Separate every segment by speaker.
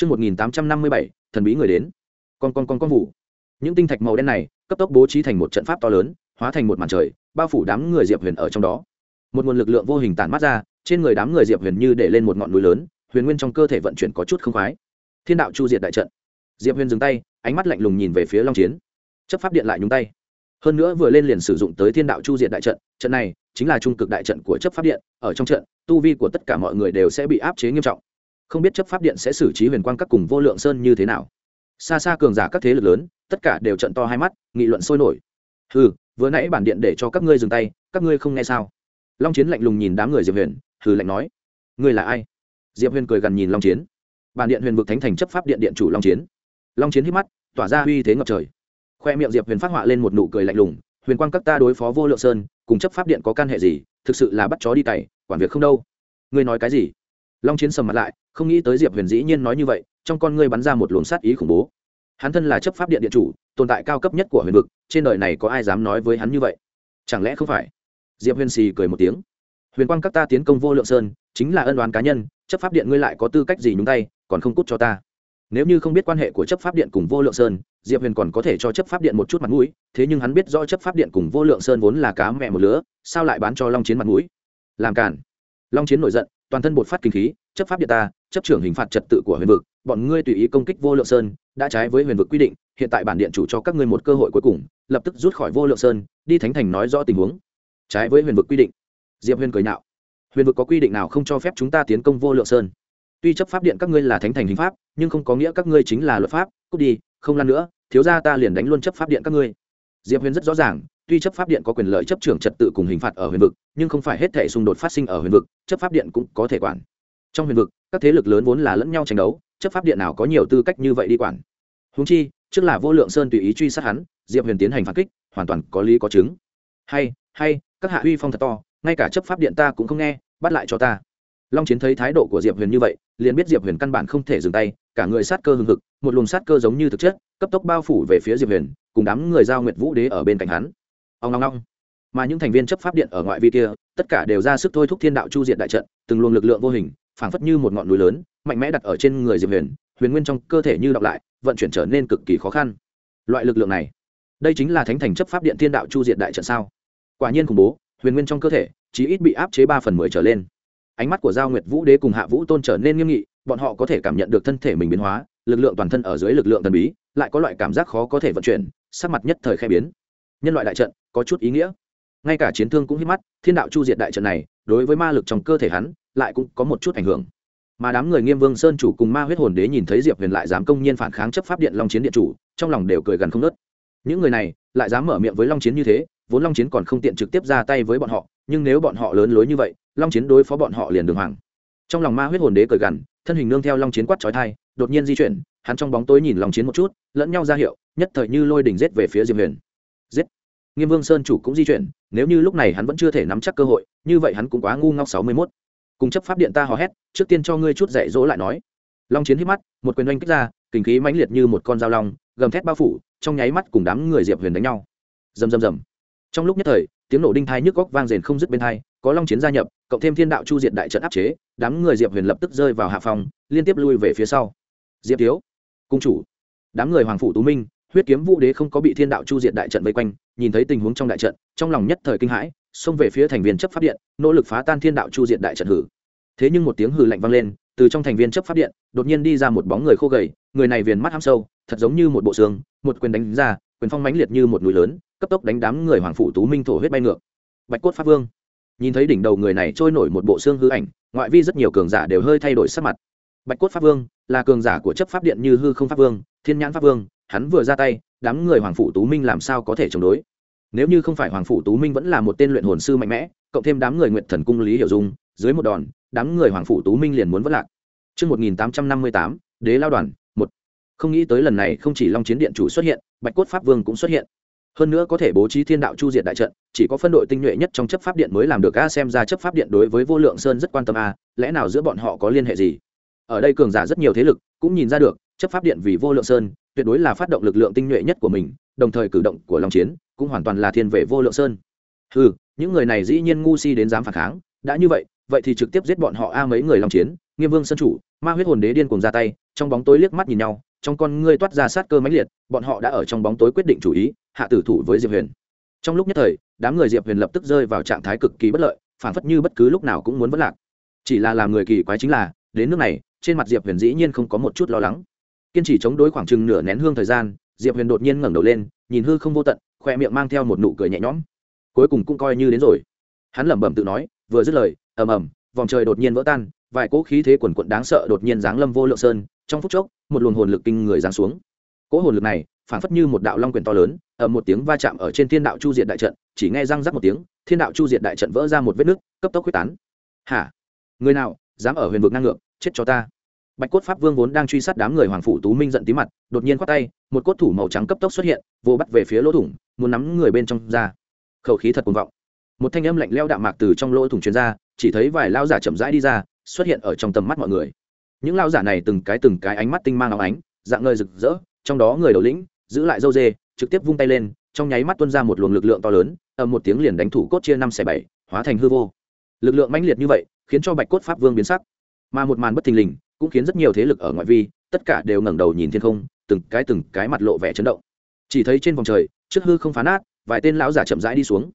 Speaker 1: Trước 1857, thần bí người đến. Con con con con vụ. Những tinh thạch màu đen này cấp tốc bố trí thành một trận pháp to lớn, hóa thành một màn trời, bao phủ đám người Diệp Huyền ở trong đó. Một nguồn lực lượng vô hình tản mát ra, trên người đám người Diệp Huyền như để lên một ngọn núi lớn, huyền nguyên trong cơ thể vận chuyển có chút không khoái. Thiên đạo chu diệt đại trận. Diệp Huyền dừng tay, ánh mắt lạnh lùng nhìn về phía Long Chiến. Chấp pháp điện lại nhúng tay. Hơn nữa vừa lên liền sử dụng tới Thiên đạo chu diệt đại trận, trận này chính là trung cực đại trận của chấp pháp điện, ở trong trận, tu vi của tất cả mọi người đều sẽ bị áp chế nghiêm trọng không biết chấp pháp điện sẽ xử trí huyền quang các cùng vô lượng sơn như thế nào. Xa xa cường giả các thế lực lớn, tất cả đều trận to hai mắt, nghị luận sôi nổi. Hừ, vừa nãy bản điện để cho các ngươi dừng tay, các ngươi không nghe sao? Long chiến lạnh lùng nhìn đám người diệp huyền, hừ lạnh nói. Ngươi là ai? Diệp huyền cười gần nhìn long chiến. Bản điện huyền vực thánh thành chấp pháp điện điện chủ long chiến. Long chiến hít mắt, tỏa ra uy thế ngập trời. Khoe miệng diệp huyền phát họa lên một nụ cười lạnh lùng, huyền quang các ta đối phó vô lượng sơn, cùng chấp pháp điện có can hệ gì? Thực sự là bắt chó đi cày, quản việc không đâu. Ngươi nói cái gì? Long chiến sầm mặt lại, không nghĩ tới diệp huyền dĩ nhiên nói như vậy, trong con ngươi bắn ra một luồng sát ý khủng bố. Hắn thân là chấp pháp điện điện chủ, tồn tại cao cấp nhất của huyền vực, trên đời này có ai dám nói với hắn như vậy? Chẳng lẽ không phải? Diệp huyền xì cười một tiếng. Huyền quang các ta tiến công vô lượng sơn, chính là ân đoán cá nhân, chấp pháp điện ngươi lại có tư cách gì nhúng tay, còn không cút cho ta? Nếu như không biết quan hệ của chấp pháp điện cùng vô lượng sơn, diệp huyền còn có thể cho chấp pháp điện một chút mặt mũi, thế nhưng hắn biết rõ chấp pháp điện cùng vô lượng sơn vốn là cá mẹ một lứa, sao lại bán cho long chiến mặt mũi? Làm cản long chiến nổi giận toàn thân bột phát kinh khí, chấp pháp điện ta, chấp trưởng hình phạt trật tự của huyền vực, bọn ngươi tùy ý công kích vô lượng sơn, đã trái với huyền vực quy định, hiện tại bản điện chủ cho các ngươi một cơ hội cuối cùng, lập tức rút khỏi vô lượng sơn, đi thánh thành nói rõ tình huống. Trái với huyền vực quy định. Diệp huyền cười nhạo. Huyền vực có quy định nào không cho phép chúng ta tiến công vô lượng sơn? Tuy chấp pháp điện các ngươi là thánh thành hình pháp, nhưng không có nghĩa các ngươi chính là luật pháp. Cút đi, không lan nữa, thiếu ra ta liền đánh luôn chấp pháp điện các ngươi. Diệp huyền rất rõ ràng tuy chấp pháp điện có quyền lợi chấp trưởng trật tự cùng hình phạt ở huyền vực, nhưng không phải hết thể xung đột phát sinh ở huyền vực, chấp pháp điện cũng có thể quản. Trong huyền vực, các thế lực lớn vốn là lẫn nhau tranh đấu, chấp pháp điện nào có nhiều tư cách như vậy đi quản. Húng chi, trước là vô lượng sơn tùy ý truy sát hắn, diệp huyền tiến hành phản kích, hoàn toàn có lý có chứng. Hay hay, các hạ uy phong thật to, ngay cả chấp pháp điện ta cũng không nghe, bắt lại cho ta. Long chiến thấy thái độ của diệp huyền như vậy, liền biết diệp huyền căn bản không thể dừng tay, cả người sát cơ hừng hực, một luồng sát cơ giống như thực chất, cấp tốc bao phủ về phía diệp huyền, cùng đám người giao nguyệt vũ đế ở bên cạnh hắn ông ngong ngong mà những thành viên chấp pháp điện ở ngoại vi kia, tất cả đều ra sức thôi thúc thiên đạo chu diện đại trận, từng luồng lực lượng vô hình, phảng phất như một ngọn núi lớn, mạnh mẽ đặt ở trên người diệp huyền huyền nguyên trong cơ thể như đọc lại, vận chuyển trở nên cực kỳ khó khăn. Loại lực lượng này, đây chính là thánh thành chấp pháp điện thiên đạo chu diện đại trận sao? Quả nhiên khủng bố, huyền nguyên trong cơ thể chỉ ít bị áp chế ba phần mười trở lên. Ánh mắt của giao nguyệt vũ đế cùng hạ vũ tôn trở nên nghiêm nghị, bọn họ có thể cảm nhận được thân thể mình biến hóa, lực lượng toàn thân ở dưới lực lượng thần bí, lại có loại cảm giác khó có thể vận chuyển, sắc mặt nhất thời khai biến. Nhân loại đại trận có chút ý nghĩa. Ngay cả chiến thương cũng hít mắt, thiên đạo chu diệt đại trận này, đối với ma lực trong cơ thể hắn, lại cũng có một chút ảnh hưởng. Mà đám người nghiêm vương sơn chủ cùng ma huyết hồn đế nhìn thấy diệp huyền lại dám công nhiên phản kháng chấp pháp điện long chiến điện chủ, trong lòng đều cười gần không nớt những người này lại dám mở miệng với long chiến như thế, vốn long chiến còn không tiện trực tiếp ra tay với bọn họ, nhưng nếu bọn họ lớn lối như vậy, long chiến đối phó bọn họ liền đường hoàng. Trong lòng ma huyết hồn đế cười gằn thân hình nương theo long chiến quát trói thai đột nhiên di chuyển, hắn trong bóng tối nhìn long chiến một chút, lẫn nhau ra hiệu, nhất thời như lôi đỉnh rết về phía diệp huyền. Giết! Nghiêm vương sơn chủ cũng di chuyển, nếu như lúc này hắn vẫn chưa thể nắm chắc cơ hội, như vậy hắn cũng quá ngu ngốc sáu mươi mốt. Cùng chấp pháp điện ta hò hét, trước tiên cho ngươi chút dạy dỗ lại nói. Long chiến hít mắt, một quyền oanh kích ra, kinh khí mãnh liệt như một con dao long, gầm thét bao phủ, trong nháy mắt cùng đám người diệp huyền đánh nhau. Rầm rầm rầm. Trong lúc nhất thời, tiếng nổ đinh thai nhức góc vang rền không dứt bên thai có long chiến gia nhập, cộng thêm thiên đạo chu diệt đại trận áp chế, đám người diệp huyền lập tức rơi vào hạ phòng, liên tiếp lui về phía sau. Diệp thiếu, cung chủ. Đám người hoàng phủ tú minh huyết kiếm vũ đế không có bị thiên đạo chu diệt đại trận vây quanh, nhìn thấy tình huống trong đại trận, trong lòng nhất thời kinh hãi, xông về phía thành viên chấp pháp điện, nỗ lực phá tan thiên đạo chu diệt đại trận hử. Thế nhưng một tiếng hử lạnh vang lên, từ trong thành viên chấp pháp điện, đột nhiên đi ra một bóng người khô gầy, người này viền mắt ham sâu, thật giống như một bộ xương, một quyền đánh ra, quyền phong mãnh liệt như một núi lớn, cấp tốc đánh đám người hoàng phủ tú minh thổ huyết bay ngược. Bạch cốt pháp vương. Nhìn thấy đỉnh đầu người này trôi nổi một bộ xương hư ảnh, ngoại vi rất nhiều cường giả đều hơi thay đổi sắc mặt. Bạch cốt pháp vương là cường giả của chấp pháp điện như hư không pháp vương, thiên nhãn pháp vương hắn vừa ra tay đám người hoàng phủ tú minh làm sao có thể chống đối nếu như không phải hoàng phủ tú minh vẫn là một tên luyện hồn sư mạnh mẽ cộng thêm đám người nguyện thần cung lý hiểu dung dưới một đòn đám người hoàng phủ tú minh liền muốn vất lạc Trước 1858, đế lao đoàn, một. Không nghĩ tới lần này không chỉ Long Chiến Điện chủ xuất hiện, Bạch Cốt Pháp Vương cũng xuất hiện. Hơn nữa có thể bố trí thiên đạo chu diệt đại trận, chỉ có phân đội tinh nhuệ nhất trong chấp pháp điện mới làm được a xem ra chấp pháp điện đối với vô lượng sơn rất quan tâm a, lẽ nào giữa bọn họ có liên hệ gì? Ở đây cường giả rất nhiều thế lực, cũng nhìn ra được, chấp pháp điện vì vô lượng sơn, tuyệt đối là phát động lực lượng tinh nhuệ nhất của mình, đồng thời cử động của Long Chiến cũng hoàn toàn là thiên vệ vô lượng sơn. Hừ, những người này dĩ nhiên ngu si đến dám phản kháng, đã như vậy, vậy thì trực tiếp giết bọn họ a mấy người long chiến nghiêm vương sân chủ ma huyết hồn đế điên cùng ra tay trong bóng tối liếc mắt nhìn nhau trong con ngươi toát ra sát cơ mãnh liệt bọn họ đã ở trong bóng tối quyết định chủ ý hạ tử thủ với diệp huyền. Trong lúc nhất thời đám người diệp huyền lập tức rơi vào trạng thái cực kỳ bất lợi phản phất như bất cứ lúc nào cũng muốn vất lạc. Chỉ là làm người kỳ quái chính là đến nước này trên mặt diệp huyền dĩ nhiên không có một chút lo lắng kiên trì chống đối khoảng chừng nửa nén hương thời gian, diệp huyền đột nhiên ngẩng đầu lên, nhìn hư không vô tận, khoe miệng mang theo một nụ cười nhẹ nhõm. Cuối cùng cũng coi như đến rồi. Hắn lẩm bẩm tự nói, vừa dứt lời, ầm ầm, vòng trời đột nhiên vỡ tan, vài cỗ khí thế quần quận đáng sợ đột nhiên giáng lâm vô lượng sơn, trong phút chốc, một luồng hồn lực kinh người giáng xuống. Cỗ hồn lực này phản phất như một đạo long quyền to lớn ở một tiếng va chạm ở trên thiên đạo chu diệt đại trận, chỉ nghe răng rắc một tiếng, thiên đạo chu diệt đại trận vỡ ra một vết nứt, cấp tốc quyết tán. Hả? Người nào dám ở huyền vực năng ngược, chết cho ta bạch cốt pháp vương vốn đang truy sát đám người hoàng phủ tú minh giận tí mặt, đột nhiên khoát tay, một cốt thủ màu trắng cấp tốc xuất hiện, vô bắt về phía lỗ thủng, muốn nắm người bên trong ra. Khẩu khí thật cuồng vọng. Một thanh âm lạnh leo đạm mạc từ trong lỗ thủng truyền ra, chỉ thấy vài lao giả chậm rãi đi ra, xuất hiện ở trong tầm mắt mọi người. Những lao giả này từng cái từng cái ánh mắt tinh mang áo ánh, dạng ngơi rực rỡ, trong đó người đầu lĩnh, giữ lại dâu dê, trực tiếp vung tay lên, trong nháy mắt tuôn ra một luồng lực lượng to lớn, ầm một tiếng liền đánh thủ cốt chia năm xẻ bảy, hóa thành hư vô. Lực lượng mãnh liệt như vậy, khiến cho bạch cốt pháp vương biến sắc. Mà một màn bất thình lình cũng khiến rất nhiều thế lực ở ngoại vi, tất cả đều ngẩng đầu nhìn thiên không, từng cái từng cái mặt lộ vẻ chấn động. Chỉ thấy trên vòng trời, trước hư không phá nát, vài tên lão giả chậm rãi đi xuống.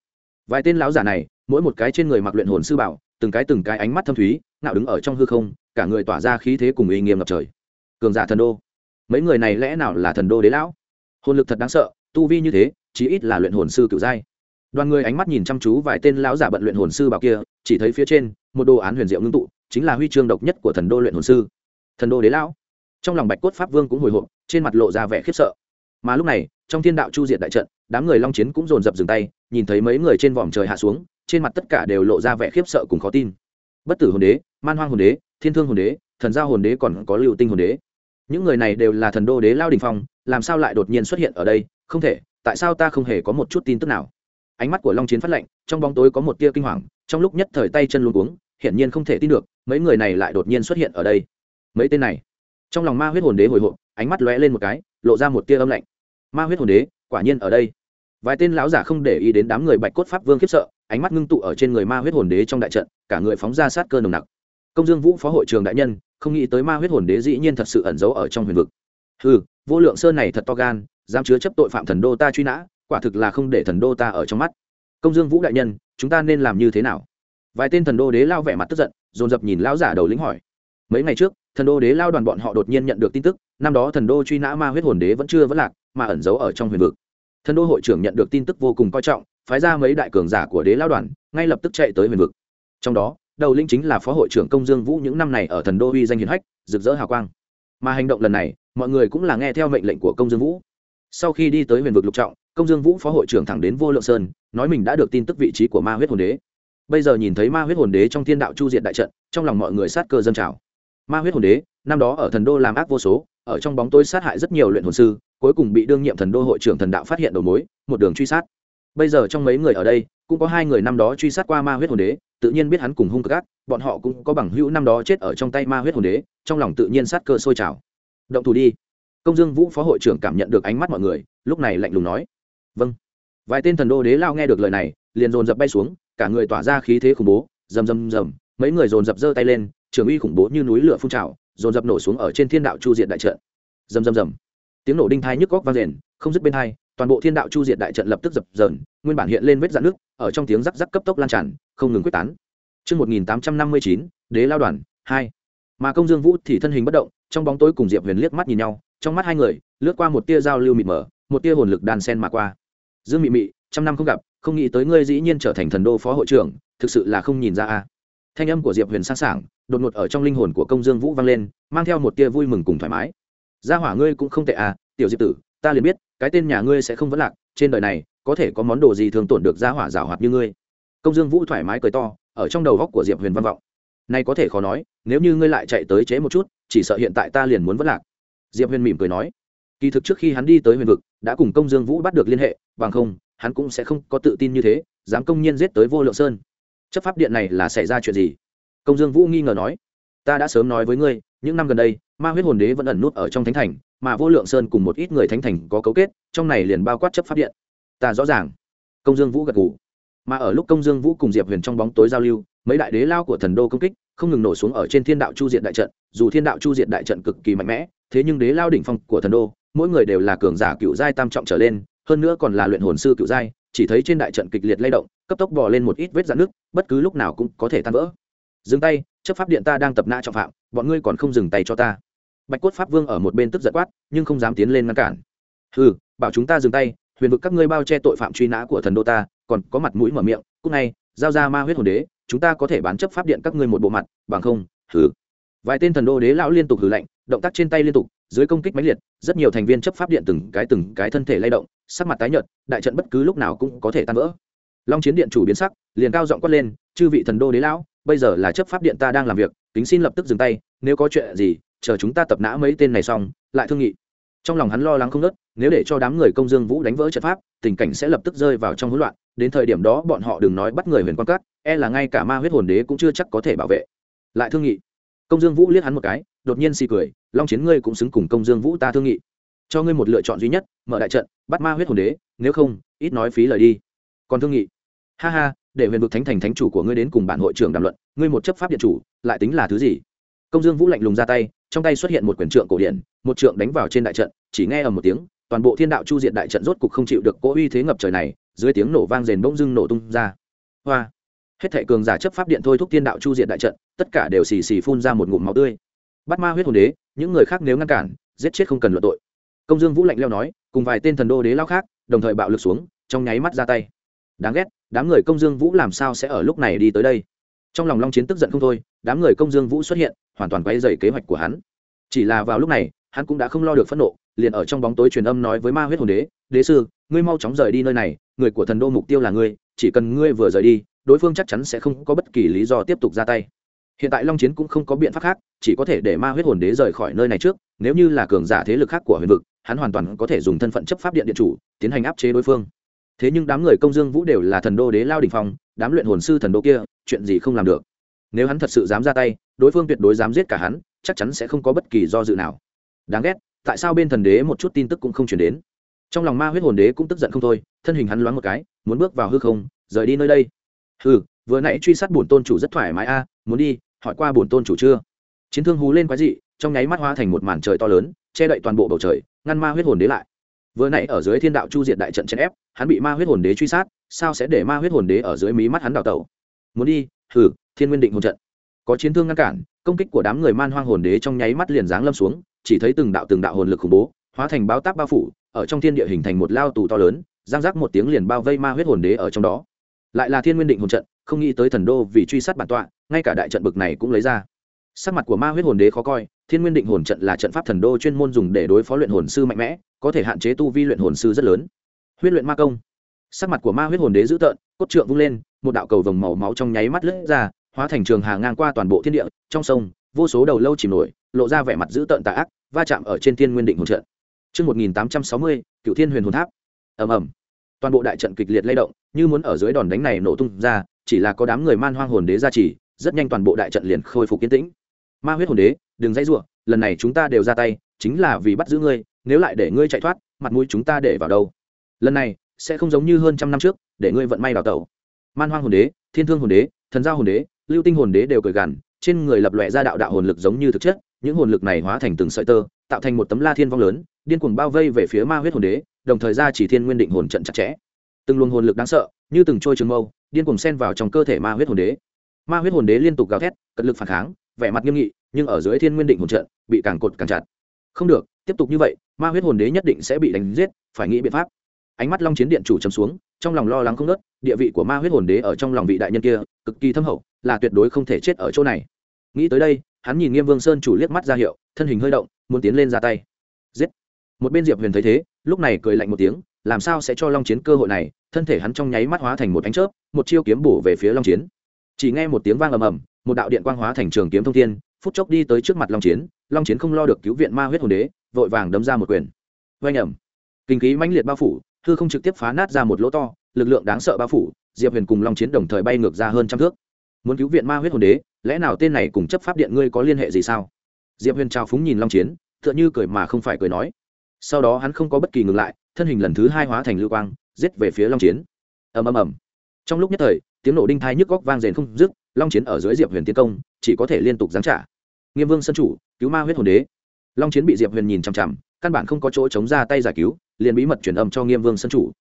Speaker 1: Vài tên lão giả này, mỗi một cái trên người mặc luyện hồn sư bảo, từng cái từng cái ánh mắt thâm thúy nào đứng ở trong hư không, cả người tỏa ra khí thế cùng uy nghiêm ngập trời. Cường giả thần đô. Mấy người này lẽ nào là thần đô đế lão? Hồn lực thật đáng sợ, tu vi như thế, chí ít là luyện hồn sư cựu giai. Đoàn người ánh mắt nhìn chăm chú vài tên lão giả bận luyện hồn sư bảo kia, chỉ thấy phía trên, một đồ án huyền diệu ngưng tụ chính là huy chương độc nhất của thần đô luyện hồn sư. Thần đô đế lão. Trong lòng bạch cốt pháp vương cũng hồi hộp, trên mặt lộ ra vẻ khiếp sợ. Mà lúc này, trong thiên đạo chu diện đại trận, đám người long chiến cũng dồn dập dừng tay, nhìn thấy mấy người trên vòm trời hạ xuống, trên mặt tất cả đều lộ ra vẻ khiếp sợ cùng khó tin. Bất tử hồn đế, man hoang hồn đế, thiên thương hồn đế, thần giao hồn đế còn có lưu tinh hồn đế. Những người này đều là thần đô đế lao đình phong, làm sao lại đột nhiên xuất hiện ở đây? Không thể, tại sao ta không hề có một chút tin tức nào? Ánh mắt của long chiến phát lạnh, trong bóng tối có một tia kinh hoàng, trong lúc nhất thời tay chân luôn cuống, hiển nhiên không thể tin được mấy người này lại đột nhiên xuất hiện ở đây. Mấy tên này. Trong lòng ma huyết hồn đế hồi hộp, ánh mắt lóe lên một cái, lộ ra một tia âm lạnh. Ma huyết hồn đế, quả nhiên ở đây. Vài tên lão giả không để ý đến đám người bạch cốt pháp vương khiếp sợ, ánh mắt ngưng tụ ở trên người ma huyết hồn đế trong đại trận, cả người phóng ra sát cơ nồng nặc. Công dương vũ phó hội trường đại nhân, không nghĩ tới ma huyết hồn đế dĩ nhiên thật sự ẩn giấu ở trong huyền vực. Ừ vô lượng sơn này thật to gan, dám chứa chấp tội phạm thần đô ta truy nã, quả thực là không để thần đô ta ở trong mắt. Công dương vũ đại nhân, chúng ta nên làm như thế nào? Vài tên thần đô đế lao vẻ mặt tức giận dồn dập nhìn lão giả đầu lĩnh hỏi. Mấy ngày trước, thần đô đế lao đoàn bọn họ đột nhiên nhận được tin tức, năm đó thần đô truy nã ma huyết hồn đế vẫn chưa vẫn lạc, mà ẩn giấu ở trong huyền vực. Thần đô hội trưởng nhận được tin tức vô cùng coi trọng, phái ra mấy đại cường giả của đế lao đoàn, ngay lập tức chạy tới huyền vực. Trong đó, đầu linh chính là phó hội trưởng công dương vũ những năm này ở thần đô uy danh hiền hách, rực rỡ hào quang. Mà hành động lần này, mọi người cũng là nghe theo mệnh lệnh của công dương vũ. Sau khi đi tới huyền vực lục trọng, công dương vũ phó hội trưởng thẳng đến vô lượng sơn, nói mình đã được tin tức vị trí của ma huyết hồn đế bây giờ nhìn thấy ma huyết hồn đế trong thiên đạo chu diện đại trận, trong lòng mọi người sát cơ dân trào. Ma huyết hồn đế, năm đó ở thần đô làm ác vô số, ở trong bóng tôi sát hại rất nhiều luyện hồn sư, cuối cùng bị đương nhiệm thần đô hội trưởng thần đạo phát hiện đầu mối, một đường truy sát. Bây giờ trong mấy người ở đây, cũng có hai người năm đó truy sát qua ma huyết hồn đế, tự nhiên biết hắn cùng hung cực ác, bọn họ cũng có bằng hữu năm đó chết ở trong tay ma huyết hồn đế, trong lòng tự nhiên sát cơ sôi trào. Động thủ đi. Công dương vũ phó hội trưởng cảm nhận được ánh mắt mọi người, lúc này lạnh lùng nói. Vâng. Vài tên thần đô đế lao nghe được lời này, liền dồn dập bay xuống cả người tỏa ra khí thế khủng bố rầm rầm rầm mấy người dồn dập giơ tay lên trường uy khủng bố như núi lửa phun trào dồn dập nổ xuống ở trên thiên đạo chu diện đại trận. Rầm rầm rầm. Tiếng nổ đinh thai nhức góc vang rền không dứt bên hai toàn bộ thiên đạo chu diện đại trận lập tức dập dờn nguyên bản hiện lên vết dạn nước ở trong tiếng rắc rắc cấp tốc lan tràn không ngừng quyết tán. Trước 1859, đế lao đoàn, 2. Mà công dương vũ thì thân hình bất động trong bóng tối cùng diệp huyền liếc mắt nhìn nhau trong mắt hai người lướt qua một tia giao lưu mịt mờ một tia hồn lực đan sen mà qua. Dương mị mị trăm năm không gặp không nghĩ tới ngươi dĩ nhiên trở thành thần đô phó hội trưởng, thực sự là không nhìn ra a. Thanh âm của diệp huyền sẵn sàng đột ngột ở trong linh hồn của công dương vũ vang lên, mang theo một tia vui mừng cùng thoải mái. Gia hỏa ngươi cũng không tệ à tiểu diệp tử, ta liền biết, cái tên nhà ngươi sẽ không vấn lạc, trên đời này, có thể có món đồ gì thường tổn được gia hỏa rào hoạt như ngươi. Công dương vũ thoải mái cười to, ở trong đầu góc của diệp huyền văn vọng. Nay có thể khó nói, nếu như ngươi lại chạy tới chế một chút, chỉ sợ hiện tại ta liền muốn vấn lạc. Diệp huyền mỉm cười nói. Kỳ thực trước khi hắn đi tới huyền vực, đã cùng công dương vũ bắt được liên hệ, bằng không hắn cũng sẽ không có tự tin như thế dám công nhiên giết tới vô lượng sơn. Chấp pháp điện này là xảy ra chuyện gì? Công dương vũ nghi ngờ nói. Ta đã sớm nói với ngươi những năm gần đây ma huyết hồn đế vẫn ẩn nút ở trong thánh thành mà vô lượng sơn cùng một ít người thánh thành có cấu kết trong này liền bao quát chấp pháp điện. Ta rõ ràng. Công dương vũ gật gù, mà ở lúc công dương vũ cùng diệp huyền trong bóng tối giao lưu mấy đại đế lao của thần đô công kích không ngừng nổ xuống ở trên thiên đạo chu diện đại trận dù thiên đạo chu diện đại trận cực kỳ mạnh mẽ thế nhưng đế lao đỉnh phong của thần đô mỗi người đều là cường giả cựu giai tam trọng trở lên hơn nữa còn là luyện hồn sư cựu giai, chỉ thấy trên đại trận kịch liệt lay động, cấp tốc bò lên một ít vết dạn nước bất cứ lúc nào cũng có thể tan vỡ. Dừng tay, chấp pháp điện ta đang tập nã trọng phạm, bọn ngươi còn không dừng tay cho ta. Bạch cốt pháp vương ở một bên tức giận quát, nhưng không dám tiến lên ngăn cản. Ừ bảo chúng ta dừng tay, huyền vực các ngươi bao che tội phạm truy nã của thần đô ta, còn có mặt mũi mở miệng cúc ngay, giao ra ma huyết hồn đế, chúng ta có thể bán chấp pháp điện các ngươi một bộ mặt, bằng không, hừ. Vài tên thần đô đế lão liên tục hừ lạnh, động tác trên tay liên tục dưới công kích mãnh liệt, rất nhiều thành viên chấp pháp điện từng cái từng cái thân thể lay động, sắc mặt tái nhợt, đại trận bất cứ lúc nào cũng có thể tan vỡ. Long chiến điện chủ biến sắc, liền cao giọng quát lên, chư vị thần đô đế lão, bây giờ là chấp pháp điện ta đang làm việc tính xin lập tức dừng tay, nếu có chuyện gì, chờ chúng ta tập nã mấy tên này xong, lại thương nghị. Trong lòng hắn lo lắng không nớt nếu để cho đám người công dương vũ đánh vỡ trận pháp, tình cảnh sẽ lập tức rơi vào trong hỗn loạn, đến thời điểm đó bọn họ đừng nói bắt người huyền quan cát e là ngay cả ma huyết hồn đế cũng chưa chắc có thể bảo vệ. Lại thương nghị công dương vũ liếc hắn một cái, đột nhiên xì cười, long chiến ngươi cũng xứng cùng công dương vũ ta thương nghị. Cho ngươi một lựa chọn duy nhất, mở đại trận, bắt ma huyết hồn đế, nếu không, ít nói phí lời đi. Còn thương nghị? Ha ha, để huyền vực thánh thành thánh chủ của ngươi đến cùng bản hội trưởng đàm luận, ngươi một chấp pháp điện chủ, lại tính là thứ gì? Công dương vũ lạnh lùng ra tay, trong tay xuất hiện một quyển trượng cổ điển một trượng đánh vào trên đại trận, chỉ nghe ở một tiếng, toàn bộ thiên đạo chu diện đại trận rốt cục không chịu được cỗ uy thế ngập trời này, dưới tiếng nổ vang rền bỗng dưng nổ tung ra. Hoa! Hết thệ cường giả chấp pháp điện thôi thúc thiên đạo chu diện đại trận, tất cả đều xì xì phun ra một ngụm máu tươi. Bắt ma huyết hồn đế, những người khác nếu ngăn cản, giết chết không cần luận tội. Công dương vũ lạnh leo nói, cùng vài tên thần đô đế lao khác, đồng thời bạo lực xuống, trong nháy mắt ra tay. Đáng ghét, đám người công dương vũ làm sao sẽ ở lúc này đi tới đây? Trong lòng long chiến tức giận không thôi, đám người công dương vũ xuất hiện, hoàn toàn quay dày kế hoạch của hắn. Chỉ là vào lúc này, hắn cũng đã không lo được phẫn nộ, liền ở trong bóng tối truyền âm nói với ma huyết hồn đế đế sư, ngươi mau chóng rời đi nơi này, người của thần đô mục tiêu là ngươi, chỉ cần ngươi vừa rời đi đối phương chắc chắn sẽ không có bất kỳ lý do tiếp tục ra tay. Hiện tại long chiến cũng không có biện pháp khác, chỉ có thể để ma huyết hồn đế rời khỏi nơi này trước, nếu như là cường giả thế lực khác của huyền vực, hắn hoàn toàn có thể dùng thân phận chấp pháp điện điện chủ, tiến hành áp chế đối phương. Thế nhưng đám người công dương vũ đều là thần đô đế lao đình phong, đám luyện hồn sư thần đô kia, chuyện gì không làm được? Nếu hắn thật sự dám ra tay, đối phương tuyệt đối dám giết cả hắn, chắc chắn sẽ không có bất kỳ do dự nào. Đáng ghét, tại sao bên thần đế một chút tin tức cũng không chuyển đến? Trong lòng ma huyết hồn đế cũng tức giận không thôi, thân hình hắn loáng một cái, muốn bước vào hư không, rời đi nơi đây hừ, vừa nãy truy sát bổn tôn chủ rất thoải mái a, muốn đi, hỏi qua bổn tôn chủ chưa? Chiến thương hú lên quái dị, trong nháy mắt hóa thành một màn trời to lớn, che đậy toàn bộ bầu trời, ngăn ma huyết hồn đế lại. Vừa nãy ở dưới thiên đạo chu diệt đại trận chèn ép, hắn bị ma huyết hồn đế truy sát, sao sẽ để ma huyết hồn đế ở dưới mí mắt hắn đào tẩu? Muốn đi, hừ, thiên nguyên định hồn trận. Có chiến thương ngăn cản, công kích của đám người man hoang hồn đế trong nháy mắt liền giáng lâm xuống, chỉ thấy từng đạo từng đạo hồn lực khủng bố, hóa thành báo táp bao phủ, ở trong thiên địa hình thành một lao tù to lớn, giang giác một tiếng liền bao vây ma huyết hồn đế ở trong đó lại là thiên nguyên định hồn trận không nghĩ tới thần đô vì truy sát bản tọa ngay cả đại trận bực này cũng lấy ra. Sắc mặt của ma huyết hồn đế khó coi thiên nguyên định hồn trận là trận pháp thần đô chuyên môn dùng để đối phó luyện hồn sư mạnh mẽ có thể hạn chế tu vi luyện hồn sư rất lớn. Huyết luyện ma công. Sắc mặt của ma huyết hồn đế dữ tợn cốt trượng vung lên một đạo cầu vồng màu máu trong nháy mắt lướt ra hóa thành trường hà ngang qua toàn bộ thiên địa trong sông vô số đầu lâu chìm nổi lộ ra vẻ mặt dữ tợn tà ác va chạm ở trên thiên nguyên định hồn trận. Trước 1860, cựu thiên huyền hồn tháp. ầm ầm toàn bộ đại trận kịch liệt lay động, như muốn ở dưới đòn đánh này nổ tung ra, chỉ là có đám người man hoang hồn đế ra chỉ rất nhanh toàn bộ đại trận liền khôi phục kiến tĩnh. Ma huyết hồn đế, đừng dãy ruộng lần này chúng ta đều ra tay, chính là vì bắt giữ ngươi, nếu lại để ngươi chạy thoát, mặt mũi chúng ta để vào đâu? Lần này, sẽ không giống như hơn trăm năm trước, để ngươi vận may đào tẩu. Man hoang hồn đế, thiên thương hồn đế, thần giao hồn đế, lưu tinh hồn đế đều cười gằn, trên người lập lòe ra đạo đạo hồn lực giống như thực chất, những hồn lực này hóa thành từng sợi tơ tạo thành một tấm la thiên vong lớn, điên cuồng bao vây về phía ma huyết hồn đế, đồng thời ra chỉ thiên nguyên định hồn trận chặt chẽ. Từng luồng hồn lực đáng sợ, như từng trôi trường mâu, điên cuồng xen vào trong cơ thể ma huyết hồn đế. Ma huyết hồn đế liên tục gào thét, cật lực phản kháng, vẻ mặt nghiêm nghị, nhưng ở dưới thiên nguyên định hồn trận, bị càng cột càng chặt. Không được, tiếp tục như vậy, ma huyết hồn đế nhất định sẽ bị đánh giết, phải nghĩ biện pháp. Ánh mắt long chiến điện chủ chấm xuống, trong lòng lo lắng không nớt địa vị của ma huyết hồn đế ở trong lòng vị đại nhân kia, cực kỳ thâm hậu, là tuyệt đối không thể chết ở chỗ này. Nghĩ tới đây, hắn nhìn nghiêm vương sơn chủ liếc mắt ra hiệu thân hình hơi động, muốn tiến lên ra tay. Giết! Một bên diệp huyền thấy thế, lúc này cười lạnh một tiếng, làm sao sẽ cho long chiến cơ hội này? Thân thể hắn trong nháy mắt hóa thành một ánh chớp, một chiêu kiếm bổ về phía long chiến. Chỉ nghe một tiếng vang ầm ầm, một đạo điện quang hóa thành trường kiếm thông thiên, phút chốc đi tới trước mặt long chiến. Long chiến không lo được cứu viện ma huyết hồn đế, vội vàng đấm ra một quyền. Vanh ẩm kinh khí mãnh liệt bao phủ thư không trực tiếp phá nát ra một lỗ to, lực lượng đáng sợ bao phủ, diệp huyền cùng long chiến đồng thời bay ngược ra hơn trăm thước. Muốn cứu viện ma huyết hồn đế, lẽ nào tên này cùng chấp pháp điện ngươi có liên hệ gì sao? Diệp huyền trao phúng nhìn long chiến, tựa như cười mà không phải cười nói. Sau đó hắn không có bất kỳ ngừng lại, thân hình lần thứ hai hóa thành lưu quang, giết về phía long chiến. Ầm ầm ầm. Trong lúc nhất thời, tiếng nổ đinh thai nhức góc vang rền không dứt, long chiến ở dưới diệp huyền tiến công, chỉ có thể liên tục giáng trả. Nghiêm vương sân chủ, cứu ma huyết hồn đế. Long chiến bị diệp huyền nhìn chằm chằm, căn bản không có chỗ chống ra tay giải cứu, liền bí mật truyền âm cho nghiêm vương sân chủ.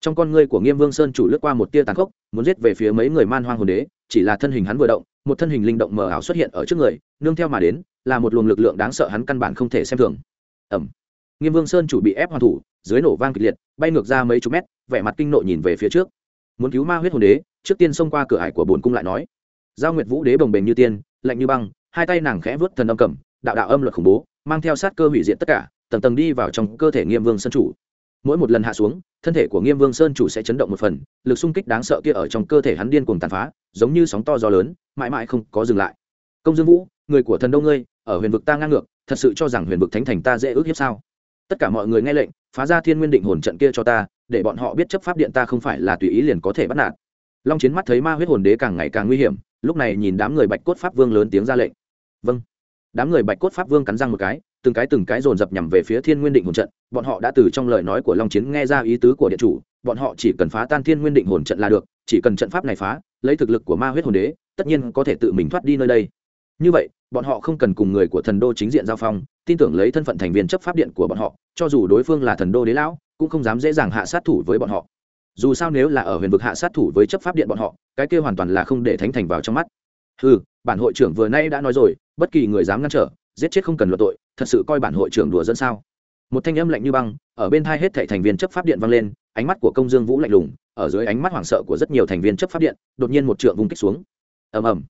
Speaker 1: Trong con ngươi của nghiêm vương sơn chủ lướt qua một tia tàn khốc, muốn giết về phía mấy người man hoang hồn đế, chỉ là thân hình hắn vừa động, một thân hình linh động mờ ảo xuất hiện ở trước người, nương theo mà đến là một luồng lực lượng đáng sợ hắn căn bản không thể xem thường. Ẩm nghiêm vương sơn chủ bị ép hoàn thủ, dưới nổ vang kịch liệt, bay ngược ra mấy chục mét, vẻ mặt kinh nộ nhìn về phía trước. Muốn cứu ma huyết hồn đế, trước tiên xông qua cửa ải của bồn cung lại nói. Giao nguyệt vũ đế bồng bềnh như tiên, lạnh như băng, hai tay nàng khẽ vớt thần âm cầm, đạo đạo âm luật khủng bố, mang theo sát cơ hủy diện tất cả, tầng tầng đi vào trong cơ thể nghiêm vương sơn chủ. Mỗi một lần hạ xuống, thân thể của nghiêm vương sơn chủ sẽ chấn động một phần, lực xung kích đáng sợ kia ở trong cơ thể hắn điên cuồng tàn phá, giống như sóng to gió lớn, mãi mãi không có dừng lại. Công dương vũ, người của thần đông ngươi ở huyền vực ta ngang ngược, thật sự cho rằng huyền vực thánh thành ta dễ ước hiếp sao? Tất cả mọi người nghe lệnh, phá ra thiên nguyên định hồn trận kia cho ta, để bọn họ biết chấp pháp điện ta không phải là tùy ý liền có thể bắt nạt. Long chiến mắt thấy ma huyết hồn đế càng ngày càng nguy hiểm, lúc này nhìn đám người bạch cốt pháp vương lớn tiếng ra lệnh. Vâng. Đám người bạch cốt pháp vương cắn răng một cái, từng cái từng cái dồn dập nhằm về phía thiên nguyên định hồn trận, bọn họ đã từ trong lời nói của long chiến nghe ra ý tứ của điện chủ, bọn họ chỉ cần phá tan thiên nguyên định hồn trận là được, chỉ cần trận pháp này phá, lấy thực lực của ma huyết hồn đế, tất nhiên có thể tự mình thoát đi nơi đây như vậy, bọn họ không cần cùng người của thần đô chính diện giao phong, tin tưởng lấy thân phận thành viên chấp pháp điện của bọn họ, cho dù đối phương là thần đô đế lão, cũng không dám dễ dàng hạ sát thủ với bọn họ. Dù sao nếu là ở huyền vực hạ sát thủ với chấp pháp điện bọn họ, cái kia hoàn toàn là không để thánh thành vào trong mắt. Ừ bản hội trưởng vừa nay đã nói rồi, bất kỳ người dám ngăn trở, giết chết không cần luận tội, thật sự coi bản hội trưởng đùa dẫn sao? Một thanh âm lạnh như băng, ở bên thai hết thảy thành viên chấp pháp điện vang lên, ánh mắt của công dương vũ lạnh lùng, ở dưới ánh mắt hoảng sợ của rất nhiều thành viên chấp pháp điện, đột nhiên một trượng vùng kích xuống. Ầm ầm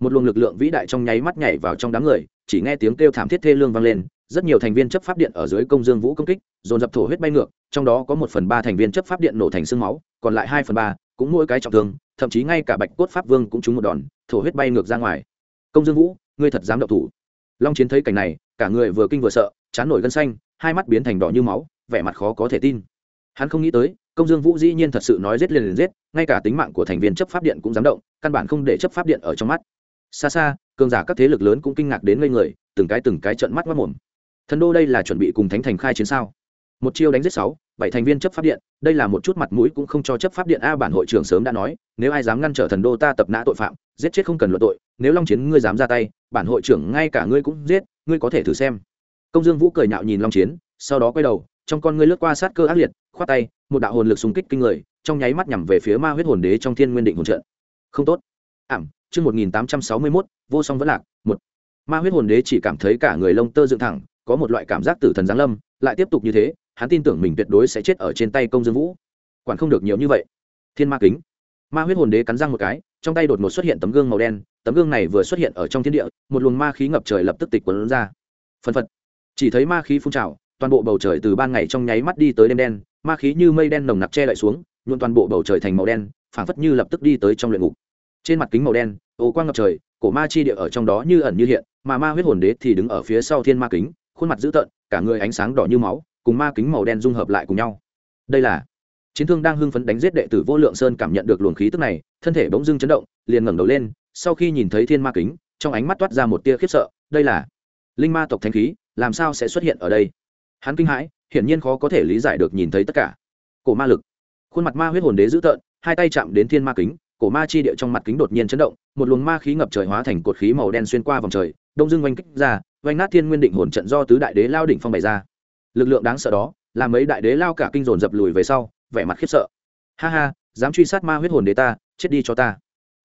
Speaker 1: một luồng lực lượng vĩ đại trong nháy mắt nhảy vào trong đám người, chỉ nghe tiếng kêu thảm thiết thê lương vang lên, rất nhiều thành viên chấp pháp điện ở dưới công dương vũ công kích, dồn dập thổ huyết bay ngược, trong đó có một phần ba thành viên chấp pháp điện nổ thành xương máu, còn lại hai phần ba cũng mỗi cái trọng thương, thậm chí ngay cả bạch cốt pháp vương cũng trúng một đòn, thổ huyết bay ngược ra ngoài. Công dương vũ, ngươi thật dám động thủ. Long chiến thấy cảnh này, cả người vừa kinh vừa sợ, chán nổi gân xanh, hai mắt biến thành đỏ như máu, vẻ mặt khó có thể tin. Hắn không nghĩ tới, công dương vũ dĩ nhiên thật sự nói giết liền liền giết, ngay cả tính mạng của thành viên chấp pháp điện cũng dám động, căn bản không để chấp pháp điện ở trong mắt xa xa, cường giả các thế lực lớn cũng kinh ngạc đến ngây người, từng cái từng cái trận mắt mất mồm. Thần đô đây là chuẩn bị cùng thánh thành khai chiến sao? Một chiêu đánh giết sáu, bảy thành viên chấp pháp điện, đây là một chút mặt mũi cũng không cho chấp pháp điện a bản hội trưởng sớm đã nói, nếu ai dám ngăn trở thần đô ta tập nã tội phạm, giết chết không cần luận tội, nếu long chiến ngươi dám ra tay, bản hội trưởng ngay cả ngươi cũng giết, ngươi có thể thử xem. Công dương vũ cười nhạo nhìn long chiến, sau đó quay đầu, trong con ngươi lướt qua sát cơ ác liệt, khoát tay, một đạo hồn lực xung kích kinh người, trong nháy mắt nhằm về phía ma huyết hồn đế trong thiên nguyên định hồn trận. Không tốt. Ảm chương một nghìn tám trăm sáu mươi mốt, vô song vẫn lạc, một. Ma huyết hồn đế chỉ cảm thấy cả người lông tơ dựng thẳng, có một loại cảm giác tử thần giáng lâm, lại tiếp tục như thế, hắn tin tưởng mình tuyệt đối sẽ chết ở trên tay công dương vũ. Quản không được nhiều như vậy. Thiên ma kính. Ma huyết hồn đế cắn răng một cái, trong tay đột ngột xuất hiện tấm gương màu đen, tấm gương này vừa xuất hiện ở trong thiên địa, một luồng ma khí ngập trời lập tức tịch quấn ra. Phần phật. Chỉ thấy ma khí phun trào, toàn bộ bầu trời từ ban ngày trong nháy mắt đi tới đêm đen, ma khí như mây đen nồng nặc che lại xuống, nhuộm toàn bộ bầu trời thành màu đen, phảng phất như lập tức đi tới trong luyện ngục. Trên mặt kính màu đen ồ quang ngập trời, cổ ma chi địa ở trong đó như ẩn như hiện, mà ma huyết hồn đế thì đứng ở phía sau thiên ma kính, khuôn mặt dữ tợn, cả người ánh sáng đỏ như máu, cùng ma kính màu đen dung hợp lại cùng nhau. Đây là chiến thương đang hưng phấn đánh giết đệ tử vô lượng sơn cảm nhận được luồng khí tức này, thân thể bỗng dưng chấn động, liền ngẩng đầu lên, sau khi nhìn thấy thiên ma kính, trong ánh mắt toát ra một tia khiếp sợ, đây là linh ma tộc thanh khí, làm sao sẽ xuất hiện ở đây? Hắn kinh hãi, hiển nhiên khó có thể lý giải được nhìn thấy tất cả. Cổ ma lực. Khuôn mặt ma huyết hồn đế dữ tợn, hai tay chạm đến thiên ma kính cổ ma chi địa trong mặt kính đột nhiên chấn động, một luồng ma khí ngập trời hóa thành cột khí màu đen xuyên qua vòng trời, đông dưng oanh kích ra oanh nát thiên nguyên định hồn trận do tứ đại đế lao đỉnh phong bày ra. Lực lượng đáng sợ đó, làm mấy đại đế lao cả kinh dồn dập lùi về sau, vẻ mặt khiếp sợ. Ha ha, dám truy sát ma huyết hồn đế ta, chết đi cho ta.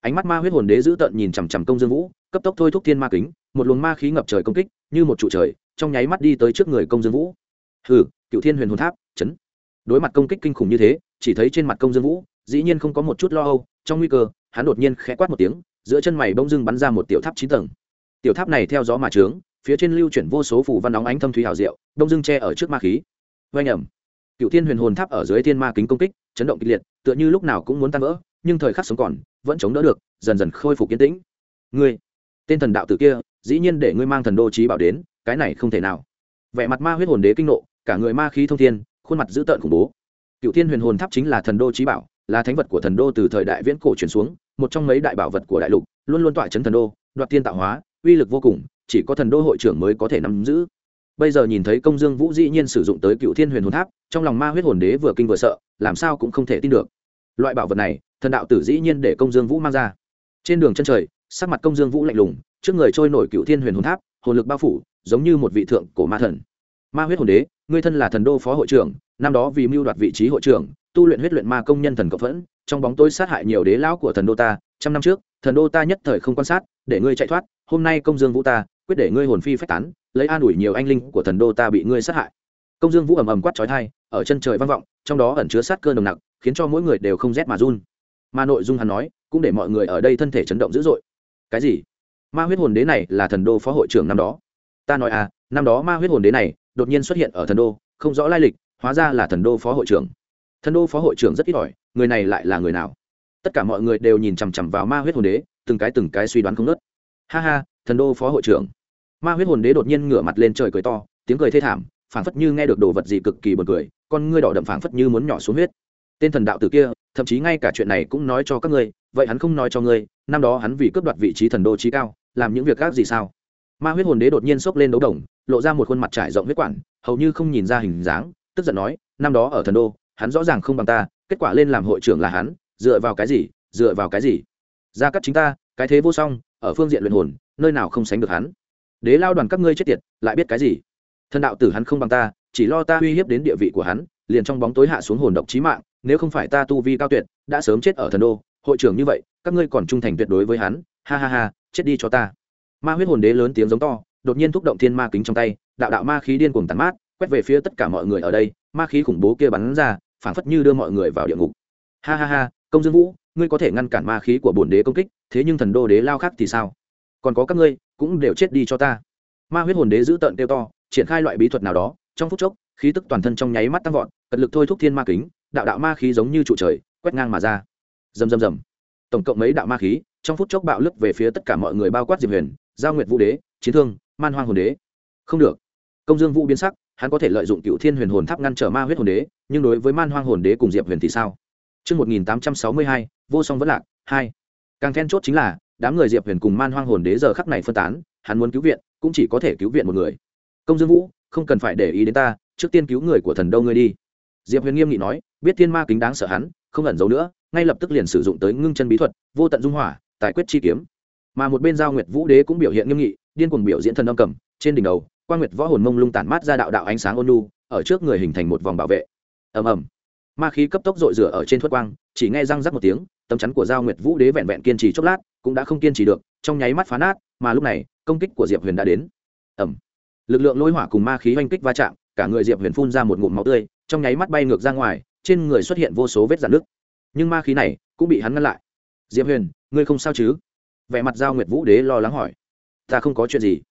Speaker 1: Ánh mắt ma huyết hồn đế giữ tợn nhìn chằm chằm công dương vũ, cấp tốc thôi thúc thiên ma kính, một luồng ma khí ngập trời công kích, như một trụ trời, trong nháy mắt đi tới trước người công dương vũ. Hừ, cựu thiên huyền hồn tháp, chấn. Đối mặt công kích kinh khủng như thế, chỉ thấy trên mặt công dương vũ dĩ nhiên không có một chút lo âu, trong nguy cơ, hắn đột nhiên khẽ quát một tiếng, giữa chân mày bỗng dưng bắn ra một tiểu tháp chín tầng. Tiểu tháp này theo gió mà trướng, phía trên lưu chuyển vô số phủ văn nóng ánh thâm thúy hào diệu, đông dưng che ở trước ma khí. Vây nhầm cựu thiên huyền hồn tháp ở dưới thiên ma kính công kích, chấn động kịch liệt, tựa như lúc nào cũng muốn tan vỡ, nhưng thời khắc sống còn, vẫn chống đỡ được, dần dần khôi phục yên tĩnh. Ngươi, tên thần đạo tử kia, dĩ nhiên để ngươi mang thần đô trí bảo đến, cái này không thể nào. Vẻ mặt ma huyết hồn đế kinh nộ, cả người ma khí thông thiên, khuôn mặt dữ tợn khủng bố. Cựu thiên huyền hồn tháp chính là thần đô trí bảo là thánh vật của thần đô từ thời đại viễn cổ truyền xuống, một trong mấy đại bảo vật của đại lục, luôn luôn tỏa chấn thần đô, đoạt tiên tạo hóa, uy lực vô cùng, chỉ có thần đô hội trưởng mới có thể nắm giữ. Bây giờ nhìn thấy công dương vũ dĩ nhiên sử dụng tới cựu thiên huyền hồn tháp, trong lòng ma huyết hồn đế vừa kinh vừa sợ, làm sao cũng không thể tin được. Loại bảo vật này, thần đạo tử dĩ nhiên để công dương vũ mang ra. Trên đường chân trời, sắc mặt công dương vũ lạnh lùng, trước người trôi nổi cựu thiên huyền hồn tháp, hồn lực bao phủ, giống như một vị thượng cổ ma thần. Ma huyết hồn đế, ngươi thân là thần đô phó hội trưởng, năm đó vì mưu đoạt vị trí hội trưởng tu luyện huyết luyện ma công nhân thần cộng phẫn, trong bóng tối sát hại nhiều đế lão của thần đô ta, trăm năm trước, thần đô ta nhất thời không quan sát, để ngươi chạy thoát, hôm nay công dương vũ ta, quyết để ngươi hồn phi phách tán, lấy an ủi nhiều anh linh của thần đô ta bị ngươi sát hại. Công dương vũ ầm ầm quát trói thai ở chân trời vang vọng, trong đó ẩn chứa sát cơ nồng nặc, khiến cho mỗi người đều không rét mà run. Mà nội dung hắn nói, cũng để mọi người ở đây thân thể chấn động dữ dội. Cái gì? Ma huyết hồn đế này là thần đô phó hội trưởng năm đó. Ta nói à năm đó ma huyết hồn đế này đột nhiên xuất hiện ở thần đô, không rõ lai lịch, hóa ra là thần đô phó hội trưởng thần đô phó hội trưởng rất ít ỏi, người này lại là người nào? Tất cả mọi người đều nhìn chằm chằm vào ma huyết hồn đế, từng cái từng cái suy đoán không nớt ha ha, thần đô phó hội trưởng. Ma huyết hồn đế đột nhiên ngửa mặt lên trời cười to, tiếng cười thê thảm, phảng phất như nghe được đồ vật gì cực kỳ buồn cười, con ngươi đỏ đậm phảng phất như muốn nhỏ xuống huyết. Tên thần đạo tử kia, thậm chí ngay cả chuyện này cũng nói cho các ngươi, vậy hắn không nói cho ngươi, năm đó hắn vì cướp đoạt vị trí thần đô trí cao, làm những việc khác gì sao? Ma huyết hồn đế đột nhiên xốc lên đấu đồng, lộ ra một khuôn mặt trải rộng huyết quản, hầu như không nhìn ra hình dáng, tức giận nói, năm đó ở thần đô hắn rõ ràng không bằng ta, kết quả lên làm hội trưởng là hắn, dựa vào cái gì, dựa vào cái gì? Gia cắt chính ta, cái thế vô song, ở phương diện luyện hồn, nơi nào không sánh được hắn. Đế lao đoàn các ngươi chết tiệt, lại biết cái gì? Thần đạo tử hắn không bằng ta, chỉ lo ta uy hiếp đến địa vị của hắn, liền trong bóng tối hạ xuống hồn độc trí mạng, nếu không phải ta tu vi cao tuyệt, đã sớm chết ở thần đô, hội trưởng như vậy, các ngươi còn trung thành tuyệt đối với hắn, ha ha ha, chết đi cho ta. Ma huyết hồn đế lớn tiếng giống to, đột nhiên thúc động thiên ma kính trong tay, đạo đạo ma khí điên cuồng tàn mát, quét về phía tất cả mọi người ở đây, ma khí khủng bố kia bắn ra phảng phất như đưa mọi người vào địa ngục. Ha ha ha, công dương vũ, ngươi có thể ngăn cản ma khí của bổn đế công kích, thế nhưng thần đô đế lao khác thì sao? Còn có các ngươi, cũng đều chết đi cho ta. Ma huyết hồn đế giữ tợn tiêu to, triển khai loại bí thuật nào đó, trong phút chốc, khí tức toàn thân trong nháy mắt tăng vọt, cật lực thôi thúc thiên ma kính, đạo đạo ma khí giống như trụ trời, quét ngang mà ra. Rầm rầm rầm. Tổng cộng mấy đạo ma khí, trong phút chốc bạo lực về phía tất cả mọi người bao quát diệp huyền, giao nguyệt vũ đế, chiến thương, man hoang hồn đế. Không được. Công dương vũ biến sắc hắn có thể lợi dụng cựu thiên huyền hồn tháp ngăn trở ma huyết hồn đế nhưng đối với man hoang hồn đế cùng diệp huyền thì sao Trước 1862, vô song vẫn lạc, 2. Càng then chốt chính là, đám người diệp huyền cùng man hoang hồn đế giờ khắc này phân tán, hắn muốn cứu viện, cũng chỉ có thể cứu viện một người. Công Dương Vũ, không cần phải để ý đến ta, trước tiên cứu người của thần đâu ngươi đi. Diệp Huyền nghiêm nghị nói, biết thiên ma kính đáng sợ hắn, không ẩn giấu nữa, ngay lập tức liền sử dụng tới ngưng chân bí thuật, vô tận dung hỏa, tài quyết chi kiếm. Mà một bên giao Nguyệt Vũ Đế cũng biểu hiện nghiêm nghị, điên cuồng biểu diễn thần âm cầm, trên đỉnh đầu, Quan Nguyệt Võ hồn mông lung tản mát ra đạo đạo ánh sáng ôn nhu, ở trước người hình thành một vòng bảo vệ. Ầm ầm. Ma khí cấp tốc dội rửa ở trên thuất quang, chỉ nghe răng rắc một tiếng, tấm chắn của giao Nguyệt Vũ Đế vẹn vẹn kiên trì chốc lát, cũng đã không kiên trì được, trong nháy mắt phá nát, mà lúc này, công kích của Diệp Huyền đã đến. Ầm. Lực lượng lôi hỏa cùng ma khí oanh kích va chạm, cả người Diệp Huyền phun ra một ngụm máu tươi, trong nháy mắt bay ngược ra ngoài, trên người xuất hiện vô số vết dạn nước. Nhưng ma khí này cũng bị hắn ngăn lại. Diệp Huyền, ngươi không sao chứ? Vẻ mặt giao Nguyệt Vũ Đế lo lắng hỏi. Ta không có chuyện gì.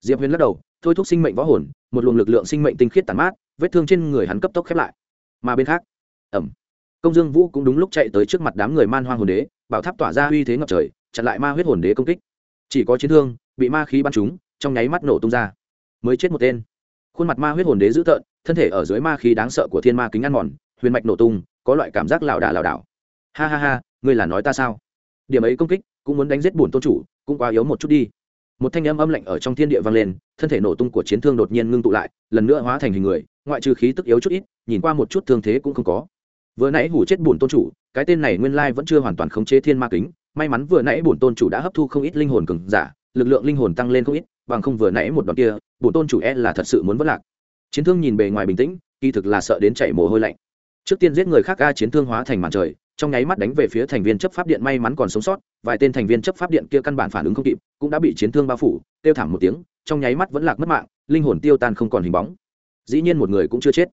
Speaker 1: Diệp Huyền lắc đầu, thôi thúc sinh mệnh võ hồn, một luồng lực lượng sinh mệnh tinh khiết tàn mát, vết thương trên người hắn cấp tốc khép lại. Mà bên khác ẩm công dương vũ cũng đúng lúc chạy tới trước mặt đám người man hoang hồn đế, bảo tháp tỏa ra uy thế ngập trời, chặn lại ma huyết hồn đế công kích. Chỉ có chiến thương, bị ma khí bắn trúng, trong nháy mắt nổ tung ra. Mới chết một tên. Khuôn mặt ma huyết hồn đế dữ tợn, thân thể ở dưới ma khí đáng sợ của thiên ma kính ăn mòn, huyền mạch nổ tung, có loại cảm giác lảo đảo lảo đảo. Ha ha ha, ngươi là nói ta sao? Điểm ấy công kích, cũng muốn đánh giết bổn tôn chủ, cũng quá yếu một chút đi một thanh âm âm lạnh ở trong thiên địa vang lên, thân thể nổ tung của chiến thương đột nhiên ngưng tụ lại, lần nữa hóa thành hình người, ngoại trừ khí tức yếu chút ít, nhìn qua một chút thương thế cũng không có. Vừa nãy hủ chết bổn tôn chủ, cái tên này nguyên lai vẫn chưa hoàn toàn khống chế thiên ma kính, may mắn vừa nãy bổn tôn chủ đã hấp thu không ít linh hồn cường giả, lực lượng linh hồn tăng lên không ít, bằng không vừa nãy một đoạn kia, bổn tôn chủ e là thật sự muốn vất lạc. Chiến thương nhìn bề ngoài bình tĩnh, kỳ thực là sợ đến chảy mồ hôi lạnh. Trước tiên giết người khác ga chiến thương hóa thành màn trời trong nháy mắt đánh về phía thành viên chấp pháp điện may mắn còn sống sót, vài tên thành viên chấp pháp điện kia căn bản phản ứng không kịp, cũng đã bị chiến thương bao phủ tiêu thảm một tiếng, trong nháy mắt vẫn lạc mất mạng, linh hồn tiêu tan không còn hình bóng. Dĩ nhiên một người cũng chưa chết.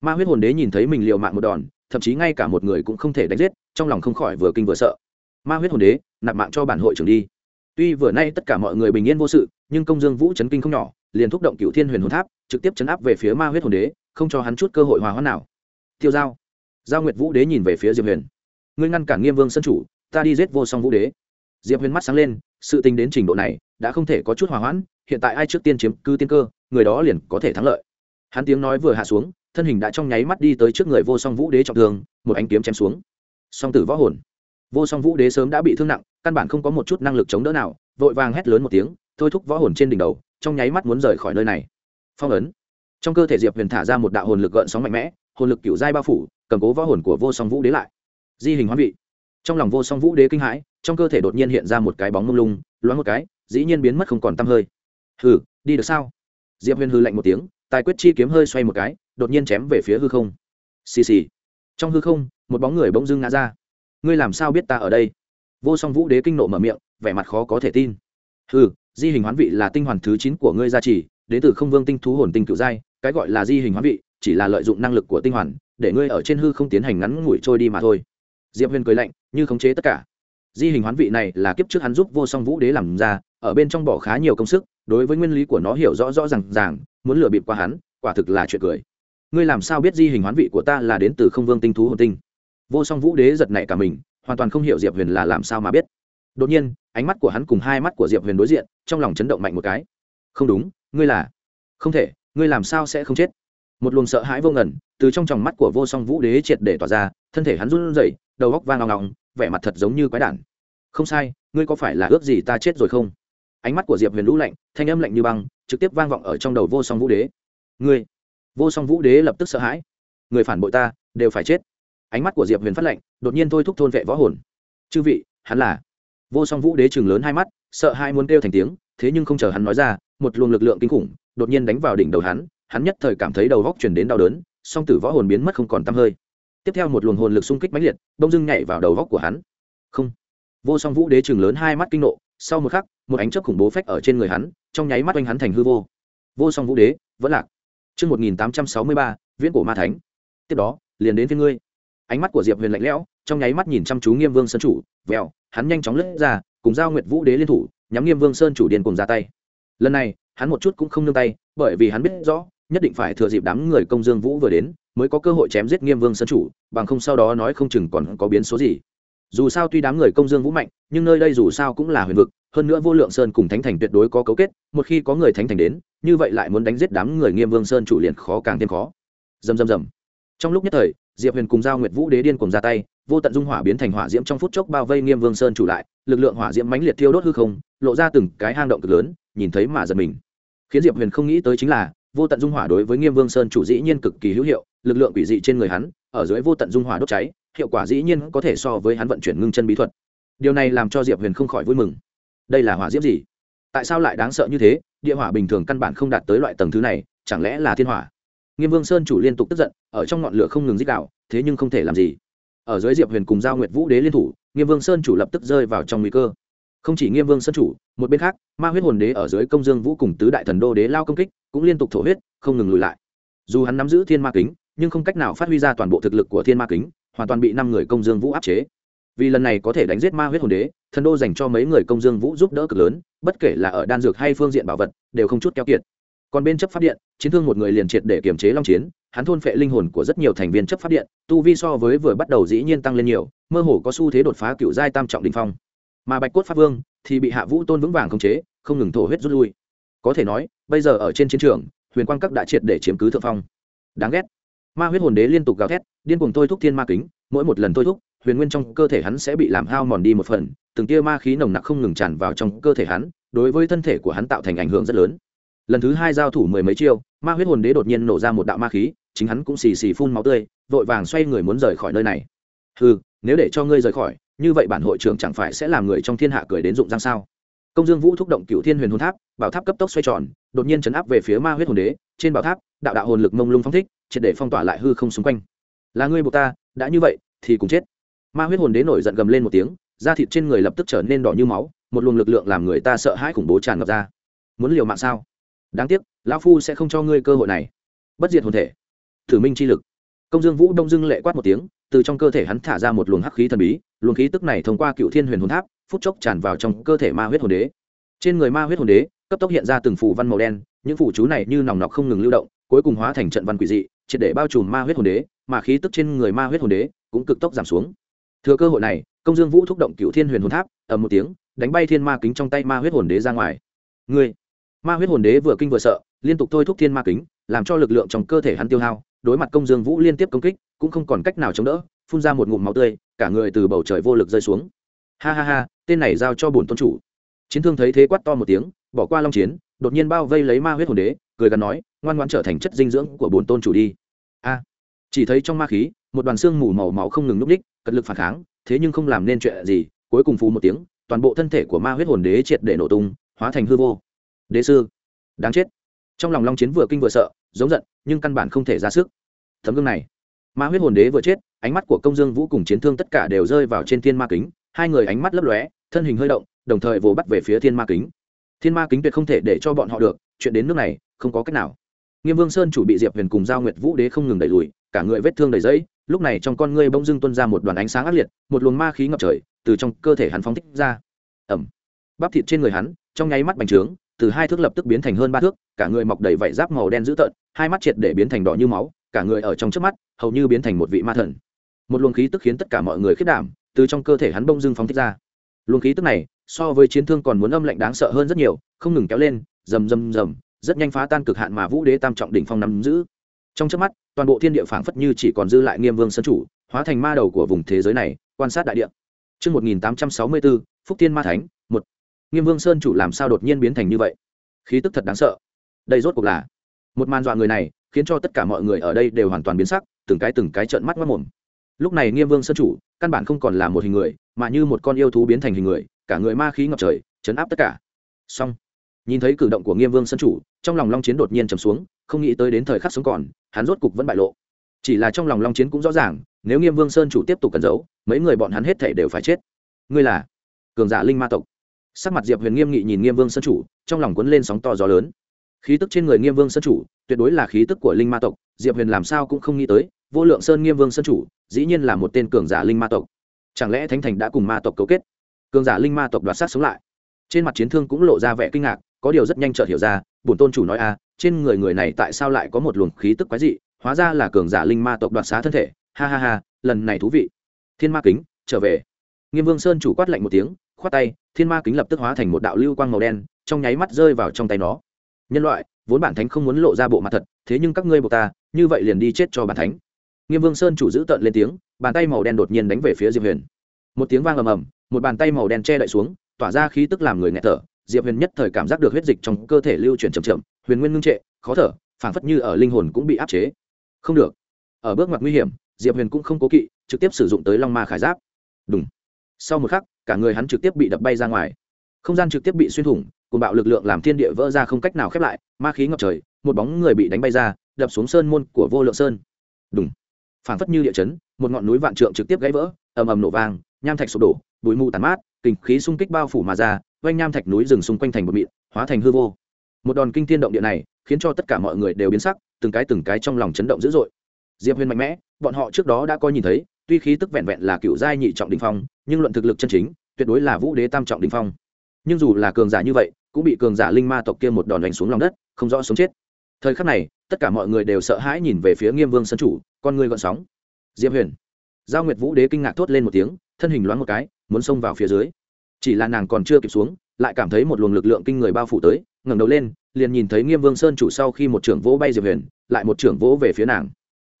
Speaker 1: Ma huyết hồn đế nhìn thấy mình liều mạng một đòn, thậm chí ngay cả một người cũng không thể đánh giết, trong lòng không khỏi vừa kinh vừa sợ. Ma huyết hồn đế, nạp mạng cho bản hội trưởng đi. Tuy vừa nay tất cả mọi người bình yên vô sự, nhưng công dương vũ chấn kinh không nhỏ, liền thúc động cựu thiên huyền hồn tháp, trực tiếp chấn áp về phía ma huyết hồn đế, không cho hắn chút cơ hội hòa hoãn nào. Tiêu giao. Giao nguyệt vũ đế nhìn về phía diệp huyền ngươi ngăn cản nghiêm vương sân chủ, ta đi giết vô song vũ đế. Diệp huyền mắt sáng lên, sự tình đến trình độ này, đã không thể có chút hòa hoãn, hiện tại ai trước tiên chiếm cư tiên cơ, người đó liền có thể thắng lợi. Hắn tiếng nói vừa hạ xuống, thân hình đã trong nháy mắt đi tới trước người vô song vũ đế trọng thương, một ánh kiếm chém xuống. Song tử võ hồn. Vô song vũ đế sớm đã bị thương nặng, căn bản không có một chút năng lực chống đỡ nào, vội vàng hét lớn một tiếng, thôi thúc võ hồn trên đỉnh đầu, trong nháy mắt muốn rời khỏi nơi này. Phong ấn. Trong cơ thể diệp huyền thả ra một đạo hồn lực gợn sóng mạnh mẽ, hồn lực cựu giai bao phủ, cầm cố võ hồn của vô song vũ đế lại di hình hoán vị. Trong lòng vô song vũ đế kinh hãi, trong cơ thể đột nhiên hiện ra một cái bóng mông lung, loáng một cái, dĩ nhiên biến mất không còn t hơi. Hừ, đi được sao? Diệp huyền hư lạnh một tiếng, tài quyết chi kiếm hơi xoay một cái, đột nhiên chém về phía hư không. Xì xì. Trong hư không, một bóng người bỗng dưng ngã ra. Ngươi làm sao biết ta ở đây? Vô song vũ đế kinh nộ mở miệng, vẻ mặt khó có thể tin. Hừ, di hình hoán vị là tinh hoàn thứ chín của ngươi gia trì, đến từ không vương tinh thú hồn tinh cựu giai, cái gọi là di hình hoán vị, chỉ là lợi dụng năng lực của tinh hoàn, để ngươi ở trên hư không tiến hành ngắn ngủi trôi đi mà thôi diệp huyền cười lạnh, như khống chế tất cả. Di hình hoán vị này là kiếp trước hắn giúp vô song vũ đế làm ra, ở bên trong bỏ khá nhiều công sức, đối với nguyên lý của nó hiểu rõ rõ r à n g ràng, muốn lừa bịp qua hắn, quả thực là chuyện cười. Ngươi làm sao biết di hình hoán vị của ta là đến từ không vương tinh thú hồn tinh? Vô song vũ đế giật nảy cả mình, hoàn toàn không hiểu diệp huyền là làm sao mà biết. Đột nhiên, ánh mắt của hắn cùng hai mắt của diệp huyền đối diện, trong lòng chấn động mạnh một cái. Không đúng, ngươi là. Không thể, ngươi làm sao sẽ không chết? Một luồng sợ hãi vô ngẩn từ trong tròng mắt của vô song vũ đế triệt để tỏa ra, thân thể hắn run rẩy đầu góc vang ngong ngong vẻ mặt thật giống như quái đản. Không sai, ngươi có phải là ước gì ta chết rồi không? Ánh mắt của diệp huyền lũ lạnh, thanh âm lạnh như băng, trực tiếp vang vọng ở trong đầu vô song vũ đế. Ngươi, vô song vũ đế lập tức sợ hãi. Người phản bội ta, đều phải chết. Ánh mắt của diệp huyền phát lạnh, đột nhiên thôi thúc thôn vệ võ hồn. Chư vị, hắn là vô song vũ đế chừng lớn hai mắt, sợ hai muốn kêu thành tiếng, thế nhưng không chờ hắn nói ra, một luồng lực lượng kinh khủng, đột nhiên đánh vào đỉnh đầu hắn hắn nhất thời cảm thấy đầu góc chuyển đến đau đớn, song tử võ hồn biến mất không còn t hơi tiếp theo một luồng hồn lực xung kích mãnh liệt bông dưng nhảy vào đầu góc của hắn. Không. Vô song vũ đế chừng lớn hai mắt kinh nộ, sau một khắc, một ánh chớp khủng bố phách ở trên người hắn, trong nháy mắt oanh hắn thành hư vô. Vô song vũ đế, vẫn lạc. Chương một nghìn tám trăm sáu mươi ba, viễn cổ ma thánh. Tiếp đó, liền đến với ngươi. Ánh mắt của diệp huyền lạnh lẽo, trong nháy mắt nhìn chăm chú nghiêm vương sơn chủ vèo hắn nhanh chóng lướt ra, cùng giao nguyệt vũ đế liên thủ, nhắm nghiêm vương sơn chủ điền cùng ra tay. Lần này, hắn một chút cũng không nương tay, bởi vì hắn biết rõ, nhất định phải thừa dịp đám người công dương vũ vừa đến mới có cơ hội chém giết nghiêm vương sơn chủ, bằng không sau đó nói không chừng còn có biến số gì. Dù sao tuy đám người công dương vũ mạnh, nhưng nơi đây dù sao cũng là huyền vực, hơn nữa vô lượng sơn cùng thánh thành tuyệt đối có cấu kết, một khi có người thánh thành đến, như vậy lại muốn đánh giết đám người nghiêm vương sơn chủ liền khó càng thêm khó. Dầm dầm dầm trong lúc nhất thời, diệp huyền cùng giao nguyệt vũ đế điên cùng ra tay, vô tận dung hỏa biến thành hỏa diễm trong phút chốc bao vây nghiêm vương sơn chủ lại, lực lượng hỏa diễm mãnh liệt thiêu đốt hư không, lộ ra từng cái hang động cực lớn, nhìn thấy mà giật mình. Khiến diệp huyền không nghĩ tới chính là vô tận dung hỏa đối với nghiêm vương sơn chủ dĩ nhiên cực kỳ hữu hiệu, lực lượng quỷ dị trên người hắn, ở dưới vô tận dung hỏa đốt cháy, hiệu quả dĩ nhiên có thể so với hắn vận chuyển ngưng chân bí thuật. Điều này làm cho diệp huyền không khỏi vui mừng. Đây là hỏa diễm gì? Tại sao lại đáng sợ như thế? Địa hỏa bình thường căn bản không đạt tới loại tầng thứ này, chẳng lẽ là thiên hỏa? Nghiêm vương sơn chủ liên tục tức giận, ở trong ngọn lửa không ngừng dích đạo thế nhưng không thể làm gì. Ở dưới diệp huyền cùng giao nguyệt vũ đế liên thủ, nghiêm vương sơn chủ lập tức rơi vào trong nguy cơ không chỉ nghiêm vương sân chủ, một bên khác, ma huyết hồn đế ở dưới công dương vũ cùng tứ đại thần đô đế lao công kích, cũng liên tục thổ huyết, không ngừng lùi lại. Dù hắn nắm giữ thiên ma kính, nhưng không cách nào phát huy ra toàn bộ thực lực của thiên ma kính, hoàn toàn bị năm người công dương vũ áp chế. Vì lần này có thể đánh giết ma huyết hồn đế, thần đô dành cho mấy người công dương vũ giúp đỡ cực lớn, bất kể là ở đan dược hay phương diện bảo vật, đều không chút keo kiệt. Còn bên chấp pháp điện, chiến thương một người liền triệt để kiềm chế long chiến, hắn thôn phệ linh hồn của rất nhiều thành viên chấp pháp điện, tu vi so với vừa bắt đầu dĩ nhiên tăng lên nhiều, mơ hồ có xu thế đột phá cựu giai tam trọng đình phong mà bạch cốt pháp vương thì bị hạ vũ tôn vững vàng khống chế, không ngừng thổ huyết rút lui. Có thể nói, bây giờ ở trên chiến trường, huyền quang các đã triệt để chiếm cứ thượng phong. Đáng ghét. Ma huyết hồn đế liên tục gào thét, điên cuồng thôi thúc thiên ma kính, mỗi một lần thôi thúc, huyền nguyên trong cơ thể hắn sẽ bị làm hao mòn đi một phần, từng tia ma khí nồng nặc không ngừng tràn vào trong cơ thể hắn, đối với thân thể của hắn tạo thành ảnh hưởng rất lớn. Lần thứ hai giao thủ mười mấy chiêu, ma huyết hồn đế đột nhiên nổ ra một đạo ma khí, chính hắn cũng xì xì phun máu tươi, vội vàng xoay người muốn rời khỏi nơi này. Ừ nếu để cho ngươi rời khỏi như vậy bản hội trưởng chẳng phải sẽ làm người trong thiên hạ cười đến dụng răng sao? Công dương vũ thúc động cựu thiên huyền hồn tháp, bảo tháp cấp tốc xoay tròn, đột nhiên chấn áp về phía ma huyết hồn đế, trên bảo tháp, đạo đạo hồn lực mông lung phong thích, triệt để phong tỏa lại hư không xung quanh. Là ngươi buộc ta, đã như vậy, thì cùng chết. Ma huyết hồn đế nổi giận gầm lên một tiếng, da thịt trên người lập tức trở nên đỏ như máu, một luồng lực lượng làm người ta sợ hãi khủng bố tràn ngập ra. Muốn liều mạng sao? Đáng tiếc, lão phu sẽ không cho ngươi cơ hội này. Bất diệt hồn thể. Thử minh chi lực công dương vũ đông dưng lệ quát một tiếng, từ trong cơ thể hắn thả ra một luồng hắc khí thần bí, luồng khí tức này thông qua cựu thiên huyền hồn tháp, phút chốc tràn vào trong cơ thể ma huyết hồn đế. Trên người ma huyết hồn đế, cấp tốc hiện ra từng phủ văn màu đen, những phủ chú này như nòng nọc không ngừng lưu động, cuối cùng hóa thành trận văn quỷ dị, triệt để bao trùm ma huyết hồn đế, mà khí tức trên người ma huyết hồn đế cũng cực tốc giảm xuống. Thừa cơ hội này, công dương vũ thúc động cựu thiên huyền hồn tháp, ầm một tiếng, đánh bay thiên ma kính trong tay ma huyết hồn đế ra ngoài. Người, ma huyết hồn đế vừa kinh vừa sợ, liên tục thôi thúc thiên ma kính, làm cho lực lượng trong cơ thể hắn tiêu hao đối mặt công dương vũ liên tiếp công kích cũng không còn cách nào chống đỡ phun ra một ngụm máu tươi cả người từ bầu trời vô lực rơi xuống. Ha ha ha tên này giao cho bổn tôn chủ. Chiến thương thấy thế quát to một tiếng bỏ qua long chiến đột nhiên bao vây lấy ma huyết hồn đế cười gắn nói ngoan ngoan trở thành chất dinh dưỡng của bổn tôn chủ đi. A. Chỉ thấy trong ma khí một đoàn xương mù màu máu không ngừng núp ních, cật lực phản kháng thế nhưng không làm nên chuyện gì cuối cùng phù một tiếng toàn bộ thân thể của ma huyết hồn đế triệt để nổ tung hóa thành hư vô. Đế sư đáng chết trong lòng long chiến vừa kinh vừa sợ, giống giận, nhưng căn bản không thể ra sức. Tấm gương này, ma huyết hồn đế vừa chết, ánh mắt của công dương vũ cùng chiến thương tất cả đều rơi vào trên thiên ma kính, hai người ánh mắt lấp lóe, thân hình hơi động, đồng thời vồ bắt về phía thiên ma kính. Thiên ma kính tuyệt không thể để cho bọn họ được, chuyện đến nước này, không có cách nào. Nghiêm vương sơn chủ bị diệp huyền cùng giao nguyệt vũ đế không ngừng đẩy lùi, cả người vết thương đầy dẫy lúc này trong con ngươi bỗng dưng tuân ra một đoàn ánh sáng ác liệt, một luồng ma khí ngập trời, từ trong cơ thể hắn phóng thích ra. Ẩm bắp thịt trên người hắn, trong nháy mắt bành trướng từ hai thước lập tức biến thành hơn ba thước cả người mọc đầy vảy giáp màu đen dữ tợn hai mắt triệt để biến thành đỏ như máu cả người ở trong trước mắt hầu như biến thành một vị ma thần. Một luồng khí tức khiến tất cả mọi người khiết đảm từ trong cơ thể hắn bông dưng phóng thích ra. Luồng khí tức này so với chiến thương còn muốn âm lạnh đáng sợ hơn rất nhiều không ngừng kéo lên rầm rầm rầm rất nhanh phá tan cực hạn mà vũ đế tam trọng đỉnh phong nắm giữ. Trong trước mắt toàn bộ thiên địa phảng phất như chỉ còn dư lại nghiêm vương sân chủ hóa thành ma đầu của vùng thế giới này quan sát đại địa. Trước 1864, Phúc Thiên Ma Thánh, một. Nghiêm Vương Sơn chủ làm sao đột nhiên biến thành như vậy? Khí tức thật đáng sợ. Đây rốt cuộc là một màn dọa người này, khiến cho tất cả mọi người ở đây đều hoàn toàn biến sắc, từng cái từng cái trợn mắt mất mồm. Lúc này Nghiêm Vương Sơn chủ, căn bản không còn là một hình người, mà như một con yêu thú biến thành hình người, cả người ma khí ngập trời, chấn áp tất cả. Xong, nhìn thấy cử động của Nghiêm Vương Sơn chủ, trong lòng Long Chiến đột nhiên trầm xuống, không nghĩ tới đến thời khắc sống còn, hắn rốt cục vẫn bại lộ. Chỉ là trong lòng Long Chiến cũng rõ ràng, nếu Nghiêm Vương Sơn chủ tiếp tục cẩn giấu, mấy người bọn hắn hết thể đều phải chết. Ngươi là cường giả linh ma tộc sắc mặt diệp huyền nghiêm nghị nhìn nghiêm vương sân chủ, trong lòng quấn lên sóng to gió lớn. Khí tức trên người nghiêm vương sân chủ, tuyệt đối là khí tức của linh ma tộc, diệp huyền làm sao cũng không nghĩ tới, vô lượng sơn nghiêm vương sân chủ, dĩ nhiên là một tên cường giả linh ma tộc. Chẳng lẽ thánh thành đã cùng ma tộc cấu kết? Cường giả linh ma tộc đoạt sát sống lại. Trên mặt chiến thương cũng lộ ra vẻ kinh ngạc, có điều rất nhanh chợt hiểu ra, bổn tôn chủ nói a trên người người này tại sao lại có một luồng khí tức quái dị, hóa ra là cường giả linh ma tộc đoạt xá thân thể. Ha ha ha, lần này thú vị. Thiên ma kính, trở về. Nghiêm vương sơn chủ quát lạnh một tiếng khoát tay, thiên ma kính lập tức hóa thành một đạo lưu quang màu đen, trong nháy mắt rơi vào trong tay nó. Nhân loại, vốn bản thánh không muốn lộ ra bộ mặt thật, thế nhưng các ngươi buộc ta, như vậy liền đi chết cho bản thánh. Nghiêm vương sơn chủ giữ tợn lên tiếng, bàn tay màu đen đột nhiên đánh về phía diệp huyền. Một tiếng vang ầm ầm, một bàn tay màu đen che đậy xuống, tỏa ra khí tức làm người nghẹt thở. Diệp huyền nhất thời cảm giác được huyết dịch trong cơ thể lưu chuyển chậm chậm, huyền nguyên ngưng trệ, khó thở, phảng phất như ở linh hồn cũng bị áp chế. Không được. Ở bước ngoặt nguy hiểm, diệp huyền cũng không cố kỵ, trực tiếp sử dụng tới long ma khải giáp. Đúng sau một khắc cả người hắn trực tiếp bị đập bay ra ngoài. Không gian trực tiếp bị xuyên thủng cùng bạo lực lượng làm thiên địa vỡ ra không cách nào khép lại, ma khí ngập trời, một bóng người bị đánh bay ra, đập xuống sơn môn của vô lượng sơn. Đúng phảng phất như địa chấn, một ngọn núi vạn trượng trực tiếp gãy vỡ, ầm ầm nổ vang, nham thạch sụp đổ, bụi mù tàn mát, kinh khí xung kích bao phủ mà ra oanh nham thạch núi rừng xung quanh thành một mịn, hóa thành hư vô. Một đòn kinh thiên động địa này, khiến cho tất cả mọi người đều biến sắc, từng cái từng cái trong lòng chấn động dữ dội. Diệp huyền mạnh mẽ, bọn họ trước đó đã coi nhìn thấy tuy khí tức vẹn vẹn là cựu giai nhị trọng đình phong, nhưng luận thực lực chân chính, tuyệt đối là vũ đế tam trọng đình phong. Nhưng dù là cường giả như vậy, cũng bị cường giả linh ma tộc kia một đòn đánh xuống lòng đất, không rõ sống chết. Thời khắc này, tất cả mọi người đều sợ hãi nhìn về phía nghiêm vương sân chủ, con người gọn sóng. Diệp huyền, giao nguyệt vũ đế kinh ngạc thốt lên một tiếng, thân hình loáng một cái, muốn xông vào phía dưới. Chỉ là nàng còn chưa kịp xuống, lại cảm thấy một luồng lực lượng kinh người bao phủ tới, ngẩng đầu lên, liền nhìn thấy nghiêm vương sơn chủ sau khi một trưởng vỗ bay diệp huyền, lại một trưởng vỗ về phía nàng.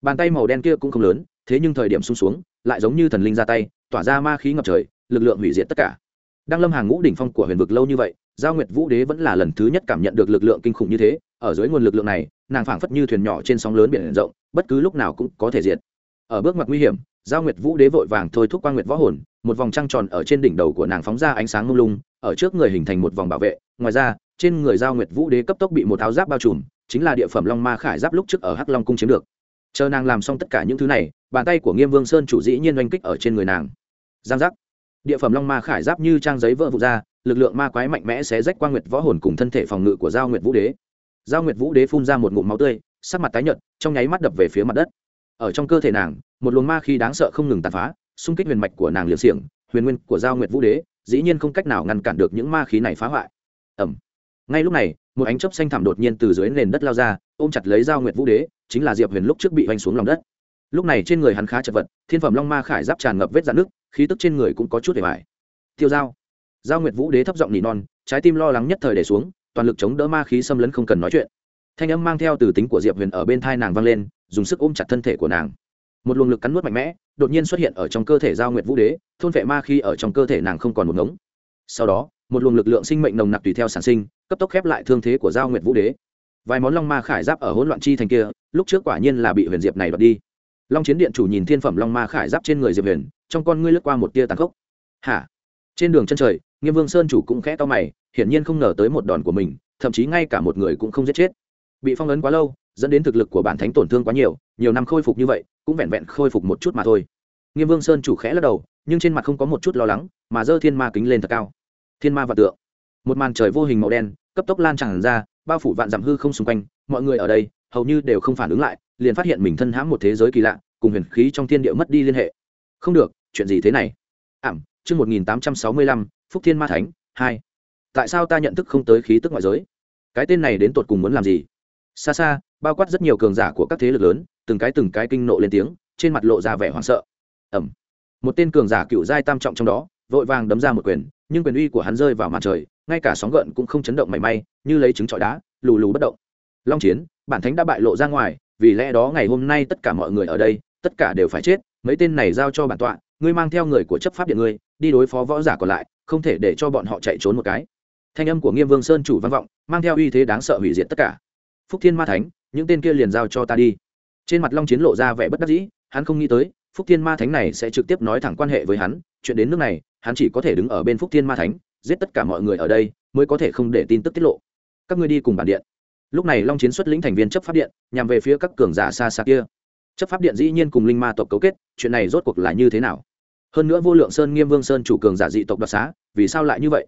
Speaker 1: Bàn tay màu đen kia cũng không lớn thế nhưng thời điểm sung xuống, lại giống như thần linh ra tay, tỏa ra ma khí ngập trời, lực lượng hủy diệt tất cả. Đang lâm hàng ngũ đỉnh phong của huyền vực lâu như vậy, giao nguyệt vũ đế vẫn là lần thứ nhất cảm nhận được lực lượng kinh khủng như thế, ở dưới nguồn lực lượng này, nàng phảng phất như thuyền nhỏ trên sóng lớn biển rộng, bất cứ lúc nào cũng có thể diệt. Ở bước ngoặt nguy hiểm, giao nguyệt vũ đế vội vàng thôi thúc quang nguyệt võ hồn, một vòng trăng tròn ở trên đỉnh đầu của nàng phóng ra ánh sáng mông lung, ở trước người hình thành một vòng bảo vệ, ngoài ra, trên người giao nguyệt vũ đế cấp tốc bị một áo giáp bao trùm, chính là địa phẩm long ma khải giáp lúc trước ở hắc long cung chiếm được chờ nàng làm xong tất cả những thứ này, bàn tay của nghiêm vương sơn chủ dĩ nhiên oanh kích ở trên người nàng. Giang giác. Địa phẩm long ma khải giáp như trang giấy vỡ vụt ra, lực lượng ma quái mạnh mẽ sẽ rách qua nguyệt võ hồn cùng thân thể phòng ngự của giao nguyệt vũ đế. Giao nguyệt vũ đế phun ra một ngụm máu tươi, sắc mặt tái nhợt, trong nháy mắt đập về phía mặt đất. Ở trong cơ thể nàng, một luồng ma khi đáng sợ không ngừng tàn phá, xung kích huyền mạch của nàng liều xiềng, huyền nguyên của giao nguyệt vũ đế, dĩ nhiên không cách nào ngăn cản được những ma khí này phá hoại. Ẩm ngay lúc này, một ánh chớp xanh thẳm đột nhiên từ dưới nền đất lao ra, ôm chặt lấy giao nguyệt vũ đế chính là diệp huyền lúc trước bị oanh xuống lòng đất. Lúc này trên người hắn khá chật vật, thiên phẩm long ma khải giáp tràn ngập vết dạn nước khí tức trên người cũng có chút để mải tiêu dao giao nguyệt vũ đế thấp giọng nỉ non, trái tim lo lắng nhất thời để xuống, toàn lực chống đỡ ma khí xâm lấn không cần nói chuyện. Thanh âm mang theo từ tính của diệp huyền ở bên thai nàng vang lên, dùng sức ôm chặt thân thể của nàng. Một luồng lực cắn nuốt mạnh mẽ, đột nhiên xuất hiện ở trong cơ thể giao nguyệt vũ đế, thôn vệ ma khi ở trong cơ thể nàng không còn một ngống. Sau đó, một luồng lực lượng sinh mệnh nồng nặc tùy theo sản sinh, cấp tốc khép lại thương thế của giao nguyệt vũ đế vài món long ma khải giáp ở hỗn loạn chi thành kia, lúc trước quả nhiên là bị huyền diệp này đoạt đi. Long chiến điện chủ nhìn thiên phẩm long ma khải giáp trên người diệp huyền, trong con ngươi lướt qua một tia tàn khốc. Hả? Trên đường chân trời, nghiêm vương sơn chủ cũng khẽ to mày, hiển nhiên không ngờ tới một đòn của mình, thậm chí ngay cả một người cũng không giết chết. Bị phong ấn quá lâu, dẫn đến thực lực của bản thánh tổn thương quá nhiều nhiều năm khôi phục như vậy, cũng vẹn vẹn khôi phục một chút mà thôi. Nghiêm vương sơn chủ khẽ lắc đầu, nhưng trên mặt không có một chút lo lắng, mà giơ thiên ma kính lên thật cao. Thiên ma và tượng. Một màn trời vô hình màu đen, cấp tốc lan tràn ra bao phủ vạn dặm hư không xung quanh, mọi người ở đây hầu như đều không phản ứng lại, liền phát hiện mình thân hãm một thế giới kỳ lạ, cùng huyền khí trong thiên địa mất đi liên hệ. Không được, chuyện gì thế này? Ảm, chương một nghìn tám trăm sáu mươi lăm, phúc thiên ma thánh, hai. Tại sao ta nhận thức không tới khí tức ngoại giới? Cái tên này đến tột cùng muốn làm gì? Xa xa, bao quát rất nhiều cường giả của các thế lực lớn, từng cái từng cái kinh nộ lên tiếng, trên mặt lộ ra vẻ hoảng sợ. Ẩm. Một tên cường giả cựu giai tam trọng trong đó, vội vàng đấm ra một quyền, nhưng quyền uy của hắn rơi vào màn trời ngay cả sóng gợn cũng không chấn động mảy may, như lấy trứng trọi đá, lù lù bất động. Long chiến, bản thánh đã bại lộ ra ngoài, vì lẽ đó ngày hôm nay tất cả mọi người ở đây, tất cả đều phải chết, mấy tên này giao cho bản tọa, ngươi mang theo người của chấp pháp điện ngươi, đi đối phó võ giả còn lại, không thể để cho bọn họ chạy trốn một cái. Thanh âm của nghiêm vương sơn chủ văn vọng, mang theo uy thế đáng sợ hủy diệt tất cả. Phúc thiên ma thánh, những tên kia liền giao cho ta đi. Trên mặt long chiến lộ ra vẻ bất đắc dĩ, hắn không nghĩ tới, phúc thiên ma thánh này sẽ trực tiếp nói thẳng quan hệ với hắn, chuyện đến nước này, hắn chỉ có thể đứng ở bên phúc thiên ma thánh giết tất cả mọi người ở đây mới có thể không để tin tức tiết lộ. Các ngươi đi cùng bản điện. Lúc này long chiến xuất lĩnh thành viên chấp pháp điện, nhằm về phía các cường giả xa xa kia. Chấp pháp điện dĩ nhiên cùng linh ma tộc cấu kết, chuyện này rốt cuộc là như thế nào? Hơn nữa vô lượng sơn nghiêm vương sơn chủ cường giả dị tộc đoạt xá, vì sao lại như vậy?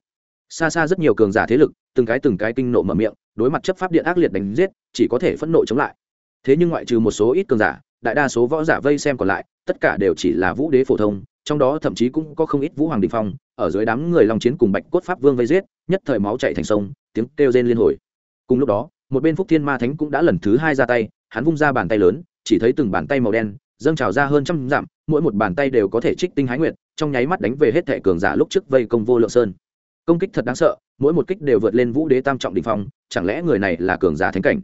Speaker 1: Xa xa rất nhiều cường giả thế lực, từng cái từng cái kinh nộ mở miệng, đối mặt chấp pháp điện ác liệt đánh giết, chỉ có thể phẫn nộ chống lại. Thế nhưng ngoại trừ một số ít cường giả, đại đa số võ giả vây xem còn lại, tất cả đều chỉ là vũ đế phổ thông trong đó thậm chí cũng có không ít vũ hoàng đình phong, ở dưới đám người long chiến cùng bạch cốt pháp vương vây giết, nhất thời máu chạy thành sông, tiếng kêu rên liên hồi. Cùng lúc đó, một bên phúc thiên ma thánh cũng đã lần thứ hai ra tay, hắn vung ra bàn tay lớn, chỉ thấy từng bàn tay màu đen dâng trào ra hơn trăm dặm, mỗi một bàn tay đều có thể trích tinh hái nguyệt, trong nháy mắt đánh về hết thẻ cường giả lúc trước vây công vô lượng sơn. Công kích thật đáng sợ, mỗi một kích đều vượt lên vũ đế tam trọng đỉnh phong, chẳng lẽ người này là cường giả thánh cảnh?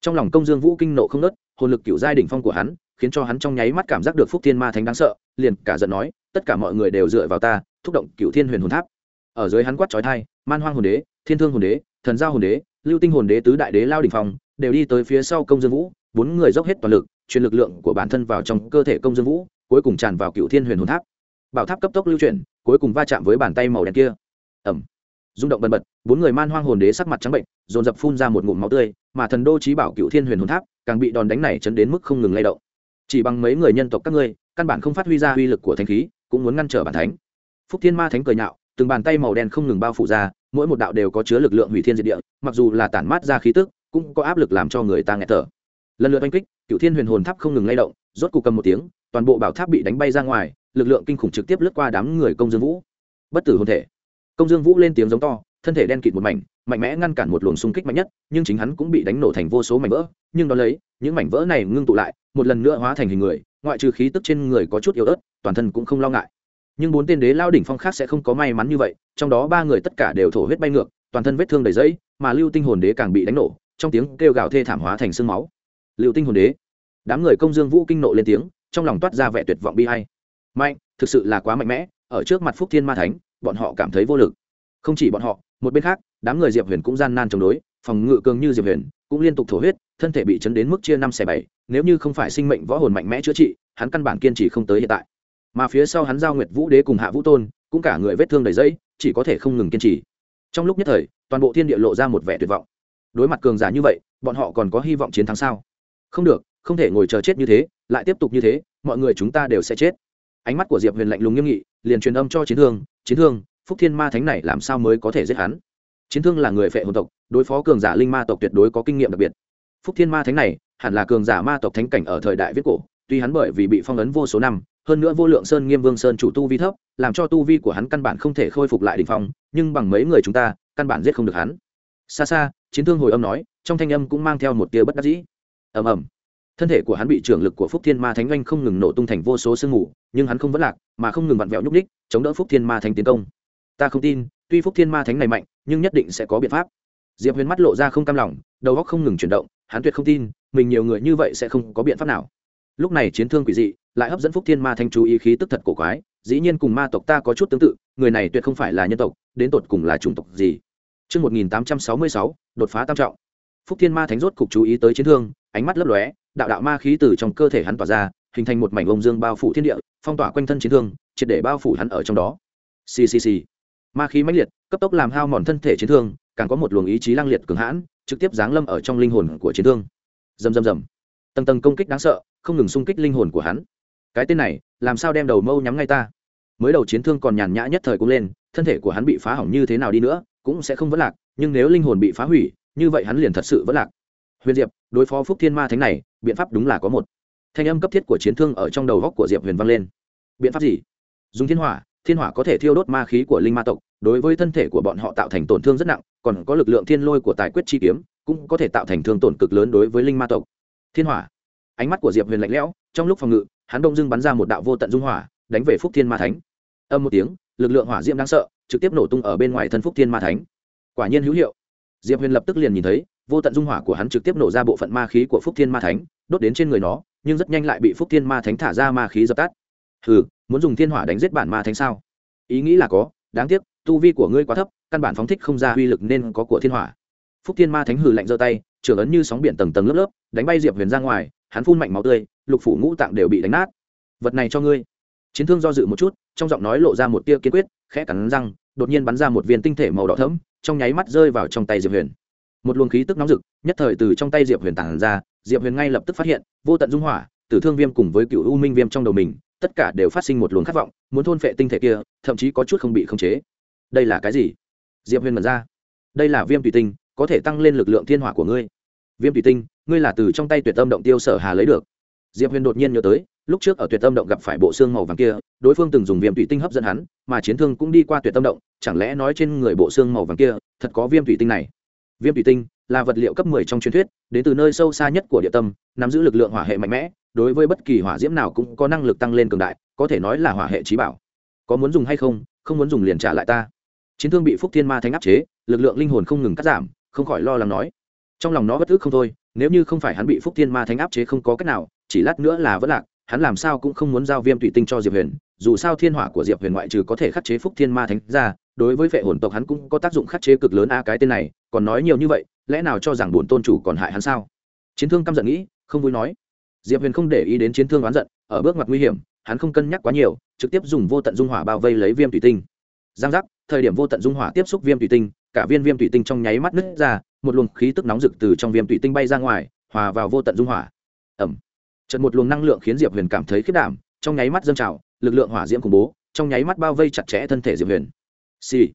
Speaker 1: Trong lòng công dương vũ kinh nộ không nớt, hồn lực cựu giai đỉnh phong của hắn, khiến cho hắn trong nháy mắt cảm giác được phúc thiên ma thánh đáng sợ liền cả giận nói, tất cả mọi người đều dựa vào ta, thúc động cựu thiên huyền hồn tháp. Ở dưới hắn quát trói thai, man hoang hồn đế, thiên thương hồn đế, thần giao hồn đế, lưu tinh hồn đế, tứ đại đế, lao đỉnh phòng đều đi tới phía sau công dương vũ, bốn người dốc hết toàn lực, truyền lực lượng của bản thân vào trong cơ thể công dương vũ, cuối cùng tràn vào cựu thiên huyền hồn tháp. Bảo tháp cấp tốc lưu chuyển, cuối cùng va chạm với bàn tay màu đen kia. Ẩm rung động bần bật, bốn người man hoang hồn đế sắc mặt trắng bệnh, dồn dập phun ra một ngụm máu tươi, mà thần đô trí bảo cựu thiên huyền hồn tháp càng bị đòn đánh này chấn đến mức không ngừng lay động. Chỉ bằng mấy người nhân tộc các ngươi căn bản không phát huy ra uy lực của thanh khí, cũng muốn ngăn trở bản thánh. Phúc thiên ma thánh cười nhạo, từng bàn tay màu đen không ngừng bao phủ ra, mỗi một đạo đều có chứa lực lượng hủy thiên diệt địa, mặc dù là tản mát ra khí tức, cũng có áp lực làm cho người ta nghẹt thở. Lần lượt oanh kích cựu thiên huyền hồn tháp không ngừng lay động, rốt cục cầm một tiếng, toàn bộ bảo tháp bị đánh bay ra ngoài, lực lượng kinh khủng trực tiếp lướt qua đám người công dương vũ. Bất tử hồn thể. Công dương vũ lên tiếng giống to, thân thể đen kịt một mảnh, mạnh mẽ ngăn cản một luồng xung kích mạnh nhất, nhưng chính hắn cũng bị đánh nổ thành vô số mảnh vỡ, nhưng đ ó lấy, những mảnh vỡ này ngưng tụ lại, một lần nữa hóa thành hình người ngoại trừ khí tức trên người có chút yếu ớt, toàn thân cũng không lo ngại. Nhưng bốn tên đế lao đỉnh phong khác sẽ không có may mắn như vậy, trong đó ba người tất cả đều thổ huyết bay ngược, toàn thân vết thương đầy dẫy, mà lưu tinh hồn đế càng bị đánh nổ, trong tiếng kêu gào thê thảm hóa thành sương máu. Lưu tinh hồn đế, đám người công dương vũ kinh nộ lên tiếng, trong lòng toát ra vẻ tuyệt vọng bi hay mạnh, thực sự là quá mạnh mẽ, ở trước mặt phúc thiên ma thánh, bọn họ cảm thấy vô lực. Không chỉ bọn họ, một bên khác, đám người diệp huyền cũng gian nan chống đối, phòng ngự cường như diệp huyền, cũng liên tục thổ huyết thân thể bị chấn đến mức chia năm xẻ bảy, nếu như không phải sinh mệnh võ hồn mạnh mẽ chữa trị, hắn căn bản kiên trì không tới hiện tại. Mà phía sau hắn giao nguyệt vũ đế cùng hạ vũ tôn, cũng cả người vết thương đầy dẫy, chỉ có thể không ngừng kiên trì. Trong lúc nhất thời, toàn bộ thiên địa lộ ra một vẻ tuyệt vọng. Đối mặt cường giả như vậy, bọn họ còn có hy vọng chiến thắng sao? Không được, không thể ngồi chờ chết như thế, lại tiếp tục như thế, mọi người chúng ta đều sẽ chết. Ánh mắt của diệp huyền lạnh lùng nghiêm nghị, liền truyền âm cho chiến thương chiến thương, phúc thiên ma thánh này làm sao mới có thể giết hắn? Chiến thương là người phệ hồn tộc, đối phó cường giả linh ma tộc tuyệt đối có kinh nghiệm đặc biệt phúc thiên ma thánh này hẳn là cường giả ma tộc thánh cảnh ở thời đại viết cổ, tuy hắn bởi vì bị phong ấn vô số năm, hơn nữa vô lượng sơn nghiêm vương sơn chủ tu vi thấp, làm cho tu vi của hắn căn bản không thể khôi phục lại đ ỉ n h phong, nhưng bằng mấy người chúng ta, căn bản giết không được hắn. Xa xa, chiến thương hồi âm nói, trong thanh âm cũng mang theo một tia bất đắc dĩ. Ầm ầm. Thân thể của hắn bị trưởng lực của phúc thiên ma thánh oanh không ngừng nổ tung thành vô số sương mù, nhưng hắn không vẫn lạc, mà không ngừng vặn vẹo nhúc ních chống đỡ phúc thiên ma thánh tiến công. Ta không tin, tuy phúc thiên ma thánh này mạnh, nhưng nhất định sẽ có biện pháp. Diệp huyền mắt lộ ra không cam lòng, đầu óc không ngừng chuyển động hắn tuyệt không tin mình nhiều người như vậy sẽ không có biện pháp nào. Lúc này chiến thương quỷ dị lại hấp dẫn phúc thiên ma thanh chú ý khí tức thật cổ quái dĩ nhiên cùng ma tộc ta có chút tương tự người này tuyệt không phải là nhân tộc đến tột cùng là chủng tộc gì? Trước 1866, đột phá tam trọng. Phúc Thiên Ma Thánh rốt cục chú ý tới chiến thương, ánh mắt lấp lóe đạo đạo ma khí từ trong cơ thể hắn tỏa ra hình thành một mảnh ông dương bao phủ thiên địa phong tỏa quanh thân chiến thương triệt để bao phủ hắn ở trong đó. Ccc ma khí mãnh liệt cấp tốc làm hao mòn thân thể chiến thương càng có một luồng ý chí lang liệt cường hãn trực tiếp giáng lâm ở trong linh hồn của chiến thương. Dầm dầm dầm tầng tầng công kích đáng sợ, không ngừng xung kích linh hồn của hắn. Cái tên này, làm sao đem đầu mâu nhắm ngay ta? Mới đầu chiến thương còn nhàn nhã nhất thời cũng lên, thân thể của hắn bị phá hỏng như thế nào đi nữa, cũng sẽ không vất lạc, nhưng nếu linh hồn bị phá hủy, như vậy hắn liền thật sự vất lạc. Huyền diệp, đối phó phúc thiên ma thánh này, biện pháp đúng là có một. Thanh âm cấp thiết của chiến thương ở trong đầu góc của diệp huyền vang lên. Biện pháp gì? Dùng thiên hỏa thiên hỏa có thể thiêu đốt ma khí của linh ma tộc đối với thân thể của bọn họ tạo thành tổn thương rất nặng, còn có lực lượng thiên lôi của tài quyết chi kiếm cũng có thể tạo thành thương tổn cực lớn đối với linh ma tộc. Thiên hỏa. Ánh mắt của diệp huyền lạnh lẽo, trong lúc phòng ngự, hắn đông dưng bắn ra một đạo vô tận dung hỏa, đánh về phúc thiên ma thánh. Âm một tiếng, lực lượng hỏa diễm đáng sợ, trực tiếp nổ tung ở bên ngoài thân phúc thiên ma thánh. Quả nhiên hữu hiệu. Diệp huyền lập tức liền nhìn thấy, vô tận dung hỏa của hắn trực tiếp nổ ra bộ phận ma khí của phúc thiên ma thánh, đốt đến trên người nó, nhưng rất nhanh lại bị phúc thiên ma thánh thả ra ma khí dập tắt. Hừ, muốn dùng thiên hỏa đánh giết bản ma thánh sao? Ý nghĩ là có, đáng tiếc tu vi của ngươi quá thấp, căn bản phóng thích không ra uy lực nên có của thiên hỏa. Phúc thiên ma thánh Hử lạnh giơ tay trưởng ấn như sóng biển tầng tầng lớp lớp, đánh bay diệp huyền ra ngoài, hắn phun mạnh máu tươi, lục phủ ngũ tạng đều bị đánh nát. Vật này cho ngươi. Chiến thương do dự một chút, trong giọng nói lộ ra một tia kiên quyết, khẽ cắn răng, đột nhiên bắn ra một viên tinh thể màu đỏ thẫm, trong nháy mắt rơi vào trong tay diệp huyền. Một luồng khí tức nóng rực, nhất thời từ trong tay diệp huyền tản ra, diệp huyền ngay lập tức phát hiện, vô tận dung hỏa tử thương viêm cùng với cựu u minh viêm trong đầu mình, tất cả đều phát sinh một luồng khát vọng, muốn thôn phệ tinh thể kia, thậm chí có chút không bị khống chế đây là cái gì? Diệp huyền mật ra. Đây là viêm tùy tinh, có thể tăng lên lực lượng thiên hỏa của ngươi. Viêm tùy tinh, ngươi là từ trong tay tuyệt tâm động tiêu sở hà lấy được. Diệp huyền đột nhiên nhớ tới, lúc trước ở tuyệt tâm động gặp phải bộ xương màu vàng kia, đối phương từng dùng viêm tùy tinh hấp dẫn hắn, mà chiến thương cũng đi qua tuyệt tâm động, chẳng lẽ nói trên người bộ xương màu vàng kia, thật có viêm tùy tinh này? Viêm tùy tinh là vật liệu cấp 10 trong truyền thuyết, đến từ nơi sâu xa nhất của địa tâm, nắm giữ lực lượng hỏa hệ mạnh mẽ, đối với bất kỳ hỏa diễm nào cũng có năng lực tăng lên cường đại, có thể nói là hỏa hệ trí bảo. Có muốn dùng hay không không muốn dùng liền trả lại ta chiến thương bị phúc thiên ma thánh áp chế, lực lượng linh hồn không ngừng cắt giảm, không khỏi lo lắng nói. Trong lòng nó bất ức không thôi, nếu như không phải hắn bị phúc thiên ma thánh áp chế không có cách nào, chỉ lát nữa là vẫn lạc, hắn làm sao cũng không muốn giao viêm thủy tinh cho diệp huyền, dù sao thiên hỏa của diệp huyền ngoại trừ có thể khắc chế phúc thiên ma thánh ra, đối với vệ hồn tộc hắn cũng có tác dụng khắc chế cực lớn a cái tên này, còn nói nhiều như vậy, lẽ nào cho rằng bổn tôn chủ còn hại hắn sao? Chiến thương căm giận nghĩ, không vui nói. Diệp huyền không để ý đến chiến thương oán giận, ở bước ngoặt nguy hiểm, hắn không cân nhắc quá nhiều, trực tiếp dùng vô tận dung hỏa bao vây lấy viêm thủy tinh. Giang giác thời điểm vô tận dung hỏa tiếp xúc viêm thủy tinh, cả viên viêm thủy tinh trong nháy mắt nứt ra, một luồng khí tức nóng rực từ trong viêm thủy tinh bay ra ngoài, hòa vào vô tận dung hỏa. Ẩm trận một luồng năng lượng khiến diệp huyền cảm thấy khiết đảm, trong nháy mắt dâng trào, lực lượng hỏa diễm khủng bố, trong nháy mắt bao vây chặt chẽ thân thể diệp huyền. Xì、sì.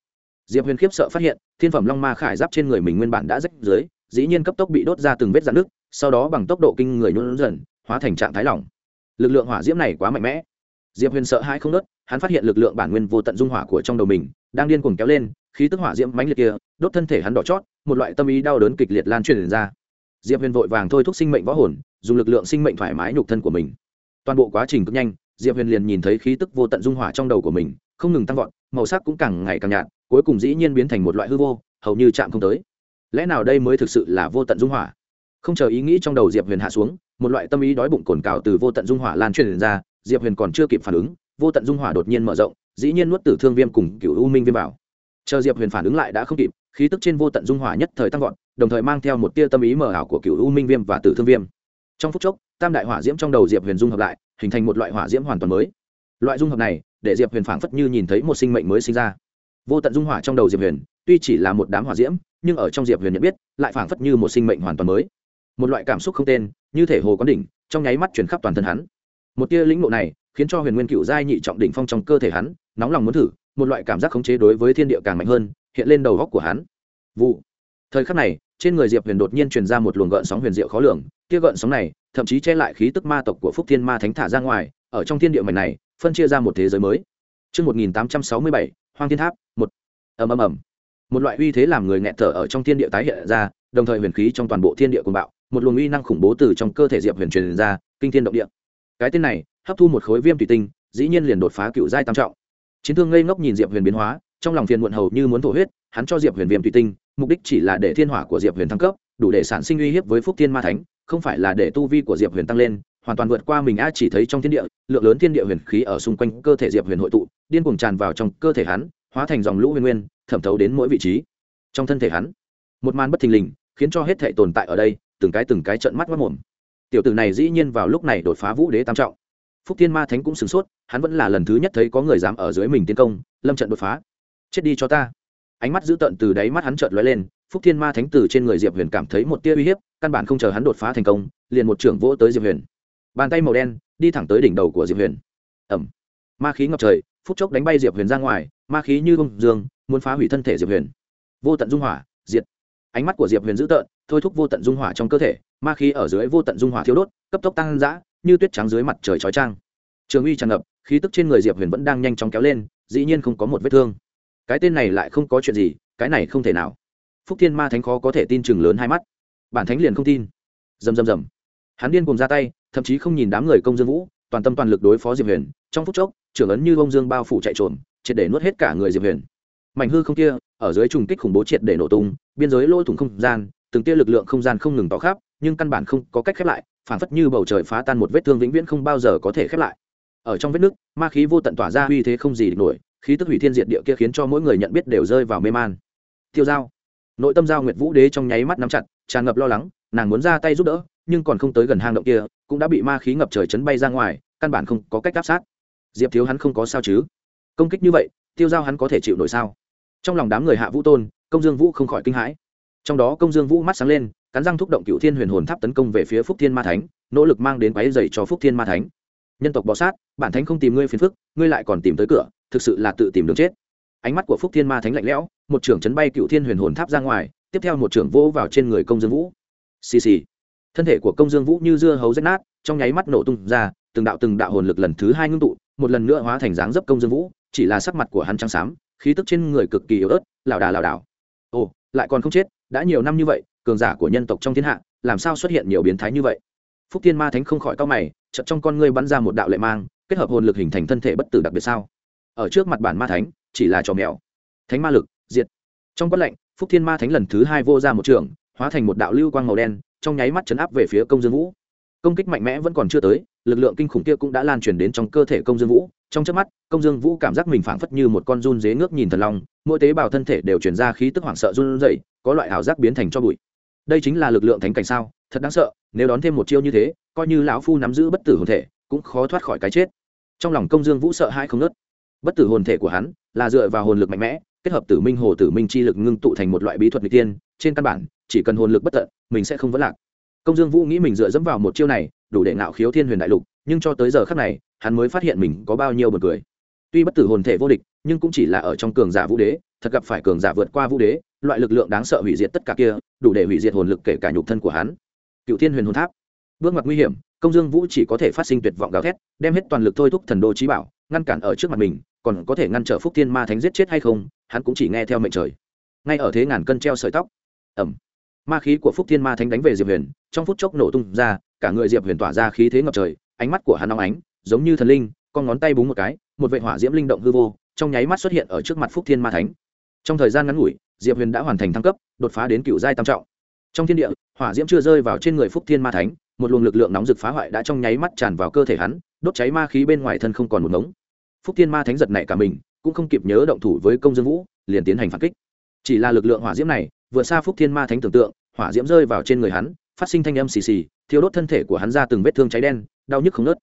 Speaker 1: diệp huyền khiếp sợ phát hiện, thiên phẩm long ma khải giáp trên người mình nguyên bản đã rách dưới dĩ nhiên cấp tốc bị đốt ra từng vết dạn nước sau đó bằng tốc độ kinh người nhún dần, hóa thành trạng thái lỏng. Lực lượng hỏa diễm này quá mạnh mẽ. Diệp huyền sợ hãi không nớt hắn phát hiện lực lượng bản nguyên vô tận dung hỏa của trong đầu mình đang điên cuồng kéo lên, khí tức hỏa diễm mãnh liệt kia, đốt thân thể hắn đỏ chót, một loại tâm ý đau đớn kịch liệt lan truyền ra. Diệp huyền vội vàng thôi thúc sinh mệnh võ hồn, dùng lực lượng sinh mệnh thoải mái nhục thân của mình. Toàn bộ quá trình cực nhanh, diệp huyền liền nhìn thấy khí tức vô tận dung hỏa trong đầu của mình, không ngừng tăng vọt, màu sắc cũng càng ngày càng nhạt, cuối cùng dĩ nhiên biến thành một loại hư vô, hầu như chạm không tới. Lẽ nào đây mới thực sự là vô tận dung hỏa? Không chờ ý nghĩ trong đầu diệp huyền hạ xuống, một loại tâm ý đói bụng cồn cào từ vô tận dung hỏa lan truyền ra, diệp huyền còn chưa kịp phản ứng vô tận dung hỏa đột nhiên mở rộng, dĩ nhiên nuốt tử thương viêm cùng cựu u minh viêm vào. Chờ diệp huyền phản ứng lại đã không kịp, khí tức trên vô tận dung hỏa nhất thời tăng vọt, đồng thời mang theo một tia tâm ý mờ ảo của cựu u minh viêm và tử thương viêm. Trong phút chốc, tam đại hỏa diễm trong đầu diệp huyền dung hợp lại, hình thành một loại hỏa diễm hoàn toàn mới. Loại dung hợp này, để diệp huyền phảng phất như nhìn thấy một sinh mệnh mới sinh ra. Vô tận dung hỏa trong đầu diệp huyền, tuy chỉ là một đám hỏa diễm, nhưng ở trong diệp huyền nhận biết, lại phảng phất như một sinh mệnh hoàn toàn mới. Một loại cảm xúc không tên, như thể hồ có đỉnh, trong nháy mắt chuyển khắp toàn thân hắn. Một tia lĩnh ngộ này khiến cho huyền nguyên cựu giai nhị trọng đỉnh phong trong cơ thể hắn nóng lòng muốn thử một loại cảm giác khống chế đối với thiên địa càng mạnh hơn hiện lên đầu góc của hắn vụ thời khắc này trên người diệp huyền đột nhiên truyền ra một luồng gợn sóng huyền diệu khó lường kia gợn sóng này thậm chí che lại khí tức ma tộc của phúc thiên ma thánh thả ra ngoài ở trong thiên địa mảnh này phân chia ra một thế giới mới Trước 1867, Hoang Thiên Tháp, một ầm ầm ầm. Một loại uy thế làm người nghẹt thở ở trong thiên địa tái hiện ra, đồng thời huyền khí trong toàn bộ thiên địa cuồng bạo, một luồng uy năng khủng bố từ trong cơ thể Diệp Huyền truyền ra, kinh thiên động địa. Cái tên này, hấp thu một khối viêm thủy tinh, dĩ nhiên liền đột phá cựu giai tam trọng. Chiến thương ngây ngốc nhìn Diệp Huyền biến hóa, trong lòng phiền muộn hầu như muốn thổ huyết, hắn cho Diệp Huyền viêm thủy tinh, mục đích chỉ là để thiên hỏa của Diệp Huyền thăng cấp, đủ để sản sinh uy hiếp với Phúc Thiên Ma Thánh, không phải là để tu vi của Diệp Huyền tăng lên, hoàn toàn vượt qua mình a chỉ thấy trong thiên địa, lượng lớn thiên địa huyền khí ở xung quanh cơ thể Diệp Huyền hội tụ, điên cuồng tràn vào trong cơ thể hắn, hóa thành dòng lũ huyền nguyên, thẩm thấu đến mỗi vị trí. Trong thân thể hắn, một màn bất thình lình, khiến cho hết thể tồn tại ở đây từng cái từng cái trận mắt mất mồm tiểu tử này dĩ nhiên vào lúc này đột phá vũ đế tam trọng. Phúc thiên ma thánh cũng sửng sốt, hắn vẫn là lần thứ nhất thấy có người dám ở dưới mình tiến công, lâm trận đột phá. Chết đi cho ta. Ánh mắt dữ tợn từ đáy mắt hắn trợn lóe lên, phúc thiên ma thánh từ trên người diệp huyền cảm thấy một tia uy hiếp, căn bản không chờ hắn đột phá thành công, liền một trưởng vỗ tới diệp huyền. Bàn tay màu đen, đi thẳng tới đỉnh đầu của diệp huyền. Ẩm ma khí ngập trời Phúc chốc đánh bay diệp huyền ra ngoài, ma khí như bông dương, muốn phá hủy thân thể diệp huyền. Vô tận dung hỏa, diệt. Ánh mắt của diệp huyền dữ tợn, thôi thúc vô tận dung hỏa trong cơ thể ma khí ở dưới vô tận dung hỏa thiếu đốt, cấp tốc tăng dã, như tuyết trắng dưới mặt trời chói trang trường uy tràn ngập, khí tức trên người diệp huyền vẫn đang nhanh chóng kéo lên, dĩ nhiên không có một vết thương. Cái tên này lại không có chuyện gì, cái này không thể nào. Phúc thiên ma thánh khó có thể tin chừng lớn hai mắt. Bản thánh liền không tin. Dầm dầm dầm hắn điên cùng ra tay, thậm chí không nhìn đám người công dương vũ, toàn tâm toàn lực đối phó diệp huyền. Trong phút chốc, trưởng ấn như bông dương bao phủ chạy trộm triệt để nuốt hết cả người diệp huyền. Mảnh hư không kia, ở dưới trùng kích khủng bố triệt để nổ tung, biên giới lỗ thủng không gian, từng tia lực lượng không gian không ngừng tỏ khắp nhưng căn bản không có cách khép lại phản phất như bầu trời phá tan một vết thương vĩnh viễn không bao giờ có thể khép lại. Ở trong vết nước, ma khí vô tận tỏa ra uy thế không gì địch nổi, khí tức hủy thiên diệt địa kia khiến cho mỗi người nhận biết đều rơi vào mê man. Tiêu dao nội tâm giao nguyệt vũ đế trong nháy mắt nắm chặt, tràn ngập lo lắng, nàng muốn ra tay giúp đỡ, nhưng còn không tới gần hang động kia, cũng đã bị ma khí ngập trời chấn bay ra ngoài, căn bản không có cách áp sát. Diệp thiếu hắn không có sao chứ? Công kích như vậy, tiêu giao hắn có thể chịu nổi sao? Trong lòng đám người hạ vũ tôn, công dương vũ không khỏi kinh hãi. Trong đó công dương vũ mắt sáng lên cắn răng thúc động cựu thiên huyền hồn tháp tấn công về phía phúc thiên ma thánh, nỗ lực mang đến quáy dày cho phúc thiên ma thánh. Nhân tộc bọ sát, bản thánh không tìm ngươi phiền phức, ngươi lại còn tìm tới cửa, thực sự là tự tìm đường chết. Ánh mắt của phúc thiên ma thánh lạnh lẽo, một trưởng chấn bay cựu thiên huyền hồn tháp ra ngoài, tiếp theo một trưởng vỗ vào trên người công dương vũ. Xì xì. Thân thể của công dương vũ như dưa hấu rách nát, trong nháy mắt nổ tung ra, từng đạo từng đạo hồn lực lần thứ hai ngưng tụ, một lần nữa hóa thành dáng dấp công dương vũ, chỉ là sắc mặt của hắn trắng xám, khí tức trên người cực kỳ yếu ớt, lảo đà lảo đảo. Ồ, lại còn không chết, đã nhiều năm như vậy cường giả của nhân tộc trong thiên hạ, làm sao xuất hiện nhiều biến thái như vậy? Phúc thiên ma thánh không khỏi cao mày, chợt trong con ngươi bắn ra một đạo lệ mang, kết hợp hồn lực hình thành thân thể bất tử đặc biệt sao? Ở trước mặt bản ma thánh, chỉ là trò mèo. Thánh ma lực, diệt. Trong quát lệnh phúc thiên ma thánh lần thứ hai vô ra một trường, hóa thành một đạo lưu quang màu đen, trong nháy mắt chấn áp về phía công dương vũ. Công kích mạnh mẽ vẫn còn chưa tới, lực lượng kinh khủng kia cũng đã lan truyền đến trong cơ thể công dương vũ. Trong chớp mắt, công dương vũ cảm giác mình phảng phất như một con run dế ngước nhìn thần long, mỗi tế bào thân thể đều truyền ra khí tức hoảng sợ run rẩy, có loại ảo giác biến thành cho bụi đây chính là lực lượng thánh cảnh sao? Thật đáng sợ, nếu đón thêm một chiêu như thế, coi như lão phu nắm giữ bất tử hồn thể, cũng khó thoát khỏi cái chết. Trong lòng công dương vũ sợ hãi không nớt bất tử hồn thể của hắn là dựa vào hồn lực mạnh mẽ, kết hợp tử minh, hồ tử minh chi lực ngưng tụ thành một loại bí thuật n tiên trên căn bản, chỉ cần hồn lực bất tận, mình sẽ không vấn lạc. Công dương vũ nghĩ mình dựa dẫm vào một chiêu này, đủ để ngạo khiếu thiên huyền đại lục, nhưng cho tới giờ khác này, hắn mới phát hiện mình có bao nhiêu bật cười tuy bất tử hồn thể vô địch, nhưng cũng chỉ là ở trong cường giả vũ đế, thật gặp phải cường giả vượt qua vũ đế, loại lực lượng đáng sợ hủy diệt tất cả kia, đủ để hủy diệt hồn lực kể cả nhục thân của hắn. Cựu thiên huyền hồn tháp. Bước mặt nguy hiểm, công dương vũ chỉ có thể phát sinh tuyệt vọng gào thét, đem hết toàn lực thôi thúc thần đô trí bảo, ngăn cản ở trước mặt mình, còn có thể ngăn trở phúc thiên ma thánh giết chết hay không, hắn cũng chỉ nghe theo mệnh trời. Ngay ở thế ngàn cân treo sợi tóc. Ẩm ma khí của phúc thiên ma thánh đánh về diệp huyền, trong phút chốc nổ tung ra, cả người diệp huyền tỏa ra khí thế ngập trời, ánh mắt của hắn nóng ánh, giống như thần linh, con ngón tay búng một cái một vệ hỏa diễm linh động hư vô trong nháy mắt xuất hiện ở trước mặt phúc thiên ma thánh. Trong thời gian ngắn ngủi diệp huyền đã hoàn thành thăng cấp đột phá đến cựu giai tam trọng. Trong thiên địa hỏa diễm chưa rơi vào trên người phúc thiên ma thánh một luồng lực lượng nóng rực phá hoại đã trong nháy mắt tràn vào cơ thể hắn đốt cháy ma khí bên ngoài thân không còn một ngống. Phúc thiên ma thánh giật này cả mình cũng không kịp nhớ động thủ với công dương vũ liền tiến hành phản kích. Chỉ là lực lượng hỏa diễm này vượt xa phúc thiên ma thánh tưởng tượng hỏa diễm rơi vào trên người hắn phát sinh thanh âm xì xì thiêu đốt thân thể của hắn ra từng vết thương cháy đen đau nhức không nớt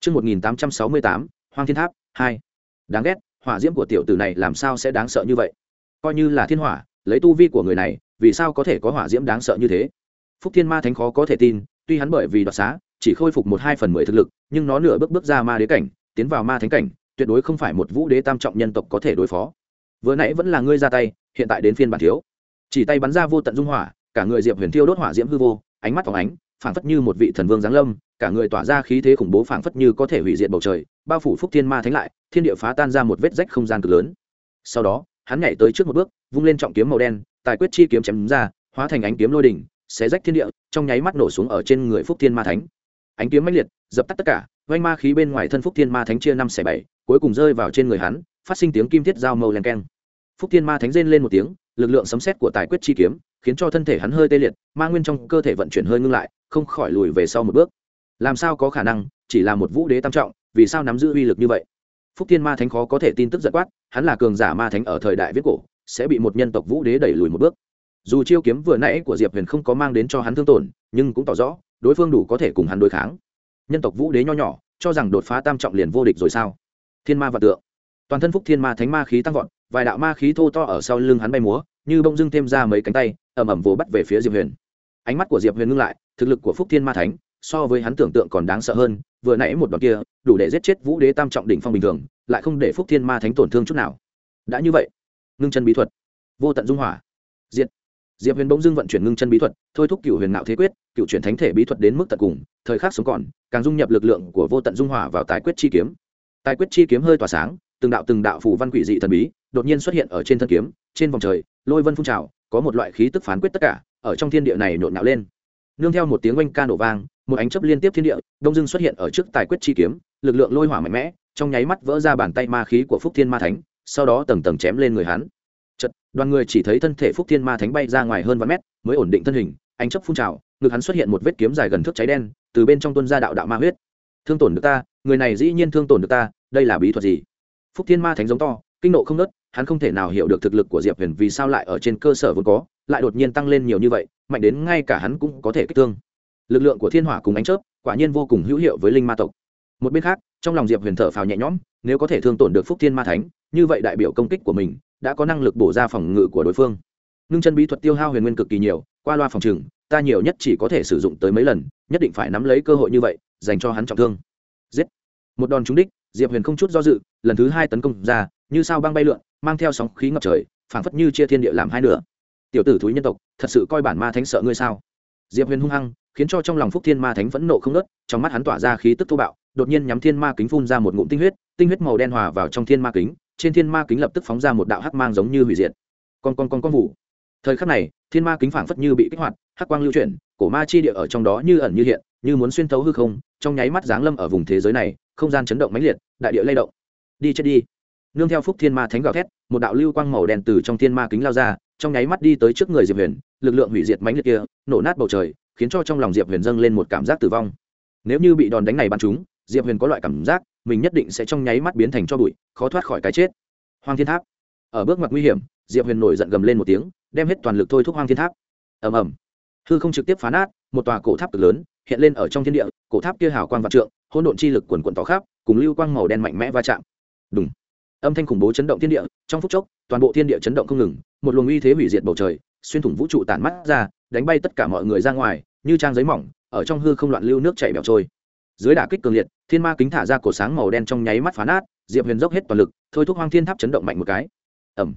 Speaker 1: Trước 1868, Hoang Thiên Tháp, hai, Đáng ghét, hỏa diễm của tiểu tử này làm sao sẽ đáng sợ như vậy? Coi như là thiên hỏa, lấy tu vi của người này, vì sao có thể có hỏa diễm đáng sợ như thế? Phúc Thiên Ma Thánh khó có thể tin, tuy hắn bởi vì đoạt xá, chỉ khôi phục một hai phần mười thực lực, nhưng nó nửa bước bước ra ma đế cảnh, tiến vào ma thánh cảnh, tuyệt đối không phải một vũ đế tam trọng nhân tộc có thể đối phó. Vừa nãy vẫn là ngươi ra tay, hiện tại đến phiên bản thiếu. Chỉ tay bắn ra vô tận dung hỏa, cả người Diệp Huyền Thiêu đốt hỏa diễm hư vô, ánh mắt phóng ánh, phảng phất như một vị thần vương giáng lâm, cả người tỏa ra khí thế khủng bố phảng phất như có thể hủy diệt bầu trời, bao phủ Phúc Thiên Ma Thánh lại, thiên địa phá tan ra một vết rách không gian cực lớn. Sau đó, hắn nhảy tới trước một bước, vung lên trọng kiếm màu đen, tài quyết chi kiếm chém ra, hóa thành ánh kiếm lôi đỉnh, xé rách thiên địa, trong nháy mắt nổ xuống ở trên người Phúc Thiên Ma Thánh. Ánh kiếm mãnh liệt, dập tắt tất cả, vanh ma khí bên ngoài thân Phúc Thiên Ma Thánh chia năm xẻ bảy, cuối cùng rơi vào trên người hắn, phát sinh tiếng kim thiết giao màu len keng. Phúc Thiên Ma Thánh rên lên một tiếng, lực lượng sấm sét của tài quyết chi kiếm khiến cho thân thể hắn hơi tê liệt ma nguyên trong cơ thể vận chuyển hơi ngưng lại không khỏi lùi về sau một bước làm sao có khả năng chỉ là một vũ đế tam trọng vì sao nắm giữ uy lực như vậy? Phúc thiên ma thánh khó có thể tin tức giật quát, hắn là cường giả ma thánh ở thời đại viết cổ, sẽ bị một nhân tộc vũ đế đẩy lùi một bước. Dù chiêu kiếm vừa nãy của diệp huyền không có mang đến cho hắn thương tổn, nhưng cũng tỏ rõ, đối phương đủ có thể cùng hắn đối kháng. Nhân tộc vũ đế nho nhỏ, cho rằng đột phá tam trọng liền vô địch rồi sao? Thiên ma và tượng. Toàn thân phúc thiên ma thánh ma khí tăng vọt, vài đạo ma khí thô to ở sau lưng hắn bay múa, như bông dưng thêm ra mấy cánh tay ẩm ẩm vồ bắt về phía diệp huyền. Ánh mắt của diệp huyền ngưng lại, thực lực của phúc thiên ma thánh so với hắn tưởng tượng còn đáng sợ hơn, vừa nãy một đoạn kia, đủ để giết chết vũ đế tam trọng đỉnh phong bình thường, lại không để phúc thiên ma thánh tổn thương chút nào. Đã như vậy, ngưng chân bí thuật, vô tận dung hỏa, diệt, diệp huyền bỗng dưng vận chuyển ngưng chân bí thuật, thôi thúc cựu huyền nạo thế quyết cựu chuyển thánh thể bí thuật đến mức tận cùng, thời khắc sống còn, càng dung nhập lực lượng của vô tận dung hỏa vào tài quyết chi kiếm. Tài quyết chi kiếm hơi tỏa sáng, từng đạo từng đạo phủ văn quỷ dị thần bí, đột nhiên xuất hiện ở trên thân kiếm, trên vòng trời, lôi vân phun trào, có một loại khí tức phán quyết tất cả, ở trong thiên địa này nhộn nhạo lên. Nương theo một tiếng oanh ca nổ vang một ánh chấp liên tiếp thiên địa, đông dưng xuất hiện ở trước tài quyết chi kiếm, lực lượng lôi hỏa mạnh mẽ, trong nháy mắt vỡ ra bàn tay ma khí của phúc thiên ma thánh, sau đó tầng tầng chém lên người hắn. Chật đoàn người chỉ thấy thân thể phúc thiên ma thánh bay ra ngoài hơn vài mét, mới ổn định thân hình, ánh chấp phun trào, ngực hắn xuất hiện một vết kiếm dài gần thước cháy đen, từ bên trong tuân ra đạo đạo ma huyết. Thương tổn được ta, người này dĩ nhiên thương tổn được ta, đây là bí thuật gì? Phúc thiên ma thánh giống to, kinh nộ không nớt, hắn không thể nào hiểu được thực lực của diệp huyền vì sao lại ở trên cơ sở vốn có, lại đột nhiên tăng lên nhiều như vậy, mạnh đến ngay cả hắn cũng có thể kích thương lực lượng của thiên hỏa cùng ánh chớp, quả nhiên vô cùng hữu hiệu với linh ma tộc. Một bên khác, trong lòng diệp huyền thở phào nhẹ nhõm, nếu có thể thương tổn được phúc thiên ma thánh, như vậy đại biểu công kích của mình đã có năng lực bổ ra phòng ngự của đối phương. Ngưng chân bí thuật tiêu hao huyền nguyên cực kỳ nhiều, qua loa phòng trừng, ta nhiều nhất chỉ có thể sử dụng tới mấy lần, nhất định phải nắm lấy cơ hội như vậy, dành cho hắn trọng thương. Giết! Một đòn trúng đích, diệp huyền không chút do dự, lần thứ hai tấn công ra, như sao băng bay lượn, mang theo sóng khí ngập trời, phảng phất như chia thiên địa làm hai nửa. Tiểu tử thúi nhân tộc, thật sự coi bản ma thánh sợ ngươi sao? Diệp huyền hung hăng khiến cho trong lòng phúc thiên ma thánh vẫn nộ không nớt trong mắt hắn tỏa ra khí tức thô bạo, đột nhiên nhắm thiên ma kính phun ra một ngụm tinh huyết tinh huyết màu đen hòa vào trong thiên ma kính, trên thiên ma kính lập tức phóng ra một đạo hắc mang giống như hủy diệt. Con con con con vụ thời khắc này, thiên ma kính phảng phất như bị kích hoạt, hắc quang lưu chuyển, cổ ma chi địa ở trong đó như ẩn như hiện, như muốn xuyên thấu hư không, trong nháy mắt giáng lâm ở vùng thế giới này, không gian chấn động mãnh liệt, đại địa lay động. Đi chết đi. Nương theo phúc thiên ma thánh gào thét, một đạo lưu quang màu đen từ trong thiên ma kính lao ra, trong nháy mắt đi tới trước người diệp huyền, lực lượng hủy diệt mãnh liệt kia, nổ nát bầu trời khiến cho trong lòng diệp huyền dâng lên một cảm giác tử vong. Nếu như bị đòn đánh này bắn trúng, diệp huyền có loại cảm giác, mình nhất định sẽ trong nháy mắt biến thành cho bụi, khó thoát khỏi cái chết. Hoang thiên tháp. Ở bước ngoặt nguy hiểm, diệp huyền nổi giận gầm lên một tiếng, đem hết toàn lực thôi thúc hoang thiên tháp. Ầm ầm. Hư không trực tiếp phá nát, một tòa cổ tháp cực lớn, hiện lên ở trong thiên địa, cổ tháp kia hào quang vạn trượng, hỗn độn chi lực quần quần tỏ khắp, cùng lưu quang màu đen mạnh mẽ va chạm. Đúng âm thanh khủng bố chấn động thiên địa, trong phút chốc, toàn bộ thiên địa chấn động không ngừng, một luồng uy thế hủy diệt bầu trời, xuyên thủng vũ trụ tản mắt ra đánh bay tất cả mọi người ra ngoài, như trang giấy mỏng, ở trong hư không loạn lưu nước chảy bẹo trôi. Dưới đả kích cường liệt, thiên ma kính thả ra cổ sáng màu đen trong nháy mắt phá nát, diệp huyền dốc hết toàn lực, thôi thúc hoang thiên tháp chấn động mạnh một cái. Ẩm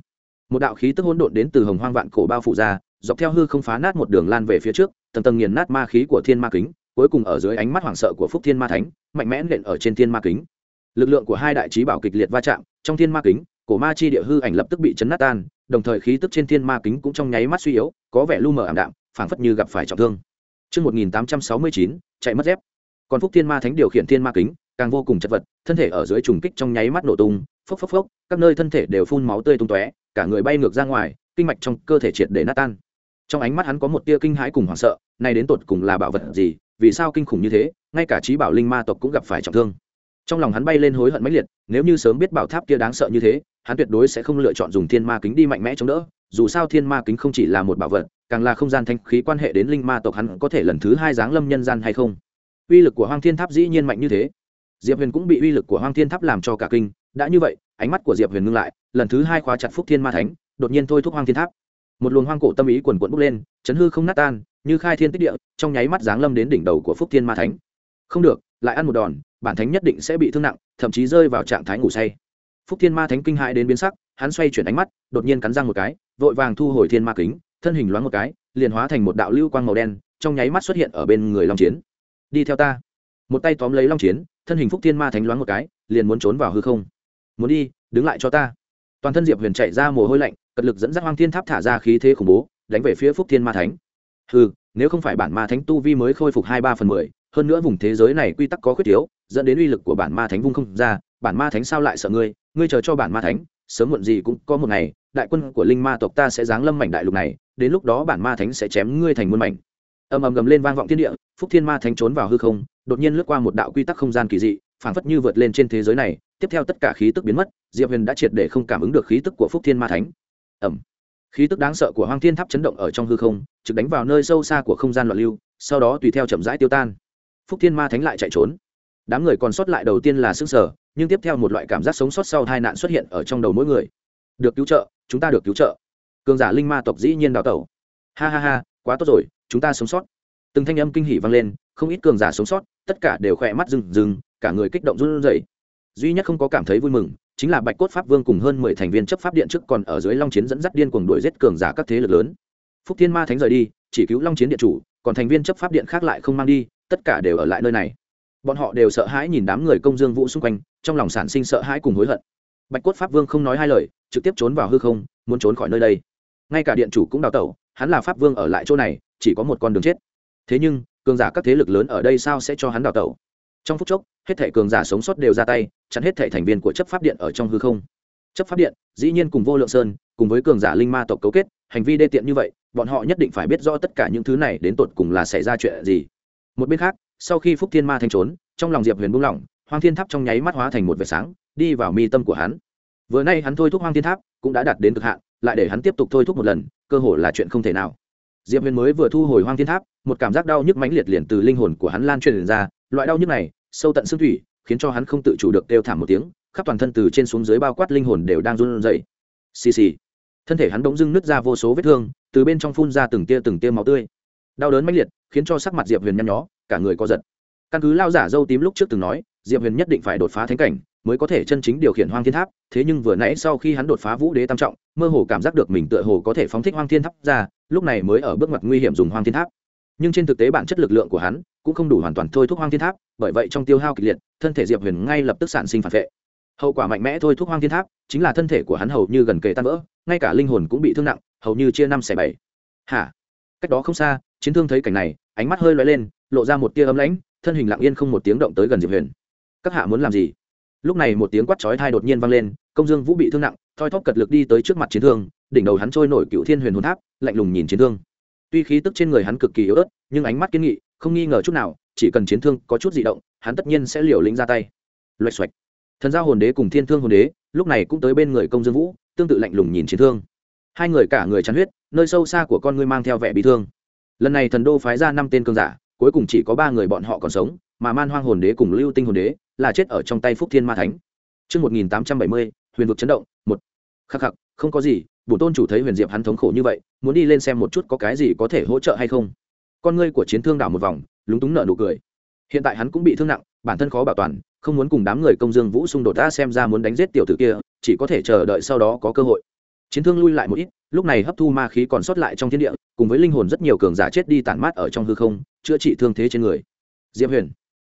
Speaker 1: một đạo khí tức hỗn độn đến từ hồng hoang vạn cổ bao phủ ra, dọc theo hư không phá nát một đường lan về phía trước, tầng tầng nghiền nát ma khí của thiên ma kính, cuối cùng ở dưới ánh mắt hoảng sợ của phúc thiên ma thánh, mạnh mẽ nện ở trên thiên ma kính. Lực lượng của hai đại trí bảo kịch liệt va chạm, trong thiên ma kính, cổ ma chi địa hư ảnh lập tức bị chấn nát tan, đồng thời khí tức trên thiên ma kính cũng trong nháy mắt suy yếu có vẻ lu mờ ảm đạm phảng phất như gặp phải trọng thương Trước 1869, chạy mất dép. Còn Phúc Thiên Ma Thánh điều khiển thiên ma kính, càng vô cùng chật vật, thân thể ở dưới trùng kích trong nháy mắt nổ tung, phốc phốc phốc, các nơi thân thể đều phun máu tươi tung tóe, cả người bay ngược ra ngoài, kinh mạch trong cơ thể triệt để nát tan. Trong ánh mắt hắn có một tia kinh hãi cùng hoảng sợ, này đến tột cùng là bảo vật gì, vì sao kinh khủng như thế, ngay cả trí bảo linh ma tộc cũng gặp phải trọng thương trong lòng hắn bay lên hối hận mãnh liệt, nếu như sớm biết bảo tháp kia đáng sợ như thế, hắn tuyệt đối sẽ không lựa chọn dùng thiên ma kính đi mạnh mẽ chống đỡ, dù sao thiên ma kính không chỉ là một bảo vật, càng là không gian thanh khí quan hệ đến linh ma tộc hắn có thể lần thứ hai giáng lâm nhân gian hay không. Uy lực của hoang thiên tháp dĩ nhiên mạnh như thế. Diệp huyền cũng bị uy lực của hoang thiên tháp làm cho cả kinh, đã như vậy, ánh mắt của diệp huyền ngưng lại, lần thứ hai khóa chặt phúc thiên ma thánh, đột nhiên thôi thúc hoang thiên tháp. Một luồng hoang cổ tâm ý quần quẫn bốc lên, chấn hư không nát tan, như khai thiên tích địa, trong nháy mắt giáng lâm đến đỉnh đầu của phúc thiên ma thánh. Không được, lại ăn một đòn bản thánh nhất định sẽ bị thương nặng, thậm chí rơi vào trạng thái ngủ say. Phúc thiên ma thánh kinh hãi đến biến sắc, hắn xoay chuyển ánh mắt, đột nhiên cắn răng một cái, vội vàng thu hồi thiên ma kính, thân hình loáng một cái, liền hóa thành một đạo lưu quang màu đen, trong nháy mắt xuất hiện ở bên người long chiến. Đi theo ta. Một tay tóm lấy long chiến, thân hình phúc thiên ma thánh loáng một cái, liền muốn trốn vào hư không. Muốn đi, đứng lại cho ta. Toàn thân diệp huyền chạy ra mồ hôi lạnh, cật lực dẫn dắt hoang thiên tháp thả ra khí thế khủng bố, đánh về phía phúc thiên ma thánh. Hừ, nếu không phải bản ma thánh tu vi mới khôi phục hai ba phần mười, hơn nữa vùng thế giới này quy tắc có khuyết thiếu dẫn đến uy lực của bản ma thánh vung không ra, bản ma thánh sao lại sợ ngươi? Ngươi chờ cho bản ma thánh, sớm muộn gì cũng có một ngày, đại quân của linh ma tộc ta sẽ giáng lâm mảnh đại lục này, đến lúc đó bản ma thánh sẽ chém ngươi thành muôn mảnh. Ầm ầm gầm lên vang vọng thiên địa, phúc thiên ma thánh trốn vào hư không, đột nhiên lướt qua một đạo quy tắc không gian kỳ dị, phảng phất như vượt lên trên thế giới này, tiếp theo tất cả khí tức biến mất, diệp huyền đã triệt để không cảm ứng được khí tức của phúc thiên ma thánh. Ẩm khí tức đáng sợ của hoang thiên tháp chấn động ở trong hư không, trực đánh vào nơi sâu xa của không gian loạn lưu, sau đó tùy theo chậm rãi tiêu tan. Phúc thiên ma thánh lại chạy trốn đám người còn sót lại đầu tiên là xương sở, nhưng tiếp theo một loại cảm giác sống sót sau tai nạn xuất hiện ở trong đầu mỗi người. Được cứu trợ, chúng ta được cứu trợ. Cường giả linh ma tộc dĩ nhiên đào tẩu. Ha ha ha, quá tốt rồi, chúng ta sống sót. Từng thanh âm kinh hỉ vang lên, không ít cường giả sống sót, tất cả đều khỏe mắt rừng rừng, cả người kích động run rẩy. Duy nhất không có cảm thấy vui mừng, chính là bạch cốt pháp vương cùng hơn mười thành viên chấp pháp điện trước còn ở dưới long chiến dẫn dắt điên cuồng đuổi giết cường giả các thế lực lớn. Phúc thiên ma thánh rời đi, chỉ cứu long chiến điện chủ, còn thành viên chấp pháp điện khác lại không mang đi, tất cả đều ở lại nơi này bọn họ đều sợ hãi nhìn đám người công dương vũ xung quanh, trong lòng sản sinh sợ hãi cùng hối hận. Bạch cốt pháp vương không nói hai lời, trực tiếp trốn vào hư không, muốn trốn khỏi nơi đây. Ngay cả điện chủ cũng đào tẩu, hắn là pháp vương ở lại chỗ này, chỉ có một con đường chết. Thế nhưng, cường giả các thế lực lớn ở đây sao sẽ cho hắn đào tẩu? Trong phút chốc, hết thể cường giả sống sót đều ra tay, chặn hết thể thành viên của chấp pháp điện ở trong hư không. Chấp pháp điện, dĩ nhiên cùng vô lượng sơn, cùng với cường giả linh ma tộc cấu kết, hành vi đê tiện như vậy, bọn họ nhất định phải biết rõ tất cả những thứ này đến tột cùng là xảy ra chuyện gì. Một bên khác sau khi phúc thiên ma thanh trốn, trong lòng diệp huyền buông lỏng, hoang thiên tháp trong nháy mắt hóa thành một vệt sáng, đi vào mi tâm của hắn. Vừa nay hắn thôi thúc hoang thiên tháp, cũng đã đạt đến cực hạn, lại để hắn tiếp tục thôi thúc một lần, cơ hội là chuyện không thể nào. Diệp huyền mới vừa thu hồi hoang thiên tháp, một cảm giác đau nhức mãnh liệt liền từ linh hồn của hắn lan truyền ra, loại đau nhức này, sâu tận xương thủy, khiến cho hắn không tự chủ được kêu thảm một tiếng, khắp toàn thân từ trên xuống dưới bao quát linh hồn đều đang run rẩy. Xì xì. Thân thể hắn bỗng dưng nứt ra vô số vết thương, từ bên trong phun ra từng tia từng tia máu tươi. Đau đớn mãnh liệt, khiến cho sắc mặt diệp huyền nhăn nhó cả người có giật. Căn cứ lao giả dâu tím lúc trước từng nói, diệp huyền nhất định phải đột phá thánh cảnh, mới có thể chân chính điều khiển hoang thiên tháp, thế nhưng vừa nãy sau khi hắn đột phá vũ đế tam trọng, mơ hồ cảm giác được mình tựa hồ có thể phóng thích hoang thiên tháp ra, lúc này mới ở bước ngoặt nguy hiểm dùng hoang thiên tháp. Nhưng trên thực tế bản chất lực lượng của hắn cũng không đủ hoàn toàn thôi thúc hoang thiên tháp, bởi vậy trong tiêu hao kịch liệt, thân thể diệp huyền ngay lập tức sản sinh phản vệ. Hậu quả mạnh mẽ thôi thúc hoang thiên tháp chính là thân thể của hắn hầu như gần kề tan vỡ, ngay cả linh hồn cũng bị thương nặng, hầu như chia năm xẻ bảy. Hả? Cách đó không xa, chiến thương thấy cảnh này ánh mắt hơi lóe lên, lộ ra một tia ấm lãnh, thân hình lặng yên không một tiếng động tới gần diệp huyền. Các hạ muốn làm gì? Lúc này một tiếng quát chói thai đột nhiên vang lên, công dương vũ bị thương nặng, thoi thóp cật lực đi tới trước mặt chiến thương, đỉnh đầu hắn trôi nổi cựu thiên huyền hồn tháp, lạnh lùng nhìn chiến thương. Tuy khí tức trên người hắn cực kỳ yếu ớt, nhưng ánh mắt kiên nghị, không nghi ngờ chút nào, chỉ cần chiến thương có chút di động, hắn tất nhiên sẽ liều lĩnh ra tay. Loạch xoạch. Thần giao hồn đế cùng thiên thương hồn đế, lúc này cũng tới bên người công dương vũ, tương tự lạnh lùng nhìn chiến thương. Hai người cả người chấn huyết, nơi sâu xa của con ngươi mang theo vẻ bị thương lần này thần đô phái ra năm tên cương giả cuối cùng chỉ có ba người bọn họ còn sống mà man hoang hồn đế cùng lưu tinh hồn đế là chết ở trong tay phúc thiên ma thánh Trước 1870, huyền vực chấn động, một. Khắc khắc, không có gì, bổ tôn chủ thấy huyền diệp hắn thống khổ như vậy, muốn đi lên xem một chút có cái gì có thể hỗ trợ hay không. Con ngươi của chiến thương đảo một vòng, lúng túng nở nụ cười. Hiện tại hắn cũng bị thương nặng, bản thân khó bảo toàn, không muốn cùng đám người công dương vũ xung đột ta xem ra muốn đánh giết tiểu tử kia, chỉ có thể chờ đợi sau đó có cơ hội. Chiến thương lui lại một ít, lúc này hấp thu ma khí còn sót lại trong thiên địa, cùng với linh hồn rất nhiều cường giả chết đi tản mát ở trong hư không, chữa trị thương thế trên người. Diệp Huyền,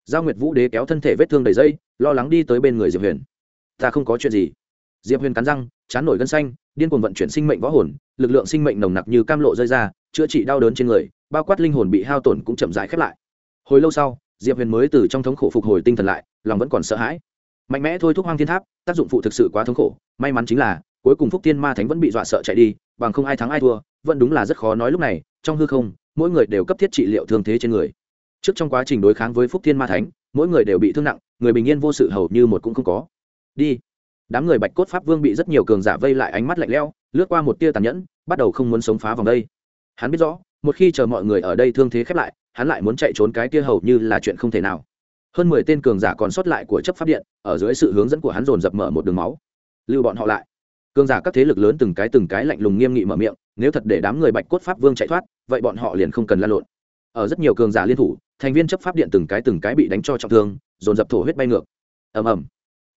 Speaker 1: giao nguyệt vũ đế kéo thân thể vết thương đầy dây lo lắng đi tới bên người diệp huyền. Ta không có chuyện gì. Diệp huyền cắn răng chán nổi gân xanh điên cuồng vận chuyển sinh mệnh võ hồn lực lượng sinh mệnh nồng nặc như cam lộ rơi ra chữa trị đau đớn trên người bao quát linh hồn bị hao tổn cũng chậm rãi khép lại. Hồi lâu sau diệp huyền mới từ trong thống khổ phục hồi tinh thần lại lòng vẫn còn sợ hãi. Mạnh mẽ thôi thúc hoang thiên tháp tác dụng phụ thực sự quá thống khổ may mắn chính là cuối cùng phúc thiên ma thánh vẫn bị dọa sợ chạy đi, bằng không ai thắng ai thua, vẫn đúng là rất khó nói lúc này, trong hư không, mỗi người đều cấp thiết trị liệu thương thế trên người. Trước trong quá trình đối kháng với phúc thiên ma thánh, mỗi người đều bị thương nặng, người bình yên vô sự hầu như một cũng không có. Đi. Đám người bạch cốt pháp vương bị rất nhiều cường giả vây lại ánh mắt lạnh lẽo, lướt qua một tia tàn nhẫn, bắt đầu không muốn sống phá vòng đây. Hắn biết rõ, một khi chờ mọi người ở đây thương thế khép lại, hắn lại muốn chạy trốn cái tia hầu như là chuyện không thể nào. Hơn mười tên cường giả còn sót lại của chấp pháp điện, ở dưới sự hướng dẫn của hắn dồn dập mở một đường máu. Lưu bọn họ lại cương giả các thế lực lớn từng cái từng cái lạnh lùng nghiêm nghị mở miệng, nếu thật để đám người bạch cốt pháp vương chạy thoát, vậy bọn họ liền không cần la lộn. Ở rất nhiều cường giả liên thủ, thành viên chấp pháp điện từng cái từng cái bị đánh cho trọng thương, dồn dập thổ huyết bay ngược. Ầm ầm.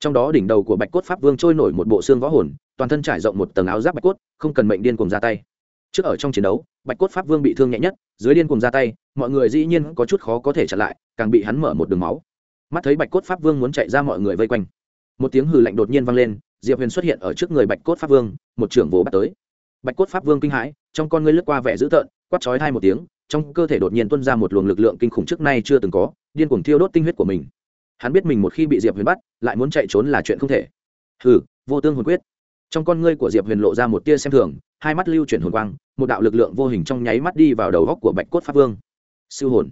Speaker 1: Trong đó đỉnh đầu của bạch cốt pháp vương trôi nổi một bộ xương võ hồn, toàn thân trải rộng một tầng áo giáp bạch cốt, không cần mệnh điên cùng ra tay. Trước ở trong chiến đấu, bạch cốt pháp vương bị thương nhẹ nhất, dưới điên cùng ra tay, mọi người dĩ nhiên có chút khó có thể chặn lại, càng bị hắn mở một đường máu. Mắt thấy bạch cốt pháp vương muốn chạy ra mọi người vây quanh. Một tiếng hừ lạnh đột nhiên vang lên diệp huyền xuất hiện ở trước người bạch cốt pháp vương, một trưởng vỗ bắt tới. Bạch cốt pháp vương kinh hãi, trong con ngươi lướt qua vẻ dữ tợn, quát chói hai một tiếng, trong cơ thể đột nhiên tuôn ra một luồng lực lượng kinh khủng trước nay chưa từng có, điên cuồng thiêu đốt tinh huyết của mình. Hắn biết mình một khi bị diệp huyền bắt, lại muốn chạy trốn là chuyện không thể. Hừ, vô tương hồn quyết. Trong con ngươi của diệp huyền lộ ra một tia xem thường, hai mắt lưu chuyển hồn quang, một đạo lực lượng vô hình trong nháy mắt đi vào đầu góc của bạch cốt pháp vương. Siêu hồn.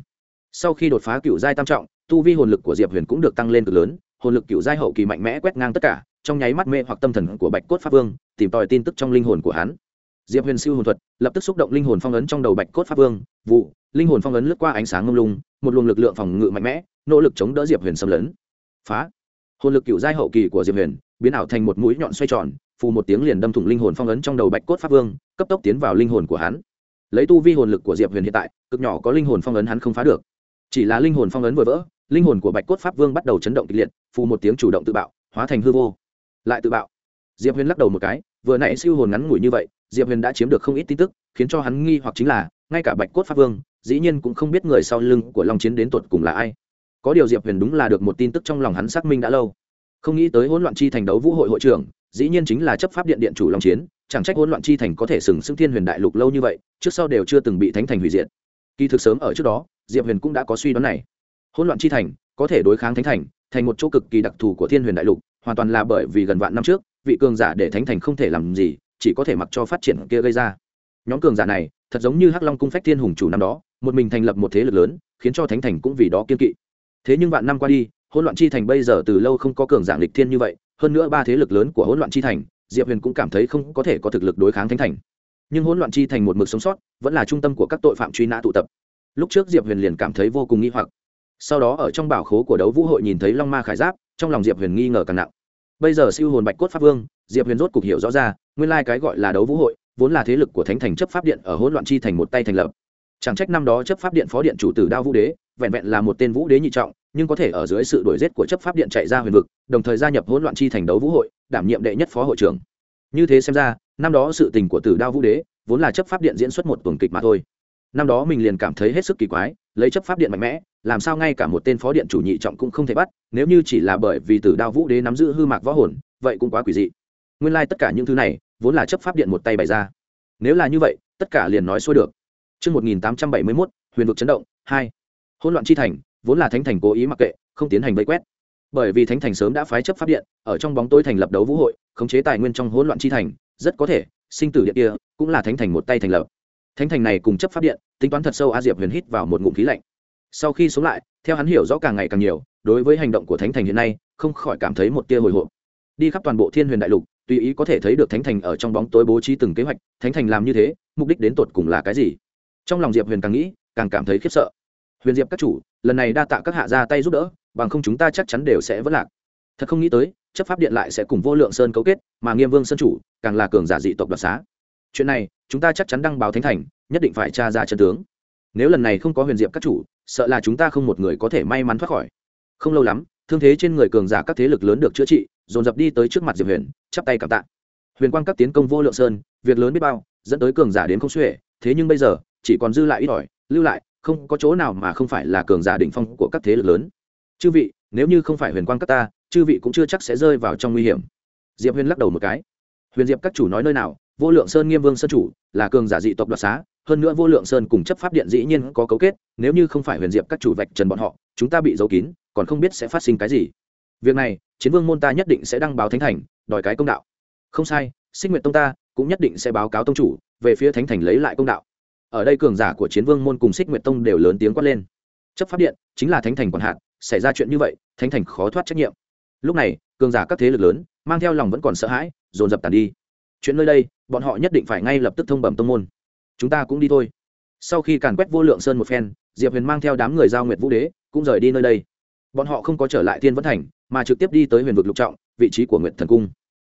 Speaker 1: Sau khi đột phá cựu giai tam trọng, tu vi hồn lực của diệp huyền cũng được tăng lên cực lớn, hồn lực cựu giai hậu kỳ mạnh mẽ quét ngang tất cả trong nháy mắt mê hoặc tâm thần của bạch cốt pháp vương, tìm tòi tin tức trong linh hồn của hắn. Diệp huyền siêu hồn thuật, lập tức xúc động linh hồn phong ấn trong đầu bạch cốt pháp vương. Vụ, linh hồn phong ấn lướt qua ánh sáng ngông lung, một luồng lực lượng phòng ngự mạnh mẽ, nỗ lực chống đỡ diệp huyền xâm lấn. Phá. Hồn lực cựu giai hậu kỳ của diệp huyền, biến ảo thành một mũi nhọn xoay tròn, phù một tiếng liền đâm thủng linh hồn phong ấn trong đầu bạch cốt pháp vương, cấp tốc tiến vào linh hồn của hắn. Lấy tu vi hồn lực của diệp huyền hiện tại, cực nhỏ có linh hồn phong ấn hắn không phá được. Chỉ là linh hồn phong ấn vừa vỡ, linh hồn của bạch cốt pháp vương bắt đầu chấn động kịch liệt, phù một tiếng chủ động tự bạo, hóa thành hư vô lại tự bạo. Diệp huyền lắc đầu một cái, vừa nãy siêu hồn ngắn ngủi như vậy, diệp huyền đã chiếm được không ít tin tức, khiến cho hắn nghi hoặc chính là, ngay cả bạch cốt pháp vương, dĩ nhiên cũng không biết người sau lưng của long chiến đến tột cùng là ai. Có điều diệp huyền đúng là được một tin tức trong lòng hắn xác minh đã lâu. Không nghĩ tới hỗn loạn chi thành đấu vũ hội hội trưởng, dĩ nhiên chính là chấp pháp điện điện chủ long chiến, chẳng trách hỗn loạn chi thành có thể sừng sững thiên huyền đại lục lâu như vậy, trước sau đều chưa từng bị thánh thành hủy diệt. Kỳ thực sớm ở trước đó, diệp huyền cũng đã có suy đoán này. Hỗn loạn chi thành, có thể đối kháng thánh thành thành một chỗ cực kỳ đặc thù của thiên huyền đại lục hoàn toàn là bởi vì gần vạn năm trước, vị cường giả để thánh thành không thể làm gì, chỉ có thể mặc cho phát triển kia gây ra. Nhóm cường giả này, thật giống như hắc long cung phách thiên hùng chủ năm đó, một mình thành lập một thế lực lớn, khiến cho thánh thành cũng vì đó kiên kỵ. Thế nhưng vạn năm qua đi, hỗn loạn chi thành bây giờ từ lâu không có cường giả lịch thiên như vậy, hơn nữa ba thế lực lớn của hỗn loạn chi thành, diệp huyền cũng cảm thấy không có thể có thực lực đối kháng thánh thành. Nhưng hỗn loạn chi thành một mực sống sót, vẫn là trung tâm của các tội phạm truy nã tụ tập. Lúc trước diệp huyền liền cảm thấy vô cùng nghi hoặc. Sau đó ở trong bảo khố của đấu vũ hội nhìn thấy long ma khải giáp trong lòng diệp huyền nghi ngờ càng nặng. Bây giờ siêu hồn bạch cốt pháp vương, diệp huyền rốt cục hiểu rõ ra, nguyên lai cái gọi là đấu vũ hội, vốn là thế lực của thánh thành chấp pháp điện ở hỗn loạn chi thành một tay thành lập. Chẳng trách năm đó chấp pháp điện phó điện chủ tử đao vũ đế, vẹn vẹn là một tên vũ đế nhị trọng, nhưng có thể ở dưới sự đuổi giết của chấp pháp điện chạy ra huyền vực, đồng thời gia nhập hỗn loạn chi thành đấu vũ hội, đảm nhiệm đệ nhất phó hội trưởng. Như thế xem ra, năm đó sự tình của tử đao vũ đế, vốn là chấp pháp điện diễn xuất một tuần kịch mà thôi. Năm đó mình liền cảm thấy hết sức kỳ quái, lấy chấp pháp điện mạnh mẽ làm sao ngay cả một tên phó điện chủ nhị trọng cũng không thể bắt nếu như chỉ là bởi vì tử đao vũ đế nắm giữ hư mạc võ hồn vậy cũng quá quỷ dị nguyên lai tất cả những thứ này vốn là chấp pháp điện một tay bày ra nếu là như vậy tất cả liền nói xuôi được Trước 1871, huyền vực chấn động, 2. Hỗn loạn chi thành, vốn là thánh thành cố ý mặc kệ, không tiến hành vây quét. Bởi vì thánh thành sớm đã phái chấp pháp điện, ở trong bóng tối thành lập đấu vũ hội, khống chế tài nguyên trong hỗn loạn chi thành, rất có thể, sinh tử điện kia cũng là thánh thành một tay thành lập. Thánh thành này cùng chấp pháp điện, tính toán thật sâu A Diệp Huyền hít vào một ngụm khí lạnh. Sau khi sống lại, theo hắn hiểu rõ càng ngày càng nhiều, đối với hành động của thánh thành hiện nay, không khỏi cảm thấy một tia hồi hộp. Đi khắp toàn bộ Thiên Huyền đại lục, tùy ý có thể thấy được thánh thành ở trong bóng tối bố trí từng kế hoạch thánh thành làm như thế mục đích đến tột cùng là cái gì? Trong lòng diệp huyền càng nghĩ càng cảm thấy khiếp sợ. Huyền diệp các chủ lần này đa tạ các hạ ra tay giúp đỡ bằng không chúng ta chắc chắn đều sẽ vất lạc. Thật không nghĩ tới chấp pháp điện lại sẽ cùng vô lượng sơn cấu kết mà nghiêm vương sơn chủ càng là cường giả dị tộc đoạt xá. Chuyện này chúng ta chắc chắn đăng báo thánh thành nhất định phải tra ra chân tướng. Nếu lần này không có huyền diệp các chủ sợ là chúng ta không một người có thể may mắn thoát khỏi. Không lâu lắm, thương thế trên người cường giả các thế lực lớn được chữa trị, dồn dập đi tới trước mặt diệp huyền, chắp tay cảm tạ. Huyền quang các tiến công vô lượng sơn, việc lớn biết bao, dẫn tới cường giả đến không xuể, thế nhưng bây giờ, chỉ còn dư lại ít ỏi, lưu lại, không có chỗ nào mà không phải là cường giả đỉnh phong của các thế lực lớn. Chư vị, nếu như không phải huyền quang các ta, chư vị cũng chưa chắc sẽ rơi vào trong nguy hiểm. Diệp huyền lắc đầu một cái. Huyền diệp các chủ nói nơi nào, vô lượng sơn nghiêm vương sơn chủ, là cường giả dị tộc đoạt xá hơn nữa vô lượng sơn cùng chấp pháp điện dĩ nhiên có cấu kết, nếu như không phải huyền diệp các chủ vạch trần bọn họ, chúng ta bị giấu kín, còn không biết sẽ phát sinh cái gì. Việc này, chiến vương môn ta nhất định sẽ đăng báo thánh thành, đòi cái công đạo. Không sai sinh nguyện tông ta cũng nhất định sẽ báo cáo tông chủ, về phía thánh thành lấy lại công đạo. Ở đây cường giả của chiến vương môn cùng xích nguyện tông đều lớn tiếng quát lên. Chấp pháp điện chính là thánh thành còn hạn xảy ra chuyện như vậy, thánh thành khó thoát trách nhiệm. Lúc này, cường giả các thế lực lớn, mang theo lòng vẫn còn sợ hãi, dồn dập tàn đi. Chuyện nơi đây, bọn họ nhất định phải ngay lập tức thông bẩm tông môn chúng ta cũng đi thôi. Sau khi càn quét vô lượng sơn một phen, diệp huyền mang theo đám người giao nguyệt vũ đế, cũng rời đi nơi đây. Bọn họ không có trở lại thiên vẫn thành, mà trực tiếp đi tới huyền vực lục trọng, vị trí của nguyệt thần cung.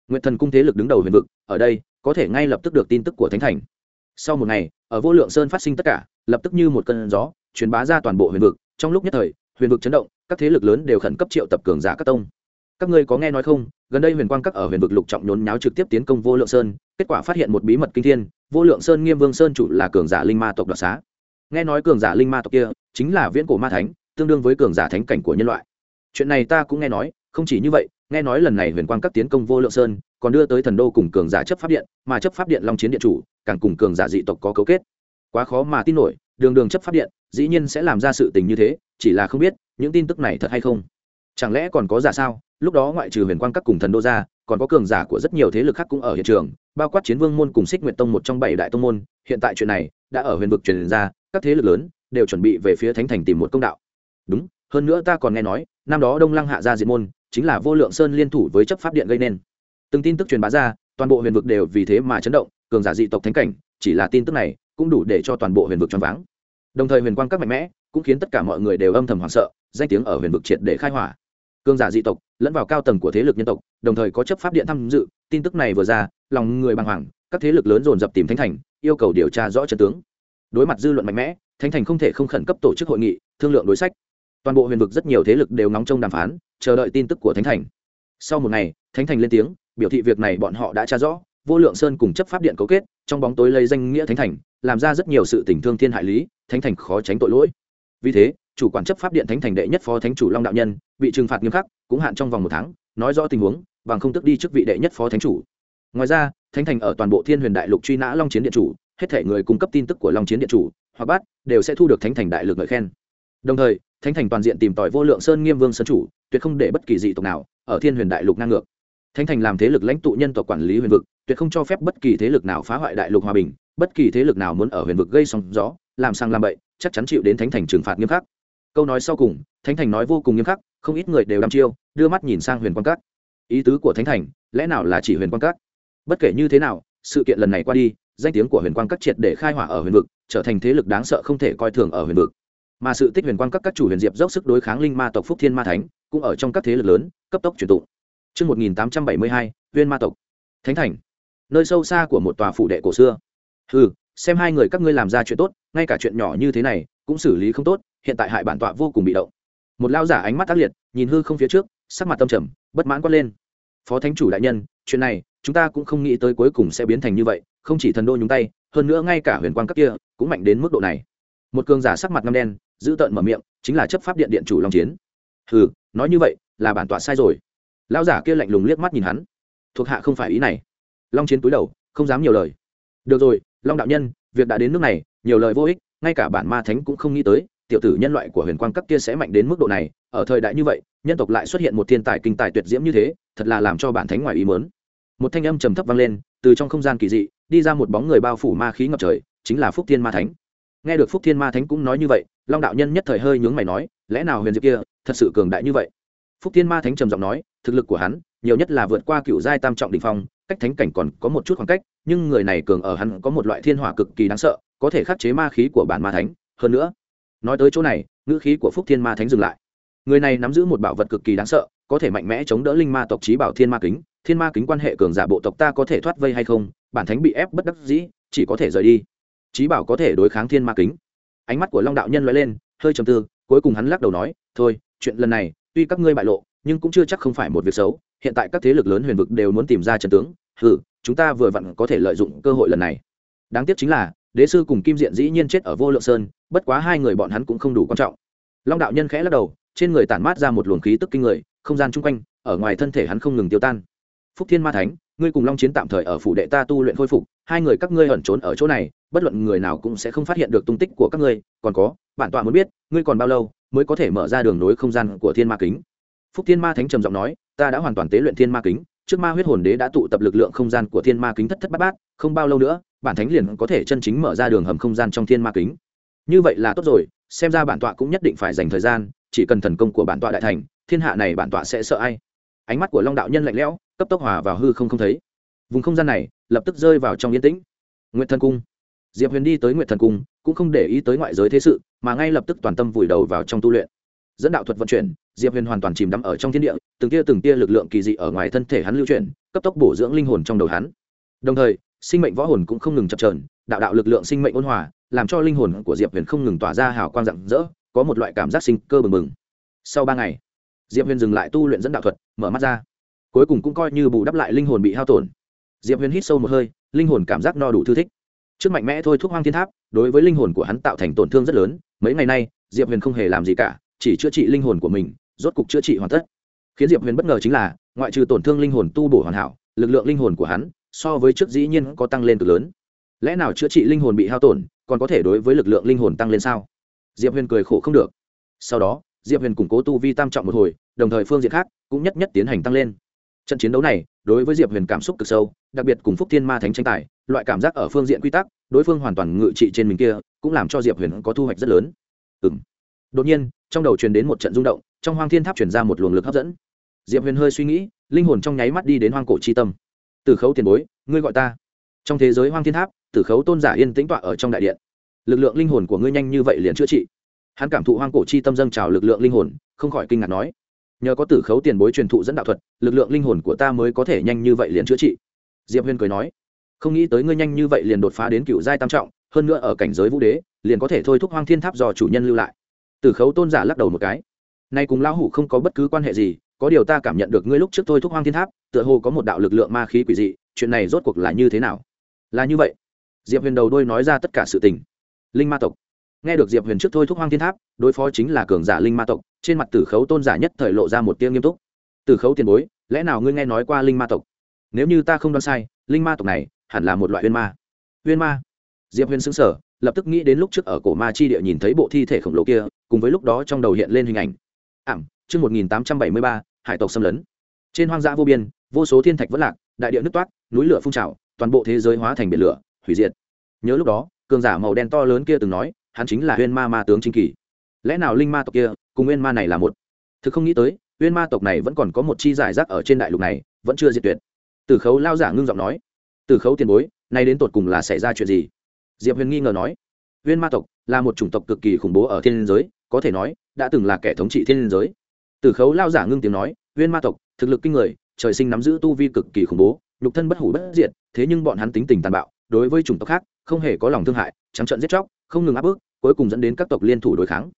Speaker 1: Nguyệt thần cung thế lực đứng đầu huyền vực, ở đây, có thể ngay lập tức được tin tức của thánh thành. Sau một ngày, ở vô lượng sơn phát sinh tất cả, lập tức như một cơn gió, truyền bá ra toàn bộ huyền vực. Trong lúc nhất thời, huyền vực chấn động, các thế lực lớn đều khẩn cấp triệu tập cường giả các tông các ngươi có nghe nói không, gần đây huyền quang các ở huyền vực lục trọng nhốn nháo trực tiếp tiến công vô lượng sơn, kết quả phát hiện một bí mật kinh thiên, vô lượng sơn nghiêm vương sơn chủ là cường giả linh ma tộc đoạt xá. Nghe nói cường giả linh ma tộc kia chính là viễn cổ ma thánh, tương đương với cường giả thánh cảnh của nhân loại. Chuyện này ta cũng nghe nói, không chỉ như vậy, nghe nói lần này huyền quang các tiến công vô lượng sơn, còn đưa tới thần đô cùng cường giả chấp pháp điện, mà chấp pháp điện long chiến điện chủ, càng cùng cường giả dị tộc có cấu kết. Quá khó mà tin nổi, đường đường chấp pháp điện, dĩ nhiên sẽ làm ra sự tình như thế, chỉ là không biết, những tin tức này thật hay không chẳng lẽ còn có giả sao? Lúc đó ngoại trừ huyền quang các cùng thần đô ra, còn có cường giả của rất nhiều thế lực khác cũng ở hiện trường, bao quát chiến vương môn cùng xích nguyệt tông một trong bảy đại tông môn. Hiện tại chuyện này đã ở huyền vực truyền ra, các thế lực lớn đều chuẩn bị về phía thánh thành tìm một công đạo. Đúng, hơn nữa ta còn nghe nói, năm đó đông lăng hạ ra diệt môn chính là vô lượng sơn liên thủ với chấp pháp điện gây nên. Từng tin tức truyền bá ra, toàn bộ huyền vực đều vì thế mà chấn động, cường giả dị tộc thánh cảnh, chỉ là tin tức này cũng đủ để cho toàn bộ huyền vực choáng váng. Đồng thời huyền quang các mạnh mẽ cũng khiến tất cả mọi người đều âm thầm hoảng sợ, danh tiếng ở huyền vực triệt để khai hỏa cương giả dị tộc, lẫn vào cao tầng của thế lực nhân tộc, đồng thời có chấp pháp điện tham dự. Tin tức này vừa ra, lòng người bàng hoàng, các thế lực lớn dồn dập tìm thánh thành, yêu cầu điều tra rõ trận tướng. Đối mặt dư luận mạnh mẽ, thánh thành không thể không khẩn cấp tổ chức hội nghị, thương lượng đối sách. Toàn bộ huyền vực rất nhiều thế lực đều nóng trông đàm phán, chờ đợi tin tức của thánh thành. Sau một ngày, thánh thành lên tiếng, biểu thị việc này bọn họ đã tra rõ, vô lượng sơn cùng chấp pháp điện cấu kết, trong bóng tối lấy danh nghĩa thánh thành, làm ra rất nhiều sự tình thương thiên hại lý, thánh thành khó tránh tội lỗi. Vì thế chủ quản chấp pháp điện thánh thành đệ nhất phó thánh chủ long đạo nhân, bị trừng phạt nghiêm khắc, cũng hạn trong vòng một tháng, nói rõ tình huống, bằng không tức đi chức vị đệ nhất phó thánh chủ. Ngoài ra, thánh thành ở toàn bộ thiên huyền đại lục truy nã long chiến điện chủ, hết thể người cung cấp tin tức của long chiến điện chủ, hoặc bắt, đều sẽ thu được thánh thành đại lực ngợi khen. Đồng thời, thánh thành toàn diện tìm tòi vô lượng sơn nghiêm vương sơn chủ, tuyệt không để bất kỳ dị tộc nào ở thiên huyền đại lục ngang ngược. Thánh thành làm thế lực lãnh tụ nhân tộc quản lý huyền vực, tuyệt không cho phép bất kỳ thế lực nào phá hoại đại lục hòa bình, bất kỳ thế lực nào muốn ở huyền vực gây sóng gió, làm sang làm bậy, chắc chắn chịu đến thánh thành trừng phạt nghiêm khắc câu nói sau cùng thánh thành nói vô cùng nghiêm khắc không ít người đều đăm chiêu đưa mắt nhìn sang huyền quan cát ý tứ của thánh thành lẽ nào là chỉ huyền quan cát bất kể như thế nào sự kiện lần này qua đi danh tiếng của huyền quan các triệt để khai hỏa ở huyền vực trở thành thế lực đáng sợ không thể coi thường ở huyền vực mà sự tích huyền quan các các chủ huyền diệp dốc sức đối kháng linh ma tộc phúc thiên ma thánh cũng ở trong các thế lực lớn cấp tốc truyền tụng Trước 1872, huyền ma tộc. Thánh thành. Nơi sâu xa của một tòa phủ đệ cổ xưa. Hừ, xem hai người các ngươi làm ra chuyện tốt, ngay cả chuyện nhỏ như thế này cũng xử lý không tốt, hiện tại hại bản tọa vô cùng bị động. Một lao giả ánh mắt tác liệt, nhìn hư không phía trước, sắc mặt tâm trầm, bất mãn quát lên. Phó thánh chủ đại nhân, chuyện này, chúng ta cũng không nghĩ tới cuối cùng sẽ biến thành như vậy, không chỉ thần đô nhúng tay, hơn nữa ngay cả huyền quang các kia cũng mạnh đến mức độ này. Một cường giả sắc mặt ngăm đen, giữ tợn mở miệng, chính là chấp pháp điện điện chủ Long Chiến. Hừ, nói như vậy, là bản tọa sai rồi lão giả kia lạnh lùng liếc mắt nhìn hắn thuộc hạ không phải ý này long chiến túi đầu không dám nhiều lời được rồi long đạo nhân việc đã đến nước này nhiều lời vô ích ngay cả bản ma thánh cũng không nghĩ tới tiểu tử nhân loại của huyền quang cấp kia sẽ mạnh đến mức độ này, ở thời đại như vậy, nhân tộc lại xuất hiện một thiên tài kinh tài tuyệt diễm như thế, thật là làm cho bản thánh ngoài ý mớn một thanh âm trầm thấp vang lên, từ trong không gian kỳ dị, đi ra một bóng người bao phủ ma khí ngập trời, chính là phúc thiên ma thánh. Nghe được phúc thiên ma thánh cũng nói như vậy, long đạo nhân nhất thời hơi nhướng mày nói, lẽ nào huyền diệp kia, thật sự cường đại như vậy? Phúc thiên ma thánh trầm giọng nói, thực lực của hắn, nhiều nhất là vượt qua cựu giai tam trọng đình phong, cách thánh cảnh còn có một chút khoảng cách, nhưng người này cường ở hắn có một loại thiên hỏa cực kỳ đáng sợ, có thể khắc chế ma khí của bản ma thánh. Hơn nữa nói tới chỗ này, ngữ khí của phúc thiên ma thánh dừng lại. Người này nắm giữ một bảo vật cực kỳ đáng sợ, có thể mạnh mẽ chống đỡ linh ma tộc trí bảo thiên ma kính. Thiên ma kính quan hệ cường giả bộ tộc ta có thể thoát vây hay không, bản thánh bị ép bất đắc dĩ, chỉ có thể rời đi. Trí bảo có thể đối kháng thiên ma kính. Ánh mắt của long đạo nhân lóe lên, hơi trầm tư, cuối cùng hắn lắc đầu nói, thôi, chuyện lần này, tuy các ngươi bại lộ, nhưng cũng chưa chắc không phải một việc xấu. Hiện tại các thế lực lớn huyền vực đều muốn tìm ra trận tướng. Hừ, chúng ta vừa vặn có thể lợi dụng cơ hội lần này. Đáng tiếc chính là đế sư cùng kim diện dĩ nhiên chết ở vô lượng sơn, bất quá hai người bọn hắn cũng không đủ quan trọng. Long đạo nhân khẽ lắc đầu, trên người tản mát ra một luồng khí tức kinh người, không gian chung quanh, ở ngoài thân thể hắn không ngừng tiêu tan. Phúc thiên ma thánh, ngươi cùng long chiến tạm thời ở phủ đệ ta tu luyện khôi phục, hai người các ngươi ẩn trốn ở chỗ này, bất luận người nào cũng sẽ không phát hiện được tung tích của các ngươi, còn có, bản tọa muốn biết, ngươi còn bao lâu mới có thể mở ra đường nối không gian của thiên ma kính? Phúc thiên ma thánh trầm giọng nói, ta đã hoàn toàn tế luyện thiên ma kính, trước ma huyết hồn đế đã tụ tập lực lượng không gian của thiên ma kính thất thất bát bát, không bao lâu nữa bản thánh liền có thể chân chính mở ra đường hầm không gian trong thiên ma kính. Như vậy là tốt rồi, xem ra bản tọa cũng nhất định phải dành thời gian, chỉ cần thần công của bản tọa đại thành, thiên hạ này bản tọa sẽ sợ ai. Ánh mắt của long đạo nhân lạnh lẽo, cấp tốc hòa vào hư không không thấy. Vùng không gian này lập tức rơi vào trong yên tĩnh. Nguyện thần cung. Diệp huyền đi tới nguyện thần cung, cũng không để ý tới ngoại giới thế sự, mà ngay lập tức toàn tâm vùi đầu vào trong tu luyện. Dẫn đạo thuật vận chuyển, diệp huyền hoàn toàn chìm đắm ở trong thiên địa, từng tia từng tia lực lượng kỳ dị ở ngoài thân thể hắn lưu chuyển, cấp tốc bổ dưỡng linh hồn trong đầu hắn. Đồng thời sinh mệnh võ hồn cũng không ngừng chập trờn đạo đạo lực lượng sinh mệnh ôn hòa, làm cho linh hồn của diệp huyền không ngừng tỏa ra hào quang rạng rỡ, có một loại cảm giác sinh cơ bừng bừng. Sau ba ngày, diệp huyền dừng lại tu luyện dẫn đạo thuật, mở mắt ra. Cuối cùng cũng coi như bù đắp lại linh hồn bị hao tổn. Diệp huyền hít sâu một hơi, linh hồn cảm giác no đủ thư thích. Trước mạnh mẽ thôi thuốc hoang thiên tháp, đối với linh hồn của hắn tạo thành tổn thương rất lớn, mấy ngày nay, diệp huyền không hề làm gì cả, chỉ chữa trị linh hồn của mình, rốt cục chữa trị hoàn tất. Khiến diệp huyền bất ngờ chính là, ngoại trừ tổn thương linh hồn tu bổ hoàn hảo, lực lượng linh hồn của hắn so với trước dĩ nhiên có tăng lên cực lớn. Lẽ nào chữa trị linh hồn bị hao tổn, còn có thể đối với lực lượng linh hồn tăng lên sao? Diệp huyền cười khổ không được. Sau đó, diệp huyền củng cố tu vi tam trọng một hồi, đồng thời phương diện khác cũng nhất nhất tiến hành tăng lên. Trận chiến đấu này, đối với diệp huyền cảm xúc cực sâu, đặc biệt cùng phúc thiên ma thánh tranh tài, loại cảm giác ở phương diện quy tắc, đối phương hoàn toàn ngự trị trên mình kia, cũng làm cho diệp huyền có thu hoạch rất lớn. Ừ m đột nhiên, trong đầu truyền đến một trận rung động, trong hoang thiên tháp truyền ra một luồng lực hấp dẫn. Diệp huyền hơi suy nghĩ, linh hồn trong nháy mắt đi đến hoang cổ chi tâm từ khấu tiền bối, ngươi gọi ta. Trong thế giới hoang thiên tháp, tử khấu tôn giả yên tĩnh tọa ở trong đại điện. Lực lượng linh hồn của ngươi nhanh như vậy liền chữa trị. Hắn cảm thụ hoang cổ chi tâm dâng trào lực lượng linh hồn, không khỏi kinh ngạc nói. Nhờ có tử khấu tiền bối truyền thụ dẫn đạo thuật, lực lượng linh hồn của ta mới có thể nhanh như vậy liền chữa trị. Diệp huyên cười nói. Không nghĩ tới ngươi nhanh như vậy liền đột phá đến cựu giai tam trọng, hơn nữa ở cảnh giới vũ đế, liền có thể thôi thúc hoang thiên tháp do chủ nhân lưu lại. Tử khấu tôn giả lắc đầu một cái. Nay cùng lão hủ không có bất cứ quan hệ gì có điều ta cảm nhận được ngươi lúc trước thôi thúc hoang thiên tháp, tựa hồ có một đạo lực lượng ma khí quỷ dị, chuyện này rốt cuộc là như thế nào? Là như vậy. Diệp huyền đầu đôi nói ra tất cả sự tình. Linh ma tộc. Nghe được diệp huyền trước thôi thúc hoang thiên tháp, đối phó chính là cường giả linh ma tộc, trên mặt tử khấu tôn giả nhất thời lộ ra một tiếng nghiêm túc. Tử khấu tiền bối, lẽ nào ngươi nghe nói qua linh ma tộc? Nếu như ta không đoán sai, linh ma tộc này hẳn là một loại huyên ma. Huyên ma? Diệp huyền xứng sở lập tức nghĩ đến lúc trước ở cổ ma chi địa nhìn thấy bộ thi thể khổng lồ kia, cùng với lúc đó trong đầu hiện lên hình ảnh. Ảm, chương một nghìn tám trăm bảy mươi ba hải tộc xâm lấn. Trên hoang dã vô biên, vô số thiên thạch vất lạc, đại địa nứt toát núi lửa phun trào, toàn bộ thế giới hóa thành biển lửa, hủy diệt. Nhớ lúc đó, cường giả màu đen to lớn kia từng nói, hắn chính là huyên ma ma tướng chính kỳ. Lẽ nào linh ma tộc kia cùng huyên ma này là một? Thực không nghĩ tới huyên ma tộc này vẫn còn có một chi giải rác ở trên đại lục này, vẫn chưa diệt tuyệt. Từ khấu lao giả ngưng giọng nói từ khấu tiền bối, nay đến tột cùng là xảy ra chuyện gì? Diệp huyền nghi ngờ nói huyên ma tộc là một chủng tộc cực kỳ khủng bố ở thiên giới, có thể nói, đã từng là kẻ thống trị thiên giới. Từ khấu lao giả ngưng tiếng nói huyên ma tộc, thực lực kinh người, trời sinh nắm giữ tu vi cực kỳ khủng bố, nhục thân bất hủ bất diệt, thế nhưng bọn hắn tính tình tàn bạo, đối với chủng tộc khác, không hề có lòng thương hại, trắng trận giết chóc, không ngừng áp bức, cuối cùng dẫn đến các tộc liên thủ đối kháng.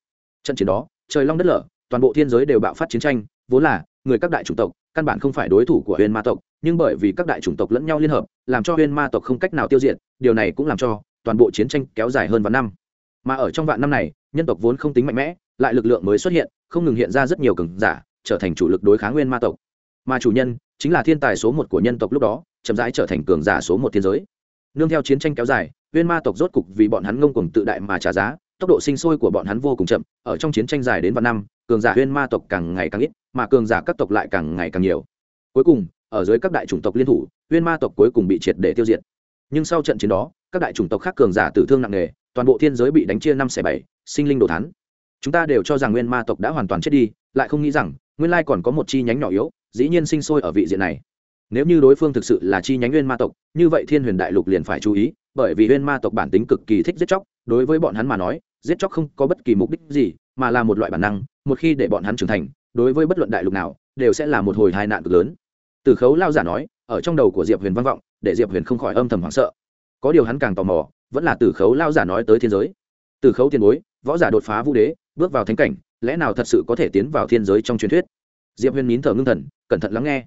Speaker 1: Trận chiến đó, trời long đất lở, toàn bộ thiên giới đều bạo phát chiến tranh, vốn là, người các đại chủng tộc, căn bản không phải đối thủ của huyền ma tộc, nhưng bởi vì các đại chủng tộc lẫn nhau liên hợp, làm cho huyền ma tộc không cách nào tiêu diệt, điều này cũng làm cho toàn bộ chiến tranh kéo dài hơn vạn năm. Mà ở trong vạn năm này, nhân tộc vốn không tính mạnh mẽ, lại lực lượng mới xuất hiện, không ngừng hiện ra rất nhiều cường giả trở thành chủ lực đối kháng nguyên ma tộc. Mà chủ nhân chính là thiên tài số một của nhân tộc lúc đó, chậm rãi trở thành cường giả số một thiên giới. Nương theo chiến tranh kéo dài, nguyên ma tộc rốt cục vì bọn hắn ngông cuồng tự đại mà trả giá, tốc độ sinh sôi của bọn hắn vô cùng chậm, ở trong chiến tranh dài đến vạn năm, cường giả Nguyên ma tộc càng ngày càng ít, mà cường giả các tộc lại càng ngày càng nhiều. Cuối cùng, ở dưới các đại chủng tộc liên thủ, Nguyên ma tộc cuối cùng bị triệt để tiêu diệt. Nhưng sau trận chiến đó, các đại chủng tộc khác cường giả tử thương nặng nề, toàn bộ thiên giới bị đánh chia năm xẻ bảy, sinh linh đồ thán. Chúng ta đều cho rằng nguyên ma tộc đã hoàn toàn chết đi, lại không nghĩ rằng nguyên lai còn có một chi nhánh nhỏ yếu, dĩ nhiên sinh sôi ở vị diện này. Nếu như đối phương thực sự là chi nhánh nguyên ma tộc, như vậy thiên huyền đại lục liền phải chú ý, bởi vì nguyên ma tộc bản tính cực kỳ thích giết chóc, đối với bọn hắn mà nói, giết chóc không có bất kỳ mục đích gì, mà là một loại bản năng, một khi để bọn hắn trưởng thành, đối với bất luận đại lục nào, đều sẽ là một hồi hai nạn cực lớn. Từ khấu lao giả nói, ở trong đầu của diệp huyền vang vọng, để diệp huyền không khỏi âm thầm hoảng sợ. Có điều hắn càng tò mò, vẫn là từ khấu lao giả nói tới thiên giới. Từ khấu tiền bối, võ giả đột phá vũ đế, bước vào thánh cảnh lẽ nào thật sự có thể tiến vào thiên giới trong truyền thuyết? Diệp huyền nín thở ngưng thần, cẩn thận lắng nghe.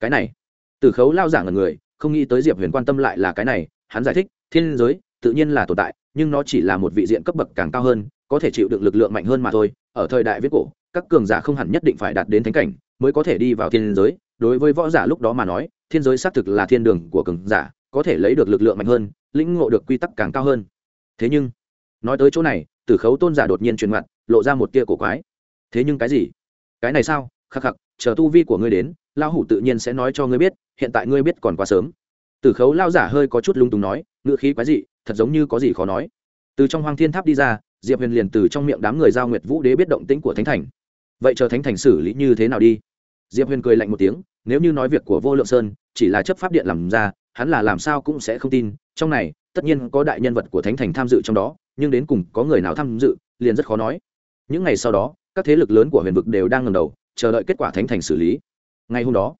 Speaker 1: Cái này từ khấu lao giảng ở người, không nghĩ tới diệp huyền quan tâm lại là cái này, hắn giải thích, thiên giới tự nhiên là tồn tại, nhưng nó chỉ là một vị diện cấp bậc càng cao hơn, có thể chịu được lực lượng mạnh hơn mà thôi. Ở thời đại viết cổ, các cường giả không hẳn nhất định phải đạt đến thánh cảnh mới có thể đi vào thiên giới. Đối với võ giả lúc đó mà nói, thiên giới xác thực là thiên đường của cường giả, có thể lấy được lực lượng mạnh hơn, lĩnh ngộ được quy tắc càng cao hơn. Thế nhưng, nói tới chỗ này tử khấu tôn giả đột nhiên truyền mặt, lộ ra một tia cổ quái. Thế nhưng cái gì? Cái này sao? Khắc khắc, chờ tu vi của ngươi đến lao hủ tự nhiên sẽ nói cho ngươi biết, hiện tại ngươi biết còn quá sớm. Tử khấu lao giả hơi có chút lung túng nói, ngữ khí quái dị, thật giống như có gì khó nói. Từ trong hoang thiên tháp đi ra, diệp huyền liền từ trong miệng đám người giao nguyệt vũ đế biết động tĩnh của thánh thành. Vậy chờ thánh thành xử lý như thế nào đi? Diệp huyền cười lạnh một tiếng, nếu như nói việc của vô lượng sơn chỉ là chấp pháp điện làm ra, hắn là làm sao cũng sẽ không tin, trong này tất nhiên có đại nhân vật của thánh thành tham dự trong đó, nhưng đến cùng có người nào tham dự, liền rất khó nói. Những ngày sau đó, các thế lực lớn của huyền vực đều đang ngầm đầu, chờ đợi kết quả thánh thành xử lý. Ngày hôm đó,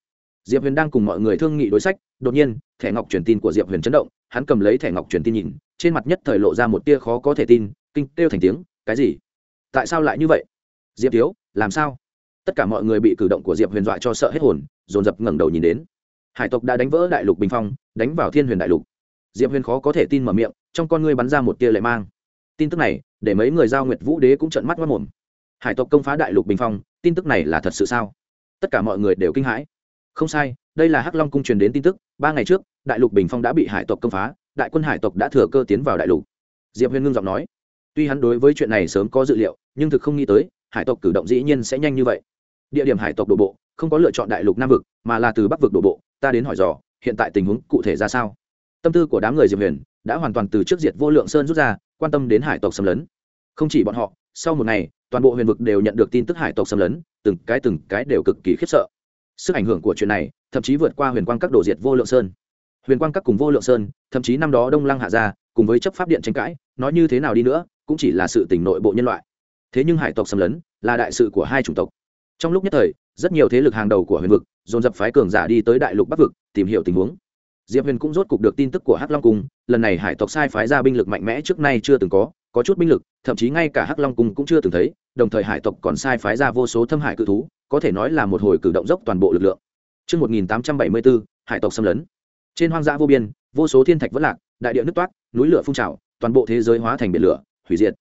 Speaker 1: diệp huyền đang cùng mọi người thương nghị đối sách, đột nhiên, thẻ ngọc truyền tin của diệp huyền chấn động, hắn cầm lấy thẻ ngọc truyền tin nhìn, trên mặt nhất thời lộ ra một tia khó có thể tin, kinh kêu thành tiếng, cái gì? Tại sao lại như vậy? Diệp thiếu, làm sao? Tất cả mọi người bị cử động của diệp huyền dọa cho sợ hết hồn, dồn dập ngẩng đầu nhìn đến. Hải tộc đã đánh vỡ đại lục bình phong, đánh vào thiên huyền đại lục diệp huyền khó có thể tin mở miệng, trong con ngươi bắn ra một tia lệ mang. Tin tức này, để mấy người giao nguyệt vũ đế cũng trận mắt mất mồm hải tộc công phá đại lục bình phong, tin tức này là thật sự sao? Tất cả mọi người đều kinh hãi. Không sai, đây là hắc long cung truyền đến tin tức, ba ngày trước, đại lục bình phong đã bị hải tộc công phá, đại quân hải tộc đã thừa cơ tiến vào đại lục. Diệp huyền ngưng giọng nói. Tuy hắn đối với chuyện này sớm có dự liệu, nhưng thực không nghĩ tới, hải tộc cử động dĩ nhiên sẽ nhanh như vậy. Địa điểm hải tộc đổ bộ, không có lựa chọn đại lục nam vực, mà là từ bắc vực đổ bộ, ta đến hỏi dò, hiện tại tình huống cụ thể ra sao? Tâm tư của đám người diệp huyền đã hoàn toàn từ trước diệt vô lượng sơn rút ra, quan tâm đến hải tộc xâm lấn. Không chỉ bọn họ, sau một ngày, toàn bộ huyền vực đều nhận được tin tức hải tộc xâm lấn, từng cái từng cái đều cực kỳ khiếp sợ. Sức ảnh hưởng của chuyện này, thậm chí vượt qua huyền quang các đồ diệt vô lượng sơn. Huyền quang các cùng vô lượng sơn, thậm chí năm đó đông lăng hạ gia cùng với chấp pháp điện tranh cãi, nói như thế nào đi nữa, cũng chỉ là sự tỉnh nội bộ nhân loại. Thế nhưng hải tộc xâm lấn là đại sự của hai chủng tộc. Trong lúc nhất thời, rất nhiều thế lực hàng đầu của huyền vực dồn dập phái cường giả đi tới đại lục bắc vực, tìm hiểu tình huống diệp huyền cũng rốt cục được tin tức của hắc long cung lần này hải tộc sai phái ra binh lực mạnh mẽ trước nay chưa từng có có chút binh lực thậm chí ngay cả hắc long cung cũng chưa từng thấy đồng thời hải tộc còn sai phái ra vô số thâm hải cự thú có thể nói là một hồi cử động dốc toàn bộ lực lượng Trước 1874, hải tộc xâm lấn. Trên hoang dã vô biên, vô số thiên thạch vỡ lạc, đại địa nứt toát, núi lửa phun trào, toàn bộ thế giới hóa thành biển lửa, hủy diệt.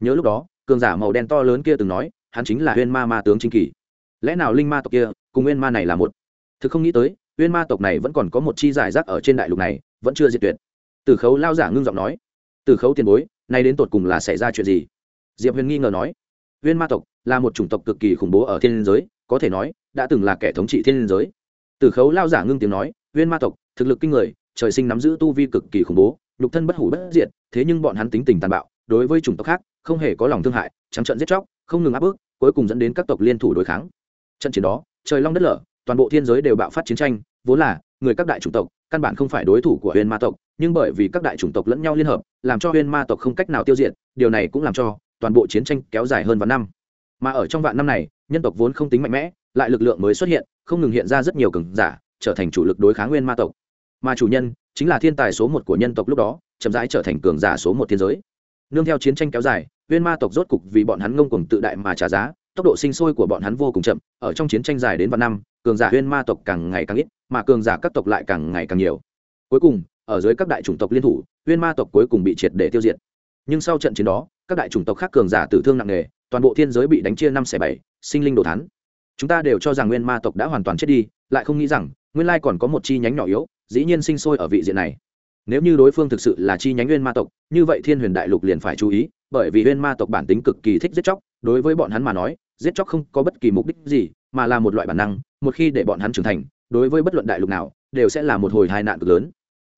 Speaker 1: Nhớ lúc đó, cường giả màu đen to lớn kia từng nói, hắn chính là Huyên Ma Ma tướng chính kỳ. Lẽ nào linh ma tộc kia cùng Nguyên Ma này là một? Thực không nghĩ tới, uyên Ma tộc này vẫn còn có một chi giải rác ở trên đại lục này, vẫn chưa diệt tuyệt. Tử Khấu lao giả ngưng giọng nói, Tử Khấu tiền bối, nay đến tột cùng là xảy ra chuyện gì? Diệp Huyền nghi ngờ nói, uyên Ma tộc là một chủng tộc cực kỳ khủng bố ở thiên giới, có thể nói đã từng là kẻ thống trị thiên giới. Tử Khấu lao giả ngưng tiếng nói, uyên Ma tộc thực lực kinh người, trời sinh nắm giữ tu vi cực kỳ khủng bố, nhục thân bất hủ bất diệt, thế nhưng bọn hắn tính tình tàn bạo, đối với chủng tộc khác không hề có lòng thương hại, trắng trợn giết chóc, không ngừng áp bức, cuối cùng dẫn đến các tộc liên thủ đối kháng. Trận chiến đó, trời long đất lở, toàn bộ thiên giới đều bạo phát chiến tranh, vốn là người các đại chủng tộc căn bản không phải đối thủ của huyền ma tộc nhưng bởi vì các đại chủng tộc lẫn nhau liên hợp làm cho huyền ma tộc không cách nào tiêu diệt điều này cũng làm cho toàn bộ chiến tranh kéo dài hơn vạn năm. Mà ở trong vạn năm này nhân tộc vốn không tính mạnh mẽ lại lực lượng mới xuất hiện không ngừng hiện ra rất nhiều cường giả trở thành chủ lực đối kháng nguyên ma tộc. Mà chủ nhân chính là thiên tài số một của nhân tộc lúc đó chậm rãi trở thành cường giả số một thiên giới. Nương theo chiến tranh kéo dài nguyên ma tộc rốt cục vì bọn hắn ngông cuồng tự đại mà trả giá tốc độ sinh sôi của bọn hắn vô cùng chậm ở trong chiến tranh dài đến vạn năm cường giả huyên ma tộc càng ngày càng ít, mà cường giả các tộc lại càng ngày càng nhiều. Cuối cùng, ở dưới các đại chủng tộc liên thủ, huyên ma tộc cuối cùng bị triệt để tiêu diệt. Nhưng sau trận chiến đó, các đại chủng tộc khác cường giả tử thương nặng nề, toàn bộ thiên giới bị đánh chia năm xẻ bảy, sinh linh đồ thắn chúng ta đều cho rằng nguyên ma tộc đã hoàn toàn chết đi, lại không nghĩ rằng, nguyên lai còn có một chi nhánh nhỏ yếu, dĩ nhiên sinh sôi ở vị diện này. Nếu như đối phương thực sự là chi nhánh nguyên ma tộc, như vậy thiên huyền đại lục liền phải chú ý, bởi vì nguyên ma tộc bản tính cực kỳ thích giết chóc, đối với bọn hắn mà nói, giết chóc không có bất kỳ mục đích gì mà là một loại bản năng, một khi để bọn hắn trưởng thành, đối với bất luận đại lục nào, đều sẽ là một hồi hai nạn cực lớn.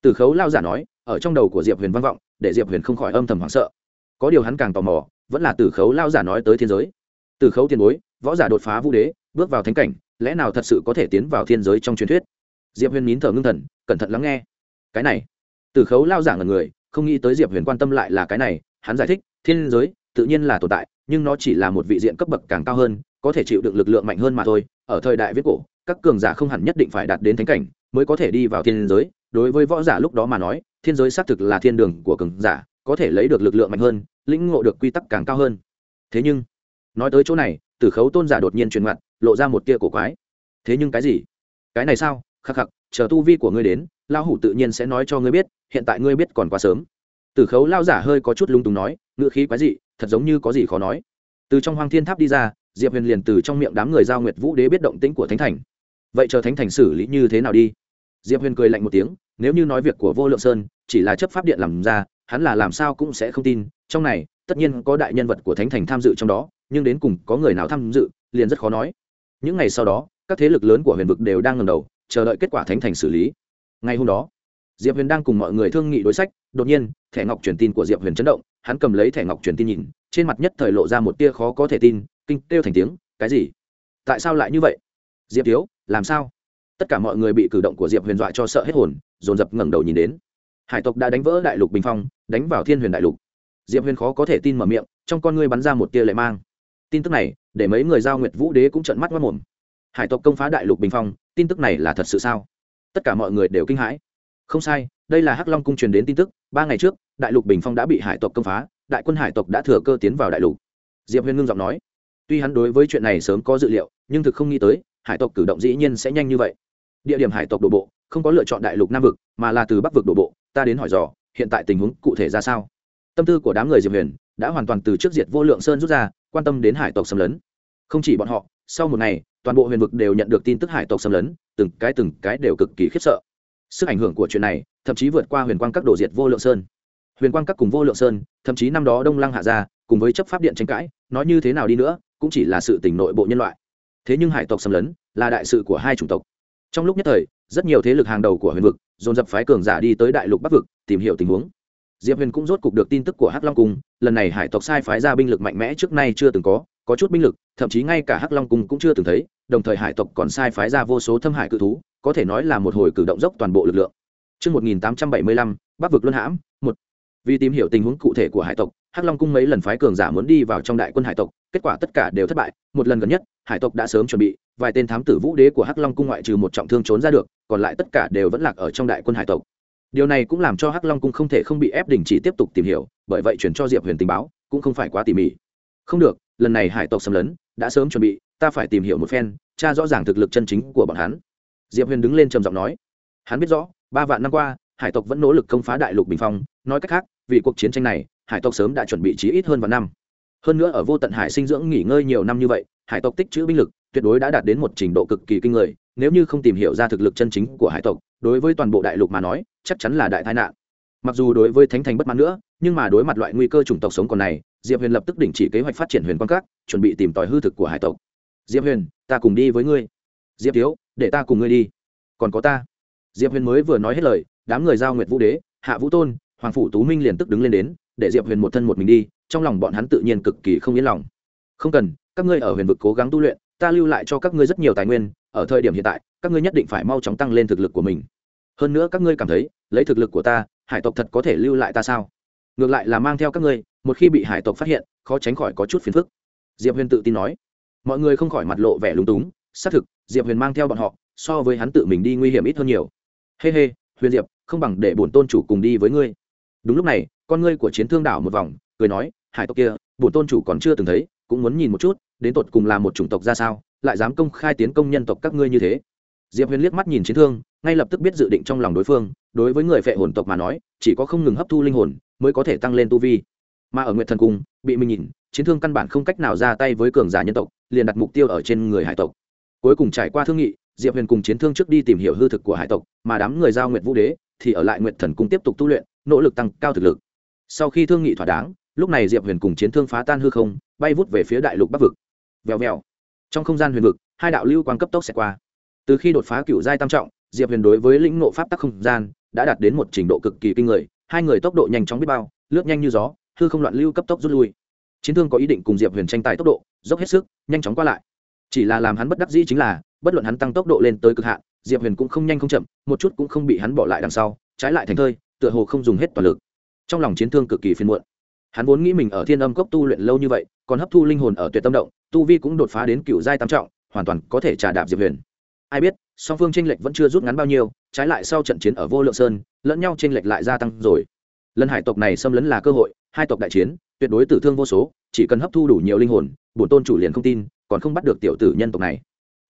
Speaker 1: Từ khấu lao giả nói, ở trong đầu của diệp huyền vang vọng, để diệp huyền không khỏi âm thầm hoảng sợ. Có điều hắn càng tò mò, vẫn là từ khấu lao giả nói tới thiên giới. Từ khấu tiền bối, võ giả đột phá vũ đế, bước vào thánh cảnh, lẽ nào thật sự có thể tiến vào thiên giới trong truyền thuyết? Diệp huyền nín thở ngưng thần, cẩn thận lắng nghe. Cái này. Từ khấu lao giả ngần người, không nghĩ tới diệp huyền quan tâm lại là cái này, hắn giải thích, thiên giới, tự nhiên là tồn tại nhưng nó chỉ là một vị diện cấp bậc càng cao hơn, có thể chịu được lực lượng mạnh hơn mà thôi. Ở thời đại viết cổ, các cường giả không hẳn nhất định phải đạt đến thánh cảnh mới có thể đi vào thiên giới. Đối với võ giả lúc đó mà nói, thiên giới xác thực là thiên đường của cường giả, có thể lấy được lực lượng mạnh hơn, lĩnh ngộ được quy tắc càng cao hơn. Thế nhưng, nói tới chỗ này, tử khấu tôn giả đột nhiên truyền ngặt lộ ra một tia cổ quái. Thế nhưng cái gì? Cái này sao? Khắc khắc, chờ tu vi của ngươi đến lao hủ tự nhiên sẽ nói cho ngươi biết, hiện tại ngươi biết còn quá sớm tử khấu lao giả hơi có chút lung túng nói ngựa khí quái dị, thật giống như có gì khó nói. Từ trong hoang thiên tháp đi ra, diệp huyền liền từ trong miệng đám người giao nguyệt vũ đế biết động tĩnh của thánh thành. Vậy chờ thánh thành xử lý như thế nào đi? Diệp huyền cười lạnh một tiếng, nếu như nói việc của vô lượng sơn chỉ là chấp pháp điện làm ra, hắn là làm sao cũng sẽ không tin. Trong này, tất nhiên có đại nhân vật của thánh thành tham dự trong đó, nhưng đến cùng có người nào tham dự, liền rất khó nói. Những ngày sau đó, các thế lực lớn của huyền vực đều đang ngầm đầu, chờ đợi kết quả thánh thành xử lý. Ngày hôm đó diệp huyền đang cùng mọi người thương nghị đối sách, đột nhiên, thẻ ngọc truyền tin của diệp huyền chấn động, hắn cầm lấy thẻ ngọc truyền tin nhìn, trên mặt nhất thời lộ ra một tia khó có thể tin, kinh kêu thành tiếng, cái gì? Tại sao lại như vậy? Diệp thiếu, làm sao? Tất cả mọi người bị cử động của diệp huyền dọa cho sợ hết hồn, dồn dập ngẩng đầu nhìn đến. Hải tộc đã đánh vỡ đại lục bình phong, đánh vào thiên huyền đại lục. Diệp huyền khó có thể tin mở miệng, trong con ngươi bắn ra một tia lệ mang. Tin tức này, để mấy người giao nguyệt vũ đế cũng trận mắt mất mồm hải tộc công phá đại lục bình phong, tin tức này là thật sự sao? Tất cả mọi người đều kinh hãi không sai, đây là hắc long cung truyền đến tin tức, ba ngày trước, đại lục bình phong đã bị hải tộc công phá, đại quân hải tộc đã thừa cơ tiến vào đại lục. Diệp huyền ngưng giọng nói. Tuy hắn đối với chuyện này sớm có dự liệu, nhưng thực không nghĩ tới, hải tộc cử động dĩ nhiên sẽ nhanh như vậy. Địa điểm hải tộc đổ bộ, không có lựa chọn đại lục nam vực, mà là từ bắc vực đổ bộ, ta đến hỏi dò, hiện tại tình huống cụ thể ra sao? Tâm tư của đám người diệp huyền đã hoàn toàn từ trước diệt vô lượng sơn rút ra, quan tâm đến hải tộc xâm lấn. Không chỉ bọn họ, sau một ngày, toàn bộ huyền vực đều nhận được tin tức hải tộc xâm lấn, từng cái từng cái đều cực kỳ khiếp sợ sức ảnh hưởng của chuyện này, thậm chí vượt qua huyền quang các đồ diệt vô lượng sơn. Huyền quang các cùng vô lượng sơn, thậm chí năm đó đông lăng hạ gia, cùng với chấp pháp điện tranh cãi, nói như thế nào đi nữa, cũng chỉ là sự tỉnh nội bộ nhân loại. Thế nhưng hải tộc xâm lấn, là đại sự của hai chủng tộc. Trong lúc nhất thời, rất nhiều thế lực hàng đầu của huyền vực, dồn dập phái cường giả đi tới đại lục bắc vực, tìm hiểu tình huống. Diệp huyền cũng rốt cục được tin tức của hắc long cung, lần này hải tộc sai phái ra binh lực mạnh mẽ trước nay chưa từng có có chút binh lực, thậm chí ngay cả hắc long cung cũng chưa từng thấy, đồng thời hải tộc còn sai phái ra vô số thâm hải cự thú có thể nói là một hồi cử động dốc toàn bộ lực lượng Trước 1875, Bắc vực luân hãm, một. Vì tìm hiểu tình huống cụ thể của hải tộc, Hắc Long cung mấy lần phái cường giả muốn đi vào trong đại quân hải tộc, kết quả tất cả đều thất bại, một lần gần nhất, hải tộc đã sớm chuẩn bị, vài tên thám tử vũ đế của Hắc Long cung ngoại trừ một trọng thương trốn ra được, còn lại tất cả đều vẫn lạc ở trong đại quân hải tộc. Điều này cũng làm cho Hắc Long cung không thể không bị ép đình chỉ tiếp tục tìm hiểu, bởi vậy chuyển cho Diệp Huyền tình báo, cũng không phải quá tỉ mỉ. Không được, lần này hải tộc xâm lấn, đã sớm chuẩn bị, ta phải tìm hiểu một phen, tra rõ ràng thực lực chân chính của bọn hắn. Diệp Huyền đứng lên trầm giọng nói, hắn biết rõ, ba vạn năm qua, hải tộc vẫn nỗ lực công phá đại lục bình phong, nói cách khác, vì cuộc chiến tranh này, hải tộc sớm đã chuẩn bị chí ít hơn vạn năm. Hơn nữa ở vô tận hải sinh dưỡng nghỉ ngơi nhiều năm như vậy hải tộc tích trữ binh lực tuyệt đối đã đạt đến một trình độ cực kỳ kinh người nếu như không tìm hiểu ra thực lực chân chính của hải tộc đối với toàn bộ đại lục mà nói chắc chắn là đại tai nạn. Mặc dù đối với thánh thành bất mãn nữa nhưng mà đối mặt loại nguy cơ chủng tộc sống còn này diệp huyền lập tức đình chỉ kế hoạch phát triển huyền quan các chuẩn bị tìm tòi hư thực của hải tộc. Diệp huyền ta cùng đi với ngươi. Diệp thiếu để ta cùng ngươi đi. Còn có ta. Diệp huyền mới vừa nói hết lời, đám người giao nguyệt vũ đế, hạ vũ tôn, hoàng phủ tú minh liền tức đứng lên đến, để diệp huyền một thân một mình đi, trong lòng bọn hắn tự nhiên cực kỳ không yên lòng. Không cần, các ngươi ở huyền vực cố gắng tu luyện, ta lưu lại cho các ngươi rất nhiều tài nguyên, ở thời điểm hiện tại, các ngươi nhất định phải mau chóng tăng lên thực lực của mình. Hơn nữa các ngươi cảm thấy, lấy thực lực của ta, hải tộc thật có thể lưu lại ta sao? Ngược lại là mang theo các ngươi, một khi bị hải tộc phát hiện, khó tránh khỏi có chút phiền phức. Diệp huyền tự tin nói. Mọi người không khỏi mặt lộ vẻ lúng túng xác thực diệp huyền mang theo bọn họ so với hắn tự mình đi nguy hiểm ít hơn nhiều. Hê、hey、hê、hey, huyền diệp không bằng để bổn tôn chủ cùng đi với ngươi. Đúng lúc này con ngươi của chiến thương đảo một vòng cười nói hải tộc kia bổn tôn chủ còn chưa từng thấy cũng muốn nhìn một chút đến tột cùng là một chủng tộc ra sao lại dám công khai tiến công nhân tộc các ngươi như thế. Diệp huyền liếc mắt nhìn chiến thương ngay lập tức biết dự định trong lòng đối phương đối với người phệ hồn tộc mà nói chỉ có không ngừng hấp thu linh hồn mới có thể tăng lên tu vi. Mà ở Nguyện thần cung bị mình nhìn chiến thương căn bản không cách nào ra tay với cường giả nhân tộc liền đặt mục tiêu ở trên người hải tộc cuối cùng trải qua thương nghị, diệp huyền cùng chiến thương trước đi tìm hiểu hư thực của hải tộc, mà đám người giao nguyệt vũ đế thì ở lại nguyệt thần cung tiếp tục tu luyện, nỗ lực tăng cao thực lực. Sau khi thương nghị thỏa đáng, lúc này diệp huyền cùng chiến thương phá tan hư không, bay vút về phía đại lục bắc vực. Vèo vèo. Trong không gian huyền vực, hai đạo lưu quang cấp tốc xẹt qua. Từ khi đột phá cựu giai tam trọng, diệp huyền đối với lĩnh nộ pháp tắc không gian đã đạt đến một trình độ cực kỳ kinh người, hai người tốc độ nhanh chóng biết bao, lướt nhanh như gió, hư không loạn lưu cấp tốc rút lui. Chiến thương có ý định cùng diệp huyền tranh tài tốc độ, dốc hết sức, nhanh chóng qua lại chỉ là làm hắn bất đắc dĩ chính là, bất luận hắn tăng tốc độ lên tới cực hạn, diệp huyền cũng không nhanh không chậm, một chút cũng không bị hắn bỏ lại đằng sau, trái lại thành thơi, tựa hồ không dùng hết toàn lực. Trong lòng chiến thương cực kỳ phiền muộn. Hắn vốn nghĩ mình ở thiên âm cốc tu luyện lâu như vậy, còn hấp thu linh hồn ở tuyệt tâm động, tu vi cũng đột phá đến cựu giai tam trọng, hoàn toàn có thể trả đạp diệp huyền. Ai biết, song phương tranh lệch vẫn chưa rút ngắn bao nhiêu, trái lại sau trận chiến ở vô lượng sơn, lẫn nhau tranh lệch lại gia tăng rồi. Lần hải tộc này xâm lấn là cơ hội, hai tộc đại chiến tuyệt đối tử thương vô số, chỉ cần hấp thu đủ nhiều linh hồn, bổn tôn chủ liền không tin, còn không bắt được tiểu tử nhân tộc này.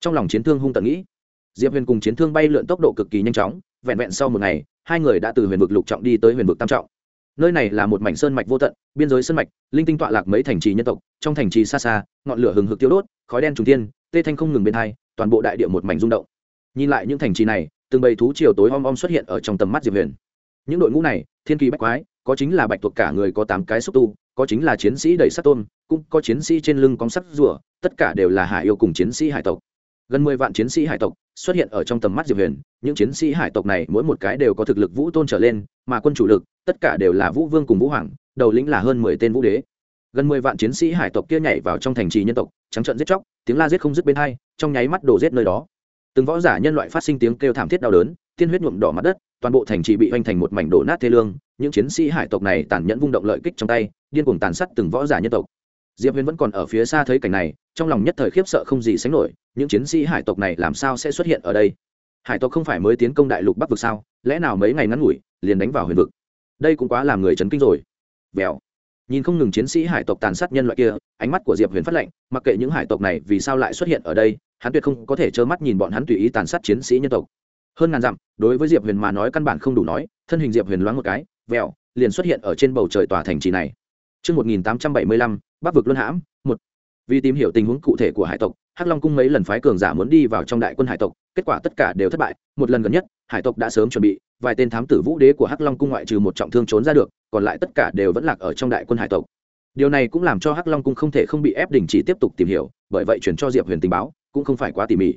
Speaker 1: Trong lòng chiến thương hung tận nghĩ, diệp huyền cùng chiến thương bay lượn tốc độ cực kỳ nhanh chóng, vẹn vẹn sau một ngày, hai người đã từ huyền vực lục trọng đi tới huyền vực tam trọng. Nơi này là một mảnh sơn mạch vô tận, biên giới sơn mạch, linh tinh tọa lạc mấy thành trì nhân tộc, trong thành trì xa xa, ngọn lửa hừng hực tiêu đốt, khói đen trùng tiên tê thanh không ngừng bên hai, toàn bộ đại địa một mảnh rung động. Nhìn lại những thành trì này, từng bầy thú chiều tối om om xuất hiện ở trong tầm mắt diệp huyền. Những đội ngũ này, thiên kỳ bách quái, có chính là bạch thuộc cả người có tám cái xúc tu có chính là chiến sĩ đầy sắt tôn cũng có chiến sĩ trên lưng cóng sắt rùa, tất cả đều là hải yêu cùng chiến sĩ hải tộc. Gần mười vạn chiến sĩ hải tộc xuất hiện ở trong tầm mắt diệp huyền, những chiến sĩ hải tộc này mỗi một cái đều có thực lực vũ tôn trở lên, mà quân chủ lực, tất cả đều là vũ vương cùng vũ hoàng, đầu lĩnh là hơn mười tên vũ đế. Gần mười vạn chiến sĩ hải tộc kia nhảy vào trong thành trì nhân tộc, trắng trận giết chóc, tiếng la giết không dứt bên hai, trong nháy mắt đổ giết nơi đó. Từng võ giả nhân loại phát sinh tiếng kêu thảm thiết đau đớn, tiên huyết nhuộm đỏ mặt đất, toàn bộ thành trì bị hoành thành một mảnh đổ nát thê lương những chiến sĩ hải tộc này tàn nhẫn vung động lợi kích trong tay, điên cuồng tàn sát từng võ giả nhân tộc. Diệp huyền vẫn còn ở phía xa thấy cảnh này, trong lòng nhất thời khiếp sợ không gì sánh nổi, những chiến sĩ hải tộc này làm sao sẽ xuất hiện ở đây? Hải tộc không phải mới tiến công đại lục bắc vực sao? Lẽ nào mấy ngày ngắn ngủi, liền đánh vào huyền vực? Đây cũng quá làm người chấn kinh rồi. Vèo. Nhìn không ngừng chiến sĩ hải tộc tàn sát nhân loại kia, ánh mắt của diệp huyền phát lệnh mặc kệ những hải tộc này vì sao lại xuất hiện ở đây, hắn tuyệt không có thể trơ mắt nhìn bọn hắn tùy ý tàn sát chiến sĩ nhân tộc. Hơn ngàn dặm, đối với diệp huyền mà nói căn bản không đủ nói, thân hình diệp huyền loáng một cái vèo liền xuất hiện ở trên bầu trời tòa thành trì này Trước 1875, Bắc vực luân hãm, một. Vì tìm hiểu tình huống cụ thể của hải tộc, Hắc Long cung mấy lần phái cường giả muốn đi vào trong đại quân hải tộc, kết quả tất cả đều thất bại, một lần gần nhất, hải tộc đã sớm chuẩn bị, vài tên thám tử vũ đế của Hắc Long cung ngoại trừ một trọng thương trốn ra được, còn lại tất cả đều vẫn lạc ở trong đại quân hải tộc. Điều này cũng làm cho Hắc Long cung không thể không bị ép đình chỉ tiếp tục tìm hiểu, bởi vậy chuyển cho Diệp Huyền tình báo, cũng không phải quá tỉ mỉ.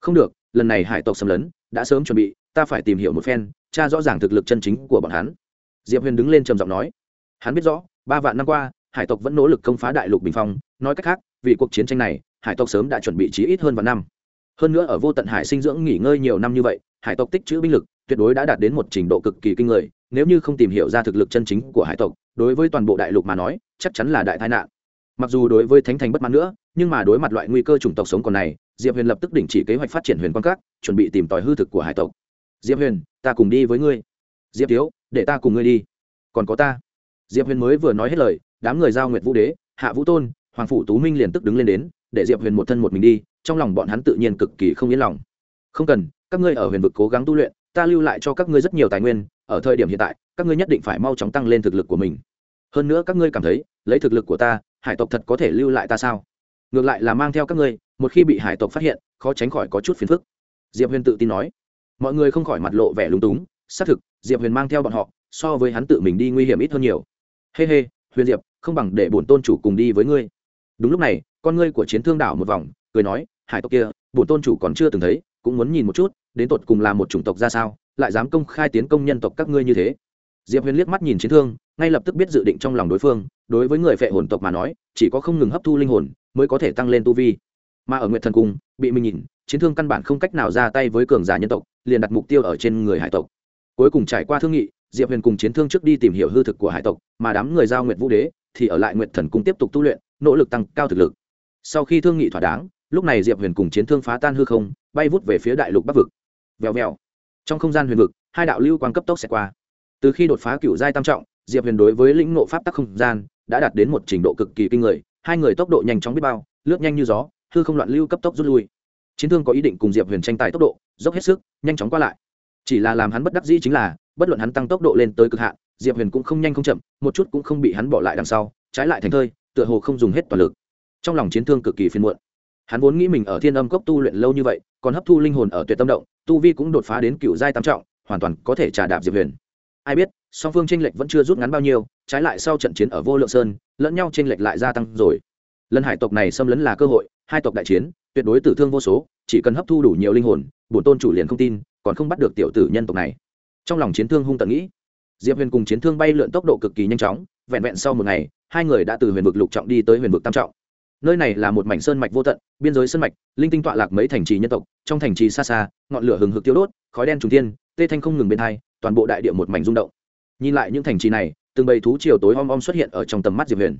Speaker 1: Không được, lần này hải tộc xâm lấn, đã sớm chuẩn bị, ta phải tìm hiểu một phen, tra rõ ràng thực lực chân chính của bọn hắn. Diệp Huyền đứng lên trầm giọng nói, hắn biết rõ, ba vạn năm qua, hải tộc vẫn nỗ lực công phá đại lục bình phong nói cách khác vì cuộc chiến tranh này hải tộc sớm đã chuẩn bị trí ít hơn vạn năm. Hơn nữa ở vô tận hải sinh dưỡng nghỉ ngơi nhiều năm như vậy hải tộc tích trữ binh lực tuyệt đối đã đạt đến một trình độ cực kỳ kinh người nếu như không tìm hiểu ra thực lực chân chính của hải tộc đối với toàn bộ đại lục mà nói chắc chắn là đại tai nạn. Mặc dù đối với thánh thành bất mãn nữa nhưng mà đối mặt loại nguy cơ chủng tộc sống còn này diệp huyền lập tức đình chỉ kế hoạch phát triển huyền quan các chuẩn bị tìm tòi hư thực của hải tộc. Diệp huyền ta cùng đi với ngươi. Diệp thiếu để ta cùng ngươi đi. Còn có ta. Diệp huyền mới vừa nói hết lời, đám người giao nguyệt vũ đế, hạ vũ tôn, hoàng phủ tú minh liền tức đứng lên đến, để diệp huyền một thân một mình đi, trong lòng bọn hắn tự nhiên cực kỳ không yên lòng. Không cần, các ngươi ở huyền vực cố gắng tu luyện, ta lưu lại cho các ngươi rất nhiều tài nguyên, ở thời điểm hiện tại, các ngươi nhất định phải mau chóng tăng lên thực lực của mình. Hơn nữa các ngươi cảm thấy, lấy thực lực của ta, hải tộc thật có thể lưu lại ta sao? Ngược lại là mang theo các ngươi, một khi bị hải tộc phát hiện, khó tránh khỏi có chút phiền phức. Diệp huyền tự tin nói. Mọi người không khỏi mặt lộ vẻ lúng túng xác thực diệp huyền mang theo bọn họ so với hắn tự mình đi nguy hiểm ít hơn nhiều. Hê、hey、hê、hey, huyền diệp không bằng để bổn tôn chủ cùng đi với ngươi. Đúng lúc này con ngươi của chiến thương đảo một vòng cười nói hải tộc kia bổn tôn chủ còn chưa từng thấy cũng muốn nhìn một chút đến tột cùng là một chủng tộc ra sao lại dám công khai tiến công nhân tộc các ngươi như thế. Diệp huyền liếc mắt nhìn chiến thương ngay lập tức biết dự định trong lòng đối phương đối với người phệ hồn tộc mà nói chỉ có không ngừng hấp thu linh hồn mới có thể tăng lên tu vi. Mà ở nguyệt thần cung bị mình nhìn chiến thương căn bản không cách nào ra tay với cường giả nhân tộc liền đặt mục tiêu ở trên người hải tộc cuối cùng trải qua thương nghị, diệp huyền cùng chiến thương trước đi tìm hiểu hư thực của hải tộc, mà đám người giao nguyện vũ đế thì ở lại nguyện thần cung tiếp tục tu luyện, nỗ lực tăng cao thực lực. Sau khi thương nghị thỏa đáng, lúc này diệp huyền cùng chiến thương phá tan hư không, bay vút về phía đại lục bắc vực. Vèo vèo. Trong không gian huyền vực, hai đạo lưu quang cấp tốc sẽ qua. Từ khi đột phá cựu giai tam trọng, diệp huyền đối với lĩnh nộ pháp tắc không gian đã đạt đến một trình độ cực kỳ kinh người, hai người tốc độ nhanh chóng biết bao, lướt nhanh như gió, hư không loạn lưu cấp tốc rút lui. Chiến thương có ý định cùng diệp huyền tranh tài tốc độ, dốc hết sức, nhanh chóng qua lại chỉ là làm hắn bất đắc dĩ chính là, bất luận hắn tăng tốc độ lên tới cực hạn, diệp huyền cũng không nhanh không chậm, một chút cũng không bị hắn bỏ lại đằng sau, trái lại thành thơi, tựa hồ không dùng hết toàn lực. Trong lòng chiến thương cực kỳ phiền muộn. Hắn vốn nghĩ mình ở thiên âm cốc tu luyện lâu như vậy, còn hấp thu linh hồn ở tuyệt tâm động, tu vi cũng đột phá đến cựu giai tam trọng, hoàn toàn có thể trả đạp diệp huyền. Ai biết, song phương tranh lệch vẫn chưa rút ngắn bao nhiêu, trái lại sau trận chiến ở vô lượng sơn, lẫn nhau tranh lệch lại gia tăng rồi. Lần hải tộc này xâm lấn là cơ hội, hai tộc đại chiến, tuyệt đối tử thương vô số, chỉ cần hấp thu đủ nhiều linh hồn, bổn tôn chủ liền không tin còn không bắt được tiểu tử nhân tộc này. Trong lòng chiến thương hung tận nghĩ, diệp huyền cùng chiến thương bay lượn tốc độ cực kỳ nhanh chóng, vẹn vẹn sau một ngày, hai người đã từ huyền vực lục trọng đi tới huyền vực tam trọng. Nơi này là một mảnh sơn mạch vô tận, biên giới sơn mạch, linh tinh tọa lạc mấy thành trì nhân tộc, trong thành trì xa xa, ngọn lửa hừng hực tiêu đốt, khói đen trùng tiên tê thanh không ngừng bên hai, toàn bộ đại địa một mảnh rung động. Nhìn lại những thành trì này, từng bầy thú chiều tối om om xuất hiện ở trong tầm mắt diệp huyền.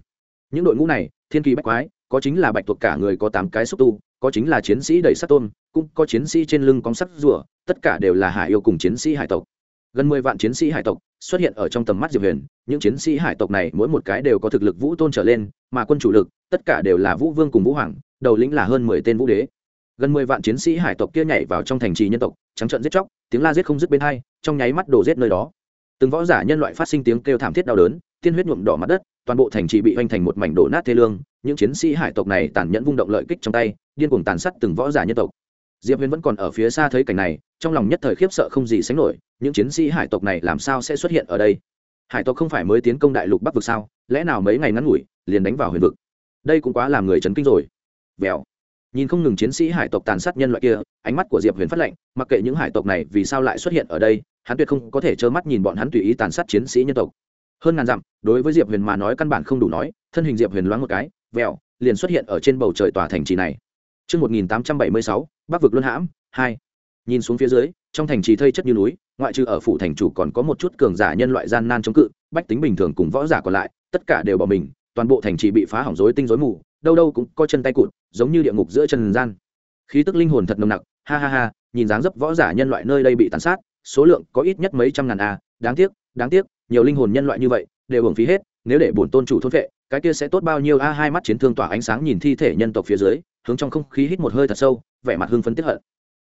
Speaker 1: Những đội ngũ này, thiên kỳ bách quái, có chính là bạch tuộc cả người có tám cái xúc tu có chính là chiến sĩ đầy sắt tôm cũng có chiến sĩ trên lưng cóng sắt rùa, tất cả đều là hải yêu cùng chiến sĩ hải tộc. Gần mười vạn chiến sĩ hải tộc xuất hiện ở trong tầm mắt diệp huyền, những chiến sĩ hải tộc này mỗi một cái đều có thực lực vũ tôn trở lên, mà quân chủ lực, tất cả đều là vũ vương cùng vũ hoàng, đầu lĩnh là hơn mười tên vũ đế. Gần mười vạn chiến sĩ hải tộc kia nhảy vào trong thành trì nhân tộc, trắng trận giết chóc, tiếng la giết không dứt bên hai, trong nháy mắt đổ giết nơi đó. Từng võ giả nhân loại phát sinh tiếng kêu thảm thiết đau đớn, tiên huyết nhuộm đỏ mặt đất, toàn bộ thành trì bị hoành thành một mảnh đổ nát thê lương những chiến sĩ hải tộc này tàn nhẫn vung động lợi kích trong tay, điên cuồng tàn sát từng võ giả nhân tộc. Diệp huyền vẫn còn ở phía xa thấy cảnh này, trong lòng nhất thời khiếp sợ không gì sánh nổi, những chiến sĩ hải tộc này làm sao sẽ xuất hiện ở đây? Hải tộc không phải mới tiến công đại lục bắc vực sao? Lẽ nào mấy ngày ngắn ngủi, liền đánh vào huyền vực? Đây cũng quá làm người chấn kinh rồi. Vèo. Nhìn không ngừng chiến sĩ hải tộc tàn sát nhân loại kia, ánh mắt của diệp huyền phát lệnh mặc kệ những hải tộc này vì sao lại xuất hiện ở đây, hắn tuyệt không có thể trơ mắt nhìn bọn hắn tùy ý tàn sát chiến sĩ nhân tộc. Hơn ngàn dặm, đối với diệp huyền mà nói căn bản không đủ nói, thân hình diệp huyền loáng một cái vèo liền xuất hiện ở trên bầu trời tòa thành trì này Trước 1876, Bắc vực luân hãm, 2. Nhìn xuống phía dưới, trong thành trì thây chất như núi, ngoại trừ ở phủ thành chủ còn có một chút cường giả nhân loại gian nan chống cự, bách tính bình thường cùng võ giả còn lại, tất cả đều bỏ mình, toàn bộ thành trì bị phá hỏng rối tinh rối mù, đâu đâu cũng có chân tay cụt, giống như địa ngục giữa trần gian. Khí tức linh hồn thật nồng nặc, ha ha ha, nhìn dáng dấp võ giả nhân loại nơi đây bị tàn sát, số lượng có ít nhất mấy trăm ngàn a, đáng tiếc, đáng tiếc, nhiều linh hồn nhân loại như vậy, đều uổng phí hết, nếu để bổn tôn chủ thôn vệ, cái kia sẽ tốt bao nhiêu? A hai mắt chiến thương tỏa ánh sáng nhìn thi thể nhân tộc phía dưới, hướng trong không khí hít một hơi thật sâu vẻ mặt hưng phấn tiếp hận.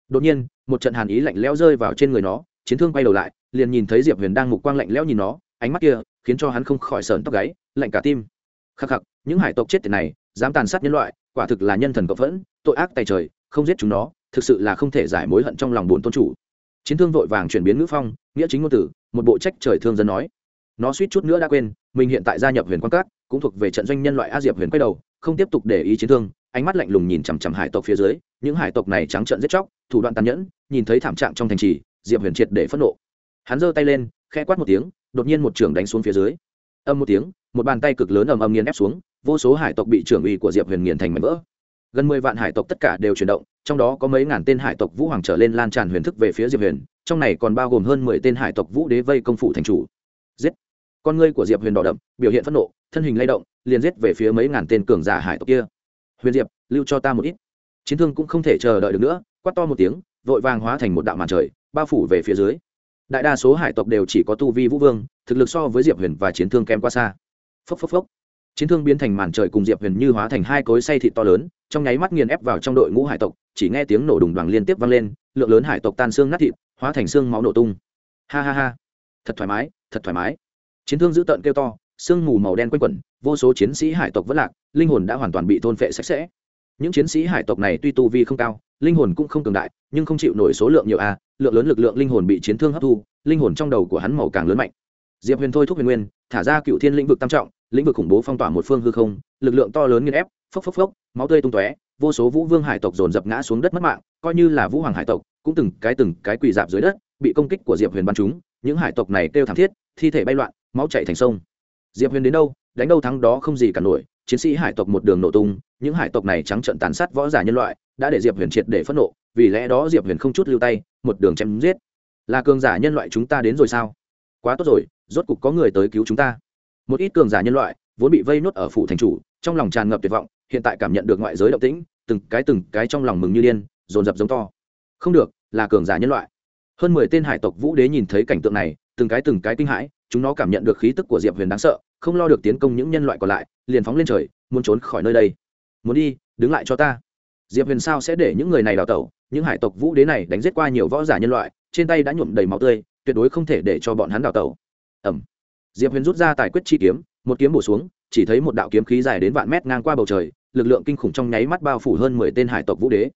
Speaker 1: Đột nhiên một trận hàn ý lạnh lẽo rơi vào trên người nó chiến thương quay đầu lại liền nhìn thấy diệp huyền đang mục quang lạnh lẽo nhìn nó ánh mắt kia khiến cho hắn không khỏi sờn tóc gáy lạnh cả tim. Khắc khắc những hải tộc chết tiệt này dám tàn sát nhân loại quả thực là nhân thần cộng phẫn tội ác tay trời không giết chúng nó thực sự là không thể giải mối hận trong lòng buồn tôn chủ. Chiến thương vội vàng chuyển biến ngữ phong nghĩa chính ngôn tử một bộ trách trời thương dân nói. Nó suýt chút nữa đã quên mình hiện tại gia nhập huyền quan cát cũng thuộc về trận doanh nhân loại a diệp huyền quay đầu, không tiếp tục để ý chiến thương, ánh mắt lạnh lùng nhìn chằm chằm hải tộc phía dưới, những hải tộc này trắng trợn giết chóc, thủ đoạn tàn nhẫn, nhìn thấy thảm trạng trong thành trì, diệp huyền triệt để phẫn nộ. Hắn giơ tay lên, khẽ quát một tiếng, đột nhiên một trưởng đánh xuống phía dưới. Âm một tiếng, một bàn tay cực lớn ầm ầm nghiền ép xuống, vô số hải tộc bị trưởng uy của diệp huyền nghiền thành mảnh vỡ. Gần mười vạn hải tộc tất cả đều chuyển động, trong đó có mấy ngàn tên hải tộc vũ hoàng trở lên lan tràn huyền thức về phía diệp huyền, trong này còn bao gồm hơn mười tên hải tộc vũ đế vây công phủ thành chủ. Giết! Con ngươi của diệp huyền đỏ đậm, biểu hiện phẫn nộ thân hình lay động, liền giết về phía mấy ngàn tên cường giả hải tộc kia. Huyền diệp, lưu cho ta một ít. Chiến thương cũng không thể chờ đợi được nữa, quát to một tiếng, vội vàng hóa thành một đạo màn trời, bao phủ về phía dưới. Đại đa số hải tộc đều chỉ có tu vi vũ vương, thực lực so với diệp huyền và chiến thương kém quá xa. Phốc phốc phốc. Chiến thương biến thành màn trời cùng diệp huyền như hóa thành hai cối say thịt to lớn, trong nháy mắt nghiền ép vào trong đội ngũ hải tộc, chỉ nghe tiếng nổ đùng đoàn liên tiếp vang lên, lượng lớn hải tộc tan xương nát thịt, hóa thành xương máu nổ tung. Ha ha ha. Thật thoải mái, thật thoải mái. Chiến thương dữ tợn kêu to sương mù màu đen quanh quẩn, vô số chiến sĩ hải tộc vất lạc, linh hồn đã hoàn toàn bị thôn phệ sạch sẽ. Những chiến sĩ hải tộc này tuy tu vi không cao, linh hồn cũng không cường đại, nhưng không chịu nổi số lượng nhiều a, lượng lớn lực lượng linh hồn bị chiến thương hấp thu, linh hồn trong đầu của hắn màu càng lớn mạnh. Diệp huyền thôi thúc huyền nguyên, thả ra cựu thiên lĩnh vực tam trọng, lĩnh vực khủng bố phong tỏa một phương hư không, lực lượng to lớn nghiên ép, phốc phốc phốc, máu tươi tung tóe, vô số vũ vương hải tộc dồn dập ngã xuống đất mất mạng, coi như là vũ hoàng hải tộc, cũng từng cái từng cái quỳ dạp dưới đất, bị công kích của diệp huyền bắn chúng những hải tộc này kêu thảm thiết, thi thể bay loạn, máu chảy thành sông diệp huyền đến đâu, đánh đâu thắng đó không gì cả nổi, chiến sĩ hải tộc một đường nổ tung, những hải tộc này trắng trợn tàn sát võ giả nhân loại, đã để diệp huyền triệt để phẫn nộ, vì lẽ đó diệp huyền không chút lưu tay, một đường chém giết. Là cường giả nhân loại chúng ta đến rồi sao? Quá tốt rồi, rốt cục có người tới cứu chúng ta. Một ít cường giả nhân loại, vốn bị vây nốt ở phủ thành chủ, trong lòng tràn ngập tuyệt vọng, hiện tại cảm nhận được ngoại giới động tĩnh, từng cái từng cái trong lòng mừng như điên, dồn dập giống to. Không được, là cường giả nhân loại. Hơn mười tên hải tộc vũ đế nhìn thấy cảnh tượng này từng cái từng cái kinh hãi, chúng nó cảm nhận được khí tức của diệp huyền đáng sợ, không lo được tiến công những nhân loại còn lại, liền phóng lên trời, muốn trốn khỏi nơi đây. Muốn đi, đứng lại cho ta. Diệp huyền sao sẽ để những người này đào tẩu? Những hải tộc vũ đế này đánh giết qua nhiều võ giả nhân loại, trên tay đã nhuộm đầy máu tươi, tuyệt đối không thể để cho bọn hắn đào tẩu. Ẩm diệp huyền rút ra tài quyết chi kiếm, một kiếm bổ xuống, chỉ thấy một đạo kiếm khí dài đến vạn mét ngang qua bầu trời, lực lượng kinh khủng trong nháy mắt bao phủ hơn mười tên hải tộc vũ đế.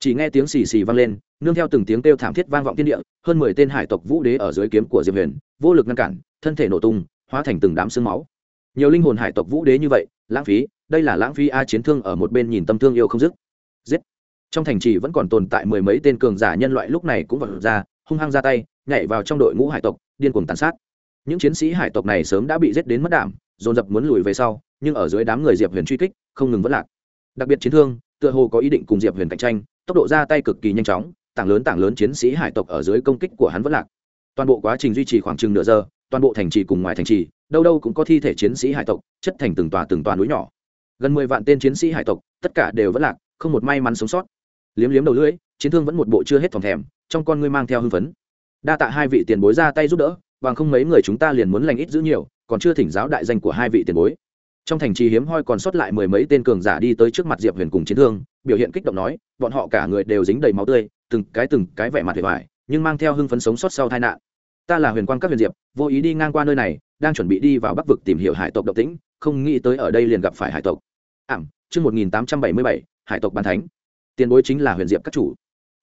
Speaker 1: Chỉ nghe tiếng xì xì vang lên nương theo từng tiếng kêu thảm thiết vang vọng thiên địa, hơn mười tên hải tộc vũ đế ở dưới kiếm của diệp huyền, vô lực ngăn cản, thân thể nổ tung, hóa thành từng đám xương máu. Nhiều linh hồn hải tộc vũ đế như vậy, lãng phí, đây là lãng phí a chiến thương ở một bên nhìn tâm thương yêu không dứt. Giết! Trong thành trì vẫn còn tồn tại mười mấy tên cường giả nhân loại lúc này cũng vật ra, hung hăng ra tay, nhảy vào trong đội ngũ hải tộc, điên cuồng tàn sát. Những chiến sĩ hải tộc này sớm đã bị giết đến mất đảm, dồn dập muốn lùi về sau, nhưng ở dưới đám người diệp huyền truy kích, không ngừng vất lạc. Đặc biệt chiến thương, tựa hồ có ý định cùng diệp huyền cạnh tranh, tốc độ ra tay cực kỳ nhanh chóng tảng lớn tảng lớn chiến sĩ hải tộc ở dưới công kích của hắn vẫn lạc. Toàn bộ quá trình duy trì khoảng chừng nửa giờ, toàn bộ thành trì cùng ngoài thành trì, đâu đâu cũng có thi thể chiến sĩ hải tộc, chất thành từng tòa từng tòa núi nhỏ. Gần mười vạn tên chiến sĩ hải tộc, tất cả đều vẫn lạc, không một may mắn sống sót. Liếm liếm đầu lưỡi, chiến thương vẫn một bộ chưa hết phòng thèm, trong con ngươi mang theo hưng phấn. Đa tạ hai vị tiền bối ra tay giúp đỡ, bằng không mấy người chúng ta liền muốn lành ít giữ nhiều, còn chưa thỉnh giáo đại danh của hai vị tiền bối. Trong thành trì hiếm hoi còn sót lại mười mấy tên cường giả đi tới trước mặt diệp huyền cùng chiến thương, biểu hiện kích động nói, bọn họ cả người đều dính đầy máu tươi từng cái từng cái vẻ mặt vẻ vải nhưng mang theo hưng phấn sống sót sau tai nạn. Ta là huyền quang các huyền diệp, vô ý đi ngang qua nơi này, đang chuẩn bị đi vào bắc vực tìm hiểu hải tộc độc tĩnh, không nghĩ tới ở đây liền gặp phải hải tộc. Ảm, chương một nghìn tám trăm bảy mươi bảy, hải tộc bàn thánh. Tiền bối chính là huyền diệp các chủ.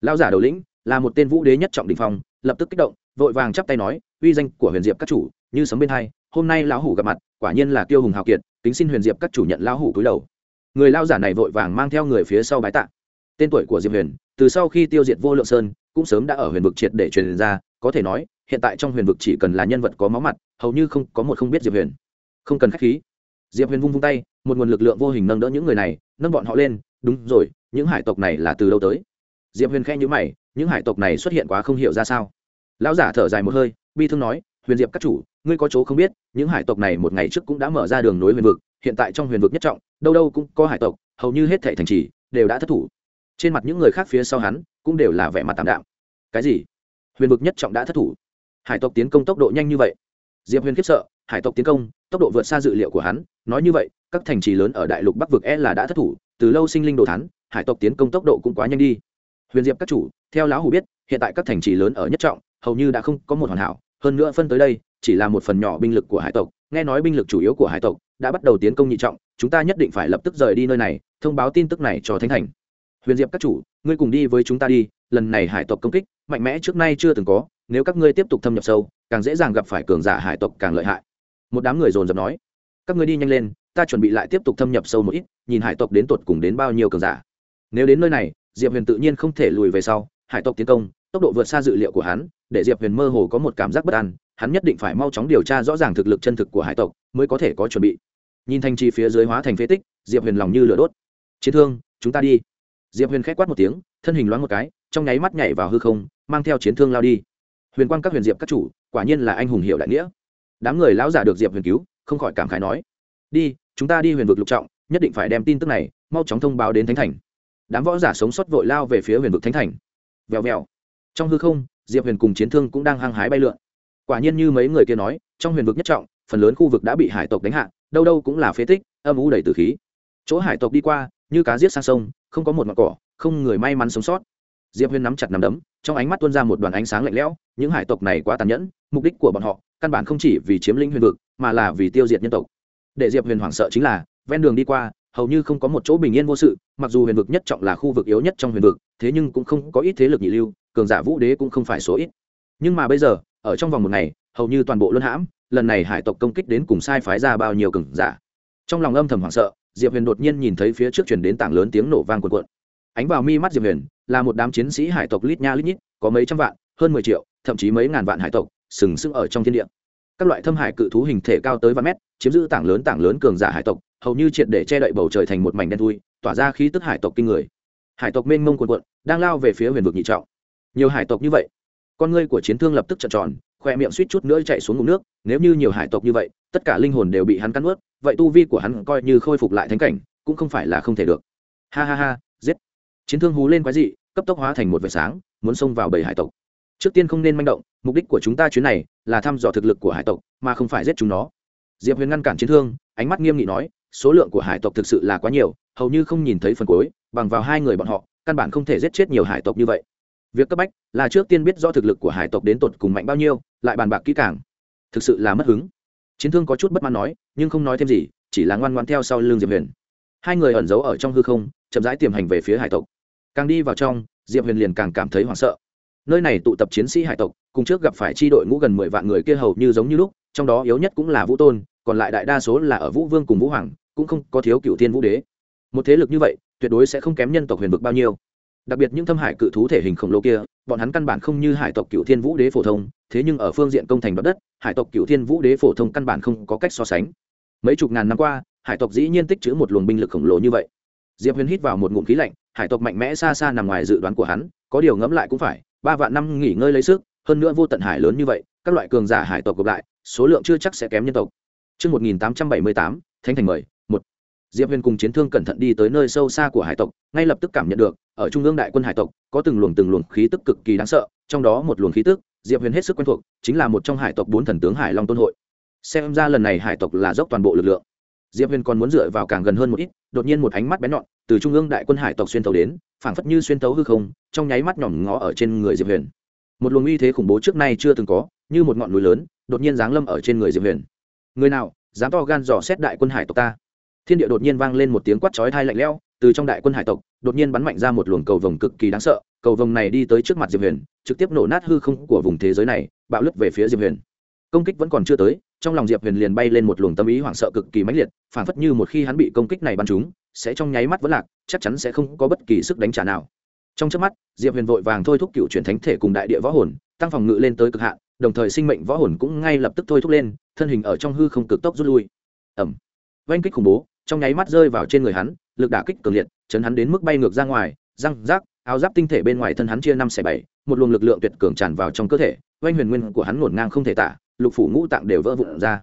Speaker 1: Lao giả đầu lĩnh, là một tên vũ đế nhất trọng đình phong, lập tức kích động, vội vàng chắp tay nói, uy danh của huyền diệp các chủ, như sấm bên hai, hôm nay lão hủ gặp mặt, quả nhiên là tiêu hùng hào kiệt, kính xin huyền diệp các chủ nhận lão hủ cúi đầu. Người lao giả này vội vàng mang theo người phía sau bái tạ. Tên tuổi của diệp huyền từ sau khi tiêu diệt vô lượng sơn, cũng sớm đã ở huyền vực triệt để truyền ra, có thể nói, hiện tại trong huyền vực chỉ cần là nhân vật có máu mặt, hầu như không có một không biết diệp huyền. Không cần k h á c h khí. Diệp huyền vung vung tay, một nguồn lực lượng vô hình nâng đỡ những người này, nâng bọn họ lên. Đúng rồi, những hải tộc này là từ đâu tới? Diệp huyền khe nhữ mày, những hải tộc này xuất hiện quá không hiểu ra sao. Lão giả thở dài một hơi, bi thương nói, huyền diệp các chủ, ngươi có chỗ không biết, những hải tộc này một ngày trước cũng đã mở ra đường nối huyền vực, hiện tại trong huyền vực nhất trọng, đâu đâu cũng có hải tộc, hầu như hết thể thành trì, đều đã thất thủ trên mặt những người khác phía sau hắn cũng đều là vẻ mặt tạm đạm. Cái gì? Huyền vực nhất trọng đã thất thủ. Hải tộc tiến công tốc độ nhanh như vậy. Diệp huyền khiếp sợ, hải tộc tiến công, tốc độ vượt xa dự liệu của hắn. Nói như vậy, các thành trì lớn ở đại lục bắc vực e là đã thất thủ, từ lâu sinh linh đồ thắn hải tộc tiến công tốc độ cũng quá nhanh đi. Huyền diệp các chủ, theo lão hủ biết, hiện tại các thành trì lớn ở nhất trọng, hầu như đã không có một hoàn hảo. Hơn nữa phân tới đây, chỉ là một phần nhỏ binh lực của hải tộc. Nghe nói binh lực chủ yếu của hải tộc đã bắt đầu tiến công nhị trọng, chúng ta nhất định phải lập tức rời đi nơi này, thông báo tin tức này cho thánh thành huyền diệp các chủ, ngươi cùng đi với chúng ta đi, lần này hải tộc công kích, mạnh mẽ trước nay chưa từng có, nếu các ngươi tiếp tục thâm nhập sâu, càng dễ dàng gặp phải cường giả hải tộc càng lợi hại. Một đám người dồn dập nói. Các ngươi đi nhanh lên, ta chuẩn bị lại tiếp tục thâm nhập sâu một ít, nhìn hải tộc đến tột cùng đến bao nhiêu cường giả. Nếu đến nơi này, diệp huyền tự nhiên không thể lùi về sau, hải tộc tiến công, tốc độ vượt xa dự liệu của hắn, để diệp huyền mơ hồ có một cảm giác bất an, hắn nhất định phải mau chóng điều tra rõ ràng thực lực chân thực của hải tộc, mới có thể có chuẩn bị. Nhìn thanh chi phía dưới hóa thành phế tích, diệp huyền lòng như lửa đốt. Chiến thương, chúng ta đi diệp huyền k h á c quát một tiếng, thân hình loáng một cái, trong nháy mắt nhảy vào hư không, mang theo chiến thương lao đi. Huyền quang các huyền diệp các chủ, quả nhiên là anh hùng hiệu đại nghĩa. Đám người lão giả được diệp huyền cứu, không khỏi cảm khái nói, đi, chúng ta đi huyền vực lục trọng, nhất định phải đem tin tức này, mau chóng thông báo đến thánh thành. Đám võ giả sống sót vội lao về phía huyền vực thánh thành. Vèo vèo. Trong hư không, diệp huyền cùng chiến thương cũng đang hăng hái bay lượn. Quả nhiên như mấy người kia nói, trong huyền vực nhất trọng, phần lớn khu vực đã bị hải tộc đánh hạ, đâu đâu cũng là phế tích, âm u đầy từ khí. Chỗ hải tộc đi qua, như cá giết sang sông không có một mặt cỏ, không người may mắn sống sót. Diệp huyền nắm chặt nằm đấm, trong ánh mắt tuôn ra một đoàn ánh sáng lạnh lẽo, những hải tộc này quá tàn nhẫn, mục đích của bọn họ, căn bản không chỉ vì chiếm lĩnh huyền vực, mà là vì tiêu diệt nhân tộc. Để diệp huyền hoảng sợ chính là, ven đường đi qua, hầu như không có một chỗ bình yên vô sự, mặc dù huyền vực nhất trọng là khu vực yếu nhất trong huyền vực, thế nhưng cũng không có ít thế lực nhị lưu, cường giả vũ đế cũng không phải số ít. Nhưng mà bây giờ, ở trong vòng một ngày, hầu như toàn bộ luân hãm, lần này hải tộc công kích đến cùng sai phái ra bao nhiêu cường giả. Trong lòng âm thầm hoảng sợ diệp huyền đột nhiên nhìn thấy phía trước chuyển đến tảng lớn tiếng nổ vang cuộn cuộn. Ánh vào mi mắt diệp huyền, là một đám chiến sĩ hải tộc lít nha lít nhít, có mấy trăm vạn, hơn mười triệu, thậm chí mấy ngàn vạn hải tộc, sừng sững ở trong thiên địa. Các loại thâm hải cự thú hình thể cao tới vạn mét, chiếm giữ tảng lớn tảng lớn cường giả hải tộc, hầu như triệt để che đậy bầu trời thành một mảnh đen thui, tỏa ra khí tức hải tộc kinh người. Hải tộc mênh mông quần quận đang lao về phía huyền vực nhị trọng. Nhiều hải tộc như vậy. Con ngươi của chiến thương lập tức trợn tròn khoe miệng suýt chút nữa chạy xuống ngụm nước, nếu như nhiều hải tộc như vậy, tất cả linh hồn đều bị hắn cắn ướt vậy tu vi của hắn coi như khôi phục lại thánh cảnh, cũng không phải là không thể được. Ha ha ha, giết. Chiến thương hú lên quái dị, cấp tốc hóa thành một vệt sáng, muốn xông vào bầy hải tộc. Trước tiên không nên manh động, mục đích của chúng ta chuyến này là thăm dò thực lực của hải tộc, mà không phải giết chúng nó. Diệp huyền ngăn cản chiến thương, ánh mắt nghiêm nghị nói, số lượng của hải tộc thực sự là quá nhiều, hầu như không nhìn thấy phần cuối, bằng vào hai người bọn họ, căn bản không thể giết chết nhiều hải tộc như vậy việc cấp bách là trước tiên biết do thực lực của hải tộc đến tột cùng mạnh bao nhiêu, lại bàn bạc kỹ càng. Thực sự là mất hứng. Chiến thương có chút bất mãn nói, nhưng không nói thêm gì, chỉ là ngoan ngoan theo sau l ư n g diệp huyền. Hai người ẩn giấu ở trong hư không, chậm rãi tiềm hành về phía hải tộc. Càng đi vào trong, diệp huyền liền càng cảm thấy hoảng sợ. Nơi này tụ tập chiến sĩ hải tộc, cùng trước gặp phải tri đội ngũ gần mười vạn người kia hầu như giống như lúc, trong đó yếu nhất cũng là vũ tôn, còn lại đại đa số là ở vũ vương cùng vũ hoàng, cũng không có thiếu cựu thiên vũ đế. Một thế lực như vậy, tuyệt đối sẽ không kém nhân tộc huyền vực bao nhiêu đặc biệt những thâm hải cự thú thể hình khổng lồ kia bọn hắn căn bản không như hải tộc cựu thiên vũ đế phổ thông thế nhưng ở phương diện công thành đất đất hải tộc cựu thiên vũ đế phổ thông căn bản không có cách so sánh. Mấy chục ngàn năm qua hải tộc dĩ nhiên tích chữ một luồng binh lực khổng lồ như vậy. Diệp huyền hít vào một ngụm khí lạnh hải tộc mạnh mẽ xa xa nằm ngoài dự đoán của hắn có điều ngẫm lại cũng phải ba vạn năm nghỉ ngơi lấy sức hơn nữa vô tận hải lớn như vậy các loại cường giả hải tộc gộp lại số lượng chưa chắc sẽ kém nhân tộc. Trước 1878, Thánh Thành mời. Diệp Huyền cùng chiến thương cẩn thận đi tới nơi sâu xa của hải tộc, ngay lập tức cảm nhận được, ở trung ương đại quân hải tộc, có từng luồng từng luồng khí tức cực kỳ đáng sợ, trong đó một luồng khí tức, Diệp Huyền hết sức quen thuộc, chính là một trong hải tộc bốn thần tướng Hải Long Tôn hội. Xem ra lần này hải tộc là dốc toàn bộ lực lượng. Diệp Huyền còn muốn dựa vào càng gần hơn một ít, đột nhiên một ánh mắt bén nhọn từ trung ương đại quân hải tộc xuyên thấu đến, phảng phất như xuyên thấu hư không, trong nháy mắt nhỏm ngó ở trên người Diệp Huyền. Một luồng uy thế khủng bố trước nay chưa từng có, như một ngọn núi lớn, đột nhiên giáng lâm ở trên người Diệp Huyền. Người nào, dám to gan dò xét đại quân hải tộc ta thiên địa đột nhiên vang lên một tiếng quát chói thai lạnh lẽo, từ trong đại quân hải tộc, đột nhiên bắn mạnh ra một luồng cầu vồng cực kỳ đáng sợ, cầu vồng này đi tới trước mặt diệp huyền, trực tiếp nổ nát hư không của vùng thế giới này, bạo lướt về phía diệp huyền. Công kích vẫn còn chưa tới, trong lòng diệp huyền liền bay lên một luồng tâm ý hoảng sợ cực kỳ mãnh liệt, phản phất như một khi hắn bị công kích này bắn trúng, sẽ trong nháy mắt vẫn lạc, chắc chắn sẽ không có bất kỳ sức đánh trả nào. Trong trước mắt, diệp huyền vội vàng thôi thúc cựu truyền thánh thể cùng đại địa võ hồn, tăng phòng ngự lên tới cực hạn, đồng thời sinh mệnh võ hồn cũng ngay lập tức thôi thúc lên, thân hình ở trong hư không cực tốc rút lui. Ẩm oanh kích khủng bố, trong nháy mắt rơi vào trên người hắn, lực đả kích cường liệt, chấn hắn đến mức bay ngược ra ngoài, răng, rác, áo giáp tinh thể bên ngoài thân hắn chia năm xẻ bảy, một luồng lực lượng tuyệt cường tràn vào trong cơ thể, oanh huyền nguyên của hắn ngổn ngang không thể tả, lục phủ ngũ tạng đều vỡ vụn ra.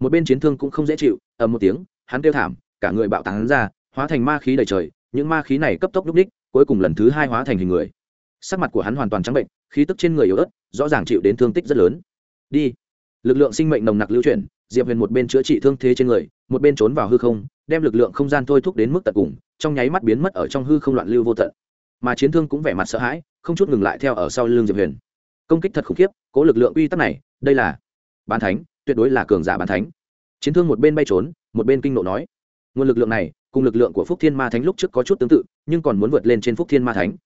Speaker 1: Một bên chiến thương cũng không dễ chịu, ầm một tiếng, hắn kêu thảm, cả người bạo tán ra, hóa thành ma khí đầy trời, những ma khí này cấp tốc lúc đích, cuối cùng lần thứ hai hóa thành hình người. Sắc mặt của hắn hoàn toàn trắng bệnh, khí tức trên người yếu ớt, rõ ràng chịu đến thương tích rất lớn. Đi. Lực lượng sinh mệnh nồng nặc lưu chuyển diệp huyền một bên chữa trị thương thế trên người, một bên trốn vào hư không, đem lực lượng không gian thôi thúc đến mức tận cùng, trong nháy mắt biến mất ở trong hư không loạn lưu vô tận. Mà chiến thương cũng vẻ mặt sợ hãi, không chút ngừng lại theo ở sau lưng diệp huyền. Công kích thật khủng khiếp, cố lực lượng uy tắc này, đây là bán thánh, tuyệt đối là cường giả bán thánh. Chiến thương một bên bay trốn, một bên kinh nộ nói. Nguồn lực lượng này, cùng lực lượng của phúc thiên ma thánh lúc trước có chút tương tự, nhưng còn muốn vượt lên trên phúc thiên ma thánh.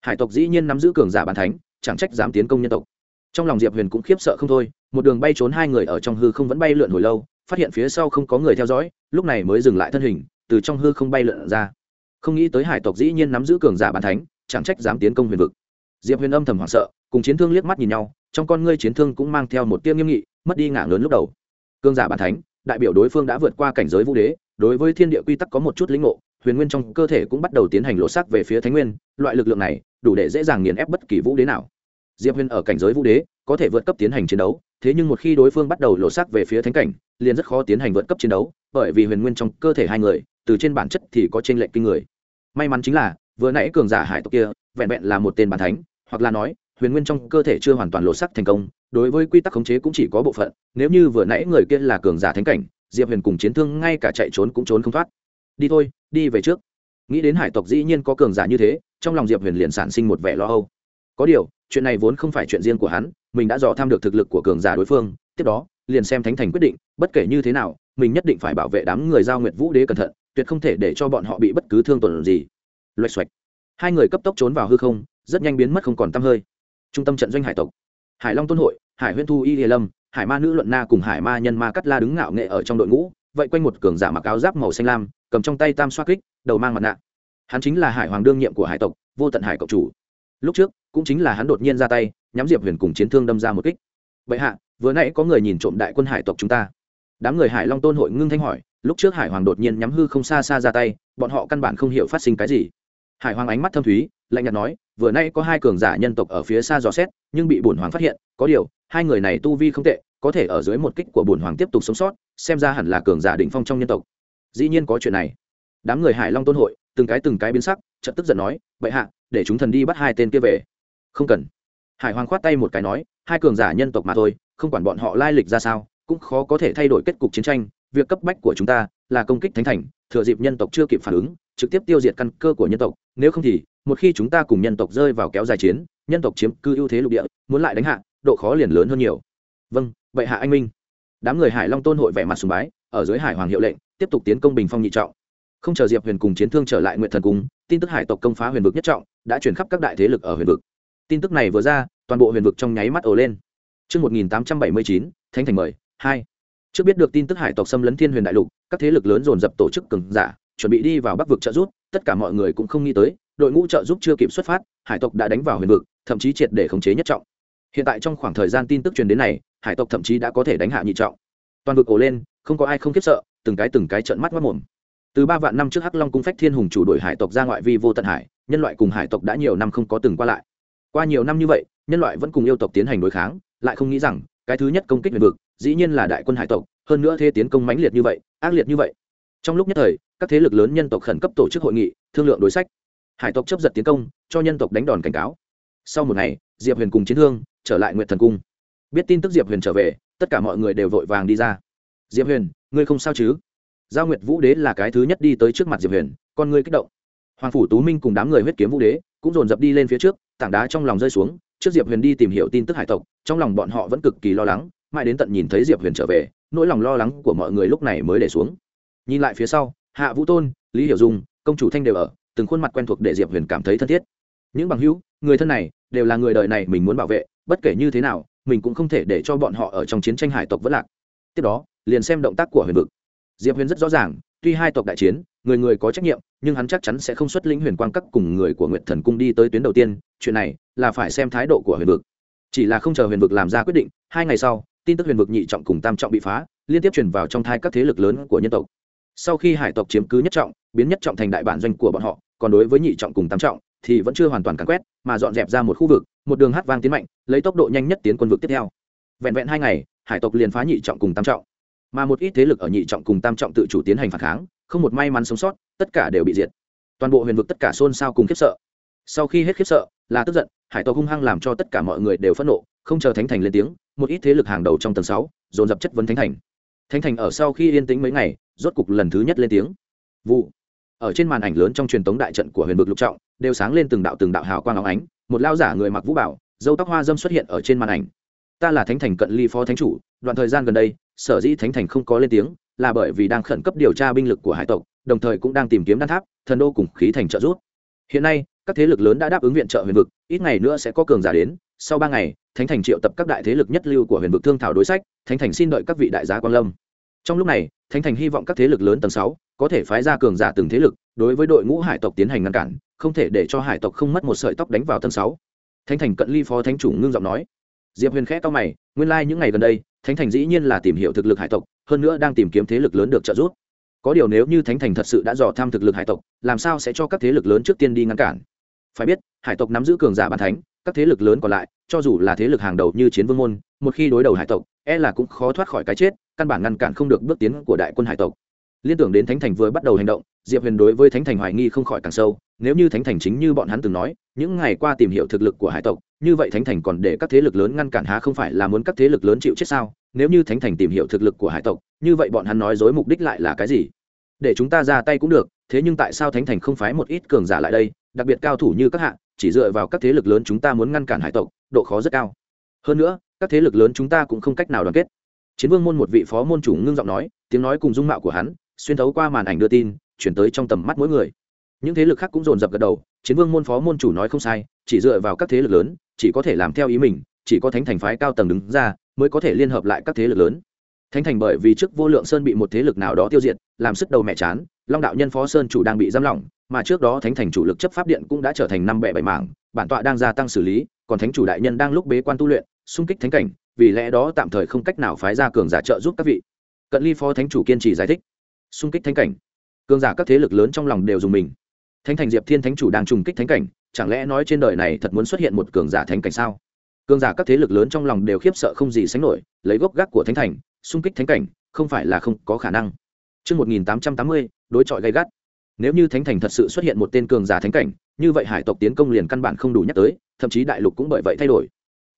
Speaker 1: Hải tộc dĩ nhiên nắm giữ cường giả bán thánh, chẳng trách dám tiến công nhân tộc trong lòng diệp huyền cũng khiếp sợ không thôi, một đường bay trốn hai người ở trong hư không vẫn bay lượn hồi lâu, phát hiện phía sau không có người theo dõi, lúc này mới dừng lại thân hình, từ trong hư không bay lượn ra. Không nghĩ tới hải tộc dĩ nhiên nắm giữ cường giả bàn thánh, chẳng trách dám tiến công huyền vực. Diệp huyền âm thầm hoảng sợ, cùng chiến thương liếc mắt nhìn nhau, trong con ngươi chiến thương cũng mang theo một tiêm nghiêm nghị, mất đi ngảng lớn lúc đầu. Cường giả bàn thánh, đại biểu đối phương đã vượt qua cảnh giới vũ đế, đối với thiên địa quy tắc có một chút lĩnh ngộ, huyền nguyên trong cơ thể cũng bắt đầu tiến hành lộ sắc về phía thánh nguyên, loại lực lượng này, đủ để dễ dàng nghiền ép bất kỳ vũ đế nào diệp huyền ở cảnh giới vũ đế, có thể vượt cấp tiến hành chiến đấu, thế nhưng một khi đối phương bắt đầu lộ sắc về phía thánh cảnh, liền rất khó tiến hành vượt cấp chiến đấu, bởi vì huyền nguyên trong cơ thể hai người, từ trên bản chất thì có trên lệch kinh người. May mắn chính là, vừa nãy cường giả hải tộc kia, vẹn vẹn là một tên bản thánh, hoặc là nói, huyền nguyên trong cơ thể chưa hoàn toàn lộ sắc thành công, đối với quy tắc khống chế cũng chỉ có bộ phận, nếu như vừa nãy người kia là cường giả thánh cảnh, diệp huyền cùng chiến thương ngay cả chạy trốn cũng trốn không thoát. Đi thôi, đi về trước. Nghĩ đến hải tộc dĩ nhiên có cường giả như thế, trong lòng diệp huyền liền sản sinh một vẻ lo âu. Có điều chuyện này vốn không phải chuyện riêng của hắn, mình đã dò tham được thực lực của cường giả đối phương, tiếp đó, liền xem thánh thành quyết định, bất kể như thế nào, mình nhất định phải bảo vệ đám người giao nguyệt vũ đế cẩn thận, tuyệt không thể để cho bọn họ bị bất cứ thương tổn gì. Loạch xoạch. Hai người cấp tốc trốn vào hư không, rất nhanh biến mất không còn t hơi. Trung tâm trận doanh hải tộc. Hải long tôn hội, hải huyên thu y hiền lâm, hải ma nữ luận na cùng hải ma nhân ma cắt la đứng ngạo nghệ ở trong đội ngũ, vậy quanh một cường giả mặc áo giáp màu xanh lam, cầm trong tay tam xoa kích, đầu mang mặt nạ. Hắn chính là hải hoàng đương nhiệm của hải tộc, vô tận hải cộng chủ. Lúc trước cũng chính là hắn đột nhiên ra tay, nhắm diệp huyền cùng chiến thương đâm ra một kích. Vậy hạ, vừa nãy có người nhìn trộm đại quân hải tộc chúng ta. Đám người hải long tôn hội ngưng thanh hỏi, lúc trước hải hoàng đột nhiên nhắm hư không xa xa ra tay, bọn họ căn bản không hiểu phát sinh cái gì. Hải hoàng ánh mắt thâm thúy, lạnh nhạt nói, vừa nay có hai cường giả nhân tộc ở phía xa dò xét, nhưng bị bổn hoàng phát hiện, có điều, hai người này tu vi không tệ, có thể ở dưới một kích của bổn hoàng tiếp tục sống sót, xem ra hẳn là cường giả đỉnh phong trong nhân tộc. Dĩ nhiên có chuyện này. Đám người hải long tôn hội, từng cái từng cái biến sắc, chợt tức giận nói vậy hạ, để chúng thần đi bắt hai tên kia về không cần. Hải hoàng khoát tay một cái nói, hai cường giả nhân tộc mà thôi, không quản bọn họ lai lịch ra sao, cũng khó có thể thay đổi kết cục chiến tranh. Việc cấp bách của chúng ta là công kích thánh thành, thừa dịp nhân tộc chưa kịp phản ứng, trực tiếp tiêu diệt căn cơ của nhân tộc. Nếu không thì, một khi chúng ta cùng nhân tộc rơi vào kéo dài chiến, nhân tộc chiếm cư ưu thế lục địa, muốn lại đánh hạ, độ khó liền lớn hơn nhiều. Vâng vậy hạ anh minh. Đám người hải long tôn hội vẻ mặt sùng bái, ở dưới hải hoàng hiệu lệnh, tiếp tục tiến công bình phong nhị trọng. Không chờ diệp huyền cùng chiến thương trở lại nguyện thần cung, tin tức hải tộc công phá huyền vực nhất trọng, đã truyền khắp các đại thế lực ở huyền vực tin tức này vừa ra toàn bộ huyền vực trong nháy mắt ồ lên Trước 1879, Thánh Thành mời, 2. Trước biết được tin tức hải tộc xâm lấn thiên huyền đại lục, các thế lực lớn dồn dập tổ chức cường giả, chuẩn bị đi vào bắc vực trợ giúp, tất cả mọi người cũng không nghĩ tới, đội ngũ trợ giúp chưa kịp xuất phát, hải tộc đã đánh vào huyền vực, thậm chí triệt để khống chế nhất trọng. Hiện tại trong khoảng thời gian tin tức truyền đến này, hải tộc thậm chí đã có thể đánh hạ nhị trọng. Toàn vực ồ lên, không có ai không khiếp sợ, từng cái từng cái trợn mắt mắt mồm. Từ ba vạn năm trước Hắc Long cung phách thiên hùng chủ đội hải tộc ra ngoại vi vô tận hải, nhân loại cùng hải tộc đã nhiều năm không có từng qua lại. Qua nhiều năm như vậy, nhân loại vẫn cùng yêu tộc tiến hành đối kháng, lại không nghĩ rằng, cái thứ nhất công kích huyền vực, dĩ nhiên là đại quân hải tộc, hơn nữa thế tiến công mãnh liệt như vậy, ác liệt như vậy. Trong lúc nhất thời, các thế lực lớn nhân tộc khẩn cấp tổ chức hội nghị, thương lượng đối sách. Hải tộc chấp giật tiến công, cho nhân tộc đánh đòn cảnh cáo. Sau một ngày, Diệp Huyền cùng chiến thương trở lại Nguyệt Thần cung. Biết tin tức Diệp Huyền trở về, tất cả mọi người đều vội vàng đi ra. Diệp Huyền, ngươi không sao chứ? Giao Nguyệt Vũ Đế là cái thứ nhất đi tới trước mặt Diệp Huyền, con ngươi kích động. Hoàng phủ Tú Minh cùng đám người huyết kiếm Vũ Đế cũng dồn dập đi lên phía trước, tảng đá trong lòng rơi xuống, trước Diệp Huyền đi tìm hiểu tin tức hải tộc, trong lòng bọn họ vẫn cực kỳ lo lắng, mãi đến tận nhìn thấy Diệp Huyền trở về, nỗi lòng lo lắng của mọi người lúc này mới để xuống. Nhìn lại phía sau, Hạ Vũ Tôn, Lý Hiểu Dung, công chủ Thanh đều ở, từng khuôn mặt quen thuộc để Diệp Huyền cảm thấy thân thiết. Những bằng hữu, người thân này đều là người đời này mình muốn bảo vệ, bất kể như thế nào, mình cũng không thể để cho bọn họ ở trong chiến tranh hải tộc vỡ lạc. Tiếp đó, liền xem động tác của Huyền vực diệp huyền rất rõ ràng tuy hai tộc đại chiến, người người có trách nhiệm, nhưng hắn chắc chắn sẽ không xuất lĩnh huyền quang các cùng người của nguyện thần cung đi tới tuyến đầu tiên, chuyện này là phải xem thái độ của huyền vực. Chỉ là không chờ huyền vực làm ra quyết định, hai ngày sau, tin tức huyền vực nhị trọng cùng tam trọng bị phá, liên tiếp truyền vào trong thai các thế lực lớn của nhân tộc. Sau khi hải tộc chiếm cứ nhất trọng, biến nhất trọng thành đại bản doanh của bọn họ, còn đối với nhị trọng cùng tam trọng thì vẫn chưa hoàn toàn càn quét, mà dọn dẹp ra một khu vực, một đường hát vang tiến mạnh, lấy tốc độ nhanh nhất tiến quân vực tiếp theo. Vẹn vẹn hai ngày, hải tộc liền phá nhị trọng cùng tam trọng mà một ít thế lực ở nhị trọng cùng tam trọng tự chủ tiến hành phản kháng, không một may mắn sống sót, tất cả đều bị diệt. Toàn bộ huyền vực tất cả xôn xao cùng khiếp sợ. Sau khi hết khiếp sợ, là tức giận, hải tộc hung hăng làm cho tất cả mọi người đều phẫn nộ, không chờ thánh thành lên tiếng, một ít thế lực hàng đầu trong tầng sáu, dồn dập chất vấn thánh thành. Thánh thành ở sau khi yên tĩnh mấy ngày, rốt cục lần thứ nhất lên tiếng. Vụ. Ở trên màn ảnh lớn trong truyền thống đại trận của huyền vực lục trọng, đều sáng lên từng đạo từng đạo hào quang óng ánh, một lao giả người mặc vũ bảo, dâu tóc hoa dâm xuất hiện ở trên màn ảnh. Ta là thánh thành cận ly phó thánh chủ, đoạn thời gian gần đây sở dĩ thánh thành không có lên tiếng, là bởi vì đang khẩn cấp điều tra binh lực của hải tộc, đồng thời cũng đang tìm kiếm đan tháp, thần đô cùng khí thành trợ giúp. Hiện nay, các thế lực lớn đã đáp ứng viện trợ huyền vực, ít ngày nữa sẽ có cường giả đến. Sau ba ngày, thánh thành triệu tập các đại thế lực nhất lưu của huyền vực thương thảo đối sách, thánh thành xin đợi các vị đại giá quan lâm. Trong lúc này, thánh thành hy vọng các thế lực lớn tầng sáu có thể phái ra cường giả từng thế lực, đối với đội ngũ hải tộc tiến hành ngăn cản, không thể để cho hải tộc không mất một sợi tóc đánh vào tầng sáu. Thánh thành cận ly phó thánh chủ ngưng giọng nói. Diệp huyền khẽ to mày, nguyên lai、like、những ngày gần đây thánh thành dĩ nhiên là tìm hiểu thực lực hải tộc, hơn nữa đang tìm kiếm thế lực lớn được trợ giúp. Có điều nếu như thánh thành thật sự đã dò tham thực lực hải tộc, làm sao sẽ cho các thế lực lớn trước tiên đi ngăn cản? Phải biết, hải tộc nắm giữ cường giả bàn thánh, các thế lực lớn còn lại, cho dù là thế lực hàng đầu như chiến vương môn, một khi đối đầu hải tộc e là cũng khó thoát khỏi cái chết, căn bản ngăn cản không được bước tiến của đại quân hải tộc. Liên tưởng đến thánh thành vừa bắt đầu hành động, diệp huyền đối với thánh thành hoài nghi không khỏi càng sâu, nếu như thánh thành chính như bọn hắn từng nói, những ngày qua tìm hiểu thực lực của hải tộc như vậy thánh thành còn để các thế lực lớn ngăn cản há không phải là muốn các thế lực lớn chịu chết sao? Nếu như thánh thành tìm hiểu thực lực của hải tộc, như vậy bọn hắn nói dối mục đích lại là cái gì? Để chúng ta ra tay cũng được, thế nhưng tại sao thánh thành không phái một ít cường giả lại đây, đặc biệt cao thủ như các hạ, chỉ dựa vào các thế lực lớn chúng ta muốn ngăn cản hải tộc, độ khó rất cao. Hơn nữa, các thế lực lớn chúng ta cũng không cách nào đoàn kết. Chiến vương môn một vị phó môn chủ ngưng giọng nói, tiếng nói cùng dung mạo của hắn, xuyên thấu qua màn ảnh đưa tin, chuyển tới trong tầm mắt mỗi người những thế lực khác cũng dồn dập gật đầu, chiến vương môn phó môn chủ nói không sai, chỉ dựa vào các thế lực lớn, chỉ có thể làm theo ý mình, chỉ có thánh thành phái cao tầng đứng ra, mới có thể liên hợp lại các thế lực lớn. Thánh thành bởi vì trước vô lượng sơn bị một thế lực nào đó tiêu diệt, làm sức đầu mẹ chán, long đạo nhân phó sơn chủ đang bị giam lỏng, mà trước đó thánh thành chủ lực chấp pháp điện cũng đã trở thành năm bẻ bảy mảng, bản tọa đang gia tăng xử lý, còn thánh chủ đại nhân đang lúc bế quan tu luyện, xung kích thánh cảnh, vì lẽ đó tạm thời không cách nào phái ra cường giả trợ giúp các vị. Cận ly phó thánh chủ kiên trì giải thích. Xung kích thánh cảnh. Cường giả các thế lực lớn trong lòng đều dùng mình thánh thành diệp thiên thánh chủ đang trùng kích thánh cảnh chẳng lẽ nói trên đời này thật muốn xuất hiện một cường giả thánh cảnh sao cường giả các thế lực lớn trong lòng đều khiếp sợ không gì sánh nổi lấy gốc gác của thánh thành xung kích thánh cảnh không phải là không có khả năng Trước 1880, đối chọi gay gắt. Nếu như Thánh Thành thật sự xuất hiện một tên cường giả thánh cảnh, như vậy hải tộc tiến công liền căn bản không đủ nhắc tới, thậm chí đại lục cũng bởi vậy thay đổi.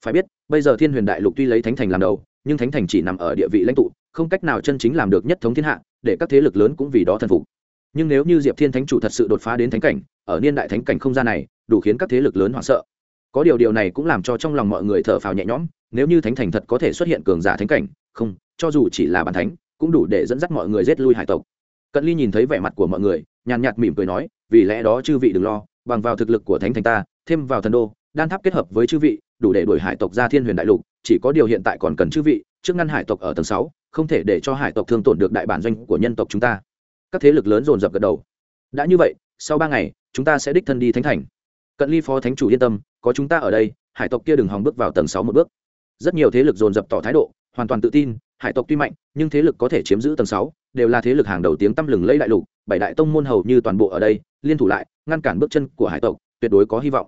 Speaker 1: Phải biết, bây giờ Thiên Huyền đại lục tuy lấy Thánh Thành làm đầu, nhưng Thánh Thành chỉ nằm ở địa vị lãnh tụ, không cách nào chân chính làm được nhất thống thiên hạ, để các thế lực lớn cũng vì đó thần phục. Nhưng nếu như Diệp Thiên Thánh chủ thật sự đột phá đến thánh cảnh, ở niên đại thánh cảnh không gian này, đủ khiến các thế lực lớn hoảng sợ. Có điều điều này cũng làm cho trong lòng mọi người thở phào nhẹ nhõm, nếu như Thánh Thành thật có thể xuất hiện cường giả thánh cảnh, không, cho dù chỉ là bản thánh, cũng đủ để dẫn dắt mọi người rết lui hải tộc cận ly nhìn thấy vẻ mặt của mọi người nhàn nhạt mỉm cười nói vì lẽ đó chư vị đừng lo bằng vào thực lực của thánh thành ta thêm vào thần đô đan tháp kết hợp với chư vị đủ để đuổi hải tộc ra thiên huyền đại lục chỉ có điều hiện tại còn cần chư vị trước ngăn hải tộc ở tầng sáu không thể để cho hải tộc thương tổn được đại bản doanh của nhân tộc chúng ta các thế lực lớn dồn dập gật đầu. Đã như vậy, sau ba ngày, chúng ta sẽ đích thân đi thánh thành. Cận ly phó thánh chủ yên tâm, có chúng ta ở đây, hải tộc kia đừng hòng bước vào tầng sáu một bước. Rất nhiều thế lực dồn dập tỏ thái độ, hoàn toàn tự tin, hải tộc tuy mạnh, nhưng thế lực có thể chiếm giữ tầng sáu, đều là thế lực hàng đầu tiếng tăm lừng lẫy đại lục, bảy đại tông môn hầu như toàn bộ ở đây, liên thủ lại, ngăn cản bước chân của hải tộc, tuyệt đối có hy vọng.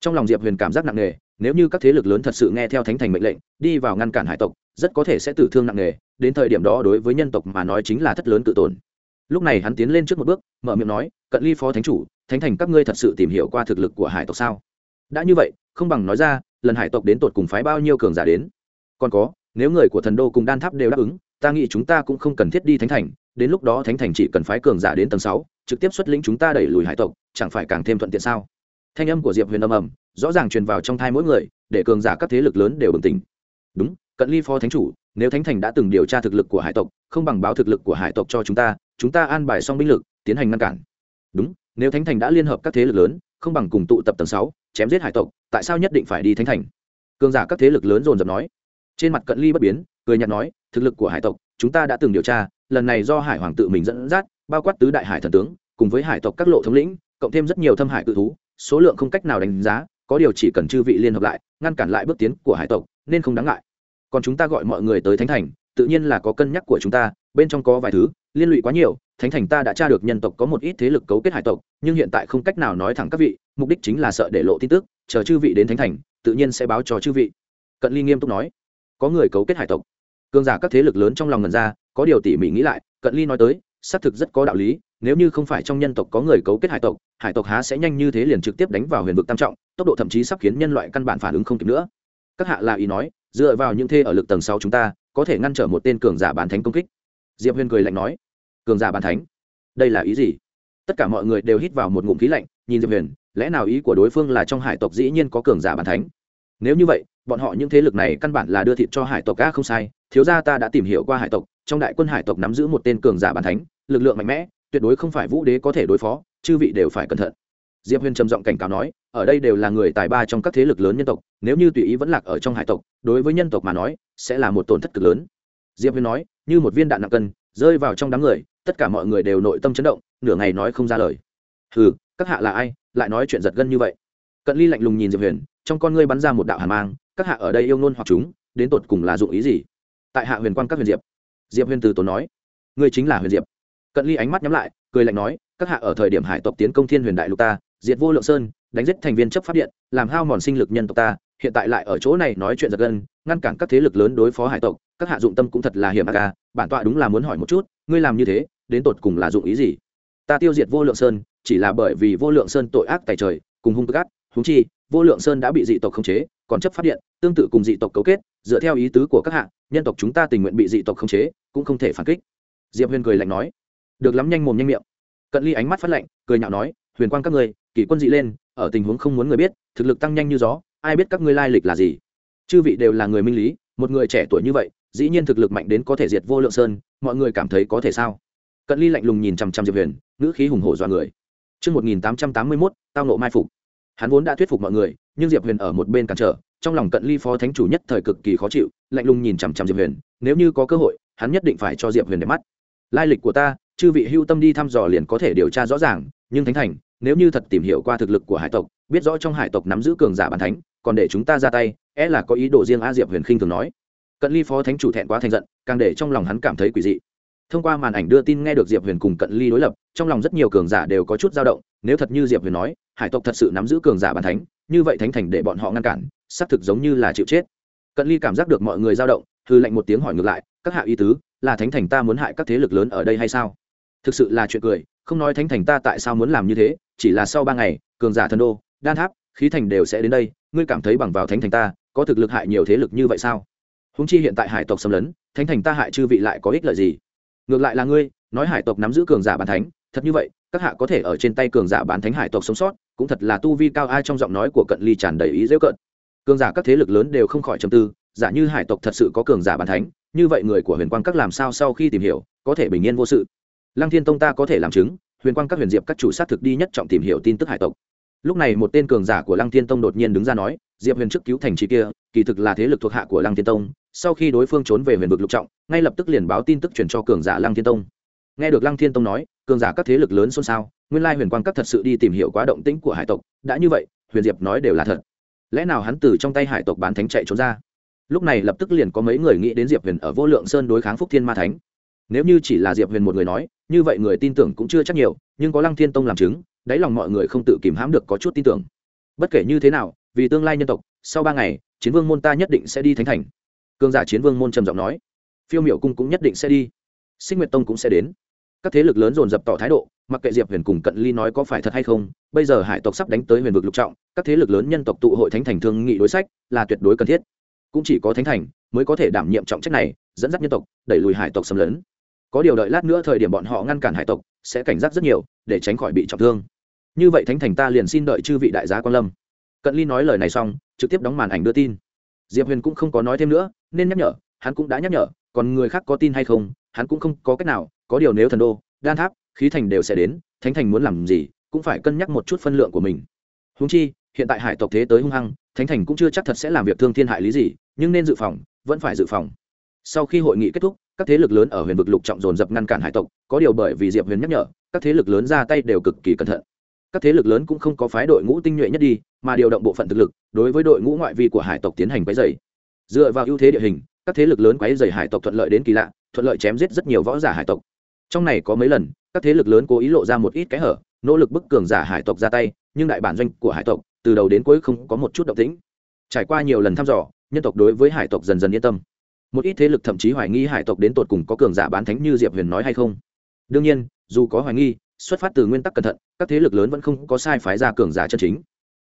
Speaker 1: Trong lòng diệp huyền cảm giác nặng nề, nếu như các thế lực lớn thật sự nghe theo thánh thành mệnh lệnh, đi vào ngăn cản hải tộc, rất có thể sẽ tử thương nặng nề, đến thời điểm đó đối với nhân tộc mà nói chính là thất lớn tự tổn lúc này hắn tiến lên trước một bước, mở miệng nói, cận ly phó thánh chủ, thánh thành các ngươi thật sự tìm hiểu qua thực lực của hải tộc sao? Đã như vậy, không bằng nói ra, lần hải tộc đến tột cùng phái bao nhiêu cường giả đến? Còn có, nếu người của thần đô cùng đan tháp đều đáp ứng, ta nghĩ chúng ta cũng không cần thiết đi thánh thành, đến lúc đó thánh thành chỉ cần phái cường giả đến tầng sáu, trực tiếp xuất lĩnh chúng ta đẩy lùi hải tộc, chẳng phải càng thêm thuận tiện sao? Thanh âm của diệp huyền âm ầm, rõ ràng truyền vào trong thai mỗi người, để cường giả các thế lực lớn đều bừng tỉnh. Đúng, cận ly phó thánh chủ, nếu thánh thành đã từng điều tra thực lực của hải tộc, không bằng báo thực lực của hải tộc cho chúng ta chúng ta an bài xong binh lực, tiến hành ngăn cản. Đúng, nếu thánh thành đã liên hợp các thế lực lớn, không bằng cùng tụ tập tầng sáu, chém giết hải tộc, tại sao nhất định phải đi thánh thành? Cường giả các thế lực lớn dồn dập nói. Trên mặt cận ly bất biến, cười nhạt nói, thực lực của hải tộc, chúng ta đã từng điều tra, lần này do hải hoàng tự mình dẫn dắt, bao quát tứ đại hải thần tướng, cùng với hải tộc các lộ thống lĩnh, cộng thêm rất nhiều thâm hải cự thú, số lượng không cách nào đánh giá, có điều chỉ cần chư vị liên hợp lại, ngăn cản lại bước tiến của hải tộc, nên không đáng ngại. Còn chúng ta gọi mọi người tới thánh thành, tự nhiên là có cân nhắc của chúng ta bên trong có vài thứ, liên lụy quá nhiều, thánh thành ta đã tra được nhân tộc có một ít thế lực cấu kết hải tộc, nhưng hiện tại không cách nào nói thẳng các vị, mục đích chính là sợ để lộ tin tức, chờ chư vị đến thánh thành, tự nhiên sẽ báo cho chư vị. Cận ly nghiêm túc nói. Có người cấu kết hải tộc. Cường giả các thế lực lớn trong lòng ngần ra, có điều tỉ mỉ nghĩ lại, cận ly nói tới, xác thực rất có đạo lý, nếu như không phải trong nhân tộc có người cấu kết hải tộc hải tộc há sẽ nhanh như thế liền trực tiếp đánh vào huyền vực tam trọng, tốc độ thậm chí sắp khiến nhân loại căn bản phản ứng không kịp nữa. Các hạ là ý nói, dựa vào những thê ở lực tầng sau chúng ta, có thể ngăn trở một tên cường giả bán thánh công kích diệp huyền cười lạnh nói, cường giả bàn thánh, đây là ý gì? Tất cả mọi người đều hít vào một ngụm khí lạnh, nhìn diệp huyền, lẽ nào ý của đối phương là trong hải tộc dĩ nhiên có cường giả bàn thánh? Nếu như vậy, bọn họ những thế lực này căn bản là đưa thịt cho hải tộc ga không sai, thiếu gia ta đã tìm hiểu qua hải tộc, trong đại quân hải tộc nắm giữ một tên cường giả bàn thánh, lực lượng mạnh mẽ, tuyệt đối không phải vũ đế có thể đối phó, chư vị đều phải cẩn thận. Diệp huyền trầm giọng cảnh cáo nói, ở đây đều là người tài ba trong các thế lực lớn nhân tộc, nếu như tùy ý vẫn lạc ở trong hải tộc, đối với nhân tộc mà nói, sẽ là một tổn thất cực lớn. Diệp huyền nói như một viên đạn nặng cân, rơi vào trong đám người, tất cả mọi người đều nội tâm chấn động, nửa ngày nói không ra lời. Hừ, các hạ là ai, lại nói chuyện giật gân như vậy? Cận ly lạnh lùng nhìn diệp huyền, trong con ngươi bắn ra một đạo hàn mang, các hạ ở đây yêu ngôn hoặc chúng, đến tột cùng là dụng ý gì? Tại hạ huyền quan các huyền diệp. Diệp huyền từ tốn nói, ngươi chính là huyền diệp. Cận ly ánh mắt nhắm lại, cười lạnh nói, các hạ ở thời điểm hải tộc tiến công thiên huyền đại lục ta, diệt vô lượng sơn, đánh giết thành viên chấp pháp điện, làm hao mòn sinh lực nhân tộc ta, hiện tại lại ở chỗ này nói chuyện giật gân ngăn cản các thế lực lớn đối phó hải tộc, các hạ dụng tâm cũng thật là hiểm ác ca bản tọa đúng là muốn hỏi một chút, ngươi làm như thế, đến tột cùng là dụng ý gì? Ta tiêu diệt vô lượng sơn, chỉ là bởi vì vô lượng sơn tội ác tại trời, cùng hung tức ác húng chi, vô lượng sơn đã bị dị tộc khống chế, còn chấp phát điện, tương tự cùng dị tộc cấu kết, dựa theo ý tứ của các hạ, nhân tộc chúng ta tình nguyện bị dị tộc khống chế, cũng không thể phản kích. Diệp huyền cười lạnh nói. Được lắm, nhanh mồm nhanh miệng. Cận ly ánh mắt phát lạnh, cười nhạo nói, huyền quang các ngươi kỷ quân dị lên, ở tình huống không muốn người biết, thực lực tăng nhanh như gió, ai biết các ngươi lai lịch là gì? Chư vị đều là người minh lý một người trẻ tuổi như vậy dĩ nhiên thực lực mạnh đến có thể diệt vô lượng sơn mọi người cảm thấy có thể sao cận ly lạnh lùng nhìn chằm chằm diệp huyền ngữ khí hùng hổ dọa người Trước 1881, tao nộ mai phục. Hắn vốn đã thuyết phục mọi người, nhưng Diệp Huyền ở một bên cản trở, trong lòng cận ly phó thánh chủ nhất thời cực kỳ khó chịu, lạnh lùng nhìn chằm chằm Diệp Huyền, nếu như có cơ hội, hắn nhất định phải cho Diệp Huyền để mắt. Lai lịch của ta, chư vị hưu tâm đi thăm dò liền có thể điều tra rõ ràng, nhưng thánh thành, nếu như thật tìm hiểu qua thực lực của hải tộc, biết rõ trong hải tộc nắm giữ cường giả bản thánh, còn để chúng ta ra tay, é là có ý đồ riêng a Diệp Huyền khinh thường nói. Cận ly phó thánh chủ thẹn quá thành giận, càng để trong lòng hắn cảm thấy quỷ dị. Thông qua màn ảnh đưa tin nghe được diệp huyền cùng cận ly đối lập trong lòng rất nhiều cường giả đều có chút dao động nếu thật như diệp huyền nói hải tộc thật sự nắm giữ cường giả bàn thánh như vậy thánh thành để bọn họ ngăn cản xác thực giống như là chịu chết. Cận ly cảm giác được mọi người dao động hư lệnh một tiếng hỏi ngược lại các hạ y tứ là thánh thành ta muốn hại các thế lực lớn ở đây hay sao? Thực sự là chuyện cười không nói thánh thành ta tại sao muốn làm như thế chỉ là sau ba ngày cường giả thần đô đan tháp khí thành đều sẽ đến đây, ngươi cảm thấy bằng vào thánh thành ta, có thực lực hại nhiều thế lực như vậy sao? Húng chi hiện tại hải tộc xâm lấn, thánh thành ta hại chư vị lại có ích lợi gì? Ngược lại là ngươi, nói hải tộc nắm giữ cường giả bán thánh, thật như vậy, các hạ có thể ở trên tay cường giả bán thánh hải tộc sống sót, cũng thật là tu vi cao ai trong giọng nói của cận ly tràn đầy ý dễ cận. Cường giả các thế lực lớn đều không khỏi trầm tư, giả như hải tộc thật sự có cường giả bán thánh, như vậy người của huyền quang các làm sao sau khi tìm hiểu, có thể bình yên vô sự? Lăng thiên tông ta có thể làm chứng, huyền quang các huyền diệp các chủ sát thực đi nhất trọng tìm hiểu tin tức hải tộc lúc này một tên cường giả của lăng thiên tông đột nhiên đứng ra nói, diệp huyền trước cứu thành trì kia, kỳ thực là thế lực thuộc hạ của lăng thiên tông, sau khi đối phương trốn về huyền vực lục trọng, ngay lập tức liền báo tin tức truyền cho cường giả lăng thiên tông. Nghe được lăng thiên tông nói, cường giả các thế lực lớn xôn xao, nguyên lai huyền quang các thật sự đi tìm hiểu quá động tĩnh của hải tộc, đã như vậy, huyền diệp nói đều là thật. Lẽ nào hắn từ trong tay hải tộc bán thánh chạy trốn ra? Lúc này lập tức liền có mấy người nghĩ đến diệp huyền ở vô lượng sơn đối kháng phúc thiên ma thánh. Nếu như chỉ là diệp huyền một người nói, như vậy người tin tưởng cũng chưa chắc nhiều, nhưng có lăng thiên tông làm chứng đáy lòng mọi người không tự kìm hãm được có chút tin tưởng. Bất kể như thế nào, vì tương lai nhân tộc, sau ba ngày, chiến vương môn ta nhất định sẽ đi thánh thành. Cường giả chiến vương môn trầm giọng nói. Phiêu miểu cung cũng nhất định sẽ đi. Sinh nguyệt tông cũng sẽ đến. Các thế lực lớn dồn dập tỏ thái độ, mặc kệ diệp huyền cùng cận ly nói có phải thật hay không, bây giờ hải tộc sắp đánh tới huyền vực lục trọng, các thế lực lớn nhân tộc tụ hội thánh thành thương nghị đối sách là tuyệt đối cần thiết. Cũng chỉ có thánh thành mới có thể đảm nhiệm trọng trách này, dẫn dắt nhân tộc, đẩy lùi hải tộc xâm lấn. Có điều đợi lát nữa thời điểm bọn họ ngăn cản hải tộc, sẽ cảnh giác rất nhiều, để tránh khỏi bị trọng thương như vậy thánh thành ta liền xin đợi chư vị đại giá quan lâm. Cận ly nói lời này xong, trực tiếp đóng màn ảnh đưa tin. Diệp huyền cũng không có nói thêm nữa, nên nhắc nhở, hắn cũng đã nhắc nhở, còn người khác có tin hay không, hắn cũng không có cách nào, có điều nếu thần đô, đan tháp, khí thành đều sẽ đến, thánh thành muốn làm gì, cũng phải cân nhắc một chút phân lượng của mình. Húng chi, hiện tại hải tộc thế tới hung hăng, thánh thành cũng chưa chắc thật sẽ làm việc thương thiên hại lý gì, nhưng nên dự phòng, vẫn phải dự phòng. Sau khi hội nghị kết thúc, các thế lực lớn ở huyền vực lục trọng dồn dập ngăn cản hải tộc, có điều bởi vì diệp huyền nhắc nhở, các thế lực lớn ra tay đều cực kỳ cẩn thận các thế lực lớn cũng không có phái đội ngũ tinh nhuệ nhất đi, mà điều động bộ phận thực lực, đối với đội ngũ ngoại vi của hải tộc tiến hành quấy dày dựa vào ưu thế địa hình, các thế lực lớn quấy dày hải tộc thuận lợi đến kỳ lạ, thuận lợi chém giết rất nhiều võ giả hải tộc. Trong này có mấy lần, các thế lực lớn cố ý lộ ra một ít cái hở, nỗ lực bức cường giả hải tộc ra tay, nhưng đại bản doanh của hải tộc, từ đầu đến cuối không có một chút động tĩnh. Trải qua nhiều lần thăm dò, nhân tộc đối với hải tộc dần dần yên tâm. Một ít thế lực thậm chí hoài nghi hải tộc đến tột cùng có cường giả bán thánh như diệp huyền nói hay không. Đương nhiên, dù có hoài nghi xuất phát từ nguyên tắc cẩn thận, các thế lực lớn vẫn không có sai phái ra cường giả chân chính.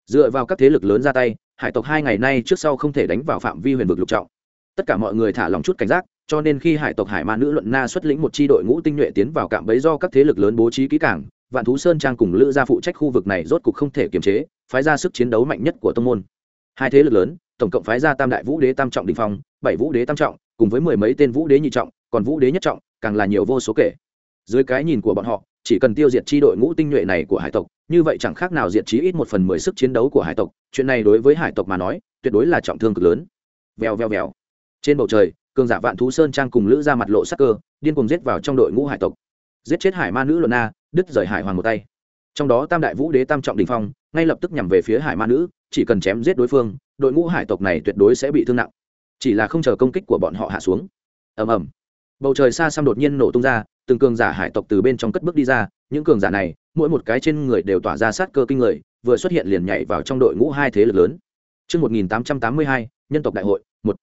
Speaker 1: Dựa vào các thế lực lớn ra tay, hải tộc hai ngày nay trước sau không thể đánh vào phạm vi huyền vực lục trọng. Tất cả mọi người thả lòng chút cảnh giác, cho nên khi hải tộc hải ma nữ luận na xuất lĩnh một c h i đội ngũ tinh nhuệ tiến vào cạm bẫy do các thế lực lớn bố trí kỹ cảng vạn thú sơn trang cùng lữ gia phụ trách khu vực này rốt cục không thể kiềm chế, phái ra sức chiến đấu mạnh nhất của tông môn. Hai thế lực lớn, tổng cộng phái ra tam đại vũ đế tam trọng đình phong, bảy vũ đế tam trọng, cùng với mười mấy tên vũ đế nhị trọng, còn vũ đế nhất trọng, càng là nhiều vô số kể. Dưới cái nhìn của bọn họ chỉ cần tiêu diệt chi đội ngũ tinh nhuệ này của hải tộc, như vậy chẳng khác nào diệt chí ít một phần mười sức chiến đấu của hải tộc. Chuyện này đối với hải tộc mà nói, tuyệt đối là trọng thương cực lớn. Vèo vèo vèo. Trên bầu trời, cường giả vạn thú sơn trang cùng lữ ra mặt lộ sắc cơ, điên cùng giết vào trong đội ngũ hải tộc. Giết chết hải ma nữ luận na đứt rời hải hoàng một tay. Trong đó tam đại vũ đế tam trọng đình phong, ngay lập tức nhằm về phía hải ma nữ, chỉ cần chém giết đối phương, đội ngũ hải tộc này tuyệt đối sẽ bị thương nặng. Chỉ là không chờ công kích của bọn họ hạ xuống. Ầm ầm. Bầu trời xa xăm đột nhiên nổ tung ra từng cường giả hải tộc từ bên trong cất bước đi ra những cường giả này mỗi một cái trên người đều tỏa ra sát cơ kinh người vừa xuất hiện liền nhảy vào trong đội ngũ hai thế lực lớn Trước 1882, nhân tộc đại hội, một.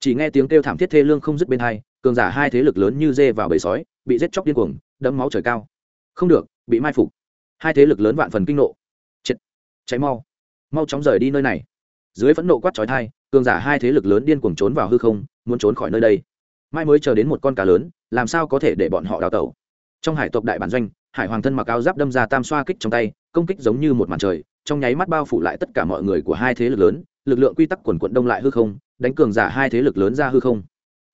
Speaker 1: Chỉ nghe tiếng kêu thảm thiết thê lương không dứt bên hai, cường giả hai thế lực lớn như dê vào bầy sói, bị giết chóc điên cuồng, đẫm máu trời cao. Không được, bị mai phục. Hai thế lực lớn vạn phần kinh nộ. Chết. Cháy mau. Mau chóng rời đi nơi này. Dưới phẫn nộ quát chói tai, cường giả hai thế lực lớn điên cuồng trốn vào hư không, muốn trốn khỏi nơi đây. Mai mới chờ đến một con cá lớn, làm sao có thể để bọn họ đào tẩu. Trong hải tộc đại bản doanh, hải hoàng thân mặc áo giáp đâm ra tam xoa kích trong tay, công kích giống như một màn trời, trong nháy mắt bao phủ lại tất cả mọi người của hai thế lực lớn lực lượng quy tắc quần quận đông lại hư không đánh cường giả hai thế lực lớn ra hư không.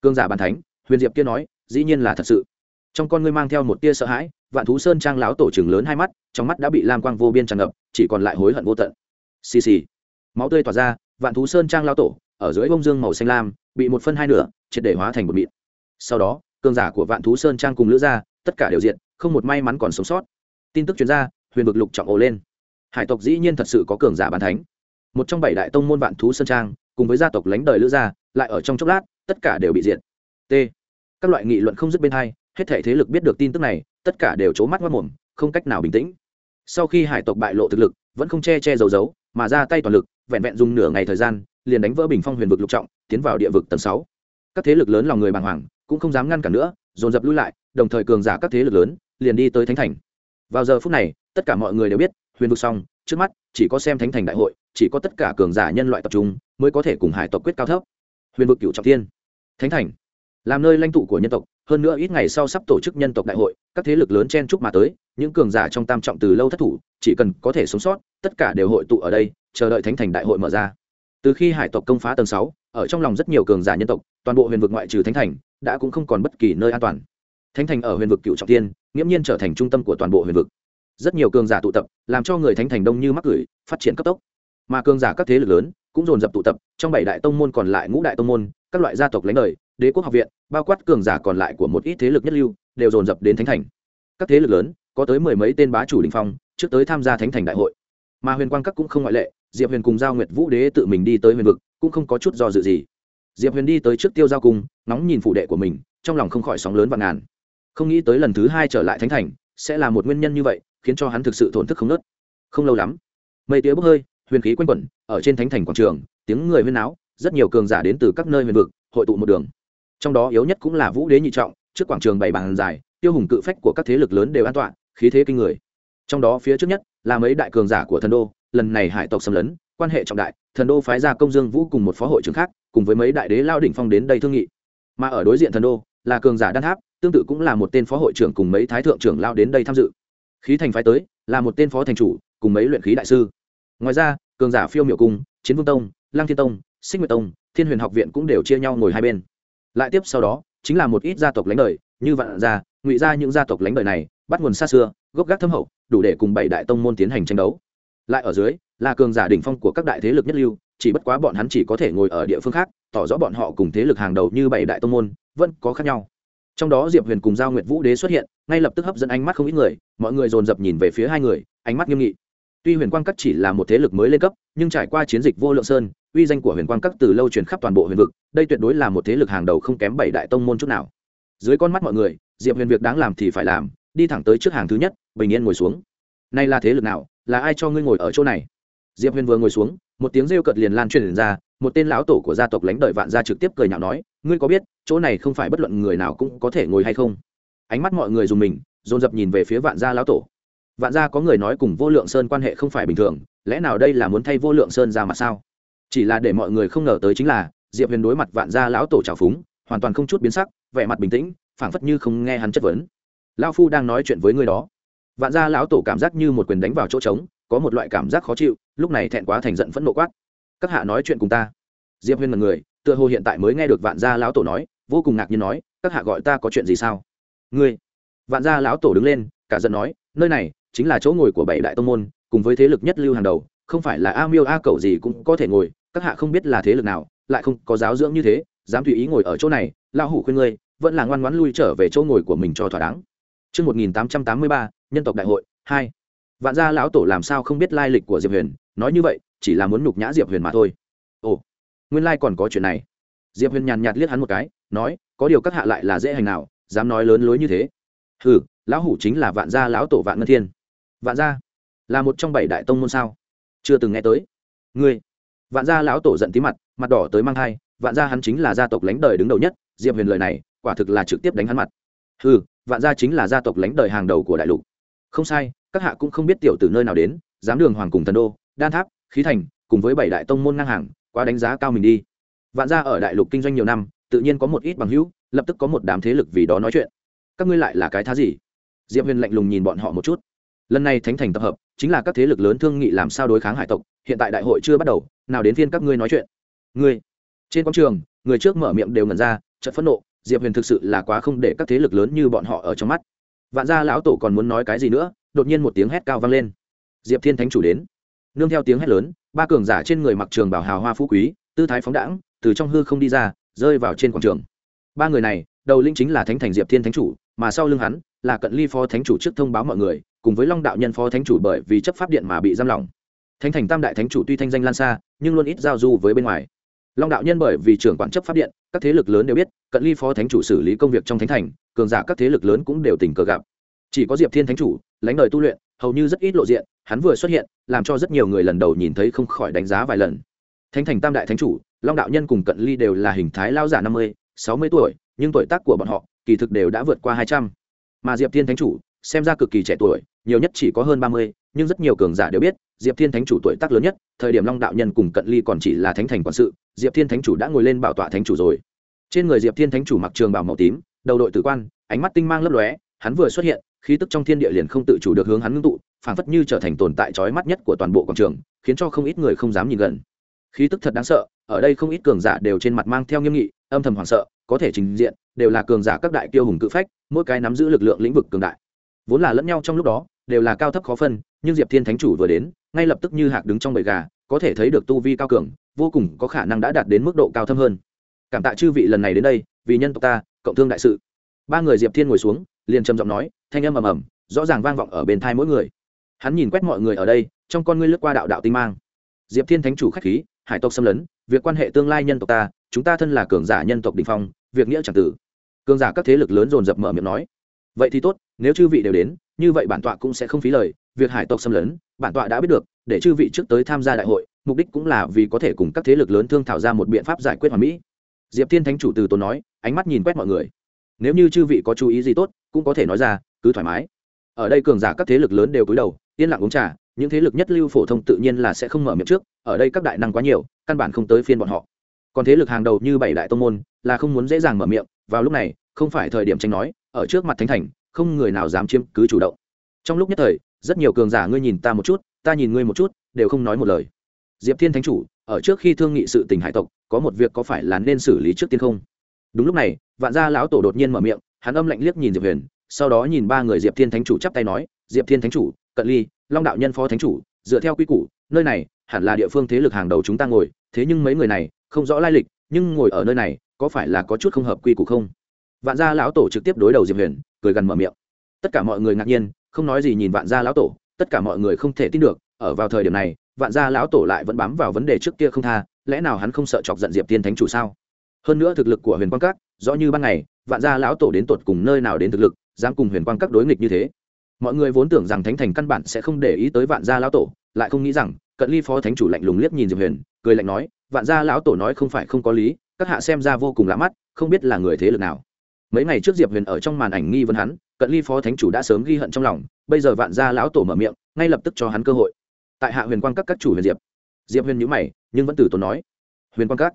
Speaker 1: Cường giả bàn thánh huyền diệp kia nói dĩ nhiên là thật sự. Trong con ngươi mang theo một tia sợ hãi vạn thú sơn trang láo tổ trường lớn hai mắt trong mắt đã bị lam quang vô biên tràn ngập chỉ còn lại hối hận vô tận. Xì xì. Máu tươi tỏa ra vạn thú sơn trang lao tổ ở dưới bông dương màu xanh lam bị một phân hai nửa triệt để hóa thành một mịn. Sau đó cường giả của vạn thú sơn trang cùng lữ gia, tất cả đều diện không một may mắn còn sống sót. Tin tức chuyên gia huyền vực lục trọng ồ lên. Hải tộc dĩ nhiên thật sự có cường giả bàn thánh. Một trong bảy đại tông môn vạn thú sơn trang, cùng với gia tộc lánh đời lữ gia, lại ở trong chốc lát, tất cả đều bị diệt. T. Các loại nghị luận không dứt bên hai, hết thể thế lực biết được tin tức này, tất cả đều c mắt mất mồm, không cách nào bình tĩnh. Sau khi hải tộc bại lộ thực lực, vẫn không che che giấu giấu, mà ra tay toàn lực, vẹn vẹn dùng nửa ngày thời gian, liền đánh vỡ bình phong huyền vực lục trọng, tiến vào địa vực tầng sáu. Các thế lực lớn lòng người bàng hoàng cũng không dám ngăn cản nữa, dồn dập lui lại, đồng thời cường giả các thế lực lớn liền đi tới thánh thành. Vào giờ phút này, tất cả mọi người đều biết, huyền vực xong, trước mắt chỉ có xem thánh thành đại hội, chỉ có tất cả cường giả nhân loại tập trung mới có thể cùng hải tộc quyết cao thấp. Huyền vực cựu trọng tiên thánh thành, làm nơi lãnh tụ của nhân tộc, hơn nữa ít ngày sau sắp tổ chức nhân tộc đại hội, các thế lực lớn chen chúc mà tới, những cường giả trong tam trọng từ lâu thất thủ, chỉ cần có thể sống sót, tất cả đều hội tụ ở đây, chờ đợi thánh thành đại hội mở ra. Từ khi hải tộc công phá tầng sáu, ở trong lòng rất nhiều cường giả nhân tộc, toàn bộ huyền vực ngoại trừ thánh thành đã cũng không còn bất kỳ nơi an toàn. Thánh thành ở huyền vực cựu trọng tiên, nghiễm nhiên trở thành trung tâm của toàn bộ huyền vực. Rất nhiều cường giả tụ tập, làm cho người thánh thành đông như mắc gửi phát triển cấp tốc. Mà cường giả các thế lực lớn cũng dồn dập tụ tập, trong bảy đại tông môn còn lại ngũ đại tông môn, các loại gia tộc lãnh đời, đế quốc học viện, bao quát cường giả còn lại của một ít thế lực nhất lưu, đều dồn dập đến thánh thành. Các thế lực lớn, có tới mười mấy tên bá chủ đình phong, trước tới tham gia thánh thành đại hội. Mà huyền quang các cũng không ngoại lệ, diệp huyền cùng giao nguyệt vũ đế tự mình đi tới huyền vực, cũng không có chút do dự gì diệp huyền đi tới trước tiêu giao cung nóng nhìn phụ đệ của mình, trong lòng không khỏi sóng lớn và ngàn. Không nghĩ tới lần thứ hai trở lại thánh thành, sẽ là một nguyên nhân như vậy, khiến cho hắn thực sự thổn thức không nớt. Không lâu lắm, mây tía bốc hơi, huyền khí quanh quẩn, ở trên thánh thành quảng trường, tiếng người huyên áo rất nhiều cường giả đến từ các nơi huyền vực, hội tụ một đường. Trong đó yếu nhất cũng là vũ đế nhị trọng, trước quảng trường bảy bàn dài, tiêu hùng cự phách của các thế lực lớn đều an toàn khí thế kinh người. Trong đó phía trước nhất là mấy đại cường giả của thần đô, lần này hải tộc xâm lấn, quan hệ trọng đại thần đô phái ra công dương vũ cùng một phó hội trưởng khác, cùng với mấy đại đế lao đỉnh phong đến đây thương nghị. Mà ở đối diện thần đô, là cường giả đan tháp, tương tự cũng là một tên phó hội trưởng cùng mấy thái thượng trưởng lao đến đây tham dự. Khí thành phái tới, là một tên phó thành chủ, cùng mấy luyện khí đại sư. Ngoài ra, cường giả phiêu miểu cung, chiến vương tông lang thiên tông sinh nguyệt tông, thiên huyền học viện cũng đều chia nhau ngồi hai bên. Lại tiếp sau đó, chính là một ít gia tộc lãnh đời, như vạn gia, ngụy ra những gia tộc lãnh đời này, bắt nguồn xa xưa, gốc gác thâm hậu, đủ để cùng bảy đại tông môn tiến hành tranh đấu lại ở dưới, là cường giả đỉnh phong của các đại thế lực nhất lưu, chỉ bất quá bọn hắn chỉ có thể ngồi ở địa phương khác, tỏ rõ bọn họ cùng thế lực hàng đầu như bảy đại tông môn, vẫn có khác nhau. Trong đó diệp huyền cùng giao nguyệt vũ đế xuất hiện, ngay lập tức hấp dẫn ánh mắt không ít người, mọi người dồn dập nhìn về phía hai người, ánh mắt nghiêm nghị. Tuy huyền quang các chỉ là một thế lực mới lên cấp, nhưng trải qua chiến dịch vô lượng sơn, uy danh của huyền quang các từ lâu truyền khắp toàn bộ huyền vực, đây tuyệt đối là một thế lực hàng đầu không kém bảy đại tông môn chút nào. Dưới con mắt mọi người, diệp huyền việc đáng làm thì phải làm, đi thẳng tới trước hàng thứ nhất, bình yên ngồi xuống. Nay là thế lực nào là ai cho ngươi ngồi ở chỗ này? Diệp huyền vừa ngồi xuống, một tiếng rêu cợt liền lan truyền ra, một tên lão tổ của gia tộc lãnh đời vạn gia trực tiếp cười nhạo nói, ngươi có biết, chỗ này không phải bất luận người nào cũng có thể ngồi hay không? Ánh mắt mọi người dùng mình, dồn dập nhìn về phía vạn gia lão tổ. Vạn gia có người nói cùng vô lượng sơn quan hệ không phải bình thường, lẽ nào đây là muốn thay vô lượng sơn ra mặt sao? Chỉ là để mọi người không ngờ tới chính là, diệp huyền đối mặt vạn gia lão tổ trào phúng, hoàn toàn không chút biến sắc, vẻ mặt bình tĩnh, phảng phất như không nghe hắn chất vấn. Lao phu đang nói chuyện với người đó vạn gia lão tổ cảm giác như một quyền đánh vào chỗ trống, có một loại cảm giác khó chịu, lúc này thẹn quá thành giận phẫn nộ quát. Các hạ nói chuyện cùng ta. Diệp huyên là người, tựa hồ hiện tại mới nghe được vạn gia lão tổ nói, vô cùng ngạc nhiên nói, các hạ gọi ta có chuyện gì sao? Ngươi. Vạn gia lão tổ đứng lên, cả giận nói, nơi này chính là chỗ ngồi của bảy đại tông môn, cùng với thế lực nhất lưu hàng đầu, không phải là a miêu a cầu gì cũng có thể ngồi, các hạ không biết là thế lực nào, lại không có giáo dưỡng như thế, dám tùy ý ngồi ở chỗ này, lão hủ khuyên ngươi, vẫn là ngoan ngoãn lui trở về chỗ ngồi của mình cho thỏa đáng. Trước 1883, nhân tộc đại hội, 2. Vạn gia lão tổ làm sao không biết lai lịch của Diệp Huyền, nói như vậy, chỉ là muốn nhục nhã Diệp Huyền mà thôi. Ồ, nguyên lai còn có chuyện này. Diệp Huyền nhàn nhạt liếc hắn một cái, nói, có điều các hạ lại là dễ hành nào, dám nói lớn lối như thế. hừ lão hủ chính là vạn gia lão tổ vạn ngân thiên vạn gia là một trong bảy đại tông môn sao chưa từng nghe tới ngươi vạn gia lão tổ giận tí mặt mặt đỏ tới mang tai, vạn gia hắn chính là gia tộc lãnh đời đứng đầu nhất diệp huyền lời này quả thực là trực tiếp đánh hắn mặt hừ vạn gia chính là gia tộc lãnh đời hàng đầu của đại lục. Không sai, các hạ cũng không biết tiểu từ nơi nào đến, dám đường hoàng cùng thần đô, đan tháp, khí thành, cùng với bảy đại tông môn ngang hàng, quá đánh giá cao mình đi. Vạn gia ở đại lục kinh doanh nhiều năm, tự nhiên có một ít bằng hữu, lập tức có một đám thế lực vì đó nói chuyện. Các ngươi lại là cái thá gì? Diệp huyền lạnh lùng nhìn bọn họ một chút. Lần này thánh thành tập hợp, chính là các thế lực lớn thương nghị làm sao đối kháng hải tộc, hiện tại đại hội chưa bắt đầu, nào đến phiên các ngươi nói chuyện. Ngươi, trên quảng trường, người trước mở miệng đều ngẩn ra, chợt phẫn nộ diệp huyền thực sự là quá không để các thế lực lớn như bọn họ ở trong mắt. Vạn gia lão tổ còn muốn nói cái gì nữa, đột nhiên một tiếng hét cao vang lên. Diệp thiên thánh chủ đến. Nương theo tiếng hét lớn, ba cường giả trên người mặc trường bảo hào hoa phú quý, tư thái phóng đãng, từ trong hư không đi ra, rơi vào trên quảng trường. Ba người này, đầu linh chính là thánh thành diệp thiên thánh chủ, mà sau lưng hắn là cận ly phó thánh chủ trước thông báo mọi người, cùng với long đạo nhân phó thánh chủ bởi vì chấp pháp điện mà bị giam lỏng. Thánh thành tam đại thánh chủ tuy thanh danh lan xa, nhưng luôn ít giao du với bên ngoài long đạo nhân bởi vì trưởng quản chấp pháp điện, các thế lực lớn đều biết, cận ly phó thánh chủ xử lý công việc trong thánh thành, cường giả các thế lực lớn cũng đều tình cờ gặp. Chỉ có diệp thiên thánh chủ, lãnh đời tu luyện, hầu như rất ít lộ diện, hắn vừa xuất hiện, làm cho rất nhiều người lần đầu nhìn thấy không khỏi đánh giá vài lần. Thánh thành tam đại thánh chủ, long đạo nhân cùng cận ly đều là hình thái lao giả năm mươi, sáu mươi tuổi, nhưng tuổi tác của bọn họ, kỳ thực đều đã vượt qua hai trăm. Mà diệp thiên thánh chủ, xem ra cực kỳ trẻ tuổi, nhiều nhất chỉ có hơn ba mươi, nhưng rất nhiều cường giả đều biết diệp thiên thánh chủ tuổi tác lớn nhất, thời điểm long đạo nhân cùng cận ly còn chỉ là thánh thành quản sự, diệp thiên thánh chủ đã ngồi lên bảo tọa thánh chủ rồi. Trên người diệp thiên thánh chủ mặc trường bảo màu tím, đầu đội tử quan, ánh mắt tinh mang lấp lóe, hắn vừa xuất hiện, khí tức trong thiên địa liền không tự chủ được hướng hắn ngưng tụ, phảng phất như trở thành tồn tại trói mắt nhất của toàn bộ quảng trường, khiến cho không ít người không dám nhìn gần. Khí tức thật đáng sợ, ở đây không ít cường giả đều trên mặt mang theo nghiêm nghị, âm thầm hoảng sợ, có thể trình diện, đều là cường giả các đại tiêu hùng cự phách, mỗi cái nắm giữ lực lượng lĩnh vực cường đại. Vốn là lẫn nhau trong lúc đó đều là cao thấp khó phân, nhưng diệp thiên thánh chủ vừa đến, ngay lập tức như hạc đứng trong bầy gà, có thể thấy được tu vi cao cường, vô cùng có khả năng đã đạt đến mức độ cao thâm hơn. Cảm tạ chư vị lần này đến đây, vì nhân tộc ta, cộng thương đại sự. Ba người diệp thiên ngồi xuống, liền trầm giọng nói, thanh âm ầm ầm, rõ ràng vang vọng ở bên thai mỗi người. Hắn nhìn quét mọi người ở đây, trong con ngươi lướt qua đạo đạo tinh mang. Diệp thiên thánh chủ khách khí, hải tộc xâm lấn, việc quan hệ tương lai nhân tộc ta, chúng ta thân là cường giả nhân tộc đình phong, việc nghĩa chẳng tử. Cường giả các thế lực lớn dồn dập mở miệng nói. Vậy thì tốt, nếu chư vị đều đến như vậy bản tọa cũng sẽ không phí lời, việc hải tộc xâm lấn, bản tọa đã biết được, để chư vị trước tới tham gia đại hội, mục đích cũng là vì có thể cùng các thế lực lớn thương thảo ra một biện pháp giải quyết hoàn mỹ. Diệp thiên thánh chủ từ tốn nói, ánh mắt nhìn quét mọi người. Nếu như chư vị có chú ý gì tốt, cũng có thể nói ra, cứ thoải mái. Ở đây cường giả các thế lực lớn đều cúi đầu, yên lặng uống trà, những thế lực nhất lưu phổ thông tự nhiên là sẽ không mở miệng trước, ở đây các đại năng quá nhiều, căn bản không tới phiên bọn họ. Còn thế lực hàng đầu như bảy đại tông môn, là không muốn dễ dàng mở miệng, vào lúc này, không phải thời điểm tranh nói, ở trước mặt thánh thành không người nào dám chiếm cứ chủ động. Trong lúc nhất thời, rất nhiều cường giả ngươi nhìn ta một chút, ta nhìn ngươi một chút, đều không nói một lời. Diệp thiên thánh chủ, ở trước khi thương nghị sự tình hải tộc, có một việc có phải là nên xử lý trước tiên không? Đúng lúc này, vạn gia lão tổ đột nhiên mở miệng, hắn âm lạnh liếc nhìn diệp huyền, sau đó nhìn ba người diệp thiên thánh chủ chắp tay nói, diệp thiên thánh chủ, cận ly, long đạo nhân phó thánh chủ, dựa theo quy củ, nơi này hẳn là địa phương thế lực hàng đầu chúng ta ngồi, thế nhưng mấy người này không rõ lai lịch, nhưng ngồi ở nơi này có phải là có chút không hợp quy củ không? Vạn gia lão tổ trực tiếp đối đầu diệp huyền cười gần mở miệng. Tất cả mọi người ngạc nhiên, không nói gì nhìn vạn gia lão tổ, tất cả mọi người không thể tin được, ở vào thời điểm này, vạn gia lão tổ lại vẫn bám vào vấn đề trước kia không tha, lẽ nào hắn không sợ chọc giận diệp tiên thánh chủ sao? Hơn nữa thực lực của huyền quang các, rõ như ban ngày, vạn gia lão tổ đến tột cùng nơi nào đến thực lực, dám cùng huyền quang các đối nghịch như thế. Mọi người vốn tưởng rằng thánh thành căn bản sẽ không để ý tới vạn gia lão tổ, lại không nghĩ rằng, cận ly phó thánh chủ lạnh lùng liếc nhìn diệp huyền, cười lạnh nói, vạn gia lão tổ nói không phải không có lý, các hạ xem ra vô cùng lạ mắt, không biết là người thế lực nào mấy ngày trước diệp huyền ở trong màn ảnh nghi vấn hắn cận ly phó thánh chủ đã sớm ghi hận trong lòng bây giờ vạn gia lão tổ mở miệng ngay lập tức cho hắn cơ hội. Tại hạ huyền quang các các chủ huyền diệp. Diệp huyền nhữ mày nhưng vẫn từ tốn nói huyền quang các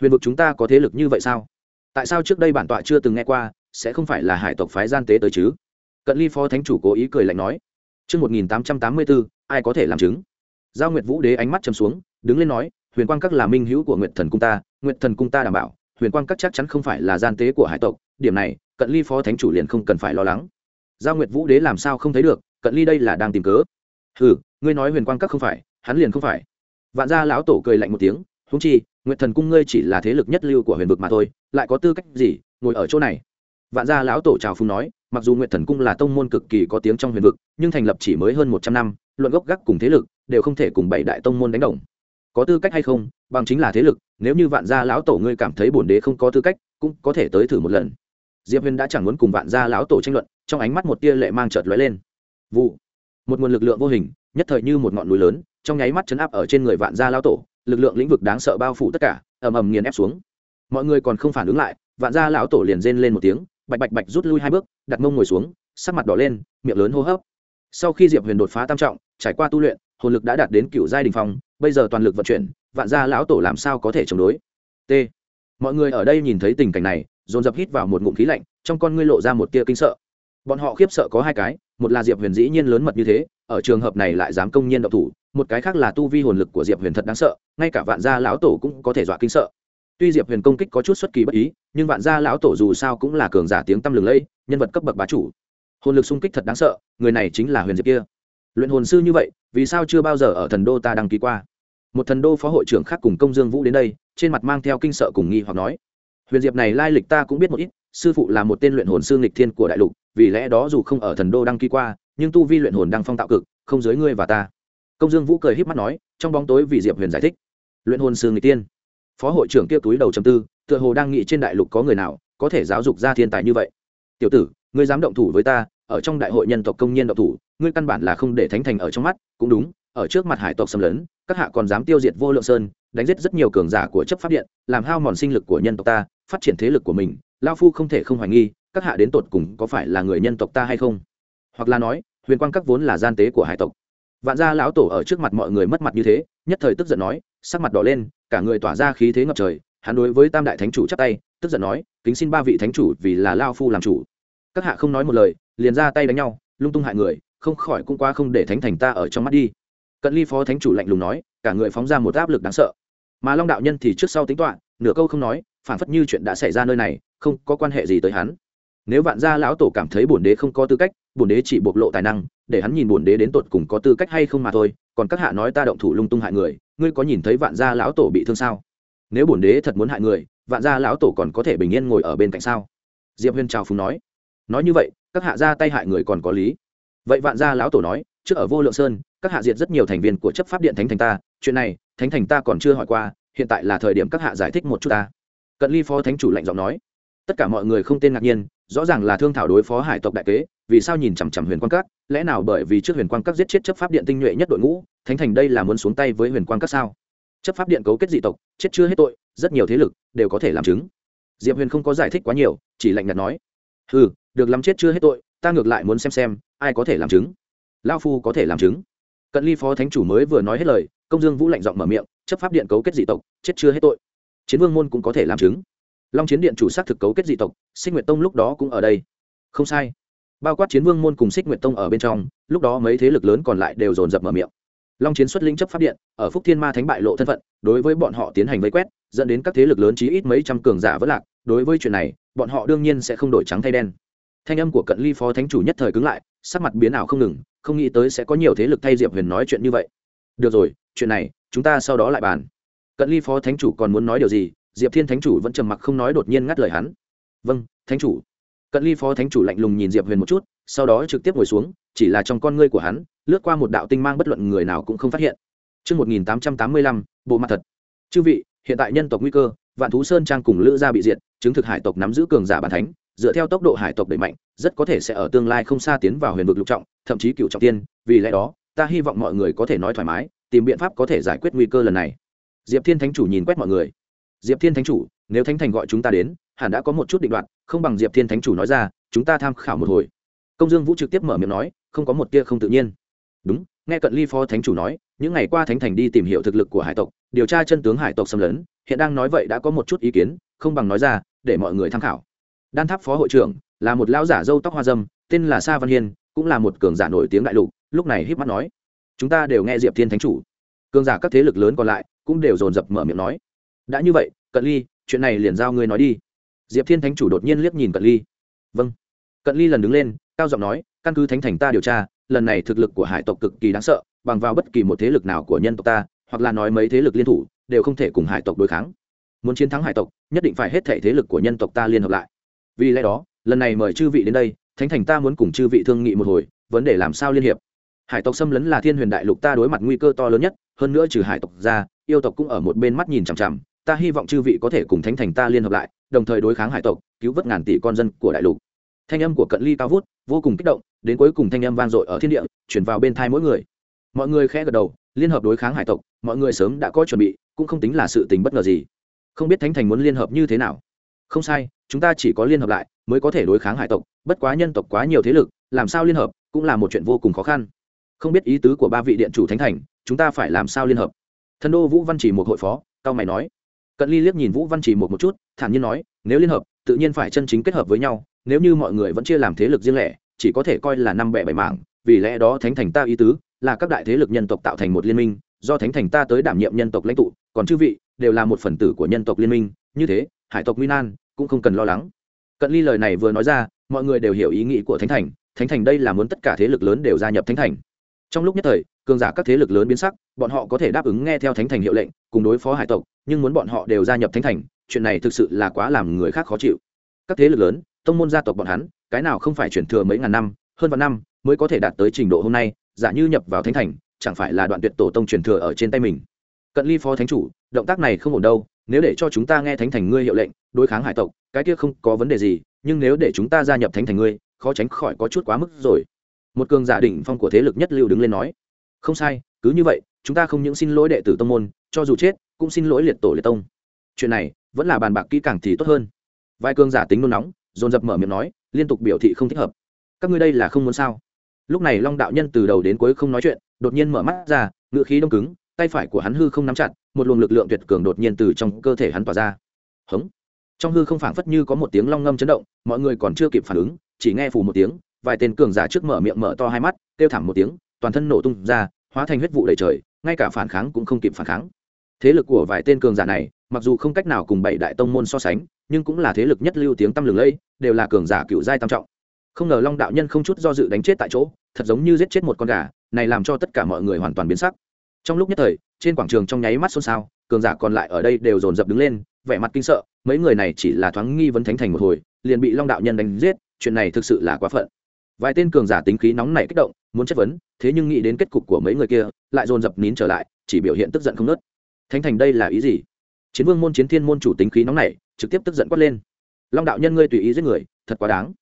Speaker 1: huyền vực chúng ta có thế lực như vậy sao? Tại sao trước đây bản tọa chưa từng nghe qua sẽ không phải là hải tộc phái gian tế tới chứ? Cận ly phó thánh chủ cố ý cười lạnh nói Trước 1884, ai có thể làm chứng? Giao Nguyệt Vũ Đế ánh mắt trầm xuống, đứng lên nói, Huyền Quang Các là minh hữu của Nguyệt Thần cung ta, Nguyệt Thần cung ta đảm bảo, Huyền Quang Các chắc chắn không phải là gian tế của hải tộc, điểm này, Cận Ly phó thánh chủ liền không cần phải lo lắng. Giao Nguyệt Vũ Đế làm sao không thấy được, Cận Ly đây là đang tìm cớ. Hừ, ngươi nói Huyền Quang Các không phải, hắn liền không phải. Vạn Gia lão tổ cười lạnh một tiếng, húng chi, Nguyệt Thần cung ngươi chỉ là thế lực nhất lưu của huyền vực mà thôi, lại có tư cách gì ngồi ở chỗ này? Vạn Gia lão tổ chào phúng nói, mặc dù Nguyệt Thần cung là tông môn cực kỳ có tiếng trong huyền vực, nhưng thành lập chỉ mới hơn một trăm năm, luận gốc gác cùng thế lực, đều không thể cùng bảy đại tông môn đánh đồng. Có tư cách hay không, bằng chính là thế lực, nếu như Vạn Gia lão tổ ngươi cảm thấy bổn đế không có tư cách, cũng có thể tới thử một lần. Diệp Huyền đã chẳng muốn cùng Vạn Gia lão tổ tranh luận, trong ánh mắt một tia lệ mang chợt lóe lên. Vụ. Một nguồn lực lượng vô hình nhất thời như một ngọn núi lớn trong nháy mắt chấn áp ở trên người vạn gia lão tổ lực lượng lĩnh vực đáng sợ bao phủ tất cả ầm ầm nghiền ép xuống. Mọi người còn không phản ứng lại vạn gia lão tổ liền rên lên một tiếng bạch bạch bạch rút lui hai bước đặt mông ngồi xuống sắc mặt đỏ lên miệng lớn hô hấp. Sau khi diệp huyền đột phá tam trọng trải qua tu luyện hồn lực đã đạt đến cựu giai đình phong bây giờ toàn lực vận chuyển vạn gia lão tổ làm sao có thể chống đối? T. Mọi người ở đây nhìn thấy tình cảnh này, dồn dập hít vào một ngụm khí lạnh, trong con ngươi lộ ra một tia kinh sợ. Bọn họ khiếp sợ có hai cái, một là diệp huyền dĩ nhiên lớn mật như thế, ở trường hợp này lại dám công nhiên độc thủ, một cái khác là tu vi hồn lực của diệp huyền thật đáng sợ, ngay cả vạn gia lão tổ cũng có thể dọa kinh sợ. Tuy diệp huyền công kích có chút xuất kỳ bất ý, nhưng vạn gia lão tổ dù sao cũng là cường giả tiếng tăm lừng lẫy, nhân vật cấp bậc bá chủ. Hồn lực xung kích thật đáng sợ, người này chính là huyền diệp kia. Luyện hồn sư như vậy, vì sao chưa bao giờ ở thần đô ta đăng ký qua? Một thần đô phó hội trưởng khác cùng công dương vũ đến đây, trên mặt mang theo kinh sợ cùng nghi hoặc nói, huyền diệp này lai lịch ta cũng biết một ít, sư phụ là một tên luyện hồn sư nghịch thiên của đại lục, vì lẽ đó dù không ở thần đô đăng ký qua, nhưng tu vi luyện hồn đang phong tạo cực, không dưới ngươi và ta. Công dương vũ cười h í p mắt nói, trong bóng tối vì diệp huyền giải thích, luyện hồn sư nghịch tiên phó hội trưởng kia túi đầu chầm tư, tựa hồ đang nghĩ trên đại lục có người nào có thể giáo dục ra thiên tài như vậy. Tiểu tử, ngươi dám động thủ với ta, ở trong đại hội nhân tộc công nhân động thủ, ngươi căn bản là không để thánh thành ở trong mắt, cũng đúng, ở trước mặt hải tộc xâm lấn các hạ còn dám tiêu diệt vô lượng sơn, đánh giết rất nhiều cường giả của chấp pháp điện, làm hao mòn sinh lực của nhân tộc ta, phát triển thế lực của mình lao phu không thể không hoài nghi, các hạ đến tột cùng có phải là người nhân tộc ta hay không? Hoặc là nói, huyền quang các vốn là gian tế của hải tộc. Vạn gia lão tổ ở trước mặt mọi người mất mặt như thế, nhất thời tức giận nói, sắc mặt đỏ lên, cả người tỏa ra khí thế ngập trời, hắn đối với tam đại thánh chủ chắp tay, tức giận nói, kính xin ba vị thánh chủ vì là lao phu làm chủ. Các hạ không nói một lời, liền ra tay đánh nhau, lung tung hại người, không khỏi cũng qua không để thánh thành ta ở trong mắt đi cận ly phó thánh chủ lạnh lùng nói, cả người phóng ra một áp lực đáng sợ. Mà long đạo nhân thì trước sau tính toán, nửa câu không nói, phản phất như chuyện đã xảy ra nơi này, không có quan hệ gì tới hắn. Nếu vạn gia lão tổ cảm thấy bổn đế không có tư cách, bổn đế chỉ bộc lộ tài năng, để hắn nhìn bổn đế đến tột cùng có tư cách hay không mà thôi, còn các hạ nói ta động thủ lung tung hại người, ngươi có nhìn thấy vạn gia lão tổ bị thương sao? Nếu bổn đế thật muốn hại người, vạn gia lão tổ còn có thể bình yên ngồi ở bên cạnh sao? Diệp huyên trào phúng nói. Nói như vậy, các hạ ra tay hại người còn có lý. Vậy vạn gia lão tổ nói, trước ở vô lượng sơn các hạ diệt rất nhiều thành viên của chấp pháp điện thánh thành ta, chuyện này, thánh thành ta còn chưa hỏi qua, hiện tại là thời điểm các hạ giải thích một chút ta. Cận ly phó thánh chủ lạnh giọng nói. Tất cả mọi người không tên ngạc nhiên, rõ ràng là thương thảo đối phó hải tộc đại kế, vì sao nhìn chằm chằm huyền quang các? Lẽ nào bởi vì trước huyền quang các giết chết chấp pháp điện tinh nhuệ nhất đội ngũ, thánh thành đây là muốn xuống tay với huyền quang các sao? Chấp pháp điện cấu kết dị tộc, chết chưa hết tội, rất nhiều thế lực đều có thể làm chứng. Diệp huyền không có giải thích quá nhiều, chỉ lạnh nhạt nói. Ừ được lắm chết chưa hết tội, ta ngược lại muốn xem xem, ai có thể làm chứng. Lao phu có thể làm chứng cận ly phó thánh chủ mới vừa nói hết lời, công dương vũ lạnh giọng mở miệng, chấp pháp điện cấu kết dị tộc, chết chưa hết tội. Chiến vương môn cũng có thể làm chứng. Long chiến điện chủ xác thực cấu kết dị tộc, xích nguyệt tông lúc đó cũng ở đây. Không sai. Bao quát chiến vương môn cùng xích nguyệt tông ở bên trong, lúc đó mấy thế lực lớn còn lại đều dồn dập mở miệng. Long chiến xuất linh chấp pháp điện, ở phúc thiên ma thánh bại lộ thân phận, đối với bọn họ tiến hành vây quét, dẫn đến các thế lực lớn chí ít mấy trăm cường giả vất lạc. Đối với chuyện này, bọn họ đương nhiên sẽ không đổi trắng thay đen. Thanh âm của cận ly phó thánh chủ nhất thời cứng lại sắc mặt biến ảo không ngừng không nghĩ tới sẽ có nhiều thế lực thay diệp huyền nói chuyện như vậy. Được rồi chuyện này chúng ta sau đó lại bàn. Cận ly phó thánh chủ còn muốn nói điều gì? Diệp thiên thánh chủ vẫn trầm mặc không nói đột nhiên ngắt lời hắn. Vâng thánh chủ. Cận ly phó thánh chủ lạnh lùng nhìn diệp huyền một chút sau đó trực tiếp ngồi xuống chỉ là trong con ngươi của hắn lướt qua một đạo tinh mang bất luận người nào cũng không phát hiện. Trước 1885, bộ mặt thật. Chư vị, hiện tại nhân tộc nguy cơ, vạn thú sơn trang cùng lữ gia bị diệt, chứng thực hải tộc nắm giữ cường giả bản thánh, dựa theo tốc độ hải tộc đẩy mạnh, rất có thể sẽ ở tương lai không xa tiến vào huyền vực lục trọng, thậm chí cựu trọng tiên, vì lẽ đó, ta hy vọng mọi người có thể nói thoải mái, tìm biện pháp có thể giải quyết nguy cơ lần này. Diệp Thiên Thánh chủ nhìn quét mọi người. Diệp thiên thánh chủ nếu thánh thành gọi chúng ta đến hẳn đã có một chút định đoạt không bằng diệp thiên thánh chủ nói ra chúng ta tham khảo một hồi. Công dương vũ trực tiếp mở miệng nói không có một tia không tự nhiên. Đúng nghe cận ly phó thánh chủ nói những ngày qua thánh thành đi tìm hiểu thực lực của hải tộc điều tra chân tướng hải tộc xâm lấn hiện đang nói vậy đã có một chút ý kiến không bằng nói ra để mọi người tham khảo đan tháp phó hội trưởng là một lão giả dâu tóc hoa dâm, tên là sa văn hiên, cũng là một cường giả nổi tiếng đại lục, lúc này híp mắt nói, chúng ta đều nghe diệp thiên thánh chủ. Cường giả các thế lực lớn còn lại cũng đều dồn dập mở miệng nói, đã như vậy, cận ly, chuyện này liền giao ngươi nói đi. Diệp thiên thánh chủ đột nhiên liếc nhìn cận ly. Vâng. Cận ly lần đứng lên, cao giọng nói, căn cứ thánh thành ta điều tra, lần này thực lực của hải tộc cực kỳ đáng sợ, bằng vào bất kỳ một thế lực nào của nhân tộc ta, hoặc là nói mấy thế lực liên thủ, đều không thể cùng hải tộc đối kháng. Muốn chiến thắng hải tộc, nhất định phải hết thể thế lực của nhân tộc ta liên hợp lại vì lẽ đó, lần này mời chư vị đến đây, thánh thành ta muốn cùng chư vị thương nghị một hồi, vấn đề làm sao liên hiệp. Hải tộc xâm lấn là thiên huyền đại lục ta đối mặt nguy cơ to lớn nhất, hơn nữa trừ hải tộc ra, yêu tộc cũng ở một bên mắt nhìn chằm chằm, ta hy vọng chư vị có thể cùng thánh thành ta liên hợp lại, đồng thời đối kháng hải tộc, cứu vớt ngàn tỷ con dân của đại lục. Thanh âm của cận ly cao vút, vô cùng kích động, đến cuối cùng thanh âm vang dội ở thiên địa, chuyển vào bên thai mỗi người. Mọi người khẽ gật đầu, liên hợp đối kháng hải tộc, mọi người sớm đã có chuẩn bị, cũng không tính là sự tình bất ngờ gì. Không biết thánh thành muốn liên hợp như thế nào. Không sai chúng ta chỉ có liên hợp lại mới có thể đối kháng hải tộc, bất quá nhân tộc quá nhiều thế lực, làm sao liên hợp cũng là một chuyện vô cùng khó khăn. Không biết ý tứ của ba vị điện chủ thánh thành, chúng ta phải làm sao liên hợp? Thần đô vũ văn chỉ một hội phó, cao mày nói. Cận ly liếc nhìn vũ văn chỉ một một chút, thản nhiên nói, nếu liên hợp, tự nhiên phải chân chính kết hợp với nhau, nếu như mọi người vẫn chia làm thế lực riêng lẻ, chỉ có thể coi là năm bẻ bảy mảng, vì lẽ đó thánh thành ta ý tứ là các đại thế lực nhân tộc tạo thành một liên minh, do thánh thành ta tới đảm nhiệm nhân tộc lãnh tụ, còn chư vị đều là một phần tử của nhân tộc liên minh, như thế, hải tộc nguyên nan cũng không cần lo lắng. Cận ly lời này vừa nói ra, mọi người đều hiểu ý nghĩ của thánh thành. Thánh thành đây là muốn tất cả thế lực lớn đều gia nhập thánh thành. Trong lúc nhất thời, cường giả các thế lực lớn biến sắc, bọn họ có thể đáp ứng nghe theo thánh thành hiệu lệnh, cùng đối phó hải tộc, nhưng muốn bọn họ đều gia nhập thánh thành, chuyện này thực sự là quá làm người khác khó chịu. Các thế lực lớn, tông môn gia tộc bọn hắn, cái nào không phải chuyển thừa mấy ngàn năm, hơn vạn năm mới có thể đạt tới trình độ hôm nay, giả như nhập vào thánh thành, chẳng phải là đoạn tuyệt tổ tông truyền thừa ở trên tay mình. Cận ly phó thánh chủ, động tác này không ổn đâu nếu để cho chúng ta nghe thánh thành ngươi hiệu lệnh, đối kháng hải tộc, cái kia không có vấn đề gì, nhưng nếu để chúng ta gia nhập thánh thành ngươi, khó tránh khỏi có chút quá mức rồi. Một cường giả đỉnh phong của thế lực nhất lưu đứng lên nói. Không sai, cứ như vậy, chúng ta không những xin lỗi đệ tử tông môn, cho dù chết, cũng xin lỗi liệt tổ liệt tông. Chuyện này, vẫn là bàn bạc kỹ càng thì tốt hơn. Vài cường giả tính nôn nóng, dồn dập mở miệng nói, liên tục biểu thị không thích hợp. Các ngươi đây là không muốn sao? Lúc này long đạo nhân từ đầu đến cuối không nói chuyện, đột nhiên mở mắt ra ngựa khí đông cứng, tay phải của hắn hư không nắm chặt một luồng lực lượng tuyệt cường đột nhiên từ trong cơ thể hắn tỏa ra. Hống. Trong hư không phảng phất như có một tiếng long ngâm chấn động, mọi người còn chưa kịp phản ứng, chỉ nghe phù một tiếng, vài tên cường giả trước mở miệng mở to hai mắt, kêu thảm một tiếng, toàn thân nổ tung ra, hóa thành huyết vụ đầy trời, ngay cả phản kháng cũng không kịp phản kháng. Thế lực của vài tên cường giả này, mặc dù không cách nào cùng bảy đại tông môn so sánh, nhưng cũng là thế lực nhất lưu tiếng tăm lừng lẫy đều là cường giả cựu giai tam trọng. Không ngờ long đạo nhân không chút do dự đánh chết tại chỗ, thật giống như giết chết một con gà, này làm cho tất cả mọi người hoàn toàn biến sắc. Trong lúc nhất thời trên quảng trường trong nháy mắt xôn xao, cường giả còn lại ở đây đều dồn dập đứng lên, vẻ mặt kinh sợ, mấy người này chỉ là thoáng nghi vấn thánh thành một hồi, liền bị long đạo nhân đánh giết, chuyện này thực sự là quá phận. Vài tên cường giả tính khí nóng nảy kích động, muốn chất vấn, thế nhưng nghĩ đến kết cục của mấy người kia, lại dồn dập nín trở lại, chỉ biểu hiện tức giận không nớt. Thánh thành đây là ý gì? Chiến vương môn chiến thiên môn chủ tính khí nóng nảy, trực tiếp tức giận quát lên. Long đạo nhân ngươi tùy ý giết người, thật quá đáng.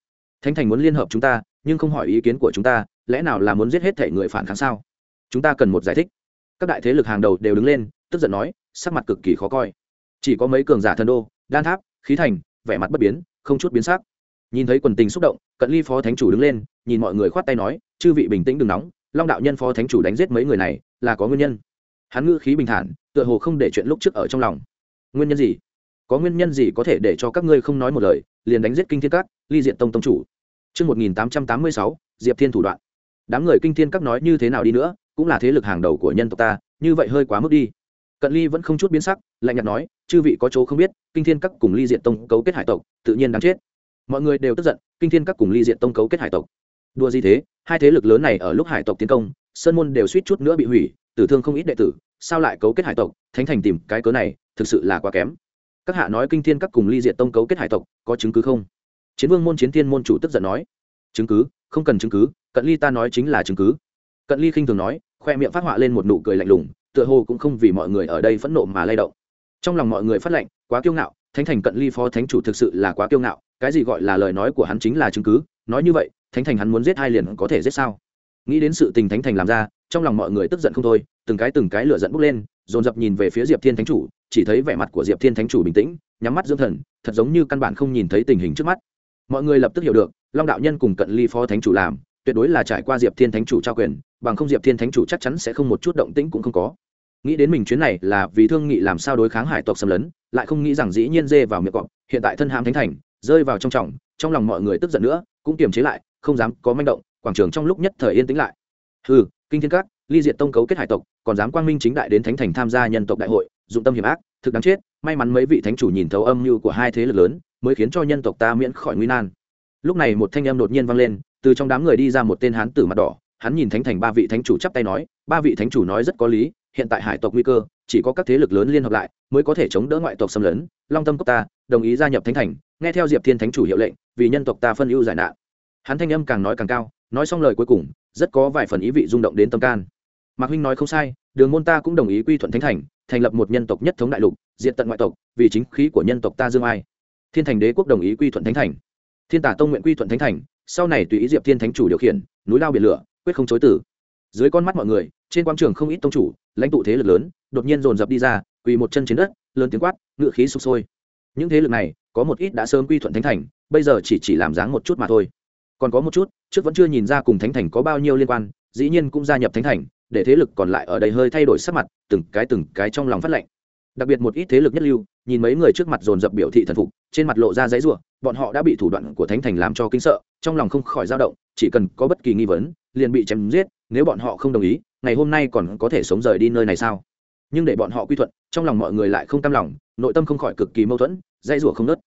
Speaker 1: Thánh thành muốn liên hợp chúng ta, nhưng không hỏi ý kiến của chúng ta, lẽ nào là muốn giết hết thể người phản kháng sao? Chúng ta cần một giải thích các đại thế lực hàng đầu đều đứng lên tức giận nói sắc mặt cực kỳ khó coi. Chỉ có mấy cường giả thần đô đan tháp khí thành vẻ mặt bất biến không chút biến sắc. Nhìn thấy quần tình xúc động cận ly phó thánh chủ đứng lên nhìn mọi người khoát tay nói chư vị bình tĩnh đừng nóng long đạo nhân phó thánh chủ đánh giết mấy người này là có nguyên nhân. Hắn ngữ khí bình thản tựa hồ không để chuyện lúc trước ở trong lòng. Nguyên nhân gì? Có nguyên nhân gì có thể để cho các ngươi không nói một lời liền đánh giết kinh thiên các ly diện tông tông chủ? Trước 1886, Diệp Thiên thủ đoạn. Đám người kinh thiên các nói như thế nào đi nữa, cũng là thế lực hàng đầu của nhân tộc ta, như vậy hơi quá mức đi. Cận Ly vẫn không chút biến sắc, lạnh nhạt nói, chư vị có chỗ không biết, kinh thiên các cùng ly diện tông cấu kết hải tộc, tự nhiên đáng chết. Mọi người đều tức giận, kinh thiên các cùng ly diện tông cấu kết hải tộc. Đùa gì thế, hai thế lực lớn này ở lúc hải tộc tiến công, sơn môn đều suýt chút nữa bị hủy, tử thương không ít đệ tử, sao lại cấu kết hải tộc, thánh thành tìm cái cớ này, thực sự là quá kém các hạ nói kinh thiên các cùng ly diện tông cấu kết hải tộc có chứng cứ không chiến vương môn chiến thiên môn chủ tức giận nói chứng cứ không cần chứng cứ cận ly ta nói chính là chứng cứ cận ly khinh thường nói khoe miệng phát họa lên một nụ cười lạnh lùng, tựa hồ cũng không vì mọi người ở đây phẫn nộ mà lay động. Trong lòng mọi người phát lệnh, quá kiêu ngạo, thánh thành cận ly phó thánh chủ thực sự là quá kiêu ngạo, cái gì gọi là lời nói của hắn chính là chứng cứ, nói như vậy, thánh thành hắn muốn giết hai liền có thể giết sao? Nghĩ đến sự tình thánh thành làm ra, trong lòng mọi người tức giận không thôi, từng cái từng cái lửa giận bốc lên, dồn dập nhìn về phía diệp thiên thánh chủ, chỉ thấy vẻ mặt của diệp thiên thánh chủ bình tĩnh, nhắm mắt dưỡng thần, thật giống như căn bản không nhìn thấy tình hình trước mắt. Mọi người lập tức hiểu được, long đạo nhân cùng cận ly phó thánh chủ làm, tuyệt đối là trải qua diệp thiên thánh chủ trao quyền bằng không diệp thiên thánh chủ chắc chắn sẽ không một chút động tĩnh cũng không có. Nghĩ đến mình chuyến này là vì thương nghị làm sao đối kháng hải tộc xâm lấn, lại không nghĩ rằng dĩ nhiên dê vào miệng cọp, hiện tại thân hãm thánh thành, rơi vào trong trọng, trong lòng mọi người tức giận nữa, cũng kiềm chế lại, không dám có manh động, quảng trường trong lúc nhất thời yên tĩnh lại. Ừ kinh thiên các, ly diệt tông cấu kết hải tộc, còn dám quang minh chính đại đến thánh thành tham gia nhân tộc đại hội, dụng tâm hiểm ác, thực đáng chết, may mắn mấy vị thánh chủ nhìn thấu âm mưu của hai thế lực lớn, mới khiến cho nhân tộc ta miễn khỏi nguy nan. Lúc này một thanh âm đột nhiên vang lên, từ trong đám người đi ra một tên hán tử mặt đỏ hắn nhìn thánh thành ba vị thánh chủ chắp tay nói, ba vị thánh chủ nói rất có lý, hiện tại hải tộc nguy cơ, chỉ có các thế lực lớn liên hợp lại, mới có thể chống đỡ ngoại tộc xâm lấn. Long tâm cốc ta, đồng ý gia nhập thánh thành, nghe theo diệp thiên thánh chủ hiệu lệnh, vì nhân tộc ta phân ưu giải nạn. Hắn thanh âm càng nói càng cao, nói xong lời cuối cùng, rất có vài phần ý vị rung động đến tâm can. Mạc huynh nói không sai, đường môn ta cũng đồng ý quy thuận thánh thành thành lập một nhân tộc nhất thống đại lục diện tận ngoại tộc, vì chính khí của nhân tộc ta dương ai. Thiên thành đế quốc đồng ý quy thuận thánh thành. Thiên tả tông nguyện quy thuận thánh thành, sau này tùy ý diệp thiên thánh chủ điều khiển, núi lao biển lửa quyết không chối tử dưới con mắt mọi người, trên quang trường không ít tông chủ, lãnh tụ thế lực lớn, đột nhiên dồn dập đi ra, quỳ một chân trên đất, lớn tiếng quát ngự khí sụp sôi. Những thế lực này, có một ít đã sớm quy thuận thánh thành, bây giờ chỉ chỉ làm dáng một chút mà thôi. Còn có một chút, trước vẫn chưa nhìn ra cùng thánh thành có bao nhiêu liên quan, dĩ nhiên cũng gia nhập thánh thành, để thế lực còn lại ở đây hơi thay đổi sắc mặt, từng cái từng cái trong lòng phát lệnh. Đặc biệt một ít thế lực nhất lưu, nhìn mấy người trước mặt dồn dập biểu thị thần phục, trên mặt lộ ra giấy ruộng bọn họ đã bị thủ đoạn của thánh thành làm cho kinh sợ, trong lòng không khỏi dao động, chỉ cần có bất kỳ nghi vấn, liền bị chém giết, nếu bọn họ không đồng ý, ngày hôm nay còn có thể sống rời đi nơi này sao? Nhưng để bọn họ quy thuận, trong lòng mọi người lại không tam lòng, nội tâm không khỏi cực kỳ mâu thuẫn dây rủa không nớt.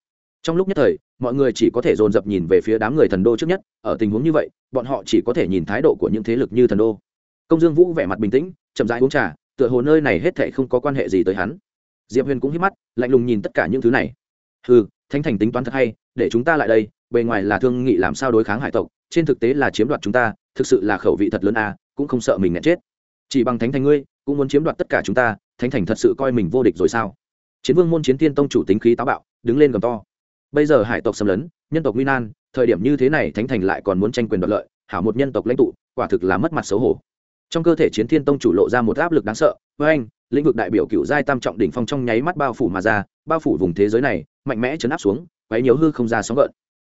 Speaker 1: Trong lúc nhất thời, mọi người chỉ có thể dồn dập nhìn về phía đám người thần đô trước nhất, ở tình huống như vậy, bọn họ chỉ có thể nhìn thái độ của những thế lực như thần đô. Công dương vũ vẻ mặt bình tĩnh, chậm rãi uống trà, tựa hồ nơi này hết thệ không có quan hệ gì tới hắn. Diệp huyền cũng hít mắt, lạnh lùng nhìn tất cả những thứ này. Ừ thánh thành tính toán thật hay để chúng ta lại đây, bề ngoài là thương nghị làm sao đối kháng hải tộc, trên thực tế là chiếm đoạt chúng ta, thực sự là khẩu vị thật lớn à cũng không sợ mình nghẹn chết. Chỉ bằng thánh thành ngươi, cũng muốn chiếm đoạt tất cả chúng ta, thánh thành thật sự coi mình vô địch rồi sao? Chiến vương môn chiến tiên tông chủ tính khí táo bạo, đứng lên gầm to. Bây giờ hải tộc xâm lấn, nhân tộc nguy nan, thời điểm như thế này thánh thành lại còn muốn tranh quyền đoạt lợi, hảo một nhân tộc lãnh tụ, quả thực là mất mặt xấu hổ. Trong cơ thể chiến thiên tông chủ lộ ra một áp lực đáng sợ với anh lĩnh vực đại biểu cựu giai tam trọng đỉnh phong trong nháy mắt bao phủ mà ra, bao phủ vùng thế giới này, mạnh mẽ chấn áp xuống quấy nhiều hư không ra sóng gợn.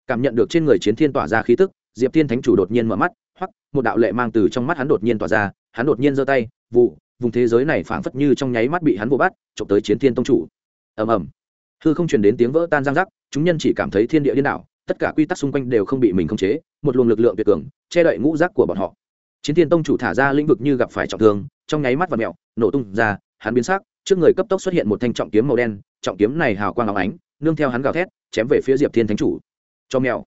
Speaker 1: Cảm nhận được trên người chiến thiên tỏa ra khí tức, diệp thiên thánh chủ đột nhiên mở mắt, hoặc, một đạo lệ mang từ trong mắt hắn đột nhiên tỏa ra, hắn đột nhiên giơ tay, vụ, vùng thế giới này phảng phất như trong nháy mắt bị hắn vô bắt trộm tới chiến thiên tông chủ. Ầm ầm. Hư không truyền đến tiếng vỡ tan răng rắc, chúng nhân chỉ cảm thấy thiên địa điên đảo, tất cả quy tắc xung quanh đều không bị mình khống chế, một luồng lực lượng tuyệt cường, che đậy ngũ giác của bọn họ. Chiến thiên tông chủ thả ra lĩnh vực như gặp phải trọng thương, trong nháy mắt và mẹo nổ tung ra, hắn biến sắc, trước người cấp tốc xuất hiện một thanh trọng kiếm màu đen, trọng kiếm này hào quang óng ánh nương theo hắn gào thét, chém về phía diệp thiên thánh chủ. Cho mèo.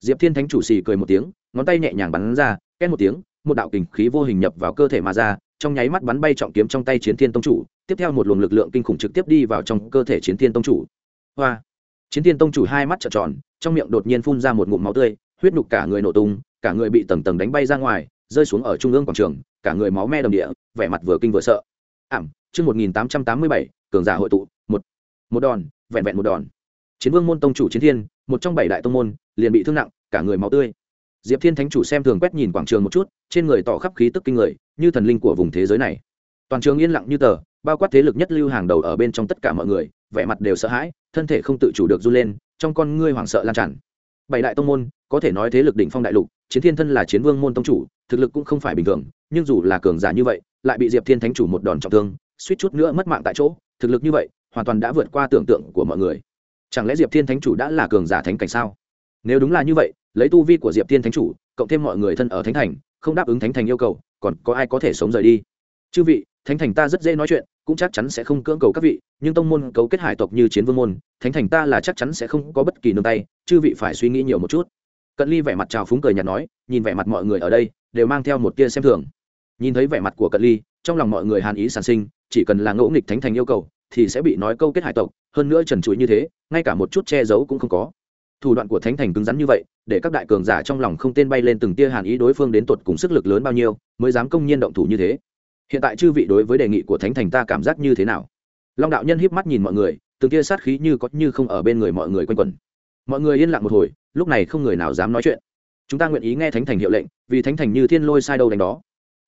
Speaker 1: Diệp thiên thánh chủ xì cười một tiếng, ngón tay nhẹ nhàng bắn ra, két một tiếng, một đạo kình khí vô hình nhập vào cơ thể mà ra, trong nháy mắt bắn bay trọng kiếm trong tay chiến thiên tông chủ, tiếp theo một luồng lực lượng kinh khủng trực tiếp đi vào trong cơ thể chiến thiên tông chủ. Hoa. Chiến thiên tông chủ hai mắt trợn tròn, trong miệng đột nhiên phun ra một ngụm máu tươi, huyết nhục cả người nổ tung, cả người bị tầng tầng đánh bay ra ngoài, rơi xuống ở trung ương quảng trường, cả người máu me đầm địa, vẻ mặt vừa kinh vừa sợ. Ảm, chương một nghìn tám trăm tám mươi bảy, cường giả hội tụ, một. Một đòn, vẹn vẹn một đòn chiến vương môn tông chủ chiến thiên, một trong bảy đại tông môn, liền bị thương nặng, cả người máu tươi. Diệp thiên thánh chủ xem thường quét nhìn quảng trường một chút, trên người tỏ khắp khí tức kinh người, như thần linh của vùng thế giới này. Toàn trường yên lặng như tờ, bao quát thế lực nhất lưu hàng đầu ở bên trong tất cả mọi người, vẻ mặt đều sợ hãi, thân thể không tự chủ được run lên, trong con ngươi hoảng sợ lan tràn. Bảy đại tông môn, có thể nói thế lực đỉnh phong đại lục, chiến thiên thân là chiến vương môn tông chủ, thực lực cũng không phải bình thường, nhưng dù là cường giả như vậy, lại bị diệp thiên thánh chủ một đòn trọng thương, suýt chút nữa mất mạng tại chỗ, thực lực như vậy, hoàn toàn đã vượt qua tưởng tượng của mọi người chẳng lẽ diệp thiên thánh chủ đã là cường giả thánh cảnh sao? Nếu đúng là như vậy, lấy tu vi của diệp thiên thánh chủ, cộng thêm mọi người thân ở thánh thành, không đáp ứng thánh thành yêu cầu, còn có ai có thể sống rời đi? Chư vị, thánh thành ta rất dễ nói chuyện, cũng chắc chắn sẽ không cưỡng cầu các vị, nhưng tông môn cấu kết hải tộc như chiến vương môn, thánh thành ta là chắc chắn sẽ không có bất kỳ nương tay, chư vị phải suy nghĩ nhiều một chút. Cận ly vẻ mặt trào phúng cười nhạt nói, nhìn vẻ mặt mọi người ở đây, đều mang theo một tia xem thường. Nhìn thấy vẻ mặt của cận ly, trong lòng mọi người hàn ý sản sinh, chỉ cần là ngẫu nghịch thánh thành yêu cầu thì sẽ bị nói câu kết hải tộc, hơn nữa trần trụi như thế, ngay cả một chút che giấu cũng không có. Thủ đoạn của thánh thành cứng rắn như vậy, để các đại cường giả trong lòng không tên bay lên từng tia hàn ý đối phương đến tột cùng sức lực lớn bao nhiêu, mới dám công nhiên động thủ như thế. Hiện tại chư vị đối với đề nghị của thánh thành ta cảm giác như thế nào? Long đạo nhân híp mắt nhìn mọi người, từng tia sát khí như có như không ở bên người mọi người quanh quẩn. Mọi người yên lặng một hồi, lúc này không người nào dám nói chuyện. Chúng ta nguyện ý nghe thánh thành hiệu lệnh, vì thánh thành như thiên lôi sai đâu đánh đó.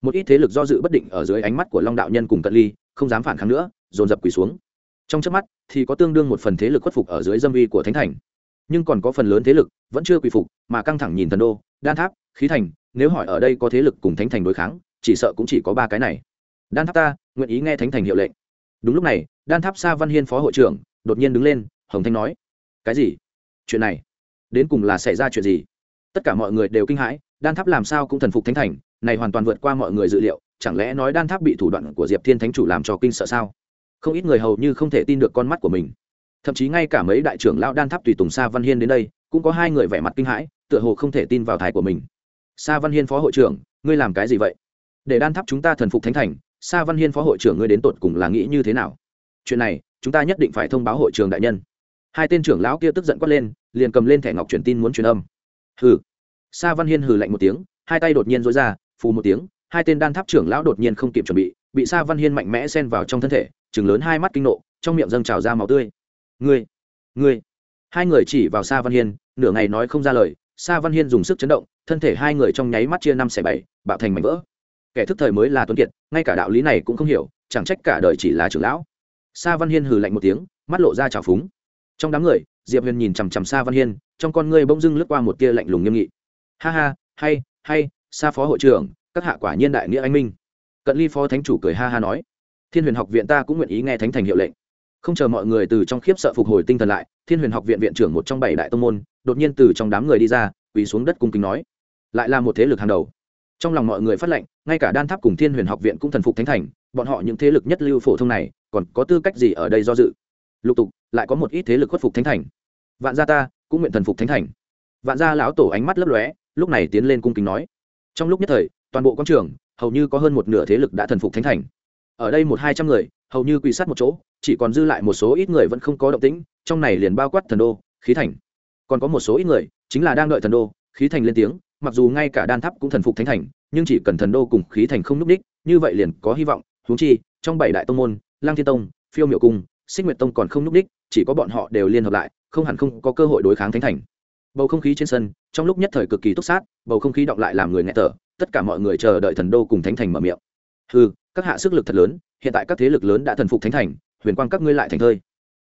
Speaker 1: Một ít thế lực do dự bất định ở dưới ánh mắt của long đạo nhân cùng cận ly, không dám phản kháng nữa dồn dập quỳ xuống. Trong trước mắt thì có tương đương một phần thế lực khuất phục ở dưới dâm vi của thánh thành. Nhưng còn có phần lớn thế lực vẫn chưa quỳ phục, mà căng thẳng nhìn thần đô, đan tháp, khí thành, nếu hỏi ở đây có thế lực cùng thánh thành đối kháng, chỉ sợ cũng chỉ có ba cái này. Đan tháp ta, nguyện ý nghe thánh thành hiệu lệnh. Đúng lúc này, đan tháp sa văn hiên phó hội trưởng đột nhiên đứng lên, hồng thanh nói, cái gì? Chuyện này? Đến cùng là xảy ra chuyện gì? Tất cả mọi người đều kinh hãi, đan tháp làm sao cũng thần phục thánh thành, này hoàn toàn vượt qua mọi người dự liệu, chẳng lẽ nói đan tháp bị thủ đoạn của diệp thiên thánh chủ làm cho kinh sợ sao? Không ít người hầu như không thể tin được con mắt của mình. Thậm chí ngay cả mấy đại trưởng lão đan tháp tùy tùng sa văn hiên đến đây, cũng có hai người vẻ mặt kinh hãi, tựa hồ không thể tin vào thái của mình. Sa văn hiên phó hội trưởng, ngươi làm cái gì vậy? Để đan tháp chúng ta thần phục thánh thành, sa văn hiên phó hội trưởng ngươi đến tột cùng là nghĩ như thế nào? Chuyện này, chúng ta nhất định phải thông báo hội trường đại nhân. Hai tên trưởng lão kia tức giận quát lên, liền cầm lên thẻ ngọc truyền tin muốn truyền âm. Hừ. Sa văn hiên hừ lạnh một tiếng, hai tay đột nhiên dối ra, phù một tiếng, hai tên đan tháp trưởng lão đột nhiên không kịp chuẩn bị bị sa văn hiên mạnh mẽ xen vào trong thân thể chừng lớn hai mắt kinh nộ, trong miệng dâng trào ra máu tươi. Ngươi ngươi. Hai người chỉ vào sa văn hiên, nửa ngày nói không ra lời, sa văn hiên dùng sức chấn động, thân thể hai người trong nháy mắt chia năm xẻ bảy, bạo thành mảnh vỡ. Kẻ thức thời mới là tuấn kiệt, ngay cả đạo lý này cũng không hiểu, chẳng trách cả đời chỉ là trưởng lão. Sa văn hiên hừ lạnh một tiếng, mắt lộ ra trào phúng. Trong đám người, diệp huyền nhìn chằm chằm sa văn hiên, trong con ngươi bỗng dưng lướt qua một tia lạnh lùng nghiêm nghị. Ha ha, hay hay, sa phó hội trưởng, các hạ quả nhiên đại nghĩa anh minh. Cận ly phó thánh chủ cười ha ha nói thiên huyền học viện ta cũng nguyện ý nghe thánh thành hiệu lệnh. Không chờ mọi người từ trong khiếp sợ phục hồi tinh thần lại, thiên huyền học viện viện trưởng một trong bảy đại tông môn, đột nhiên từ trong đám người đi ra, quỳ xuống đất cung kính nói. Lại là một thế lực hàng đầu. Trong lòng mọi người phát lệnh, ngay cả đan tháp cùng thiên huyền học viện cũng thần phục thánh thành, bọn họ những thế lực nhất lưu phổ thông này, còn có tư cách gì ở đây do dự? Lục tục, lại có một ít thế lực khuất phục thánh thành. Vạn gia ta cũng nguyện thần phục thánh thành. Vạn gia lão tổ ánh mắt lấp lóe, lúc này tiến lên cung kính nói. Trong lúc nhất thời, toàn bộ quang trường, hầu như có hơn một nửa thế lực đã thần phục thánh thành ở đây một hai trăm người, hầu như quỳ sát một chỗ, chỉ còn dư lại một số ít người vẫn không có động tĩnh, trong này liền bao quát thần đô, khí thành. Còn có một số ít người, chính là đang đợi thần đô, khí thành lên tiếng, mặc dù ngay cả đan tháp cũng thần phục thánh thành, nhưng chỉ cần thần đô cùng khí thành không n ú c đích, như vậy liền có hy vọng. Huống chi, trong bảy đại tông môn, lang thiên tông, phiêu miệu cung, xích nguyệt tông còn không n ú c đích, chỉ có bọn họ đều liên hợp lại, không hẳn không có cơ hội đối kháng thánh thành. Bầu không khí trên sân, trong lúc nhất thời cực kỳ túc sát, bầu không khí động lại làm người nghe tở tất cả mọi người chờ đợi thần đô cùng thánh thành mở miệng. Ừ các hạ sức lực thật lớn hiện tại các thế lực lớn đã thần phục thánh thành huyền quang các ngươi lại thành thơi.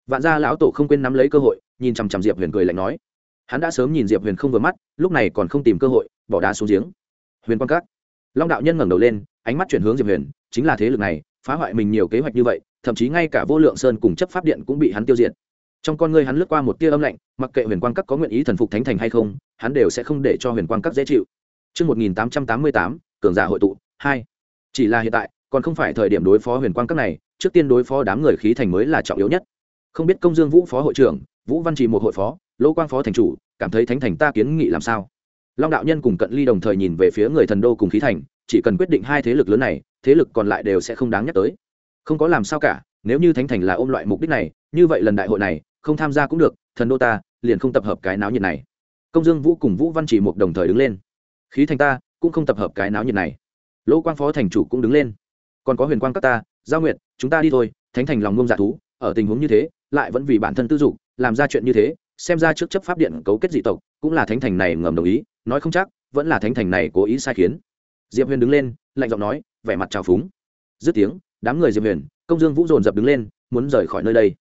Speaker 1: Vạn gia lão tổ không quên nắm lấy cơ hội nhìn chằm chằm diệp huyền cười lạnh nói. Hắn đã sớm nhìn diệp huyền không vừa mắt lúc này còn không tìm cơ hội bỏ đá xuống giếng. Huyền quang các. Long đạo nhân ngẩng đầu lên ánh mắt chuyển hướng diệp huyền chính là thế lực này phá hoại mình nhiều kế hoạch như vậy thậm chí ngay cả vô lượng sơn cùng chấp pháp điện cũng bị hắn tiêu diệt. Trong con ngươi hắn lướt qua một tia âm lạnh mặc kệ huyền quang các có nguyện ý thần phục thánh thành hay không hắn đều sẽ không để cho huyền quang các dễ chịu. Trước 1888, cường giả hội tụ, 2. Chỉ là hiện tại, còn không phải thời điểm đối phó huyền quang các này, trước tiên đối phó đám người khí thành mới là trọng yếu nhất. Không biết công dương vũ phó hội trưởng, vũ văn trì một hội phó, lỗ quang phó thành chủ, cảm thấy thánh thành ta kiến nghị làm sao? long đạo nhân cùng cận ly đồng thời nhìn về phía người thần đô cùng khí thành chỉ cần quyết định hai thế lực lớn này thế lực còn lại đều sẽ không đáng nhắc tới. Không có làm sao cả nếu như thánh thành là ôm loại mục đích này như vậy lần đại hội này không tham gia cũng được thần đô ta liền không tập hợp cái náo nhiệt này. Công dương vũ cùng vũ văn chỉ một đồng thời đứng lên. Khí thành ta cũng không tập hợp cái náo nhiệt này. Lỗ quang phó thành chủ cũng đứng lên còn có huyền quang các ta, giao nguyện chúng ta đi thôi, thánh thành lòng ngông dạ thú, ở tình huống như thế, lại vẫn vì bản thân tư dục, làm ra chuyện như thế, xem ra trước chấp pháp điện cấu kết dị tộc, cũng là thánh thành này ngầm đồng ý, nói không chắc, vẫn là thánh thành này cố ý sai khiến. Diệp huyền đứng lên, lạnh giọng nói, vẻ mặt trào phúng. Dứt tiếng, đám người diệp huyền, công dương vũ dồn dập đứng lên, muốn rời khỏi nơi đây.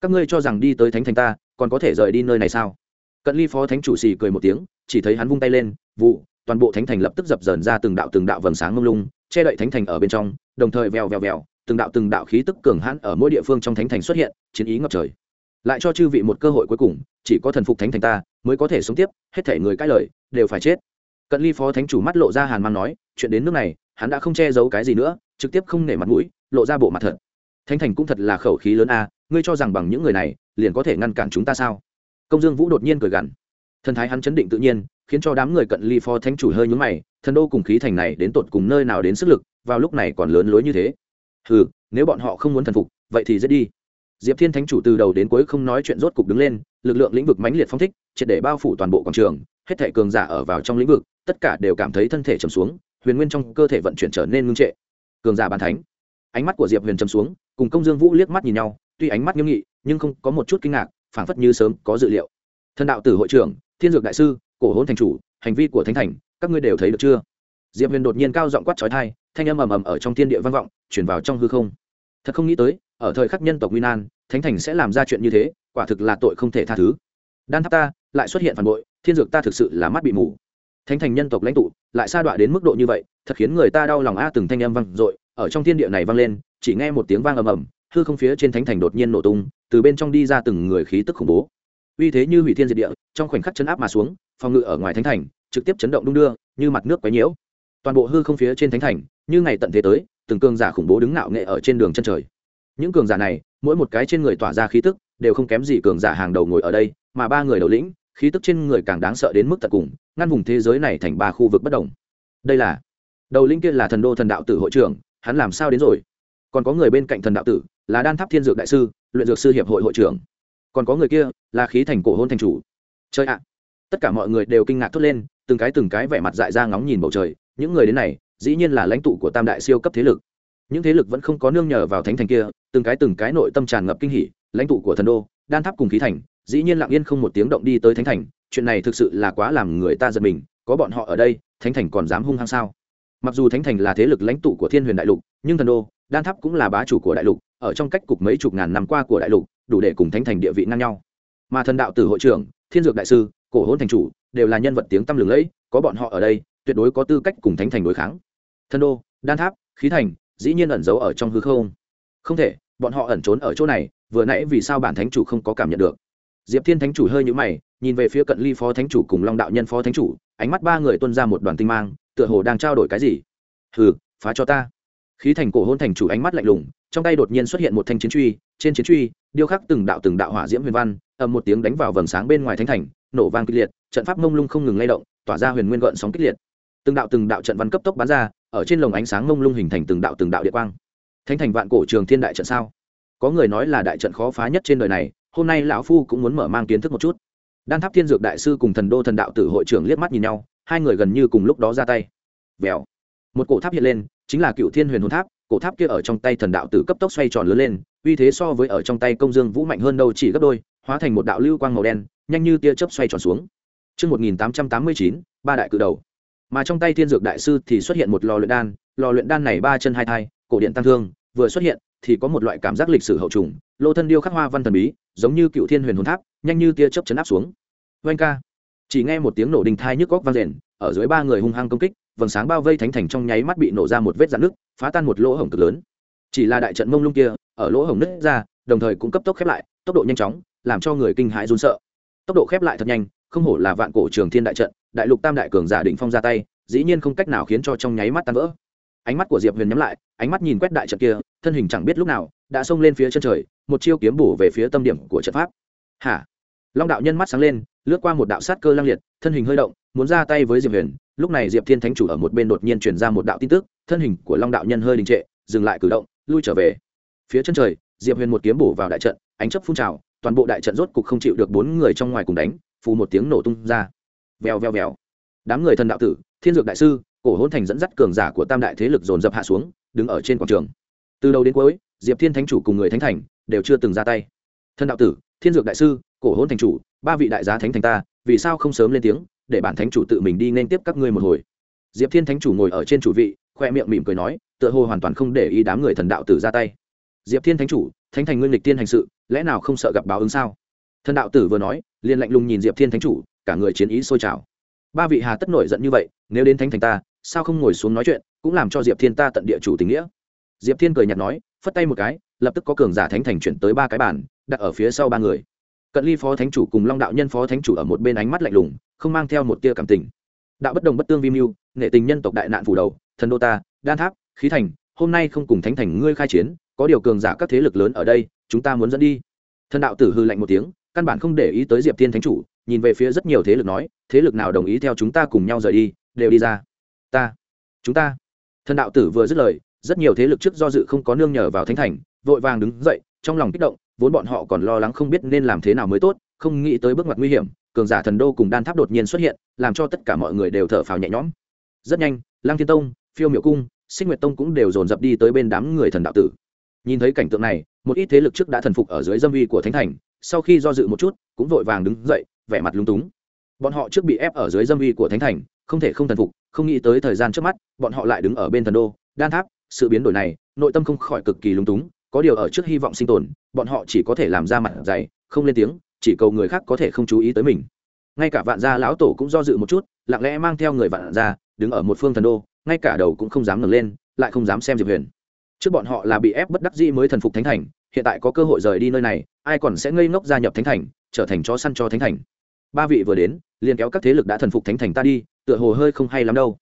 Speaker 1: Các ngươi cho rằng đi tới thánh thành ta, còn có thể rời đi nơi này sao? Cận ly phó thánh chủ xì cười một tiếng, chỉ thấy hắn vung tay lên, vụ, toàn bộ thánh thành lập tức dập dờn ra từng đạo từng đạo vầng sáng mông lung, che đậy thánh thành ở bên trong đồng thời vèo vèo vèo, từng đạo từng đạo khí tức cường hãn ở mỗi địa phương trong thánh thành xuất hiện, chiến ý ngập trời. Lại cho chư vị một cơ hội cuối cùng, chỉ có thần phục thánh thành ta, mới có thể sống tiếp, hết thể người cãi lời, đều phải chết. Cận ly phó thánh chủ mắt lộ ra hàn mang nói, chuyện đến nước này, hắn đã không che giấu cái gì nữa, trực tiếp không nể mặt mũi, lộ ra bộ mặt thật. Thánh thành cũng thật là khẩu khí lớn a, ngươi cho rằng bằng những người này, liền có thể ngăn cản chúng ta sao? Công dương vũ đột nhiên cười gằn. Thần thái hắn chấn định tự nhiên khiến cho đám người cận ly phó thánh chủ hơi nhúng mày, thần đô cùng khí thành này đến tột cùng nơi nào đến sức lực, vào lúc này còn lớn lối như thế. Ừ nếu bọn họ không muốn thần phục, vậy thì dễ đi. Diệp thiên thánh chủ từ đầu đến cuối không nói chuyện rốt cục đứng lên, lực lượng lĩnh vực mãnh liệt phong thích, triệt để bao phủ toàn bộ quảng trường, hết thể cường giả ở vào trong lĩnh vực, tất cả đều cảm thấy thân thể trầm xuống, huyền nguyên trong cơ thể vận chuyển trở nên ngưng trệ. Cường giả bàn thánh. Ánh mắt của diệp huyền trầm xuống, cùng công dương vũ liếc mắt nhìn nhau, tuy ánh mắt nghiêm nghị, nhưng không có một chút kinh ngạc, phảng phất như sớm có dự liệu. Thần đạo tử hội trưởng, thiên dược đại sư cổ hôn thành chủ, hành vi của thánh thành, các ngươi đều thấy được chưa? Diệp huyền đột nhiên cao giọng quát trói thai thanh âm ầm ầm ở trong thiên địa vang vọng chuyển vào trong hư không. Thật không nghĩ tới, ở thời khắc nhân tộc nguy nan, thánh thành sẽ làm ra chuyện như thế, quả thực là tội không thể tha thứ. Đan tháp ta, lại xuất hiện phản bội, thiên dược ta thực sự là mắt bị mù. Thánh thành nhân tộc lãnh tụ, lại sa đọa đến mức độ như vậy, thật khiến người ta đau lòng a, từng thanh âm vang dội, ở trong thiên địa này vang lên, chỉ nghe một tiếng vang ầm ầm, hư không phía trên thánh thành đột nhiên nổ tung, từ bên trong đi ra từng người khí tức khủng bố uy thế như hủy thiên diệt địa, trong khoảnh khắc chấn áp mà xuống, phòng ngự ở ngoài thánh thành, trực tiếp chấn động đung đưa, như mặt nước quấy nhiễu. Toàn bộ hư không phía trên thánh thành, như ngày tận thế tới, từng cường giả khủng bố đứng nạo nghệ ở trên đường chân trời. Những cường giả này, mỗi một cái trên người tỏa ra khí tức, đều không kém gì cường giả hàng đầu ngồi ở đây, mà ba người đầu lĩnh, khí tức trên người càng đáng sợ đến mức tận cùng, ngăn vùng thế giới này thành ba khu vực bất đồng. Đây là, đầu lĩnh kia là thần đô thần đạo tử hội trưởng, hắn làm sao đến rồi? Còn có người bên cạnh thần đạo tử, là đan tháp thiên dược đại sư, luyện dược sư hiệp hội hội trưởng còn có người kia là khí thành cổ hôn thành chủ. Chơi ạ! Tất cả mọi người đều kinh ngạc thốt lên, từng cái từng cái vẻ mặt dại ra ngóng nhìn bầu trời. Những người đến này, dĩ nhiên là lãnh tụ của tam đại siêu cấp thế lực. Những thế lực vẫn không có nương nhờ vào thánh thành kia, từng cái từng cái nội tâm tràn ngập kinh hỉ. Lãnh tụ của thần đô, đan tháp cùng khí thành, dĩ nhiên lặng yên không một tiếng động đi tới thánh thành. Chuyện này thực sự là quá làm người ta giật mình, có bọn họ ở đây, thánh thành còn dám hung hăng sao? Mặc dù thánh thành là thế lực lãnh tụ của thiên huyền đại lục, nhưng thần đô, đan tháp cũng là bá chủ của đại lục, ở trong cách cục mấy chục ngàn năm qua của đại lục đủ để cùng thánh thành địa vị ngang nhau. Mà thần đạo tử hội trưởng, thiên dược đại sư, cổ hôn thành chủ, đều là nhân vật tiếng tăm lừng lẫy, có bọn họ ở đây, tuyệt đối có tư cách cùng thánh thành đối kháng. Thần đô, đan tháp, khí thành, dĩ nhiên ẩn giấu ở trong hư không. Không thể, bọn họ ẩn trốn ở chỗ này, vừa nãy vì sao bản thánh chủ không có cảm nhận được? Diệp thiên thánh chủ hơi nhũ mày, nhìn về phía cận ly phó thánh chủ cùng long đạo nhân phó thánh chủ, ánh mắt ba người tuân ra một đoàn tinh mang, tựa hồ đang trao đổi cái gì. Hừ, phá cho ta. Khí thành cổ hôn thành chủ ánh mắt lạnh lùng trong tay đột nhiên xuất hiện một thanh chiến truy, trên chiến truy, điêu khắc từng đạo từng đạo hỏa diễm huyền văn, ầm một tiếng đánh vào vầng sáng bên ngoài thánh thành, nổ vang kịch liệt, trận pháp mông lung không ngừng lay động, tỏa ra huyền nguyên gợn sóng kịch liệt. Từng đạo từng đạo trận văn cấp tốc bắn ra, ở trên lồng ánh sáng mông lung hình thành từng đạo từng đạo địa quang. Thánh thành vạn cổ trường thiên đại trận sao? Có người nói là đại trận khó phá nhất trên đời này, hôm nay lão phu cũng muốn mở mang kiến thức một chút. Đan tháp thiên dược đại sư cùng thần đô thần đạo tử hội trưởng liếc mắt nhìn nhau, hai người gần như cùng lúc đó ra tay. Vèo. Một cổ tháp hiện lên, chính là cựu thiên huyền hồn tháp cổ tháp kia ở trong tay thần đạo tử cấp tốc xoay tròn lớn lên uy thế so với ở trong tay công dương vũ mạnh hơn đâu chỉ gấp đôi hóa thành một đạo lưu quang màu đen nhanh như tia chớp xoay tròn xuống Trước 1889, ba đại cử đầu. Mà trong tay thiên dược đại sư thì xuất hiện một lò luyện đan, lò luyện đan này ba chân hai thai, cổ điện tăng thương, vừa xuất hiện thì có một loại cảm giác lịch sử hậu trùng, lô thân điêu khắc hoa văn thần bí, giống như cựu thiên huyền hồn tháp, nhanh như tia chớp chấn áp xuống. Oanh ca. Chỉ nghe một tiếng nổ đình thai nhức góc vang rền, ở dưới ba người hung hăng công kích, vầng sáng bao vây thánh thành trong nháy mắt bị nổ ra một vết dạn nước, phá tan một lỗ hổng cực lớn. Chỉ là đại trận mông lung kia, ở lỗ hổng nứt ra, đồng thời cũng cấp tốc khép lại, tốc độ nhanh chóng, làm cho người kinh hãi run sợ. Tốc độ khép lại thật nhanh, không hổ là vạn cổ trường thiên đại trận, đại lục tam đại cường giả định phong ra tay, dĩ nhiên không cách nào khiến cho trong nháy mắt tan vỡ. Ánh mắt của Diệp Huyền nhắm lại, ánh mắt nhìn quét đại trận kia, thân hình chẳng biết lúc nào đã xông lên phía chân trời, một chiêu kiếm bổ về phía tâm điểm của trận pháp. Hả? Long đạo nhân mắt sáng lên, lướt qua một đạo sát cơ lang liệt, thân hình hơi động, muốn ra tay với Diệp Huyền, lúc này Diệp Thiên Thánh chủ ở một bên đột nhiên truyền ra một đạo tin tức, thân hình của Long đạo nhân hơi đình trệ, dừng lại cử động, lui trở về. Phía chân trời, Diệp Huyền một kiếm bổ vào đại trận, ánh chớp phun trào, toàn bộ đại trận rốt cục không chịu được bốn người trong ngoài cùng đánh, phù một tiếng nổ tung ra. Vèo vèo vèo. Đám người thần đạo tử thiên dược đại sư cổ hôn thành dẫn dắt cường giả của tam đại thế lực dồn dập hạ xuống đứng ở trên quảng trường. Từ đầu đến cuối diệp thiên thánh chủ cùng người thánh thành đều chưa từng ra tay. Thần đạo tử thiên dược đại sư cổ hôn thành chủ ba vị đại giá thánh thành ta vì sao không sớm lên tiếng? Để bản thánh chủ tự mình đi nên tiếp các ngươi một hồi. Diệp thiên thánh chủ ngồi ở trên chủ vị, khoe miệng mỉm cười nói, tựa hồ hoàn toàn không để ý đám người thần đạo tử ra tay. Diệp thiên thánh chủ, thánh thành nguyên lịch tiên hành sự, lẽ nào không sợ gặp báo ứng sao? Thần đạo tử vừa nói, liền lạnh lùng nhìn diệp thiên thánh chủ, cả người chiến ý sôi trào. Ba vị hà tất nổi giận như vậy, nếu đến thánh thành ta, sao không ngồi xuống nói chuyện, cũng làm cho diệp thiên ta tận địa chủ tình nghĩa. Diệp thiên cười nhạt nói, phất tay một cái, lập tức có cường giả thánh thành chuyển tới ba cái bản đặt ở phía sau ba người. Cận ly phó thánh chủ cùng long đạo nhân phó thánh chủ ở một bên ánh mắt lạnh lùng không mang theo một tia cảm tình. Đạo bất đồng bất tương vi mưu nghệ tình nhân tộc đại nạn phủ đầu, thần đô ta, đan tháp, khí thành, hôm nay không cùng thánh thành ngươi khai chiến, có điều cường giả các thế lực lớn ở đây, chúng ta muốn dẫn đi. Thần đạo tử hư lạnh một tiếng, căn bản không để ý tới diệp thiên thánh chủ, nhìn về phía rất nhiều thế lực nói, thế lực nào đồng ý theo chúng ta cùng nhau rời đi, đều đi ra. Ta, chúng ta. Thần đạo tử vừa dứt lời, rất nhiều thế lực trước do dự không có nương nhờ vào thánh thành, vội vàng đứng dậy, trong lòng kích động, vốn bọn họ còn lo lắng không biết nên làm thế nào mới tốt, không nghĩ tới bước ngoặt nguy hiểm cường giả thần đô cùng đan tháp đột nhiên xuất hiện, làm cho tất cả mọi người đều thở phào nhẹ nhõm. Rất nhanh, lăng thiên tông, phiêu miệu cung sinh nguyệt tông cũng đều dồn dập đi tới bên đám người thần đạo tử. Nhìn thấy cảnh tượng này, một ít thế lực trước đã thần phục ở dưới dâm uy của thánh thành, sau khi do dự một chút, cũng vội vàng đứng dậy, vẻ mặt lúng túng. Bọn họ trước bị ép ở dưới dâm uy của thánh thành, không thể không thần phục, không nghĩ tới thời gian trước mắt, bọn họ lại đứng ở bên thần đô. Đan tháp, sự biến đổi này, nội tâm không khỏi cực kỳ lúng túng, có điều ở trước hy vọng sinh tồn, bọn họ chỉ có thể làm ra mặt dày, không lên tiếng chỉ cầu người khác có thể không chú ý tới mình. Ngay cả vạn gia lão tổ cũng do dự một chút, lặng lẽ mang theo người vạn gia, đứng ở một phương thần đô, ngay cả đầu cũng không dám ngẩng lên, lại không dám xem diệp huyền. Trước bọn họ là bị ép bất đắc dĩ mới thần phục thánh thành, hiện tại có cơ hội rời đi nơi này, ai còn sẽ ngây ngốc gia nhập thánh thành, trở thành chó săn cho thánh thành. Ba vị vừa đến, liền kéo các thế lực đã thần phục thánh thành ta đi, tựa hồ hơi không hay lắm đâu.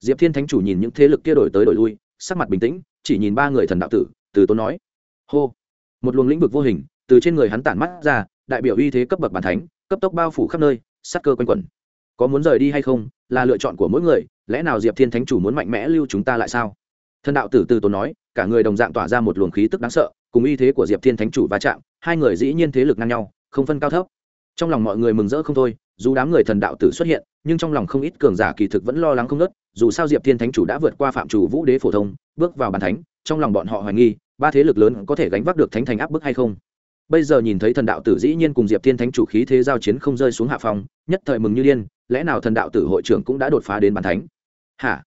Speaker 1: Diệp thiên thánh chủ nhìn những thế lực kia đổi tới đổi lui, sắc mặt bình tĩnh, chỉ nhìn ba người thần đạo tử, từ tốn nói, hô. Một luồng lĩnh vực vô hình, từ trên người hắn tản mắt ra đại biểu uy thế cấp bậc bàn thánh, cấp tốc bao phủ khắp nơi, sát cơ quanh quẩn. Có muốn rời đi hay không, là lựa chọn của mỗi người, lẽ nào diệp thiên thánh chủ muốn mạnh mẽ lưu chúng ta lại sao? Thần đạo tử từ tốn nói, cả người đồng dạng tỏa ra một luồng khí tức đáng sợ, cùng uy thế của diệp thiên thánh chủ va chạm, hai người dĩ nhiên thế lực ngang nhau, không phân cao thấp. Trong lòng mọi người mừng rỡ không thôi, dù đám người thần đạo tử xuất hiện, nhưng trong lòng không ít cường giả kỳ thực vẫn lo lắng không nớt dù sao diệp thiên thánh chủ đã vượt qua phạm chủ vũ đế phổ thông, bước vào bàn thánh, trong lòng bọn họ hoài nghi, ba thế lực lớn có thể gánh vác được thánh thành áp bức hay không bây giờ nhìn thấy thần đạo tử dĩ nhiên cùng diệp thiên thánh chủ khí thế giao chiến không rơi xuống hạ phòng nhất thời mừng như điên, lẽ nào thần đạo tử hội trưởng cũng đã đột phá đến bàn thánh? Hả?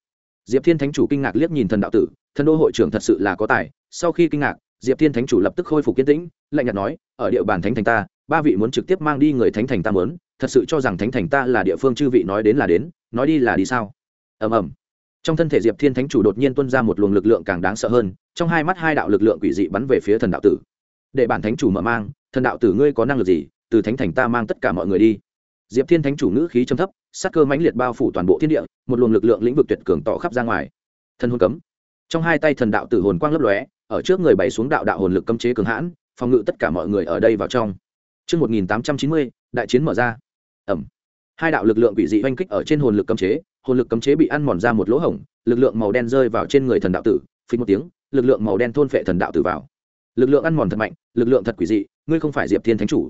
Speaker 1: Diệp thiên thánh chủ kinh ngạc liếc nhìn thần đạo tử, thần đô hội trưởng thật sự là có tài. Sau khi kinh ngạc, diệp thiên thánh chủ lập tức khôi phục kiên tĩnh, lạnh nhạt nói, ở địa bàn thánh thành ta, ba vị muốn trực tiếp mang đi người thánh thành ta muốn, thật sự cho rằng thánh thành ta là địa phương chư vị nói đến là đến, nói đi là đi sao? Ầm ầm. Trong thân thể diệp thiên thánh chủ đột nhiên tuân ra một luồng lực lượng càng đáng sợ hơn, trong hai mắt hai đạo lực lượng quỷ dị bắn về phía thần đạo tử để bản thánh chủ mở mang thần đạo tử ngươi có năng lực gì từ thánh thành ta mang tất cả mọi người đi diệp thiên thánh chủ ngữ khí trầm thấp sắc cơ mãnh liệt bao phủ toàn bộ thiên địa một luồng lực lượng lĩnh vực tuyệt cường tỏ khắp ra ngoài thần hồn cấm trong hai tay thần đạo tử hồn quang lấp lóe ở trước người bày xuống đạo đạo hồn lực cấm chế cường hãn phòng ngự tất cả mọi người ở đây vào trong Trước 1890, đại chiến mở ra. Ẩm. Hai đạo lực lượng quỷ dị oanh kích ở trên hồn lực cấm chế, hồn lực cấm chế bị ăn mòn ra một lỗ hổng, lực lượng màu đen rơi vào trên người thần đạo tử, phình một tiếng, lực lượng màu đen thôn phệ thần đạo tử vào. Lực lượng ăn mòn thật mạnh, lực lượng thật quỷ dị, ngươi không phải Diệp Thiên Thánh chủ.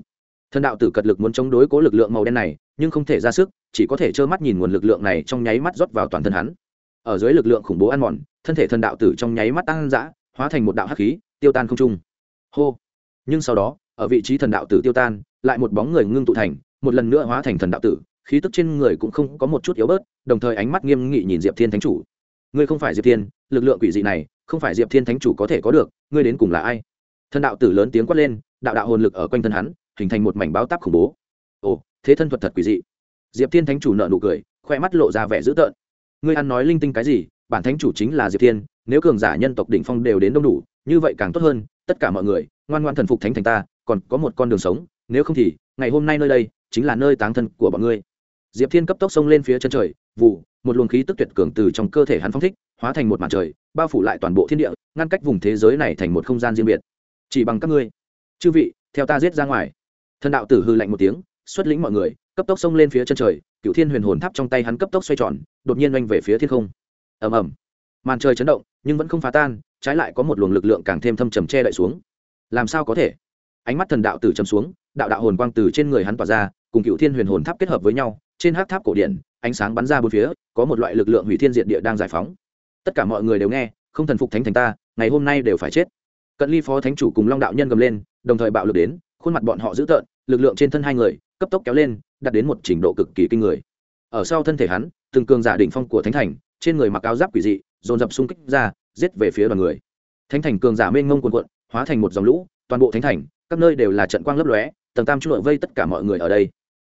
Speaker 1: Thần đạo tử cật lực muốn chống đối cố lực lượng màu đen này, nhưng không thể ra sức, chỉ có thể trơ mắt nhìn nguồn lực lượng này trong nháy mắt rót vào toàn thân hắn. Ở dưới lực lượng khủng bố ăn mòn, thân thể thần đạo tử trong nháy mắt tăng dã, hóa thành một đạo hắc khí, tiêu tan không trung. Hô. Nhưng sau đó, ở vị trí thần đạo tử tiêu tan, lại một bóng người ngưng tụ thành, một lần nữa hóa thành thần đạo tử, khí tức trên người cũng không có một chút yếu bớt, đồng thời ánh mắt nghiêm nghị nhìn Diệp Thiên Thánh chủ. Ngươi không phải Diệp Thiên, lực lượng quỷ dị này, không phải Diệp Thiên Thánh chủ có thể có được, ngươi đến cùng là ai? Thần đạo tử lớn tiếng quát lên, đạo đạo hồn lực ở quanh thân hắn, hình thành một mảnh báo táp khủng bố. Ồ, thế thân thuật thật quỷ dị. Diệp Thiên Thánh chủ nở nụ cười, khoe mắt lộ ra vẻ dữ tợn. Ngươi ăn nói linh tinh cái gì? Bản thánh chủ chính là Diệp Thiên, nếu cường giả nhân tộc đỉnh phong đều đến đông đủ, như vậy càng tốt hơn, tất cả mọi người ngoan ngoan thần phục thánh thành ta, còn có một con đường sống, nếu không thì ngày hôm nay nơi đây chính là nơi táng thân của bọn ngươi diệp thiên cấp tốc xông lên phía chân trời vụ một luồng khí tức tuyệt cường từ trong cơ thể hắn phong thích hóa thành một màn trời bao phủ lại toàn bộ thiên địa ngăn cách vùng thế giới này thành một không gian riêng biệt chỉ bằng các ngươi. Chư vị, theo ta giết ra ngoài. Thần đạo tử hư lạnh một tiếng, xuất lĩnh mọi người, cấp tốc xông lên phía chân trời cựu thiên huyền hồn tháp trong tay hắn cấp tốc xoay tròn, đột nhiên oanh về phía thiên không. Ầm ầm. Màn trời chấn động, nhưng vẫn không phá tan, trái lại có một luồng lực lượng càng thêm thâm trầm che đậy xuống. Làm sao có thể? Ánh mắt thần đạo tử chầm xuống, đạo đạo hồn quang từ trên người hắn tỏa ra, cùng cựu thiên huyền hồn tháp kết hợp với nhau, trên hát tháp cổ điện, ánh sáng bắn ra bốn phía, có một loại lực lượng hủy thiên diện địa đang giải phóng. Tất cả mọi người đều nghe, không thần phục thánh thành ta, ngày hôm nay đều phải chết cận ly phó thánh chủ cùng long đạo nhân gầm lên, đồng thời bạo lực đến, khuôn mặt bọn họ dữ tợn, lực lượng trên thân hai người, cấp tốc kéo lên, đạt đến một trình độ cực kỳ kinh người. Ở sau thân thể hắn, từng cường giả đỉnh phong của thánh thành, trên người mặc áo giáp quỷ dị, dồn dập xung kích ra, giết về phía đoàn người. Thánh thành cường giả mênh ngông quần quận hóa thành một dòng lũ, toàn bộ thánh thành, các nơi đều là trận quang lấp lóe, tầng tam trung đội vây tất cả mọi người ở đây.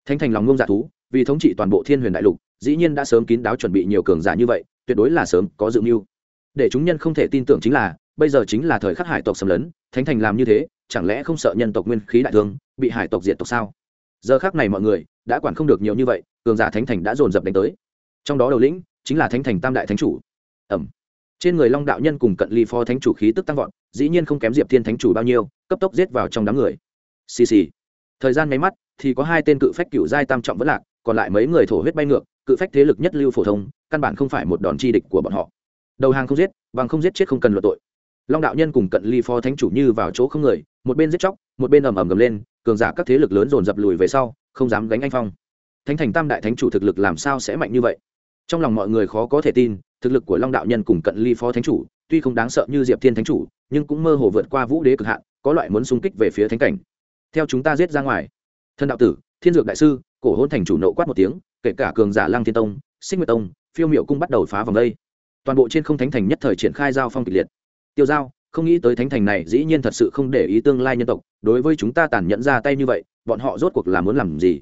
Speaker 1: Thánh thành lòng ngông giả thú, vì thống trị toàn bộ thiên huyền đại lục, dĩ nhiên đã sớm kín đáo chuẩn bị nhiều cường giả như vậy, tuyệt đối là sớm có dự mưu. Để chúng nhân không thể tin tưởng chính là bây giờ chính là thời khắc hải tộc xâm lấn, thánh thành làm như thế, chẳng lẽ không sợ nhân tộc nguyên khí đại thương, bị hải tộc diệt tộc sao? Giờ khác này mọi người đã quản không được nhiều như vậy, cường giả thánh thành đã dồn dập đánh tới. Trong đó đầu lĩnh chính là thánh thành tam đại thánh chủ. Ẩm trên người long đạo nhân cùng cận ly phó thánh chủ khí tức tăng vọt, dĩ nhiên không kém diệp thiên thánh chủ bao nhiêu, cấp tốc giết vào trong đám người. Xì xì. Thời gian nháy mắt thì có hai tên cự phách cựu giai tam trọng vẫn lạc, còn lại mấy người thổ huyết bay ngược, cự phách thế lực nhất lưu phổ thông, căn bản không phải một đòn chi địch của bọn họ. Đầu hàng không giết, bằng không giết chết không cần luận tội long đạo nhân cùng cận ly phó thánh chủ như vào chỗ không người, một bên giết chóc, một bên ầm ầm gầm lên, cường giả các thế lực lớn dồn dập lùi về sau, không dám gánh anh phong. Thánh thành tam đại thánh chủ thực lực làm sao sẽ mạnh như vậy? Trong lòng mọi người khó có thể tin, thực lực của long đạo nhân cùng cận ly phó thánh chủ, tuy không đáng sợ như diệp thiên thánh chủ, nhưng cũng mơ hồ vượt qua vũ đế cực hạn, có loại muốn xung kích về phía thánh cảnh. Theo chúng ta giết ra ngoài. Thân đạo tử, thiên dược đại sư, cổ hôn thành chủ nộ quát một tiếng, kể cả cường giả lăng thiên tông, xích nguyệt tông, phiêu miệu cung bắt đầu phá vòng đây. Toàn bộ trên không thánh thành nhất thời triển khai giao phong kịch liệt tiêu giao, không nghĩ tới thánh thành này dĩ nhiên thật sự không để ý tương lai nhân tộc, đối với chúng ta tàn nhẫn ra tay như vậy, bọn họ rốt cuộc là muốn làm gì?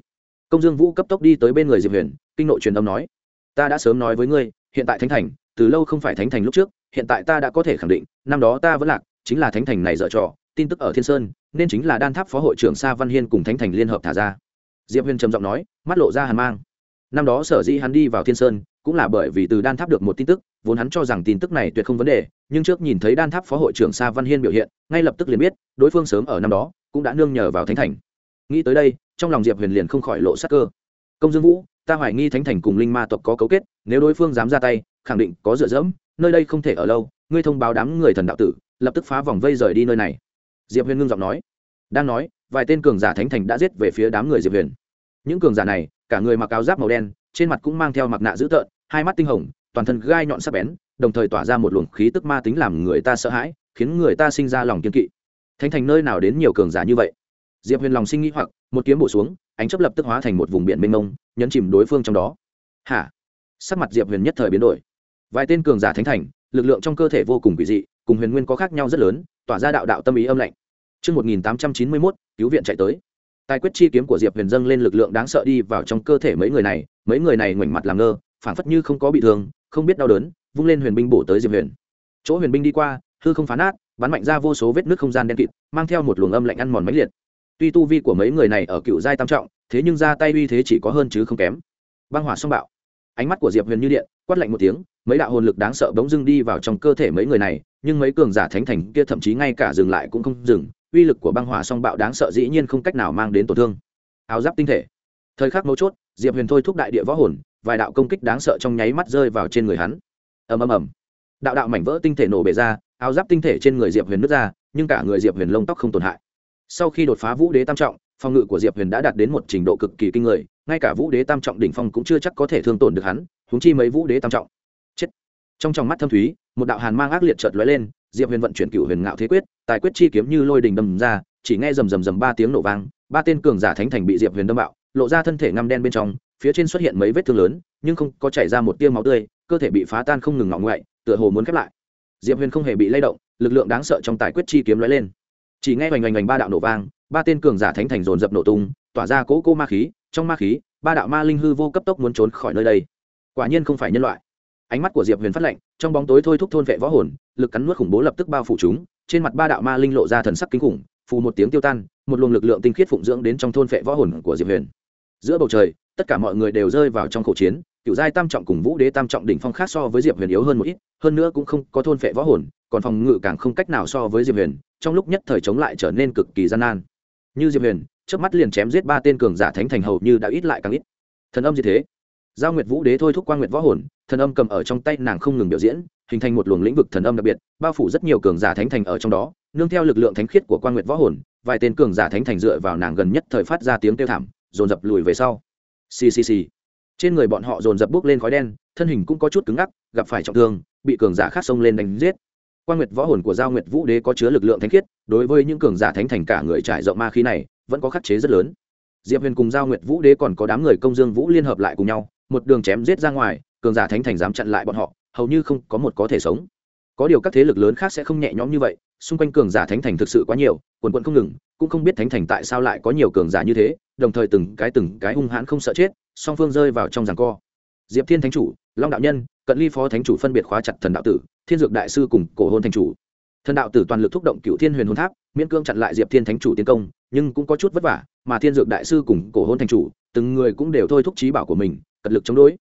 Speaker 1: Công dương vũ cấp tốc đi tới bên người diệp huyền, kinh nội truyền âm nói, ta đã sớm nói với ngươi, hiện tại thánh thành, từ lâu không phải thánh thành lúc trước, hiện tại ta đã có thể khẳng định, năm đó ta vẫn lạc, chính là thánh thành này dở trò, tin tức ở thiên sơn, nên chính là đan tháp phó hội trưởng sa văn hiên cùng thánh thành liên hợp thả ra. Diệp huyền trầm giọng nói, mắt lộ ra hàn mang. Năm đó sở dĩ hắn đi vào thiên sơn, cũng là bởi vì từ đan tháp được một tin tức, vốn hắn cho rằng tin tức này tuyệt không vấn đề nhưng trước nhìn thấy đan tháp phó hội trưởng sa văn hiên biểu hiện, ngay lập tức liền biết, đối phương sớm ở năm đó, cũng đã nương nhờ vào thánh thành. Nghĩ tới đây, trong lòng diệp huyền liền không khỏi lộ sắc cơ. Công dương vũ, ta hoài nghi thánh thành cùng linh ma tộc có cấu kết, nếu đối phương dám ra tay, khẳng định có dựa dẫm, nơi đây không thể ở lâu, ngươi thông báo đám người thần đạo tử, lập tức phá vòng vây rời đi nơi này. Diệp huyền ngưng giọng nói. Đang nói, vài tên cường giả thánh thành đã giết về phía đám người diệp huyền. Những cường giả này, cả người mặc áo giáp màu đen, trên mặt cũng mang theo mặt nạ dữ tợn, hai mắt tinh hồng, toàn thân gai nhọn sắc bén đồng thời tỏa ra một luồng khí tức ma tính làm người ta sợ hãi khiến người ta sinh ra lòng kiên kỵ. Thánh thành nơi nào đến nhiều cường giả như vậy? Diệp huyền lòng sinh nghĩ hoặc một kiếm bổ xuống ánh chấp lập tức hóa thành một vùng biển mênh mông nhấn chìm đối phương trong đó. Hả? Sắc mặt diệp huyền nhất thời biến đổi. Vài tên cường giả thánh thành lực lượng trong cơ thể vô cùng quỷ dị cùng huyền nguyên có khác nhau rất lớn tỏa ra đạo đạo tâm ý âm lạnh. Trước 1891, cứu viện chạy tới. Tài quyết chi kiếm của Diệp Huyền dâng lên lực lượng đáng sợ đi vào trong cơ thể mấy người này, mấy người này ngoảnh mặt làm ngơ, phản phất như không có bị thương, không biết đau đớn, vung lên huyền binh bổ tới Diệp Huyền. Chỗ huyền binh đi qua, hư không phá nát, bắn mạnh ra vô số vết nứt không gian đen kịt, mang theo một luồng âm lạnh ăn mòn mãnh liệt. Tuy tu vi của mấy người này ở cựu giai tam trọng, thế nhưng ra tay uy thế chỉ có hơn chứ không kém. Băng hỏa song bạo. Ánh mắt của Diệp Huyền như điện, quát lạnh một tiếng, mấy đạo hồn lực đáng sợ bỗng dưng đi vào trong cơ thể mấy người này, nhưng mấy cường giả thánh thành kia thậm chí ngay cả dừng lại cũng không dừng, uy lực của băng hỏa song bạo đáng sợ dĩ nhiên không cách nào mang đến tổn thương áo giáp tinh thể thời khắc mấu chốt diệp huyền thôi thúc đại địa võ hồn vài đạo công kích đáng sợ trong nháy mắt rơi vào trên người hắn ầm ầm ầm. Đạo đạo mảnh vỡ tinh thể nổ bể ra, áo giáp tinh thể trên người diệp huyền nứt ra, nhưng cả người diệp huyền lông tóc không tổn hại. Sau khi đột phá vũ đế tam trọng, phòng ngự của diệp huyền đã đạt đến một trình độ cực kỳ kinh người, ngay cả vũ đế tam trọng đỉnh phong cũng chưa chắc có thể thương tổn được hắn húng chi mấy vũ đế tam trọng. Chết. Trong trong mắt thâm thúy, một đạo hàn mang ác liệt chợt lóe lên, diệp huyền vận chuyển cựu huyền ngạo thế quyết, tài quyết chi kiếm như lôi đình đâm ra, chỉ nghe rầm rầm rầm ba tiếng nổ vang, ba tên cường giả thánh thành bị diệp huyền đâm bạo, lộ ra thân thể ngăm đen bên trong, phía trên xuất hiện mấy vết thương lớn, nhưng không có chảy ra một tia máu tươi cơ thể bị phá tan không ngừng ngọ ngoại tựa hồ muốn khép lại. Diệp huyền không hề bị lay động, lực lượng đáng sợ trong tài quyết chi kiếm lóe lên. Chỉ nghe hoành hoành hoành ba đạo nổ vang, ba tên cường giả thánh thành dồn dập nổ tung, tỏa ra cỗ cô ma khí, trong ma khí, ba đạo ma linh hư vô cấp tốc muốn trốn khỏi nơi đây. Quả nhiên không phải nhân loại. Ánh mắt của diệp huyền phát lệnh trong bóng tối thôi thúc thôn vệ võ hồn, lực cắn nuốt khủng bố lập tức bao phủ chúng, trên mặt ba đạo ma linh lộ ra thần sắc kinh khủng, phù một tiếng tiêu tan, một luồng lực lượng tinh khiết phụng dưỡng đến trong thôn vệ võ hồn của diệp huyền. Giữa bầu trời, tất cả mọi người đều rơi vào trong khẩu chiến cựu giai tam trọng cùng vũ đế tam trọng đỉnh phong khác so với diệp huyền yếu hơn một ít, hơn nữa cũng không có thôn vệ võ hồn, còn phòng ngự càng không cách nào so với diệp huyền, trong lúc nhất thời chống lại trở nên cực kỳ gian nan. Như diệp huyền trước mắt liền chém giết ba tên cường giả thánh thành hầu như đã ít lại càng ít. Thần âm như thế. Giao nguyệt vũ đế thôi thúc quan nguyệt võ hồn, thần âm cầm ở trong tay nàng không ngừng biểu diễn, hình thành một luồng lĩnh vực thần âm đặc biệt, bao phủ rất nhiều cường giả thánh thành ở trong đó, nương theo lực lượng thánh khiết của quan nguyệt võ hồn, vài tên cường giả thánh thành dựa vào nàng gần nhất thời phát ra tiếng kêu thảm, dồn dập lùi về sau. Ccc trên người bọn họ dồn dập bước lên khói đen, thân hình cũng có chút cứng ngắc, gặp phải trọng thương, bị cường giả khác xông lên đánh giết. Quan nguyệt võ hồn của giao nguyệt vũ đế có chứa lực lượng thánh khiết, đối với những cường giả thánh thành cả người trải rộng ma khí này, vẫn có khắc chế rất lớn. Diệp huyền cùng giao nguyệt vũ đế còn có đám người công dương vũ liên hợp lại cùng nhau, một đường chém giết ra ngoài, cường giả thánh thành dám chặn lại bọn họ, hầu như không có một có thể sống. Có điều các thế lực lớn khác sẽ không nhẹ nhõm như vậy xung quanh cường giả thánh thành thực sự quá nhiều, quần quận không ngừng, cũng không biết thánh thành tại sao lại có nhiều cường giả như thế, đồng thời từng cái từng cái hung hãn không sợ chết, song phương rơi vào trong giằng co. Diệp thiên thánh chủ, long đạo nhân, cận ly phó thánh chủ phân biệt khóa chặt thần đạo tử, thiên dược đại sư cùng cổ hôn thánh chủ. Thần đạo tử toàn lực thúc động cựu thiên huyền hôn tháp, miễn cương chặn lại diệp thiên thánh chủ tiến công, nhưng cũng có chút vất vả, mà thiên dược đại sư cùng cổ hôn thánh chủ, từng người cũng đều thôi thúc trí bảo của mình, cật lực chống đối.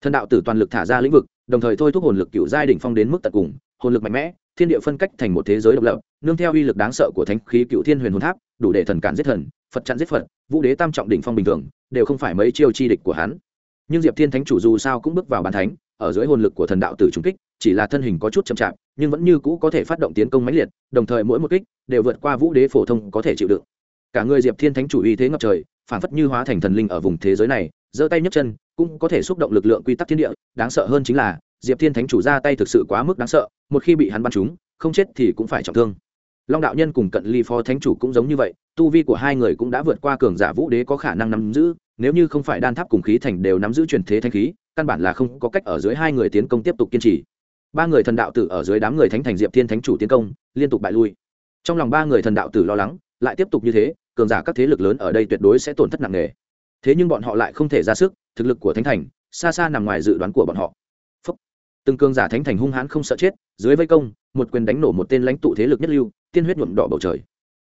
Speaker 1: Thần đạo tử toàn lực thả ra lĩnh vực, đồng thời thôi thúc hồn lực cựu giai đỉnh phong đến mức tận cùng, hồn lực mạnh mẽ thiên địa phân cách thành một thế giới độc lập, nương theo uy lực đáng sợ của thánh khí cựu thiên huyền hồn tháp, đủ để thần cản giết thần, phật chặn giết phật, vũ đế tam trọng đỉnh phong bình thường, đều không phải mấy chiêu chi địch của hắn. Nhưng diệp thiên thánh chủ dù sao cũng bước vào bàn thánh, ở dưới hồn lực của thần đạo tử trung kích, chỉ là thân hình có chút chậm chạp, nhưng vẫn như cũ có thể phát động tiến công mãnh liệt, đồng thời mỗi một kích đều vượt qua vũ đế phổ thông có thể chịu đựng. Cả người diệp thiên thánh chủ uy thế ngập trời, phản phất như hóa thành thần linh ở vùng thế giới này, giơ tay nhấc chân, cũng có thể xúc động lực lượng quy tắc thiên địa, đáng sợ hơn chính là diệp thiên thánh chủ ra tay thực sự quá mức đáng sợ, một khi bị hắn bắn trúng, không chết thì cũng phải trọng thương. Long đạo nhân cùng cận ly phó thánh chủ cũng giống như vậy, tu vi của hai người cũng đã vượt qua cường giả vũ đế có khả năng nắm giữ, nếu như không phải đan tháp cùng khí thành đều nắm giữ truyền thế thanh khí, căn bản là không có cách ở dưới hai người tiến công tiếp tục kiên trì. Ba người thần đạo tử ở dưới đám người thánh thành diệp thiên thánh chủ tiến công, liên tục bại lui. Trong lòng ba người thần đạo tử lo lắng, lại tiếp tục như thế, cường giả các thế lực lớn ở đây tuyệt đối sẽ tổn thất nặng nề. Thế nhưng bọn họ lại không thể ra sức, thực lực của thánh thành xa xa nằm ngoài dự đoán của bọn họ từng cường giả thánh thành hung hãn không sợ chết, dưới vây công, một quyền đánh nổ một tên lãnh tụ thế lực nhất lưu, tiên huyết nhuộm đỏ bầu trời.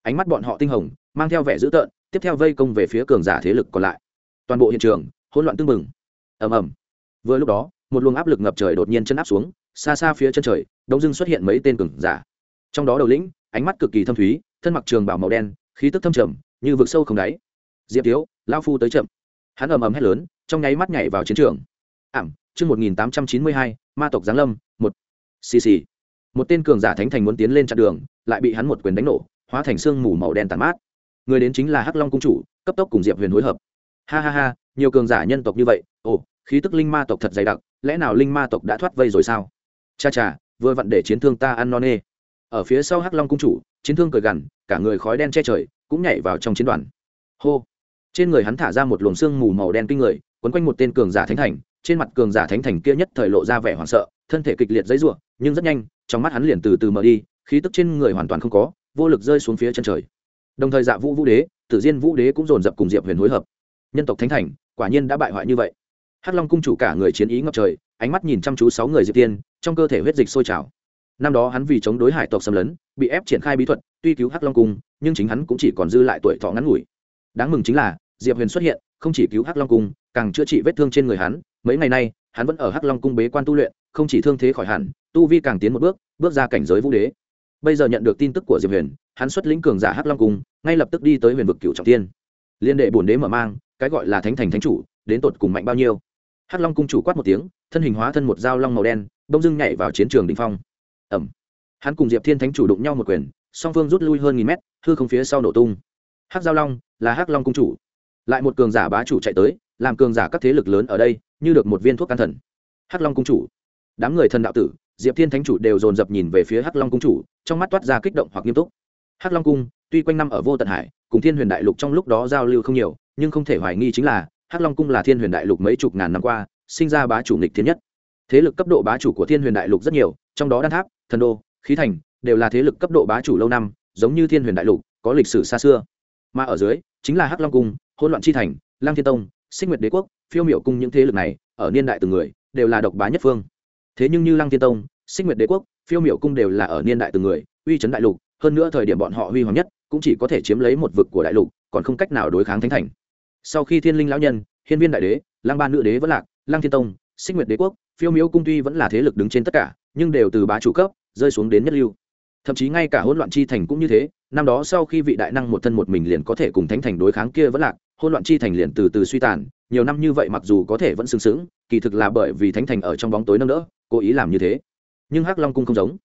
Speaker 1: Ánh mắt bọn họ tinh hồng, mang theo vẻ dữ tợn, tiếp theo vây công về phía cường giả thế lực còn lại. Toàn bộ hiện trường, hỗn loạn tưng bừng. Ầm ầm. Vừa lúc đó, một luồng áp lực ngập trời đột nhiên chân áp xuống, xa xa phía chân trời, đông dưng xuất hiện mấy tên cường giả. Trong đó đầu lĩnh, ánh mắt cực kỳ thâm thúy, thân mặc trường bảo màu đen, khí tức thâm trầm, như vực sâu không đáy. Diệp thiếu lao phu tới chậm. Hắn ầm ầm hét lớn, trong nháy mắt nhảy vào chiến trường. Ảm, chương một nghìn tám trăm chín mươi hai ma tộc giáng lâm, một, xì xì. Một tên cường giả thánh thành muốn tiến lên chặn đường, lại bị hắn một quyền đánh nổ, hóa thành xương mù màu đen tàn mát. Người đến chính là hắc long cung chủ, cấp tốc cùng diệp huyền hối hợp. Ha ha ha, nhiều cường giả nhân tộc như vậy, ồ, khí tức linh ma tộc thật dày đặc, lẽ nào linh ma tộc đã thoát vây rồi sao? Cha cha, vừa vặn để chiến thương ta ăn non nê. Ở phía sau hắc long cung chủ, chiến thương cười gằn, cả người khói đen che trời, cũng nhảy vào trong chiến đoàn. Hô. Trên người hắn thả ra một luồng xương mù màu đen kinh người, quấn quanh một tên cường giả thánh thành trên mặt cường giả thánh thành kia nhất thời lộ ra vẻ hoảng sợ, thân thể kịch liệt dãy rủa, nhưng rất nhanh, trong mắt hắn liền từ từ mở đi, khí tức trên người hoàn toàn không có, vô lực rơi xuống phía chân trời. Đồng thời dạ vũ vũ đế, tử diên vũ đế cũng dồn dập cùng diệp huyền hối hợp. Nhân tộc thánh thành, quả nhiên đã bại hoại như vậy. Hắc long cung chủ cả người chiến ý ngập trời, ánh mắt nhìn chăm chú sáu người diệp tiên, trong cơ thể huyết dịch sôi trào. Năm đó hắn vì chống đối hải tộc xâm lấn, bị ép triển khai bí thuật, tuy cứu hắc long cung, nhưng chính hắn cũng chỉ còn dư lại tuổi thọ ngắn ngủi. Đáng mừng chính là, diệp huyền xuất hiện, không chỉ cứu hắc long cung, càng chữa trị vết thương trên người hắn mấy ngày nay, hắn vẫn ở hắc long cung bế quan tu luyện, không chỉ thương thế khỏi hẳn, tu vi càng tiến một bước bước ra cảnh giới vũ đế. Bây giờ nhận được tin tức của diệp huyền, hắn xuất lĩnh cường giả hắc long cung, ngay lập tức đi tới huyền vực cựu trọng tiên. Liên đệ bổn đế mở mang, cái gọi là thánh thành thánh chủ, đến tột cùng mạnh bao nhiêu? Hắc long cung chủ quát một tiếng, thân hình hóa thân một dao long màu đen bông dưng nhảy vào chiến trường đình phong. Ẩm hắn cùng diệp thiên thánh chủ đụng nhau một quyền, song phương rút lui hơn nghìn mét, hư không phía sau nổ tung. Hắc giao long là hắc long cung chủ. Lại một cường giả bá chủ chạy tới làm cường giả các thế lực lớn ở đây, như được một viên thuốc can thần. Hắc long cung chủ. Đám người thần đạo tử, diệp thiên thánh chủ đều dồn dập nhìn về phía hắc long cung chủ, trong mắt toát ra kích động hoặc nghiêm túc. Hắc long cung, tuy quanh năm ở vô tận hải, cùng thiên huyền đại lục trong lúc đó giao lưu không nhiều, nhưng không thể hoài nghi chính là, hắc long cung là thiên huyền đại lục mấy chục ngàn năm qua, sinh ra bá chủ nghịch thiên nhất. Thế lực cấp độ bá chủ của thiên huyền đại lục rất nhiều, trong đó đan tháp, thần đô, khí thành đều là thế lực cấp độ bá chủ lâu năm, giống như thiên huyền đại lục, có lịch sử xa xưa. Mà ở dưới, chính là hắc long cung hôn loạn chi thành, lang thiên tông xích nguyệt đế quốc, phiêu Miểu cung những thế lực này, ở niên đại từng người, đều là độc bá nhất phương. Thế nhưng như lang thiên tông, xích nguyệt đế quốc, phiêu Miểu cung đều là ở niên đại từng người, uy chấn đại lục, hơn nữa thời điểm bọn họ huy hoàng nhất, cũng chỉ có thể chiếm lấy một vực của đại lục, còn không cách nào đối kháng thánh thành. Sau khi thiên linh lão nhân, hiên viên đại đế, lang ba nữ đế vẫn lạc lang thiên tông, xích nguyệt đế quốc, phiêu miếu cung tuy vẫn là thế lực đứng trên tất cả, nhưng đều từ bá chủ cấp, rơi xuống đến nhất lưu. Thậm chí ngay cả hỗn loạn chi thành cũng như thế, năm đó sau khi vị đại năng một thân một mình liền có thể cùng thánh thành đối kháng kia vẫn lạc hôn loạn chi thành liền từ từ suy tàn, nhiều năm như vậy mặc dù có thể vẫn sừng sững, kỳ thực là bởi vì thánh thành ở trong bóng tối nâng đỡ, cố ý làm như thế. Nhưng hắc long cung không giống.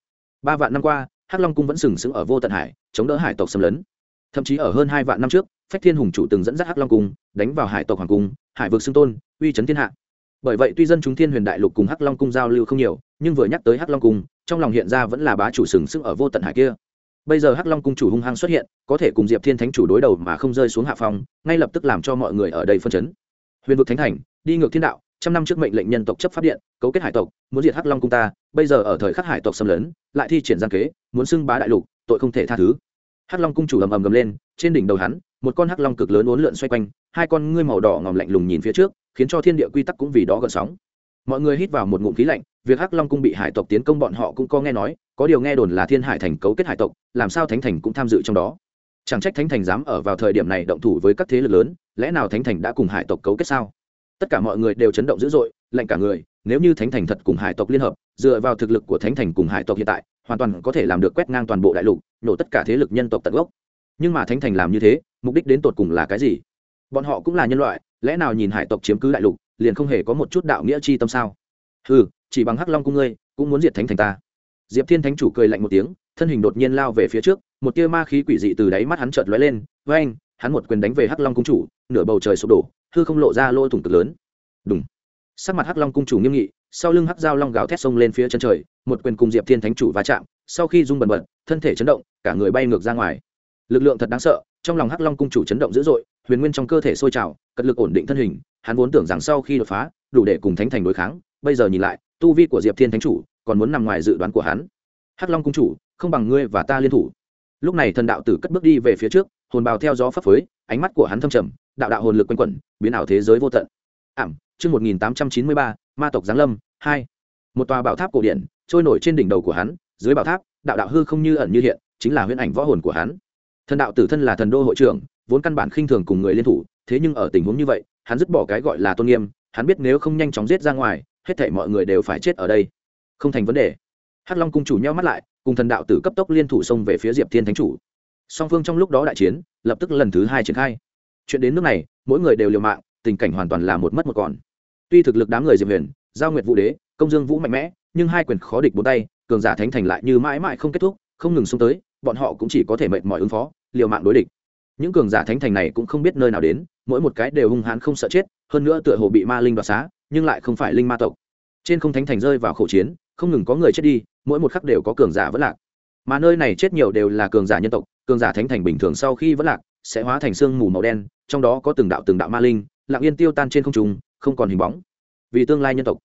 Speaker 1: Ba vạn năm qua, hắc long cung vẫn sừng sững ở vô tận hải, chống đỡ hải tộc xâm lấn. Thậm chí ở hơn hai vạn năm trước, phách thiên hùng chủ từng dẫn dắt hắc long cung, đánh vào hải tộc hoàng cung, hải vực xưng tôn, uy chấn thiên hạ. Bởi vậy tuy dân chúng thiên huyền đại lục cùng hắc long cung giao lưu không nhiều, nhưng vừa nhắc tới hắc long cung, trong lòng hiện ra vẫn là bá chủ sừng sững ở vô tận hải kia bây giờ hắc long cung chủ hung hăng xuất hiện, có thể cùng diệp thiên thánh chủ đối đầu mà không rơi xuống hạ phong, ngay lập tức làm cho mọi người ở đây phân chấn. Huyền vực thánh thành, đi ngược thiên đạo, trăm năm trước mệnh lệnh nhân tộc chấp pháp điện, cấu kết hải tộc, muốn diệt hắc long cung ta, bây giờ ở thời khắc hải tộc xâm lấn, lại thi triển gian kế, muốn xưng bá đại lục, tội không thể tha thứ. Hắc long cung chủ ầm ầm gầm lên, trên đỉnh đầu hắn, một con hắc long cực lớn uốn lượn xoay quanh, hai con ngươi màu đỏ ngòm lạnh lùng nhìn phía trước, khiến cho thiên địa quy tắc cũng vì đó gợn sóng mọi người hít vào một ngụm khí lạnh, việc hắc long cung bị hải tộc tiến công bọn họ cũng có nghe nói, có điều nghe đồn là thiên hải thành cấu kết hải tộc, làm sao thánh thành cũng tham dự trong đó. Chẳng trách thánh thành dám ở vào thời điểm này động thủ với các thế lực lớn, lẽ nào thánh thành đã cùng hải tộc cấu kết sao? Tất cả mọi người đều chấn động dữ dội, lạnh cả người, nếu như thánh thành thật cùng hải tộc liên hợp, dựa vào thực lực của thánh thành cùng hải tộc hiện tại, hoàn toàn có thể làm được quét ngang toàn bộ đại lục, nổ tất cả thế lực nhân tộc tận gốc. Nhưng mà thánh thành làm như thế, mục đích đến tột cùng là cái gì? Bọn họ cũng là nhân loại, lẽ nào nhìn hải tộc chiếm cứ đại lục liền không hề có một chút đạo nghĩa chi tâm sao? Ừ chỉ bằng hắc long cung ngươi, cũng muốn diệt thánh thành ta. Diệp thiên thánh chủ cười lạnh một tiếng, thân hình đột nhiên lao về phía trước, một tia ma khí quỷ dị từ đáy mắt hắn chợt lóe lên với anh hắn một quyền đánh về hắc long cung chủ, nửa bầu trời sụp đổ, hư không lộ ra lỗ thủng cực lớn. Đúng sắc mặt hắc long cung chủ nghiêm nghị, sau lưng hắc dao long gào thét sông lên phía chân trời, một quyền cùng diệp thiên thánh chủ va chạm, sau khi rung bần bật, thân thể chấn động, cả người bay ngược ra ngoài. Lực lượng thật đáng sợ, trong lòng hắc long cung chủ chấn động dữ dội, huyền nguyên trong cơ thể sôi trào, cật lực ổn định thân hình hắn vốn tưởng rằng sau khi đột phá, đủ để cùng thánh thành đối kháng, bây giờ nhìn lại, tu vi của diệp thiên thánh chủ còn muốn nằm ngoài dự đoán của hắn. Hắc long cung chủ, không bằng ngươi và ta liên thủ. Lúc này thần đạo tử cất bước đi về phía trước, hồn bào theo gió phấp phới, ánh mắt của hắn thâm trầm, đạo đạo hồn lực quanh quẩn, biến ảo thế giới vô tận. Ảm, chương một nghìn tám trăm chín mươi ba, ma tộc giáng lâm, hai. Một tòa bảo tháp cổ điển, trôi nổi trên đỉnh đầu của hắn, dưới bảo tháp, đạo đạo hư không như ẩn như hiện, chính là huyễn ảnh võ hồn của hắn. Thần đạo tử thân là thần đô hội trưởng, vốn căn bản khinh thường cùng người liên thủ thế nhưng ở tình huống như vậy, hắn dứt bỏ cái gọi là tôn nghiêm, hắn biết nếu không nhanh chóng giết ra ngoài, hết thảy mọi người đều phải chết ở đây. Không thành vấn đề. Hắc long cung chủ nheo mắt lại, cùng thần đạo tử cấp tốc liên thủ xông về phía diệp thiên thánh chủ. Song phương trong lúc đó đại chiến, lập tức lần thứ hai triển khai. Chuyện đến nước này, mỗi người đều liều mạng, tình cảnh hoàn toàn là một mất một còn. Tuy thực lực đám người diệp huyền, giao nguyệt vũ đế, công dương vũ mạnh mẽ, nhưng hai quyền khó địch bốn tay, cường giả thánh thành lại như mãi mãi không kết thúc, không ngừng xông tới, bọn họ cũng chỉ có thể mệt mỏi ứng phó, liều mạng đối địch những cường giả thánh thành này cũng không biết nơi nào đến, mỗi một cái đều hung hãn không sợ chết, hơn nữa tựa hồ bị ma linh đoạt xá, nhưng lại không phải linh ma tộc. Trên không thánh thành rơi vào khẩu chiến, không ngừng có người chết đi, mỗi một khắc đều có cường giả vẫn lạc. Mà nơi này chết nhiều đều là cường giả nhân tộc, cường giả thánh thành bình thường sau khi vẫn lạc, sẽ hóa thành sương mù màu đen, trong đó có từng đạo từng đạo ma linh, lặng yên tiêu tan trên không trung, không còn hình bóng. Vì tương lai nhân tộc,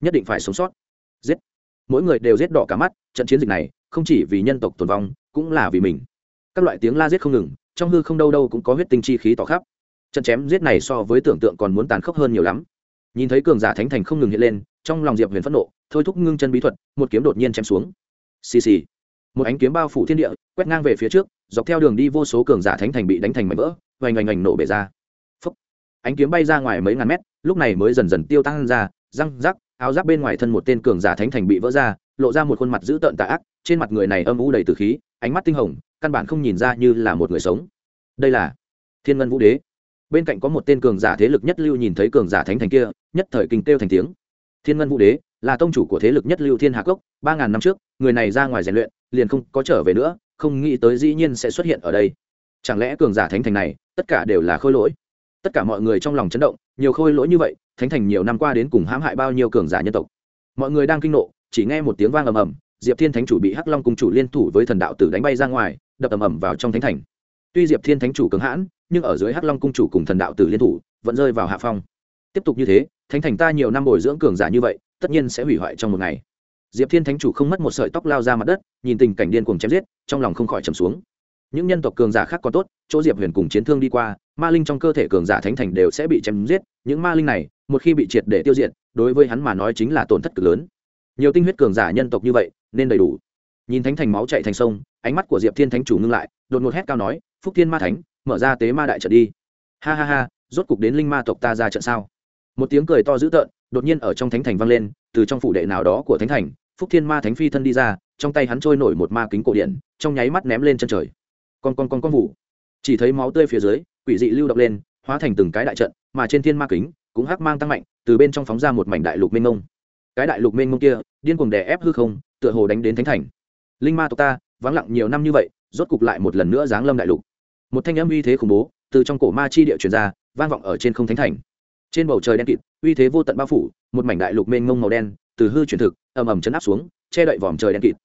Speaker 1: nhất định phải sống sót. Giết. Mỗi người đều giết đỏ cả mắt, trận chiến dịch này, không chỉ vì nhân tộc tồn vong, cũng là vì mình. Các loại tiếng la giết không ngừng trong hư không đâu đâu cũng có huyết tinh chi khí tỏ khắp. Trận chém giết này so với tưởng tượng còn muốn tàn khốc hơn nhiều lắm. Nhìn thấy cường giả thánh thành không ngừng hiện lên, trong lòng diệp huyền phẫn nộ, thôi thúc ngưng chân bí thuật, một kiếm đột nhiên chém xuống. Xì xì. Một ánh kiếm bao phủ thiên địa, quét ngang về phía trước, dọc theo đường đi vô số cường giả thánh thành bị đánh thành mảnh vỡ, vành oành oành nổ bể ra. Phúc. ánh kiếm bay ra ngoài mấy ngàn mét, lúc này mới dần dần tiêu tan ra, răng rắc, áo giáp bên ngoài thân một tên cường giả thánh thành bị vỡ ra, lộ ra một khuôn mặt dữ tợn tà ác, trên mặt người này âm u đầy từ khí, ánh mắt tinh hồng căn bản không nhìn ra như là một người sống. Đây là thiên ngân vũ đế. Bên cạnh có một tên cường giả thế lực nhất lưu nhìn thấy cường giả thánh thành kia, nhất thời kinh kêu thành tiếng. Thiên ngân vũ đế là tông chủ của thế lực nhất lưu thiên hạ cốc, ba ngàn năm trước, người này ra ngoài rèn luyện, liền không có trở về nữa, không nghĩ tới dĩ nhiên sẽ xuất hiện ở đây. Chẳng lẽ cường giả thánh thành này, tất cả đều là khôi lỗi? Tất cả mọi người trong lòng chấn động, nhiều khôi lỗi như vậy, thánh thành nhiều năm qua đến cùng hãm hại bao nhiêu cường giả nhân tộc. Mọi người đang kinh nộ, chỉ nghe một tiếng vang ầm ầm, diệp thiên thánh chủ bị hắc long cùng chủ liên thủ với thần đạo tử đánh bay ra ngoài đập ầm ầm vào trong thánh thành. Tuy diệp thiên thánh chủ cường hãn, nhưng ở dưới hắc long cung chủ cùng thần đạo tử liên thủ, vẫn rơi vào hạ phong. Tiếp tục như thế, thánh thành ta nhiều năm bồi dưỡng cường giả như vậy, tất nhiên sẽ hủy hoại trong một ngày. Diệp thiên thánh chủ không mất một sợi tóc lao ra mặt đất, nhìn tình cảnh điên cuồng chém giết, trong lòng không khỏi trầm xuống. Những nhân tộc cường giả khác còn tốt, chỗ diệp huyền cùng chiến thương đi qua, ma linh trong cơ thể cường giả thánh thành đều sẽ bị chém giết, những ma linh này, một khi bị triệt để tiêu diệt, đối với hắn mà nói chính là tổn thất cực lớn. Nhiều tinh huyết cường giả nhân tộc như vậy, nên đầy đủ nhìn thánh thành máu chạy thành sông, ánh mắt của diệp thiên thánh chủ ngưng lại, đột ngột hét cao nói, phúc thiên ma thánh, mở ra tế ma đại trận đi. Ha ha ha, rốt cục đến linh ma tộc ta ra trận sao? Một tiếng cười to dữ tợn, đột nhiên ở trong thánh thành vang lên, từ trong phủ đệ nào đó của thánh thành, phúc thiên ma thánh phi thân đi ra, trong tay hắn trôi nổi một ma kính cổ điện trong nháy mắt ném lên chân trời. Con con con con vụ chỉ thấy máu tươi phía dưới, quỷ dị lưu động lên, hóa thành từng cái đại trận, mà trên thiên ma kính cũng hắc mang tăng mạnh, từ bên trong phóng ra một mảnh đại lục mênh mông. Cái đại lục mênh mông kia, điên cuồng đè ép hư không, tựa hồ đánh đến thánh thành linh ma tộc ta, vắng lặng nhiều năm như vậy, rốt cục lại một lần nữa giáng lâm đại lục. Một thanh âm uy thế khủng bố, từ trong cổ ma chi địa truyền ra, vang vọng ở trên không thánh thành. Trên bầu trời đen kịt, uy thế vô tận bao phủ, một mảnh đại lục mênh mông màu đen, từ hư chuyển thực, ầm ầm chấn áp xuống, che đậy vòm trời đen kịt.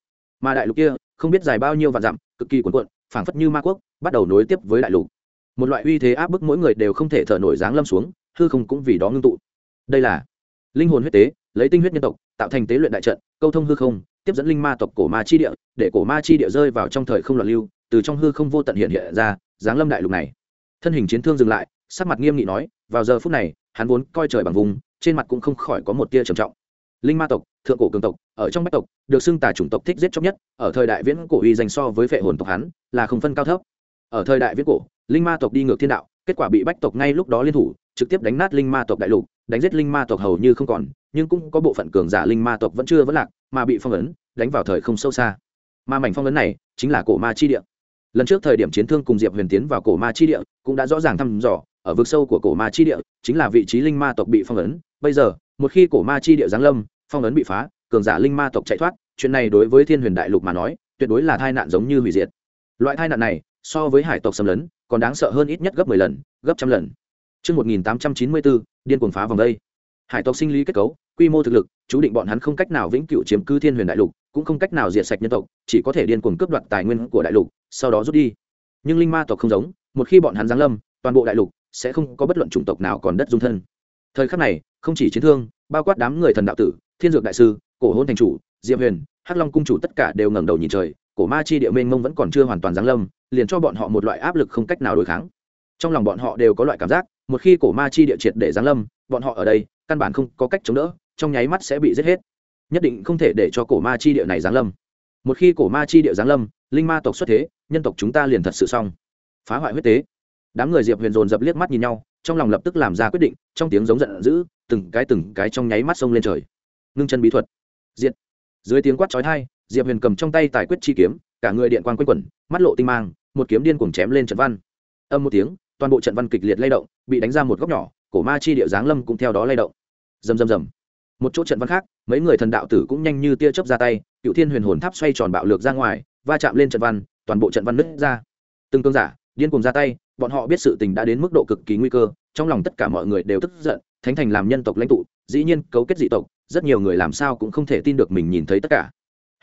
Speaker 1: Mà đại lục kia, không biết dài bao nhiêu vạn dặm, cực kỳ cuồn cuộn, phảng phất như ma quốc, bắt đầu nối tiếp với đại lục. Một loại uy thế áp bức mỗi người đều không thể thở nổi dáng lâm xuống, hư không cũng vì đó ngưng tụ. Đây là linh hồn huyết tế, lấy tinh huyết nhân tộc, tạo thành tế luyện đại trận, câu thông hư không tiếp dẫn linh ma tộc cổ ma chi địa, để cổ ma chi địa rơi vào trong thời không loạn lưu, từ trong hư không vô tận hiện hiện ra, giáng lâm đại lục này. Thân hình chiến thương dừng lại, sắc mặt nghiêm nghị nói, vào giờ phút này, hắn vốn coi trời bằng vùng, trên mặt cũng không khỏi có một tia trầm trọng. Linh ma tộc, thượng cổ cường tộc, ở trong bách tộc, được xưng tà chủng tộc thích giết chóc nhất, ở thời đại viễn cổ uy dành so với phệ hồn tộc hắn, là không phân cao thấp. Ở thời đại viễn cổ, linh ma tộc đi ngược thiên đạo, kết quả bị bách tộc ngay lúc đó liên thủ, trực tiếp đánh nát linh ma tộc đại lục, đánh giết linh ma tộc hầu như không còn nhưng cũng có bộ phận cường giả linh ma tộc vẫn chưa vẫn lạc mà bị phong ấn đánh vào thời không sâu xa. Ma mảnh phong ấn này chính là cổ ma chi địa. Lần trước thời điểm chiến thương cùng diệp huyền tiến vào cổ ma chi địa cũng đã rõ ràng thăm dò ở vực sâu của cổ ma chi địa chính là vị trí linh ma tộc bị phong ấn. Bây giờ một khi cổ ma chi địa giáng lâm phong ấn bị phá cường giả linh ma tộc chạy thoát chuyện này đối với thiên huyền đại lục mà nói tuyệt đối là tai nạn giống như hủy diệt. Loại tai nạn này so với hải tộc xâm lấn còn đáng sợ hơn ít nhất gấp mười lần gấp trăm lần. Trước 1894, điên cuồng phá vòng đây. Hải tộc sinh lý kết cấu, quy mô thực lực, chú định bọn hắn không cách nào vĩnh cửu chiếm cứ thiên huyền đại lục, cũng không cách nào diệt sạch nhân tộc, chỉ có thể điên cuồng cướp đoạt tài nguyên của đại lục, sau đó rút đi. Nhưng linh ma tộc không giống, một khi bọn hắn giáng lâm, toàn bộ đại lục sẽ không có bất luận chủng tộc nào còn đất dung thân. Thời khắc này, không chỉ chiến thương, bao quát đám người thần đạo tử, thiên dược đại sư, cổ hôn thành chủ, diệp huyền, hắc long cung chủ tất cả đều ngẩng đầu nhìn trời, cổ ma chi địa mênh mông vẫn còn chưa hoàn toàn giáng lâm, liền cho bọn họ một loại áp lực không cách nào đối kháng. Trong lòng bọn họ đều có loại cảm giác, một khi cổ ma chi địa triệt để giáng lâm, bọn họ ở đây căn bản không có cách chống đỡ, trong nháy mắt sẽ bị giết hết. Nhất định không thể để cho cổ ma chi địa này giáng lâm. Một khi cổ ma chi địa giáng lâm, linh ma tộc xuất thế, nhân tộc chúng ta liền thật sự xong. Phá hoại huyết tế. Đám người Diệp Huyền dồn dập liếc mắt nhìn nhau, trong lòng lập tức làm ra quyết định, trong tiếng giống giận dữ, từng cái từng cái trong nháy mắt xông lên trời. Ngưng chân bí thuật. Diệt. Dưới tiếng quát chói tai, Diệp Huyền cầm trong tay tài quyết chi kiếm, cả người điện quang quanh quẩn, mắt lộ tinh mang, một kiếm điên cuồng chém lên trận văn. Âm một tiếng, toàn bộ trận văn kịch liệt lay động bị đánh ra một góc nhỏ cổ ma chi địa giáng lâm cũng theo đó lay động rầm rầm rầm một chỗ trận văn khác, mấy người thần đạo tử cũng nhanh như tia chớp ra tay, cựu thiên huyền hồn tháp xoay tròn bạo lược ra ngoài, va chạm lên trận văn, toàn bộ trận văn nứt ra. Từng cơn giả, điên cùng ra tay, bọn họ biết sự tình đã đến mức độ cực kỳ nguy cơ, trong lòng tất cả mọi người đều tức giận, thánh thành làm nhân tộc lãnh tụ, dĩ nhiên cấu kết dị tộc, rất nhiều người làm sao cũng không thể tin được mình nhìn thấy tất cả.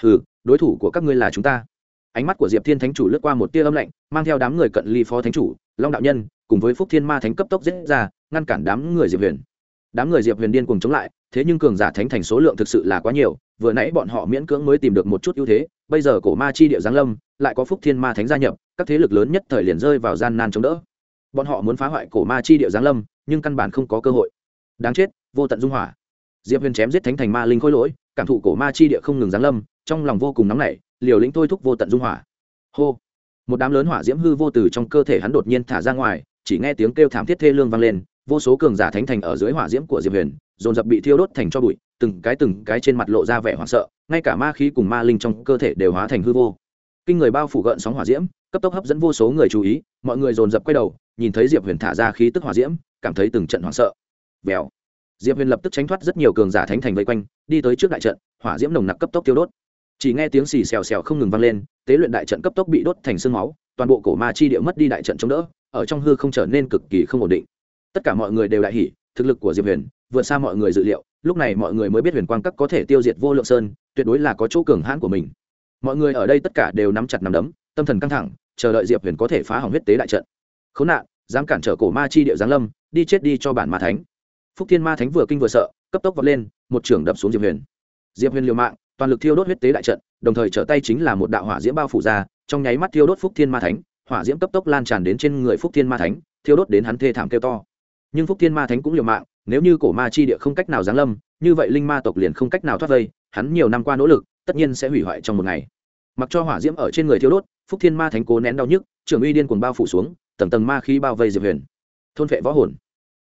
Speaker 1: Hừ, đối thủ của các ngươi là chúng ta. Ánh mắt của diệp thiên thánh chủ lướt qua một tia âm lạnh, mang theo đám người cận ly phó thánh chủ, long đạo nhân, cùng với phúc thiên ma thánh cấp tốc giết ra, ngăn cản đám người diệp huyền. Đám người diệp huyền điên cùng chống lại thế nhưng cường giả thánh thành số lượng thực sự là quá nhiều, vừa nãy bọn họ miễn cưỡng mới tìm được một chút ưu thế, bây giờ cổ ma chi địa giáng lâm, lại có phúc thiên ma thánh gia nhập, các thế lực lớn nhất thời liền rơi vào gian nan chống đỡ. Bọn họ muốn phá hoại cổ ma chi địa giáng lâm, nhưng căn bản không có cơ hội. Đáng chết, vô tận dung hỏa. Diệp huyền chém giết thánh thành ma linh khôi lỗi, cảm thụ cổ ma chi địa không ngừng giáng lâm, trong lòng vô cùng nóng nảy, liều lĩnh thôi thúc vô tận dung hỏa. Hô! Một đám lớn hỏa diễm hư vô từ trong cơ thể hắn đột nhiên thả ra ngoài, chỉ nghe tiếng kêu thảm thiết thê lương vang lên vô số cường giả thánh thành ở dưới hỏa diễm của diệp huyền, dồn dập bị thiêu đốt thành cho bụi, từng cái từng cái trên mặt lộ ra vẻ hoảng sợ, ngay cả ma khí cùng ma linh trong cơ thể đều hóa thành hư vô. Kinh người bao phủ gợn sóng hỏa diễm, cấp tốc hấp dẫn vô số người chú ý, mọi người dồn dập quay đầu, nhìn thấy diệp huyền thả ra khí tức hỏa diễm, cảm thấy từng trận hoảng sợ. Vèo. Diệp huyền lập tức tránh thoát rất nhiều cường giả thánh thành vây quanh, đi tới trước đại trận, hỏa diễm nồng nặc cấp tốc tiêu đốt. Chỉ nghe tiếng xì xèo xèo không ngừng vang lên, tế luyện đại trận cấp tốc bị đốt thành sương máu, toàn bộ cổ ma chi địa mất đi đại trận chống đỡ, ở trong hư không trở nên cực kỳ không ổn định tất cả mọi người đều đại hỉ, thực lực của diệp huyền vượt xa mọi người dự liệu, lúc này mọi người mới biết huyền quang các có thể tiêu diệt vô lượng sơn, tuyệt đối là có chỗ cường hãn của mình. Mọi người ở đây tất cả đều nắm chặt nắm đấm, tâm thần căng thẳng, chờ đợi diệp huyền có thể phá hỏng huyết tế đại trận. Khốn nạn, dám cản trở cổ ma chi điệu giáng lâm, đi chết đi cho bản ma thánh. Phúc thiên ma thánh vừa kinh vừa sợ, cấp tốc vọt lên, một trưởng đập xuống diệp huyền. Diệp huyền liều mạng, toàn lực thiêu đốt huyết tế đại trận, đồng thời trở tay chính là một đạo hỏa diễm bao phủ ra, trong nháy mắt thiêu đốt phúc thiên ma thánh, hỏa diễm cấp tốc lan tràn đến trên người phúc thiên ma thánh, thiêu đốt đến hắn thê thảm kêu to nhưng phúc thiên ma thánh cũng liều mạng, nếu như cổ ma chi địa không cách nào giáng lâm, như vậy linh ma tộc liền không cách nào thoát vây, hắn nhiều năm qua nỗ lực, tất nhiên sẽ hủy hoại trong một ngày. Mặc cho hỏa diễm ở trên người thiếu đốt, phúc thiên ma thánh cố nén đau nhức, trưởng uy điên cuồng bao phủ xuống, tầng tầng ma khí bao vây diệp huyền. Thôn vệ võ hồn.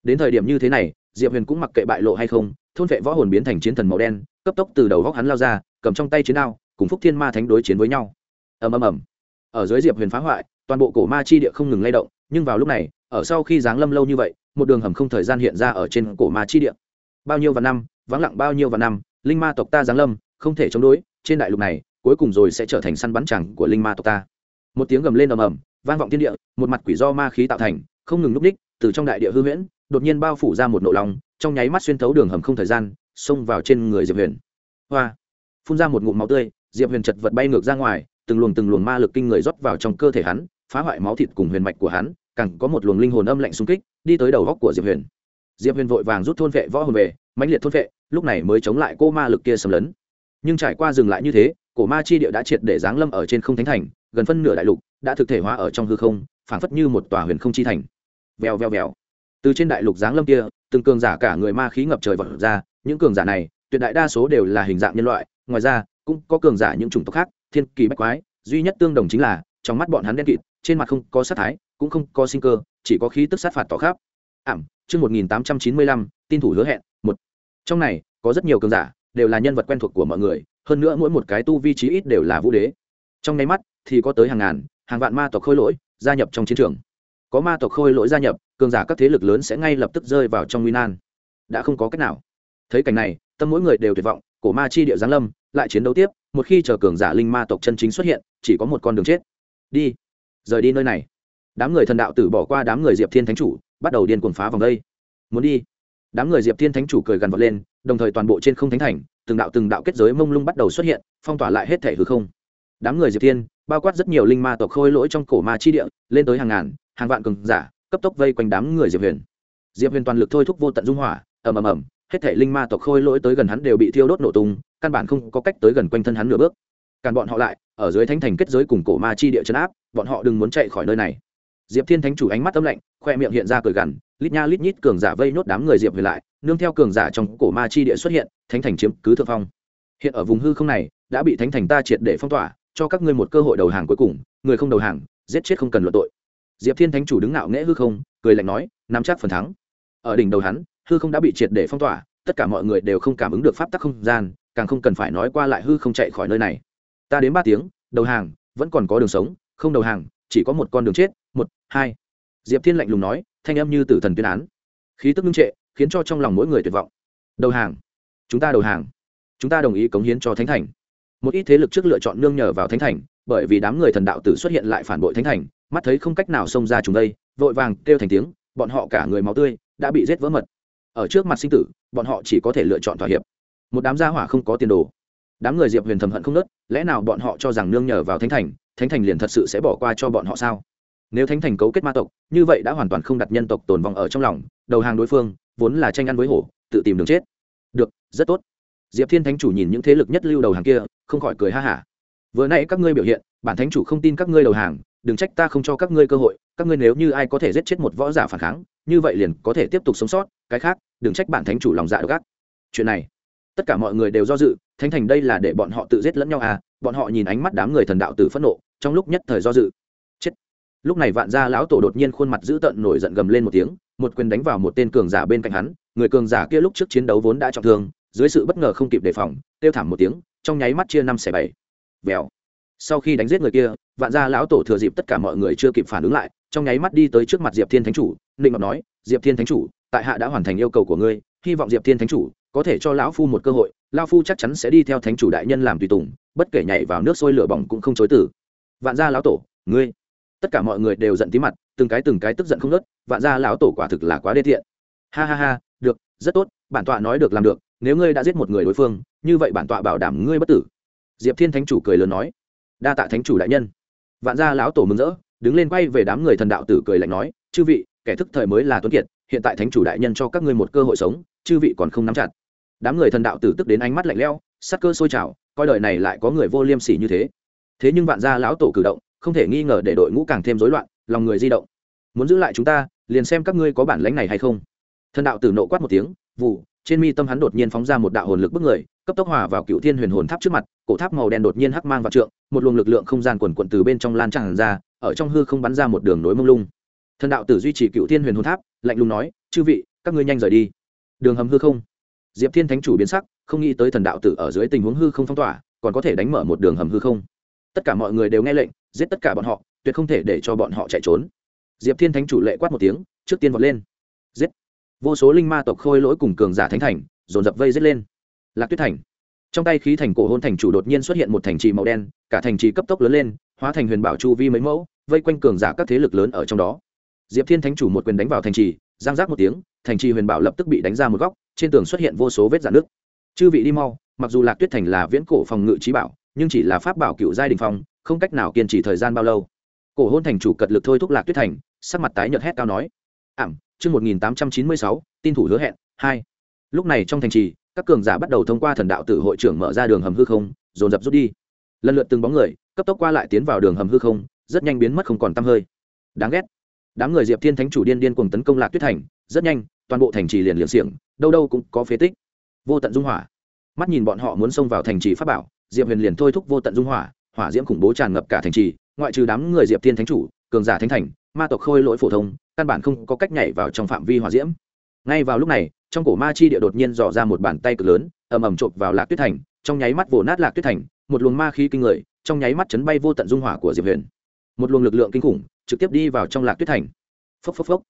Speaker 1: Đến thời điểm như thế này, diệp huyền cũng mặc kệ bại lộ hay không, thôn vệ võ hồn biến thành chiến thần màu đen, cấp tốc từ đầu góc hắn lao ra, cầm trong tay chiến đao, cùng phúc thiên ma thánh đối chiến với nhau. Ầm ầm ầm. Ở dưới diệp huyền phá hoại, toàn bộ cổ ma chi địa không ngừng lay động nhưng vào lúc này, ở sau khi giáng lâm lâu như vậy, một đường hầm không thời gian hiện ra ở trên cổ ma chi địa. Bao nhiêu và năm, vắng lặng bao nhiêu và năm, linh ma tộc ta giáng lâm, không thể chống đối, trên đại lục này, cuối cùng rồi sẽ trở thành săn bắn chẳng của linh ma tộc ta. Một tiếng gầm lên ầm ầm, vang vọng thiên địa, một mặt quỷ do ma khí tạo thành, không ngừng núp đích từ trong đại địa hư huyễn, đột nhiên bao phủ ra một nộ lòng, trong nháy mắt xuyên thấu đường hầm không thời gian, xông vào trên người diệp huyền. Hoa! Phun ra một ngụm máu tươi, diệp huyền chật vật bay ngược ra ngoài, từng luồng từng luồng ma lực kinh người rót vào trong cơ thể hắn phá hoại máu thịt cùng huyền mạch của hắn, càng có một luồng linh hồn âm lạnh xung kích, đi tới đầu góc của diệp huyền. Diệp huyền vội vàng rút thôn vệ võ hồn về, mãnh liệt thôn vệ, lúc này mới chống lại cô ma lực kia xâm lấn. Nhưng trải qua dừng lại như thế, cổ ma chi địa đã triệt để giáng lâm ở trên không thánh thành, gần phân nửa đại lục đã thực thể hóa ở trong hư không, phảng phất như một tòa huyền không chi thành. Vèo vèo vèo. Từ trên đại lục giáng lâm kia, từng cường giả cả người ma khí ngập trời vật ra, những cường giả này, tuyệt đại đa số đều là hình dạng nhân loại, ngoài ra, cũng có cường giả những chủng tộc khác, thiên kỳ bách quái, duy nhất tương đồng chính là, trong mắt bọn hắn đen kịt trên mặt không có sát thái, cũng không có sinh cơ, chỉ có khí tức sát phạt tỏ khắp. Ảm, chương một nghìn tám trăm chín mươi lăm, tin thủ hứa hẹn, một. Trong này, có rất nhiều cường giả, đều là nhân vật quen thuộc của mọi người, hơn nữa mỗi một cái tu vi trí ít đều là vũ đế. Trong nháy mắt, thì có tới hàng ngàn, hàng vạn ma tộc khôi lỗi, gia nhập trong chiến trường. Có ma tộc khôi lỗi gia nhập, cường giả các thế lực lớn sẽ ngay lập tức rơi vào trong nguy nan. Đã không có cách nào. Thấy cảnh này, tâm mỗi người đều tuyệt vọng, cổ ma chi địa giáng lâm, lại chiến đấu tiếp, một khi chờ cường giả linh ma tộc chân chính xuất hiện, chỉ có một con đường chết. Đi rời đi nơi này. Đám người thần đạo tử bỏ qua đám người diệp thiên thánh chủ, bắt đầu điên cuồng phá vòng đây. Muốn đi. Đám người diệp thiên thánh chủ cười gần vọt lên, đồng thời toàn bộ trên không thánh thành, từng đạo từng đạo kết giới mông lung bắt đầu xuất hiện, phong tỏa lại hết thể hư không. Đám người diệp thiên bao quát rất nhiều linh ma tộc khôi lỗi trong cổ ma chi địa, lên tới hàng ngàn, hàng vạn cường giả, cấp tốc vây quanh đám người diệp huyền. Diệp huyền toàn lực thôi thúc vô tận dung hỏa, ầm ầm ầm, hết thể linh ma tộc khôi lỗi tới gần hắn đều bị thiêu đốt nổ tung, căn bản không có cách tới gần quanh thân hắn nửa bước. Càn bọn họ lại, ở dưới thánh thành kết giới cùng cổ ma chi địa chấn áp bọn họ đừng muốn chạy khỏi nơi này. Diệp thiên thánh chủ ánh mắt âm lạnh, khoe miệng hiện ra cười gằn, lít nha lít nhít cường giả vây nhốt đám người diệp về lại, nương theo cường giả trong cổ ma chi địa xuất hiện, thánh thành chiếm cứ thượng phong. Hiện ở vùng hư không này, đã bị thánh thành ta triệt để phong tỏa, cho các ngươi một cơ hội đầu hàng cuối cùng, người không đầu hàng, giết chết không cần luận tội. Diệp thiên thánh chủ đứng ngạo nghễ hư không, cười lạnh nói, nắm chắc phần thắng. Ở đỉnh đầu hắn, hư không đã bị triệt để phong tỏa, tất cả mọi người đều không cảm ứng được pháp tắc không gian, càng không cần phải nói qua lại hư không chạy khỏi nơi này. Ta đến ba tiếng, đầu hàng, vẫn còn có đường sống không đầu hàng, chỉ có một con đường chết, một, hai. Diệp thiên lạnh lùng nói, thanh âm như tử thần tuyên án. Khí tức ngưng trệ, khiến cho trong lòng mỗi người tuyệt vọng. Đầu hàng. Chúng ta đầu hàng. Chúng ta đồng ý cống hiến cho thánh thành. Một ít thế lực trước lựa chọn nương nhờ vào thánh thành, bởi vì đám người thần đạo tử xuất hiện lại phản bội thánh thành, mắt thấy không cách nào xông ra chúng đây, vội vàng kêu thành tiếng, bọn họ cả người máu tươi, đã bị rết vỡ mật. Ở trước mặt sinh tử, bọn họ chỉ có thể lựa chọn thỏa hiệp. Một đám gia hỏa không có tiền đồ. Đám người diệp huyền thầm hận không nớt, lẽ nào bọn họ cho rằng nương nhờ vào thánh thành thánh thành liền thật sự sẽ bỏ qua cho bọn họ sao? Nếu thánh thành cấu kết ma tộc, như vậy đã hoàn toàn không đặt nhân tộc tồn vong ở trong lòng, đầu hàng đối phương, vốn là tranh ăn với hổ, tự tìm đường chết. Được, rất tốt. Diệp thiên thánh chủ nhìn những thế lực nhất lưu đầu hàng kia, không khỏi cười ha hả. Vừa nãy các ngươi biểu hiện, bản thánh chủ không tin các ngươi đầu hàng, đừng trách ta không cho các ngươi cơ hội, các ngươi nếu như ai có thể giết chết một võ giả phản kháng, như vậy liền có thể tiếp tục sống sót, cái khác, đừng trách bản thánh chủ lòng dạ độc ác. Chuyện này, tất cả mọi người đều do dự, thánh thành đây là để bọn họ tự giết lẫn nhau à bọn họ nhìn ánh mắt đám người thần đạo tử phẫn nộ trong lúc nhất thời do dự. Chết. Lúc này vạn gia lão tổ đột nhiên khuôn mặt dữ tợn nổi giận gầm lên một tiếng, một quyền đánh vào một tên cường giả bên cạnh hắn, người cường giả kia lúc trước chiến đấu vốn đã trọng thương, dưới sự bất ngờ không kịp đề phòng, kêu thảm một tiếng, trong nháy mắt chia năm xẻ bảy. Vèo. Sau khi đánh giết người kia, vạn gia lão tổ thừa dịp tất cả mọi người chưa kịp phản ứng lại, trong nháy mắt đi tới trước mặt diệp thiên thánh chủ định ngọc nói, diệp thiên thánh chủ, tại hạ đã hoàn thành yêu cầu của ngươi, hy vọng diệp thiên thánh chủ có thể cho lão phu một cơ hội, lão phu chắc chắn sẽ đi theo thánh chủ đại nhân làm tùy tùng, bất kể nhảy vào nước sôi lửa bỏng cũng không chối tử vạn gia lão tổ, ngươi. Tất cả mọi người đều giận tí mặt, từng cái từng cái tức giận không nớt vạn gia lão tổ quả thực là quá đê tiện. Ha ha ha, được, rất tốt, bản tọa nói được làm được, nếu ngươi đã giết một người đối phương, như vậy bản tọa bảo đảm ngươi bất tử. Diệp thiên thánh chủ cười lớn nói. Đa tạ thánh chủ đại nhân. Vạn gia lão tổ mừng rỡ, đứng lên quay về đám người thần đạo tử cười lạnh nói, chư vị, kẻ thức thời mới là tuấn kiệt, hiện tại thánh chủ đại nhân cho các ngươi một cơ hội sống, chư vị còn không nắm chặt. Đám người thần đạo tử tức đến ánh mắt lạnh lẽo, sắc cơ sôi trào, coi đời này lại có người vô liêm sỉ như thế thế nhưng vạn gia lão tổ cử động, không thể nghi ngờ để đội ngũ càng thêm rối loạn, lòng người di động. Muốn giữ lại chúng ta, liền xem các ngươi có bản lãnh này hay không. Thần đạo tử nộ quát một tiếng vụ trên mi tâm hắn đột nhiên phóng ra một đạo hồn lực bức người, cấp tốc hòa vào cựu thiên huyền hồn tháp trước mặt, cổ tháp màu đen đột nhiên hắc mang vào trượng, một luồng lực lượng không gian quần quận từ bên trong lan tràn ra, ở trong hư không bắn ra một đường nối mông lung. Thần đạo tử duy trì cựu thiên huyền hồn tháp, lạnh lùng nói, chư vị, các ngươi nhanh rời đi. Đường hầm hư không. Diệp thiên thánh chủ biến sắc, không nghĩ tới thần đạo tử ở dưới tình huống hư không phong tỏa, còn có thể đánh mở một đường hầm hư không tất cả mọi người đều nghe lệnh, giết tất cả bọn họ, tuyệt không thể để cho bọn họ chạy trốn. Diệp thiên thánh chủ lệ quát một tiếng, trước tiên vọt lên. Giết. Vô số linh ma tộc khôi lỗi cùng cường giả thánh thành, dồn dập vây giết lên. Lạc tuyết thành. Trong tay khí thành cổ hôn thành chủ đột nhiên xuất hiện một thành trì màu đen, cả thành trì cấp tốc lớn lên, hóa thành huyền bảo chu vi mấy mẫu, vây quanh cường giả các thế lực lớn ở trong đó. Diệp thiên thánh chủ một quyền đánh vào thành trì, giang giác một tiếng, thành trì huyền bảo lập tức bị đánh ra một góc, trên tường xuất hiện vô số vết dạn nước chư vị đi mau, mặc dù lạc tuyết thành là viễn cổ phòng ngự trí bảo nhưng chỉ là pháp bảo cựu giai đình phong, không cách nào kiên trì thời gian bao lâu. Cổ hôn thành chủ cật lực thôi thúc lạc tuyết thành, sắc mặt tái nhợt hét cao nói, ảm, chương một nghìn tám trăm chín mươi sáu, tin thủ hứa hẹn, hai. Lúc này trong thành trì, các cường giả bắt đầu thông qua thần đạo tử hội trưởng mở ra đường hầm hư không, dồn dập rút đi. Lần lượt từng bóng người, cấp tốc qua lại tiến vào đường hầm hư không, rất nhanh biến mất không còn tăm hơi. Đáng ghét. Đám người diệp thiên thánh chủ điên điên cùng tấn công lạc tuyết thành, rất nhanh, toàn bộ thành trì liền liền xiềng, đâu đâu cũng có phế tích. Vô tận dung hỏa. Mắt nhìn bọn họ muốn xông vào thành trì pháp bảo diệp huyền liền thôi thúc vô tận dung hỏa hỏa diễm khủng bố tràn ngập cả thành trì, ngoại trừ đám người diệp thiên thánh chủ, cường giả thánh thành, ma tộc khôi lỗi phổ thông, căn bản không có cách nhảy vào trong phạm vi hỏa diễm. Ngay vào lúc này, trong cổ ma chi địa đột nhiên dò ra một bàn tay cực lớn, ầm ầm chộp vào lạc tuyết thành, trong nháy mắt vồ nát lạc tuyết thành, một luồng ma khí kinh người, trong nháy mắt chấn bay vô tận dung hỏa của diệp huyền. Một luồng lực lượng kinh khủng, trực tiếp đi vào trong lạc tuyết thành. Phốc phốc phốc.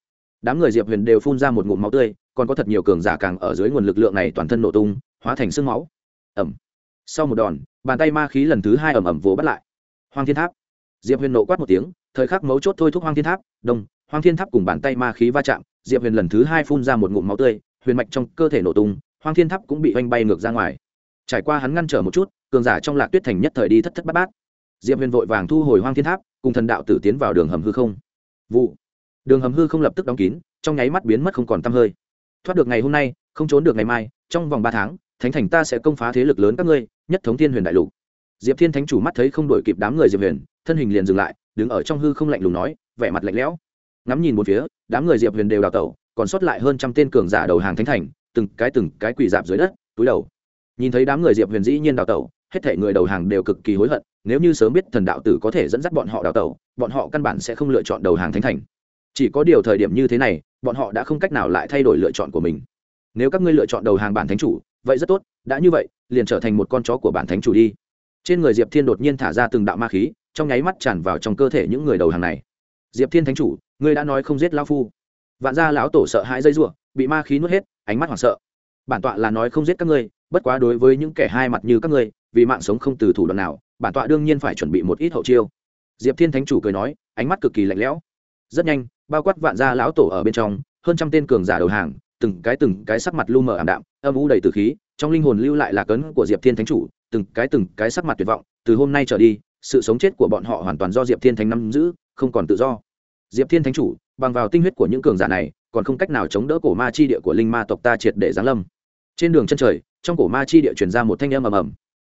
Speaker 1: Đám người diệp huyền đều phun ra một ngụm máu tươi, còn có thật nhiều cường giả càng ở dưới nguồn lực lượng này toàn thân nổ tung, hóa thành sương máu. Ẩm sau một đòn, bàn tay ma khí lần thứ hai ẩm ẩm vồ bắt lại. Hoàng thiên tháp. Diệp huyền nộ quát một tiếng, thời khắc mấu chốt thôi thúc Hoàng thiên tháp đông Hoàng thiên tháp cùng bàn tay ma khí va chạm, diệp huyền lần thứ hai phun ra một ngụm máu tươi, huyền mạch trong cơ thể nổ tung Hoàng thiên tháp cũng bị oanh bay ngược ra ngoài. Trải qua hắn ngăn trở một chút, cường giả trong lạc tuyết thành nhất thời đi thất thất bát bát. Diệp huyền vội vàng thu hồi Hoàng thiên tháp, cùng thần đạo tử tiến vào đường hầm hư không. Vụ. Đường hầm hư không lập tức đóng kín, trong nháy mắt biến mất không còn t hơi. Thoát được ngày hôm nay, không trốn được ngày mai, trong vòng ba tháng thánh thành ta sẽ công phá thế lực lớn các ngươi, nhất thống thiên huyền đại lục. Diệp thiên thánh chủ mắt thấy không đổi kịp đám người diệp huyền, thân hình liền dừng lại, đứng ở trong hư không lạnh lùng nói, vẻ mặt lạnh lẽo. Ngắm nhìn một phía, đám người diệp huyền đều đào tẩu, còn sót lại hơn trăm tên cường giả đầu hàng thánh thành, từng cái từng cái quỳ dạp dưới đất, túi đầu. Nhìn thấy đám người diệp huyền dĩ nhiên đào tẩu, hết thể người đầu hàng đều cực kỳ hối hận, nếu như sớm biết thần đạo tử có thể dẫn dắt bọn họ đào tẩu, bọn họ căn bản sẽ không lựa chọn đầu hàng thánh thành. Chỉ có điều thời điểm như thế này, bọn họ đã không cách nào lại thay đổi lựa chọn của mình. Nếu các ngươi lựa chọn đầu hàng bản thánh chủ vậy rất tốt, đã như vậy, liền trở thành một con chó của bản thánh chủ đi. Trên người diệp thiên đột nhiên thả ra từng đạo ma khí, trong nháy mắt tràn vào trong cơ thể những người đầu hàng này. Diệp thiên thánh chủ, ngươi đã nói không giết lao phu. Vạn gia lão tổ sợ hãi dây giụa bị ma khí nuốt hết, ánh mắt hoảng sợ. Bản tọa là nói không giết các ngươi, bất quá đối với những kẻ hai mặt như các ngươi, vì mạng sống không từ thủ đoạn nào, bản tọa đương nhiên phải chuẩn bị một ít hậu chiêu. Diệp thiên thánh chủ cười nói, ánh mắt cực kỳ lạnh lẽo. Rất nhanh, bao quát vạn gia lão tổ ở bên trong, hơn trăm tên cường giả đầu hàng từng cái từng cái sắc mặt lu mờ ảm đạm, âm u đầy từ khí, trong linh hồn lưu lại là cấn của diệp thiên thánh chủ, từng cái từng cái sắc mặt tuyệt vọng, từ hôm nay trở đi, sự sống chết của bọn họ hoàn toàn do diệp thiên thánh nắm giữ, không còn tự do. Diệp thiên thánh chủ, bằng vào tinh huyết của những cường giả này, còn không cách nào chống đỡ cổ ma chi địa của linh ma tộc ta triệt để giáng lâm. Trên đường chân trời, trong cổ ma chi địa truyền ra một thanh âm ầm ầm.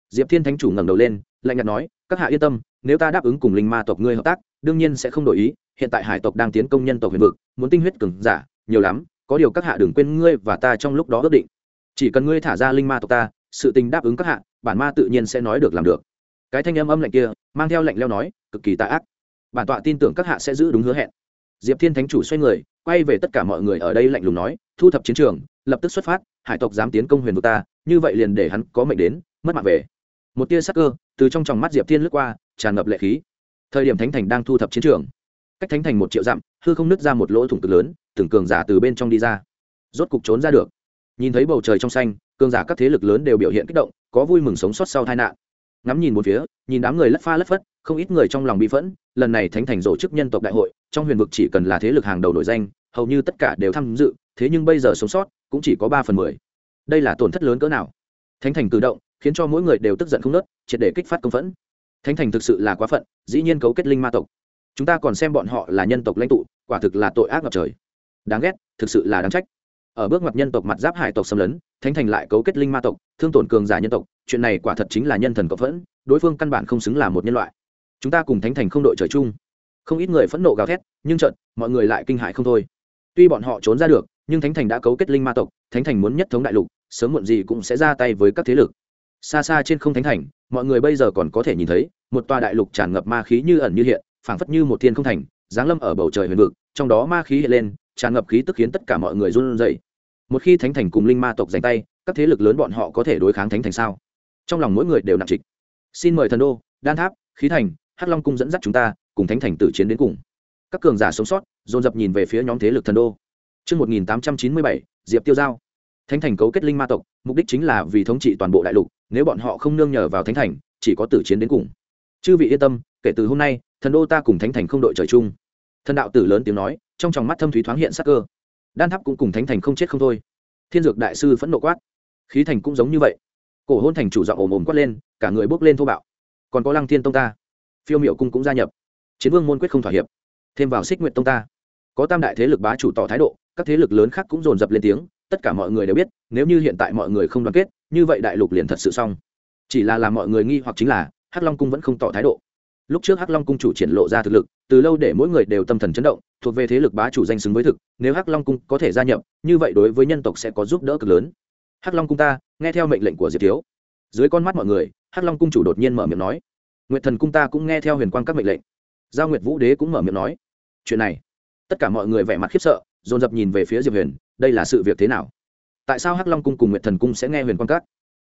Speaker 1: Diệp thiên thánh chủ ngẩng đầu lên, lạnh nhạt nói, các hạ yên tâm, nếu ta đáp ứng cùng linh ma tộc ngươi hợp tác, đương nhiên sẽ không đổi ý, hiện tại hải tộc đang tiến công nhân tộc huyền vực, muốn tinh huyết cường giả, nhiều lắm có điều các hạ đừng quên ngươi và ta trong lúc đó ước định. Chỉ cần ngươi thả ra linh ma tộc ta, sự tình đáp ứng các hạ, bản ma tự nhiên sẽ nói được làm được. Cái thanh âm âm lạnh kia mang theo lạnh leo nói, cực kỳ tà ác. Bản tọa tin tưởng các hạ sẽ giữ đúng hứa hẹn. Diệp thiên thánh chủ xoay người, quay về tất cả mọi người ở đây lạnh lùng nói, thu thập chiến trường, lập tức xuất phát, hải tộc dám tiến công huyền vực ta, như vậy liền để hắn có mệnh đến, mất mạng về. Một tia sắc cơ từ trong tròng mắt diệp thiên lướt qua, tràn ngập lệ khí. Thời điểm thánh thành đang thu thập chiến trường cách thánh thành một triệu dặm, hư không nứt ra một lỗ thủng cực lớn, từng cường giả từ bên trong đi ra. Rốt cục trốn ra được. Nhìn thấy bầu trời trong xanh, cường giả các thế lực lớn đều biểu hiện kích động, có vui mừng sống sót sau tai nạn. Ngắm nhìn một phía, nhìn đám người lất pha lất phất, không ít người trong lòng bị phẫn, lần này thánh thành tổ chức nhân tộc đại hội, trong huyền vực chỉ cần là thế lực hàng đầu nổi danh, hầu như tất cả đều tham dự, thế nhưng bây giờ sống sót, cũng chỉ có ba phần mười. Đây là tổn thất lớn cỡ nào? Thánh thành tự động, khiến cho mỗi người đều tức giận không nớt, triệt để kích phát công phẫn. Thánh thành thực sự là quá phận, dĩ nhiên cấu kết linh ma tộc chúng ta còn xem bọn họ là nhân tộc lãnh tụ, quả thực là tội ác ngập trời. Đáng ghét, thực sự là đáng trách. Ở bước ngoặt nhân tộc mặt giáp hải tộc xâm lấn, thánh thành lại cấu kết linh ma tộc, thương tổn cường giả nhân tộc, chuyện này quả thật chính là nhân thần cộng phẫn, đối phương căn bản không xứng là một nhân loại. Chúng ta cùng thánh thành không đội trời chung. Không ít người phẫn nộ gào thét, nhưng trận mọi người lại kinh hại không thôi. Tuy bọn họ trốn ra được, nhưng thánh thành đã cấu kết linh ma tộc, thánh thành muốn nhất thống đại lục, sớm muộn gì cũng sẽ ra tay với các thế lực. Xa xa trên không thánh thành, mọi người bây giờ còn có thể nhìn thấy, một tòa đại lục tràn ngập ma khí như ẩn như hiện phảng phất như một thiên không thành giáng lâm ở bầu trời huyền vực trong đó ma khí hiện lên tràn ngập khí tức khiến tất cả mọi người run rẩy. Một khi thánh thành cùng linh ma tộc giành tay các thế lực lớn bọn họ có thể đối kháng thánh thành sao? Trong lòng mỗi người đều nặng trịch. Xin mời thần đô đan tháp khí thành hắc long cung dẫn dắt chúng ta cùng thánh thành tử chiến đến cùng. Các cường giả sống sót dồn dập nhìn về phía nhóm thế lực thần đô. Trước 1897, Diệp Tiêu Giao. Thánh thành cấu kết linh ma tộc, mục đích chính là vì thống trị toàn bộ đại lục, nếu bọn họ không nương nhờ vào thánh thành, chỉ có tử chiến đến cùng. Chư vị yên tâm, kể từ hôm nay, thần đô ta cùng thánh thành không đội trời chung. Thần đạo tử lớn tiếng nói, trong tròng mắt thâm thúy thoáng hiện sắc cơ. Đan tháp cũng cùng thánh thành không chết không thôi. Thiên dược đại sư phẫn nộ quát, khí thành cũng giống như vậy. Cổ hôn thành chủ giọng ồm ồm quát lên, cả người bước lên thô bạo. Còn có Lăng Thiên tông ta, Phiêu Miệu cung cũng gia nhập. Chiến Vương môn quyết không thỏa hiệp, thêm vào Xích Nguyệt tông ta. Có tam đại thế lực bá chủ tỏ thái độ, các thế lực lớn khác cũng dồn dập lên tiếng tất cả mọi người đều biết nếu như hiện tại mọi người không đoàn kết như vậy đại lục liền thật sự xong chỉ là làm mọi người nghi hoặc chính là hắc long cung vẫn không tỏ thái độ lúc trước hắc long cung chủ triển lộ ra thực lực, từ lâu để mỗi người đều tâm thần chấn động, thuộc về thế lực bá chủ danh xứng với thực, nếu hắc long cung có thể gia nhập, như vậy đối với nhân tộc sẽ có giúp đỡ cực lớn. Hắc long cung ta, nghe theo mệnh lệnh của diệp thiếu. Dưới con mắt mọi người, hắc long cung chủ đột nhiên mở miệng nói. Nguyệt thần cung ta cũng nghe theo huyền quang các mệnh lệnh. Giao nguyệt vũ đế cũng mở miệng nói. Chuyện này, tất cả mọi người vẻ mặt khiếp sợ, dồn dập nhìn về phía diệp huyền, đây là sự việc thế nào? Tại sao hắc long cung cùng nguyệt thần cung sẽ nghe huyền quang các?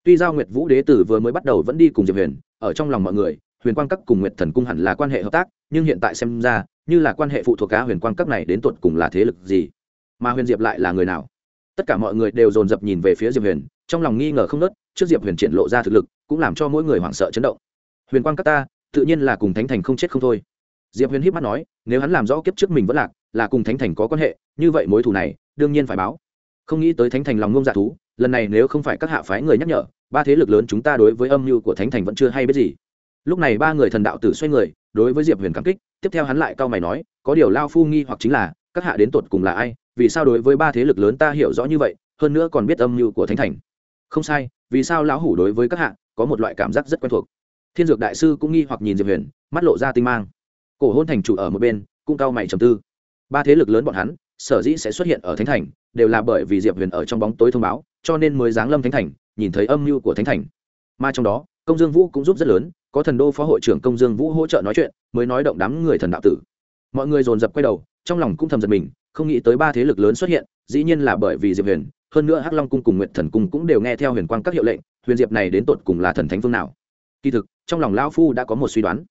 Speaker 1: Tuy giao nguyệt vũ đế tử vừa mới bắt đầu vẫn đi cùng diệp huyền, ở trong lòng mọi người huyền quang các cùng nguyệt thần cung hẳn là quan hệ hợp tác, nhưng hiện tại xem ra, như là quan hệ phụ thuộc cá huyền quang các này đến tột cùng là thế lực gì? Mà huyền diệp lại là người nào? Tất cả mọi người đều dồn dập nhìn về phía diệp huyền, trong lòng nghi ngờ không nớt, trước diệp huyền triển lộ ra thực lực, cũng làm cho mỗi người hoảng sợ chấn động. Huyền quang các ta, tự nhiên là cùng thánh thành không chết không thôi. Diệp huyền híp mắt nói, nếu hắn làm rõ kiếp trước mình vẫn lạc, là cùng thánh thành có quan hệ, như vậy mối thù này, đương nhiên phải báo. Không nghĩ tới thánh thành lòng ngông dạ thú, lần này nếu không phải các hạ phái người nhắc nhở, ba thế lực lớn chúng ta đối với âm mưu của thánh thành vẫn chưa hay biết gì lúc này ba người thần đạo tử xoay người, đối với diệp huyền cảm kích, tiếp theo hắn lại cao mày nói, có điều lao phu nghi hoặc chính là, các hạ đến tột cùng là ai, vì sao đối với ba thế lực lớn ta hiểu rõ như vậy, hơn nữa còn biết âm mưu của thánh thành? Không sai, vì sao lão hủ đối với các hạ có một loại cảm giác rất quen thuộc. Thiên dược đại sư cũng nghi hoặc nhìn diệp huyền, mắt lộ ra tinh mang. Cổ hôn thành chủ ở một bên, cũng cao mày trầm tư. Ba thế lực lớn bọn hắn, sở dĩ sẽ xuất hiện ở thánh thành, đều là bởi vì diệp huyền ở trong bóng tối thông báo, cho nên mới giáng lâm thánh thành, nhìn thấy âm mưu của thánh thành. Mà trong đó công dương vũ cũng giúp rất lớn, có thần đô phó hội trưởng công dương vũ hỗ trợ nói chuyện, mới nói động đám người thần đạo tử. Mọi người dồn dập quay đầu, trong lòng cũng thầm giật mình, không nghĩ tới ba thế lực lớn xuất hiện, dĩ nhiên là bởi vì diệp huyền, hơn nữa hắc long cung cùng nguyện thần cung cũng đều nghe theo huyền quang các hiệu lệnh, huyền diệp này đến tột cùng là thần thánh phương nào? Kỳ thực, trong lòng lao phu đã có một suy đoán.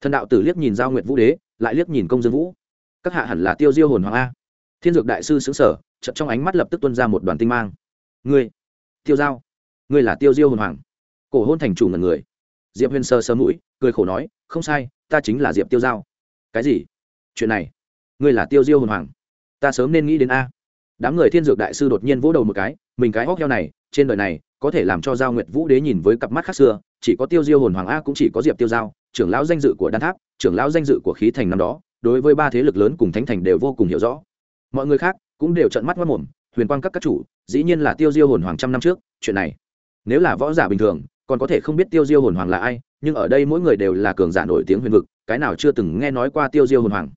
Speaker 1: Thần đạo tử liếc nhìn giao nguyện vũ đế, lại liếc nhìn công dương vũ. Các hạ hẳn là tiêu diêu hồn hoàng a. Thiên dược đại sư xứng sở chậm trong ánh mắt lập tức tuân ra một đoàn tinh mang. Ngươi, tiêu giao, ngươi là tiêu diêu hồn hoàng cổ hôn thành chủ ngần người. Diệp huyền sơ sơ mũi, cười khổ nói, không sai, ta chính là diệp tiêu giao. Cái gì? Chuyện này, ngươi là tiêu diêu hồn hoàng. Ta sớm nên nghĩ đến a. Đám người thiên dược đại sư đột nhiên vỗ đầu một cái, mình cái hóc heo này, trên đời này, có thể làm cho giao nguyệt vũ đế nhìn với cặp mắt khác xưa, chỉ có tiêu diêu hồn hoàng a cũng chỉ có diệp tiêu giao, trưởng lão danh dự của đan tháp, trưởng lão danh dự của khí thành năm đó, đối với ba thế lực lớn cùng thánh thành đều vô cùng hiểu rõ. Mọi người khác cũng đều trận mắt mất mồm huyền quang các các chủ, dĩ nhiên là tiêu diêu hồn hoàng trăm năm trước, chuyện này, nếu là võ giả bình thường còn có thể không biết tiêu diêu hồn hoàng là ai, nhưng ở đây mỗi người đều là cường giả nổi tiếng huyền vực, cái nào chưa từng nghe nói qua tiêu diêu hồn hoàng.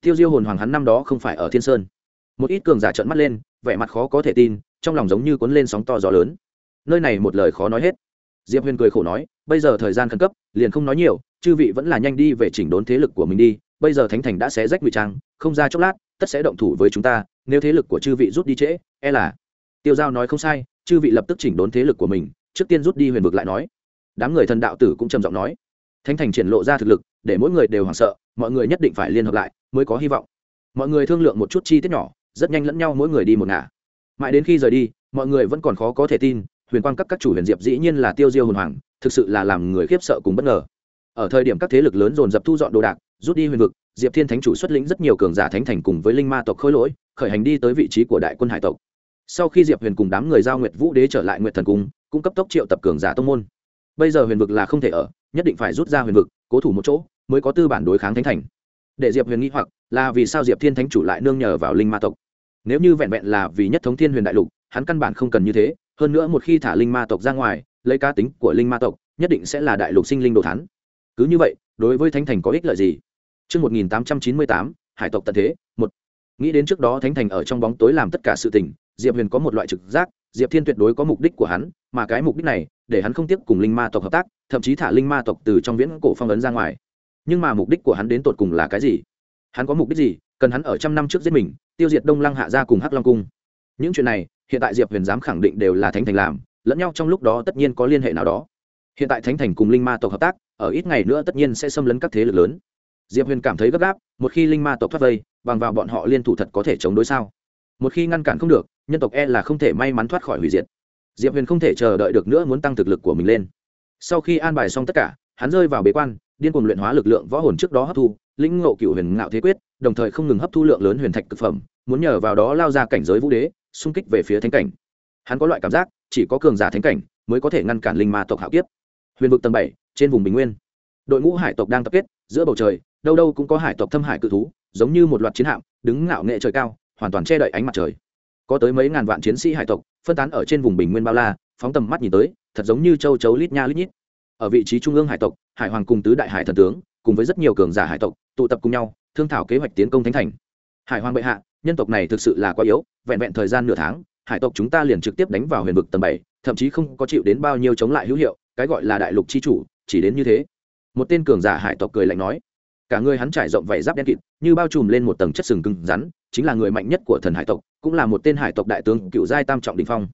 Speaker 1: Tiêu diêu hồn hoàng hắn năm đó không phải ở thiên sơn. Một ít cường giả trợn mắt lên, vẻ mặt khó có thể tin, trong lòng giống như cuốn lên sóng to gió lớn. Nơi này một lời khó nói hết. Diệp huyền cười khổ nói, bây giờ thời gian khẩn cấp, liền không nói nhiều, chư vị vẫn là nhanh đi về chỉnh đốn thế lực của mình đi, bây giờ thánh thành đã xé rách ngụy trang, không ra chốc lát, tất sẽ động thủ với chúng ta, nếu thế lực của chư vị rút đi trễ e là tiêu giao nói không sai, chư vị lập tức chỉnh đốn thế lực của mình trước tiên rút đi huyền vực lại nói. Đám người thần đạo tử cũng trầm giọng nói. Thánh thành triển lộ ra thực lực, để mỗi người đều hoảng sợ, mọi người nhất định phải liên hợp lại, mới có hy vọng. Mọi người thương lượng một chút chi tiết nhỏ, rất nhanh lẫn nhau mỗi người đi một ngả. Mãi đến khi rời đi, mọi người vẫn còn khó có thể tin, huyền quang các các chủ huyền diệp dĩ nhiên là tiêu diêu hồn hoàng, thực sự là làm người khiếp sợ cùng bất ngờ. Ở thời điểm các thế lực lớn dồn dập thu dọn đồ đạc, rút đi huyền vực, diệp thiên thánh chủ xuất lĩnh rất nhiều cường giả thánh thành cùng với linh ma tộc khôi lỗi, khởi hành đi tới vị trí của đại quân hải tộc sau khi diệp huyền cùng đám người giao nguyệt vũ đế trở lại nguyệt thần cung cũng cấp tốc triệu tập cường giả tông môn. Bây giờ huyền vực là không thể ở nhất định phải rút ra huyền vực cố thủ một chỗ mới có tư bản đối kháng thánh thành. Để diệp huyền nghĩ hoặc là vì sao diệp thiên thánh chủ lại nương nhờ vào linh ma tộc? Nếu như vẹn vẹn là vì nhất thống thiên huyền đại lục hắn căn bản không cần như thế hơn nữa một khi thả linh ma tộc ra ngoài lấy cá tính của linh ma tộc nhất định sẽ là đại lục sinh linh đồ thắn cứ như vậy đối với thánh thành có ích lợi gì? Trước 1898, hải tộc tận thế, một. Nghĩ đến trước đó thánh thành ở trong bóng tối làm tất cả sự tình, Diệp Huyền có một loại trực giác, Diệp Thiên tuyệt đối có mục đích của hắn, mà cái mục đích này, để hắn không tiếp cùng linh ma tộc hợp tác, thậm chí thả linh ma tộc từ trong viễn cổ phong ấn ra ngoài. Nhưng mà mục đích của hắn đến tột cùng là cái gì? Hắn có mục đích gì? Cần hắn ở trăm năm trước giết mình, tiêu diệt Đông Lăng hạ gia cùng Hắc Long cung. Những chuyện này, hiện tại Diệp Huyền dám khẳng định đều là thánh thành làm, lẫn nhau trong lúc đó tất nhiên có liên hệ nào đó. Hiện tại thánh thành cùng linh ma tộc hợp tác, ở ít ngày nữa tất nhiên sẽ xâm lấn các thế lực lớn diệp huyền cảm thấy gấp gáp một khi linh ma tộc thoát vây bằng vào bọn họ liên thủ thật có thể chống đối sao một khi ngăn cản không được nhân tộc e là không thể may mắn thoát khỏi hủy diệt. Diệp huyền không thể chờ đợi được nữa muốn tăng thực lực của mình lên. Sau khi an bài xong tất cả, hắn rơi vào bế quan, điên cuồng luyện hóa lực lượng võ hồn trước đó hấp thu, lĩnh ngộ cựu huyền ngạo thế quyết, đồng thời không ngừng hấp thu lượng lớn huyền thạch thực phẩm, muốn nhờ vào đó lao ra cảnh giới vũ đế, xung kích về phía thánh cảnh. Hắn có loại cảm giác, chỉ có cường giả thánh cảnh mới có thể ngăn cản linh ma tộc hạo kiếp. Huyền vực tầng bảy, trên vùng bình nguyên. Đội ngũ hải tộc đang tập kết, giữa bầu trời, đâu đâu cũng có hải tộc thâm hải cự thú, giống như một loạt chiến hạm, đứng ngạo nghệ trời cao, hoàn toàn che đậy ánh mặt trời có tới mấy ngàn vạn chiến sĩ hải tộc, phân tán ở trên vùng bình nguyên bao la, phóng tầm mắt nhìn tới, thật giống như châu chấu lít nha lít nhít. Ở vị trí trung ương hải tộc, hải hoàng cùng tứ đại hải thần tướng, cùng với rất nhiều cường giả hải tộc, tụ tập cùng nhau, thương thảo kế hoạch tiến công thánh thành. Hải hoàng bệ hạ, nhân tộc này thực sự là quá yếu, vẹn vẹn thời gian nửa tháng, hải tộc chúng ta liền trực tiếp đánh vào huyền vực tầng bảy, thậm chí không có chịu đến bao nhiêu chống lại hữu hiệu, cái gọi là đại lục chi chủ, chỉ đến như thế. Một tên cường giả hải tộc cười lạnh nói cả người hắn trải rộng vảy giáp đen kịt, như bao trùm lên một tầng chất sừng cứng rắn, chính là người mạnh nhất của thần hải tộc, cũng là một tên hải tộc đại tướng cựu giai tam trọng đình phong.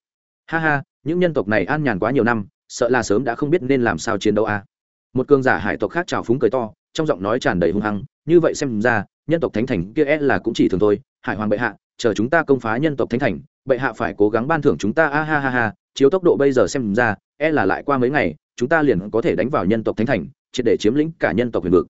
Speaker 1: Ha ha, những nhân tộc này an nhàn quá nhiều năm, sợ là sớm đã không biết nên làm sao chiến đấu a. À. một cường giả hải tộc khác trào phúng cười to, trong giọng nói tràn đầy hung hăng, như vậy xem ra, nhân tộc thánh thành kia e là cũng chỉ thường thôi. Hải hoàng bệ hạ, chờ chúng ta công phá nhân tộc thánh thành, bệ hạ phải cố gắng ban thưởng chúng ta, a ha ha ha, chiếu tốc độ bây giờ xem ra e là lại qua mấy ngày, chúng ta liền có thể đánh vào nhân tộc thánh thành, triệt để chiếm lĩnh cả nhân tộc huyền vực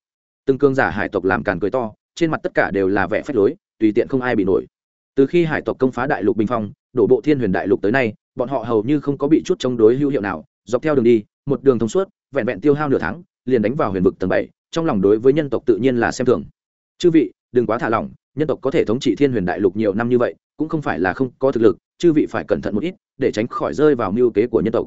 Speaker 1: từng cương giả hải tộc làm càn cười to, trên mặt tất cả đều là vẻ phách lối, tùy tiện không ai bị nổi. Từ khi hải tộc công phá đại lục bình phong, đổ bộ thiên huyền đại lục tới nay, bọn họ hầu như không có bị chút chống đối hữu hiệu nào, dọc theo đường đi, một đường thông suốt, vẹn vẹn tiêu hao nửa tháng, liền đánh vào huyền vực tầng bảy, trong lòng đối với nhân tộc tự nhiên là xem thường. Chư vị, đừng quá thả lỏng, nhân tộc có thể thống trị thiên huyền đại lục nhiều năm như vậy, cũng không phải là không có thực lực, chư vị phải cẩn thận một ít, để tránh khỏi rơi vào mưu kế của nhân tộc.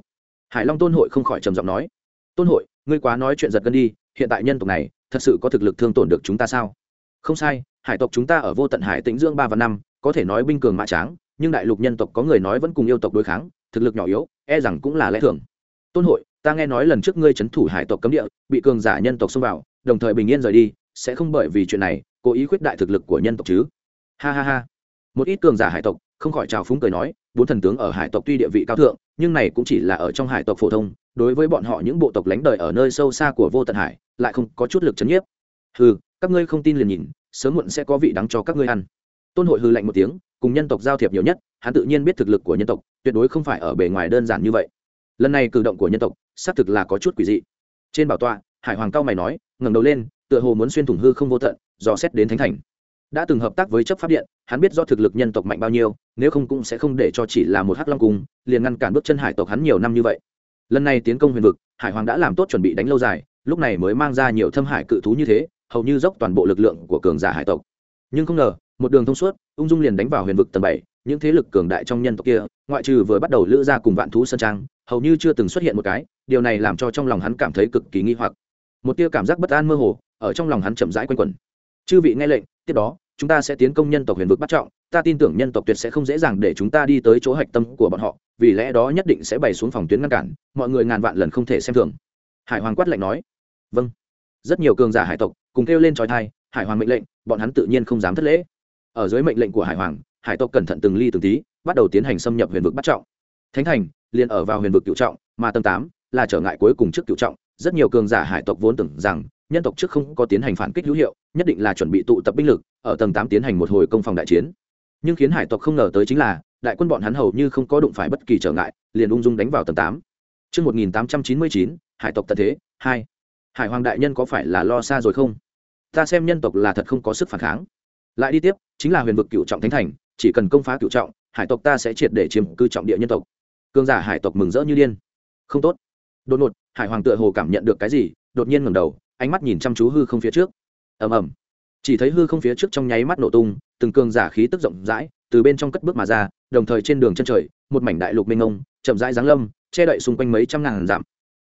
Speaker 1: Hải long tôn hội không khỏi trầm giọng nói, tôn hội, ngươi quá nói chuyện giật gân đi, hiện tại nhân tộc này thật sự có thực lực thương tổn được chúng ta sao? Không sai, hải tộc chúng ta ở vô tận hải tĩnh dương ba và năm, có thể nói binh cường mã tráng, nhưng đại lục nhân tộc có người nói vẫn cùng yêu tộc đối kháng, thực lực nhỏ yếu e rằng cũng là lẽ thường. Tôn hội, ta nghe nói lần trước ngươi c h ấ n thủ hải tộc cấm địa, bị cường giả nhân tộc xông vào, đồng thời bình yên rời đi, sẽ không bởi vì chuyện này, cố ý khuyết đại thực lực của nhân tộc chứ? Ha ha ha. Một ít cường giả hải tộc, không khỏi trào phúng cười nói, bốn thần tướng ở hải tộc tuy địa vị cao thượng, nhưng này cũng chỉ là ở trong hải tộc phổ thông đối với bọn họ những bộ tộc lánh đời ở nơi sâu xa của vô tận hải, lại không có chút lực chấn nhiếp. Hừ, các ngươi không tin liền nhìn, sớm muộn sẽ có vị đắng cho các ngươi ăn. Tôn hội hư lạnh một tiếng, cùng nhân tộc giao thiệp nhiều nhất, hắn tự nhiên biết thực lực của nhân tộc, tuyệt đối không phải ở bề ngoài đơn giản như vậy. Lần này cử động của nhân tộc, xác thực là có chút quỷ dị. Trên bảo tọa, hải hoàng cao mày nói, ngẩng đầu lên, tựa hồ muốn xuyên thủng hư không vô tận, dò xét đến thánh thành. Đã từng hợp tác với chấp pháp điện, hắn biết do thực lực nhân tộc mạnh bao nhiêu, nếu không cũng sẽ không để cho chỉ là một hắc long cung, liền ngăn cản bước chân hải tộc hắn nhiều năm như vậy lần này tiến công huyền vực, hải hoàng đã làm tốt chuẩn bị đánh lâu dài, lúc này mới mang ra nhiều thâm hải cự thú như thế, hầu như dốc toàn bộ lực lượng của cường giả hải tộc. Nhưng không ngờ, một đường thông suốt, ung dung liền đánh vào huyền vực tầng bảy, những thế lực cường đại trong nhân tộc kia, ngoại trừ vừa bắt đầu lữ ra cùng vạn thú sơn trang, hầu như chưa từng xuất hiện một cái, điều này làm cho trong lòng hắn cảm thấy cực kỳ nghi hoặc. Một tia cảm giác bất an mơ hồ, ở trong lòng hắn chậm rãi quanh quẩn. Chư vị nghe lệnh, tiếp đó chúng ta sẽ tiến công nhân tộc huyền vực bắt trọng, ta tin tưởng nhân tộc tuyệt sẽ không dễ dàng để chúng ta đi tới chỗ hạch tâm của bọn họ, vì lẽ đó nhất định sẽ bày xuống phòng tuyến ngăn cản, mọi người ngàn vạn lần không thể xem thường. Hải hoàng quát lệnh nói. Vâng. Rất nhiều cường giả hải tộc cùng kêu lên trói thai, hải hoàng mệnh lệnh, bọn hắn tự nhiên không dám thất lễ. Ở dưới mệnh lệnh của hải hoàng, hải tộc cẩn thận từng ly từng tí, bắt đầu tiến hành xâm nhập huyền vực bắt trọng. Thánh thành liền ở vào huyền vực cựu trọng, mà tầng tám là trở ngại cuối cùng trước cựu trọng. Rất nhiều cường giả hải tộc vốn tưởng rằng nhân tộc trước không có tiến hành phản kích hữu hiệu nhất định là chuẩn bị tụ tập binh lực ở tầng tám tiến hành một hồi công phòng đại chiến nhưng khiến hải tộc không ngờ tới chính là đại quân bọn hắn hầu như không có đụng phải bất kỳ trở ngại liền ung dung đánh vào tầng tám Trước 1899, hải tộc tận thế, 2. Hải hoàng đại nhân có phải là lo xa rồi không? Ta xem nhân tộc là thật không có sức phản kháng. Lại đi tiếp, chính là huyền vực cựu trọng thánh thành, chỉ cần công phá cựu trọng, hải tộc ta sẽ triệt để chiếm cư trọng địa nhân tộc. Cương giả hải tộc mừng rỡ như điên. Không tốt. Đột ngột, hải hoàng tựa hồ cảm nhận được cái gì, đột nhiên ngẩng đầu, ánh mắt nhìn chăm chú hư không phía trước. Ầm ầm. Chỉ thấy hư không phía trước trong nháy mắt nổ tung, từng cường giả khí tức rộng rãi, từ bên trong cất bước mà ra, đồng thời trên đường chân trời, một mảnh đại lục mênh ngông, chậm rãi giáng lâm, che đậy xung quanh mấy trăm ngàn giảm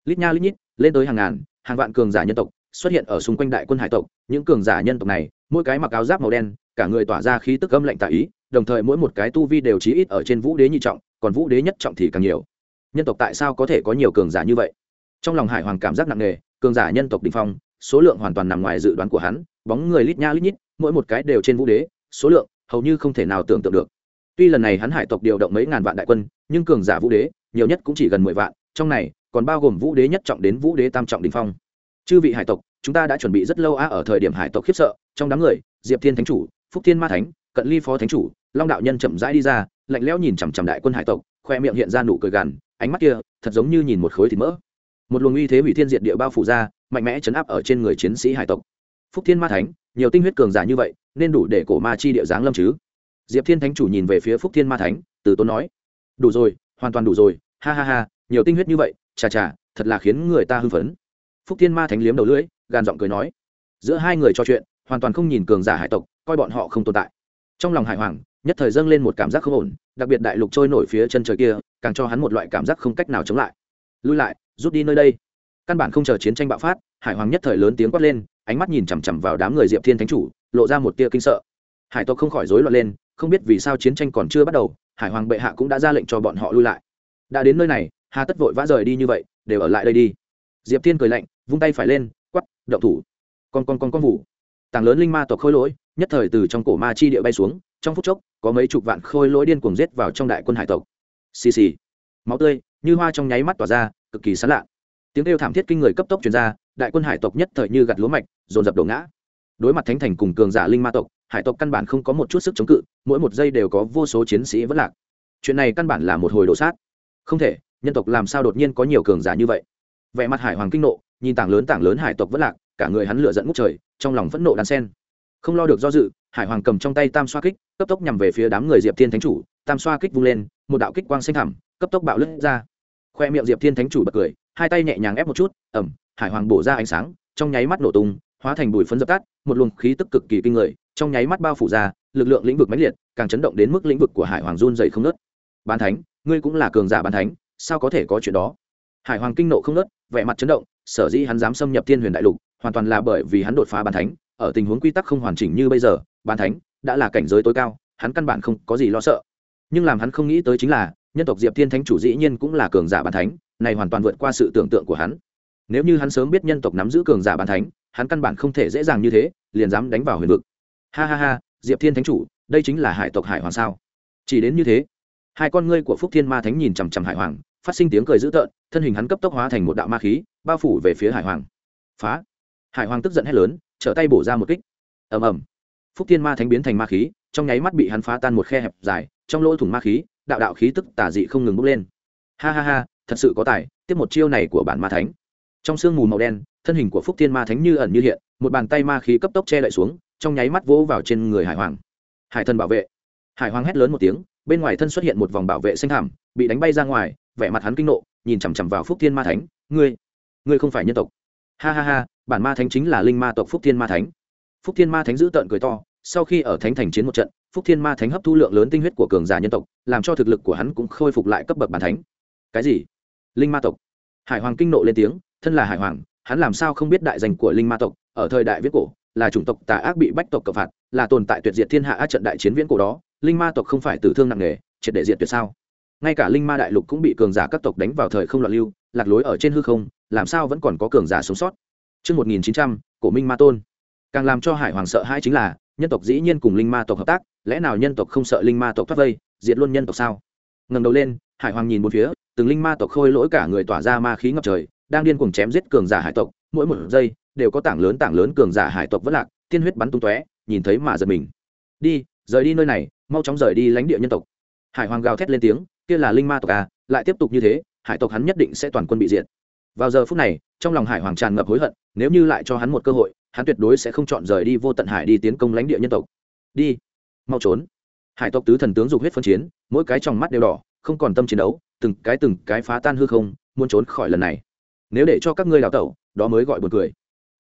Speaker 1: Lít nha lít nhít, lên tới hàng ngàn, hàng vạn cường giả nhân tộc xuất hiện ở xung quanh đại quân hải tộc, những cường giả nhân tộc này, mỗi cái mặc áo giáp màu đen, cả người tỏa ra khí tức âm lạnh tà ý, đồng thời mỗi một cái tu vi đều chí ít ở trên vũ đế nhị trọng, còn vũ đế nhất trọng thì càng nhiều. Nhân tộc tại sao có thể có nhiều cường giả như vậy? Trong lòng Hải Hoàng cảm giác nặng nề, cường giả nhân tộc đỉnh phong, số lượng hoàn toàn nằm ngoài dự đoán của hắn, bóng người lít nha lít nhít, mỗi một cái đều trên vũ đế, số lượng hầu như không thể nào tưởng tượng được. Tuy lần này hắn hải tộc điều động mấy ngàn vạn đại quân nhưng cường giả vũ đế nhiều nhất cũng chỉ gần mười vạn trong này còn bao gồm vũ đế nhất trọng đến vũ đế tam trọng đình phong. Chư vị hải tộc chúng ta đã chuẩn bị rất lâu á ở thời điểm hải tộc khiếp sợ trong đám người diệp thiên thánh chủ phúc thiên ma thánh cận ly phó thánh chủ long đạo nhân chậm rãi đi ra lạnh lẽo nhìn chằm chằm đại quân hải tộc khoe miệng hiện ra nụ cười gằn ánh mắt kia thật giống như nhìn một khối thịt mỡ một luồng uy thế hủy thiên diệt địa bao phủ ra, mạnh mẽ chấn áp ở trên người chiến sĩ hải tộc. Phúc thiên ma thánh, nhiều tinh huyết cường giả như vậy, nên đủ để cổ ma chi địa giáng lâm chứ? Diệp thiên thánh chủ nhìn về phía phúc thiên ma thánh, từ tốn nói, đủ rồi, hoàn toàn đủ rồi, ha ha ha, nhiều tinh huyết như vậy, chà chà, thật là khiến người ta hưng phấn. Phúc thiên ma thánh liếm đầu lưỡi gàn giọng cười nói, giữa hai người trò chuyện, hoàn toàn không nhìn cường giả hải tộc, coi bọn họ không tồn tại. Trong lòng hải hoàng, nhất thời dâng lên một cảm giác không ổn, đặc biệt đại lục trôi nổi phía chân trời kia, càng cho hắn một loại cảm giác không cách nào chống lại. Lui lại rút đi nơi đây. Căn bản không chờ chiến tranh bạo phát, hải hoàng nhất thời lớn tiếng quát lên, ánh mắt nhìn chằm chằm vào đám người diệp thiên thánh chủ, lộ ra một tia kinh sợ. Hải tộc không khỏi rối loạn lên, không biết vì sao chiến tranh còn chưa bắt đầu, hải hoàng bệ hạ cũng đã ra lệnh cho bọn họ lui lại. Đã đến nơi này, hà tất vội vã rời đi như vậy, đều ở lại đây đi. Diệp thiên cười lạnh, vung tay phải lên quắp động thủ. Con con con con vụ tảng lớn linh ma tộc khôi lỗi, nhất thời từ trong cổ ma chi địa bay xuống, trong phút chốc, có mấy chục vạn khôi lỗi điên cuồng giết vào trong đại quân hải tộc. Xì xì. Máu tươi, như hoa trong nháy mắt tỏa ra cực kỳ sán lạ. Tiếng kêu thảm thiết kinh người cấp tốc truyền ra, đại quân hải tộc nhất thời như gặt lúa mạch, dồn dập đổ ngã. Đối mặt thánh thành cùng cường giả linh ma tộc, hải tộc căn bản không có một chút sức chống cự, mỗi một giây đều có vô số chiến sĩ vẫn lạc. Chuyện này căn bản là một hồi đổ sát. Không thể, nhân tộc làm sao đột nhiên có nhiều cường giả như vậy? Vẻ mặt hải hoàng kinh nộ, nhìn tảng lớn tảng lớn hải tộc vẫn lạc, cả người hắn lửa dẫn ngút trời, trong lòng phẫn nộ đan sen. Không lo được do dự, hải hoàng cầm trong tay tam xoa kích, cấp tốc nhằm về phía đám người diệp thiên thánh chủ, tam xoa kích vung lên, một đạo kích quang xanh thẳm, cấp tốc bạo lướt ra khoe miệng diệp thiên thánh chủ bật cười, hai tay nhẹ nhàng ép một chút, ẩm, hải hoàng bổ ra ánh sáng, trong nháy mắt nổ tung, hóa thành bụi phấn dập tắt, một luồng khí tức cực kỳ kinh người, trong nháy mắt bao phủ ra, lực lượng lĩnh vực mãnh liệt, càng chấn động đến mức lĩnh vực của hải hoàng run dày không nớt bán thánh, ngươi cũng là cường giả bán thánh, sao có thể có chuyện đó? Hải hoàng kinh nộ không nớt vẻ mặt chấn động, sở dĩ hắn dám xâm nhập thiên huyền đại lục, hoàn toàn là bởi vì hắn đột phá bán thánh, ở tình huống quy tắc không hoàn chỉnh như bây giờ, bán thánh đã là cảnh giới tối cao, hắn căn bản không có gì lo sợ. Nhưng làm hắn không nghĩ tới chính là nhân tộc diệp thiên thánh chủ dĩ nhiên cũng là cường giả bàn thánh, này hoàn toàn vượt qua sự tưởng tượng của hắn. Nếu như hắn sớm biết nhân tộc nắm giữ cường giả bàn thánh, hắn căn bản không thể dễ dàng như thế, liền dám đánh vào huyền vực. Ha ha ha, diệp thiên thánh chủ, đây chính là hải tộc hải hoàng sao? Chỉ đến như thế, hai con ngươi của phúc thiên ma thánh nhìn chằm chằm hải hoàng, phát sinh tiếng cười dữ tợn, thân hình hắn cấp tốc hóa thành một đạo ma khí, bao phủ về phía hải hoàng. Phá! Hải hoàng tức giận hét lớn, trở tay bổ ra một kích. Ầm ầm. Phúc thiên ma thánh biến thành ma khí, trong nháy mắt bị hắn phá tan một khe hẹp dài, trong lỗ thủng ma khí đạo đạo khí tức tà dị không ngừng bốc lên. Ha ha ha, thật sự có tài, tiếp một chiêu này của bản ma thánh. Trong sương mù màu đen, thân hình của phúc thiên ma thánh như ẩn như hiện, một bàn tay ma khí cấp tốc che lại xuống, trong nháy mắt vỗ vào trên người hải hoàng. Hải thần bảo vệ. Hải hoàng hét lớn một tiếng, bên ngoài thân xuất hiện một vòng bảo vệ xanh thảm bị đánh bay ra ngoài, vẻ mặt hắn kinh nộ, nhìn chằm chằm vào phúc thiên ma thánh, ngươi ngươi không phải nhân tộc. Ha ha ha, bản ma thánh chính là linh ma tộc phúc thiên ma thánh. Phúc thiên ma thánh giữ tợn cười to sau khi ở thánh thành chiến một trận phúc thiên ma thánh hấp thu lượng lớn tinh huyết của cường giả nhân tộc làm cho thực lực của hắn cũng khôi phục lại cấp bậc bản thánh. Cái gì? Linh ma tộc. Hải hoàng kinh nộ lên tiếng thân là hải hoàng hắn làm sao không biết đại danh của linh ma tộc? Ở thời đại viết cổ là chủng tộc tà ác bị bách tộc cập phạt là tồn tại tuyệt diệt thiên hạ á trận đại chiến viễn cổ đó. Linh ma tộc không phải tử thương nặng nề triệt để diệt tuyệt sao? Ngay cả linh ma đại lục cũng bị cường giả các tộc đánh vào thời không loạn lưu lạc lối ở trên hư không làm sao vẫn còn có cường giả sống sót? Trước 1900, cổ minh ma tôn. Càng làm cho hải hoàng sợ hãi chính là, nhân tộc dĩ nhiên cùng linh ma tộc hợp tác, lẽ nào nhân tộc không sợ linh ma tộc thoát vây, diệt luôn nhân tộc sao? Ngẩng đầu lên, hải hoàng nhìn bốn phía, từng linh ma tộc khôi lỗi cả người tỏa ra ma khí ngập trời, đang điên cuồng chém giết cường giả hải tộc, mỗi một giây đều có tảng lớn tảng lớn cường giả hải tộc vỡ lạc, tiên huyết bắn tung tóe, nhìn thấy mà giật mình. Đi, rời đi nơi này, mau chóng rời đi lãnh địa nhân tộc. Hải hoàng gào thét lên tiếng, kia là linh ma tộc à, lại tiếp tục như thế, hải tộc hắn nhất định sẽ toàn quân bị diệt. Vào giờ phút này, trong lòng hải hoàng tràn ngập hối hận, nếu như lại cho hắn một cơ hội, hắn tuyệt đối sẽ không chọn rời đi vô tận hải đi tiến công lãnh địa nhân tộc. Đi, mau trốn. Hải tộc tứ thần tướng dục huyết phân chiến, mỗi cái trong mắt đều đỏ, không còn tâm chiến đấu, từng cái từng cái phá tan hư không, muốn trốn khỏi lần này. Nếu để cho các ngươi đào tẩu, đó mới gọi buồn cười.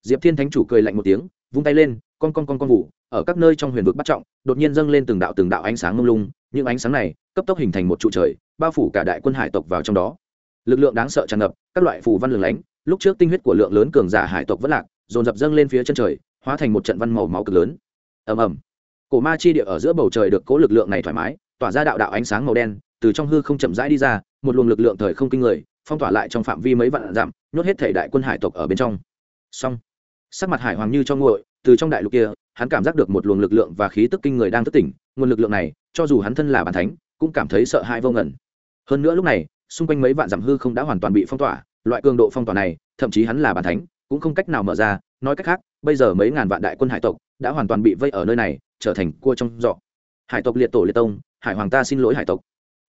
Speaker 1: Diệp Thiên Thánh chủ cười lạnh một tiếng, vung tay lên, con con con con vụ, ở các nơi trong huyền vực bắt trọng, đột nhiên dâng lên từng đạo từng đạo ánh sáng mông lung, những ánh sáng này cấp tốc hình thành một trụ trời, bao phủ cả đại quân hải tộc vào trong đó. Lực lượng đáng sợ tràn ngập, các loại phù văn lừng lánh, lúc trước tinh huyết của lượng lớn cường giả hải tộc vẫn lạc, dồn dập dâng lên phía chân trời, hóa thành một trận văn màu máu cực lớn. Ầm ầm. Cổ ma chi địa ở giữa bầu trời được cố lực lượng này thoải mái, tỏa ra đạo đạo ánh sáng màu đen, từ trong hư không chậm rãi đi ra, một luồng lực lượng thời không kinh người, phong tỏa lại trong phạm vi mấy vạn dặm, nhốt hết thể đại quân hải tộc ở bên trong. song sắc mặt hải hoàng như cho nguội, từ trong đại lục kia, hắn cảm giác được một luồng lực lượng và khí tức kinh người đang thức tỉnh, nguồn lực lượng này, cho dù hắn thân là bản thánh, cũng cảm thấy sợ hãi vô ngần. Hơn nữa lúc này, xung quanh mấy vạn dặm hư không đã hoàn toàn bị phong tỏa, loại cường độ phong tỏa này, thậm chí hắn là bản thánh, cũng không cách nào mở ra, nói cách khác, bây giờ mấy ngàn vạn đại quân hải tộc đã hoàn toàn bị vây ở nơi này, trở thành cua trong giỏ. Hải tộc liệt tổ liệt tông, hải hoàng ta xin lỗi hải tộc.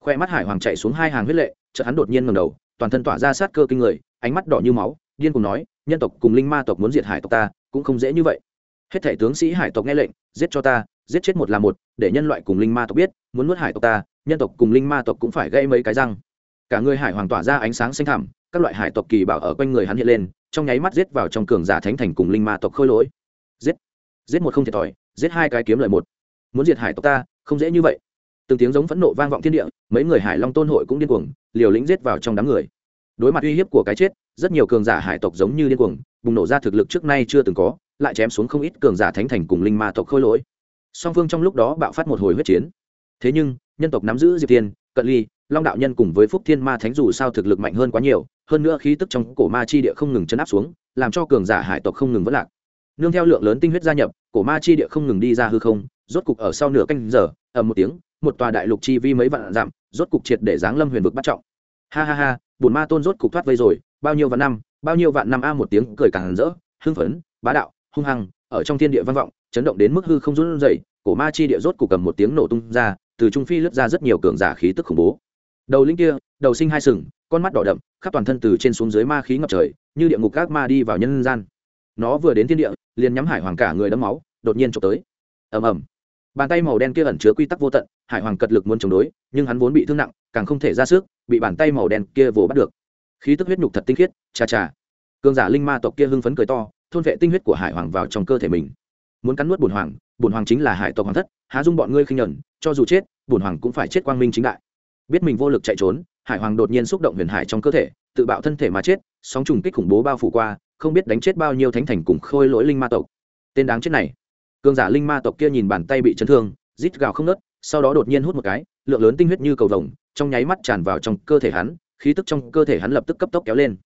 Speaker 1: Khoe mắt hải hoàng chạy xuống hai hàng huyết lệ, chợt hắn đột nhiên ngẩng đầu, toàn thân tỏa ra sát cơ kinh người, ánh mắt đỏ như máu, điên cuồng nói, nhân tộc cùng linh ma tộc muốn diệt hải tộc ta, cũng không dễ như vậy. Hết thảy tướng sĩ hải tộc nghe lệnh, giết cho ta, giết chết một là một, để nhân loại cùng linh ma tộc biết, muốn nuốt hải tộc ta, nhân tộc cùng linh ma tộc cũng phải gây mấy cái răng cả người hải hoàng tỏa ra ánh sáng xanh thẳm, các loại hải tộc kỳ bảo ở quanh người hắn hiện lên, trong nháy mắt giết vào trong cường giả thánh thành cùng linh ma tộc khôi lỗi. Giết! Giết một không thiệt thòi, giết hai cái kiếm lợi một. Muốn diệt hải tộc ta, không dễ như vậy. Từng tiếng giống phẫn nộ vang vọng thiên địa, mấy người hải long tôn hội cũng điên cuồng, liều lĩnh giết vào trong đám người. Đối mặt uy hiếp của cái chết, rất nhiều cường giả hải tộc giống như điên cuồng, bùng nổ ra thực lực trước nay chưa từng có, lại chém xuống không ít cường giả thánh thành cùng linh ma tộc khôi lỗi. Song phương trong lúc đó bạo phát một hồi huyết chiến. Thế nhưng nhân tộc nắm giữ diệp Thiên, cận ly long đạo nhân cùng với phúc thiên ma thánh dù sao thực lực mạnh hơn quá nhiều hơn nữa khí tức trong cổ ma chi địa không ngừng chấn áp xuống làm cho cường giả hải tộc không ngừng vất lạc. Nương theo lượng lớn tinh huyết gia nhập cổ ma chi địa không ngừng đi ra hư không rốt cục ở sau nửa canh giờ ầm một tiếng một tòa đại lục chi vi mấy vạn dặm rốt cục triệt để giáng lâm huyền vực bắt trọng. Ha ha ha bùn ma tôn rốt cục thoát vây rồi bao nhiêu vạn năm bao nhiêu vạn năm a một tiếng cười càng rỡ hưng phấn bá đạo hung hăng ở trong thiên địa vang vọng chấn động đến mức hư không run rẩy cổ ma chi địa rốt cục cầm một tiếng nổ tung ra từ trung phi lướt ra rất nhiều cường giả khí tức khủng bố. Đầu linh kia, đầu sinh hai sừng, con mắt đỏ đậm, khắp toàn thân từ trên xuống dưới ma khí ngập trời, như địa ngục các ma đi vào nhân gian. Nó vừa đến thiên địa, liền nhắm hải hoàng cả người đấm máu, đột nhiên trộm tới. Ầm ầm. Bàn tay màu đen kia ẩn chứa quy tắc vô tận, hải hoàng cật lực muốn chống đối, nhưng hắn vốn bị thương nặng, càng không thể ra sức, bị bàn tay màu đen kia vồ bắt được. Khí tức huyết nhục thật tinh khiết chà chà cương giả linh ma tộc kia hưng phấn cười to, thôn vệ tinh huyết của hải hoàng vào trong cơ thể mình. Muốn cắn nuốt bùn hoàng bùn hoàng chính là hải tộc hoàng thất há dung bọn ngươi khinh nhẫn, cho dù chết, bổn hoàng cũng phải chết quang minh chính đại. Biết mình vô lực chạy trốn, hải hoàng đột nhiên xúc động huyền hải trong cơ thể, tự bạo thân thể mà chết, sóng trùng kích khủng bố bao phủ qua, không biết đánh chết bao nhiêu thánh thành cùng khôi lỗi linh ma tộc. Tên đáng chết này. Cường giả linh ma tộc kia nhìn bàn tay bị chấn thương, rít gào không nớt sau đó đột nhiên hút một cái, lượng lớn tinh huyết như cầu vồng, trong nháy mắt tràn vào trong cơ thể hắn, khí tức trong cơ thể hắn lập tức cấp tốc kéo lên.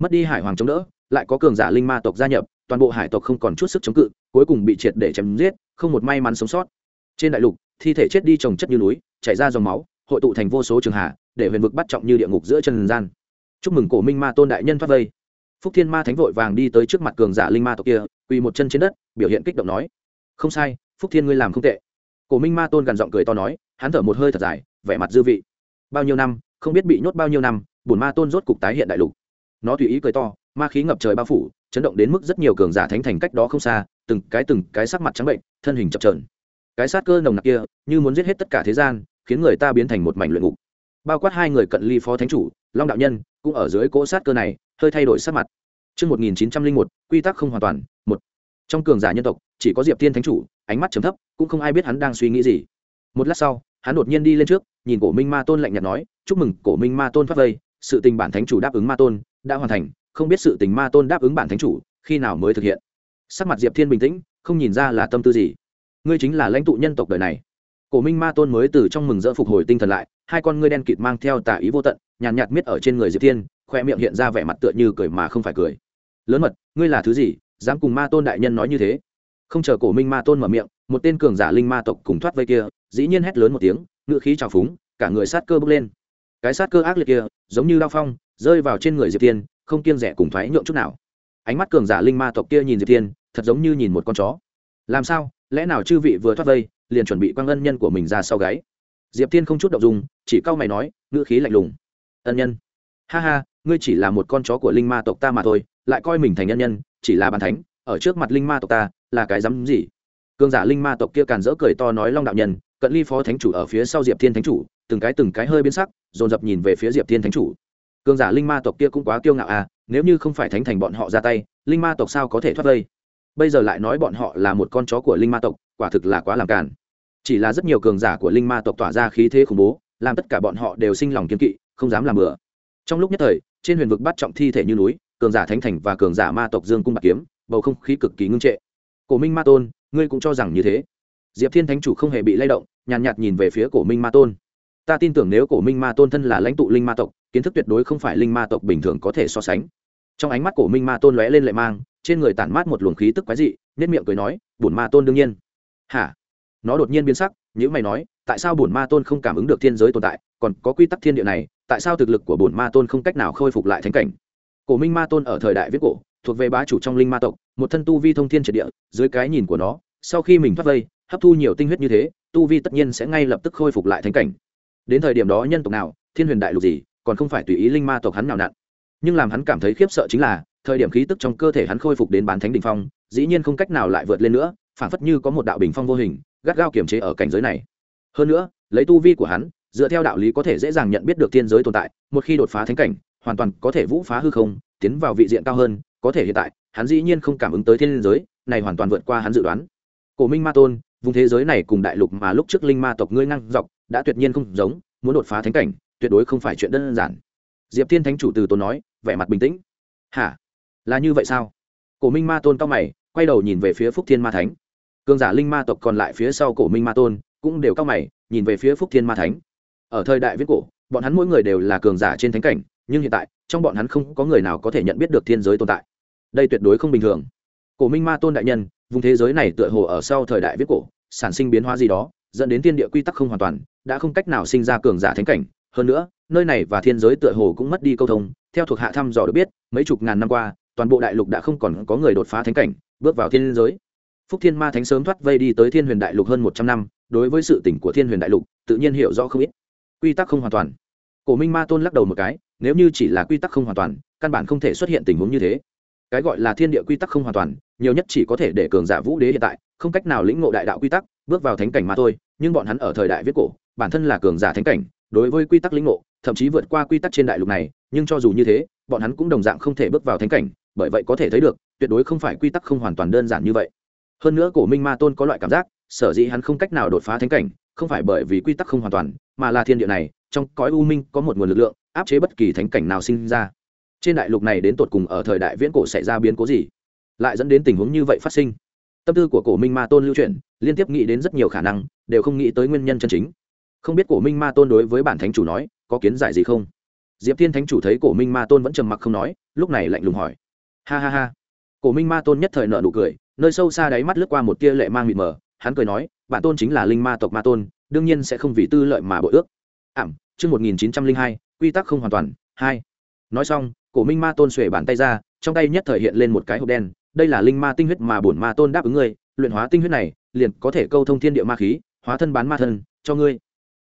Speaker 1: Mất đi hải hoàng chống đỡ, lại có cường giả linh ma tộc gia nhập, toàn bộ hải tộc không còn chút sức chống cự, cuối cùng bị triệt để chém giết, không một may mắn sống sót trên đại lục, thi thể chết đi trồng chất như núi, chảy ra dòng máu, hội tụ thành vô số trường hạ để huyền vực bắt trọng như địa ngục giữa trần gian. Chúc mừng cổ minh ma tôn đại nhân thoát vây. Phúc thiên ma thánh vội vàng đi tới trước mặt cường giả linh ma tộc kia, quỳ một chân trên đất, biểu hiện kích động nói, không sai, phúc thiên ngươi làm không tệ. Cổ minh ma tôn gằn giọng cười to nói, hắn thở một hơi thật dài, vẻ mặt dư vị. Bao nhiêu năm, không biết bị nhốt bao nhiêu năm bùn ma tôn rốt cục tái hiện đại lục. Nó tùy ý cười to, ma khí ngập trời bao phủ, chấn động đến mức rất nhiều cường giả thánh thành cách đó không xa, từng cái từng cái sắc mặt trắng bệnh, thân hình chập trờn cái sát cơ nồng nặc kia như muốn giết hết tất cả thế gian khiến người ta biến thành một mảnh luyện ngục bao quát hai người cận ly phó thánh chủ long đạo nhân cũng ở dưới cỗ sát cơ này hơi thay đổi sắc mặt Trước 1901, quy tắc không hoàn toàn, một. Trong cường giả nhân tộc, chỉ có Diệp Tiên Thánh chủ, ánh mắt trầm thấp, cũng không ai biết hắn đang suy nghĩ gì. Một lát sau, hắn đột nhiên đi lên trước, nhìn Cổ Minh Ma Tôn lạnh nhạt nói, "Chúc mừng Cổ Minh Ma Tôn phát vây, sự tình bản thánh chủ đáp ứng Ma Tôn đã hoàn thành, không biết sự tình Ma Tôn đáp ứng bản thánh chủ, khi nào mới thực hiện." Sắc mặt Diệp Thiên bình tĩnh, không nhìn ra là tâm tư gì. Ngươi chính là lãnh tụ nhân tộc đời này. Cổ Minh Ma Tôn mới từ trong mừng rỡ phục hồi tinh thần lại, hai con ngươi đen kịt mang theo tà ý vô tận, nhàn nhạt miết ở trên người Diệp Thiên, khoe miệng hiện ra vẻ mặt tựa như cười mà không phải cười. Lớn mật ngươi là thứ gì dám cùng ma tôn đại nhân nói như thế? Không chờ cổ minh ma tôn mở miệng một tên cường giả linh ma tộc cùng thoát vây kia dĩ nhiên hét lớn một tiếng ngựa khí trào phúng cả người sát cơ bước lên. Cái sát cơ ác liệt kia giống như lao phong rơi vào trên người diệp tiên không kiêng rẻ cùng thoái nhượng chút nào. Ánh mắt cường giả linh ma tộc kia nhìn diệp tiên thật giống như nhìn một con chó. Làm sao? Lẽ nào chư vị vừa thoát vây, liền chuẩn bị quăng ân nhân của mình ra sau gáy? Diệp tiên không chút động dung, chỉ cau mày nói, ngữ khí lạnh lùng. Ân nhân? Ha ha, ngươi chỉ là một con chó của linh ma tộc ta mà thôi, lại coi mình thành nhân nhân, chỉ là bàn thánh, ở trước mặt linh ma tộc ta, là cái dám gì? Cương giả linh ma tộc kia càn rỡ cười to nói long đạo nhân, cận ly phó thánh chủ ở phía sau diệp thiên thánh chủ, từng cái từng cái hơi biến sắc, dồn dập nhìn về phía diệp thiên thánh chủ. Cương giả linh ma tộc kia cũng quá kiêu ngạo à nếu như không phải thánh thành bọn họ ra tay, linh ma tộc sao có thể thoát vây? Bây giờ lại nói bọn họ là một con chó của linh ma tộc quả thực là quá làm càn. Chỉ là rất nhiều cường giả của linh ma tộc tỏa ra khí thế khủng bố làm tất cả bọn họ đều sinh lòng kiên kỵ không dám làm bừa. Trong lúc nhất thời trên huyền vực bắt trọng thi thể như núi cường giả thánh thành và cường giả ma tộc dương cung bạc kiếm bầu không khí cực kỳ ngưng trệ. Cổ minh ma tôn ngươi cũng cho rằng như thế. Diệp thiên thánh chủ không hề bị lay động nhàn nhạt, nhạt nhìn về phía cổ minh ma tôn. Ta tin tưởng nếu cổ minh ma tôn thân là lãnh tụ linh ma tộc kiến thức tuyệt đối không phải linh ma tộc bình thường có thể so sánh. Trong ánh mắt cổ minh ma tôn lóe lên lệ mang trên người tản mát một luồng khí tức quái dị nhất miệng cười nói, bổn ma tôn đương nhiên. Hả? Nó đột nhiên biến sắc nhữ mày nói, tại sao bổn ma tôn không cảm ứng được thiên giới tồn tại? Còn có quy tắc thiên địa này, tại sao thực lực của bổn ma tôn không cách nào khôi phục lại thánh cảnh? Cổ minh ma tôn ở thời đại viết cổ, thuộc về bá chủ trong linh ma tộc, một thân tu vi thông thiên triệt địa, dưới cái nhìn của nó, sau khi mình thoát vây, hấp thu nhiều tinh huyết như thế, tu vi tất nhiên sẽ ngay lập tức khôi phục lại thánh cảnh. Đến thời điểm đó nhân tộc nào, thiên huyền đại lục gì, còn không phải tùy ý linh ma tộc hắn nào nặn nhưng làm hắn cảm thấy khiếp sợ chính là thời điểm khí tức trong cơ thể hắn khôi phục đến bán thánh đỉnh phong, dĩ nhiên không cách nào lại vượt lên nữa phản phất như có một đạo bình phong vô hình, gắt gao kiềm chế ở cảnh giới này. Hơn nữa, lấy tu vi của hắn, dựa theo đạo lý có thể dễ dàng nhận biết được thiên giới tồn tại, một khi đột phá thánh cảnh, hoàn toàn có thể vũ phá hư không, tiến vào vị diện cao hơn, có thể hiện tại, hắn dĩ nhiên không cảm ứng tới thiên giới, này hoàn toàn vượt qua hắn dự đoán. Cổ minh ma tôn, vùng thế giới này cùng đại lục mà lúc trước linh ma tộc ngươi ngang dọc, đã tuyệt nhiên không giống, muốn đột phá thánh cảnh, tuyệt đối không phải chuyện đơn giản. Diệp thiên thánh chủ từ tốn nói, vẻ mặt bình tĩnh. Hả? Là như vậy sao? Cổ minh ma tôn cao mày, quay đầu nhìn về phía phúc thiên ma thánh. Cường giả linh ma tộc còn lại phía sau cổ minh ma tôn cũng đều cao mày, nhìn về phía phúc thiên ma thánh. Ở thời đại viết cổ, bọn hắn mỗi người đều là cường giả trên thánh cảnh, nhưng hiện tại, trong bọn hắn không có người nào có thể nhận biết được thiên giới tồn tại. Đây tuyệt đối không bình thường. Cổ minh ma tôn đại nhân, vùng thế giới này tựa hồ ở sau thời đại viết cổ, sản sinh biến hóa gì đó, dẫn đến thiên địa quy tắc không hoàn toàn, đã không cách nào sinh ra cường giả thánh cảnh. Hơn nữa, nơi này và thiên giới tựa hồ cũng mất đi câu thông, theo thuộc hạ thăm dò được biết, mấy chục ngàn năm qua toàn bộ đại lục đã không còn có người đột phá thánh cảnh, bước vào thiên giới. Phúc thiên ma thánh sớm thoát vây đi tới thiên huyền đại lục hơn một trăm năm, đối với sự tỉnh của thiên huyền đại lục, tự nhiên hiểu rõ không ít. Quy tắc không hoàn toàn. Cổ minh ma tôn lắc đầu một cái, nếu như chỉ là quy tắc không hoàn toàn, căn bản không thể xuất hiện tình huống như thế. Cái gọi là thiên địa quy tắc không hoàn toàn, nhiều nhất chỉ có thể để cường giả vũ đế hiện tại, không cách nào lĩnh ngộ đại đạo quy tắc, bước vào thánh cảnh mà thôi, nhưng bọn hắn ở thời đại viết cổ, bản thân là cường giả thánh cảnh, đối với quy tắc lĩnh ngộ, thậm chí vượt qua quy tắc trên đại lục này, nhưng cho dù như thế, bọn hắn cũng đồng dạng không thể bước vào thánh cảnh bởi vậy có thể thấy được, tuyệt đối không phải quy tắc không hoàn toàn đơn giản như vậy. Hơn nữa cổ minh ma tôn có loại cảm giác, sở dĩ hắn không cách nào đột phá thánh cảnh, không phải bởi vì quy tắc không hoàn toàn, mà là thiên địa này, trong cõi u minh có một nguồn lực lượng, áp chế bất kỳ thánh cảnh nào sinh ra. Trên đại lục này đến tột cùng ở thời đại viễn cổ xảy ra biến cố gì? Lại dẫn đến tình huống như vậy phát sinh? Tâm tư của cổ minh ma tôn lưu truyền liên tiếp nghĩ đến rất nhiều khả năng, đều không nghĩ tới nguyên nhân chân chính. Không biết cổ minh ma tôn đối với bản thánh chủ nói, có kiến giải gì không? Diệp thiên thánh chủ thấy cổ minh ma tôn vẫn trầm mặc không nói, lúc này lạnh lùng hỏi ha ha ha. Cổ minh ma tôn nhất thời nợ nụ cười, nơi sâu xa đáy mắt lướt qua một tia lệ mang mịt mờ, hắn cười nói, bản tôn chính là linh ma tộc ma tôn, đương nhiên sẽ không vì tư lợi mà bội ước. Ảm, chương một nghìn chín trăm linh hai, quy tắc không hoàn toàn, hai. Nói xong, cổ minh ma tôn xuể bàn tay ra, trong tay nhất thời hiện lên một cái hộp đen, đây là linh ma tinh huyết mà bổn ma tôn đáp ứng ngươi, luyện hóa tinh huyết này, liền có thể câu thông thiên địa ma khí, hóa thân bán ma thân, cho ngươi.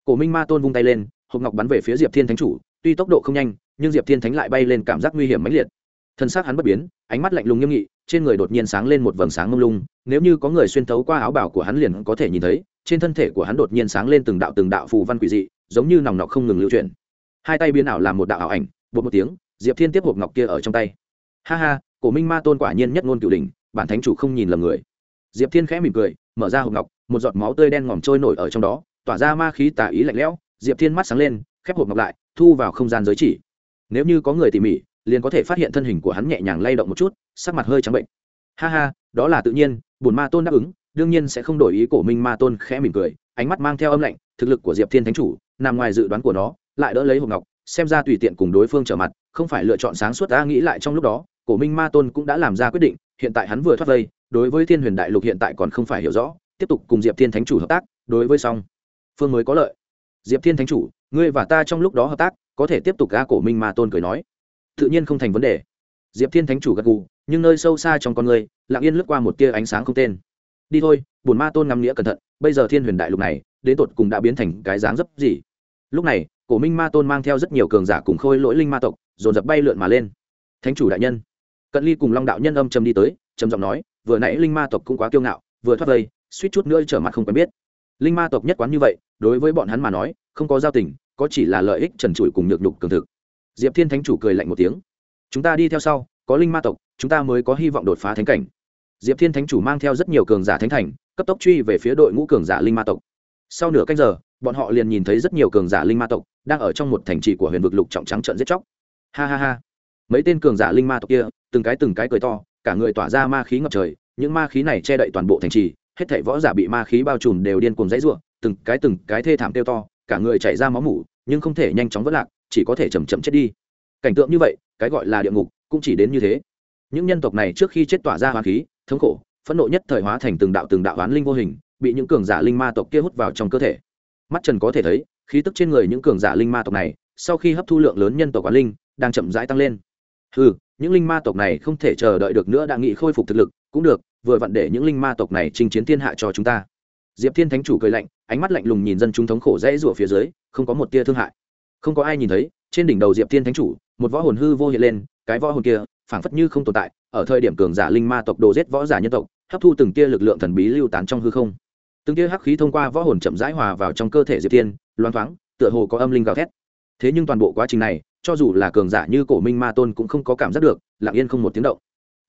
Speaker 1: Cổ minh ma tôn vung tay lên, hộp ngọc bắn về phía diệp thiên thánh chủ, tuy tốc độ không nhanh, nhưng diệp thiên thánh lại bay lên cảm giác nguy hiểm mãnh liệt thân xác hắn bất biến, ánh mắt lạnh lùng nghiêm nghị, trên người đột nhiên sáng lên một vầng sáng mông lung, nếu như có người xuyên thấu qua áo bảo của hắn liền có thể nhìn thấy, trên thân thể của hắn đột nhiên sáng lên từng đạo từng đạo phù văn quỷ dị, giống như nòng nọc không ngừng lưu chuyển. Hai tay biến ảo làm một đạo ảo ảnh bột một tiếng, diệp thiên tiếp hộp ngọc kia ở trong tay. Ha ha, cổ minh ma tôn quả nhiên nhất ngôn cửu đỉnh, bản thánh chủ không nhìn lầm người. Diệp thiên khẽ mỉm cười, mở ra hộp ngọc, một giọt máu tươi đen ngòm trôi nổi ở trong đó, tỏa ra ma khí tà ý lạnh lẽo, diệp thiên mắt sáng lên, khép hộp ngọc lại, thu vào không gian giới chỉ. Nếu như có người tỉ mỉ liền có thể phát hiện thân hình của hắn nhẹ nhàng lay động một chút, sắc mặt hơi trắng bệnh. Ha ha, đó là tự nhiên bùn ma tôn đáp ứng, đương nhiên sẽ không đổi ý cổ minh ma tôn khẽ mỉm cười, ánh mắt mang theo âm lạnh, thực lực của diệp thiên thánh chủ, nằm ngoài dự đoán của nó, lại đỡ lấy hộp ngọc, xem ra tùy tiện cùng đối phương trở mặt, không phải lựa chọn sáng suốt ta nghĩ lại trong lúc đó, cổ minh ma tôn cũng đã làm ra quyết định, hiện tại hắn vừa thoát vây, đối với thiên huyền đại lục hiện tại còn không phải hiểu rõ, tiếp tục cùng diệp thiên thánh chủ hợp tác, đối với song phương mới có lợi. Diệp thiên thánh chủ, ngươi và ta trong lúc đó hợp tác, có thể tiếp tục ga cổ minh ma tôn cười nói tự nhiên không thành vấn đề. Diệp thiên thánh chủ gật gù, nhưng nơi sâu xa trong con người, lặng yên lướt qua một tia ánh sáng không tên. Đi thôi, bổn ma tôn ngắm nghĩa cẩn thận, bây giờ thiên huyền đại lục này, đến tột cùng đã biến thành cái dáng dấp gì? Lúc này, cổ minh ma tôn mang theo rất nhiều cường giả cùng khôi lỗi linh ma tộc, dồn dập bay lượn mà lên. Thánh chủ đại nhân. Cận ly cùng long đạo nhân âm trầm đi tới, trầm giọng nói, vừa nãy linh ma tộc cũng quá kiêu ngạo, vừa thoát vây, suýt chút nữa trở mặt không quen biết. Linh ma tộc nhất quán như vậy, đối với bọn hắn mà nói, không có giao tình, có chỉ là lợi ích trần trụi cùng nhược nhục cường thực diệp thiên thánh chủ cười lạnh một tiếng. Chúng ta đi theo sau, có linh ma tộc, chúng ta mới có hy vọng đột phá thánh cảnh. Diệp thiên thánh chủ mang theo rất nhiều cường giả thánh thành, cấp tốc truy về phía đội ngũ cường giả linh ma tộc. Sau nửa canh giờ, bọn họ liền nhìn thấy rất nhiều cường giả linh ma tộc đang ở trong một thành trì của huyền vực lục trọng trắng trận giết chóc. Ha ha ha. Mấy tên cường giả linh ma tộc kia, từng cái từng cái cười to, cả người tỏa ra ma khí ngập trời, những ma khí này che đậy toàn bộ thành trì, hết thảy võ giả bị ma khí bao trùm đều điên cuồng dãy rủa, từng cái từng cái thê thảm kêu to, cả người chảy ra máu mủ nhưng không thể nhanh chóng vỡ lạc, chỉ có thể chậm chậm chết đi. Cảnh tượng như vậy, cái gọi là địa ngục, cũng chỉ đến như thế. Những nhân tộc này trước khi chết tỏa ra hoa khí, thống khổ, phẫn nộ nhất thời hóa thành từng đạo từng đạo oán linh vô hình, bị những cường giả linh ma tộc kia hút vào trong cơ thể. Mắt trần có thể thấy, khí tức trên người những cường giả linh ma tộc này, sau khi hấp thu lượng lớn nhân tộc oán linh, đang chậm rãi tăng lên. Ừ những linh ma tộc này không thể chờ đợi được nữa đã nghị khôi phục thực lực, cũng được, vừa vặn để những linh ma tộc này chinh chiến thiên hạ cho chúng ta diệp thiên thánh chủ cười lạnh, ánh mắt lạnh lùng nhìn dân chúng thống khổ rẽ rủa phía dưới, không có một tia thương hại. Không có ai nhìn thấy, trên đỉnh đầu diệp thiên thánh chủ, một võ hồn hư vô hiện lên, cái võ hồn kia, phảng phất như không tồn tại, ở thời điểm cường giả linh ma tộc đồ giết võ giả nhân tộc, hấp thu từng tia lực lượng thần bí lưu tán trong hư không. Từng tia hắc khí thông qua võ hồn chậm rãi hòa vào trong cơ thể diệp thiên loan thoáng, tựa hồ có âm linh gào thét. Thế nhưng toàn bộ quá trình này, cho dù là cường giả như cổ minh ma tôn cũng không có cảm giác được, lặng yên không một tiếng động.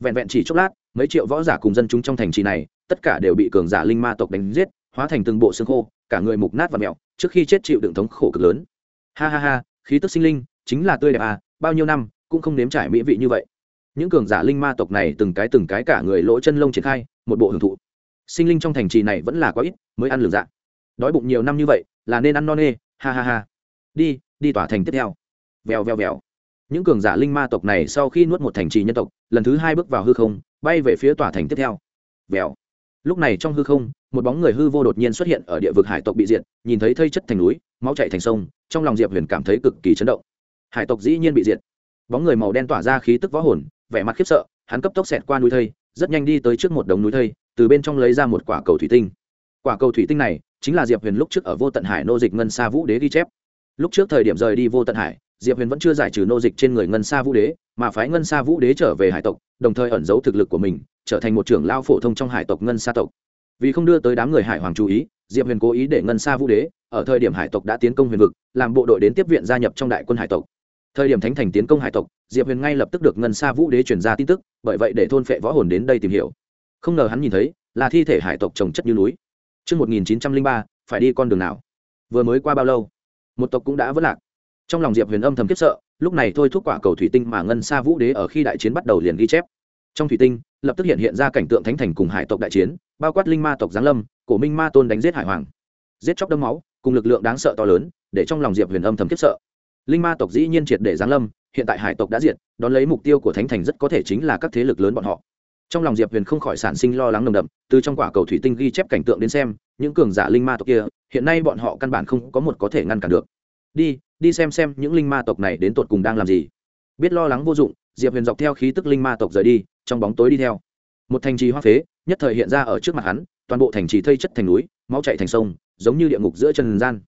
Speaker 1: Vẹn vẹn chỉ chốc lát, mấy triệu võ giả cùng dân chúng trong thành trì này, tất cả đều bị cường giả linh ma tộc đánh giết hóa thành từng bộ xương khô, cả người mục nát và mẹo, trước khi chết chịu đựng thống khổ cực lớn. Ha ha ha, khí tức sinh linh, chính là tươi đẹp à bao nhiêu năm, cũng không nếm trải mỹ vị như vậy. Những cường giả linh ma tộc này từng cái từng cái cả người lỗ chân lông triển khai, một bộ hưởng thụ. Sinh linh trong thành trì này vẫn là quá ít, mới ăn lường dạ. Đói bụng nhiều năm như vậy, là nên ăn no nê, ha ha ha. Đi đi tỏa thành tiếp theo. Vèo vèo vèo. Những cường giả linh ma tộc này sau khi nuốt một thành trì nhân tộc, lần thứ hai bước vào hư không, bay về phía tòa thành tiếp theo. Vèo lúc này trong hư không, một bóng người hư vô đột nhiên xuất hiện ở địa vực hải tộc bị diệt, nhìn thấy thây chất thành núi, máu chạy thành sông, trong lòng diệp huyền cảm thấy cực kỳ chấn động. Hải tộc dĩ nhiên bị diệt. Bóng người màu đen tỏa ra khí tức võ hồn, vẻ mặt khiếp sợ, hắn cấp tốc xẹt qua núi thây, rất nhanh đi tới trước một đống núi thây, từ bên trong lấy ra một quả cầu thủy tinh. Quả cầu thủy tinh này chính là diệp huyền lúc trước ở vô tận hải nô dịch ngân xa vũ đế ghi chép. Lúc trước thời điểm rời đi vô tận hải diệp huyền vẫn chưa giải trừ nô dịch trên người ngân sa vũ đế mà phái ngân sa vũ đế trở về hải tộc đồng thời ẩn giấu thực lực của mình trở thành một trưởng lao phổ thông trong hải tộc ngân sa tộc vì không đưa tới đám người hải hoàng chú ý diệp huyền cố ý để ngân sa vũ đế ở thời điểm hải tộc đã tiến công huyền vực làm bộ đội đến tiếp viện gia nhập trong đại quân hải tộc thời điểm thánh thành tiến công hải tộc diệp huyền ngay lập tức được ngân sa vũ đế chuyển ra tin tức bởi vậy để thôn phệ võ hồn đến đây tìm hiểu không ngờ hắn nhìn thấy là thi thể hải tộc trồng chất như núi Trước 1903, phải đi con đường nào? Vừa mới qua bao lâu? Một tộc cũng đã vỡ lạc. Trong lòng Diệp Huyền âm thầm kiếp sợ, lúc này thôi thúc quả cầu thủy tinh mà ngân sa vũ đế ở khi đại chiến bắt đầu liền ghi chép. Trong thủy tinh, lập tức hiện hiện ra cảnh tượng thánh thành cùng hải tộc đại chiến, bao quát linh ma tộc giáng lâm, cổ minh ma tôn đánh giết hải hoàng. Giết chóc đâm máu, cùng lực lượng đáng sợ to lớn, để trong lòng Diệp Huyền âm thầm kiếp sợ. Linh ma tộc dĩ nhiên triệt để giáng lâm, hiện tại hải tộc đã diệt, đón lấy mục tiêu của thánh thành rất có thể chính là các thế lực lớn bọn họ trong lòng diệp huyền không khỏi sản sinh lo lắng nồng đậm từ trong quả cầu thủy tinh ghi chép cảnh tượng đến xem những cường giả linh ma tộc kia hiện nay bọn họ căn bản không có một có thể ngăn cản được đi đi xem xem những linh ma tộc này đến tột cùng đang làm gì. Biết lo lắng vô dụng, diệp huyền dọc theo khí tức linh ma tộc rời đi, trong bóng tối đi theo. Một thành trì hoa phế, nhất thời hiện ra ở trước mặt hắn, toàn bộ thành trì thây chất thành núi, máu chạy thành sông, giống như địa ngục giữa trần gian.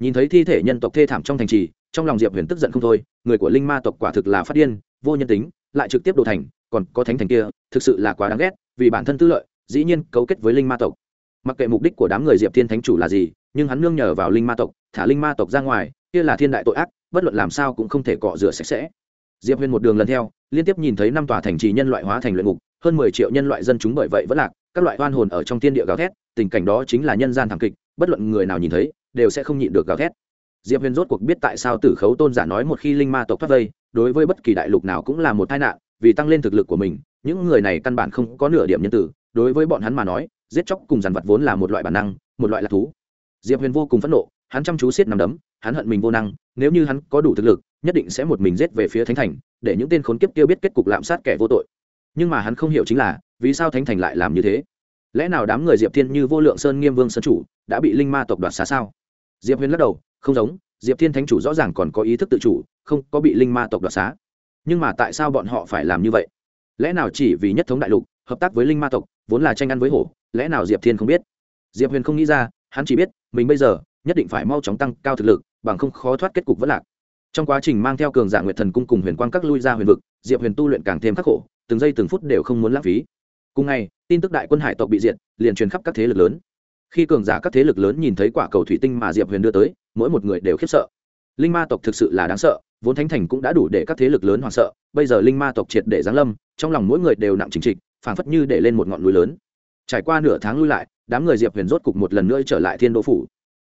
Speaker 1: Nhìn thấy thi thể nhân tộc thê thảm trong thành trì, trong lòng diệp huyền tức giận không thôi, người của linh ma tộc quả thực là phát điên, vô nhân tính, lại trực tiếp đổ thành, còn có thánh thành kia, thực sự là quá đáng ghét, vì bản thân tư lợi, dĩ nhiên cấu kết với linh ma tộc. Mặc kệ mục đích của đám người diệp thiên thánh chủ là gì, nhưng hắn nương nhờ vào linh ma tộc, thả linh ma tộc ra ngoài kia là thiên đại tội ác, bất luận làm sao cũng không thể cọ rửa sạch sẽ. Diệp huyền một đường lần theo, liên tiếp nhìn thấy năm tòa thành trì nhân loại hóa thành luyện ngục, hơn mười triệu nhân loại dân chúng bởi vậy vẫn lạc, các loại oan hồn ở trong thiên địa gào thét, tình cảnh đó chính là nhân gian thảm kịch, bất luận người nào nhìn thấy, đều sẽ không nhịn được gào thét. Diệp huyền rốt cuộc biết tại sao tử khấu tôn giả nói một khi linh ma tộc thoát vây, đối với bất kỳ đại lục nào cũng là một tai nạn, vì tăng lên thực lực của mình, những người này căn bản không có nửa điểm nhân tử, đối với bọn hắn mà nói, giết chóc cùng dàn vật vốn là một loại bản năng, một loại lạc thú. Diệp huyền vô cùng phẫn nộ hắn chăm chú siết nằm đấm, hắn hận mình vô năng, nếu như hắn có đủ thực lực, nhất định sẽ một mình giết về phía thánh thành, để những tên khốn kiếp kia biết kết cục lạm sát kẻ vô tội. Nhưng mà hắn không hiểu chính là, vì sao thánh thành lại làm như thế? Lẽ nào đám người diệp thiên như vô lượng sơn nghiêm vương sơn chủ, đã bị linh ma tộc đoạt xá sao? Diệp huyền lắc đầu, không giống, diệp thiên thánh chủ rõ ràng còn có ý thức tự chủ, không có bị linh ma tộc đoạt xá. Nhưng mà tại sao bọn họ phải làm như vậy? Lẽ nào chỉ vì nhất thống đại lục, hợp tác với linh ma tộc, vốn là tranh ăn với hổ, lẽ nào diệp thiên không biết? Diệp huyền không nghĩ ra, hắn chỉ biết, mình bây giờ nhất định phải mau chóng tăng cao thực lực, bằng không khó thoát kết cục vất lạc. Trong quá trình mang theo cường giả nguyệt thần cung cùng huyền quang các lui ra huyền vực, diệp huyền tu luyện càng thêm khắc khổ, từng giây từng phút đều không muốn lãng phí. Cùng ngày, tin tức đại quân hải tộc bị diệt, liền truyền khắp các thế lực lớn. Khi cường giả các thế lực lớn nhìn thấy quả cầu thủy tinh mà diệp huyền đưa tới, mỗi một người đều khiếp sợ. Linh ma tộc thực sự là đáng sợ, vốn thánh thành cũng đã đủ để các thế lực lớn hoảng sợ, bây giờ linh ma tộc triệt để giáng lâm, trong lòng mỗi người đều nặng chính trịch, phảng phất như để lên một ngọn núi lớn. Trải qua nửa tháng lui lại, đám người diệp huyền rốt cục một lần nữa trở lại thiên đô phủ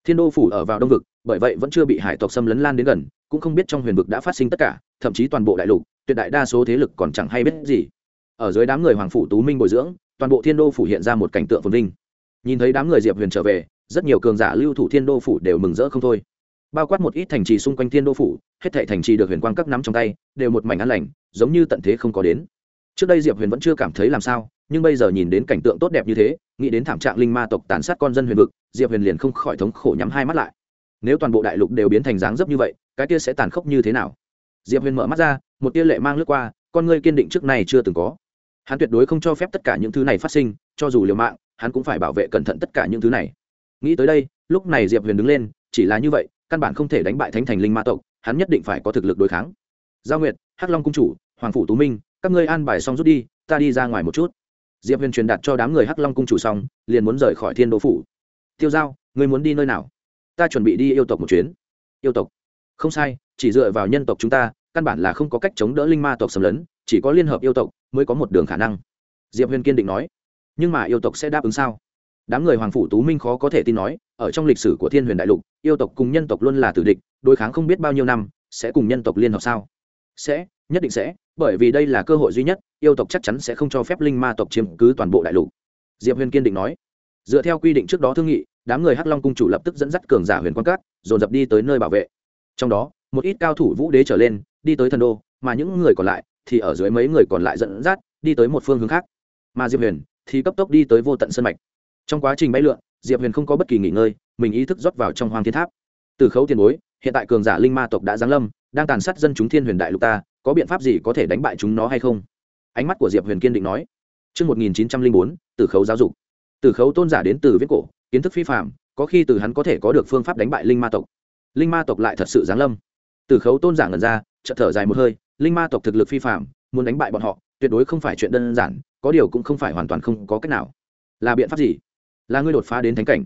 Speaker 1: thiên đô phủ ở vào đông vực, bởi vậy vẫn chưa bị hải tộc xâm lấn lan đến gần, cũng không biết trong huyền vực đã phát sinh tất cả, thậm chí toàn bộ đại lục, tuyệt đại đa số thế lực còn chẳng hay biết gì. Ở dưới đám người hoàng phủ tú minh bồi dưỡng, toàn bộ thiên đô phủ hiện ra một cảnh tượng phồn vinh. Nhìn thấy đám người diệp huyền trở về, rất nhiều cường giả lưu thủ thiên đô phủ đều mừng rỡ không thôi. Bao quát một ít thành trì xung quanh thiên đô phủ, hết thệ thành trì được huyền quang các nắm trong tay, đều một mảnh an lành, giống như tận thế không có đến. Trước đây diệp huyền vẫn chưa cảm thấy làm sao, nhưng bây giờ nhìn đến cảnh tượng tốt đẹp như thế nghĩ đến thảm trạng linh ma tộc tàn sát con dân huyền vực, diệp huyền liền không khỏi thống khổ nhắm hai mắt lại. Nếu toàn bộ đại lục đều biến thành dáng dấp như vậy, cái kia sẽ tàn khốc như thế nào? Diệp huyền mở mắt ra, một tia lệ mang lướt qua, con ngươi kiên định trước này chưa từng có. Hắn tuyệt đối không cho phép tất cả những thứ này phát sinh, cho dù liều mạng, hắn cũng phải bảo vệ cẩn thận tất cả những thứ này. Nghĩ tới đây, lúc này diệp huyền đứng lên, chỉ là như vậy, căn bản không thể đánh bại thánh thành linh ma tộc, hắn nhất định phải có thực lực đối kháng. Giao nguyệt, hắc long cung chủ, hoàng phủ tú minh, các ngươi an bài xong rút đi, ta đi ra ngoài một chút diệp huyền truyền đạt cho đám người hắc long cung chủ xong, liền muốn rời khỏi thiên đô phủ. Tiêu giao, ngươi muốn đi nơi nào? Ta chuẩn bị đi yêu tộc một chuyến. Yêu tộc? Không sai, chỉ dựa vào nhân tộc chúng ta, căn bản là không có cách chống đỡ linh ma tộc xâm lấn, chỉ có liên hợp yêu tộc mới có một đường khả năng. Diệp huyền kiên định nói. Nhưng mà yêu tộc sẽ đáp ứng sao? Đám người hoàng phủ tú minh khó có thể tin nói, ở trong lịch sử của thiên huyền đại lục, yêu tộc cùng nhân tộc luôn là tử địch, đối kháng không biết bao nhiêu năm, sẽ cùng nhân tộc liên hợp sao? Sẽ, nhất định sẽ bởi vì đây là cơ hội duy nhất, yêu tộc chắc chắn sẽ không cho phép linh ma tộc chiếm cứ toàn bộ đại lục. Diệp huyền kiên định nói. Dựa theo quy định trước đó thương nghị, đám người hắc long cung chủ lập tức dẫn dắt cường giả huyền quan cát dồn dập đi tới nơi bảo vệ. Trong đó, một ít cao thủ vũ đế trở lên, đi tới thần đô, mà những người còn lại thì ở dưới mấy người còn lại dẫn dắt, đi tới một phương hướng khác. Mà diệp huyền thì cấp tốc đi tới vô tận sân mạch. Trong quá trình bay lượn, diệp huyền không có bất kỳ nghỉ ngơi, mình ý thức rót vào trong hoàng thiên tháp. Từ khấu tiền bối, hiện tại cường giả linh ma tộc đã giáng lâm, đang tàn sát dân chúng thiên huyền đại lục ta có biện pháp gì có thể đánh bại chúng nó hay không ánh mắt của diệp huyền kiên định nói Trước 1904, từ khấu giáo dục. Từ khấu tôn giả đến từ viết cổ, kiến thức phi phạm, có khi từ hắn có thể có được phương pháp đánh bại linh ma tộc. Linh ma tộc lại thật sự giáng lâm. Từ khấu tôn giả ngẩn ra, chợt thở dài một hơi, linh ma tộc thực lực phi phạm, muốn đánh bại bọn họ, tuyệt đối không phải chuyện đơn giản, có điều cũng không phải hoàn toàn không có cách nào. Là biện pháp gì? Là ngươi đột phá đến thánh cảnh.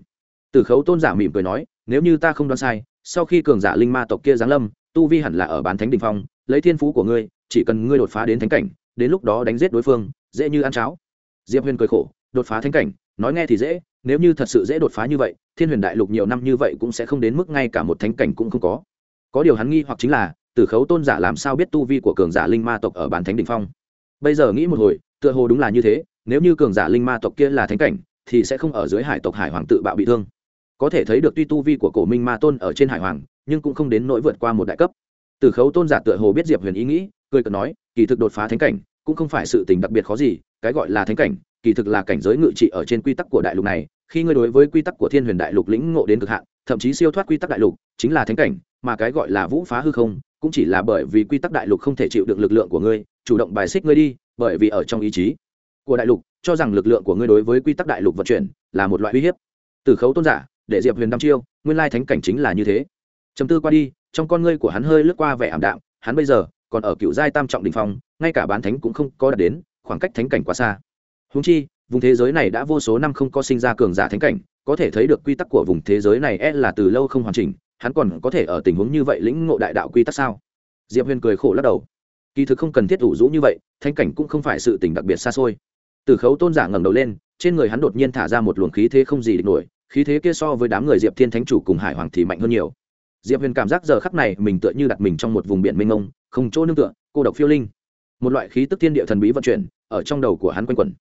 Speaker 1: Từ khấu tôn giả mỉm cười nói, nếu như ta không đoán sai, sau khi cường giả linh ma tộc kia giáng lâm, tu vi hẳn là ở bán thánh đỉnh phong, lấy thiên phú của ngươi, chỉ cần ngươi đột phá đến thánh cảnh, đến lúc đó đánh giết đối phương, dễ như ăn cháo. Diệp Huyền cười khổ, đột phá thánh cảnh, nói nghe thì dễ, nếu như thật sự dễ đột phá như vậy, Thiên Huyền Đại Lục nhiều năm như vậy cũng sẽ không đến mức ngay cả một thánh cảnh cũng không có. Có điều hắn nghi hoặc chính là, Tử Khấu Tôn giả làm sao biết tu vi của cường giả linh ma tộc ở bản thánh đỉnh phong? Bây giờ nghĩ một hồi, tựa hồ đúng là như thế, nếu như cường giả linh ma tộc kia là thánh cảnh, thì sẽ không ở dưới hải tộc hải hoàng tự bạo bị thương. Có thể thấy được tuy tu vi của cổ minh ma tôn ở trên hải hoàng, nhưng cũng không đến nỗi vượt qua một đại cấp. Tử Khấu Tôn giả tựa hồ biết Diệp Huyền ý nghĩ, cười cợt nói, kỳ thực đột phá thánh cảnh, cũng không phải sự tình đặc biệt khó gì, cái gọi là thánh cảnh, kỳ thực là cảnh giới ngự trị ở trên quy tắc của đại lục này, khi ngươi đối với quy tắc của Thiên Huyền Đại Lục lĩnh ngộ đến cực hạn, thậm chí siêu thoát quy tắc đại lục, chính là thánh cảnh, mà cái gọi là vũ phá hư không, cũng chỉ là bởi vì quy tắc đại lục không thể chịu được lực lượng của ngươi, chủ động bài xích ngươi đi, bởi vì ở trong ý chí của đại lục, cho rằng lực lượng của ngươi đối với quy tắc đại lục vận chuyển là một loại uy hiếp. Từ khấu tôn giả, để Diệp Huyền đăm chiêu, nguyên lai thánh cảnh chính là như thế. Trầm tư qua đi, trong con ngươi của hắn hơi lướt qua vẻ ảm đạm, hắn bây giờ còn ở cựu giai tam trọng đỉnh phong, ngay cả bán thánh cũng không có đạt đến, khoảng cách thánh cảnh quá xa. Huống chi, vùng thế giới này đã vô số năm không có sinh ra cường giả thánh cảnh, có thể thấy được quy tắc của vùng thế giới này e là từ lâu không hoàn chỉnh, hắn còn có thể ở tình huống như vậy lĩnh ngộ đại đạo quy tắc sao? Diệp Huyền cười khổ lắc đầu. kỳ thực không cần thiết ủ rũ như vậy thánh cảnh cũng không phải sự tình đặc biệt xa xôi từ khấu tôn giả ngẩng đầu lên trên người hắn đột nhiên thả ra một luồng khí thế không gì địch nổi khí thế kia so với đám người diệp thiên thánh chủ cùng hải hoàng thì mạnh hơn nhiều diệp huyền cảm giác giờ khắc này mình tựa như đặt mình trong một vùng biển mênh mông, không chỗ nương tựa, cô độc phiêu linh. Một loại khí tức thiên địa thần bí vận chuyển ở trong đầu của hắn quanh quẩn.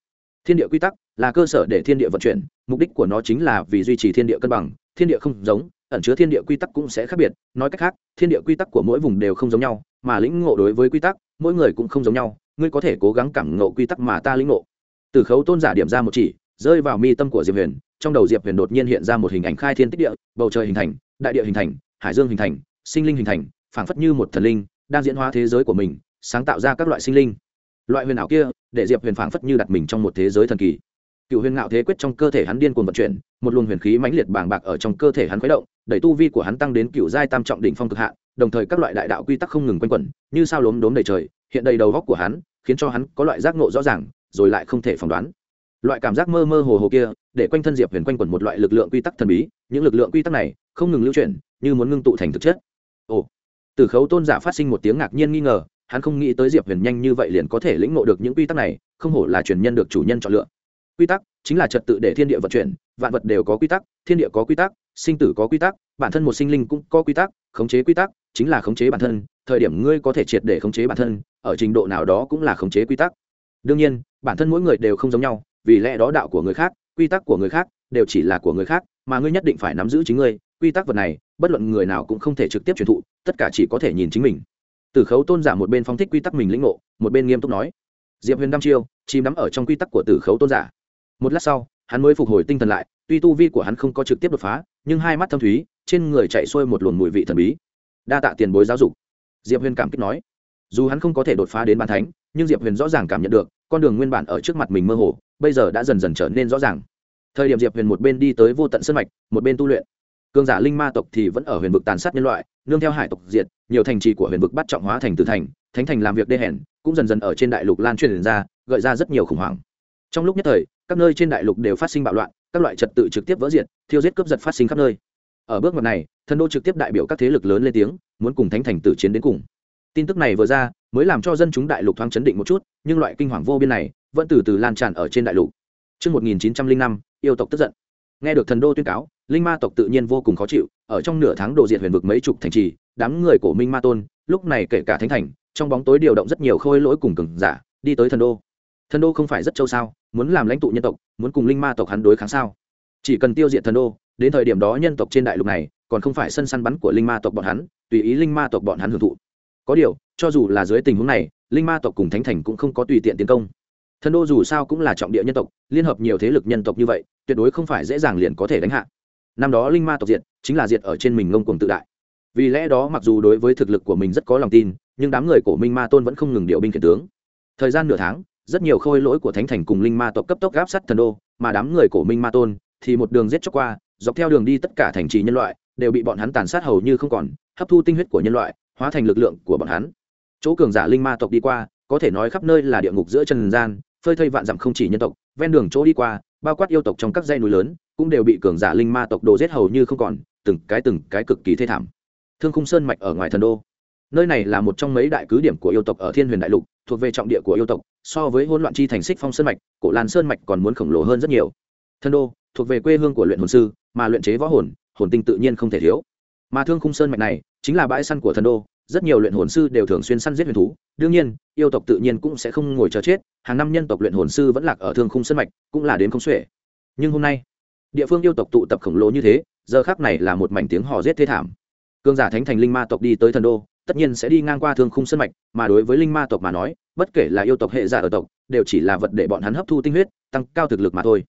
Speaker 1: Thiên địa quy tắc là cơ sở để thiên địa vận chuyển, mục đích của nó chính là vì duy trì thiên địa cân bằng, thiên địa không giống, ẩn chứa thiên địa quy tắc cũng sẽ khác biệt. Nói cách khác, thiên địa quy tắc của mỗi vùng đều không giống nhau, mà lĩnh ngộ đối với quy tắc, mỗi người cũng không giống nhau. Ngươi có thể cố gắng cảm ngộ quy tắc mà ta lĩnh ngộ. Từ khấu tôn giả điểm ra một chỉ, rơi vào mi tâm của diệp huyền, trong đầu diệp huyền đột nhiên hiện ra một hình ảnh khai thiên tích địa, bầu trời hình thành, đại địa hình thành hải dương hình thành, sinh linh hình thành, phảng phất như một thần linh, đang diễn hóa thế giới của mình, sáng tạo ra các loại sinh linh. Loại huyền ảo kia, để diệp huyền phảng phất như đặt mình trong một thế giới thần kỳ. Cựu huyền ngạo thế quyết trong cơ thể hắn điên cuồng vận chuyển, một luồng huyền khí mãnh liệt bàng bạc ở trong cơ thể hắn khuấy động, đẩy tu vi của hắn tăng đến cựu giai tam trọng đỉnh phong cực hạn, đồng thời các loại đại đạo quy tắc không ngừng quanh quẩn, như sao lốm đốm đầy trời, hiện đầy đầu góc của hắn, khiến cho hắn có loại giác ngộ rõ ràng, rồi lại không thể phỏng đoán. Loại cảm giác mơ mơ hồ hồ kia, để quanh thân diệp huyền quanh quẩn một loại lực lượng quy tắc thần bí, những lực lượng quy tắc này không ngừng lưu chuyển như muốn ngưng tụ thành thực chất. Ồ từ khấu tôn giả phát sinh một tiếng ngạc nhiên nghi ngờ, hắn không nghĩ tới diệp huyền nhanh như vậy liền có thể lĩnh ngộ được những quy tắc này, không hổ là truyền nhân được chủ nhân chọn lựa. Quy tắc chính là trật tự để thiên địa vận chuyển, vạn vật đều có quy tắc, thiên địa có quy tắc, sinh tử có quy tắc, bản thân một sinh linh cũng có quy tắc, khống chế quy tắc chính là khống chế bản thân, thời điểm ngươi có thể triệt để khống chế bản thân, ở trình độ nào đó cũng là khống chế quy tắc. Đương nhiên, bản thân mỗi người đều không giống nhau, vì lẽ đó đạo của người khác, quy tắc của người khác đều chỉ là của người khác, mà ngươi nhất định phải nắm giữ chính ngươi quy tắc vật này, bất luận người nào cũng không thể trực tiếp truyền thụ, tất cả chỉ có thể nhìn chính mình. Từ khấu tôn giả một bên phong thích quy tắc mình lĩnh ngộ, một bên nghiêm túc nói. Diệp huyền đăm chiêu, chìm đắm ở trong quy tắc của tử khấu tôn giả. Một lát sau, hắn mới phục hồi tinh thần lại, tuy tu vi của hắn không có trực tiếp đột phá, nhưng hai mắt thâm thúy, trên người chạy xuôi một luồng mùi vị thần bí. Đa tạ tiền bối giáo dục. Diệp huyền cảm kích nói. Dù hắn không có thể đột phá đến bàn thánh, nhưng diệp huyền rõ ràng cảm nhận được, con đường nguyên bản ở trước mặt mình mơ hồ, bây giờ đã dần dần trở nên rõ ràng. Thời điểm diệp huyền một bên đi tới vô tận sân mạch, một bên tu luyện cường giả linh ma tộc thì vẫn ở huyền vực tàn sát nhân loại nương theo hải tộc diệt nhiều thành trì của huyền vực bắt trọng hóa thành tử thành thánh thành làm việc đê hèn cũng dần dần ở trên đại lục lan truyền ra gợi ra rất nhiều khủng hoảng. Trong lúc nhất thời các nơi trên đại lục đều phát sinh bạo loạn các loại trật tự trực tiếp vỡ diệt thiêu giết cướp giật phát sinh khắp nơi. Ở bước ngoặt này thần đô trực tiếp đại biểu các thế lực lớn lên tiếng muốn cùng thánh thành tử chiến đến cùng. Tin tức này vừa ra mới làm cho dân chúng đại lục thoáng chấn định một chút nhưng loại kinh hoàng vô biên này vẫn từ từ lan tràn ở trên đại lục. Trước 1905, yêu tộc tức giận. Nghe được thần đô tuyên cáo, linh ma tộc tự nhiên vô cùng khó chịu, ở trong nửa tháng đồ diệt huyền vực mấy chục thành trì, đám người của Minh Ma Tôn, lúc này kể cả thánh thành, trong bóng tối điều động rất nhiều khôi lỗi cùng cường giả, đi tới thần đô. Thần đô không phải rất châu sao, muốn làm lãnh tụ nhân tộc, muốn cùng linh ma tộc hắn đối kháng sao? Chỉ cần tiêu diệt thần đô, đến thời điểm đó nhân tộc trên đại lục này, còn không phải sân săn bắn của linh ma tộc bọn hắn, tùy ý linh ma tộc bọn hắn hưởng thụ. Có điều, cho dù là dưới tình huống này, linh ma tộc cùng thánh thành cũng không có tùy tiện tiến công thần đô dù sao cũng là trọng địa nhân tộc liên hợp nhiều thế lực nhân tộc như vậy tuyệt đối không phải dễ dàng liền có thể đánh hạ năm đó linh ma tộc diệt, chính là diệt ở trên mình ngông cuồng tự đại. Vì lẽ đó mặc dù đối với thực lực của mình rất có lòng tin, nhưng đám người của minh ma tôn vẫn không ngừng điều binh khiển tướng. Thời gian nửa tháng, rất nhiều khôi lỗi của thánh thành cùng linh ma tộc cấp tốc gáp sát thần đô, mà đám người của minh ma tôn thì một đường giết chóc qua, dọc theo đường đi tất cả thành trì nhân loại đều bị bọn hắn tàn sát hầu như không còn, hấp thu tinh huyết của nhân loại, hóa thành lực lượng của bọn hắn. Chỗ cường giả linh ma tộc đi qua, có thể nói khắp nơi là địa ngục giữa trần gian, phơi thây vạn dặm không chỉ nhân tộc, ven đường chỗ đi qua, bao quát yêu tộc trong các dãy núi lớn cũng đều bị cường giả linh ma tộc đồ giết hầu như không còn, từng cái từng cái cực kỳ thê thảm. Thương khung sơn mạch ở ngoài thần đô. Nơi này là một trong mấy đại cứ điểm của yêu tộc ở thiên huyền đại lục, thuộc về trọng địa của yêu tộc, so với hỗn loạn chi thành xích phong sơn mạch, cổ lan sơn mạch còn muốn khổng lồ hơn rất nhiều. Thần đô, thuộc về quê hương của luyện hồn sư, mà luyện chế võ hồn hồn tinh tự nhiên không thể thiếu. Mà thương khung sơn mạch này, chính là bãi săn của thần đô, rất nhiều luyện hồn sư đều thường xuyên săn giết huyền thú. Đương nhiên, yêu tộc tự nhiên cũng sẽ không ngồi chờ chết, hàng năm nhân tộc luyện hồn sư vẫn lạc ở thương khung sơn mạch, cũng là đến không xuể. Nhưng hôm nay địa phương yêu tộc tụ tập khổng lồ như thế, giờ khác này là một mảnh tiếng hò rết thế thảm. Cương giả thánh thành linh ma tộc đi tới thần đô, tất nhiên sẽ đi ngang qua thương khung sân mạch, mà đối với linh ma tộc mà nói, bất kể là yêu tộc hệ giả ở tộc, đều chỉ là vật để bọn hắn hấp thu tinh huyết, tăng cao thực lực mà thôi.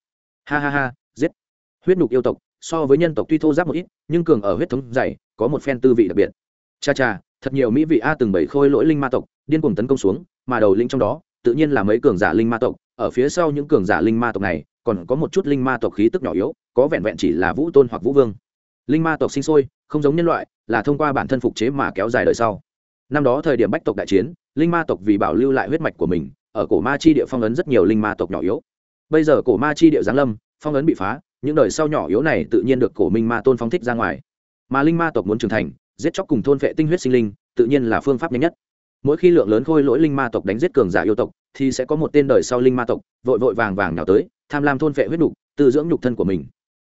Speaker 1: Ha ha ha, giết. Huyết nhục yêu tộc, so với nhân tộc tuy thô giáp một ít, nhưng cường ở huyết thống dày, có một phen tư vị đặc biệt. Cha cha, thật nhiều mỹ vị a từng bảy khôi lỗi linh ma tộc, điên cuồng tấn công xuống, mà đầu linh trong đó, tự nhiên là mấy cường giả linh ma tộc ở phía sau những cường giả linh ma tộc này, còn có một chút linh ma tộc khí tức nhỏ yếu, có vẹn vẹn chỉ là vũ tôn hoặc vũ vương. Linh ma tộc sinh sôi, không giống nhân loại, là thông qua bản thân phục chế mà kéo dài đời sau. Năm đó thời điểm bách tộc đại chiến, linh ma tộc vì bảo lưu lại huyết mạch của mình, ở cổ ma chi địa phong ấn rất nhiều linh ma tộc nhỏ yếu. Bây giờ cổ ma chi địa giáng lâm, phong ấn bị phá, những đời sau nhỏ yếu này tự nhiên được cổ minh ma tôn phóng thích ra ngoài. Mà linh ma tộc muốn trưởng thành, giết chóc cùng thôn vệ tinh huyết sinh linh, tự nhiên là phương pháp nhanh nhất mỗi khi lượng lớn khôi lỗi linh ma tộc đánh giết cường giả yêu tộc, thì sẽ có một tên đời sau linh ma tộc, vội vội vàng vàng nào tới, tham lam thôn phệ huyết đục tự dưỡng nhục thân của mình.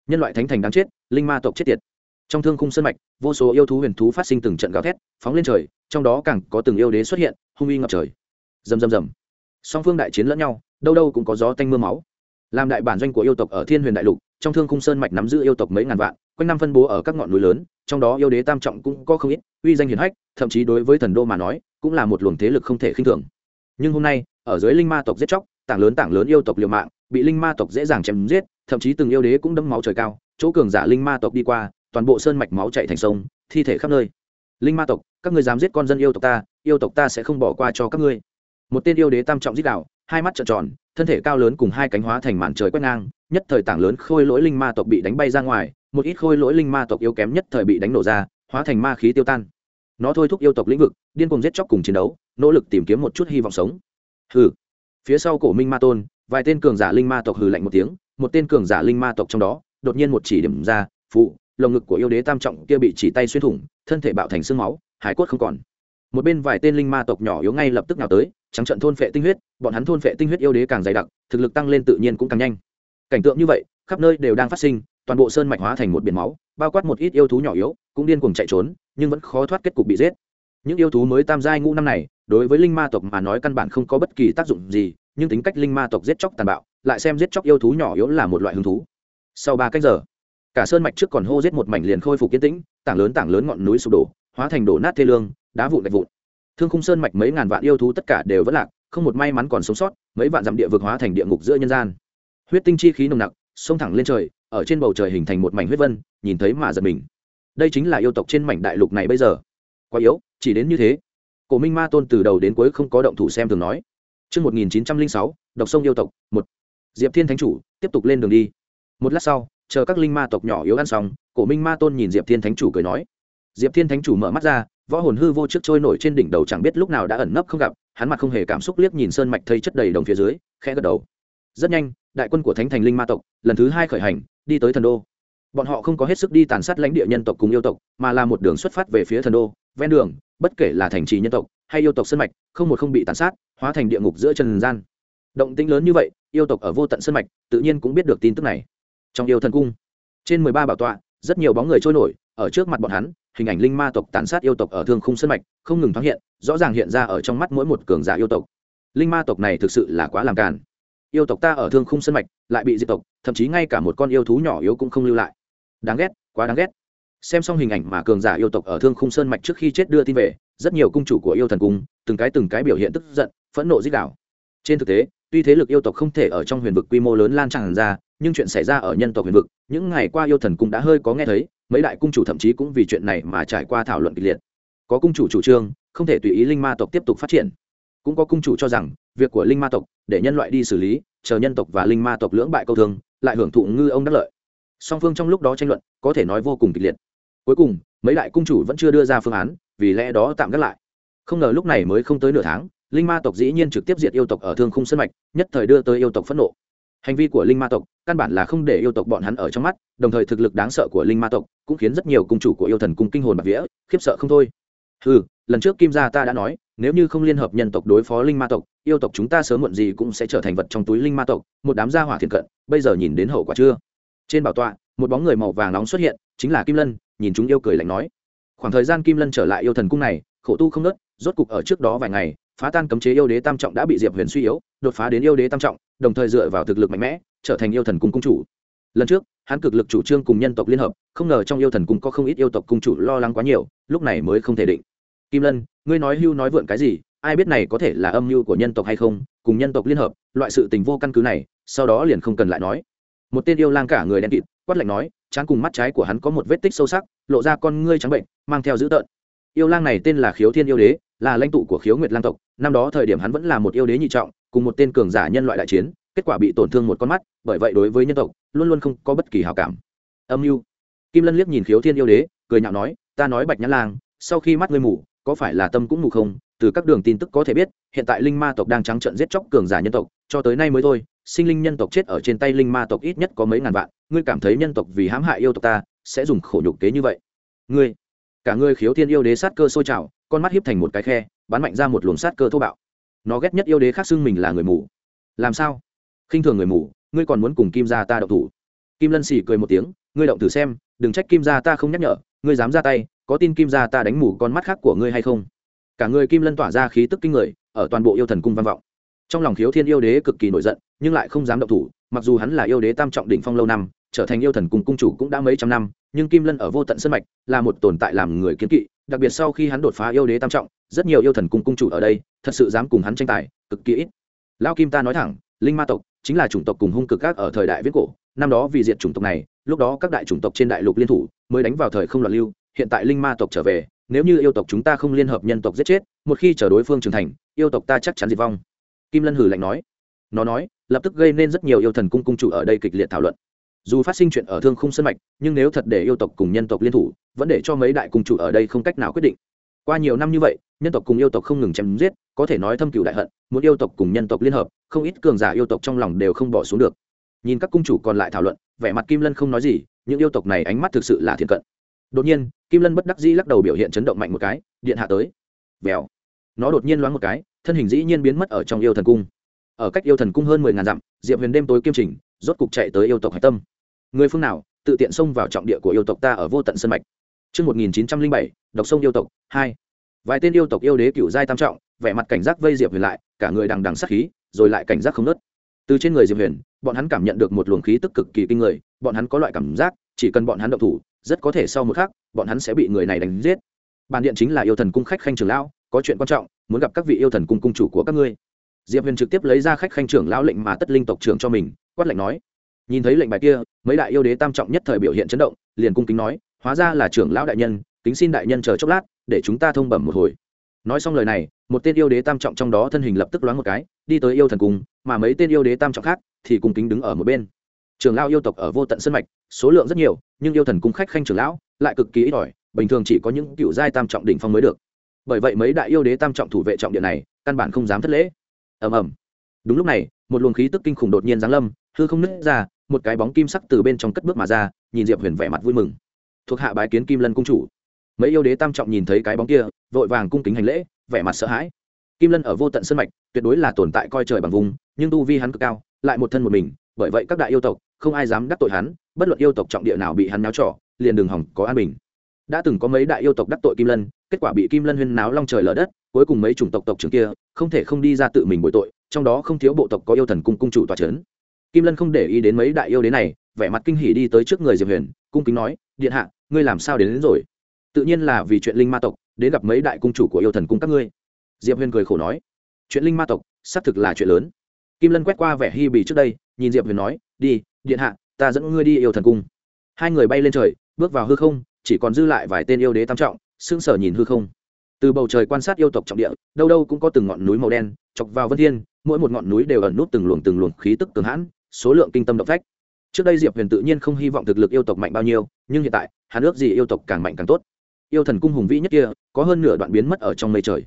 Speaker 1: Nhân loại thánh thành đáng chết, linh ma tộc chết tiệt. Trong thương khung sân mạch, vô số yêu thú huyền thú phát sinh từng trận gào thét, phóng lên trời, trong đó càng có từng yêu đế xuất hiện, hung uy ngập trời. Rầm rầm rầm. Song phương đại chiến lẫn nhau, đâu đâu cũng có gió tanh mưa máu. Làm đại bản doanh của yêu tộc ở thiên huyền đại lục trong thương khung sơn mạch nắm giữ yêu tộc mấy ngàn vạn, quanh năm phân bố ở các ngọn núi lớn, trong đó yêu đế tam trọng cũng có không ít, uy danh hiển hách, thậm chí đối với thần đô mà nói, cũng là một luồng thế lực không thể khinh thường. Nhưng hôm nay, ở dưới linh ma tộc giết chóc, tảng lớn tảng lớn yêu tộc liều mạng, bị linh ma tộc dễ dàng chém giết, thậm chí từng yêu đế cũng đâm máu trời cao, chỗ cường giả linh ma tộc đi qua, toàn bộ sơn mạch máu chạy thành sông, thi thể khắp nơi. Linh ma tộc, các ngươi dám giết con dân yêu tộc ta, yêu tộc ta sẽ không bỏ qua cho các ngươi. Một tên yêu đế tam trọng giết đạo hai mắt trợn tròn, thân thể cao lớn cùng hai cánh hóa thành màn trời quét ngang nhất thời tảng lớn khôi lỗi linh ma tộc bị đánh bay ra ngoài, một ít khôi lỗi linh ma tộc yếu kém nhất thời bị đánh nổ ra, hóa thành ma khí tiêu tan. Nó thôi thúc yêu tộc lĩnh vực, điên cùng giết chóc cùng chiến đấu, nỗ lực tìm kiếm một chút hy vọng sống. Hừ. Phía sau cổ minh ma tôn, vài tên cường giả linh ma tộc hừ lạnh một tiếng, một tên cường giả linh ma tộc trong đó, đột nhiên một chỉ điểm ra phụ lồng ngực của yêu đế tam trọng kia bị chỉ tay xuyên thủng, thân thể bạo thành xương máu, hải cốt không còn. Một bên vài tên linh ma tộc nhỏ yếu ngay lập tức nào tới, trắng trận thôn phệ tinh huyết, bọn hắn thôn phệ tinh huyết yêu đế càng dày đặc, thực lực tăng lên tự nhiên cũng càng nhanh cảnh tượng như vậy, khắp nơi đều đang phát sinh, toàn bộ sơn mạch hóa thành một biển máu, bao quát một ít yêu thú nhỏ yếu, cũng điên cuồng chạy trốn, nhưng vẫn khó thoát kết cục bị giết. Những yêu thú mới tam giai ngũ năm này, đối với linh ma tộc mà nói căn bản không có bất kỳ tác dụng gì, nhưng tính cách linh ma tộc giết chóc tàn bạo, lại xem giết chóc yêu thú nhỏ yếu là một loại hứng thú. Sau ba cách giờ, cả sơn mạch trước còn hô giết một mảnh liền khôi phục kiến tĩnh, tảng lớn tảng lớn ngọn núi sụp đổ, hóa thành đổ nát thê lương, đá vụn gạch vụn. Thương khung sơn mạch mấy ngàn vạn yêu thú tất cả đều vẫn lạc, không một may mắn còn sống sót, mấy vạn dặm địa vực hóa thành địa ngục giữa nhân gian huyết tinh chi khí nồng nặc xông thẳng lên trời ở trên bầu trời hình thành một mảnh huyết vân nhìn thấy mà giật mình đây chính là yêu tộc trên mảnh đại lục này bây giờ quá yếu chỉ đến như thế cổ minh ma tôn từ đầu đến cuối không có động thủ xem thường nói Trước 1906, độc sông yêu tộc, một. Diệp Thiên Thánh Chủ, tiếp tục lên đường đi. Một lát sau, chờ các linh ma tộc nhỏ yếu ăn xong, cổ minh ma tôn nhìn Diệp Thiên Thánh Chủ cười nói. Diệp Thiên Thánh Chủ mở mắt ra, võ hồn hư vô trước trôi nổi trên đỉnh đầu chẳng biết lúc nào đã ẩn nấp không gặp, hắn mặt không hề cảm xúc liếc nhìn sơn mạch thây chất đầy đồng phía dưới, khẽ gật đầu. Rất nhanh, đại quân của Thánh Thành Linh Ma tộc, lần thứ hai khởi hành, đi tới thần đô. Bọn họ không có hết sức đi tàn sát lãnh địa nhân tộc cùng yêu tộc, mà là một đường xuất phát về phía thần đô, ven đường, bất kể là thành trì nhân tộc hay yêu tộc sơn mạch không một không bị tàn sát hóa thành địa ngục giữa trần gian. Động tĩnh lớn như vậy yêu tộc ở vô tận sơn mạch tự nhiên cũng biết được tin tức này. Trong yêu thần cung trên mười ba bảo tọa rất nhiều bóng người trôi nổi ở trước mặt bọn hắn hình ảnh linh ma tộc tàn sát yêu tộc ở thương khung sơn mạch không ngừng thoáng hiện rõ ràng hiện ra ở trong mắt mỗi một cường giả yêu tộc. Linh ma tộc này thực sự là quá làm càn yêu tộc ta ở thương khung sơn mạch, lại bị diệt tộc, thậm chí ngay cả một con yêu thú nhỏ yếu cũng không lưu lại. Đáng ghét, quá đáng ghét. Xem xong hình ảnh mà cường giả yêu tộc ở thương khung sơn mạch trước khi chết đưa tin về, rất nhiều cung chủ của yêu thần cung, từng cái từng cái biểu hiện tức giận, phẫn nộ dích đảo trên thực tế, tuy thế lực yêu tộc không thể ở trong huyền vực quy mô lớn lan tràn ra, nhưng chuyện xảy ra ở nhân tộc huyền vực, những ngày qua yêu thần cung đã hơi có nghe thấy, mấy đại cung chủ thậm chí cũng vì chuyện này mà trải qua thảo luận kịch liệt. Có cung chủ chủ trương, không thể tùy ý linh ma tộc tiếp tục phát triển. Cũng có cung chủ cho rằng việc của linh ma tộc, để nhân loại đi xử lý, chờ nhân tộc và linh ma tộc lưỡng bại câu thương, lại hưởng thụ ngư ông đắc lợi. Song phương trong lúc đó tranh luận, có thể nói vô cùng kịch liệt. Cuối cùng, mấy đại cung chủ vẫn chưa đưa ra phương án, vì lẽ đó tạm gác lại. Không ngờ lúc này mới không tới nửa tháng, linh ma tộc dĩ nhiên trực tiếp diệt yêu tộc ở thương khung sân mạch, nhất thời đưa tới yêu tộc phẫn nộ. Hành vi của linh ma tộc, căn bản là không để yêu tộc bọn hắn ở trong mắt, đồng thời thực lực đáng sợ của linh ma tộc cũng khiến rất nhiều cung chủ của yêu thần cung kinh hồn bạc vía, khiếp sợ không thôi. Ừ lần trước kim gia ta đã nói nếu như không liên hợp nhân tộc đối phó linh ma tộc, yêu tộc chúng ta sớm muộn gì cũng sẽ trở thành vật trong túi linh ma tộc, một đám gia hỏa thiện cận, bây giờ nhìn đến hậu quả chưa? Trên bảo tọa, một bóng người màu vàng nóng xuất hiện, chính là kim lân, nhìn chúng yêu cười lạnh nói. Khoảng thời gian kim lân trở lại yêu thần cung này, khổ tu không nớt rốt cục ở trước đó vài ngày, phá tan cấm chế yêu đế tam trọng đã bị diệp huyền suy yếu, đột phá đến yêu đế tam trọng, đồng thời dựa vào thực lực mạnh mẽ, trở thành yêu thần cung cung chủ. Lần trước, hắn cực lực chủ trương cùng nhân tộc liên hợp, không ngờ trong yêu thần cung có không ít yêu tộc cung chủ lo lắng quá nhiều, lúc này mới không thể định kim lân, ngươi nói hưu nói vượn cái gì, ai biết này có thể là âm mưu của nhân tộc hay không, cùng nhân tộc liên hợp, loại sự tình vô căn cứ này, sau đó liền không cần lại nói. Một tên yêu lang cả người đen kịt, quát lạnh nói, chán cùng mắt trái của hắn có một vết tích sâu sắc, lộ ra con ngươi trắng bệnh, mang theo dữ tợn. Yêu lang này tên là khiếu thiên yêu đế, là lãnh tụ của khiếu nguyệt lang tộc, năm đó thời điểm hắn vẫn là một yêu đế nhị trọng, cùng một tên cường giả nhân loại đại chiến, kết quả bị tổn thương một con mắt, bởi vậy đối với nhân tộc, luôn luôn không có bất kỳ hào cảm. Âm mưu. Kim lân liếc nhìn khiếu thiên yêu đế, cười nhạo nói, ta nói bạch nhã lang, sau khi mắt ngươi mù có phải là tâm cũng mù không, từ các đường tin tức có thể biết, hiện tại linh ma tộc đang trắng trận giết chóc cường giả nhân tộc, cho tới nay mới thôi, sinh linh nhân tộc chết ở trên tay linh ma tộc ít nhất có mấy ngàn vạn, ngươi cảm thấy nhân tộc vì hãm hại yêu tộc ta, sẽ dùng khổ nhục kế như vậy? Ngươi, cả ngươi khiếu thiên yêu đế sát cơ sôi trào, con mắt hiếp thành một cái khe, bắn mạnh ra một luồng sát cơ thô bạo. Nó ghét nhất yêu đế khác xưng mình là người mù. Làm sao? Khinh thường người mù, ngươi còn muốn cùng kim gia ta động thủ? Kim lân xỉ cười một tiếng, ngươi động thử xem, đừng trách kim gia ta không nhắc nhở, ngươi dám ra tay có tin kim gia ta đánh mù con mắt khác của ngươi hay không? Cả người kim lân tỏa ra khí tức kinh người, ở toàn bộ yêu thần cung văn vọng. Trong lòng khiếu thiên yêu đế cực kỳ nổi giận, nhưng lại không dám động thủ, mặc dù hắn là yêu đế tam trọng đỉnh phong lâu năm, trở thành yêu thần cung cung chủ cũng đã mấy trăm năm, nhưng kim lân ở vô tận sân mạch là một tồn tại làm người kiến kỵ, đặc biệt sau khi hắn đột phá yêu đế tam trọng, rất nhiều yêu thần cung cung chủ ở đây, thật sự dám cùng hắn tranh tài, cực kỳ ít. Lao kim ta nói thẳng, linh ma tộc chính là chủng tộc cùng hung cực các ở thời đại viết cổ, năm đó vì diệt chủng tộc này, lúc đó các đại chủng tộc trên đại lục liên thủ, mới đánh vào thời không loạn lưu hiện tại linh ma tộc trở về, nếu như yêu tộc chúng ta không liên hợp nhân tộc giết chết, một khi chở đối phương trưởng thành, yêu tộc ta chắc chắn diệt vong. Kim lân hử lạnh nói. Nó nói, lập tức gây nên rất nhiều yêu thần cung cung chủ ở đây kịch liệt thảo luận. Dù phát sinh chuyện ở thương khung sân mạch, nhưng nếu thật để yêu tộc cùng nhân tộc liên thủ, vẫn để cho mấy đại cung chủ ở đây không cách nào quyết định. Qua nhiều năm như vậy, nhân tộc cùng yêu tộc không ngừng chém giết, có thể nói thâm cựu đại hận, muốn yêu tộc cùng nhân tộc liên hợp, không ít cường giả yêu tộc trong lòng đều không bỏ xuống được. Nhìn các cung chủ còn lại thảo luận, vẻ mặt kim lân không nói gì những yêu tộc này ánh mắt thực sự là thiện cận đột nhiên kim lân bất đắc dĩ lắc đầu biểu hiện chấn động mạnh một cái điện hạ tới. Vèo. Nó đột nhiên loáng một cái thân hình dĩ nhiên biến mất ở trong yêu thần cung. Ở cách yêu thần cung hơn mười ngàn dặm diệp huyền đêm tối kiêm trình rốt cục chạy tới yêu tộc hạch tâm. Người phương nào tự tiện xông vào trọng địa của yêu tộc ta ở vô tận sân mạch. Trước 1907, độc sông yêu tộc, 2. Vài tên yêu tộc yêu đế cựu giai tam trọng, vẻ mặt cảnh giác vây Diệp Huyền lại, cả người đằng đằng sát khí, rồi lại cảnh giác không nớt. Từ trên người Diệp Huyền, bọn hắn cảm nhận được một luồng khí tức cực kỳ kinh người, bọn hắn có loại cảm giác, chỉ cần bọn hắn động thủ, rất có thể sau một khắc, bọn hắn sẽ bị người này đánh giết. Bản điện chính là yêu thần cung khách khanh trưởng lão, có chuyện quan trọng, muốn gặp các vị yêu thần cung cung chủ của các ngươi. Diệp Huyền trực tiếp lấy ra khách khanh trưởng lão lệnh mà tất linh tộc trưởng cho mình, quát lệnh nói: nhìn thấy lệnh bài kia mấy đại yêu đế tam trọng nhất thời biểu hiện chấn động liền cung kính nói hóa ra là trưởng lão đại nhân kính xin đại nhân chờ chốc lát để chúng ta thông bẩm một hồi nói xong lời này một tên yêu đế tam trọng trong đó thân hình lập tức loáng một cái đi tới yêu thần cung mà mấy tên yêu đế tam trọng khác thì cung kính đứng ở một bên Trường lão yêu tộc ở vô tận sân mạch, số lượng rất nhiều, nhưng yêu thần cung khách khanh Trường lão lại cực kỳ ít ỏi, bình thường chỉ có những cựu giai tam trọng đỉnh phong mới được. Bởi vậy mấy đại yêu đế tam trọng thủ vệ trọng điện này, căn bản không dám thất lễ. Ầm ầm. Đúng lúc này, một luồng khí tức kinh khủng đột nhiên giáng lâm, hư không nứt ra, một cái bóng kim sắc từ bên trong cất bước mà ra, nhìn diệp huyền vẻ mặt vui mừng. Thuộc hạ bái kiến kim lân cung chủ. Mấy yêu đế tam trọng nhìn thấy cái bóng kia, vội vàng cung kính hành lễ, vẻ mặt sợ hãi. Kim lân ở vô tận sân mạch, tuyệt đối là tồn tại coi trời bằng vùng, nhưng tu vi hắn cực cao, lại một thân một mình, bởi vậy các đại yêu tộc không ai dám đắc tội hắn bất luận yêu tộc trọng địa nào bị hắn náo trỏ liền đường hỏng có an bình. Đã từng có mấy đại yêu tộc đắc tội kim lân kết quả bị kim lân huyên náo long trời lở đất cuối cùng mấy chủng tộc tộc trưởng kia không thể không đi ra tự mình bồi tội trong đó không thiếu bộ tộc có yêu thần cung cung chủ tòa c h ấ n kim lân không để ý đến mấy đại yêu đến này vẻ mặt kinh hỉ đi tới trước người diệp huyền cung kính nói điện hạ ngươi làm sao đến, đến rồi? Tự nhiên là vì chuyện linh ma tộc đến gặp mấy đại cung chủ của yêu thần cung các ngươi. Diệp huyền cười khổ nói chuyện linh ma tộc xác thực là chuyện lớn. Kim lân quét qua vẻ hy bì trước đây nhìn diệp huyền nói đi điện hạ, ta dẫn ngươi đi yêu thần cung. Hai người bay lên trời, bước vào hư không, chỉ còn dư lại vài tên yêu đế tam trọng, sững sờ nhìn hư không. Từ bầu trời quan sát yêu tộc trọng địa, đâu đâu cũng có từng ngọn núi màu đen, chọc vào vân thiên, mỗi một ngọn núi đều ẩn nút từng luồng từng luồng khí tức cường hãn, số lượng kinh tâm động phách. Trước đây diệp huyền tự nhiên không hy vọng thực lực yêu tộc mạnh bao nhiêu, nhưng hiện tại, hắn ước gì yêu tộc càng mạnh càng tốt. Yêu thần cung hùng vĩ nhất kia, có hơn nửa đoạn biến mất ở trong mây trời.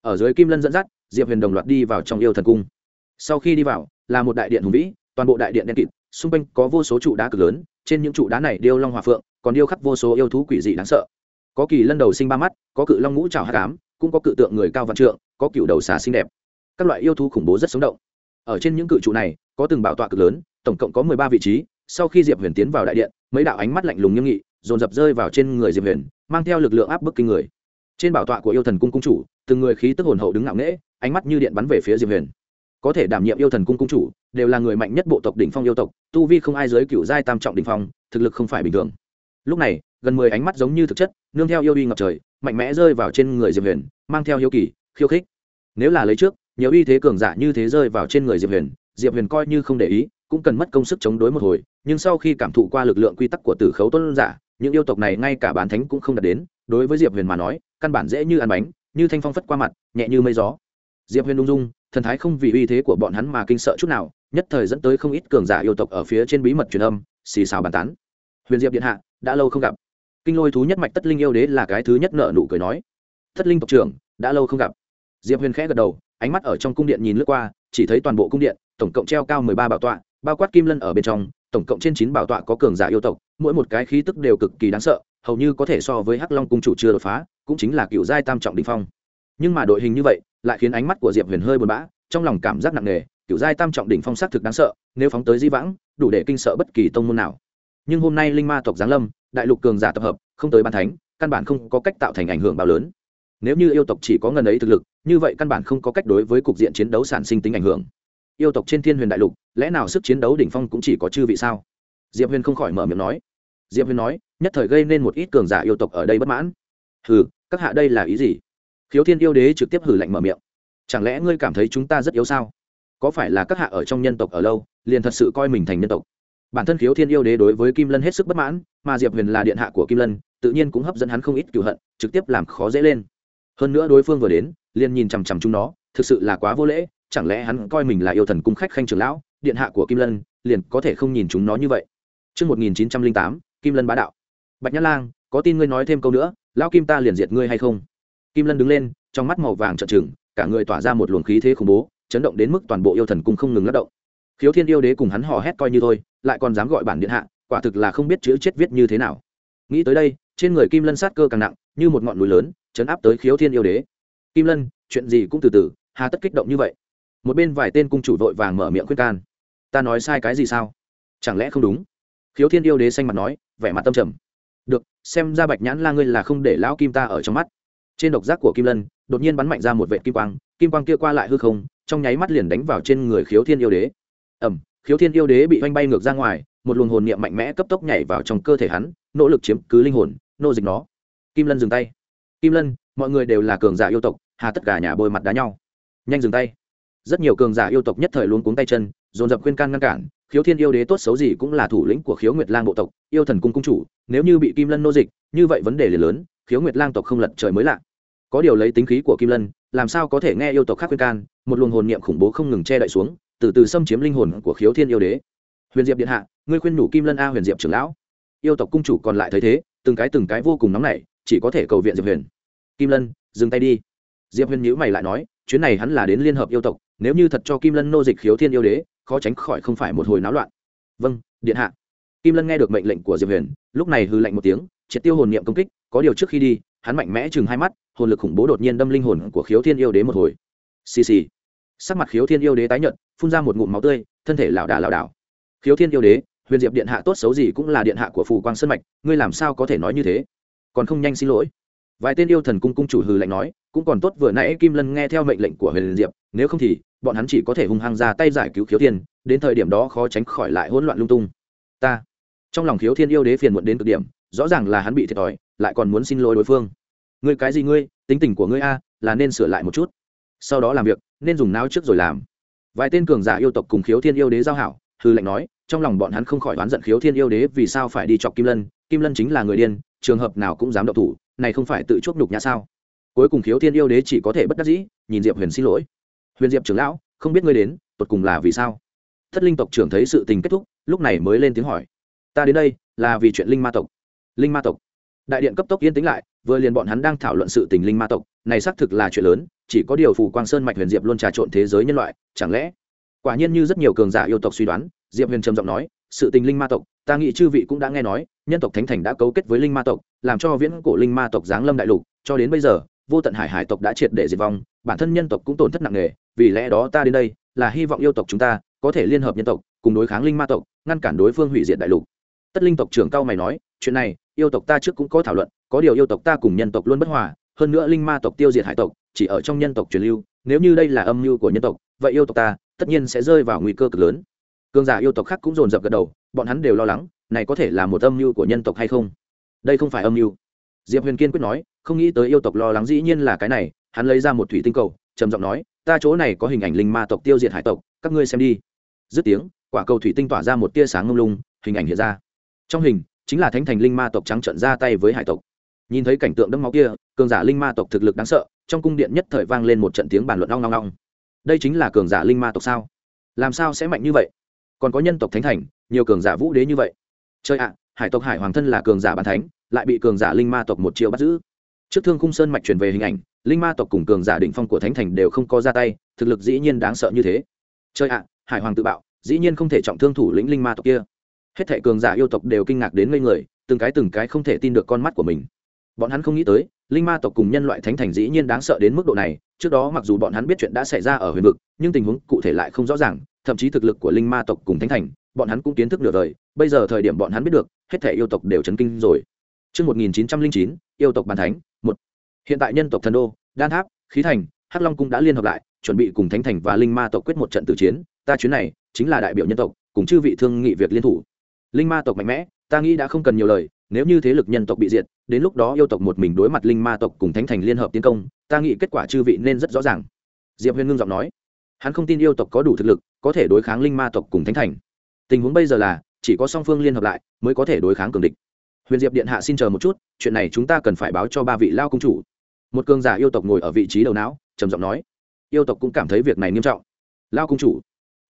Speaker 1: Ở dưới kim lân dẫn dắt, diệp huyền đồng loạt đi vào trong yêu thần cung. Sau khi đi vào, là một đại điện hùng vĩ, toàn bộ đại điện đen kịt xung quanh có vô số trụ đá cực lớn, trên những trụ đá này điêu long hòa phượng, còn điêu khắc vô số yêu thú quỷ dị đáng sợ. Có kỳ lân đầu sinh ba mắt, có cự long ngũ trào hát cám cũng có cự tượng người cao vạn trượng, có cựu đầu xà xinh đẹp. Các loại yêu thú khủng bố rất sống động. Ở trên những cự trụ này, có từng bảo tọa cực lớn, tổng cộng có mười ba vị trí, sau khi diệp huyền tiến vào đại điện, mấy đạo ánh mắt lạnh lùng nghiêm nghị, dồn dập rơi vào trên người diệp huyền, mang theo lực lượng áp bức kinh người. Trên bảo tọa của yêu thần cung cung chủ, từng người khí tức hồn hậu đứng ngạo nghễ, ánh mắt như điện bắn về phía diệp huyền có thể đảm nhiệm yêu thần cung cung chủ, đều là người mạnh nhất bộ tộc đỉnh phong yêu tộc, tu vi không ai dưới cựu giai tam trọng đỉnh phong, thực lực không phải bình thường. Lúc này, gần mười ánh mắt giống như thực chất, nương theo yêu uy ngập trời, mạnh mẽ rơi vào trên người diệp huyền, mang theo hiếu kỳ, khiêu khích. Nếu là lấy trước, nhiều uy thế cường giả như thế rơi vào trên người diệp huyền diệp huyền coi như không để ý, cũng cần mất công sức chống đối một hồi, nhưng sau khi cảm thụ qua lực lượng quy tắc của tử khấu tuân giả, những yêu tộc này ngay cả bản thánh cũng không đạt đến, đối với diệp huyền mà nói, căn bản dễ như ăn bánh, như thanh phong phất qua mặt, nhẹ như mây gió diệp huyền ung dung, thần thái không vì uy thế của bọn hắn mà kinh sợ chút nào, nhất thời dẫn tới không ít cường giả yêu tộc ở phía trên bí mật truyền âm, xì xào bàn tán. Huyền diệp điện hạ, đã lâu không gặp. Kinh lôi thú nhất mạch tất linh yêu đế là cái thứ nhất nợ nụ cười nói. Thất linh tộc trưởng, đã lâu không gặp. Diệp huyền khẽ gật đầu, ánh mắt ở trong cung điện nhìn lướt qua, chỉ thấy toàn bộ cung điện, tổng cộng treo cao mười ba bảo tọa, bao quát kim lân ở bên trong, tổng cộng trên chín bảo tọa có cường giả yêu tộc, mỗi một cái khí tức đều cực kỳ đáng sợ, hầu như có thể so với hắc long cung chủ chưa đột phá, cũng chính là cựu giai tam trọng đình phong nhưng mà đội hình như vậy, lại khiến ánh mắt của diệp huyền hơi buồn bã, trong lòng cảm giác nặng nề cựu giai tam trọng đỉnh phong xác thực đáng sợ, nếu phóng tới di vãng, đủ để kinh sợ bất kỳ tông môn nào. Nhưng hôm nay linh ma tộc giáng lâm, đại lục cường giả tập hợp, không tới ban thánh, căn bản không có cách tạo thành ảnh hưởng bao lớn. Nếu như yêu tộc chỉ có ngần ấy thực lực, như vậy căn bản không có cách đối với cục diện chiến đấu sản sinh tính ảnh hưởng. Yêu tộc trên thiên huyền đại lục, lẽ nào sức chiến đấu đỉnh phong cũng chỉ có chư vị sao? Diệp huyền không khỏi mở miệng nói. Diệp huyền nói, nhất thời gây nên một ít cường giả yêu tộc ở đây bất mãn. Ừ các hạ đây là ý gì? Khiếu thiên yêu đế trực tiếp hử lạnh mở miệng. Chẳng lẽ ngươi cảm thấy chúng ta rất yếu sao? Có phải là các hạ ở trong nhân tộc ở lâu liền thật sự coi mình thành nhân tộc? Bản thân khiếu thiên yêu đế đối với kim lân hết sức bất mãn mà diệp huyền là điện hạ của kim lân tự nhiên cũng hấp dẫn hắn không ít cựu hận trực tiếp làm khó dễ lên. Hơn nữa đối phương vừa đến liền nhìn chằm chằm chúng nó thực sự là quá vô lễ chẳng lẽ hắn coi mình là yêu thần cung khách khanh trưởng lão điện hạ của kim lân liền có thể không nhìn chúng nó như vậy? Trước 1908, Kim Lân bá đạo. Bạch Nhã Lang, có tin ngươi nói thêm câu nữa, lão kim ta liền diệt ngươi hay không? Kim Lân đứng lên, trong mắt màu vàng trợn trừng, cả người tỏa ra một luồng khí thế khủng bố, chấn động đến mức toàn bộ yêu thần cung không ngừng lắc động. Khiếu Thiên yêu đế cùng hắn hò hét coi như thôi, lại còn dám gọi bản điện hạ, quả thực là không biết chữ chết viết như thế nào. Nghĩ tới đây, trên người Kim Lân sát cơ càng nặng, như một ngọn núi lớn, chấn áp tới Khiếu Thiên yêu đế. Kim Lân, chuyện gì cũng từ từ, hà tất kích động như vậy? Một bên vài tên cung chủ vội vàng mở miệng khuyên can. Ta nói sai cái gì sao? Chẳng lẽ không đúng? khiếu thiên yêu đế xanh mặt nói vẻ mặt tâm trầm được xem ra bạch nhãn la ngươi là không để lão kim ta ở trong mắt trên độc giác của kim lân, đột nhiên bắn mạnh ra một vệ kim quang kim quang kia qua lại hư không, trong nháy mắt liền đánh vào trên người khiếu thiên yêu đế. Ẩm khiếu thiên yêu đế bị oanh bay ngược ra ngoài, một luồng hồn niệm mạnh mẽ cấp tốc nhảy vào trong cơ thể hắn, nỗ lực chiếm cứ linh hồn, nô dịch nó. Kim lân dừng tay. Kim lân, mọi người đều là cường giả yêu tộc, hà tất cả nhà bôi mặt đá nhau. Nhanh dừng tay. Rất nhiều cường giả yêu tộc nhất thời luôn cuống tay chân, dồn dập khuyên can ngăn cản, khiếu thiên yêu đế tốt xấu gì cũng là thủ lĩnh của khiếu nguyệt lang bộ tộc, yêu thần cung cung chủ, nếu như bị kim lân nô dịch, như vậy vấn đề liền lớn khiếu nguyệt lang tộc không lật trời mới lạ. Có điều lấy tính khí của kim lân, làm sao có thể nghe yêu tộc khác khuyên can, một luồng hồn niệm khủng bố không ngừng che đậy xuống, từ từ xâm chiếm linh hồn của khiếu thiên yêu đế. Huyền diệp điện hạ, ngươi khuyên nhủ kim lân a huyền diệp trưởng lão. Yêu tộc cung chủ còn lại thấy thế, từng cái từng cái vô cùng nóng nảy, chỉ có thể cầu viện diệp huyền. Kim lân, dừng tay đi. Diệp huyền nhữ mày lại nói, chuyến này hắn là đến liên hợp yêu tộc, nếu như thật cho kim lân nô dịch khiếu thiên yêu đế, khó tránh khỏi không phải một hồi náo loạn. Vâng điện hạ. Kim lân nghe được mệnh lệnh của diệp huyền, lúc này hư lạnh một tiếng, triệt tiêu hồn niệm công kích có điều trước khi đi, hắn mạnh mẽ chừng hai mắt, hồn lực khủng bố đột nhiên đâm linh hồn của khiếu thiên yêu đế một hồi. Xì xì. Sắc mặt khiếu thiên yêu đế tái nhợt, phun ra một ngụm máu tươi, thân thể lảo đà lảo đảo. Khiếu thiên yêu đế, huyền diệp điện hạ tốt xấu gì cũng là điện hạ của phù quang sơn mạch, ngươi làm sao có thể nói như thế? Còn không nhanh xin lỗi. Vài tên yêu thần cung cung chủ hừ lạnh nói, cũng còn tốt vừa nãy kim lân nghe theo mệnh lệnh của huyền diệp, nếu không thì, bọn hắn chỉ có thể hung hăng ra tay giải cứu khiếu thiên, đến thời điểm đó khó tránh khỏi lại hỗn loạn lung tung. Ta. Trong lòng khiếu thiên yêu đế phiền muộn đến cực điểm, rõ ràng là hắn bị thiệt thòi lại còn muốn xin lỗi đối phương. Ngươi cái gì ngươi? Tính tình của ngươi a, là nên sửa lại một chút. Sau đó làm việc, nên dùng não trước rồi làm. Vài tên cường giả yêu tộc cùng khiếu thiên yêu đế giao hảo, hư lệnh nói, trong lòng bọn hắn không khỏi oán giận khiếu thiên yêu đế vì sao phải đi chọc kim lân. Kim lân chính là người điên, trường hợp nào cũng dám độc thủ, này không phải tự chuốc nhục nhã sao? Cuối cùng khiếu thiên yêu đế chỉ có thể bất đắc dĩ, nhìn diệp huyền xin lỗi. Huyền diệp trưởng lão, không biết ngươi đến, tột cùng là vì sao? Thất linh tộc trưởng thấy sự tình kết thúc, lúc này mới lên tiếng hỏi. Ta đến đây, là vì chuyện linh ma tộc. Linh ma tộc đại điện cấp tốc yên tĩnh lại, vừa liền bọn hắn đang thảo luận sự tình linh ma tộc, này xác thực là chuyện lớn, chỉ có điều phù quang sơn mạch huyền diệp luôn trà trộn thế giới nhân loại, chẳng lẽ? Quả nhiên như rất nhiều cường giả yêu tộc suy đoán, diệp huyền trầm giọng nói, sự tình linh ma tộc, ta nghĩ chư vị cũng đã nghe nói, nhân tộc thánh thành đã cấu kết với linh ma tộc, làm cho viễn cổ linh ma tộc giáng lâm đại lục, cho đến bây giờ, vô tận hải hải tộc đã triệt để diệt vong, bản thân nhân tộc cũng tổn thất nặng nề, vì lẽ đó ta đến đây, là hy vọng yêu tộc chúng ta có thể liên hợp nhân tộc, cùng đối kháng linh ma tộc, ngăn cản đối phương hủy diệt đại lục. Tất linh tộc trưởng cao mày nói, chuyện này yêu tộc ta trước cũng có thảo luận, có điều yêu tộc ta cùng nhân tộc luôn bất hòa, hơn nữa linh ma tộc tiêu diệt hải tộc, chỉ ở trong nhân tộc truyền lưu, nếu như đây là âm mưu của nhân tộc, vậy yêu tộc ta tất nhiên sẽ rơi vào nguy cơ cực lớn. Cương giả yêu tộc khác cũng dồn dập gật đầu, bọn hắn đều lo lắng, này có thể là một âm mưu của nhân tộc hay không? Đây không phải âm mưu. Diệp huyền kiên quyết nói, không nghĩ tới yêu tộc lo lắng dĩ nhiên là cái này, hắn lấy ra một thủy tinh cầu, trầm giọng nói, ta chỗ này có hình ảnh linh ma tộc tiêu diệt hải tộc, các ngươi xem đi. Dứt tiếng, quả cầu thủy tinh tỏa ra một tia sáng ngông lung, hình ảnh hiện ra. Trong hình chính là thánh thành linh ma tộc trắng trận ra tay với hải tộc. Nhìn thấy cảnh tượng đẫm máu kia, cường giả linh ma tộc thực lực đáng sợ, trong cung điện nhất thời vang lên một trận tiếng bàn luận long long long đây chính là cường giả linh ma tộc sao? Làm sao sẽ mạnh như vậy? Còn có nhân tộc thánh thành, nhiều cường giả vũ đế như vậy. Chơi ạ, hải tộc hải hoàng thân là cường giả bàn thánh, lại bị cường giả linh ma tộc một triệu bắt giữ. Trước thương khung sơn mạch truyền về hình ảnh, linh ma tộc cùng cường giả đỉnh phong của thánh thành đều không có ra tay, thực lực dĩ nhiên đáng sợ như thế. Chơi ạ, hải hoàng tự bạo, dĩ nhiên không thể trọng thương thủ lĩnh linh ma tộc kia hết thệ cường giả yêu tộc đều kinh ngạc đến ngây người từng cái từng cái không thể tin được con mắt của mình bọn hắn không nghĩ tới linh ma tộc cùng nhân loại thánh thành dĩ nhiên đáng sợ đến mức độ này trước đó mặc dù bọn hắn biết chuyện đã xảy ra ở huyền vực nhưng tình huống cụ thể lại không rõ ràng thậm chí thực lực của linh ma tộc cùng thánh thành bọn hắn cũng kiến thức nửa đời bây giờ thời điểm bọn hắn biết được hết thể yêu tộc đều chấn kinh rồi Trước 1909, yêu tộc bàn thánh, một. Hiện tại nhân tộc thần đô, đan tháp, khí thành, hắc long cung đã liên hợp lại, chuẩn bị cùng thánh thành và linh ma tộc quyết một trận tử chiến, ta chuyến này chính là đại biểu nhân tộc, cùng chư vị thương nghị việc liên thủ. Linh ma tộc mạnh mẽ, ta nghĩ đã không cần nhiều lời, nếu như thế lực nhân tộc bị diệt, đến lúc đó yêu tộc một mình đối mặt linh ma tộc cùng thánh thành liên hợp tiến công, ta nghĩ kết quả chư vị nên rất rõ ràng. Diệp Huyền ngưng giọng nói, hắn không tin yêu tộc có đủ thực lực, có thể đối kháng linh ma tộc cùng thánh thành. Tình huống bây giờ là chỉ có song phương liên hợp lại mới có thể đối kháng cường địch. Huyền diệp điện hạ xin chờ một chút chuyện này chúng ta cần phải báo cho ba vị lao công chủ. Một cường giả yêu tộc ngồi ở vị trí đầu não trầm giọng nói. Yêu tộc cũng cảm thấy việc này nghiêm trọng. Lao công chủ.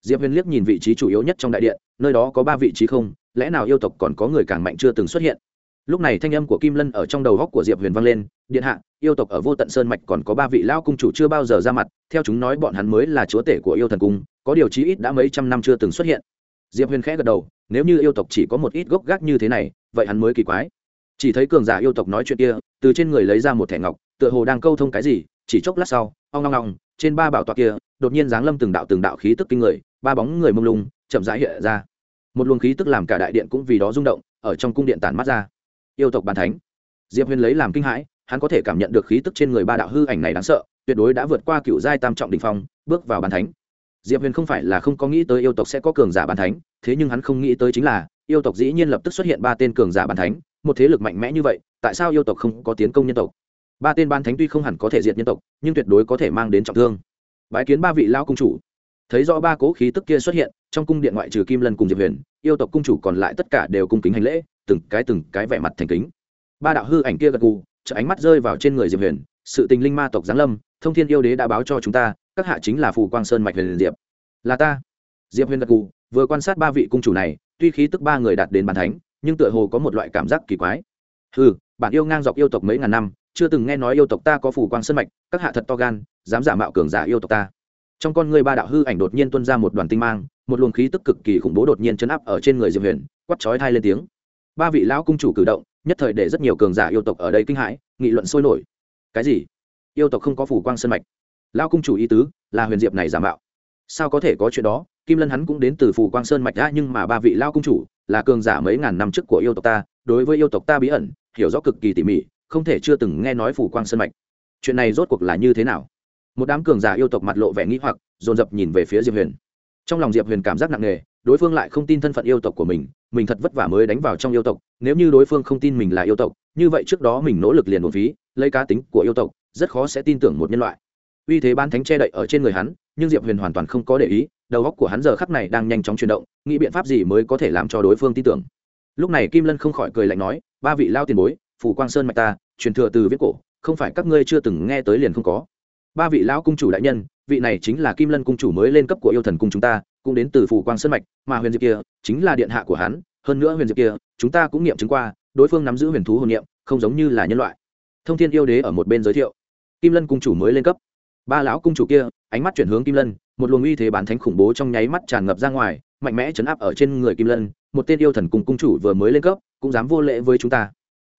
Speaker 1: Diệp huyền liếc nhìn vị trí chủ yếu nhất trong đại điện nơi đó có ba vị trí không lẽ nào yêu tộc còn có người càng mạnh chưa từng xuất hiện? Lúc này thanh âm của kim lân ở trong đầu góc của diệp huyền vang lên điện hạ yêu tộc ở vô tận sơn mạch còn có ba vị lão cung chủ chưa bao giờ ra mặt theo chúng nói bọn hắn mới là chúa tể của yêu thần cung có điều chí ít đã mấy trăm năm chưa từng xuất hiện. Diệp huyền khẽ gật đầu nếu như yêu tộc chỉ có một ít gốc gác như thế này vậy hắn mới kỳ quái. Chỉ thấy cường giả yêu tộc nói chuyện kia từ trên người lấy ra một thẻ ngọc tựa hồ đang câu thông cái gì chỉ chốc lát sau ong ong ong, trên ba bảo tọa kia đột nhiên giáng lâm từng đạo từng đạo khí tức kinh người ba bóng người mông lung chậm rãi hiện ra một luồng khí tức làm cả đại điện cũng vì đó rung động, ở trong cung điện tản mắt ra. Yêu tộc bàn thánh. Diệp huyền lấy làm kinh hãi, hắn có thể cảm nhận được khí tức trên người ba đạo hư ảnh này đáng sợ, tuyệt đối đã vượt qua cựu giai tam trọng đình phong, bước vào bàn thánh. Diệp huyền không phải là không có nghĩ tới yêu tộc sẽ có cường giả bàn thánh, thế nhưng hắn không nghĩ tới chính là, yêu tộc dĩ nhiên lập tức xuất hiện ba tên cường giả bàn thánh, một thế lực mạnh mẽ như vậy, tại sao yêu tộc không có tiến công nhân tộc? Ba tên ban thánh tuy không hẳn có thể diệt nhân tộc, nhưng tuyệt đối có thể mang đến trọng thương. Bái kiến ba vị lao cung chủ thấy rõ ba cố khí tức kia xuất hiện, trong cung điện ngoại trừ kim lân cùng diệp huyền, yêu tộc cung chủ còn lại tất cả đều cung kính hành lễ, từng cái từng cái vẻ mặt thành kính. Ba đạo hư ảnh kia gật gù chợ ánh mắt rơi vào trên người diệp huyền, sự tình linh ma tộc giáng lâm, thông thiên yêu đế đã báo cho chúng ta, các hạ chính là phù quang sơn mạch huyền diệp. Là ta. Diệp huyền gật gù, vừa quan sát ba vị cung chủ này, tuy khí tức ba người đạt đến bàn thánh, nhưng tựa hồ có một loại cảm giác kỳ quái. Ừ bản yêu ngang dọc yêu tộc mấy ngàn năm, chưa từng nghe nói yêu tộc ta có phù quang sơn mạch, các hạ thật to gan, dám giả mạo cường giả yêu tộc ta trong con người ba đạo hư ảnh đột nhiên tuôn ra một đoàn tinh mang, một luồng khí tức cực kỳ khủng bố đột nhiên chấn áp ở trên người diệp huyền quắt chói thai lên tiếng. Ba vị lão cung chủ cử động, nhất thời để rất nhiều cường giả yêu tộc ở đây kinh hãi, nghị luận sôi nổi. Cái gì? Yêu tộc không có phủ quang sơn mạch. Lão cung chủ ý tứ, là huyền diệp này giả mạo. Sao có thể có chuyện đó? Kim lân hắn cũng đến từ phủ quang sơn mạch đã nhưng mà ba vị lao cung chủ, là cường giả mấy ngàn năm trước của yêu tộc ta, đối với yêu tộc ta bí ẩn, hiểu rõ cực kỳ tỉ mỉ, không thể chưa từng nghe nói phủ quang sơn mạch. Chuyện này rốt cuộc là như thế nào? Một đám cường giả yêu tộc mặt lộ vẻ nghĩ hoặc, dồn dập nhìn về phía diệp huyền. Trong lòng diệp huyền cảm giác nặng nề, đối phương lại không tin thân phận yêu tộc của mình mình thật vất vả mới đánh vào trong yêu tộc, nếu như đối phương không tin mình là yêu tộc, như vậy trước đó mình nỗ lực liền một phí, lấy cá tính của yêu tộc, rất khó sẽ tin tưởng một nhân loại. Uy thế ban thánh che đậy ở trên người hắn, nhưng diệp huyền hoàn toàn không có để ý, đầu óc của hắn giờ khắc này đang nhanh chóng chuyển động, nghĩ biện pháp gì mới có thể làm cho đối phương tin tưởng. Lúc này kim lân không khỏi cười lạnh nói, ba vị lao tiền bối phủ quang sơn mạch ta, truyền thừa từ viết cổ, không phải các ngươi chưa từng nghe tới liền không có ba vị lão cung chủ đại nhân, vị này chính là kim lân cung chủ mới lên cấp của yêu thần cung chúng ta, cũng đến từ phủ quang sơn mạch, mà huyền diệp kia chính là điện hạ của hắn, hơn nữa huyền diệp kia, chúng ta cũng nghiệm chứng qua, đối phương nắm giữ huyền thú hồn niệm, không giống như là nhân loại. Thông thiên yêu đế ở một bên giới thiệu. Kim lân cung chủ mới lên cấp. Ba lão cung chủ kia, ánh mắt chuyển hướng kim lân, một luồng uy thế bán thánh khủng bố trong nháy mắt tràn ngập ra ngoài, mạnh mẽ chấn áp ở trên người kim lân, một tên yêu thần cùng cung chủ vừa mới lên cấp, cũng dám vô lễ với chúng ta.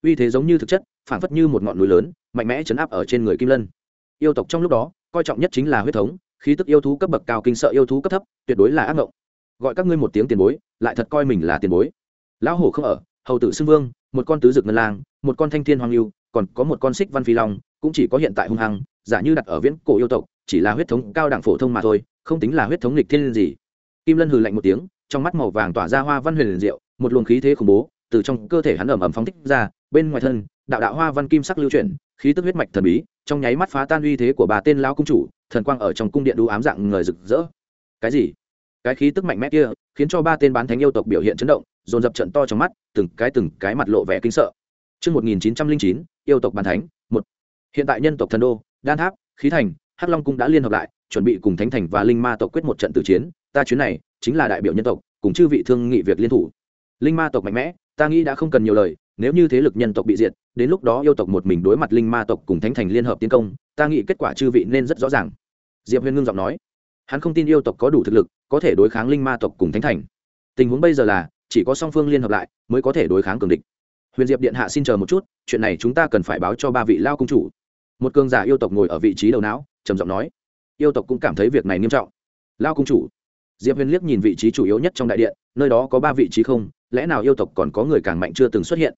Speaker 1: Uy thế giống như thực chất phản phất như một ngọn núi lớn, mạnh mẽ chấn áp ở trên người kim lân yêu tộc trong lúc đó, coi trọng nhất chính là huyết thống, khí tức yêu thú cấp bậc cao kinh sợ yêu thú cấp thấp, tuyệt đối là ác mộng gọi các ngươi một tiếng tiền bối, lại thật coi mình là tiền bối. Lão hổ không ở, hầu tử xưng vương, một con tứ dực ngân lang, một con thanh thiên hoàng lưu, còn có một con xích văn phi long, cũng chỉ có hiện tại hung hăng, giả như đặt ở viễn cổ yêu tộc, chỉ là huyết thống cao đẳng phổ thông mà thôi, không tính là huyết thống lịch thiên gì. Kim lân hừ lạnh một tiếng, trong mắt màu vàng tỏa ra hoa văn huyền diệu, một luồng khí thế khủng bố, từ trong cơ thể hắn ẩm ẩm phóng thích ra, bên ngoài thân, đạo đạo hoa văn kim sắc lưu chuyển khí tức huyết mạch thần bí trong nháy mắt phá tan uy thế của bà tên lão cung chủ thần quang ở trong cung điện đu ám dạng người rực rỡ cái gì cái khí tức mạnh mẽ kia khiến cho ba tên bán thánh yêu tộc biểu hiện chấn động dồn dập trận to trong mắt từng cái từng cái mặt lộ vẻ kinh sợ Trước 1909, yêu tộc bán thánh, một. Hiện tại nhân tộc thần đô, đan tháp, khí thành, hắc long cung đã liên hợp lại, chuẩn bị cùng thánh thành và linh ma tộc quyết một trận tử chiến. Ta chuyến này chính là đại biểu nhân tộc, cùng chư vị thương nghị việc liên thủ. Linh ma tộc mạnh mẽ, ta nghĩ đã không cần nhiều lời, nếu như thế lực nhân tộc bị diệt, đến lúc đó yêu tộc một mình đối mặt linh ma tộc cùng thánh thành liên hợp tiến công, ta nghĩ kết quả chư vị nên rất rõ ràng. Diệp Huyền ngưng giọng nói, hắn không tin yêu tộc có đủ thực lực, có thể đối kháng linh ma tộc cùng thánh thành. Tình huống bây giờ là chỉ có song phương liên hợp lại mới có thể đối kháng cường địch. Huyền diệp điện hạ xin chờ một chút chuyện này chúng ta cần phải báo cho ba vị lao công chủ. Một cường giả yêu tộc ngồi ở vị trí đầu não trầm giọng nói. Yêu tộc cũng cảm thấy việc này nghiêm trọng. Lao công chủ. Diệp huyền liếc nhìn vị trí chủ yếu nhất trong đại điện nơi đó có ba vị trí không? Lẽ nào yêu tộc còn có người càng mạnh chưa từng xuất hiện?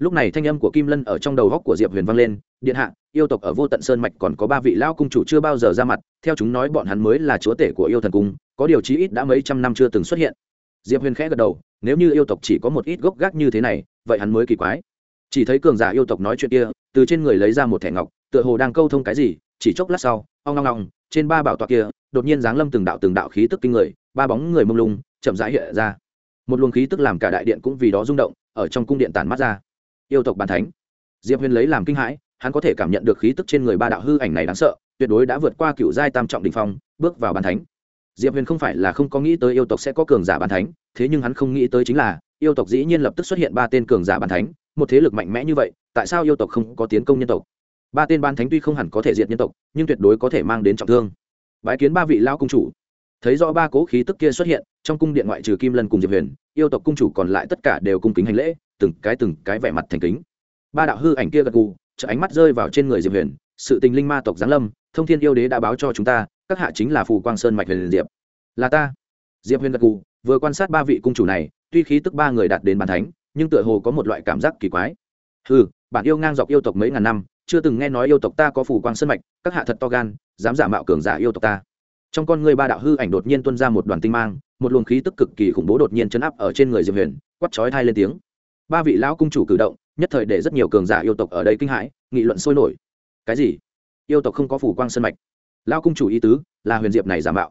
Speaker 1: Lúc này thanh âm của kim lân ở trong đầu góc của diệp huyền vang lên, điện hạ, yêu tộc ở vô tận sơn mạch còn có ba vị lao cung chủ chưa bao giờ ra mặt, theo chúng nói bọn hắn mới là chúa tể của yêu thần cung, có điều chí ít đã mấy trăm năm chưa từng xuất hiện. Diệp huyền khẽ gật đầu, nếu như yêu tộc chỉ có một ít gốc gác như thế này, vậy hắn mới kỳ quái. Chỉ thấy cường giả yêu tộc nói chuyện kia, từ trên người lấy ra một thẻ ngọc, tựa hồ đang câu thông cái gì, chỉ chốc lát sau, ong ngong ngong trên ba bảo tọa kia, đột nhiên giáng lâm từng đạo từng đạo khí tức kinh người, ba bóng người mông lung, chậm rãi hiện ra. Một luồng khí tức làm cả đại điện cũng vì đó rung động, ở trong cung điện tản mắt ra yêu tộc bàn thánh. Diệp huyền lấy làm kinh hãi, hắn có thể cảm nhận được khí tức trên người ba đạo hư ảnh này đáng sợ, tuyệt đối đã vượt qua cựu giai tam trọng đình phong, bước vào bàn thánh. Diệp huyền không phải là không có nghĩ tới yêu tộc sẽ có cường giả bàn thánh, thế nhưng hắn không nghĩ tới chính là, yêu tộc dĩ nhiên lập tức xuất hiện ba tên cường giả bàn thánh, một thế lực mạnh mẽ như vậy, tại sao yêu tộc không có tiến công nhân tộc? Ba tên ban thánh tuy không hẳn có thể diệt nhân tộc, nhưng tuyệt đối có thể mang đến trọng thương. Bái kiến ba vị lao cung chủ. Thấy rõ ba cố khí tức kia xuất hiện, trong cung điện ngoại trừ kim lân cùng diệp huyền, yêu tộc cung chủ còn lại tất cả đều cung kính hành lễ từng cái từng cái vẻ mặt thành kính. Ba đạo hư ảnh kia gật gù chợ ánh mắt rơi vào trên người diệp huyền, sự tình linh ma tộc giáng lâm, thông thiên yêu đế đã báo cho chúng ta, các hạ chính là phù quang sơn mạch huyền diệp. Là ta. Diệp huyền gật gù, vừa quan sát ba vị cung chủ này, tuy khí tức ba người đạt đến bàn thánh, nhưng tựa hồ có một loại cảm giác kỳ quái. Ừ bản yêu ngang dọc yêu tộc mấy ngàn năm, chưa từng nghe nói yêu tộc ta có phù quang sơn mạch, các hạ thật to gan, dám giả mạo cường giả yêu tộc ta. Trong con người ba đạo hư ảnh đột nhiên tuôn ra một đoàn tinh mang, một luồng khí tức cực kỳ khủng bố đột nhiên chấn áp ở trên người diệp huyền quắt chói thai lên tiếng ba vị lão cung chủ cử động nhất thời để rất nhiều cường giả yêu tộc ở đây kinh hãi nghị luận sôi nổi. Cái gì? Yêu tộc không có phủ quang sân mạch. Lão cung chủ ý tứ là huyền diệp này giả mạo.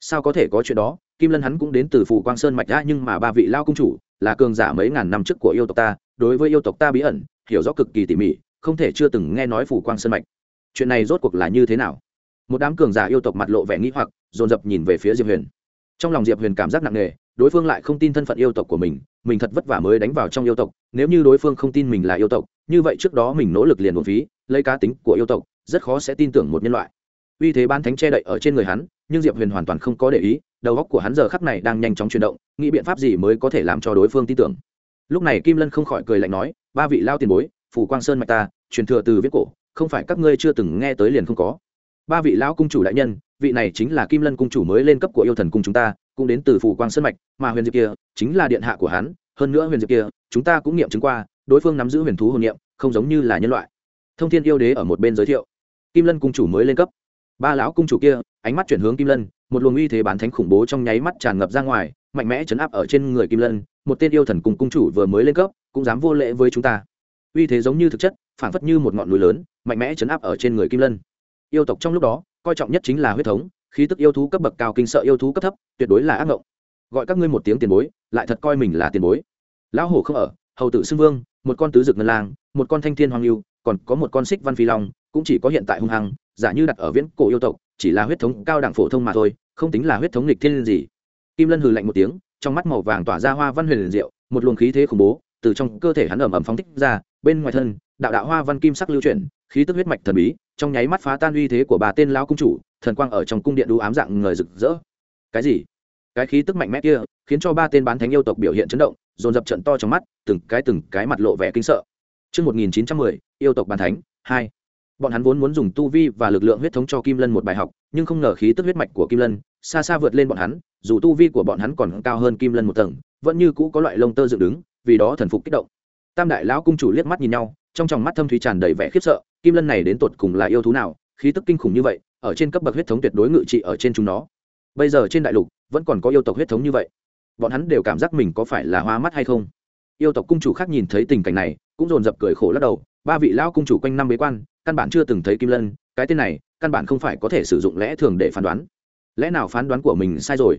Speaker 1: Sao có thể có chuyện đó? Kim lân hắn cũng đến từ phủ quang sơn mạch đã, nhưng mà ba vị lao cung chủ là cường giả mấy ngàn năm trước của yêu tộc ta đối với yêu tộc ta bí ẩn hiểu rõ cực kỳ tỉ mỉ không thể chưa từng nghe nói phủ quang sơn mạch. Chuyện này rốt cuộc là như thế nào? Một đám cường giả yêu tộc mặt lộ vẻ nghĩ hoặc dồn dập nhìn về phía diệp huyền. Trong lòng diệp huyền cảm giác nặng nề đối phương lại không tin thân phận yêu tộc của mình mình thật vất vả mới đánh vào trong yêu tộc, nếu như đối phương không tin mình là yêu tộc, như vậy trước đó mình nỗ lực liền một phí, lấy cá tính của yêu tộc, rất khó sẽ tin tưởng một nhân loại. Uy thế ban thánh che đậy ở trên người hắn, nhưng diệp huyền hoàn toàn không có để ý, đầu óc của hắn giờ khắc này đang nhanh chóng chuyển động, nghĩ biện pháp gì mới có thể làm cho đối phương tin tưởng. Lúc này kim lân không khỏi cười lạnh nói, ba vị lao tiền bối phủ quang sơn mạch ta, truyền thừa từ viết cổ, không phải các ngươi chưa từng nghe tới liền không có. Ba vị lão cung chủ đại nhân, vị này chính là kim lân cung chủ mới lên cấp của yêu thần cung chúng ta cũng đến từ phủ quang sơn mạch, mà huyền diệp kia chính là điện hạ của hắn, hơn nữa huyền diệp kia chúng ta cũng nghiệm chứng qua, đối phương nắm giữ huyền thú hồn niệm, không giống như là nhân loại. Thông thiên yêu đế ở một bên giới thiệu. Kim lân cung chủ mới lên cấp. Ba lão cung chủ kia, ánh mắt chuyển hướng kim lân, một luồng uy thế bán thánh khủng bố trong nháy mắt tràn ngập ra ngoài, mạnh mẽ chấn áp ở trên người kim lân, một tên yêu thần cùng cung chủ vừa mới lên cấp, cũng dám vô lễ với chúng ta. Uy thế giống như thực chất phản phất như một ngọn núi lớn, mạnh mẽ chấn áp ở trên người kim lân. Yêu tộc trong lúc đó, coi trọng nhất chính là huyết thống khí tức yêu thú cấp bậc cao kinh sợ yêu thú cấp thấp, tuyệt đối là ác ngộng. Gọi các ngươi một tiếng tiền bối, lại thật coi mình là tiền bối. Lão hổ không ở, hầu tử xưng vương, một con tứ dực ngân lang, một con thanh thiên hoàng lưu còn có một con xích văn phi long, cũng chỉ có hiện tại hung hăng, giả như đặt ở viễn cổ yêu tộc, chỉ là huyết thống cao đẳng phổ thông mà thôi, không tính là huyết thống lịch thiên gì. Kim lân hừ lạnh một tiếng, trong mắt màu vàng tỏa ra hoa văn huyền liền diệu, một luồng khí thế khủng bố, từ trong cơ thể hắn ẩm ẩm phóng thích ra, bên ngoài thân, đạo đạo hoa văn kim sắc lưu chuyển khí tức huyết mạch thần bí trong nháy mắt phá tan uy thế của bà tên lão cung chủ thần quang ở trong cung điện đũ ám dạng người rực rỡ cái gì cái khí tức mạnh mẽ kia khiến cho ba tên bán thánh yêu tộc biểu hiện chấn động dồn dập trận to trong mắt từng cái từng cái mặt lộ vẻ kinh sợ Trước 1910, yêu tộc bán thánh, 2. Bọn hắn vốn muốn dùng tu vi và lực lượng huyết thống cho Kim Lân một bài học, nhưng không ngờ khí tức huyết mạch của Kim Lân xa xa vượt lên bọn hắn, dù tu vi của bọn hắn còn cao hơn Kim Lân một tầng, vẫn như cũ có loại lông tơ dựng đứng, vì đó thần phục kích động. Tam đại lão cung chủ liếc mắt nhìn nhau, trong tròng mắt thâm thúy tràn đầy vẻ khiếp sợ, Kim Lân này đến tột cùng là yêu thú nào, khí tức kinh khủng như vậy, ở trên cấp bậc huyết thống tuyệt đối ngự trị ở trên chúng nó. Bây giờ trên đại lục vẫn còn có yêu tộc huyết thống như vậy, bọn hắn đều cảm giác mình có phải là hoa mắt hay không? Yêu tộc cung chủ khác nhìn thấy tình cảnh này, cũng dồn dập cười khổ lắc đầu, ba vị lão cung chủ quanh năm bế quan, căn bản chưa từng thấy Kim Lân, cái tên này, căn bản không phải có thể sử dụng lẽ thường để phán đoán. Lẽ nào phán đoán của mình sai rồi?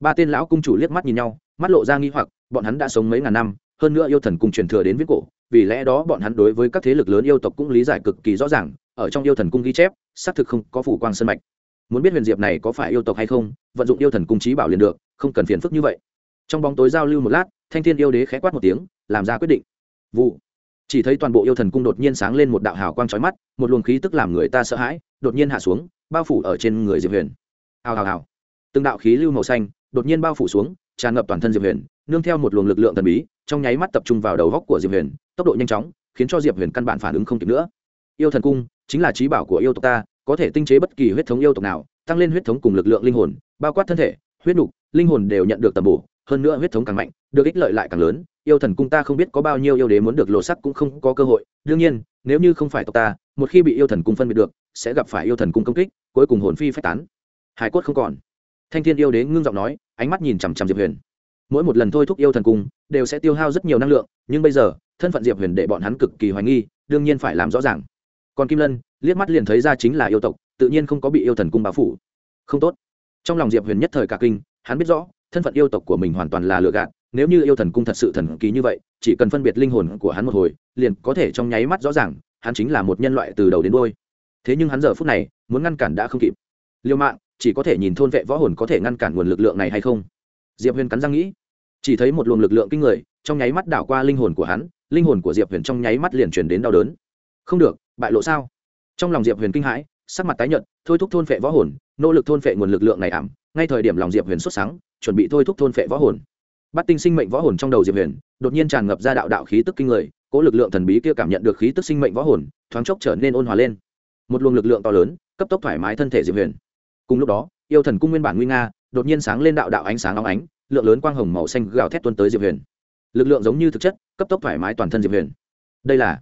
Speaker 1: Ba tên lão cung chủ liếc mắt nhìn nhau, mắt lộ ra nghi hoặc, bọn hắn đã sống mấy ngàn năm, hơn nữa yêu thần cùng truyền thừa đến viết cổ, vì lẽ đó bọn hắn đối với các thế lực lớn yêu tộc cũng lý giải cực kỳ rõ ràng, ở trong yêu thần cung ghi chép xác thực không có phủ quang sơn mạch. Muốn biết huyền diệp này có phải yêu tộc hay không vận dụng yêu thần cung trí bảo liền được không cần phiền phức như vậy. Trong bóng tối giao lưu một lát thanh thiên yêu đế khẽ quát một tiếng làm ra quyết định. Vụ. Chỉ thấy toàn bộ yêu thần cung đột nhiên sáng lên một đạo hào quang trói mắt một luồng khí tức làm người ta sợ hãi đột nhiên hạ xuống bao phủ ở trên người diệp huyền. Hào hào hào. Từng đạo khí lưu màu xanh đột nhiên bao phủ xuống tràn ngập toàn thân diệp huyền nương theo một luồng lực lượng thần bí trong nháy mắt tập trung vào đầu góc của diệp huyền, tốc độ nhanh chóng, khiến cho diệp huyền căn bản phản ứng không kịp nữa. Yêu thần cung chính là trí bảo của yêu tộc ta, có thể tinh chế bất kỳ huyết thống yêu tộc nào, tăng lên huyết thống cùng lực lượng linh hồn, bao quát thân thể, huyết nục, linh hồn đều nhận được tầm bổ, hơn nữa huyết thống càng mạnh, được ích lợi lại càng lớn. Yêu thần cung ta không biết có bao nhiêu yêu đế muốn được lộ sắc cũng không có cơ hội. Đương nhiên, nếu như không phải tộc ta, một khi bị yêu thần cung phân biệt được, sẽ gặp phải yêu thần cung công kích, cuối cùng hồn phi phách tán. Hải cốt không còn. Thanh thiên yêu đế ngưng giọng nói, ánh mắt nhìn chằm chằm diệp huyền mỗi một lần thôi thúc yêu thần cung đều sẽ tiêu hao rất nhiều năng lượng, nhưng bây giờ, thân phận diệp huyền để bọn hắn cực kỳ hoài nghi, đương nhiên phải làm rõ ràng. Còn kim lân, liếc mắt liền thấy ra chính là yêu tộc, tự nhiên không có bị yêu thần cung báo phủ. Không tốt. Trong lòng diệp huyền nhất thời cả kinh, hắn biết rõ, thân phận yêu tộc của mình hoàn toàn là lừa gạt, nếu như yêu thần cung thật sự thần kỳ như vậy, chỉ cần phân biệt linh hồn của hắn một hồi, liền có thể trong nháy mắt rõ ràng, hắn chính là một nhân loại từ đầu đến đôi thế nhưng hắn giờ phút này, muốn ngăn cản đã không kịp. Liêu mạng, chỉ có thể nhìn thôn vệ võ hồn có thể ngăn cản nguồn lực lượng này hay không? Diệp huyền cắn răng nghĩ chỉ thấy một luồng lực lượng kinh người, trong nháy mắt đảo qua linh hồn của hắn, linh hồn của diệp huyền trong nháy mắt liền chuyển đến đau đớn. Không được, bại lộ sao? Trong lòng diệp huyền kinh hãi, sắc mặt tái nhợt, thôi thúc thôn phệ võ hồn, nỗ lực thôn phệ nguồn lực lượng này ảm, ngay thời điểm lòng diệp huyền xuất sáng, chuẩn bị thôi thúc thôn phệ võ hồn. Bắt tinh sinh mệnh võ hồn trong đầu diệp huyền, đột nhiên tràn ngập ra đạo đạo khí tức kinh người cỗ lực lượng thần bí kia cảm nhận được khí tức sinh mệnh võ hồn, thoáng chốc trở nên ôn hòa lên. Một luồng lực lượng to lớn, cấp tốc thoải mái thân thể diệp huyền. Cùng lúc đó, yêu thần cung nguyên bản nguy nga, đột nhiên sáng lên đạo đạo ánh sáng óng ánh lượng lớn quang hồng màu xanh gào thét tuân tới diệp huyền. Lực lượng giống như thực chất, cấp tốc thoải mái toàn thân diệp huyền. Đây là,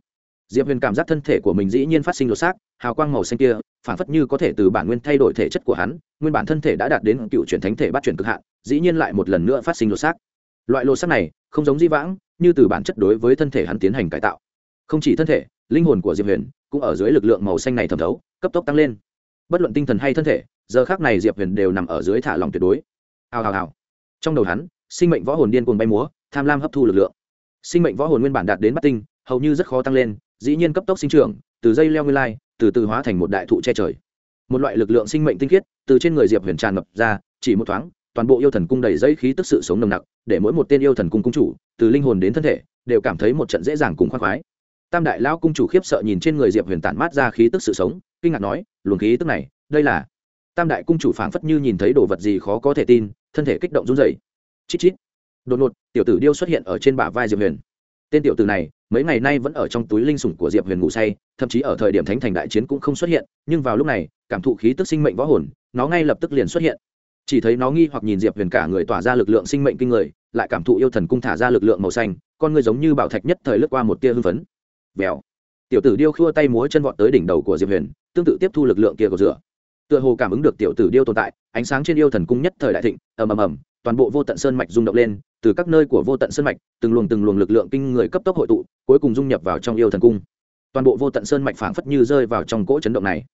Speaker 1: diệp huyền cảm giác thân thể của mình dĩ nhiên phát sinh lột xác, hào quang màu xanh kia, phản phất như có thể từ bản nguyên thay đổi thể chất của hắn, nguyên bản thân thể đã đạt đến cựu chuyển thánh thể bắt chuyển cực hạn, dĩ nhiên lại một lần nữa phát sinh lột xác. Loại lột xác này, không giống di vãng, như từ bản chất đối với thân thể hắn tiến hành cải tạo. Không chỉ thân thể, linh hồn của diệp huyền cũng ở dưới lực lượng màu xanh này thẩm thấu, cấp tốc tăng lên. Bất luận tinh thần hay thân thể, giờ khác này diệp huyền đều nằm ở dưới thả lòng tuyệt đối. Hào hào hào trong đầu hắn, sinh mệnh võ hồn điên cuồng bay múa, tham lam hấp thu lực lượng. Sinh mệnh võ hồn nguyên bản đạt đến bắt tinh, hầu như rất khó tăng lên, dĩ nhiên cấp tốc sinh trưởng, từ dây leo nguyên lai, từ từ hóa thành một đại thụ che trời. Một loại lực lượng sinh mệnh tinh khiết, từ trên người diệp huyền tràn ngập ra, chỉ một thoáng, toàn bộ yêu thần cung đầy dây khí tức sự sống nồng nặc, để mỗi một tên yêu thần cung cung chủ, từ linh hồn đến thân thể, đều cảm thấy một trận dễ dàng cùng khoác khoái. Tam đại lão cung chủ khiếp sợ nhìn trên người diệp huyền tản mát ra khí tức sự sống, kinh ngạc nói, luồng khí tức này, đây là? Tam đại cung chủ phảng phất như nhìn thấy đồ vật gì khó có thể tin thân thể kích động run rẩy. Chít chít. Đột ngột, tiểu tử điêu xuất hiện ở trên bả vai diệp huyền. Tên tiểu tử này, mấy ngày nay vẫn ở trong túi linh sủng của diệp huyền ngủ say, thậm chí ở thời điểm thánh thành đại chiến cũng không xuất hiện, nhưng vào lúc này, cảm thụ khí tức sinh mệnh võ hồn, nó ngay lập tức liền xuất hiện. Chỉ thấy nó nghi hoặc nhìn diệp huyền cả người tỏa ra lực lượng sinh mệnh kinh người, lại cảm thụ yêu thần cung thả ra lực lượng màu xanh, con người giống như bảo thạch nhất thời lướt qua một tia hưng phấn. Vèo. Tiểu tử điêu khua tay múa chân vọt tới đỉnh đầu của diệp huyền, tương tự tiếp thu lực lượng kia của rửa tựa hồ cảm ứng được tiểu tử điêu tồn tại ánh sáng trên yêu thần cung nhất thời đại thịnh ầm ầm ầm toàn bộ vô tận sơn mạch rung động lên từ các nơi của vô tận sơn mạch từng luồng từng luồng lực lượng kinh người cấp tốc hội tụ cuối cùng dung nhập vào trong yêu thần cung. Toàn bộ vô tận sơn mạch phảng phất như rơi vào trong cỗ chấn động này.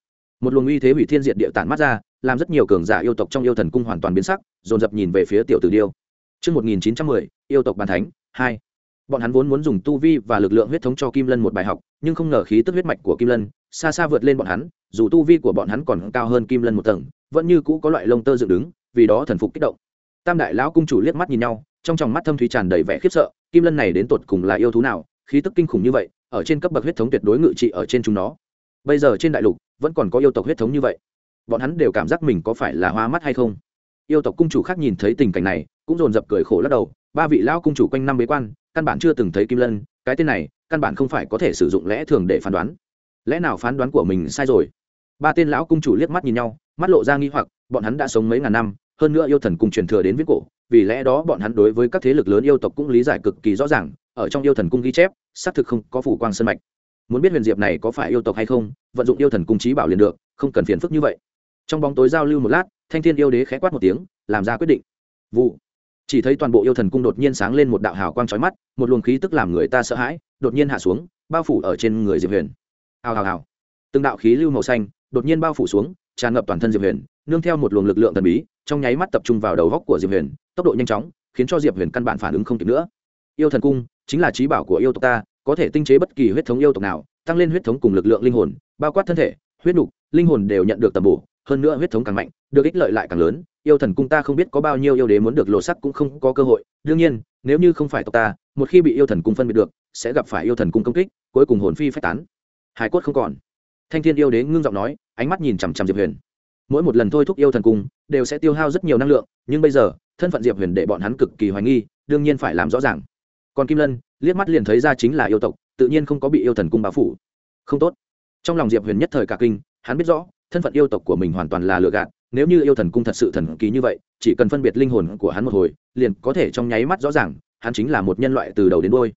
Speaker 1: Một luồng uy thế hủy thiên diệt địa tản mắt ra làm rất nhiều cường giả yêu tộc trong yêu thần cung hoàn toàn biến sắc dồn dập nhìn về phía tiểu tử điêu. Trước 1910, yêu tộc bàn thánh, 2. Bọn hắn vốn muốn dùng tu vi và lực lượng huyết thống cho Kim Lân một bài học, nhưng không ngờ khí tức huyết mạch của Kim Lân xa xa vượt lên bọn hắn, dù tu vi của bọn hắn còn cao hơn Kim Lân một tầng, vẫn như cũ có loại lông tơ dựng đứng, vì đó thần phục kích động. Tam đại lão cung chủ liếc mắt nhìn nhau trong tròng mắt thâm thúy tràn đầy vẻ khiếp sợ kim lân này đến tột cùng là yêu thú nào khí tức kinh khủng như vậy ở trên cấp bậc huyết thống tuyệt đối ngự trị ở trên chúng nó. Bây giờ trên đại lục vẫn còn có yêu tộc huyết thống như vậy. Bọn hắn đều cảm giác mình có phải là hoa mắt hay không? Yêu tộc cung chủ khác nhìn thấy tình cảnh này cũng dồn dập cười khổ lắc đầu ba vị lão cung chủ quanh năm bế quan căn bản chưa từng thấy kim lân, cái tên này, căn bản không phải có thể sử dụng lẽ thường để phán đoán. Lẽ nào phán đoán của mình sai rồi? Ba tên lão cung chủ liếc mắt nhìn nhau, mắt lộ ra nghi hoặc, bọn hắn đã sống mấy ngàn năm, hơn nữa yêu thần cung truyền thừa đến viết cổ, vì lẽ đó bọn hắn đối với các thế lực lớn yêu tộc cũng lý giải cực kỳ rõ ràng, ở trong yêu thần cung ghi chép, xác thực không có phủ quang sân mạch. Muốn biết huyền diệp này có phải yêu tộc hay không, vận dụng yêu thần cung trí bảo liền được, không cần phiền phức như vậy. Trong bóng tối giao lưu một lát, thanh thiên yêu đế khẽ quát một tiếng, làm ra quyết định. Vụ chỉ thấy toàn bộ yêu thần cung đột nhiên sáng lên một đạo hào quang trói mắt, một luồng khí tức làm người ta sợ hãi, đột nhiên hạ xuống, bao phủ ở trên người diệp huyền. Hào hào hào. Từng đạo khí lưu màu xanh, đột nhiên bao phủ xuống, tràn ngập toàn thân diệp huyền, nương theo một luồng lực lượng thần bí, trong nháy mắt tập trung vào đầu góc của diệp huyền, tốc độ nhanh chóng, khiến cho diệp huyền căn bản phản ứng không kịp nữa. Yêu thần cung chính là trí bảo của yêu tộc ta, có thể tinh chế bất kỳ huyết thống yêu tộc nào, tăng lên huyết thống cùng lực lượng linh hồn, bao quát thân thể, huyết nục, linh hồn đều nhận được tầm bổ, hơn nữa huyết thống càng mạnh, được ích lợi lại càng lớn yêu thần cung ta không biết có bao nhiêu yêu đế muốn được lộ sắc cũng không có cơ hội. Đương nhiên, nếu như không phải tộc ta, một khi bị yêu thần cung phân biệt được, sẽ gặp phải yêu thần cung công kích, cuối cùng hồn phi phách tán. Hải cốt không còn. Thanh thiên yêu đế ngưng giọng nói, ánh mắt nhìn chằm chằm diệp huyền. Mỗi một lần thôi thúc yêu thần cung, đều sẽ tiêu hao rất nhiều năng lượng, nhưng bây giờ, thân phận diệp huyền để bọn hắn cực kỳ hoài nghi, đương nhiên phải làm rõ ràng. Còn kim lân, liếc mắt liền thấy ra chính là yêu tộc, tự nhiên không có bị yêu thần cung bao phủ. Không tốt. Trong lòng diệp huyền nhất thời cả kinh, hắn biết rõ, thân phận yêu tộc của mình hoàn toàn là lừa gạt nếu như yêu thần cung thật sự thần kỳ như vậy, chỉ cần phân biệt linh hồn của hắn một hồi, liền có thể trong nháy mắt rõ ràng, hắn chính là một nhân loại từ đầu đến đôi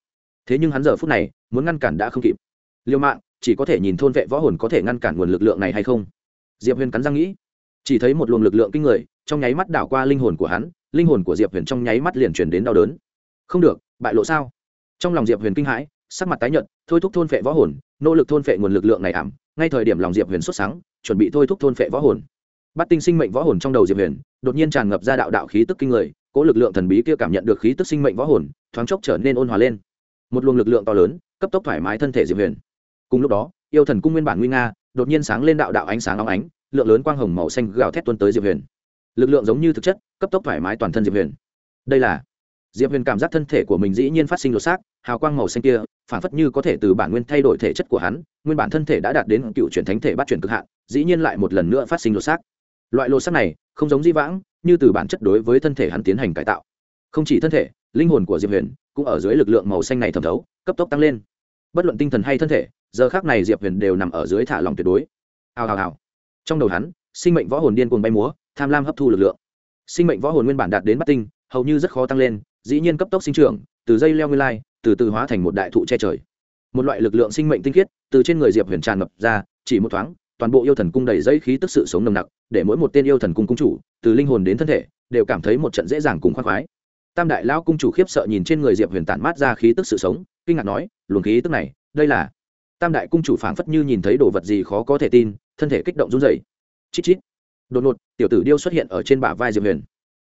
Speaker 1: thế nhưng hắn giờ phút này, muốn ngăn cản đã không kịp. Liêu mạng chỉ có thể nhìn thôn vệ võ hồn có thể ngăn cản nguồn lực lượng này hay không? Diệp huyền cắn răng nghĩ. Chỉ thấy một luồng lực lượng kinh người, trong nháy mắt đảo qua linh hồn của hắn, linh hồn của diệp huyền trong nháy mắt liền chuyển đến đau đớn. Không được, bại lộ sao? Trong lòng diệp huyền kinh hãi, sắc mặt tái nhợt, thôi thúc thôn phệ võ hồn, nỗ lực thôn phệ nguồn lực lượng này ảm, ngay thời điểm lòng diệp huyền xuất sáng, chuẩn bị thôi thúc thôn phệ võ hồn bắt tinh sinh mệnh võ hồn trong đầu diệp huyền, đột nhiên tràn ngập ra đạo đạo khí tức kinh người cỗ lực lượng thần bí kia cảm nhận được khí tức sinh mệnh võ hồn, thoáng chốc trở nên ôn hòa lên. Một luồng lực lượng to lớn, cấp tốc thoải mái thân thể diệp huyền. Cùng lúc đó, yêu thần cung nguyên bản nguy nga, đột nhiên sáng lên đạo đạo ánh sáng óng ánh, lượng lớn quang hồng màu xanh gào thét tuôn tới diệp huyền. Lực lượng giống như thực chất, cấp tốc thoải mái toàn thân diệp huyền. Đây là, diệp huyền cảm giác thân thể của mình dĩ nhiên phát sinh lột xác, hào quang màu xanh kia, phản phất như có thể từ bản nguyên thay đổi thể chất của hắn, nguyên bản thân thể đã đạt đến cựu chuyển thánh thể bắt chuyển cực hạn, dĩ nhiên lại một lần nữa phát sinh lột xác loại lột xác này không giống di vãng, như từ bản chất đối với thân thể hắn tiến hành cải tạo. Không chỉ thân thể, linh hồn của diệp huyền cũng ở dưới lực lượng màu xanh này thẩm thấu, cấp tốc tăng lên. Bất luận tinh thần hay thân thể, giờ khác này diệp huyền đều nằm ở dưới thả lòng tuyệt đối. Hào hào hào. Trong đầu hắn, sinh mệnh võ hồn điên cuồng bay múa, tham lam hấp thu lực lượng. Sinh mệnh võ hồn nguyên bản đạt đến bắt tinh, hầu như rất khó tăng lên, dĩ nhiên cấp tốc sinh trưởng, từ dây leo nguyên lai, từ từ hóa thành một đại thụ che trời. Một loại lực lượng sinh mệnh tinh khiết từ trên người diệp huyền tràn ngập ra, chỉ một thoáng toàn bộ yêu thần cung đầy dây khí tức sự sống nồng nặc, để mỗi một tên yêu thần cung cung chủ, từ linh hồn đến thân thể, đều cảm thấy một trận dễ dàng cùng khoác khoái. Tam đại lão cung chủ khiếp sợ nhìn trên người diệp huyền tản mát ra khí tức sự sống, kinh ngạc nói, luồng khí tức này, đây là? Tam đại cung chủ phảng phất như nhìn thấy đồ vật gì khó có thể tin, thân thể kích động run rẩy. Chít chít. Đột ngột, tiểu tử điêu xuất hiện ở trên bả vai diệp huyền.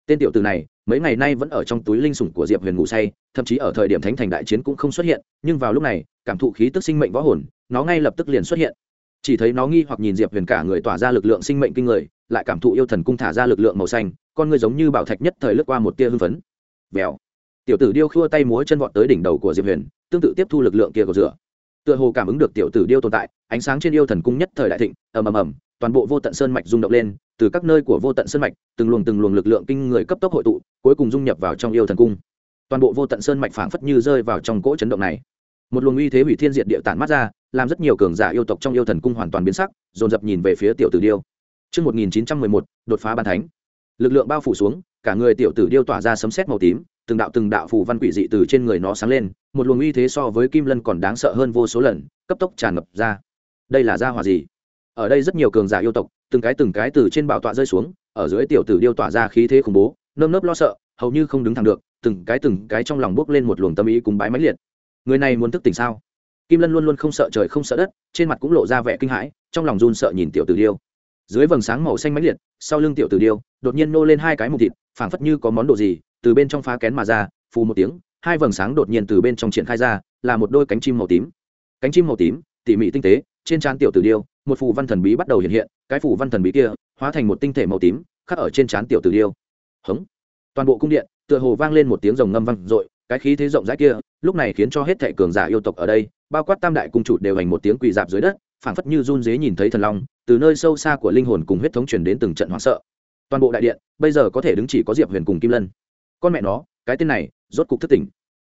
Speaker 1: Tên tiểu tử này, mấy ngày nay vẫn ở trong túi linh sủng của diệp huyền ngủ say, thậm chí ở thời điểm thánh thành đại chiến cũng không xuất hiện, nhưng vào lúc này, cảm thụ khí tức sinh mệnh võ hồn, nó ngay lập tức liền xuất hiện chỉ thấy nó nghi hoặc nhìn diệp huyền cả người tỏa ra lực lượng sinh mệnh kinh người, lại cảm thụ yêu thần cung thả ra lực lượng màu xanh, con người giống như bảo thạch nhất thời lướt qua một tia hưng phấn. Vèo. Tiểu tử điêu khua tay múa chân vọt tới đỉnh đầu của diệp huyền, tương tự tiếp thu lực lượng kia của rửa. Tựa hồ cảm ứng được tiểu tử điêu tồn tại, ánh sáng trên yêu thần cung nhất thời đại thịnh, ầm ầm ầm, toàn bộ vô tận sơn mạch rung động lên, từ các nơi của vô tận sơn mạch, từng luồng từng luồng lực lượng kinh người cấp tốc hội tụ, cuối cùng dung nhập vào trong yêu thần cung. Toàn bộ vô tận sơn mạch phảng phất như rơi vào trong cỗ chấn động này một luồng uy thế hủy thiên diệt địa tản mắt ra làm rất nhiều cường giả yêu tộc trong yêu thần cung hoàn toàn biến sắc dồn dập nhìn về phía tiểu tử điêu Trước 1911, đột phá ban thánh. Lực lượng bao phủ xuống, cả người tiểu tử điêu tỏa ra sấm sét màu tím, từng đạo từng đạo phù văn quỷ dị từ trên người nó sáng lên, một luồng uy thế so với kim lân còn đáng sợ hơn vô số lần, cấp tốc tràn ngập ra. Đây là gia hỏa gì? Ở đây rất nhiều cường giả yêu tộc, từng cái từng cái từ trên bảo tọa rơi xuống, ở dưới tiểu tử điêu tỏa ra khí thế khủng bố, nơm nớp lo sợ, hầu như không đứng thẳng được, từng cái từng cái trong lòng bước lên một luồng tâm ý cùng bái máy liệt. Người này muốn thức tỉnh sao? Kim Lân luôn luôn không sợ trời không sợ đất, trên mặt cũng lộ ra vẻ kinh hãi, trong lòng run sợ nhìn tiểu tử điêu. Dưới vầng sáng màu xanh mãnh liệt, sau lưng tiểu tử điêu, đột nhiên nô lên hai cái mục thịt, phảng phất như có món đồ gì, từ bên trong phá kén mà ra, phù một tiếng, hai vầng sáng đột nhiên từ bên trong triển khai ra, là một đôi cánh chim màu tím. Cánh chim màu tím, tỉ mỉ tinh tế, trên trán tiểu tử điêu, một phù văn thần bí bắt đầu hiện hiện, cái phù văn thần bí kia hóa thành một tinh thể màu tím, khắc ở trên trán tiểu tử điêu. Hống. Toàn bộ cung điện, tựa hồ vang lên một tiếng rồng ngâm vang dội, cái khí thế rộng rãi kia, lúc này khiến cho hết thệ cường giả yêu tộc ở đây, bao quát tam đại cung chủ đều hành một tiếng quỳ dạp dưới đất, phảng phất như run dế nhìn thấy thần long, từ nơi sâu xa của linh hồn cùng huyết thống truyền đến từng trận hoảng sợ. Toàn bộ đại điện, bây giờ có thể đứng chỉ có Diệp Huyền cùng Kim Lân. Con mẹ nó, cái tên này, rốt cục thất tỉnh.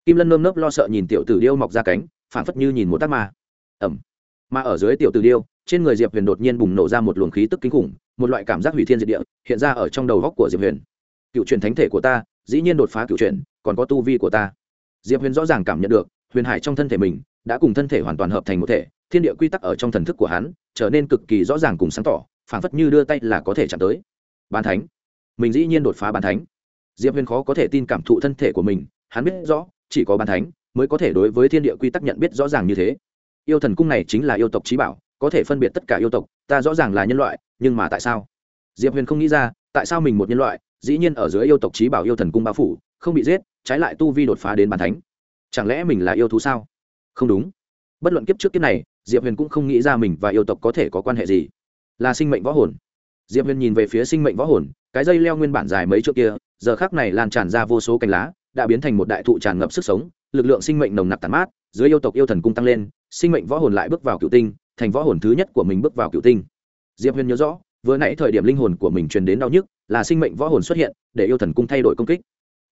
Speaker 1: Kim Lân nơm nớp lo sợ nhìn tiểu tử điêu mọc ra cánh, phảng phất như nhìn một tác ma. Ầm. Mà ở dưới tiểu tử điêu, trên người Diệp Huyền đột nhiên bùng nổ ra một luồng khí tức kinh khủng, một loại cảm giác hủy thiên diệt địa, hiện ra ở trong đầu góc của Diệp Huyền. Cựu truyền thánh thể của ta, dĩ nhiên đột phá cựu truyền, còn có tu vi của ta. Diệp Huyền rõ ràng cảm nhận được, huyền hải trong thân thể mình đã cùng thân thể hoàn toàn hợp thành một thể, thiên địa quy tắc ở trong thần thức của hắn trở nên cực kỳ rõ ràng cùng sáng tỏ, phảng phất như đưa tay là có thể chạm tới. bàn thánh, mình dĩ nhiên đột phá bàn thánh. Diệp Huyền khó có thể tin cảm thụ thân thể của mình, hắn biết rõ, chỉ có bàn thánh mới có thể đối với thiên địa quy tắc nhận biết rõ ràng như thế. Yêu thần cung này chính là yêu tộc trí bảo, có thể phân biệt tất cả yêu tộc, ta rõ ràng là nhân loại, nhưng mà tại sao? Diệp Huyền không nghĩ ra, tại sao mình một nhân loại, dĩ nhiên ở dưới yêu tộc trí bảo yêu thần cung bao phủ, không bị giết, trái lại tu vi đột phá đến bàn thánh. Chẳng lẽ mình là yêu thú sao? Không đúng. Bất luận kiếp trước kiếp này, Diệp Huyền cũng không nghĩ ra mình và yêu tộc có thể có quan hệ gì. Là sinh mệnh võ hồn. Diệp Huyền nhìn về phía sinh mệnh võ hồn, cái dây leo nguyên bản dài mấy trước kia, giờ khắc này lan tràn ra vô số cành lá, đã biến thành một đại thụ tràn ngập sức sống, lực lượng sinh mệnh nồng nặc tản mát, dưới yêu tộc yêu thần cung tăng lên, sinh mệnh võ hồn lại bước vào cựu tinh, thành võ hồn thứ nhất của mình bước vào cựu tinh. Diệp Huyền nhớ rõ, vừa nãy thời điểm linh hồn của mình truyền đến đau nhức, là sinh mệnh võ hồn xuất hiện, để yêu thần cung thay đổi công kích.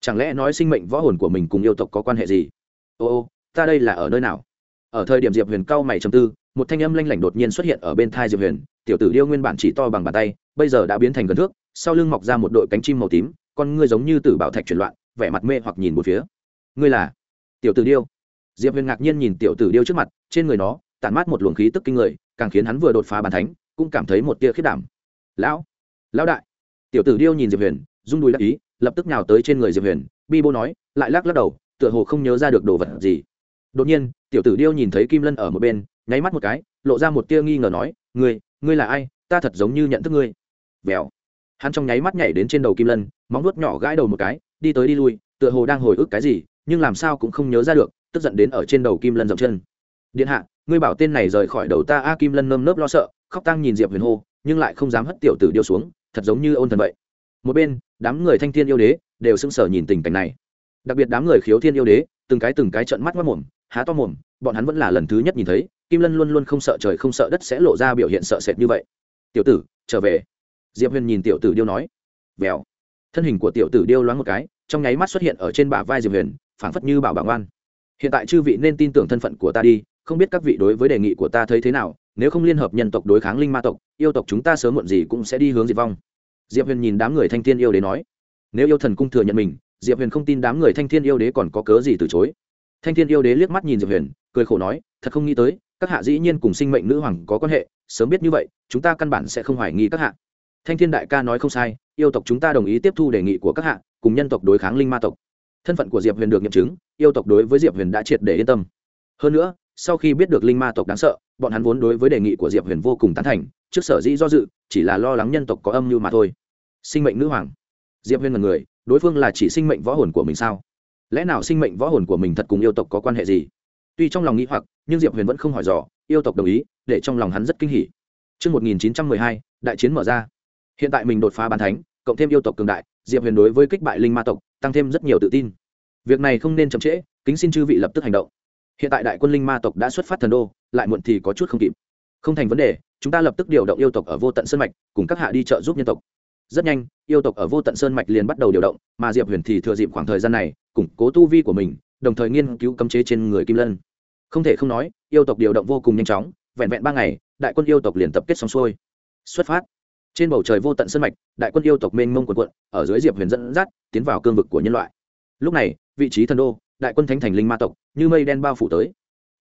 Speaker 1: Chẳng lẽ nói sinh mệnh võ hồn của mình cùng yêu tộc có quan hệ gì? ô ô, ta đây là ở nơi nào? Ở thời điểm diệp huyền cao mày trầm tư, một thanh âm lanh lảnh đột nhiên xuất hiện ở bên thai diệp huyền, tiểu tử điêu nguyên bản chỉ to bằng bàn tay, bây giờ đã biến thành gần thước, sau lưng mọc ra một đội cánh chim màu tím, con ngươi giống như tử bảo thạch chuyển loạn, vẻ mặt mê hoặc nhìn một phía. Ngươi là tiểu tử điêu. Diệp huyền ngạc nhiên nhìn tiểu tử điêu trước mặt, trên người nó tản mát một luồng khí tức kinh người, càng khiến hắn vừa đột phá bàn thánh, cũng cảm thấy một tia khiết đảm. Lão lão đại. Tiểu tử điêu nhìn diệp huyền, rung đùi đắc ý lập tức nhào tới trên người diệp huyền. Bi bô nói, lại lắc lắc đầu, tựa hồ không nhớ ra được đồ vật gì. Đột nhiên, tiểu tử điêu nhìn thấy kim lân ở một bên, nháy mắt một cái, lộ ra một tia nghi ngờ nói, ngươi ngươi là ai? Ta thật giống như nhận thức ngươi. Vèo. Hắn trong nháy mắt nhảy đến trên đầu kim lân, móng vuốt nhỏ gãi đầu một cái, đi tới đi lui, tựa hồ đang hồi ức cái gì, nhưng làm sao cũng không nhớ ra được, tức giận đến ở trên đầu kim lân dậm chân. Điện hạ, ngươi bảo tên này rời khỏi đầu ta. A kim lân nơm nớp lo sợ, khóc tăng nhìn diệp huyền hô, nhưng lại không dám hất tiểu tử điêu xuống, thật giống như ôn thần vậy một bên, đám người thanh thiên yêu đế đều sững sờ nhìn tình cảnh này. Đặc biệt đám người khiếu thiên yêu đế, từng cái từng cái trợn mắt mất mồm, há to mồm, bọn hắn vẫn là lần thứ nhất nhìn thấy, kim lân luôn luôn không sợ trời không sợ đất sẽ lộ ra biểu hiện sợ sệt như vậy. Tiểu tử, trở về. Diệp huyền nhìn tiểu tử điêu nói. Vèo. Thân hình của tiểu tử điêu loáng một cái, trong nháy mắt xuất hiện ở trên bả vai diệp huyền, phảng phất như bảo bảo ngoan. Hiện tại chư vị nên tin tưởng thân phận của ta đi, không biết các vị đối với đề nghị của ta thấy thế nào, nếu không liên hợp nhân tộc đối kháng linh ma tộc, yêu tộc chúng ta sớm muộn gì cũng sẽ đi hướng diệt vong diệp huyền nhìn đám người thanh thiên yêu đế nói, nếu yêu thần cung thừa nhận mình, diệp huyền không tin đám người thanh thiên yêu đế còn có cớ gì từ chối. Thanh thiên yêu đế liếc mắt nhìn diệp huyền, cười khổ nói, thật không nghĩ tới, các hạ dĩ nhiên cùng sinh mệnh nữ hoàng có quan hệ, sớm biết như vậy, chúng ta căn bản sẽ không hoài nghi các hạ. Thanh thiên đại ca nói không sai, yêu tộc chúng ta đồng ý tiếp thu đề nghị của các hạ, cùng nhân tộc đối kháng linh ma tộc. Thân phận của diệp huyền được nghiệm chứng, yêu tộc đối với diệp huyền đã triệt để yên tâm. Hơn nữa, sau khi biết được linh ma tộc đáng sợ, bọn hắn vốn đối với đề nghị của diệp huyền vô cùng tán thành, trước sở dĩ do dự, chỉ là lo lắng nhân tộc có âm mưu mà thôi sinh mệnh nữ hoàng diệp huyền là người đối phương là chỉ sinh mệnh võ hồn của mình sao lẽ nào sinh mệnh võ hồn của mình thật cùng yêu tộc có quan hệ gì tuy trong lòng nghĩ hoặc nhưng diệp huyền vẫn không hỏi dò yêu tộc đồng ý để trong lòng hắn rất kinh hỉ Trước 1912, đại chiến mở ra. Hiện tại mình đột phá bán thánh, cộng thêm yêu tộc cường đại, Diệp Huyền đối với kích bại linh ma tộc, tăng thêm rất nhiều tự tin. Việc này không nên chậm trễ, kính xin chư vị lập tức hành động. Hiện tại đại quân linh ma tộc đã xuất phát thần đô, lại muộn thì có chút không kịp. Không thành vấn đề, chúng ta lập tức điều động yêu tộc ở vô tận sơn mạch, cùng các hạ đi trợ giúp nhân tộc. Rất nhanh, yêu tộc ở vô tận sơn mạch liền bắt đầu điều động, mà Diệp Huyền thì thừa dịp khoảng thời gian này, củng cố tu vi của mình, đồng thời nghiên cứu cấm chế trên người Kim Lân. Không thể không nói, yêu tộc điều động vô cùng nhanh chóng, vẹn vẹn ba ngày, đại quân yêu tộc liền tập kết xong xuôi. Xuất phát. Trên bầu trời vô tận sơn mạch, đại quân yêu tộc mênh mông quần quận, ở dưới Diệp Huyền dẫn dắt, tiến vào cương vực của nhân loại. Lúc này, vị trí thần đô, đại quân thánh thành linh ma tộc, như mây đen bao phủ tới.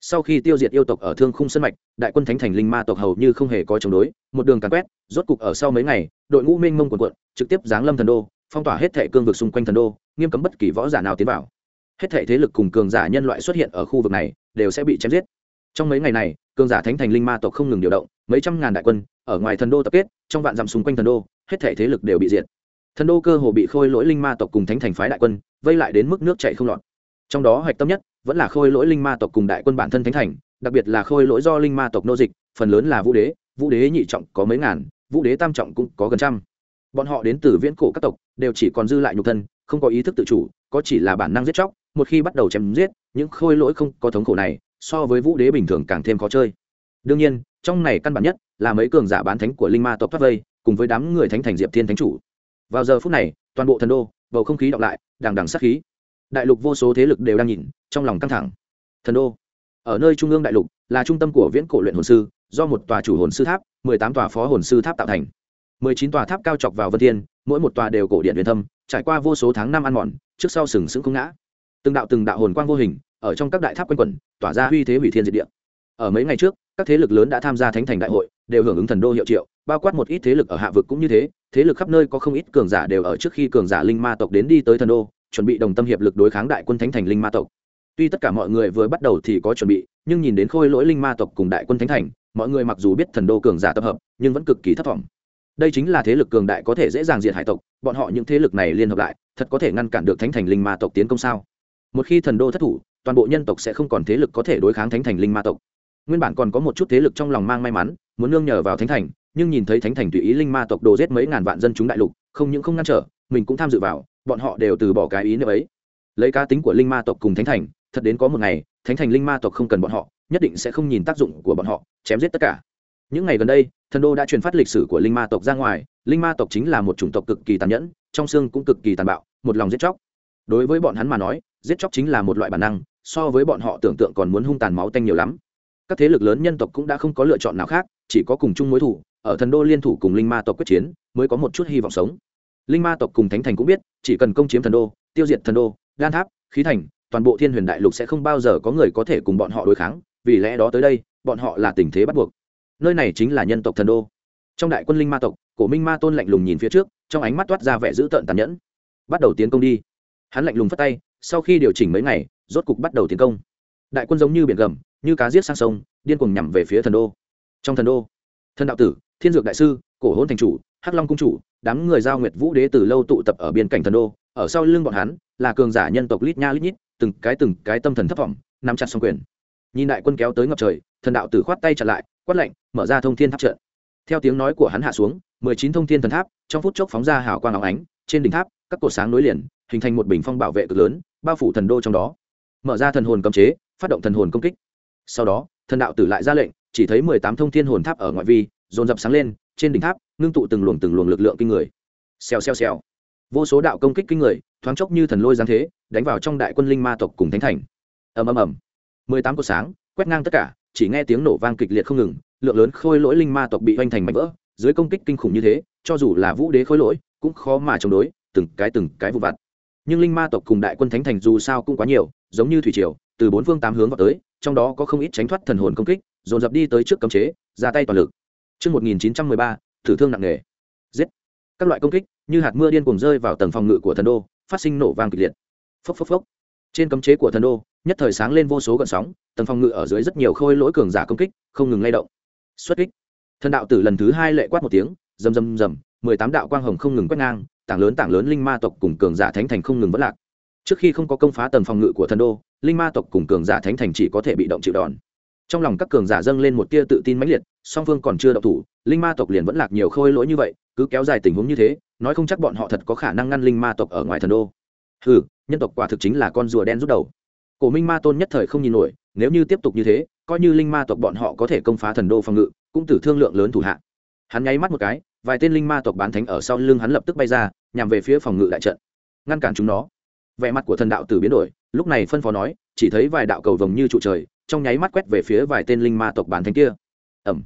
Speaker 1: Sau khi tiêu diệt yêu tộc ở Thương Khung sân mạch, đại quân thánh thành linh ma tộc hầu như không hề có chống đối, một đường càn quét, rốt cục ở sau mấy ngày, đội ngũ mênh mông quần quận, trực tiếp giáng lâm thần đô, phong tỏa hết thảy cương vực xung quanh thần đô, nghiêm cấm bất kỳ võ giả nào tiến vào. Hết thệ thế lực cùng cường giả nhân loại xuất hiện ở khu vực này đều sẽ bị chém giết. Trong mấy ngày này cường giả thánh thành linh ma tộc không ngừng điều động mấy trăm ngàn đại quân ở ngoài thần đô tập kết trong vạn dặm xung quanh thần đô hết thệ thế lực đều bị diệt. Thần đô cơ hồ bị khôi lỗi linh ma tộc cùng thánh thành phái đại quân vây lại đến mức nước chạy không lọt. Trong đó hạch tâm nhất vẫn là khôi lỗi linh ma tộc cùng đại quân bản thân thánh thành, đặc biệt là khôi lỗi do linh ma tộc nô dịch, phần lớn là vũ đế vũ đế nhị trọng có mấy ngàn, vũ đế tam trọng cũng có gần trăm. Bọn họ đến từ viễn cổ các tộc, đều chỉ còn dư lại nhục thân, không có ý thức tự chủ, có chỉ là bản năng giết chóc, một khi bắt đầu chém giết, những khôi lỗi không có thống khổ này, so với vũ đế bình thường càng thêm khó chơi. Đương nhiên, trong này căn bản nhất là mấy cường giả bán thánh của linh ma tộc thoát vây, cùng với đám người thánh thành diệp thiên thánh chủ. Vào giờ phút này, toàn bộ thần đô, bầu không khí đọng lại, đằng đằng sát khí đại lục vô số thế lực đều đang nhìn, trong lòng căng thẳng. Thần đô, ở nơi trung ương đại lục, là trung tâm của viễn cổ luyện hồn sư, do một tòa chủ hồn sư tháp, mười tám tòa phó hồn sư tháp tạo thành. mười chín tòa tháp cao chọc vào vân thiên, mỗi một tòa đều cổ điện huyền thâm, trải qua vô số tháng năm ăn mòn, trước sau sừng sững không ngã. Từng đạo từng đạo hồn quang vô hình, ở trong các đại tháp quanh quẩn, tỏa ra uy thế hủy thiên diệt địa. Ở mấy ngày trước, các thế lực lớn đã tham gia thánh thành đại hội, đều hưởng ứng thần đô hiệu triệu, bao quát một ít thế lực ở hạ vực cũng như thế thế lực khắp nơi có không ít cường giả đều ở trước khi cường giả linh ma tộc đến đi tới thần đô chuẩn bị đồng tâm hiệp lực đối kháng đại quân thánh thành linh ma tộc. Tuy tất cả mọi người vừa bắt đầu thì có chuẩn bị, nhưng nhìn đến khôi lỗi linh ma tộc cùng đại quân thánh thành, mọi người mặc dù biết thần đô cường giả tập hợp, nhưng vẫn cực kỳ thất vọng đây chính là thế lực cường đại có thể dễ dàng diệt hải tộc, bọn họ những thế lực này liên hợp lại, thật có thể ngăn cản được thánh thành linh ma tộc tiến công sao? Một khi thần đô thất thủ, toàn bộ nhân tộc sẽ không còn thế lực có thể đối kháng thánh thành linh ma tộc. Nguyên bản còn có một chút thế lực trong lòng mang may mắn, muốn nương nhờ vào thánh thành, nhưng nhìn thấy thánh thành tùy ý linh ma tộc đồ giết mấy ngàn vạn dân chúng đại lục, không những không ngăn trở, mình cũng tham dự vào bọn họ đều từ bỏ cái ý nữa ấy. Lấy cá tính của linh ma tộc cùng thánh thành, thật đến có một ngày, thánh thành linh ma tộc không cần bọn họ, nhất định sẽ không nhìn tác dụng của bọn họ, chém giết tất cả. Những ngày gần đây, thần đô đã truyền phát lịch sử của linh ma tộc ra ngoài, linh ma tộc chính là một chủng tộc cực kỳ tàn nhẫn, trong xương cũng cực kỳ tàn bạo, một lòng giết chóc. Đối với bọn hắn mà nói, giết chóc chính là một loại bản năng, so với bọn họ tưởng tượng còn muốn hung tàn máu tanh nhiều lắm. Các thế lực lớn nhân tộc cũng đã không có lựa chọn nào khác, chỉ có cùng chung mối thủ ở thần đô liên thủ cùng linh ma tộc quyết chiến, mới có một chút hy vọng sống linh ma tộc cùng thánh thành cũng biết, chỉ cần công chiếm thần đô, tiêu diệt thần đô, đan tháp, khí thành, toàn bộ thiên huyền đại lục sẽ không bao giờ có người có thể cùng bọn họ đối kháng, vì lẽ đó tới đây, bọn họ là tình thế bắt buộc. Nơi này chính là nhân tộc thần đô. Trong đại quân linh ma tộc, cổ minh ma tôn lạnh lùng nhìn phía trước, trong ánh mắt toát ra vẻ dữ tợn tàn nhẫn. Bắt đầu tiến công đi. Hắn lạnh lùng phất tay, sau khi điều chỉnh mấy ngày, rốt cục bắt đầu tiến công. Đại quân giống như biển gầm, như cá giết sang sông, điên cuồng nhằm về phía thần đô. Trong thần đô, thần đạo tử, thiên dược đại sư cổ hôn thành chủ, hắc long cung chủ, đám người giao nguyệt vũ đế từ lâu tụ tập ở biên cảnh thần đô, ở sau lưng bọn hắn là cường giả nhân tộc lít nha lít nhít, từng cái từng cái tâm thần thấp vọng, nắm chặt xong quyền. Nhìn đại quân kéo tới ngập trời, thần đạo tử khoát tay chặt lại, quát lạnh, mở ra thông thiên tháp trận. Theo tiếng nói của hắn hạ xuống, mười chín thông thiên thần tháp, trong phút chốc phóng ra hào quang óng ánh, trên đỉnh tháp, các cột sáng nối liền, hình thành một bình phong bảo vệ cực lớn, bao phủ thần đô trong đó. Mở ra thần hồn cấm chế, phát động thần hồn công kích. Sau đó, thần đạo tử lại ra lệnh, chỉ thấy mười tám thông thiên hồn tháp ở ngoại vi, dồn dập sáng lên trên đỉnh tháp, ngưng tụ từng luồng từng luồng lực lượng kinh người. Xèo xèo xèo. Vô số đạo công kích kinh người, thoáng chốc như thần lôi giáng thế, đánh vào trong đại quân linh ma tộc cùng thánh thành. Ầm ầm ầm. Mười tám cột sáng, quét ngang tất cả, chỉ nghe tiếng nổ vang kịch liệt không ngừng, lượng lớn khôi lỗi linh ma tộc bị hoành thành mảnh vỡ, dưới công kích kinh khủng như thế, cho dù là vũ đế khôi lỗi, cũng khó mà chống đối, từng cái từng cái vụ vặt. Nhưng linh ma tộc cùng đại quân thánh thành dù sao cũng quá nhiều, giống như thủy triều, từ bốn phương tám hướng vào tới, trong đó có không ít tránh thoát thần hồn công kích, dồn dập đi tới trước cấm chế, ra tay toàn lực. Trước 1913, thử thương nặng nề. Giết. Các loại công kích, như hạt mưa điên cuồng rơi vào tầng phòng ngự của thần đô, phát sinh nổ vang kịch liệt. Phốc phốc phốc. Trên cấm chế của thần đô, nhất thời sáng lên vô số gợn sóng, tầng phòng ngự ở dưới rất nhiều khôi lỗi cường giả công kích, không ngừng lay động. Xuất kích. Thần đạo tử lần thứ hai lệ quát một tiếng, rầm rầm rầm, mười tám đạo quang hồng không ngừng quét ngang, tảng lớn tảng lớn linh ma tộc cùng cường giả thánh thành không ngừng vỡ lạc. Trước khi không có công phá tầng phòng ngự của thần đô, linh ma tộc cùng cường giả thánh thành chỉ có thể bị động chịu đòn trong lòng các cường giả dâng lên một tia tự tin mãnh liệt, song phương còn chưa động thủ, linh ma tộc liền vẫn lạc nhiều khôi lỗi như vậy, cứ kéo dài tình huống như thế, nói không chắc bọn họ thật có khả năng ngăn linh ma tộc ở ngoài thần đô. Ừ nhân tộc quả thực chính là con rùa đen rút đầu. Cổ minh ma tôn nhất thời không nhìn nổi, nếu như tiếp tục như thế, coi như linh ma tộc bọn họ có thể công phá thần đô phòng ngự, cũng tử thương lượng lớn thủ hạ. Hắn nháy mắt một cái, vài tên linh ma tộc bán thánh ở sau lưng hắn lập tức bay ra, nhằm về phía phòng ngự đại trận, ngăn cản chúng nó. Vẻ mặt của thần đạo tử biến đổi, lúc này phân phó nói, chỉ thấy vài đạo cầu vồng như trụ trời trong nháy mắt quét về phía vài tên linh ma tộc bán thánh kia. Ẩm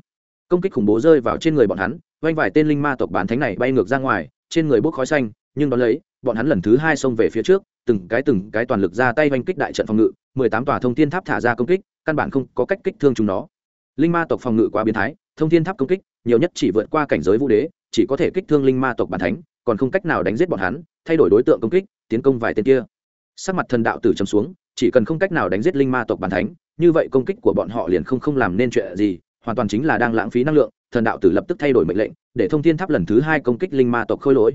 Speaker 1: công kích khủng bố rơi vào trên người bọn hắn quanh vài tên linh ma tộc bán thánh này bay ngược ra ngoài, trên người bốc khói xanh, nhưng đón lấy, bọn hắn lần thứ hai xông về phía trước, từng cái từng cái toàn lực ra tay oanh kích đại trận phòng ngự, mười tám tòa thông thiên tháp thả ra công kích, căn bản không có cách kích thương chúng nó. Linh ma tộc phòng ngự quá biến thái, thông thiên tháp công kích, nhiều nhất chỉ vượt qua cảnh giới vũ đế, chỉ có thể kích thương linh ma tộc bản thánh, còn không cách nào đánh giết bọn hắn, thay đổi đối tượng công kích, tiến công vài tên kia. Sắc mặt thần đạo tử chấm xuống, chỉ cần không cách nào đánh giết linh ma tộc bản thánh như vậy công kích của bọn họ liền không không làm nên chuyện gì, hoàn toàn chính là đang lãng phí năng lượng, thần đạo tử lập tức thay đổi mệnh lệnh, để thông thiên tháp lần thứ hai công kích linh ma tộc khôi lỗi.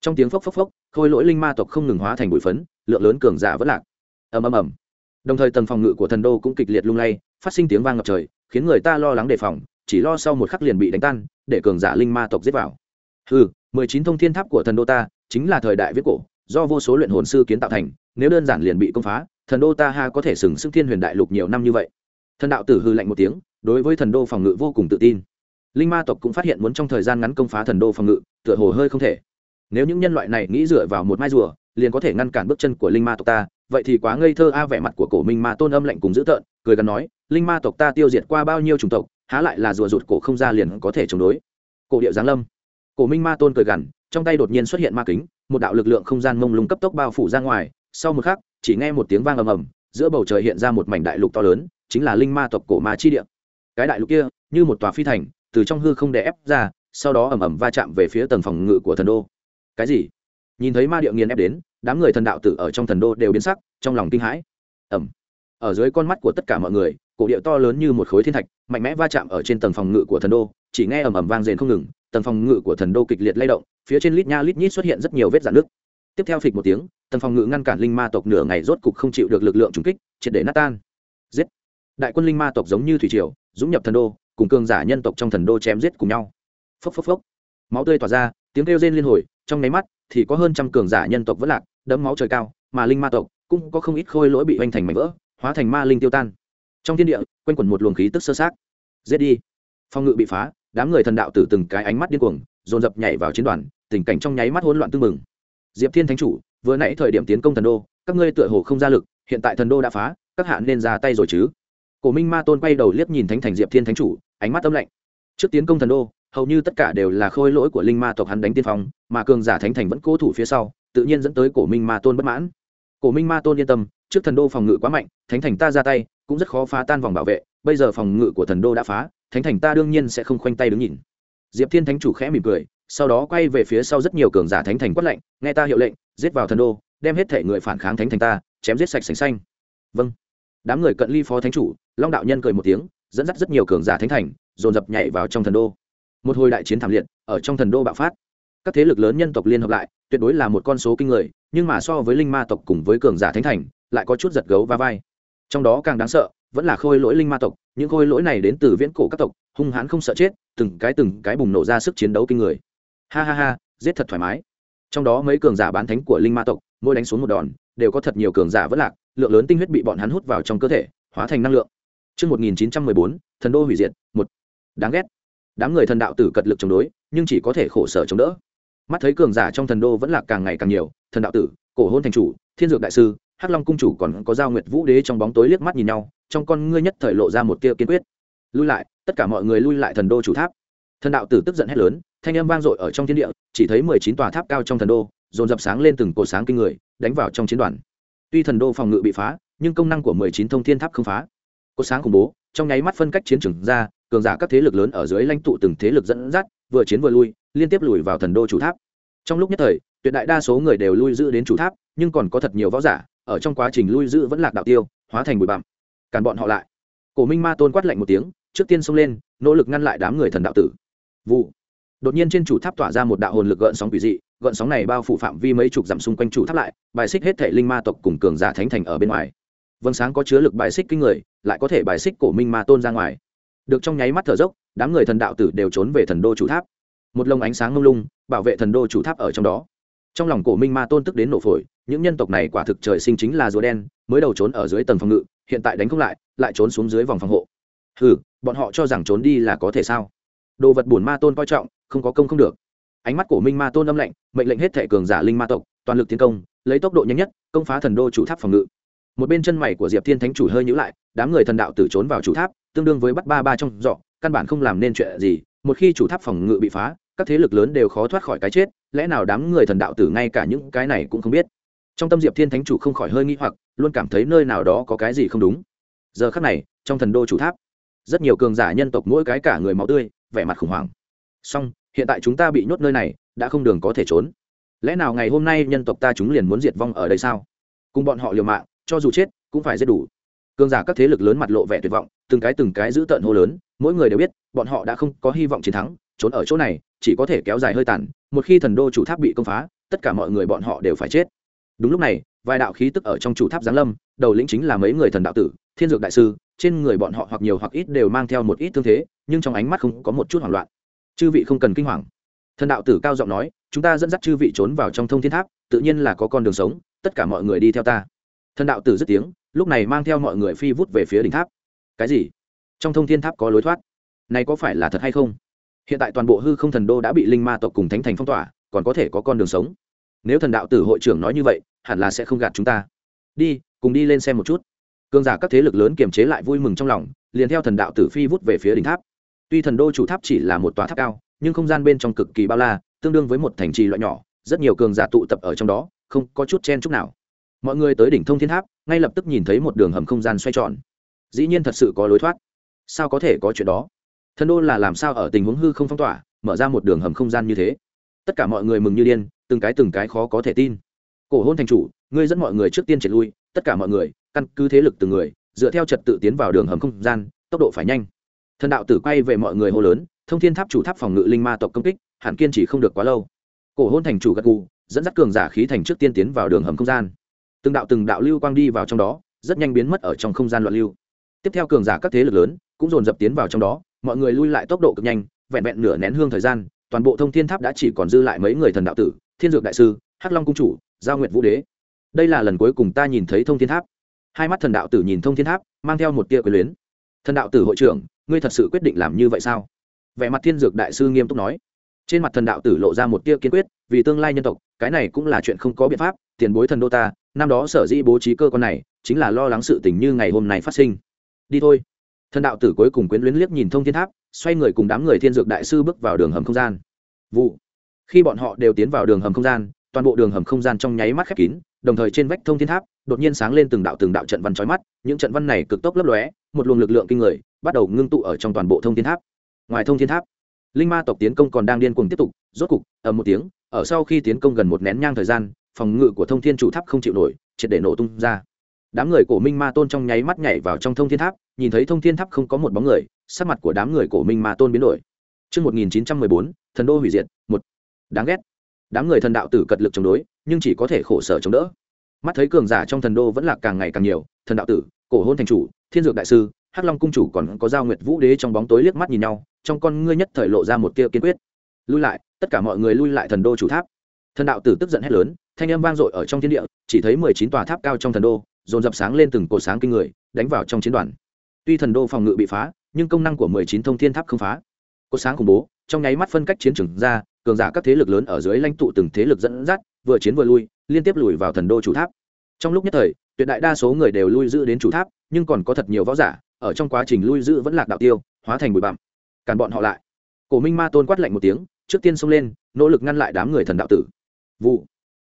Speaker 1: Trong tiếng phốc phốc phốc, khôi lỗi linh ma tộc không ngừng hóa thành bụi phấn, lượng lớn cường giả vẫn lạc. Ầm ầm ầm. Đồng thời tầng phòng ngự của thần đô cũng kịch liệt lung lay, phát sinh tiếng vang ngập trời, khiến người ta lo lắng đề phòng, chỉ lo sau một khắc liền bị đánh tan, để cường giả linh ma tộc giết vào. Ừ mười chín thông thiên tháp của thần đô ta, chính là thời đại viết cổ, do vô số luyện hồn sư kiến tạo thành, nếu đơn giản liền bị công phá thần đô ta ha có thể sừng sững thiên huyền đại lục nhiều năm như vậy. Thần đạo tử hư lạnh một tiếng, đối với thần đô phòng ngự vô cùng tự tin. Linh ma tộc cũng phát hiện muốn trong thời gian ngắn công phá thần đô phòng ngự, tựa hồ hơi không thể. Nếu những nhân loại này nghĩ dựa vào một mai rùa, liền có thể ngăn cản bước chân của linh ma tộc ta, vậy thì quá ngây thơ a, vẻ mặt của cổ minh ma tôn âm lạnh cùng dữ tợn, cười gần nói, linh ma tộc ta tiêu diệt qua bao nhiêu chủng tộc, há lại là rùa rụt cổ không ra liền có thể chống đối. Cổ điệu giáng lâm. Cổ minh ma tôn cười gằn, trong tay đột nhiên xuất hiện ma kính, một đạo lực lượng không gian mông lung cấp tốc bao phủ ra ngoài, sau một khắc chỉ nghe một tiếng vang ầm ầm, giữa bầu trời hiện ra một mảnh đại lục to lớn, chính là linh ma tộc cổ ma chi địa. Cái đại lục kia, như một tòa phi thành, từ trong hư không đè ép ra, sau đó ầm ầm va chạm về phía tầng phòng ngự của thần đô. Cái gì? Nhìn thấy ma địa nghiền ép đến, đám người thần đạo tử ở trong thần đô đều biến sắc, trong lòng kinh hãi. Ầm. Ở dưới con mắt của tất cả mọi người, cổ địa to lớn như một khối thiên thạch, mạnh mẽ va chạm ở trên tầng phòng ngự của thần đô, chỉ nghe ầm ầm vang rền không ngừng, tầng phòng ngự của thần đô kịch liệt lay động, phía trên lít nha lít nhít xuất hiện rất nhiều vết dạn nước tiếp theo phịch một tiếng, tầng phòng ngự ngăn cản linh ma tộc nửa ngày rốt cục không chịu được lực lượng trùng kích, triệt để nát tan. Giết! Đại quân linh ma tộc giống như thủy triều, dũng nhập thần đô, cùng cường giả nhân tộc trong thần đô chém giết cùng nhau. Phốc phốc phốc. Máu tươi tỏa ra, tiếng kêu rên liên hồi, trong nháy mắt thì có hơn trăm cường giả nhân tộc vỡ lạc đấm máu trời cao, mà linh ma tộc cũng có không ít khôi lỗi bị hoành thành mảnh vỡ, hóa thành ma linh tiêu tan. Trong thiên địa, quanh quẩn một luồng khí tức sơ sát. Giết đi! Phòng ngự bị phá, đám người thần đạo tử từng cái ánh mắt điên cuồng, dồn dập nhảy vào chiến đoàn, tình cảnh trong nháy mắt hỗn loạn tương mừng diệp thiên thánh chủ, vừa nãy thời điểm tiến công thần đô, các ngươi tựa hồ không ra lực, hiện tại thần đô đã phá, các hạ nên ra tay rồi chứ? Cổ minh ma tôn quay đầu liếc nhìn thánh thành diệp thiên thánh chủ, ánh mắt âm lạnh. Trước tiến công thần đô, hầu như tất cả đều là khôi lỗi của linh ma tộc hắn đánh tiên phong, mà cường giả thánh thành vẫn cố thủ phía sau, tự nhiên dẫn tới cổ minh ma tôn bất mãn. Cổ minh ma tôn yên tâm, trước thần đô phòng ngự quá mạnh, thánh thành ta ra tay, cũng rất khó phá tan vòng bảo vệ, bây giờ phòng ngự của thần đô đã phá, thánh thành ta đương nhiên sẽ không khoanh tay đứng nhìn. Diệp thiên thánh chủ khẽ mỉm cười sau đó quay về phía sau rất nhiều cường giả thánh thành quất lệnh nghe ta hiệu lệnh, giết vào thần đô, đem hết thể người phản kháng thánh thành ta, chém giết sạch sành xanh. Vâng. Đám người cận ly phó thánh chủ, long đạo nhân cười một tiếng, dẫn dắt rất nhiều cường giả thánh thành, dồn dập nhảy vào trong thần đô. Một hồi đại chiến thảm liệt, ở trong thần đô bạo phát. Các thế lực lớn nhân tộc liên hợp lại, tuyệt đối là một con số kinh người, nhưng mà so với linh ma tộc cùng với cường giả thánh thành, lại có chút giật gấu và vai. Trong đó càng đáng sợ, vẫn là khôi lỗi linh ma tộc, những khôi lỗi này đến từ viễn cổ các tộc, hung hãn không sợ chết, từng cái từng cái bùng nổ ra sức chiến đấu kinh người ha ha ha giết thật thoải mái trong đó mấy cường giả bán thánh của linh ma tộc mỗi đánh xuống một đòn đều có thật nhiều cường giả vất lạc lượng lớn tinh huyết bị bọn hắn hút vào trong cơ thể hóa thành năng lượng Trước 1914, thần đô hủy diệt, một. Đáng ghét. Đám người thần đạo tử cật lực chống đối, nhưng chỉ có thể khổ sở chống đỡ. Mắt thấy cường giả trong thần đô vẫn là càng ngày càng nhiều, thần đạo tử, cổ hôn thành chủ, thiên dược đại sư, hắc long cung chủ còn có giao nguyệt vũ đế trong bóng tối liếc mắt nhìn nhau, trong con ngươi nhất thời lộ ra một tia kiên quyết. Lui lại, tất cả mọi người lui lại thần đô chủ tháp. Thần đạo tử tức giận hét lớn, thanh âm vang dội ở trong thiên địa, chỉ thấy mười chín tòa tháp cao trong thần đô, dồn dập sáng lên từng cột sáng kinh người, đánh vào trong chiến đoàn. Tuy thần đô phòng ngự bị phá, nhưng công năng của mười chín thông thiên tháp không phá. Cột sáng khủng bố, trong nháy mắt phân cách chiến trường ra, cường giả các thế lực lớn ở dưới lãnh tụ từng thế lực dẫn dắt, vừa chiến vừa lui, liên tiếp lùi vào thần đô chủ tháp. Trong lúc nhất thời, tuyệt đại đa số người đều lui giữ đến chủ tháp, nhưng còn có thật nhiều võ giả, ở trong quá trình lui giữ vẫn lạc đạo tiêu, hóa thành bụi bặm. Càn bọn họ lại. Cổ Minh Ma Tôn quát lạnh một tiếng, trước tiên xông lên, nỗ lực ngăn lại đám người thần đạo tử. Vụ. Đột nhiên trên chủ tháp tỏa ra một đạo hồn lực gợn sóng quỷ dị, gợn sóng này bao phủ phạm vi mấy chục dặm xung quanh chủ tháp lại, bài xích hết thể linh ma tộc cùng cường giả thánh thành ở bên ngoài. Vâng sáng có chứa lực bài xích kinh người, lại có thể bài xích cổ minh ma tôn ra ngoài. Được trong nháy mắt thở dốc, đám người thần đạo tử đều trốn về thần đô chủ tháp. Một lồng ánh sáng mông lung, bảo vệ thần đô chủ tháp ở trong đó. Trong lòng cổ minh ma tôn tức đến nổ phổi, những nhân tộc này quả thực trời sinh chính là rùa đen, mới đầu trốn ở dưới tầng phòng ngự, hiện tại đánh không lại, lại trốn xuống dưới vòng phòng hộ. Hừ, bọn họ cho rằng trốn đi là có thể sao? Đồ vật bổn ma tôn coi trọng, không có công không được. Ánh mắt của minh ma tôn âm lạnh mệnh lệnh hết thể cường giả linh ma tộc toàn lực tiến công lấy tốc độ nhanh nhất công phá thần đô chủ tháp phòng ngự. Một bên chân mày của diệp thiên thánh chủ hơi nhữ lại đám người thần đạo tử trốn vào chủ tháp tương đương với bắt ba ba trong dọ căn bản không làm nên chuyện gì. Một khi chủ tháp phòng ngự bị phá các thế lực lớn đều khó thoát khỏi cái chết lẽ nào đám người thần đạo tử ngay cả những cái này cũng không biết? Trong tâm diệp thiên thánh chủ không khỏi hơi nghi hoặc luôn cảm thấy nơi nào đó có cái gì không đúng. Giờ khắc này trong thần đô chủ tháp rất nhiều cường giả nhân tộc mỗi cái cả người máu tươi vẻ mặt khủng hoảng. Song hiện tại chúng ta bị nhốt nơi này, đã không đường có thể trốn. Lẽ nào ngày hôm nay nhân tộc ta chúng liền muốn diệt vong ở đây sao? Cùng bọn họ liều mạng, cho dù chết, cũng phải giết đủ. Cường giả các thế lực lớn mặt lộ vẻ tuyệt vọng, từng cái từng cái giữ tợn hô lớn, mỗi người đều biết, bọn họ đã không có hy vọng chiến thắng, trốn ở chỗ này, chỉ có thể kéo dài hơi tàn, một khi thần đô chủ tháp bị công phá, tất cả mọi người bọn họ đều phải chết. Đúng lúc này, vài đạo khí tức ở trong chủ tháp giáng lâm, đầu lĩnh chính là mấy người thần đạo tử, thiên dược đại sư, trên người bọn họ hoặc nhiều hoặc ít đều mang theo một ít thương thế nhưng trong ánh mắt không có một chút hoảng loạn. Chư vị không cần kinh hoàng. Thần đạo tử cao giọng nói, chúng ta dẫn dắt chư vị trốn vào trong thông thiên tháp, tự nhiên là có con đường sống, tất cả mọi người đi theo ta. Thần đạo tử dứt tiếng, lúc này mang theo mọi người phi vút về phía đỉnh tháp. Cái gì? Trong thông thiên tháp có lối thoát? Này có phải là thật hay không? Hiện tại toàn bộ hư không thần đô đã bị linh ma tộc cùng thánh thành phong tỏa, còn có thể có con đường sống? Nếu thần đạo tử hội trưởng nói như vậy, hẳn là sẽ không gạt chúng ta. Đi, cùng đi lên xem một chút. Cương giả các thế lực lớn kiềm chế lại vui mừng trong lòng, liền theo thần đạo tử phi vút về phía đỉnh tháp tuy thần đô chủ tháp chỉ là một tòa tháp cao, nhưng không gian bên trong cực kỳ bao la, tương đương với một thành trì loại nhỏ, rất nhiều cường giả tụ tập ở trong đó, không có chút chen chút nào. Mọi người tới đỉnh thông thiên tháp, ngay lập tức nhìn thấy một đường hầm không gian xoay tròn. Dĩ nhiên thật sự có lối thoát. Sao có thể có chuyện đó? Thần đô là làm sao ở tình huống hư không phong tỏa, mở ra một đường hầm không gian như thế? Tất cả mọi người mừng như điên, từng cái từng cái khó có thể tin. Cổ hôn thành chủ, ngươi dẫn mọi người trước tiên triệt lui, tất cả mọi người, căn cứ thế lực từng người, dựa theo trật tự tiến vào đường hầm không gian, tốc độ phải nhanh thần đạo tử quay về mọi người hô lớn, thông thiên tháp chủ tháp phòng ngự linh ma tộc công kích, hẳn kiên chỉ không được quá lâu. Cổ hôn thành chủ gật gù, dẫn dắt cường giả khí thành trước tiên tiến vào đường hầm không gian. Từng đạo từng đạo lưu quang đi vào trong đó, rất nhanh biến mất ở trong không gian loạn lưu. Tiếp theo cường giả các thế lực lớn cũng dồn dập tiến vào trong đó, mọi người lui lại tốc độ cực nhanh, vẹn vẹn nửa nén hương thời gian, toàn bộ thông thiên tháp đã chỉ còn dư lại mấy người thần đạo tử, thiên dược đại sư, hắc long cung chủ, giao nguyện vũ đế. Đây là lần cuối cùng ta nhìn thấy thông thiên tháp. Hai mắt thần đạo tử nhìn thông thiên tháp, mang theo một tia quyền luyến thần đạo tử hội trưởng, ngươi thật sự quyết định làm như vậy sao? Vẻ mặt thiên dược đại sư nghiêm túc nói. Trên mặt thần đạo tử lộ ra một tia kiên quyết, vì tương lai nhân tộc, cái này cũng là chuyện không có biện pháp, tiền bối thần đô ta, năm đó sở dĩ bố trí cơ quan này, chính là lo lắng sự tình như ngày hôm nay phát sinh. Đi thôi. Thần đạo tử cuối cùng quyến luyến liếc nhìn thông thiên tháp, xoay người cùng đám người thiên dược đại sư bước vào đường hầm không gian. Vụ. Khi bọn họ đều tiến vào đường hầm không gian toàn bộ đường hầm không gian trong nháy mắt khép kín đồng thời trên vách thông thiên tháp đột nhiên sáng lên từng đạo từng đạo trận văn chói mắt những trận văn này cực tốc lấp lóe một luồng lực lượng kinh người bắt đầu ngưng tụ ở trong toàn bộ thông thiên tháp ngoài thông thiên tháp linh ma tộc tiến công còn đang điên cuồng tiếp tục rốt cục ầm một tiếng ở sau khi tiến công gần một nén nhang thời gian phòng ngự của thông thiên chủ tháp không chịu nổi triệt để nổ tung ra đám người cổ minh ma tôn trong nháy mắt nhảy vào trong thông thiên tháp nhìn thấy thông thiên tháp không có một bóng người sắc mặt của đám người cổ minh ma tôn biến đổi Trước 1914, thần đô hủy diệt, một. Đáng ghét. Đám người thần đạo tử cật lực chống đối, nhưng chỉ có thể khổ sở chống đỡ. Mắt thấy cường giả trong thần đô vẫn là càng ngày càng nhiều, thần đạo tử, cổ hôn thành chủ, thiên dược đại sư, hắc long cung chủ còn có giao nguyệt vũ đế trong bóng tối liếc mắt nhìn nhau, trong con ngươi nhất thời lộ ra một tia kiên quyết. Lui lại, tất cả mọi người lui lại thần đô chủ tháp. Thần đạo tử tức giận hét lớn, thanh âm vang dội ở trong thiên địa, chỉ thấy mười chín tòa tháp cao trong thần đô, dồn dập sáng lên từng cột sáng kinh người, đánh vào trong chiến đoàn. Tuy thần đô phòng ngự bị phá, nhưng công năng của mười chín thông thiên tháp không phá cột sáng khủng bố trong nháy mắt phân cách chiến trường ra, cường giả các thế lực lớn ở dưới lãnh tụ từng thế lực dẫn dắt, vừa chiến vừa lui, liên tiếp lùi vào thần đô chủ tháp. Trong lúc nhất thời, tuyệt đại đa số người đều lui giữ đến chủ tháp, nhưng còn có thật nhiều võ giả, ở trong quá trình lui giữ vẫn lạc đạo tiêu, hóa thành bụi bặm. Cản bọn họ lại. Cổ minh ma tôn quát lạnh một tiếng, trước tiên xông lên, nỗ lực ngăn lại đám người thần đạo tử. Vụ.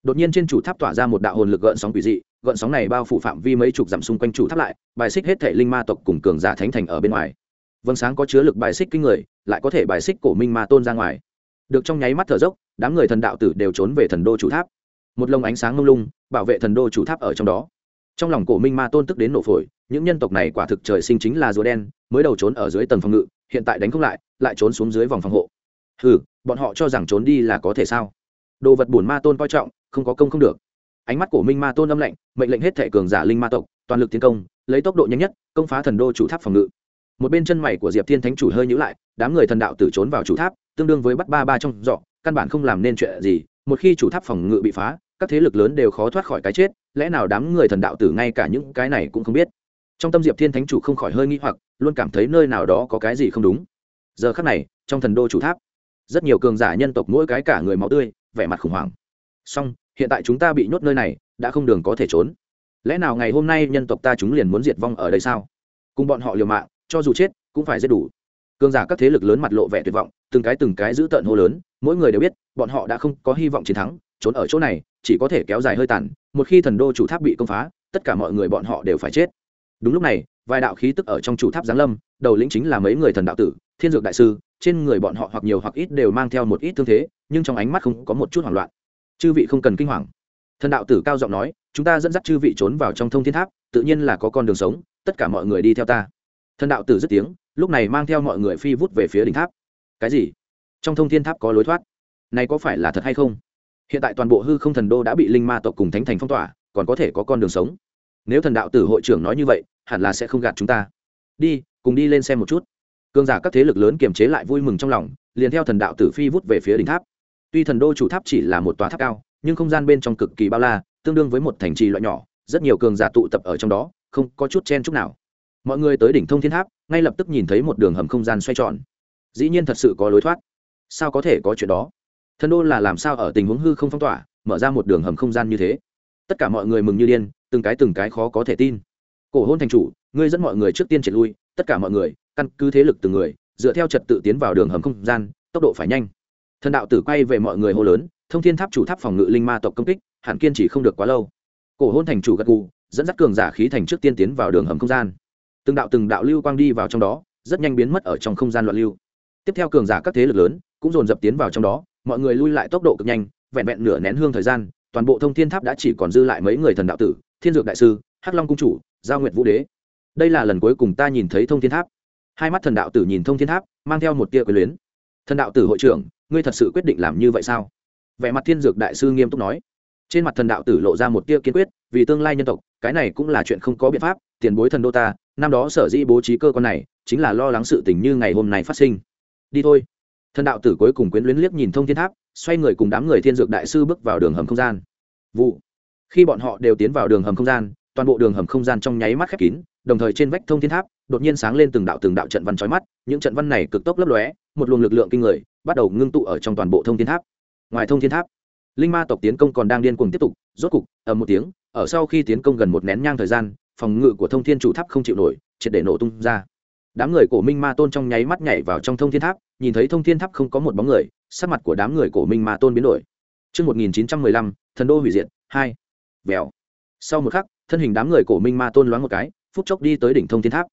Speaker 1: Đột nhiên trên chủ tháp tỏa ra một đạo hồn lực gợn sóng quỷ dị, gợn sóng này bao phủ phạm vi mấy chục dặm xung quanh chủ tháp lại, bài xích hết thể linh ma tộc cùng cường giả thánh thành ở bên ngoài vâng sáng có chứa lực bài xích kinh người, lại có thể bài xích cổ minh ma tôn ra ngoài. Được trong nháy mắt thở dốc, đám người thần đạo tử đều trốn về thần đô chủ tháp. Một lồng ánh sáng mông lung, bảo vệ thần đô chủ tháp ở trong đó. Trong lòng cổ minh ma tôn tức đến nổ phổi, những nhân tộc này quả thực trời sinh chính là rùa đen, mới đầu trốn ở dưới tầng phòng ngự, hiện tại đánh không lại lại trốn xuống dưới vòng phòng hộ. Ừ bọn họ cho rằng trốn đi là có thể sao? Đồ vật bổn ma tôn coi trọng, không có công không được. Ánh mắt của minh ma tôn âm lệnh mệnh lệnh hết thể cường giả linh ma tộc, toàn lực tiến công, lấy tốc độ nhanh nhất, công phá thần đô chủ tháp phòng ngự một bên chân mày của diệp thiên thánh chủ hơi nhữ lại, đám người thần đạo tử trốn vào chủ tháp, tương đương với bắt ba ba trong dọ căn bản không làm nên chuyện gì, một khi chủ tháp phòng ngự bị phá, các thế lực lớn đều khó thoát khỏi cái chết, lẽ nào đám người thần đạo tử ngay cả những cái này cũng không biết? Trong tâm diệp thiên thánh chủ không khỏi hơi nghĩ hoặc, luôn cảm thấy nơi nào đó có cái gì không đúng. Giờ khắc này, trong thần đô chủ tháp, rất nhiều cường giả nhân tộc mỗi cái cả người máu tươi, vẻ mặt khủng hoảng. Song, hiện tại chúng ta bị nhốt nơi này, đã không đường có thể trốn. Lẽ nào ngày hôm nay nhân tộc ta chúng liền muốn diệt vong ở đây sao? Cùng bọn họ liều mạng cho dù chết, cũng phải giết đủ. Cường giả các thế lực lớn mặt lộ vẻ tuyệt vọng, từng cái từng cái giữ tợn hô lớn, mỗi người đều biết, bọn họ đã không có hy vọng chiến thắng, trốn ở chỗ này, chỉ có thể kéo dài hơi tàn, một khi thần đô chủ tháp bị công phá, tất cả mọi người bọn họ đều phải chết. Đúng lúc này, vài đạo khí tức ở trong chủ tháp giáng lâm, đầu lĩnh chính là mấy người thần đạo tử, thiên dược đại sư, trên người bọn họ hoặc nhiều hoặc ít đều mang theo một ít thương thế, nhưng trong ánh mắt không có một chút hoảng loạn. Chư vị không cần kinh hoàng. Thần đạo tử cao giọng nói, chúng ta dẫn dắt chư vị trốn vào trong thông thiên tháp, tự nhiên là có con đường sống, tất cả mọi người đi theo ta thần đạo tử dứt tiếng, lúc này mang theo mọi người phi vút về phía đỉnh tháp. Cái gì? Trong thông thiên tháp có lối thoát? Này có phải là thật hay không? Hiện tại toàn bộ hư không thần đô đã bị linh ma tộc cùng thánh thành phong tỏa, còn có thể có con đường sống. Nếu thần đạo tử hội trưởng nói như vậy, hẳn là sẽ không gạt chúng ta. Đi, cùng đi lên xem một chút. Cương giả các thế lực lớn kiềm chế lại vui mừng trong lòng, liền theo thần đạo tử phi vút về phía đỉnh tháp. Tuy thần đô chủ tháp chỉ là một tòa tháp cao, nhưng không gian bên trong cực kỳ bao la, tương đương với một thành trì loại nhỏ, rất nhiều cường giả tụ tập ở trong đó, không có chút chen chút nào mọi người tới đỉnh thông thiên tháp, ngay lập tức nhìn thấy một đường hầm không gian xoay tròn. Dĩ nhiên thật sự có lối thoát. Sao có thể có chuyện đó? Thần đô là làm sao ở tình huống hư không phong tỏa, mở ra một đường hầm không gian như thế? Tất cả mọi người mừng như điên, từng cái từng cái khó có thể tin. Cổ hôn thành chủ, ngươi dẫn mọi người trước tiên triệt lui, tất cả mọi người, căn cứ thế lực từng người, dựa theo trật tự tiến vào đường hầm không gian, tốc độ phải nhanh. Thần đạo tử quay về mọi người hô lớn, thông thiên tháp chủ tháp phòng ngự linh ma tộc công kích, hẳn kiên chỉ không được quá lâu. Cổ hôn thành chủ gật gù, dẫn dắt cường giả khí thành trước tiên tiến vào đường hầm không gian từng đạo từng đạo lưu quang đi vào trong đó, rất nhanh biến mất ở trong không gian loạn lưu. Tiếp theo cường giả các thế lực lớn cũng dồn dập tiến vào trong đó, mọi người lui lại tốc độ cực nhanh, vẹn vẹn nửa nén hương thời gian, toàn bộ thông thiên tháp đã chỉ còn dư lại mấy người thần đạo tử, thiên dược đại sư, hắc long cung chủ, giao nguyệt vũ đế. Đây là lần cuối cùng ta nhìn thấy thông thiên tháp. Hai mắt thần đạo tử nhìn thông thiên tháp, mang theo một tia quyền luyến. Thần đạo tử hội trưởng, ngươi thật sự quyết định làm như vậy sao? Vẻ mặt thiên dược đại sư nghiêm túc nói. Trên mặt thần đạo tử lộ ra một tia kiên quyết, vì tương lai nhân tộc, cái này cũng là chuyện không có biện pháp, tiền bối thần đô ta năm đó sở dĩ bố trí cơ quan này, chính là lo lắng sự tình như ngày hôm nay phát sinh. Đi thôi. Thần đạo tử cuối cùng quyến luyến liếc nhìn thông thiên tháp, xoay người cùng đám người thiên dược đại sư bước vào đường hầm không gian. Vụ. Khi bọn họ đều tiến vào đường hầm không gian, toàn bộ đường hầm không gian trong nháy mắt khép kín, đồng thời trên vách thông thiên tháp, đột nhiên sáng lên từng đạo từng đạo trận văn chói mắt, những trận văn này cực tốc lấp lóe, một luồng lực lượng kinh người, bắt đầu ngưng tụ ở trong toàn bộ thông thiên tháp. Ngoài thông thiên tháp, linh ma tộc tiến công còn đang điên cuồng tiếp tục, rốt cục ở một tiếng, ở sau khi tiến công gần một nén nhang thời gian phòng ngự của thông thiên chủ tháp không chịu nổi triệt để nổ tung ra đám người cổ minh ma tôn trong nháy mắt nhảy vào trong thông thiên tháp nhìn thấy thông thiên tháp không có một bóng người sắc mặt của đám người cổ minh ma tôn biến đổi Trước 1915, thần đô hủy diệt, 2. Vèo. Sau một khắc, thân hình đám người cổ minh ma tôn loáng một cái, phút chốc đi tới đỉnh thông thiên tháp.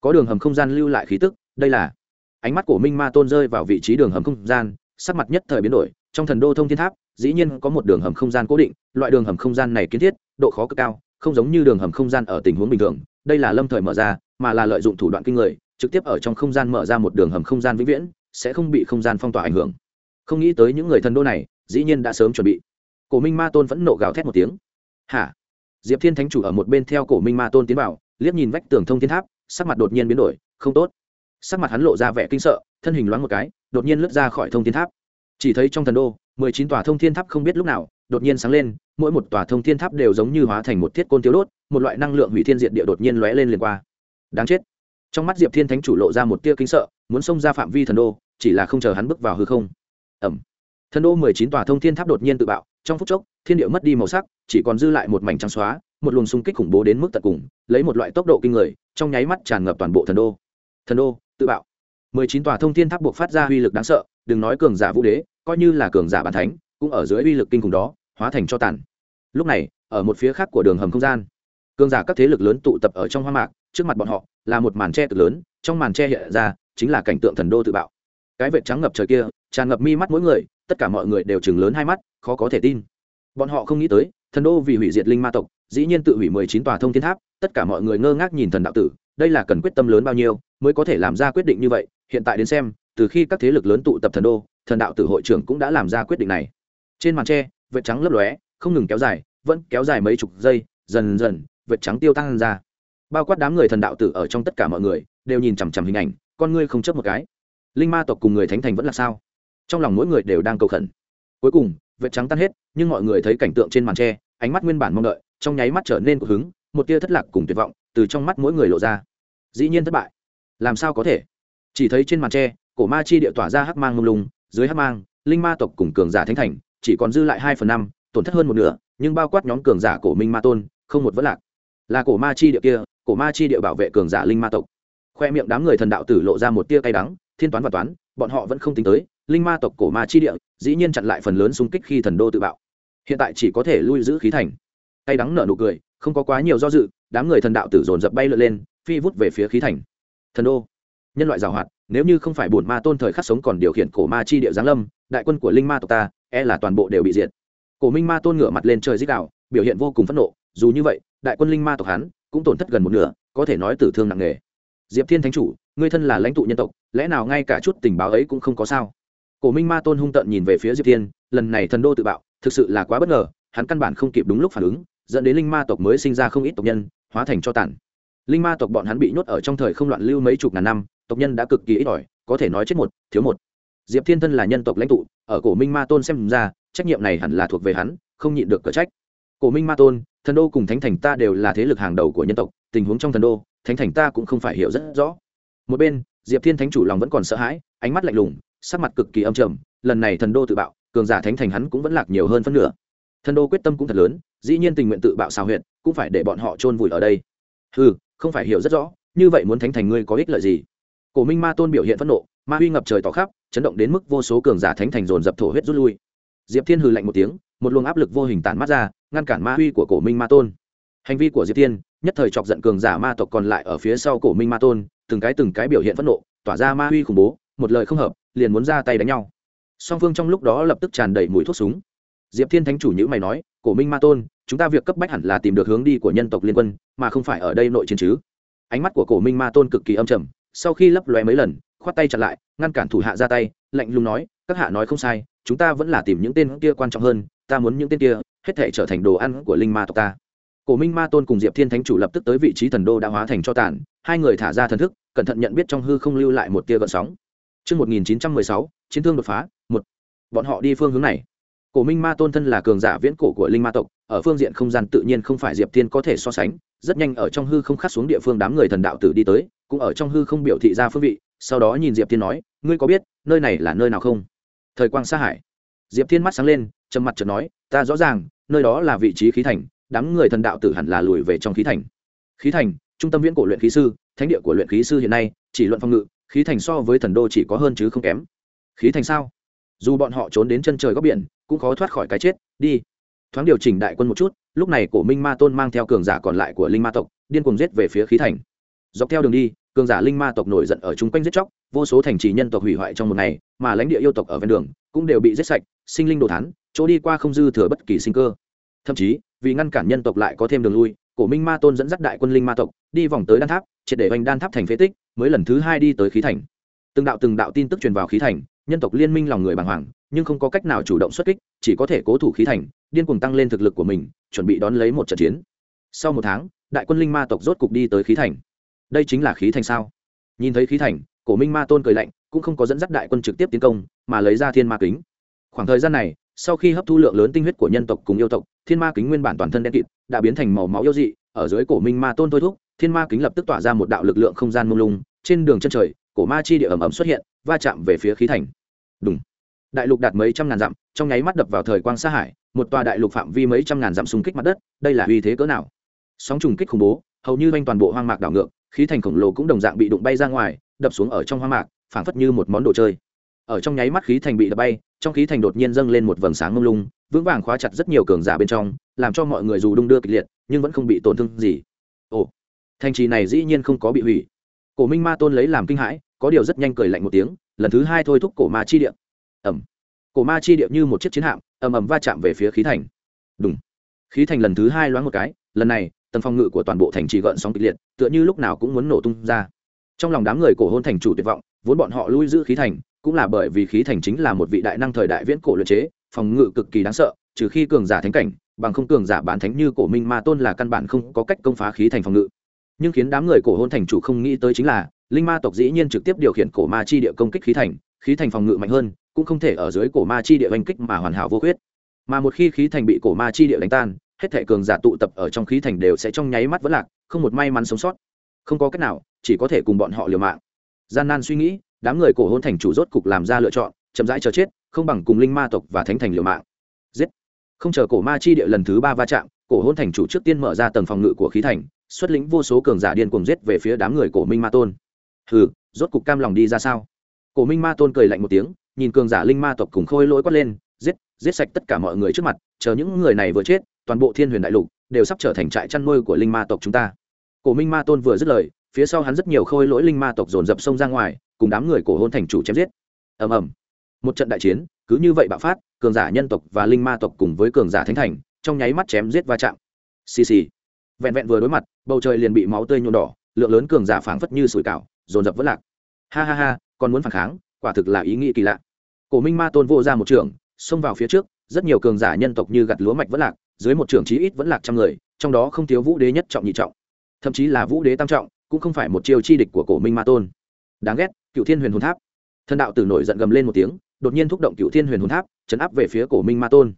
Speaker 1: Có đường hầm không gian lưu lại khí tức, đây là ánh mắt cổ minh ma tôn rơi vào vị trí đường hầm không gian, sắc mặt nhất thời biến đổi, trong thần đô thông thiên tháp, dĩ nhiên có một đường hầm không gian cố định, loại đường hầm không gian này kiến thiết, độ khó cực cao, không giống như đường hầm không gian ở tình huống bình thường, đây là lâm thời mở ra, mà là lợi dụng thủ đoạn kinh người, trực tiếp ở trong không gian mở ra một đường hầm không gian vĩnh viễn, sẽ không bị không gian phong tỏa ảnh hưởng. Không nghĩ tới những người thần đô này, dĩ nhiên đã sớm chuẩn bị. Cổ minh ma tôn vẫn nộ gào thét một tiếng. Hả? Diệp thiên thánh chủ ở một bên theo cổ minh ma tôn tiến vào liếc nhìn vách tường thông thiên tháp sắc mặt đột nhiên biến đổi không tốt. Sắc mặt hắn lộ ra vẻ kinh sợ thân hình loáng một cái đột nhiên lướt ra khỏi thông thiên tháp. Chỉ thấy trong thần đô mười chín tòa thông thiên tháp không biết lúc nào đột nhiên sáng lên, mỗi một tòa thông thiên tháp đều giống như hóa thành một thiết côn tiêu đốt, một loại năng lượng hủy thiên diện địa đột nhiên lóe lên liền qua. Đáng chết. Trong mắt diệp thiên thánh chủ lộ ra một tia kinh sợ, muốn xông ra phạm vi thần đô, chỉ là không chờ hắn bước vào hư không. Ẩm thần đô mười chín tòa thông thiên tháp đột nhiên tự bạo, trong phút chốc, thiên địa mất đi màu sắc, chỉ còn dư lại một mảnh trắng xóa, một luồng xung kích khủng bố đến mức tận cùng, lấy một loại tốc độ kinh người, trong nháy mắt tràn ngập toàn bộ thần đô. Thần đô, tự bạo. mười chín tòa thông thiên tháp buộc phát ra uy lực đáng sợ, đừng nói cường giả vũ đế, coi như là cường giả bản thánh cũng ở dưới uy lực kinh khủng đó, hóa thành cho tàn. Lúc này, ở một phía khác của đường hầm không gian cương giả các thế lực lớn tụ tập ở trong hoa mạc, trước mặt bọn họ là một màn tre cực lớn, trong màn tre hiện ra chính là cảnh tượng thần đô tự bạo. Cái vệt trắng ngập trời kia, tràn ngập mi mắt mỗi người, tất cả mọi người đều chừng lớn hai mắt, khó có thể tin. Bọn họ không nghĩ tới, thần đô vì hủy diệt linh ma tộc, dĩ nhiên tự hủy mười chín tòa thông thiên tháp, tất cả mọi người ngơ ngác nhìn thần đạo tử, đây là cần quyết tâm lớn bao nhiêu mới có thể làm ra quyết định như vậy. Hiện tại đến xem, từ khi các thế lực lớn tụ tập thần đô, thần đạo tử hội trưởng cũng đã làm ra quyết định này trên màn tre, vệt trắng lấp lóe, không ngừng kéo dài, vẫn kéo dài mấy chục giây, dần dần, vệt trắng tiêu tan ra. Bao quát đám người thần đạo tử ở trong tất cả mọi người, đều nhìn chằm chằm hình ảnh, con ngươi không chấp một cái. Linh ma tộc cùng người thánh thành vẫn là sao? Trong lòng mỗi người đều đang cầu khẩn. Cuối cùng, vệt trắng tan hết, nhưng mọi người thấy cảnh tượng trên màn tre, ánh mắt nguyên bản mong đợi, trong nháy mắt trở nên cực hứng, một tia thất lạc cùng tuyệt vọng từ trong mắt mỗi người lộ ra. Dĩ nhiên thất bại. Làm sao có thể? Chỉ thấy trên màn tre, cổ ma chi địa tỏa ra hắc mang mông lung, dưới hắc mang, linh ma tộc cùng cường giả thánh thành chỉ còn dư lại hai phần năm, tổn thất hơn một nửa, nhưng bao quát nhóm cường giả cổ minh ma tôn, không một vẫn lạc. Là cổ ma chi địa kia, cổ ma chi địa bảo vệ cường giả linh ma tộc. Khoe miệng đám người thần đạo tử lộ ra một tia cay đắng, thiên toán và toán, bọn họ vẫn không tính tới, linh ma tộc cổ ma chi địa, dĩ nhiên chặn lại phần lớn xung kích khi thần đô tự bạo. Hiện tại chỉ có thể lui giữ khí thành. Cay đắng nở nụ cười, không có quá nhiều do dự, đám người thần đạo tử dồn dập bay lượn lên, phi vút về phía khí thành. Thần đô. Nhân loại giàu hoạt nếu như không phải bổn ma tôn thời khắc sống còn điều khiển cổ ma chi địa giáng lâm đại quân của linh ma tộc ta e là toàn bộ đều bị diệt. Cổ minh ma tôn ngửa mặt lên trời dích đạo biểu hiện vô cùng phẫn nộ dù như vậy đại quân linh ma tộc hắn cũng tổn thất gần một nửa có thể nói tử thương nặng nề. Diệp thiên thánh chủ ngươi thân là lãnh tụ nhân tộc lẽ nào ngay cả chút tình báo ấy cũng không có sao? Cổ minh ma tôn hung tợn nhìn về phía diệp thiên lần này thần đô tự bạo thực sự là quá bất ngờ hắn căn bản không kịp đúng lúc phản ứng dẫn đến linh ma tộc mới sinh ra không ít tộc nhân hóa thành cho tản, linh ma tộc bọn hắn bị nhốt ở trong thời không loạn lưu mấy chục ngàn năm tộc nhân đã cực kỳ ít ỏi, có thể nói chết một, thiếu một. Diệp thiên thân là nhân tộc lãnh tụ, ở cổ minh ma tôn xem ra, trách nhiệm này hẳn là thuộc về hắn, không nhịn được cở trách. Cổ minh ma tôn, thần đô cùng thánh thành ta đều là thế lực hàng đầu của nhân tộc, tình huống trong thần đô, thánh thành ta cũng không phải hiểu rất rõ. Một bên, diệp thiên thánh chủ lòng vẫn còn sợ hãi, ánh mắt lạnh lùng, sắc mặt cực kỳ âm trầm, lần này thần đô tự bạo, cường giả thánh thành hắn cũng vẫn lạc nhiều hơn phân nửa. Thần đô quyết tâm cũng thật lớn, dĩ nhiên tình nguyện tự bạo xào huyện cũng phải để bọn họ chôn vùi ở đây. Ừ không phải hiểu rất rõ, như vậy muốn thánh thành ngươi có ích lợi gì? Cổ minh ma tôn biểu hiện phẫn nộ, ma huy ngập trời tỏ khắp, chấn động đến mức vô số cường giả thánh thành dồn dập thổ huyết rút lui. Diệp thiên hừ lạnh một tiếng, một luồng áp lực vô hình tản mắt ra, ngăn cản ma huy của cổ minh ma tôn. Hành vi của diệp thiên, nhất thời chọc giận cường giả ma tộc còn lại ở phía sau cổ minh ma tôn, từng cái từng cái biểu hiện phẫn nộ, tỏa ra ma huy khủng bố, một lời không hợp, liền muốn ra tay đánh nhau. Song phương trong lúc đó lập tức tràn đầy mùi thuốc súng. Diệp thiên thánh chủ nhữ mày nói, cổ minh ma tôn, chúng ta việc cấp bách hẳn là tìm được hướng đi của nhân tộc liên quân, mà không phải ở đây nội chiến chứ? Ánh mắt của cổ minh ma tôn cực kỳ âm trầm sau khi lấp lóe mấy lần khoát tay chặt lại ngăn cản thủ hạ ra tay lạnh lùng nói các hạ nói không sai chúng ta vẫn là tìm những tên kia quan trọng hơn ta muốn những tên kia hết thể trở thành đồ ăn của linh ma tộc ta cổ minh ma tôn cùng diệp thiên thánh chủ lập tức tới vị trí thần đô đã hóa thành cho tàn hai người thả ra thần thức cẩn thận nhận biết trong hư không lưu lại một tia gợn sóng Trước 1916, chiến thương đột phá, một. Bọn họ đi phương hướng này. Cổ Minh Ma Tôn thân là cường giả viễn cổ của linh ma tộc, ở phương diện không gian tự nhiên không phải Diệp Thiên có thể so sánh, rất nhanh ở trong hư không khắc xuống địa phương đám người thần đạo tử đi tới, cũng ở trong hư không biểu thị ra phương vị, sau đó nhìn Diệp Thiên nói, ngươi có biết, nơi này là nơi nào không? Thời quang Sa hải. Diệp Thiên mắt sáng lên, trầm mặt chợt nói, ta rõ ràng, nơi đó là vị trí khí thành, đám người thần đạo tử hẳn là lùi về trong khí thành khí thành trung tâm viễn cổ luyện khí sư thánh địa của luyện khí sư hiện nay chỉ luận phòng ngự khí thành so với thần đô chỉ có hơn chứ không kém khí thành sao dù bọn họ trốn đến chân trời góc biển cũng khó thoát khỏi cái chết đi thoáng điều chỉnh đại quân một chút, lúc này cổ minh ma tôn mang theo cường giả còn lại của linh ma tộc, điên cuồng giết về phía khí thành. Dọc theo đường đi, cường giả linh ma tộc nổi giận ở chung quanh giết chóc, vô số thành trì nhân tộc hủy hoại trong một ngày, mà lãnh địa yêu tộc ở ven đường cũng đều bị giết sạch, sinh linh đồ thán, chỗ đi qua không dư thừa bất kỳ sinh cơ. Thậm chí, vì ngăn cản nhân tộc lại có thêm đường lui, cổ minh ma tôn dẫn dắt đại quân linh ma tộc, đi vòng tới đan tháp, triệt để oanh đan tháp thành phế tích, mới lần thứ hai đi tới khí thành. Từng đạo từng đạo tin tức truyền vào khí thành, nhân tộc liên minh lòng người bàng hoàng, nhưng không có cách nào chủ động xuất kích, chỉ có thể cố thủ khí thành điên cuồng tăng lên thực lực của mình, chuẩn bị đón lấy một trận chiến. Sau một tháng, đại quân linh ma tộc rốt cục đi tới khí thành. Đây chính là khí thành sao? Nhìn thấy khí thành, cổ minh ma tôn cười lạnh, cũng không có dẫn dắt đại quân trực tiếp tiến công, mà lấy ra thiên ma kính. Khoảng thời gian này, sau khi hấp thu lượng lớn tinh huyết của nhân tộc cùng yêu tộc, thiên ma kính nguyên bản toàn thân đen kịt, đã biến thành màu máu yêu dị, ở dưới cổ minh ma tôn thôi thúc, thiên ma kính lập tức tỏa ra một đạo lực lượng không gian mông lung, trên đường chân trời, cổ ma chi địa ẩm ẩm xuất hiện, va chạm về phía khí thành. Đúng đại lục đạt mấy trăm ngàn dặm, trong nháy mắt đập vào thời quang xa hải một tòa đại lục phạm vi mấy trăm ngàn dặm xung kích mặt đất, đây là uy thế cỡ nào? Sóng trùng kích khủng bố, hầu như quanh toàn bộ hoang mạc đảo ngược, khí thành khổng lồ cũng đồng dạng bị đụng bay ra ngoài, đập xuống ở trong hoang mạc, phảng phất như một món đồ chơi. Ở trong nháy mắt khí thành bị đập bay, trong khí thành đột nhiên dâng lên một vầng sáng mông lung, vững vàng khóa chặt rất nhiều cường giả bên trong, làm cho mọi người dù đung đưa kịch liệt, nhưng vẫn không bị tổn thương gì. Ồ, thành trì này dĩ nhiên không có bị hủy. Cổ minh ma tôn lấy làm kinh hãi, có điều rất nhanh cười lạnh một tiếng, lần thứ hai thôi thúc cổ ma chi địa. Ẩm cổ ma chi điệu như một chiếc chiến hạm, ầm ầm va chạm về phía khí thành. Đúng khí thành lần thứ hai loáng một cái, lần này, tầng phòng ngự của toàn bộ thành trì gợn sóng kịch liệt, tựa như lúc nào cũng muốn nổ tung ra. Trong lòng đám người cổ hôn thành chủ tuyệt vọng, vốn bọn họ lui giữ khí thành, cũng là bởi vì khí thành chính là một vị đại năng thời đại viễn cổ luyện chế, phòng ngự cực kỳ đáng sợ, trừ khi cường giả thánh cảnh, bằng không cường giả bán thánh như cổ minh ma tôn là căn bản không có cách công phá khí thành phòng ngự. Nhưng khiến đám người cổ hôn thành chủ không nghĩ tới chính là, linh ma tộc dĩ nhiên trực tiếp điều khiển cổ ma chi địa công kích khí thành khí thành phòng ngự mạnh hơn cũng không thể ở dưới cổ ma chi địa oanh kích mà hoàn hảo vô khuyết. Mà một khi khí thành bị cổ ma chi địa đánh tan, hết thể cường giả tụ tập ở trong khí thành đều sẽ trong nháy mắt vẫn lạc, không một may mắn sống sót. Không có cách nào, chỉ có thể cùng bọn họ liều mạng. Gian nan suy nghĩ, đám người cổ hôn thành chủ rốt cục làm ra lựa chọn, chậm rãi chờ chết, không bằng cùng linh ma tộc và thánh thành liều mạng. Giết! Không chờ cổ ma chi địa lần thứ ba va chạm, cổ hôn thành chủ trước tiên mở ra tầng phòng ngự của khí thành, xuất lĩnh vô số cường giả điên cuồng giết về phía đám người cổ minh ma tôn. Hừ, rốt cục cam lòng đi ra sao? Cổ minh ma tôn cười lạnh một tiếng nhìn cường giả linh ma tộc cùng khôi lỗi quát lên, giết giết sạch tất cả mọi người trước mặt, chờ những người này vừa chết, toàn bộ thiên huyền đại lục đều sắp trở thành trại chăn nuôi của linh ma tộc chúng ta. Cổ minh ma tôn vừa dứt lời, phía sau hắn rất nhiều khôi lỗi linh ma tộc dồn dập sông ra ngoài, cùng đám người cổ hôn thành chủ chém giết. Ầm ầm. Một trận đại chiến, cứ như vậy bạo phát, cường giả nhân tộc và linh ma tộc cùng với cường giả thánh thành, trong nháy mắt chém giết va chạm. Xì xì. Vẹn vẹn vừa đối mặt, bầu trời liền bị máu tươi nhuộm đỏ, lượng lớn cường giả phảng phất như sủi cảo, dồn dập vỡ lạc. Ha ha ha, còn muốn phản kháng? Quả thực là ý nghĩ kỳ lạ. Cổ minh ma tôn vô ra một trường, xông vào phía trước, rất nhiều cường giả nhân tộc như gặt lúa mạch vẫn lạc, dưới một trường chí ít vẫn lạc trăm người, trong đó không thiếu vũ đế nhất trọng nhị trọng. Thậm chí là vũ đế tam trọng, cũng không phải một chiêu chi địch của cổ minh ma tôn. Đáng ghét cựu thiên huyền hồn tháp. Thần đạo tử nổi giận gầm lên một tiếng, đột nhiên thúc động cựu thiên huyền hồn tháp, chấn áp về phía cổ minh ma tôn.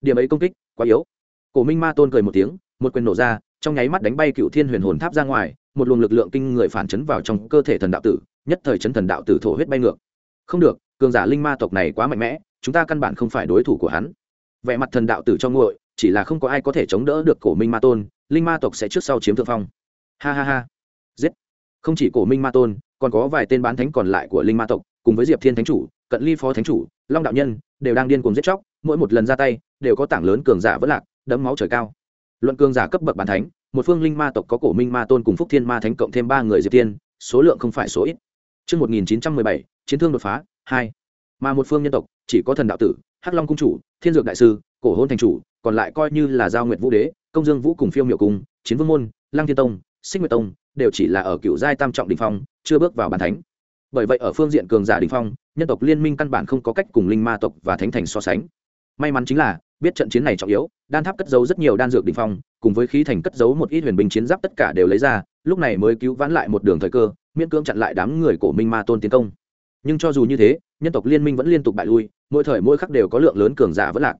Speaker 1: Điểm ấy công kích, quá yếu. Cổ minh ma tôn cười một tiếng, một quyền nổ ra, trong nháy mắt đánh bay cựu thiên huyền hồn tháp ra ngoài, một luồng lực lượng kinh người phản chấn vào trong cơ thể thần đạo tử, nhất thời chấn thần đạo tử thổ huyết bay ngược không được cường giả linh ma tộc này quá mạnh mẽ chúng ta căn bản không phải đối thủ của hắn. Vẻ mặt thần đạo tử cho nguội chỉ là không có ai có thể chống đỡ được cổ minh ma tôn linh ma tộc sẽ trước sau chiếm thượng phong. Ha ha ha. Giết. Không chỉ cổ minh ma tôn còn có vài tên bán thánh còn lại của linh ma tộc cùng với diệp thiên thánh chủ cận ly phó thánh chủ long đạo nhân đều đang điên cùng giết chóc mỗi một lần ra tay đều có tảng lớn cường giả vỡ lạc đấm máu trời cao. Luận cường giả cấp bậc bán thánh một phương linh ma tộc có cổ minh ma tôn cùng phúc thiên ma thánh cộng thêm ba người diệp thiên số lượng không phải số ít. Trước 1917, chiến thương đột phá, hai, Mà một phương nhân tộc, chỉ có thần đạo tử, Hắc Long cung chủ, Thiên Dược đại sư, Cổ Hôn thành chủ, còn lại coi như là Giao Nguyệt Vũ đế, Công Dương Vũ cùng Phiêu Miểu cung, Chiến Vương môn, Lăng Thiên tông, Xích Nguyệt tông, đều chỉ là ở cựu giai tam trọng đỉnh phong, chưa bước vào bản thánh. Bởi vậy ở phương diện cường giả đỉnh phong, nhân tộc liên minh căn bản không có cách cùng linh ma tộc và thánh thành so sánh. May mắn chính là, biết trận chiến này trọng yếu, đan tháp cất giấu rất nhiều đan dược đỉnh phong, cùng với khí thành cất giấu một ít huyền binh chiến giáp tất cả đều lấy ra, lúc này mới cứu vãn lại một đường thời cơ, miễn cưỡng chặn lại đám người cổ minh ma tôn tiến công nhưng cho dù như thế, nhân tộc liên minh vẫn liên tục bại lui, mỗi thời mỗi khắc đều có lượng lớn cường giả vẫn lạc.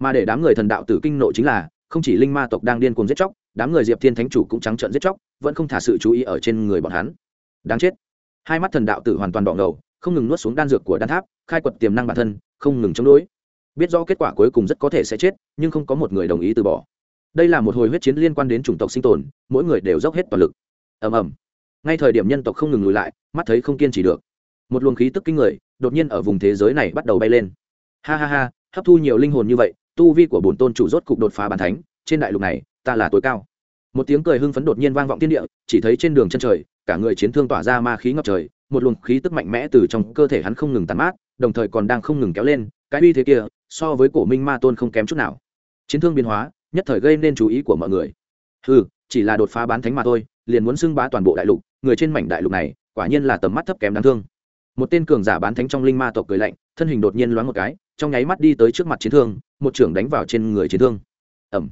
Speaker 1: Mà để đám người thần đạo tử kinh nộ chính là, không chỉ linh ma tộc đang điên cuồng giết chóc, đám người diệp thiên thánh chủ cũng trắng trợn giết chóc, vẫn không thả sự chú ý ở trên người bọn hắn. Đáng chết. Hai mắt thần đạo tử hoàn toàn đỏ ngầu, không ngừng nuốt xuống đan dược của đan tháp, khai quật tiềm năng bản thân, không ngừng chống đối. Biết rõ kết quả cuối cùng rất có thể sẽ chết, nhưng không có một người đồng ý từ bỏ. Đây là một hồi huyết chiến liên quan đến chủng tộc sinh tồn, mỗi người đều dốc hết toàn lực. Ầm ầm. Ngay thời điểm nhân tộc không ngừng lùi lại, mắt thấy không kiên trì được một luồng khí tức kinh người đột nhiên ở vùng thế giới này bắt đầu bay lên. Ha ha ha, hấp thu nhiều linh hồn như vậy, tu vi của bổn tôn chủ rốt cục đột phá bàn thánh, trên đại lục này, ta là tối cao. Một tiếng cười hưng phấn đột nhiên vang vọng thiên địa, chỉ thấy trên đường chân trời, cả người chiến thương tỏa ra ma khí ngập trời, một luồng khí tức mạnh mẽ từ trong cơ thể hắn không ngừng tàn mát, đồng thời còn đang không ngừng kéo lên, cái uy thế kia, so với cổ minh ma tôn không kém chút nào. Chiến thương biến hóa, nhất thời gây nên chú ý của mọi người. Ừ chỉ là đột phá bán thánh mà thôi, liền muốn xưng bá toàn bộ đại lục, người trên mảnh đại lục này, quả nhiên là tầm mắt thấp kém đáng thương một tên cường giả bán thánh trong linh ma tộc cười lạnh, thân hình đột nhiên loáng một cái, trong nháy mắt đi tới trước mặt chiến thương, một trưởng đánh vào trên người chiến thương. Ẩm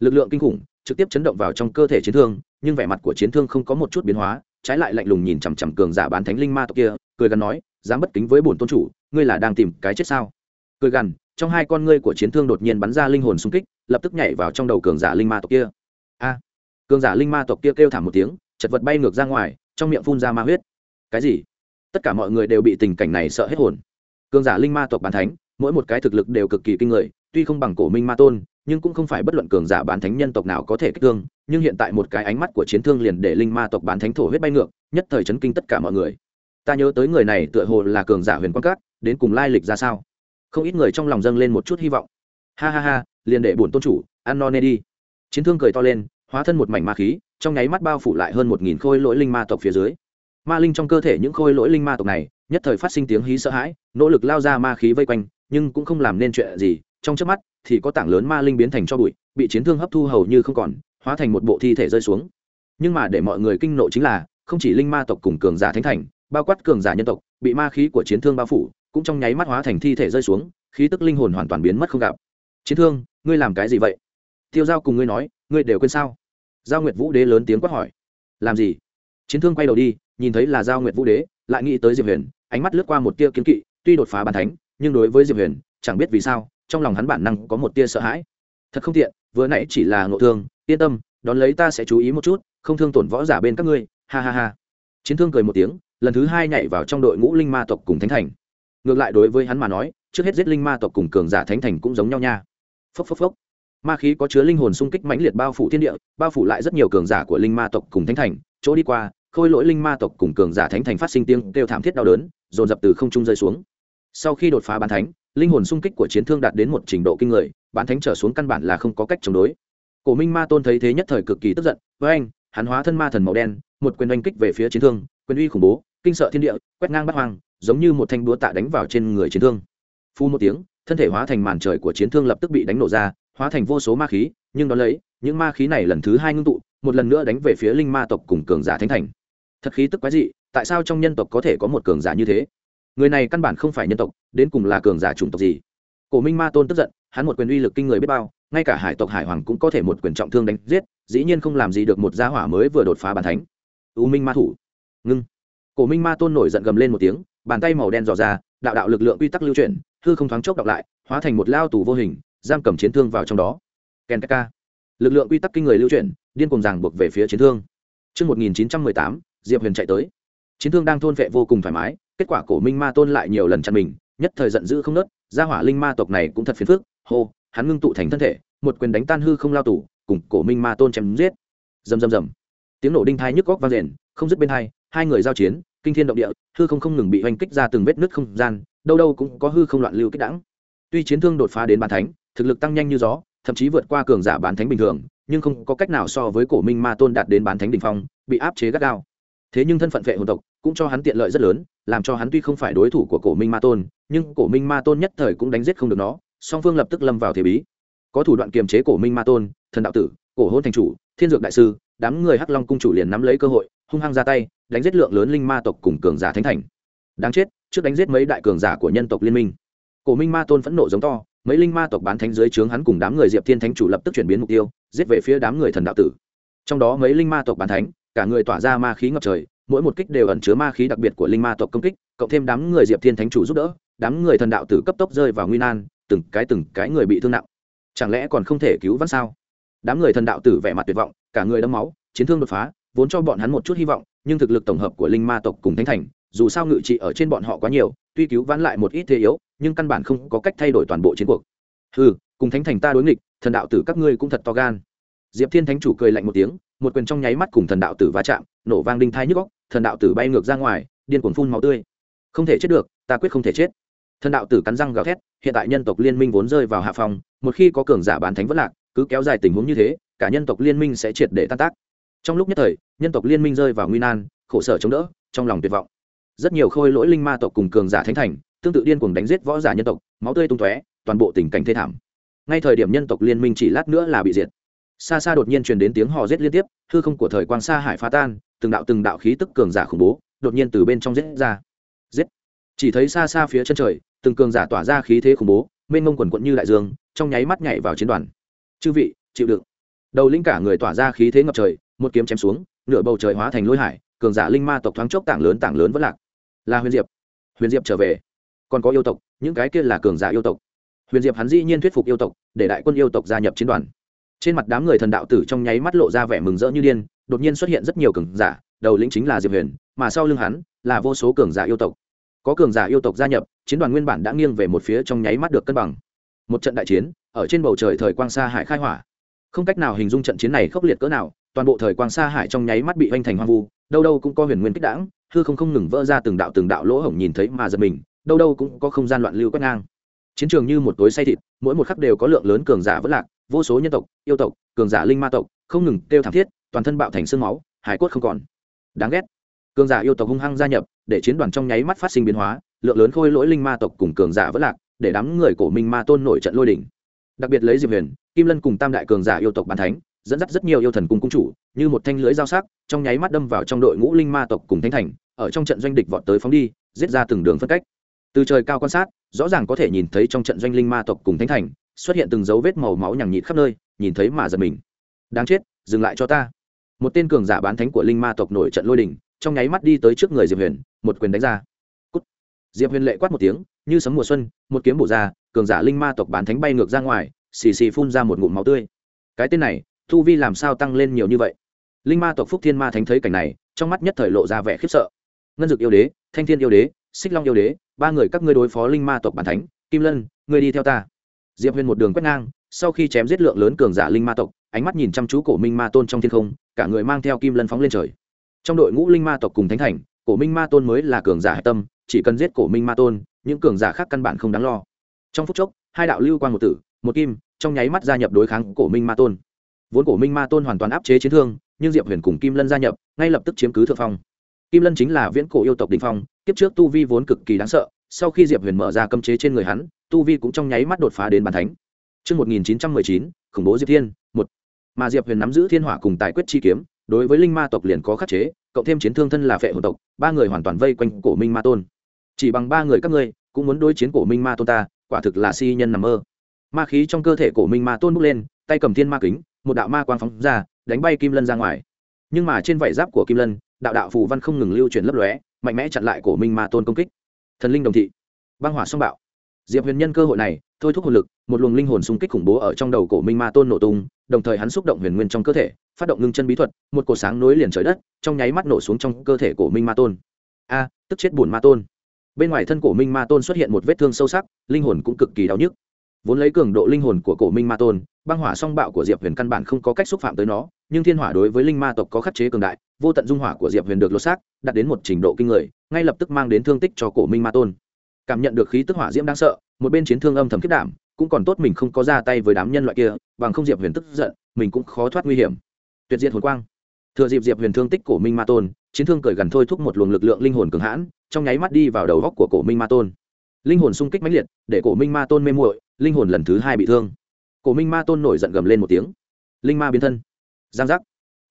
Speaker 1: lực lượng kinh khủng, trực tiếp chấn động vào trong cơ thể chiến thương, nhưng vẻ mặt của chiến thương không có một chút biến hóa, trái lại lạnh lùng nhìn chằm chằm cường giả bán thánh linh ma tộc kia, cười gằn nói, dám bất kính với bổn tôn chủ, ngươi là đang tìm cái chết sao? Cười gằn trong hai con ngươi của chiến thương đột nhiên bắn ra linh hồn xung kích, lập tức nhảy vào trong đầu cường giả linh ma tộc kia. A. Cường giả linh ma tộc kia kêu thảm một tiếng, chật vật bay ngược ra ngoài, trong miệng phun ra ma huyết. Cái gì? Tất cả mọi người đều bị tình cảnh này sợ hết hồn. Cường giả linh ma tộc bán thánh, mỗi một cái thực lực đều cực kỳ kinh người, tuy không bằng cổ minh ma tôn, nhưng cũng không phải bất luận cường giả bán thánh nhân tộc nào có thể kích thương, nhưng hiện tại một cái ánh mắt của chiến thương liền để linh ma tộc bán thánh thổ huyết bay ngược, nhất thời chấn kinh tất cả mọi người. Ta nhớ tới người này tựa hồ là cường giả huyền quang cát đến cùng lai lịch ra sao? Không ít người trong lòng dâng lên một chút hy vọng. Ha ha ha, liền để bổn tôn chủ, ăn no nê đi. Chiến thương cười to lên, hóa thân một mảnh ma khí, trong nháy mắt bao phủ lại hơn một nghìn khôi lỗi linh ma tộc phía dưới ma linh trong cơ thể những khôi lỗi linh ma tộc này, nhất thời phát sinh tiếng hí sợ hãi, nỗ lực lao ra ma khí vây quanh, nhưng cũng không làm nên chuyện gì, trong trước mắt thì có tảng lớn ma linh biến thành cho bụi, bị chiến thương hấp thu hầu như không còn, hóa thành một bộ thi thể rơi xuống. Nhưng mà để mọi người kinh nộ chính là, không chỉ linh ma tộc cùng cường giả thánh thành, bao quát cường giả nhân tộc, bị ma khí của chiến thương bao phủ, cũng trong nháy mắt hóa thành thi thể rơi xuống, khí tức linh hồn hoàn toàn biến mất không gặp. Chiến thương, ngươi làm cái gì vậy? Tiêu giao cùng ngươi nói, ngươi đều quên sao? Giao nguyệt vũ đế lớn tiếng quát hỏi. Làm gì? Chiến thương quay đầu đi nhìn thấy là giao nguyệt vũ đế, lại nghĩ tới diệp huyền, ánh mắt lướt qua một tia kiến kỵ, tuy đột phá bàn thánh, nhưng đối với diệp huyền, chẳng biết vì sao, trong lòng hắn bản năng có một tia sợ hãi. Thật không tiện, vừa nãy chỉ là ngộ thương, yên tâm, đón lấy ta sẽ chú ý một chút, không thương tổn võ giả bên các ngươi, ha ha ha. Chiến thương cười một tiếng, lần thứ hai nhảy vào trong đội ngũ linh ma tộc cùng thánh thành. Ngược lại đối với hắn mà nói, trước hết giết linh ma tộc cùng cường giả thánh thành cũng giống nhau nha. Phốc phốc phốc. Ma khí có chứa linh hồn xung kích mãnh liệt bao phủ thiên địa, bao phủ lại rất nhiều cường giả của linh ma tộc cùng thánh thành, chỗ đi qua khôi lỗi linh ma tộc cùng cường giả thánh thành phát sinh tiếng kêu thảm thiết đau đớn, dồn dập từ không trung rơi xuống. Sau khi đột phá bán thánh, linh hồn xung kích của chiến thương đạt đến một trình độ kinh người, bán thánh trở xuống căn bản là không có cách chống đối. Cổ minh ma tôn thấy thế nhất thời cực kỳ tức giận với anh hắn hóa thân ma thần màu đen, một quyền oanh kích về phía chiến thương, quyền uy khủng bố, kinh sợ thiên địa, quét ngang bắt hoang, giống như một thanh búa tạ đánh vào trên người chiến thương. Phu một tiếng, thân thể hóa thành màn trời của chiến thương lập tức bị đánh nổ ra, hóa thành vô số ma khí, nhưng đ ó lấy, những ma khí này lần thứ hai ngưng tụ, một lần nữa đánh về phía linh ma tộc cùng cường giả thánh thành thật khí tức quái dị tại sao trong nhân tộc có thể có một cường giả như thế? Người này căn bản không phải nhân tộc đến cùng là cường giả chủng tộc gì? Cổ minh ma tôn tức giận hắn một quyền uy lực kinh người biết bao ngay cả hải tộc hải hoàng cũng có thể một quyền trọng thương đánh giết dĩ nhiên không làm gì được một gia hỏa mới vừa đột phá bàn thánh. U minh ma thủ. Ngưng. Cổ minh ma tôn nổi giận gầm lên một tiếng bàn tay màu đen dò ra đạo đạo lực lượng quy tắc lưu chuyển hư không thoáng chốc đọc lại hóa thành một lao tù vô hình giam cầm chiến thương vào trong đó. Ken ka lực lượng quy tắc kinh người lưu chuyển điên cùng ràng buộc về phía chiến thương. Trước 1918, Diệp Huyền chạy tới. Chiến thương đang thôn vệ vô cùng thoải mái, kết quả cổ Minh Ma Tôn lại nhiều lần chặn mình, nhất thời giận dữ không nớt, gia hỏa linh ma tộc này cũng thật phiền phức, hô, hắn ngưng tụ thành thân thể, một quyền đánh tan hư không lao tù, cùng cổ Minh Ma Tôn chém giết. Rầm rầm rầm. Tiếng nổ đinh thai nhức góc vang rền, không dứt bên hai, hai người giao chiến, kinh thiên động địa, hư không không ngừng bị hoành kích ra từng vết nứt không gian, đâu đâu cũng có hư không loạn lưu kích đãng. Tuy chiến thương đột phá đến bán thánh, thực lực tăng nhanh như gió, thậm chí vượt qua cường giả bán thánh bình thường, nhưng không có cách nào so với cổ Minh Ma Tôn đạt đến bán thánh đỉnh phong, bị áp chế gắt gao thế nhưng thân phận vệ hồn tộc cũng cho hắn tiện lợi rất lớn, làm cho hắn tuy không phải đối thủ của cổ minh ma tôn, nhưng cổ minh ma tôn nhất thời cũng đánh giết không được nó, song phương lập tức lâm vào thế bí. Có thủ đoạn kiềm chế cổ minh ma tôn, thần đạo tử, cổ hôn thành chủ, thiên dược đại sư, đám người hắc long cung chủ liền nắm lấy cơ hội, hung hăng ra tay, đánh giết lượng lớn linh ma tộc cùng cường giả thánh thành. Đáng chết, trước đánh giết mấy đại cường giả của nhân tộc liên minh, cổ minh ma tôn phẫn nộ giống to, mấy linh ma tộc bán thánh dưới trướng hắn cùng đám người diệp thiên thánh chủ lập tức chuyển biến mục tiêu, giết về phía đám người thần đạo tử. Trong đó mấy linh ma tộc bán thánh cả người tỏa ra ma khí ngập trời, mỗi một kích đều ẩn chứa ma khí đặc biệt của linh ma tộc công kích, cộng thêm đám người diệp thiên thánh chủ giúp đỡ, đám người thần đạo tử cấp tốc rơi vào nguy nan, từng cái từng cái người bị thương nặng. Chẳng lẽ còn không thể cứu vãn sao? Đám người thần đạo tử vẻ mặt tuyệt vọng, cả người đẫm máu, chiến thương đột phá, vốn cho bọn hắn một chút hy vọng, nhưng thực lực tổng hợp của linh ma tộc cùng thánh thành, dù sao ngự trị ở trên bọn họ quá nhiều, tuy cứu vãn lại một ít thế yếu, nhưng căn bản không có cách thay đổi toàn bộ chiến cuộc. Ừ cùng thánh thành ta đối nghịch, thần đạo tử các ngươi cũng thật to gan. Diệp thiên thánh chủ cười lạnh một tiếng một quyền trong nháy mắt cùng thần đạo tử va chạm, nổ vang đinh thai nhức góc thần đạo tử bay ngược ra ngoài, điên cuồng phun máu tươi. Không thể chết được, ta quyết không thể chết. Thần đạo tử cắn răng gào thét, hiện tại nhân tộc liên minh vốn rơi vào hạ phòng một khi có cường giả bán thánh vất lạc, cứ kéo dài tình huống như thế, cả nhân tộc liên minh sẽ triệt để tan tác. Trong lúc nhất thời, nhân tộc liên minh rơi vào nguy nan, khổ sở chống đỡ, trong lòng tuyệt vọng. Rất nhiều khôi lỗi linh ma tộc cùng cường giả thánh thành, tương tự điên cuồng đánh giết võ giả nhân tộc, máu tươi tung tóe, toàn bộ tình cảnh thê thảm. Ngay thời điểm nhân tộc liên minh chỉ lát nữa là bị diệt xa xa đột nhiên truyền đến tiếng hò rết liên tiếp, hư không của thời quang sa hải phá tan, từng đạo từng đạo khí tức cường giả khủng bố, đột nhiên từ bên trong rít ra. Rít. chỉ thấy xa xa phía chân trời, từng cường giả tỏa ra khí thế khủng bố, mênh mông quần quận như đại dương, trong nháy mắt nhảy vào chiến đoàn. Chư vị, chịu đựng. Đầu linh cả người tỏa ra khí thế ngập trời, một kiếm chém xuống, nửa bầu trời hóa thành lôi hải, cường giả linh ma tộc thoáng chốc tảng lớn tảng lớn vẫn lạc. Là huyền diệp. Huyền diệp trở về. Còn có yêu tộc, những cái kia là cường giả yêu tộc. Huyền diệp hắn dĩ nhiên thuyết phục yêu tộc, để đại quân yêu tộc gia nhập chiến đoàn trên mặt đám người thần đạo tử trong nháy mắt lộ ra vẻ mừng rỡ như điên, đột nhiên xuất hiện rất nhiều cường giả, đầu lĩnh chính là diệp huyền, mà sau lưng hắn là vô số cường giả yêu tộc. Có cường giả yêu tộc gia nhập, chiến đoàn nguyên bản đã nghiêng về một phía trong nháy mắt được cân bằng. Một trận đại chiến, ở trên bầu trời thời quang sa hải khai hỏa. Không cách nào hình dung trận chiến này khốc liệt cỡ nào, toàn bộ thời quang sa hải trong nháy mắt bị hoành thành hoang vu, đâu đâu cũng có huyền nguyên kích đảng hư không không ngừng vỡ ra từng đạo từng đạo lỗ hổng nhìn thấy mà giật mình, đâu đâu cũng có không gian loạn lưu quét ngang. Chiến trường như một tối say thịt, mỗi một khắc đều có lượng lớn cường giả vất lạc vô số nhân tộc, yêu tộc, cường giả linh ma tộc, không ngừng kêu thảm thiết, toàn thân bạo thành sương máu, hải cốt không còn. Đáng ghét. Cường giả yêu tộc hung hăng gia nhập, để chiến đoàn trong nháy mắt phát sinh biến hóa, lượng lớn khôi lỗi linh ma tộc cùng cường giả vất lạc, để đám người cổ minh ma tôn nổi trận lôi đỉnh đặc biệt lấy diệp huyền, kim lân cùng tam đại cường giả yêu tộc bàn thánh, dẫn dắt rất nhiều yêu thần cung cung chủ, như một thanh lưới dao sắc, trong nháy mắt đâm vào trong đội ngũ linh ma tộc cùng thánh thành, ở trong trận doanh địch vọt tới phóng đi, giết ra từng đường phân cách. Từ trời cao quan sát, rõ ràng có thể nhìn thấy trong trận doanh linh ma tộc cùng thánh thành xuất hiện từng dấu vết màu máu nhằng nhịt khắp nơi, nhìn thấy mà giật mình. Đáng chết, dừng lại cho ta. Một tên cường giả bán thánh của linh ma tộc nổi trận lôi đình, trong nháy mắt đi tới trước người diệp huyền, một quyền đánh ra. Cút. diệp huyền lệ quát một tiếng, như sấm mùa xuân, một kiếm bổ ra, cường giả linh ma tộc bán thánh bay ngược ra ngoài, xì xì phun ra một ngụm máu tươi. Cái tên này, thu vi làm sao tăng lên nhiều như vậy? Linh ma tộc phúc thiên ma thánh thấy cảnh này, trong mắt nhất thời lộ ra vẻ khiếp sợ. Ngân dực yêu đế, thanh thiên yêu đế, xích long yêu đế, ba người các ngươi đối phó linh ma tộc bản thánh, kim lân, ngươi đi theo ta diệp huyền một đường quét ngang, sau khi chém giết lượng lớn cường giả linh ma tộc, ánh mắt nhìn chăm chú cổ minh ma tôn trong thiên không, cả người mang theo kim lân phóng lên trời. Trong đội ngũ linh ma tộc cùng thánh thành, cổ minh ma tôn mới là cường giả hạch tâm, chỉ cần giết cổ minh ma tôn, những cường giả khác căn bản không đáng lo. Trong phút chốc, hai đạo lưu quan một tử, một kim, trong nháy mắt gia nhập đối kháng cổ minh ma tôn. Vốn cổ minh ma tôn hoàn toàn áp chế chiến thương, nhưng diệp huyền cùng kim lân gia nhập, ngay lập tức chiếm cứ thượng phong. Kim lân chính là viễn cổ yêu tộc đình phong, kiếp trước tu vi vốn cực kỳ đáng sợ, sau khi diệp huyền mở ra cấm chế trên người hắn tu vi cũng trong nháy mắt đột phá đến bàn thánh Trước 1919, khủng bố Diệp Thiên, một. Mà Diệp Huyền nắm giữ thiên hỏa cùng tài quyết chi kiếm, đối với linh ma tộc liền có khắc chế, cộng thêm chiến thương thân là phệ hồn tộc, ba người hoàn toàn vây quanh cổ minh ma tôn. Chỉ bằng ba người các ngươi, cũng muốn đối chiến cổ minh ma tôn ta, quả thực là si nhân nằm mơ. Ma khí trong cơ thể cổ minh ma tôn bốc lên, tay cầm thiên ma kính, một đạo ma quang phóng ra, đánh bay Kim Lân ra ngoài. Nhưng mà trên vảy giáp của Kim Lân, đạo đạo phù văn không ngừng lưu truyền lấp lóe, mạnh mẽ chặn lại cổ minh ma tôn công kích thần linh đồng thị băng hỏa song bạo diệp huyền nhân cơ hội này, thôi thúc hồn lực, một luồng linh hồn xung kích khủng bố ở trong đầu cổ minh ma tôn nổ tung, đồng thời hắn xúc động huyền nguyên trong cơ thể, phát động ngưng chân bí thuật, một cổ sáng nối liền trời đất, trong nháy mắt nổ xuống trong cơ thể cổ minh ma tôn. A, tức chết bùn ma tôn. Bên ngoài thân cổ minh ma tôn xuất hiện một vết thương sâu sắc, linh hồn cũng cực kỳ đau nhức. Vốn lấy cường độ linh hồn của cổ minh ma tôn, băng hỏa song bạo của diệp huyền căn bản không có cách xúc phạm tới nó, nhưng thiên hỏa đối với linh ma tộc có khắc chế cường đại, vô tận dung hỏa của diệp huyền được lột xác, đạt đến một trình độ kinh người, ngay lập tức mang đến thương tích cho cổ minh ma tôn cảm nhận được khí tức hỏa diễm đáng sợ, một bên chiến thương âm thầm kết đảm, cũng còn tốt mình không có ra tay với đám nhân loại kia, bằng không diệp huyền tức giận, mình cũng khó thoát nguy hiểm. Tuyệt diệt hồn quang. Thừa dịp diệp huyền thương tích cổ minh ma tôn, chiến thương cởi gần thôi thúc một luồng lực lượng linh hồn cường hãn, trong nháy mắt đi vào đầu góc của cổ minh ma tôn. Linh hồn sung kích mãnh liệt, để cổ minh ma tôn mê muội, linh hồn lần thứ hai bị thương. Cổ minh ma tôn nổi giận gầm lên một tiếng. Linh ma biến thân. Giang giác.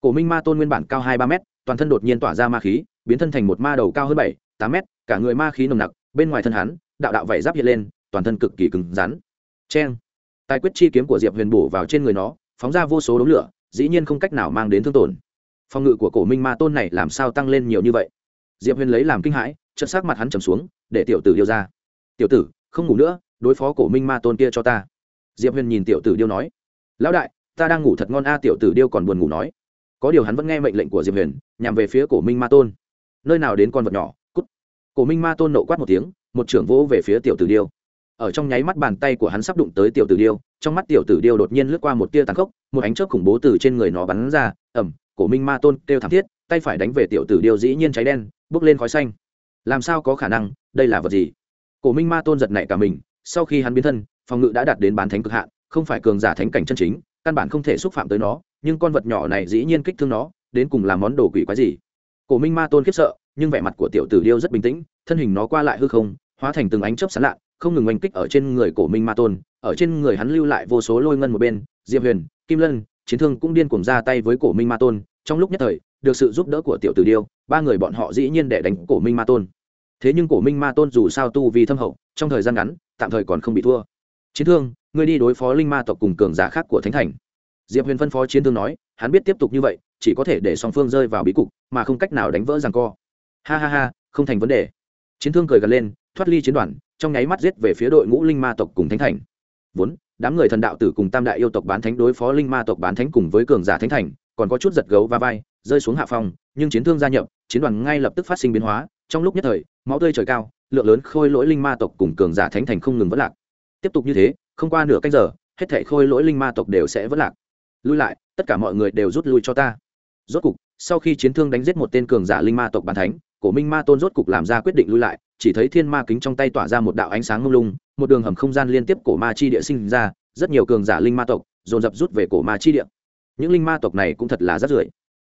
Speaker 1: Cổ minh ma tôn nguyên bản cao hai ba mét, toàn thân đột nhiên tỏa ra ma khí, biến thân thành một ma đầu cao hơn bảy, tám mét, cả người ma khí nồng nặc bên ngoài thân hắn, đạo đạo vảy giáp hiện lên, toàn thân cực kỳ cứng rắn. Cheng. Tài quyết chi kiếm của diệp huyền bổ vào trên người nó, phóng ra vô số đống lửa, dĩ nhiên không cách nào mang đến thương tổn. Phòng ngự của cổ minh ma tôn này làm sao tăng lên nhiều như vậy? Diệp huyền lấy làm kinh hãi chất sắc mặt hắn trầm xuống, để tiểu tử điêu ra. Tiểu tử, không ngủ nữa, đối phó cổ minh ma tôn kia cho ta. Diệp huyền nhìn tiểu tử điêu nói. Lão đại, ta đang ngủ thật ngon a, tiểu tử điêu còn buồn ngủ nói. Có điều hắn vẫn nghe mệnh lệnh của diệp huyền, nhằm về phía cổ minh ma tôn. Nơi nào đến con vật nhỏ cổ minh ma tôn nộ quát một tiếng, một trưởng vỗ về phía tiểu tử điêu. Ở trong nháy mắt bàn tay của hắn sắp đụng tới tiểu tử điêu, trong mắt tiểu tử điêu đột nhiên lướt qua một tia tàn khốc, một ánh chớp khủng bố từ trên người nó bắn ra ẩm cổ minh ma tôn kêu thảm thiết, tay phải đánh về tiểu tử điêu dĩ nhiên cháy đen bước lên khói xanh. Làm sao có khả năng, đây là vật gì? Cổ minh ma tôn giật nảy cả mình, sau khi hắn biến thân, phòng ngự đã đạt đến bán thánh cực hạn, không phải cường giả thánh cảnh chân chính, căn bản không thể xúc phạm tới nó, nhưng con vật nhỏ này dĩ nhiên kích thương nó, đến cùng làm món đồ quỷ quái gì? Cổ minh ma tôn khiếp sợ nhưng vẻ mặt của tiểu tử điêu rất bình tĩnh, thân hình nó qua lại hư không, hóa thành từng ánh chớp sán lạ, không ngừng oanh kích ở trên người cổ minh ma tôn, ở trên người hắn lưu lại vô số lôi ngân một bên, diệp huyền, kim lân, chiến thương cũng điên cuồng ra tay với cổ minh ma tôn, trong lúc nhất thời, được sự giúp đỡ của tiểu tử điêu, ba người bọn họ dĩ nhiên để đánh cổ minh ma tôn. Thế nhưng cổ minh ma tôn dù sao tu vì thâm hậu, trong thời gian ngắn, tạm thời còn không bị thua. Chiến thương, ngươi đi đối phó linh ma tộc cùng cường giả khác của thánh thành. Diệp huyền phân phó chiến thương nói, hắn biết tiếp tục như vậy, chỉ có thể để song phương rơi vào bí cục, mà không cách nào đánh vỡ rằng co ha ha ha, không thành vấn đề. Chiến thương cười gần lên, thoát ly chiến đoàn, trong nháy mắt giết về phía đội ngũ linh ma tộc cùng thánh thành. Vốn, đám người thần đạo tử cùng tam đại yêu tộc bán thánh đối phó linh ma tộc bán thánh cùng với cường giả thánh thành, còn có chút giật gấu và vai, rơi xuống hạ phong, nhưng chiến thương gia nhập, chiến đoàn ngay lập tức phát sinh biến hóa, trong lúc nhất thời, máu tươi trời cao, lượng lớn khôi lỗi linh ma tộc cùng cường giả thánh thành không ngừng vất lạc. Tiếp tục như thế, không qua nửa canh giờ, hết thảy khôi lỗi linh ma tộc đều sẽ vất lạc. Lui lại, tất cả mọi người đều rút lui cho ta. Rốt cục, sau khi chiến thương đánh giết một tên cường giả linh ma tộc bàn thánh cổ minh ma tôn rốt cục làm ra quyết định lui lại, chỉ thấy thiên ma kính trong tay tỏa ra một đạo ánh sáng mông lung, một đường hầm không gian liên tiếp cổ ma chi địa sinh ra, rất nhiều cường giả linh ma tộc dồn dập rút về cổ ma chi địa. Những linh ma tộc này cũng thật là rất rưởi.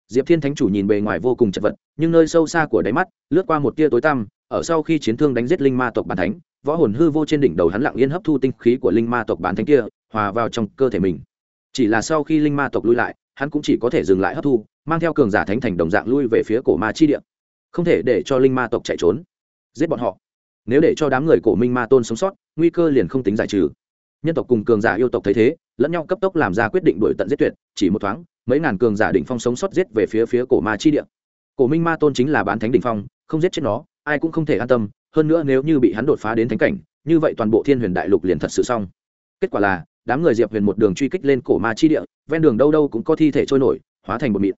Speaker 1: Diệp thiên thánh chủ nhìn bề ngoài vô cùng chật vật, nhưng nơi sâu xa của đáy mắt, lướt qua một tia tối tăm, ở sau khi chiến thương đánh giết linh ma tộc bản thánh, võ hồn hư vô trên đỉnh đầu hắn lặng yên hấp thu tinh khí của linh ma tộc bản thánh kia, hòa vào trong cơ thể mình. Chỉ là sau khi linh ma tộc lui lại, hắn cũng chỉ có thể dừng lại hấp thu, mang theo cường giả thánh thành đồng dạng lui về phía cổ ma chi địa không thể để cho linh ma tộc chạy trốn, giết bọn họ. Nếu để cho đám người cổ minh ma tôn sống sót, nguy cơ liền không tính giải trừ. Nhân tộc cùng cường giả yêu tộc thấy thế, lẫn nhau cấp tốc làm ra quyết định đuổi tận giết tuyệt, chỉ một thoáng, mấy ngàn cường giả đỉnh phong sống sót giết về phía phía cổ ma chi địa. Cổ minh ma tôn chính là bán thánh đỉnh phong, không giết chết nó, ai cũng không thể an tâm, hơn nữa nếu như bị hắn đột phá đến thánh cảnh, như vậy toàn bộ thiên huyền đại lục liền thật sự xong. Kết quả là, đám người diệp huyền một đường truy kích lên cổ ma chi địa, ven đường đâu đâu cũng có thi thể trôi nổi, hóa thành bột mịn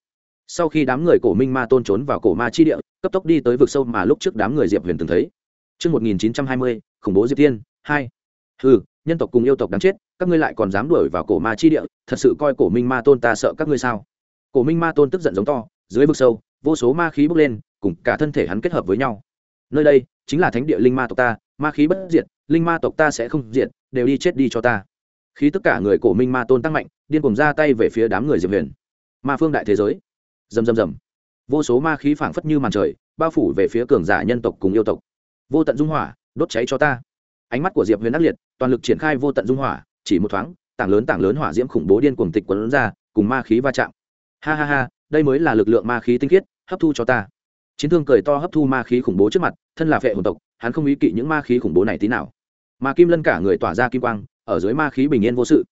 Speaker 1: sau khi đám người cổ minh ma tôn trốn vào cổ ma chi địa cấp tốc đi tới vực sâu mà lúc trước đám người diệp huyền từng thấy Trước 1920, khủng bố diệp tiên, 2. Ừ, nhân tộc cùng yêu tộc đáng chết, các ngươi lại còn dám đuổi vào cổ ma chi địa, thật sự coi cổ minh ma tôn ta sợ các ngươi sao? Cổ minh ma tôn tức giận giống to, dưới vực sâu, vô số ma khí bốc lên, cùng cả thân thể hắn kết hợp với nhau. Nơi đây chính là thánh địa linh ma tộc ta, ma khí bất diệt, linh ma tộc ta sẽ không diệt, đều đi chết đi cho ta. Khí tất cả người cổ minh ma tôn tăng mạnh, điên cuồng ra tay về phía đám người diệp huyền. Ma phương đại thế giới rầm rầm rầm. Vô số ma khí phảng phất như màn trời, bao phủ về phía cường giả nhân tộc cùng yêu tộc. Vô tận dung hỏa, đốt cháy cho ta. Ánh mắt của diệp huyền ác liệt, toàn lực triển khai vô tận dung hỏa, chỉ một thoáng, tảng lớn tảng lớn hỏa diễm khủng bố điên cuồng tịch quấn ra, cùng ma khí va chạm. Ha ha ha, đây mới là lực lượng ma khí tinh khiết, hấp thu cho ta. Chiến thương cười to hấp thu ma khí khủng bố trước mặt, thân là vệ hồn tộc, hắn không ý kỵ những ma khí khủng bố này tí nào. Mà kim lân cả người tỏa ra kim quang, ở dưới ma khí bình yên vô sự.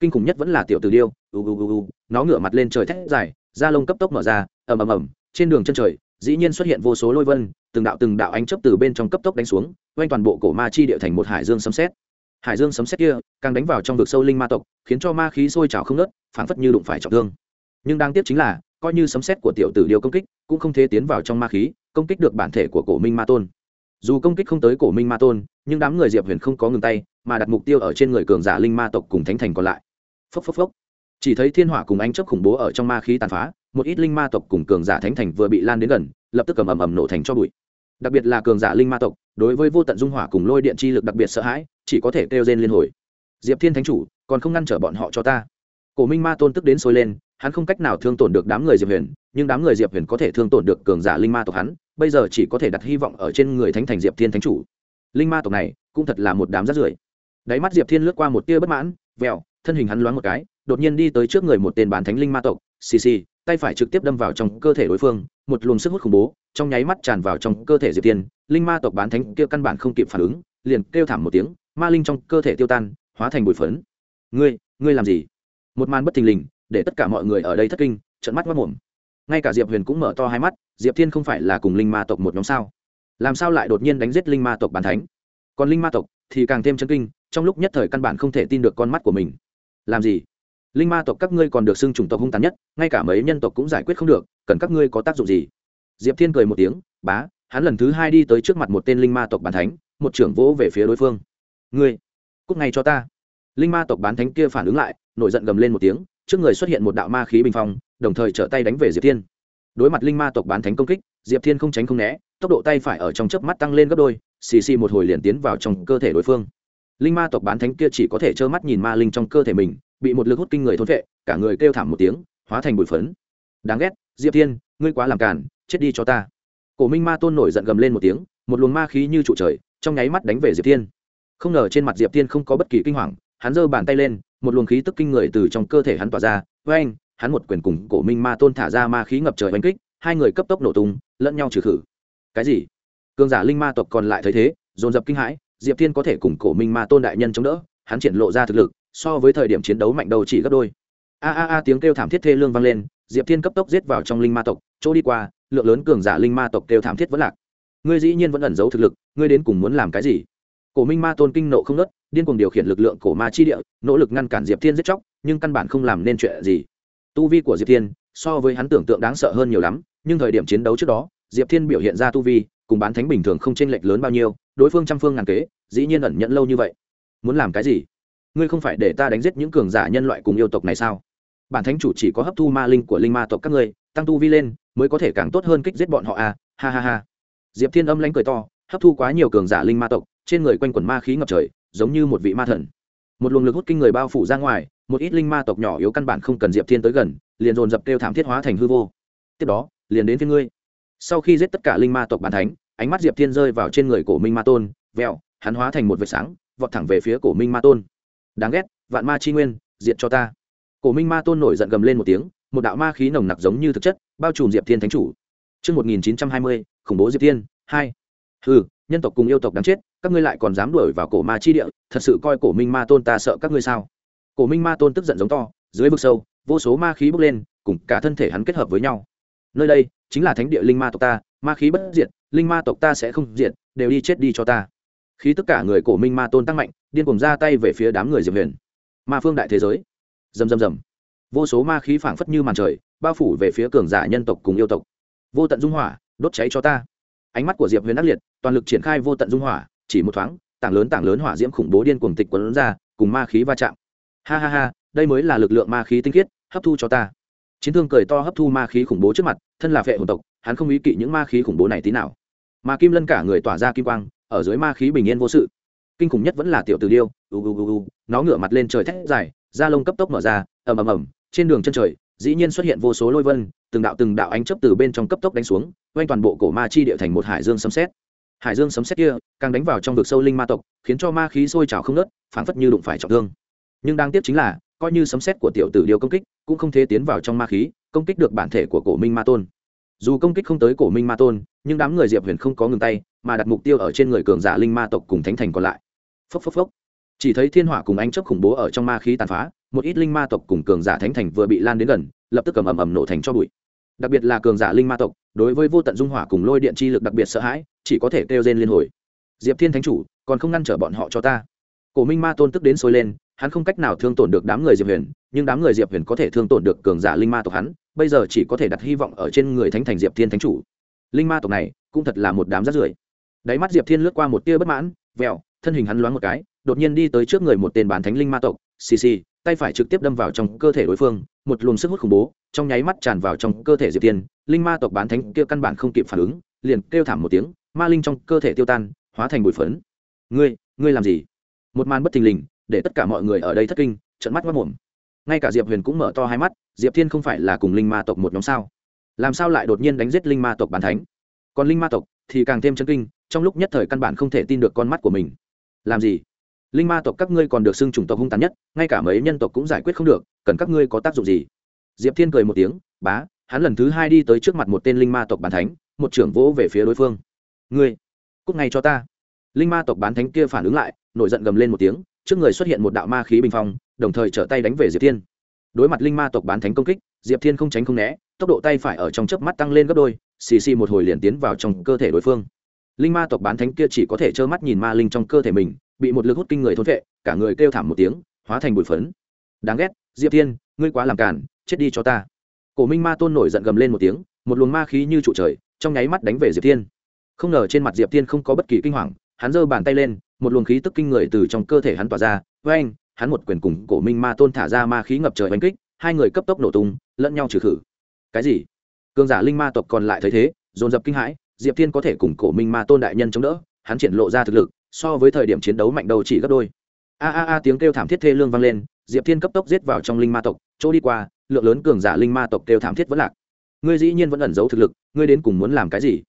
Speaker 1: Kinh khủng nhất vẫn là tiểu Từ điêu, u u u u, nó ngửa mặt lên trời thét dài da lông cấp tốc mở ra, ầm ầm ầm, trên đường chân trời, dĩ nhiên xuất hiện vô số lôi vân, từng đạo từng đạo ánh chớp từ bên trong cấp tốc đánh xuống, quanh toàn bộ cổ ma chi địa thành một hải dương sấm sét. Hải dương sấm sét kia, càng đánh vào trong vực sâu linh ma tộc, khiến cho ma khí sôi trào không nớt phảng phất như đụng phải trọng thương. Nhưng đáng tiếc chính là, coi như sấm sét của tiểu tử điều công kích, cũng không thể tiến vào trong ma khí, công kích được bản thể của cổ minh ma tôn. Dù công kích không tới cổ minh ma tôn, nhưng đám người diệp huyền không có ngừng tay, mà đặt mục tiêu ở trên người cường giả linh ma tộc cùng thánh thành còn lại. Phốc phốc phốc chỉ thấy thiên hỏa cùng ánh chớp khủng bố ở trong ma khí tàn phá, một ít linh ma tộc cùng cường giả thánh thành vừa bị lan đến gần, lập tức cầm ầm ầm nổ thành cho bụi. Đặc biệt là cường giả linh ma tộc, đối với vô tận dung hỏa cùng lôi điện chi lực đặc biệt sợ hãi, chỉ có thể kêu rên liên hồi. Diệp thiên thánh chủ, còn không ngăn trở bọn họ cho ta. Cổ minh ma tôn tức đến sôi lên, hắn không cách nào thương tổn được đám người diệp huyền, nhưng đám người diệp huyền có thể thương tổn được cường giả linh ma tộc hắn, bây giờ chỉ có thể đặt hy vọng ở trên người thánh thành diệp thiên thánh chủ. Linh ma tộc này cũng thật là một đám rát rưởi. Đáy mắt diệp thiên lướt qua một tia bất mãn, vẹo, thân hình hắn loáng một cái đột nhiên đi tới trước người một tên bán thánh linh ma tộc, xì xì, tay phải trực tiếp đâm vào trong cơ thể đối phương, một luồng sức hút khủng bố, trong nháy mắt tràn vào trong cơ thể diệp tiên, linh ma tộc bán thánh kia căn bản không kịp phản ứng, liền kêu thảm một tiếng, ma linh trong cơ thể tiêu tan, hóa thành bụi phấn. Ngươi ngươi làm gì? Một màn bất thình lình, để tất cả mọi người ở đây thất kinh trận mắt mất mồm. Ngay cả diệp huyền cũng mở to hai mắt, diệp thiên không phải là cùng linh ma tộc một nhóm sao? Làm sao lại đột nhiên đánh giết linh ma tộc bán thánh? Còn linh ma tộc thì càng thêm chân kinh, trong lúc nhất thời căn bản không thể tin được con mắt của mình. Làm gì? Linh ma tộc các ngươi còn được xưng chủng tộc hung tàn nhất, ngay cả mấy nhân tộc cũng giải quyết không được, cần các ngươi có tác dụng gì? Diệp thiên cười một tiếng, bá, hắn lần thứ hai đi tới trước mặt một tên linh ma tộc bán thánh, một trưởng vỗ về phía đối phương. Ngươi cúc ngay cho ta. Linh ma tộc bán thánh kia phản ứng lại, nổi giận gầm lên một tiếng, trước người xuất hiện một đạo ma khí bình phong, đồng thời trở tay đánh về diệp thiên. Đối mặt linh ma tộc bán thánh công kích, diệp thiên không tránh không né, tốc độ tay phải ở trong chớp mắt tăng lên gấp đôi, xì xì một hồi liền tiến vào trong cơ thể đối phương. Linh ma tộc bán thánh kia chỉ có thể trơ mắt nhìn ma linh trong cơ thể mình bị một lực hút kinh người thôn vệ, cả người kêu thảm một tiếng, hóa thành bụi phấn. Đáng ghét, diệp thiên, ngươi quá làm cản chết đi cho ta. Cổ minh ma tôn nổi giận gầm lên một tiếng, một luồng ma khí như trụ trời, trong nháy mắt đánh về diệp thiên. Không ngờ trên mặt diệp thiên không có bất kỳ kinh hoàng, hắn giơ bàn tay lên, một luồng khí tức kinh người từ trong cơ thể hắn tỏa ra với anh hắn một quyền cùng cổ minh ma tôn thả ra ma khí ngập trời oanh kích, hai người cấp tốc nổ tung, lẫn nhau trừ khử. Cái gì? Cường giả linh ma tộc còn lại thấy thế, dồn dập kinh hãi, diệp thiên có thể cùng cổ minh ma tôn đại nhân chống đỡ, hắn triển lộ ra thực lực so với thời điểm chiến đấu mạnh đầu chỉ gấp đôi. A a a tiếng kêu thảm thiết thê lương vang lên, diệp thiên cấp tốc giết vào trong linh ma tộc, chỗ đi qua, lượng lớn cường giả linh ma tộc kêu thảm thiết vẫn lạc. Ngươi dĩ nhiên vẫn ẩn giấu thực lực, ngươi đến cùng muốn làm cái gì? Cổ minh ma tôn kinh nộ không nớt, điên cuồng điều khiển lực lượng cổ ma chi địa, nỗ lực ngăn cản diệp thiên giết chóc, nhưng căn bản không làm nên chuyện gì. Tu vi của diệp thiên, so với hắn tưởng tượng đáng sợ hơn nhiều lắm, nhưng thời điểm chiến đấu trước đó, diệp thiên biểu hiện ra tu vi, cùng bán thánh bình thường không chênh lệch lớn bao nhiêu, đối phương trăm phương ngàn kế, dĩ nhiên ẩn nhận lâu như vậy. Muốn làm cái gì? Ngươi không phải để ta đánh giết những cường giả nhân loại cùng yêu tộc này sao? Bản thánh chủ chỉ có hấp thu ma linh của linh ma tộc các ngươi, tăng tu vi lên, mới có thể càng tốt hơn kích giết bọn họ à ha ha ha. Diệp thiên âm lãnh cười to, hấp thu quá nhiều cường giả linh ma tộc, trên người quanh quần ma khí ngập trời, giống như một vị ma thần. Một luồng lực hút kinh người bao phủ ra ngoài, một ít linh ma tộc nhỏ yếu căn bản không cần diệp thiên tới gần, liền dồn dập kêu thảm thiết hóa thành hư vô. Tiếp đó, liền đến phía ngươi. Sau khi giết tất cả linh ma tộc bản thánh, ánh mắt diệp thiên rơi vào trên người cổ minh ma tôn, vẹo, hắn hóa thành một vệt sáng, vọt thẳng về phía cổ minh ma tôn đáng ghét vạn ma chi nguyên diệt cho ta cổ minh ma tôn nổi giận gầm lên một tiếng một đạo ma khí nồng nặc giống như thực chất bao trùm diệp thiên thánh chủ Trước 1920, khủng bố diệp thiên, 2. Hừ, nhân tộc cùng yêu tộc đáng chết, các ngươi lại còn dám đuổi vào cổ ma chi địa, thật sự coi cổ minh ma tôn ta sợ các ngươi sao? Cổ minh ma tôn tức giận giống to, dưới vực sâu, vô số ma khí bốc lên, cùng cả thân thể hắn kết hợp với nhau. Nơi đây chính là thánh địa linh ma tộc ta, ma khí bất diệt, linh ma tộc ta sẽ không diệt, đều đi chết đi cho ta khi tất cả người cổ minh ma tôn tăng mạnh, điên cuồng ra tay về phía đám người Diệp Huyền. Ma phương đại thế giới. Rầm rầm rầm. Vô số ma khí phảng phất như màn trời bao phủ về phía cường giả nhân tộc cùng yêu tộc. Vô tận dung hỏa đốt cháy cho ta. Ánh mắt của diệp huyền ác liệt toàn lực triển khai vô tận dung hỏa chỉ một thoáng tảng lớn tảng lớn hỏa diễm khủng bố điên cuồng tịch quấn ra cùng ma khí va chạm. Ha ha ha đây mới là lực lượng ma khí tinh khiết hấp thu cho ta. Chiến thương cười to hấp thu ma khí khủng bố trước mặt thân là vệ hồn tộc hắn không ý kỵ những ma khí khủng bố này tí nào. Mà kim lân cả người tỏa ra kim quang ở dưới ma khí bình yên vô sự. Kinh khủng nhất vẫn là tiểu từ điêu, u u u u, nó ngửa mặt lên trời thét dài, da lông cấp tốc mở ra, ầm ầm ầm, trên đường chân trời, dĩ nhiên xuất hiện vô số lôi vân, từng đạo từng đạo ánh chấp từ bên trong cấp tốc đánh xuống, quanh toàn bộ cổ ma chi địa thành một hải dương sấm xét hải dương sấm xét kia, càng đánh vào trong vực sâu linh ma tộc, khiến cho ma khí sôi trào không nớt phảng phất như đụng phải trọng thương. Nhưng đáng tiếc chính là, coi như sấm xét của tiểu tử điêu công kích, cũng không thể tiến vào trong ma khí, công kích được bản thể của cổ minh ma tôn. Dù công kích không tới cổ minh ma tôn, nhưng đám người diệp huyền không có ngừng tay mà đặt mục tiêu ở trên người cường giả linh ma tộc cùng thánh thành còn lại. Phốc phốc phốc. Chỉ thấy thiên hỏa cùng ánh chớp khủng bố ở trong ma khí tàn phá, một ít linh ma tộc cùng cường giả thánh thành vừa bị lan đến gần, lập tức cầm ầm ầm nổ thành cho bụi. Đặc biệt là cường giả linh ma tộc, đối với vô tận dung hỏa cùng lôi điện chi lực đặc biệt sợ hãi, chỉ có thể kêu rên liên hồi. Diệp thiên thánh chủ, còn không ngăn trở bọn họ cho ta. Cổ minh ma tôn tức đến sôi lên, hắn không cách nào thương tổn được đám người diệp huyền, nhưng đám người diệp huyền có thể thương tổn được cường giả linh ma tộc hắn, bây giờ chỉ có thể đặt hy vọng ở trên người thánh thành diệp thiên thánh chủ. Linh ma tộc này cũng thật là một đám rát rưởi đáy mắt diệp thiên lướt qua một tia bất mãn, vẹo, thân hình hắn loáng một cái, đột nhiên đi tới trước người một tên bán thánh linh ma tộc, xì xì, tay phải trực tiếp đâm vào trong cơ thể đối phương, một luồng sức hút khủng bố, trong nháy mắt tràn vào trong cơ thể diệp tiên linh ma tộc bán thánh kia căn bản không kịp phản ứng, liền kêu thảm một tiếng, ma linh trong cơ thể tiêu tan, hóa thành bụi phấn. Ngươi ngươi làm gì? Một màn bất thình lình, để tất cả mọi người ở đây thất kinh trận mắt mất mồm. Ngay cả diệp huyền cũng mở to hai mắt, diệp thiên không phải là cùng linh ma tộc một nhóm sao? Làm sao lại đột nhiên đánh giết linh ma tộc bán thánh? Còn linh ma tộc thì càng thêm chân kinh trong lúc nhất thời căn bản không thể tin được con mắt của mình. Làm gì? Linh ma tộc các ngươi còn được xưng chủng tộc hung tàn nhất, ngay cả mấy nhân tộc cũng giải quyết không được, cần các ngươi có tác dụng gì? Diệp thiên cười một tiếng, bá, hắn lần thứ hai đi tới trước mặt một tên linh ma tộc bán thánh, một trưởng vỗ về phía đối phương. Ngươi cúc ngay cho ta. Linh ma tộc bán thánh kia phản ứng lại, nổi giận gầm lên một tiếng, trước người xuất hiện một đạo ma khí bình phong, đồng thời trở tay đánh về diệp thiên. Đối mặt linh ma tộc bán thánh công kích, diệp thiên không tránh không né, tốc độ tay phải ở trong chớp mắt tăng lên gấp đôi, xì xì một hồi liền tiến vào trong cơ thể đối phương linh ma tộc bán thánh kia chỉ có thể trơ mắt nhìn ma linh trong cơ thể mình, bị một lực hút kinh người thôn vệ, cả người kêu thảm một tiếng, hóa thành bụi phấn. Đáng ghét, diệp thiên, ngươi quá làm cản chết đi cho ta. Cổ minh ma tôn nổi giận gầm lên một tiếng, một luồng ma khí như trụ trời, trong nháy mắt đánh về diệp thiên. Không ngờ trên mặt diệp thiên không có bất kỳ kinh hoàng, hắn giơ bàn tay lên, một luồng khí tức kinh người từ trong cơ thể hắn tỏa ra với anh hắn một quyền cùng cổ minh ma tôn thả ra ma khí ngập trời oanh kích, hai người cấp tốc nổ tung, lẫn nhau trừ khử. Cái gì? Cường giả linh ma tộc còn lại thấy thế, dồn dập kinh hãi diệp thiên có thể cùng cổ minh ma tôn đại nhân chống đỡ, hắn triển lộ ra thực lực, so với thời điểm chiến đấu mạnh đầu chỉ gấp đôi. A a a, tiếng kêu thảm thiết thê lương vang lên, diệp thiên cấp tốc giết vào trong linh ma tộc, chỗ đi qua, lượng lớn cường giả linh ma tộc kêu thảm thiết vẫn lạc. Ngươi dĩ nhiên vẫn ẩn giấu thực lực, ngươi đến cùng muốn làm cái gì?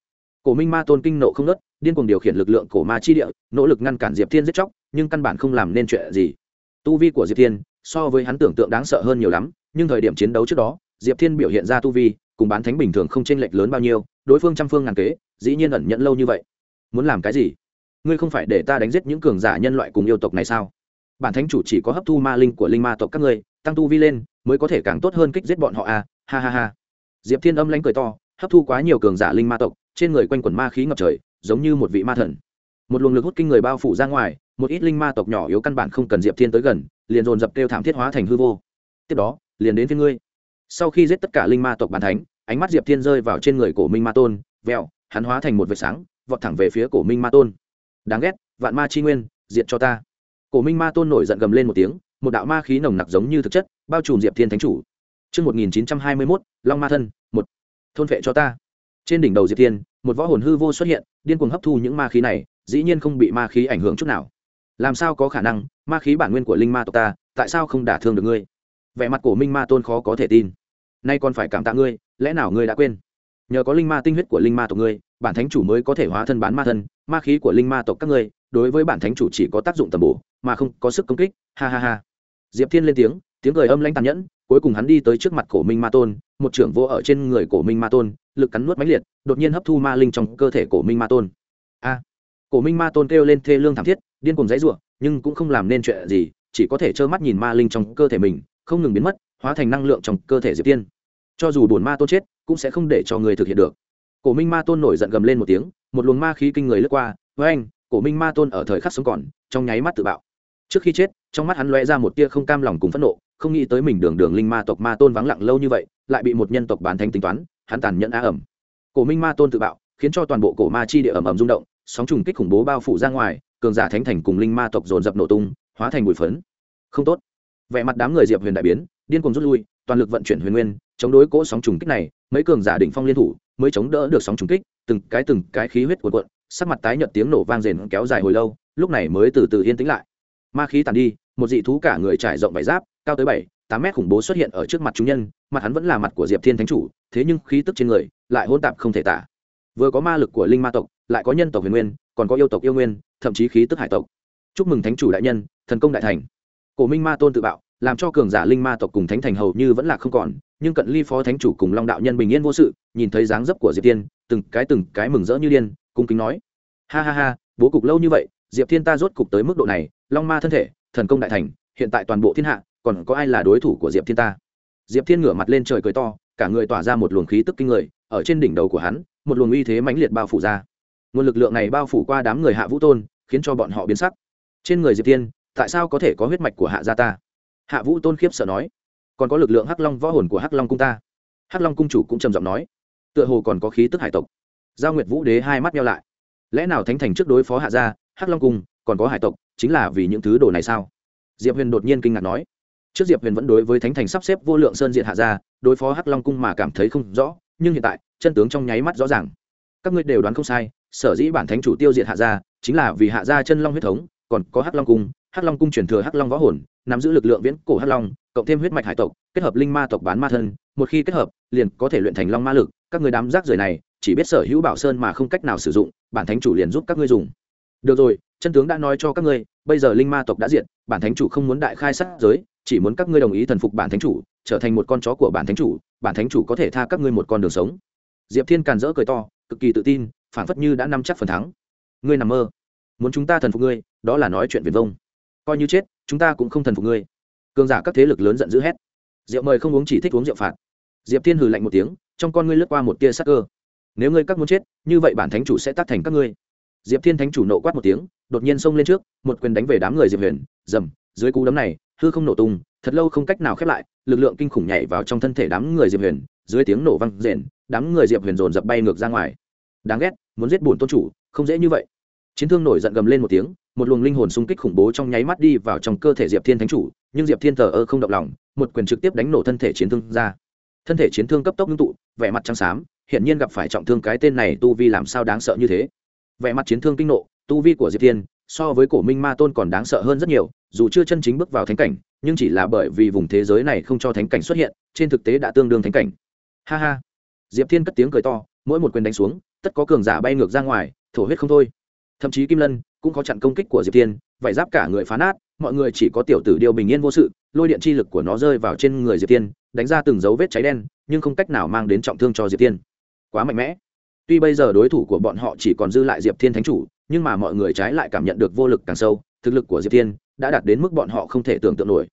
Speaker 1: Cổ minh ma tôn kinh nộ không nớt điên cuồng điều khiển lực lượng cổ ma chi địa, nỗ lực ngăn cản diệp thiên giết chóc, nhưng căn bản không làm nên chuyện gì. Tu vi của diệp thiên, so với hắn tưởng tượng đáng sợ hơn nhiều lắm, nhưng thời điểm chiến đấu trước đó, diệp thiên biểu hiện ra tu vi cùng bán thánh bình thường không chênh lệch lớn bao nhiêu, đối phương trăm phương ngàn kế, dĩ nhiên ẩn nhận lâu như vậy. Muốn làm cái gì? Ngươi không phải để ta đánh giết những cường giả nhân loại cùng yêu tộc này sao? Bản thánh chủ chỉ có hấp thu ma linh của linh ma tộc các ngươi, tăng tu vi lên, mới có thể càng tốt hơn kích giết bọn họ à? Ha ha ha. Diệp thiên âm lãnh cười to, hấp thu quá nhiều cường giả linh ma tộc, trên người quanh quần ma khí ngập trời, giống như một vị ma thần. Một luồng lực hút kinh người bao phủ ra ngoài, một ít linh ma tộc nhỏ yếu căn bản không cần diệp thiên tới gần, liền dồn dập kêu thảm thiết hóa thành hư vô. Tiếp đó, liền đến phía ngươi sau khi giết tất cả linh ma tộc bàn thánh ánh mắt diệp thiên rơi vào trên người cổ minh ma tôn vẹo hắn hóa thành một vệt sáng vọt thẳng về phía cổ minh ma tôn đáng ghét vạn ma chi nguyên diệt cho ta cổ minh ma tôn nổi giận gầm lên một tiếng một đạo ma khí nồng nặc giống như thực chất bao trùm diệp thiên thánh chủ Trước 1921, Long Ma Thân, một Thôn vệ cho ta. Trên đỉnh đầu Diệp Thiên, một võ hồn hư vô xuất hiện, điên cuồng hấp thu những ma khí này, dĩ nhiên không bị ma khí ảnh hưởng chút nào. Làm sao có khả năng, ma khí bản nguyên của linh ma tộc ta, tại sao không đả thương được ngươi? Vẻ mặt của Minh Ma Tôn khó có thể tin. Nay còn phải cảm tạ ngươi, lẽ nào ngươi đã quên? Nhờ có linh ma tinh huyết của linh ma tộc ngươi, bản thánh chủ mới có thể hóa thân bán ma thân, ma khí của linh ma tộc các ngươi, đối với bản thánh chủ chỉ có tác dụng tầm bổ, mà không có sức công kích. Ha ha ha. Diệp Thiên lên tiếng, tiếng cười âm lãnh tàn nhẫn, cuối cùng hắn đi tới trước mặt cổ minh ma tôn một trưởng vô ở trên người cổ minh ma tôn lực cắn nuốt mãnh liệt đột nhiên hấp thu ma linh trong cơ thể cổ minh ma tôn a cổ minh ma tôn kêu lên thê lương thảm thiết điên cùng dãy ruộng nhưng cũng không làm nên chuyện gì chỉ có thể trơ mắt nhìn ma linh trong cơ thể mình không ngừng biến mất, hóa thành năng lượng trong cơ thể diệp tiên. Cho dù bổn ma tôn chết, cũng sẽ không để cho người thực hiện được. Cổ minh ma tôn nổi giận gầm lên một tiếng, một luồng ma khí kinh người lướt qua với anh cổ minh ma tôn ở thời khắc sống còn, trong nháy mắt tự bạo. Trước khi chết, trong mắt hắn lóe ra một tia không cam lòng cùng phẫn nộ, không nghĩ tới mình đường đường linh ma tộc ma tôn vắng lặng lâu như vậy, lại bị một nhân tộc bán thanh tính toán, hắn tàn nhẫn á ẩm. Cổ minh ma tôn tự bạo, khiến cho toàn bộ cổ ma chi địa ẩm ẩm rung động, sóng trùng kích khủng bố bao phủ ra ngoài, cường giả thánh thành cùng linh ma tộc dồn dập nổ tung, hóa thành bụi phấn. Không tốt vẻ mặt đám người diệp huyền đại biến, điên cuồng rút lui, toàn lực vận chuyển huyền nguyên, chống đối cỗ sóng trùng kích này, mấy cường giả đỉnh phong liên thủ mới chống đỡ được sóng trùng kích, từng cái từng cái khí huyết cuộn cuộn, sắc mặt tái nhợt tiếng nổ vang rền kéo dài hồi lâu, lúc này mới từ từ yên tĩnh lại. Ma khí tàn đi, một dị thú cả người trải rộng vải giáp, cao tới bảy, tám mét khủng bố xuất hiện ở trước mặt chúng nhân, mặt hắn vẫn là mặt của diệp thiên thánh chủ, thế nhưng khí tức trên người lại hôn tạp không thể tả. Vừa có ma lực của linh ma tộc, lại có nhân tộc huyền nguyên, còn có yêu tộc yêu nguyên, thậm chí khí tức hải tộc. Chúc mừng thánh chủ đại nhân, thần công đại thành cổ minh ma tôn tự bạo, làm cho cường giả linh ma tộc cùng thánh thành hầu như vẫn là không còn, nhưng cận ly phó thánh chủ cùng long đạo nhân bình yên vô sự, nhìn thấy dáng dấp của diệp tiên từng cái từng cái mừng rỡ như điên, cung kính nói. Ha ha ha, bố cục lâu như vậy, diệp thiên ta rốt cục tới mức độ này, long ma thân thể, thần công đại thành, hiện tại toàn bộ thiên hạ, còn có ai là đối thủ của diệp thiên ta? Diệp thiên ngửa mặt lên trời cười to, cả người tỏa ra một luồng khí tức kinh người, ở trên đỉnh đầu của hắn, một luồng uy thế mãnh liệt bao phủ ra. Nguồn lực lượng này bao phủ qua đám người hạ vũ tôn, khiến cho bọn họ biến sắc. Trên người diệp thiên tại sao có thể có huyết mạch của hạ gia ta? Hạ vũ tôn khiếp sợ nói. Còn có lực lượng hắc long võ hồn của hắc long cung ta. Hắc long cung chủ cũng trầm giọng nói. Tựa hồ còn có khí tức hải tộc. Giao nguyệt vũ đế hai mắt nhau lại. Lẽ nào thánh thành trước đối phó hạ gia, hắc long cung, còn có hải tộc, chính là vì những thứ đồ này sao? Diệp huyền đột nhiên kinh ngạc nói. Trước diệp huyền vẫn đối với thánh thành sắp xếp vô lượng sơn diện hạ gia, đối phó hắc long cung mà cảm thấy không rõ, nhưng hiện tại, chân tướng trong nháy mắt rõ ràng. Các ngươi đều đoán không sai, sở dĩ bản thánh chủ tiêu diệt hạ gia, chính là vì hạ gia chân long huyết thống, còn có hắc long cung hắc long cung truyền thừa hắc long võ hồn, nắm giữ lực lượng viễn cổ hắc long, cộng thêm huyết mạch hải tộc, kết hợp linh ma tộc bán ma thân, một khi kết hợp, liền có thể luyện thành long ma lực, các người đám rác rưởi này, chỉ biết sở hữu bảo sơn mà không cách nào sử dụng, bản thánh chủ liền giúp các ngươi dùng. Được rồi, chân tướng đã nói cho các ngươi, bây giờ linh ma tộc đã diệt, bản thánh chủ không muốn đại khai sát giới, chỉ muốn các ngươi đồng ý thần phục bản thánh chủ, trở thành một con chó của bản thánh chủ, bản thánh chủ có thể tha các ngươi một con đường sống. Diệp thiên càn rỡ cười to, cực kỳ tự tin phản phất như đã nắm chắc phần thắng. Ngươi nằm mơ, muốn chúng ta thần phục ngươi, đó là nói chuyện viền vông coi như chết, chúng ta cũng không thần phục ngươi. Cường giả các thế lực lớn giận dữ hét. Rượu mời không uống chỉ thích uống rượu phạt. Diệp thiên hừ lạnh một tiếng, trong con ngươi lướt qua một tia sắc cơ. Nếu ngươi các muốn chết, như vậy bản thánh chủ sẽ tác thành các ngươi. Diệp thiên thánh chủ nộ quát một tiếng, đột nhiên xông lên trước, một quyền đánh về đám người diệp huyền dầm dưới cú đấm này, hư không nổ tung, thật lâu không cách nào khép lại, lực lượng kinh khủng nhảy vào trong thân thể đám người diệp huyền, dưới tiếng nổ văng rền, đám người diệp huyền dồn dập bay ngược ra ngoài. Đáng ghét, muốn giết bổn tôn chủ, không dễ như vậy. Chiến thương nổi giận gầm lên một tiếng một luồng linh hồn xung kích khủng bố trong nháy mắt đi vào trong cơ thể diệp thiên thánh chủ, nhưng diệp thiên thờ ơ không động lòng, một quyền trực tiếp đánh nổ thân thể chiến thương ra. Thân thể chiến thương cấp tốc ngưng tụ, vẻ mặt trắng xám, hiển nhiên gặp phải trọng thương cái tên này tu vi làm sao đáng sợ như thế? Vẻ mặt chiến thương kinh nộ, tu vi của diệp thiên, so với cổ minh ma tôn còn đáng sợ hơn rất nhiều, dù chưa chân chính bước vào thánh cảnh, nhưng chỉ là bởi vì vùng thế giới này không cho thánh cảnh xuất hiện, trên thực tế đã tương đương thánh cảnh. Ha ha. Diệp thiên cất tiếng cười to, mỗi một quyền đánh xuống, tất có cường giả bay ngược ra ngoài, thổ huyết không thôi. Thậm chí kim lân cũng có chặn công kích của diệp thiên, vải giáp cả người phá nát, mọi người chỉ có tiểu tử điều bình yên vô sự, lôi điện chi lực của nó rơi vào trên người diệp thiên, đánh ra từng dấu vết cháy đen, nhưng không cách nào mang đến trọng thương cho diệp thiên. Quá mạnh mẽ. Tuy bây giờ đối thủ của bọn họ chỉ còn dư lại diệp thiên thánh chủ, nhưng mà mọi người trái lại cảm nhận được vô lực càng sâu, thực lực của diệp thiên đã đạt đến mức bọn họ không thể tưởng tượng nổi.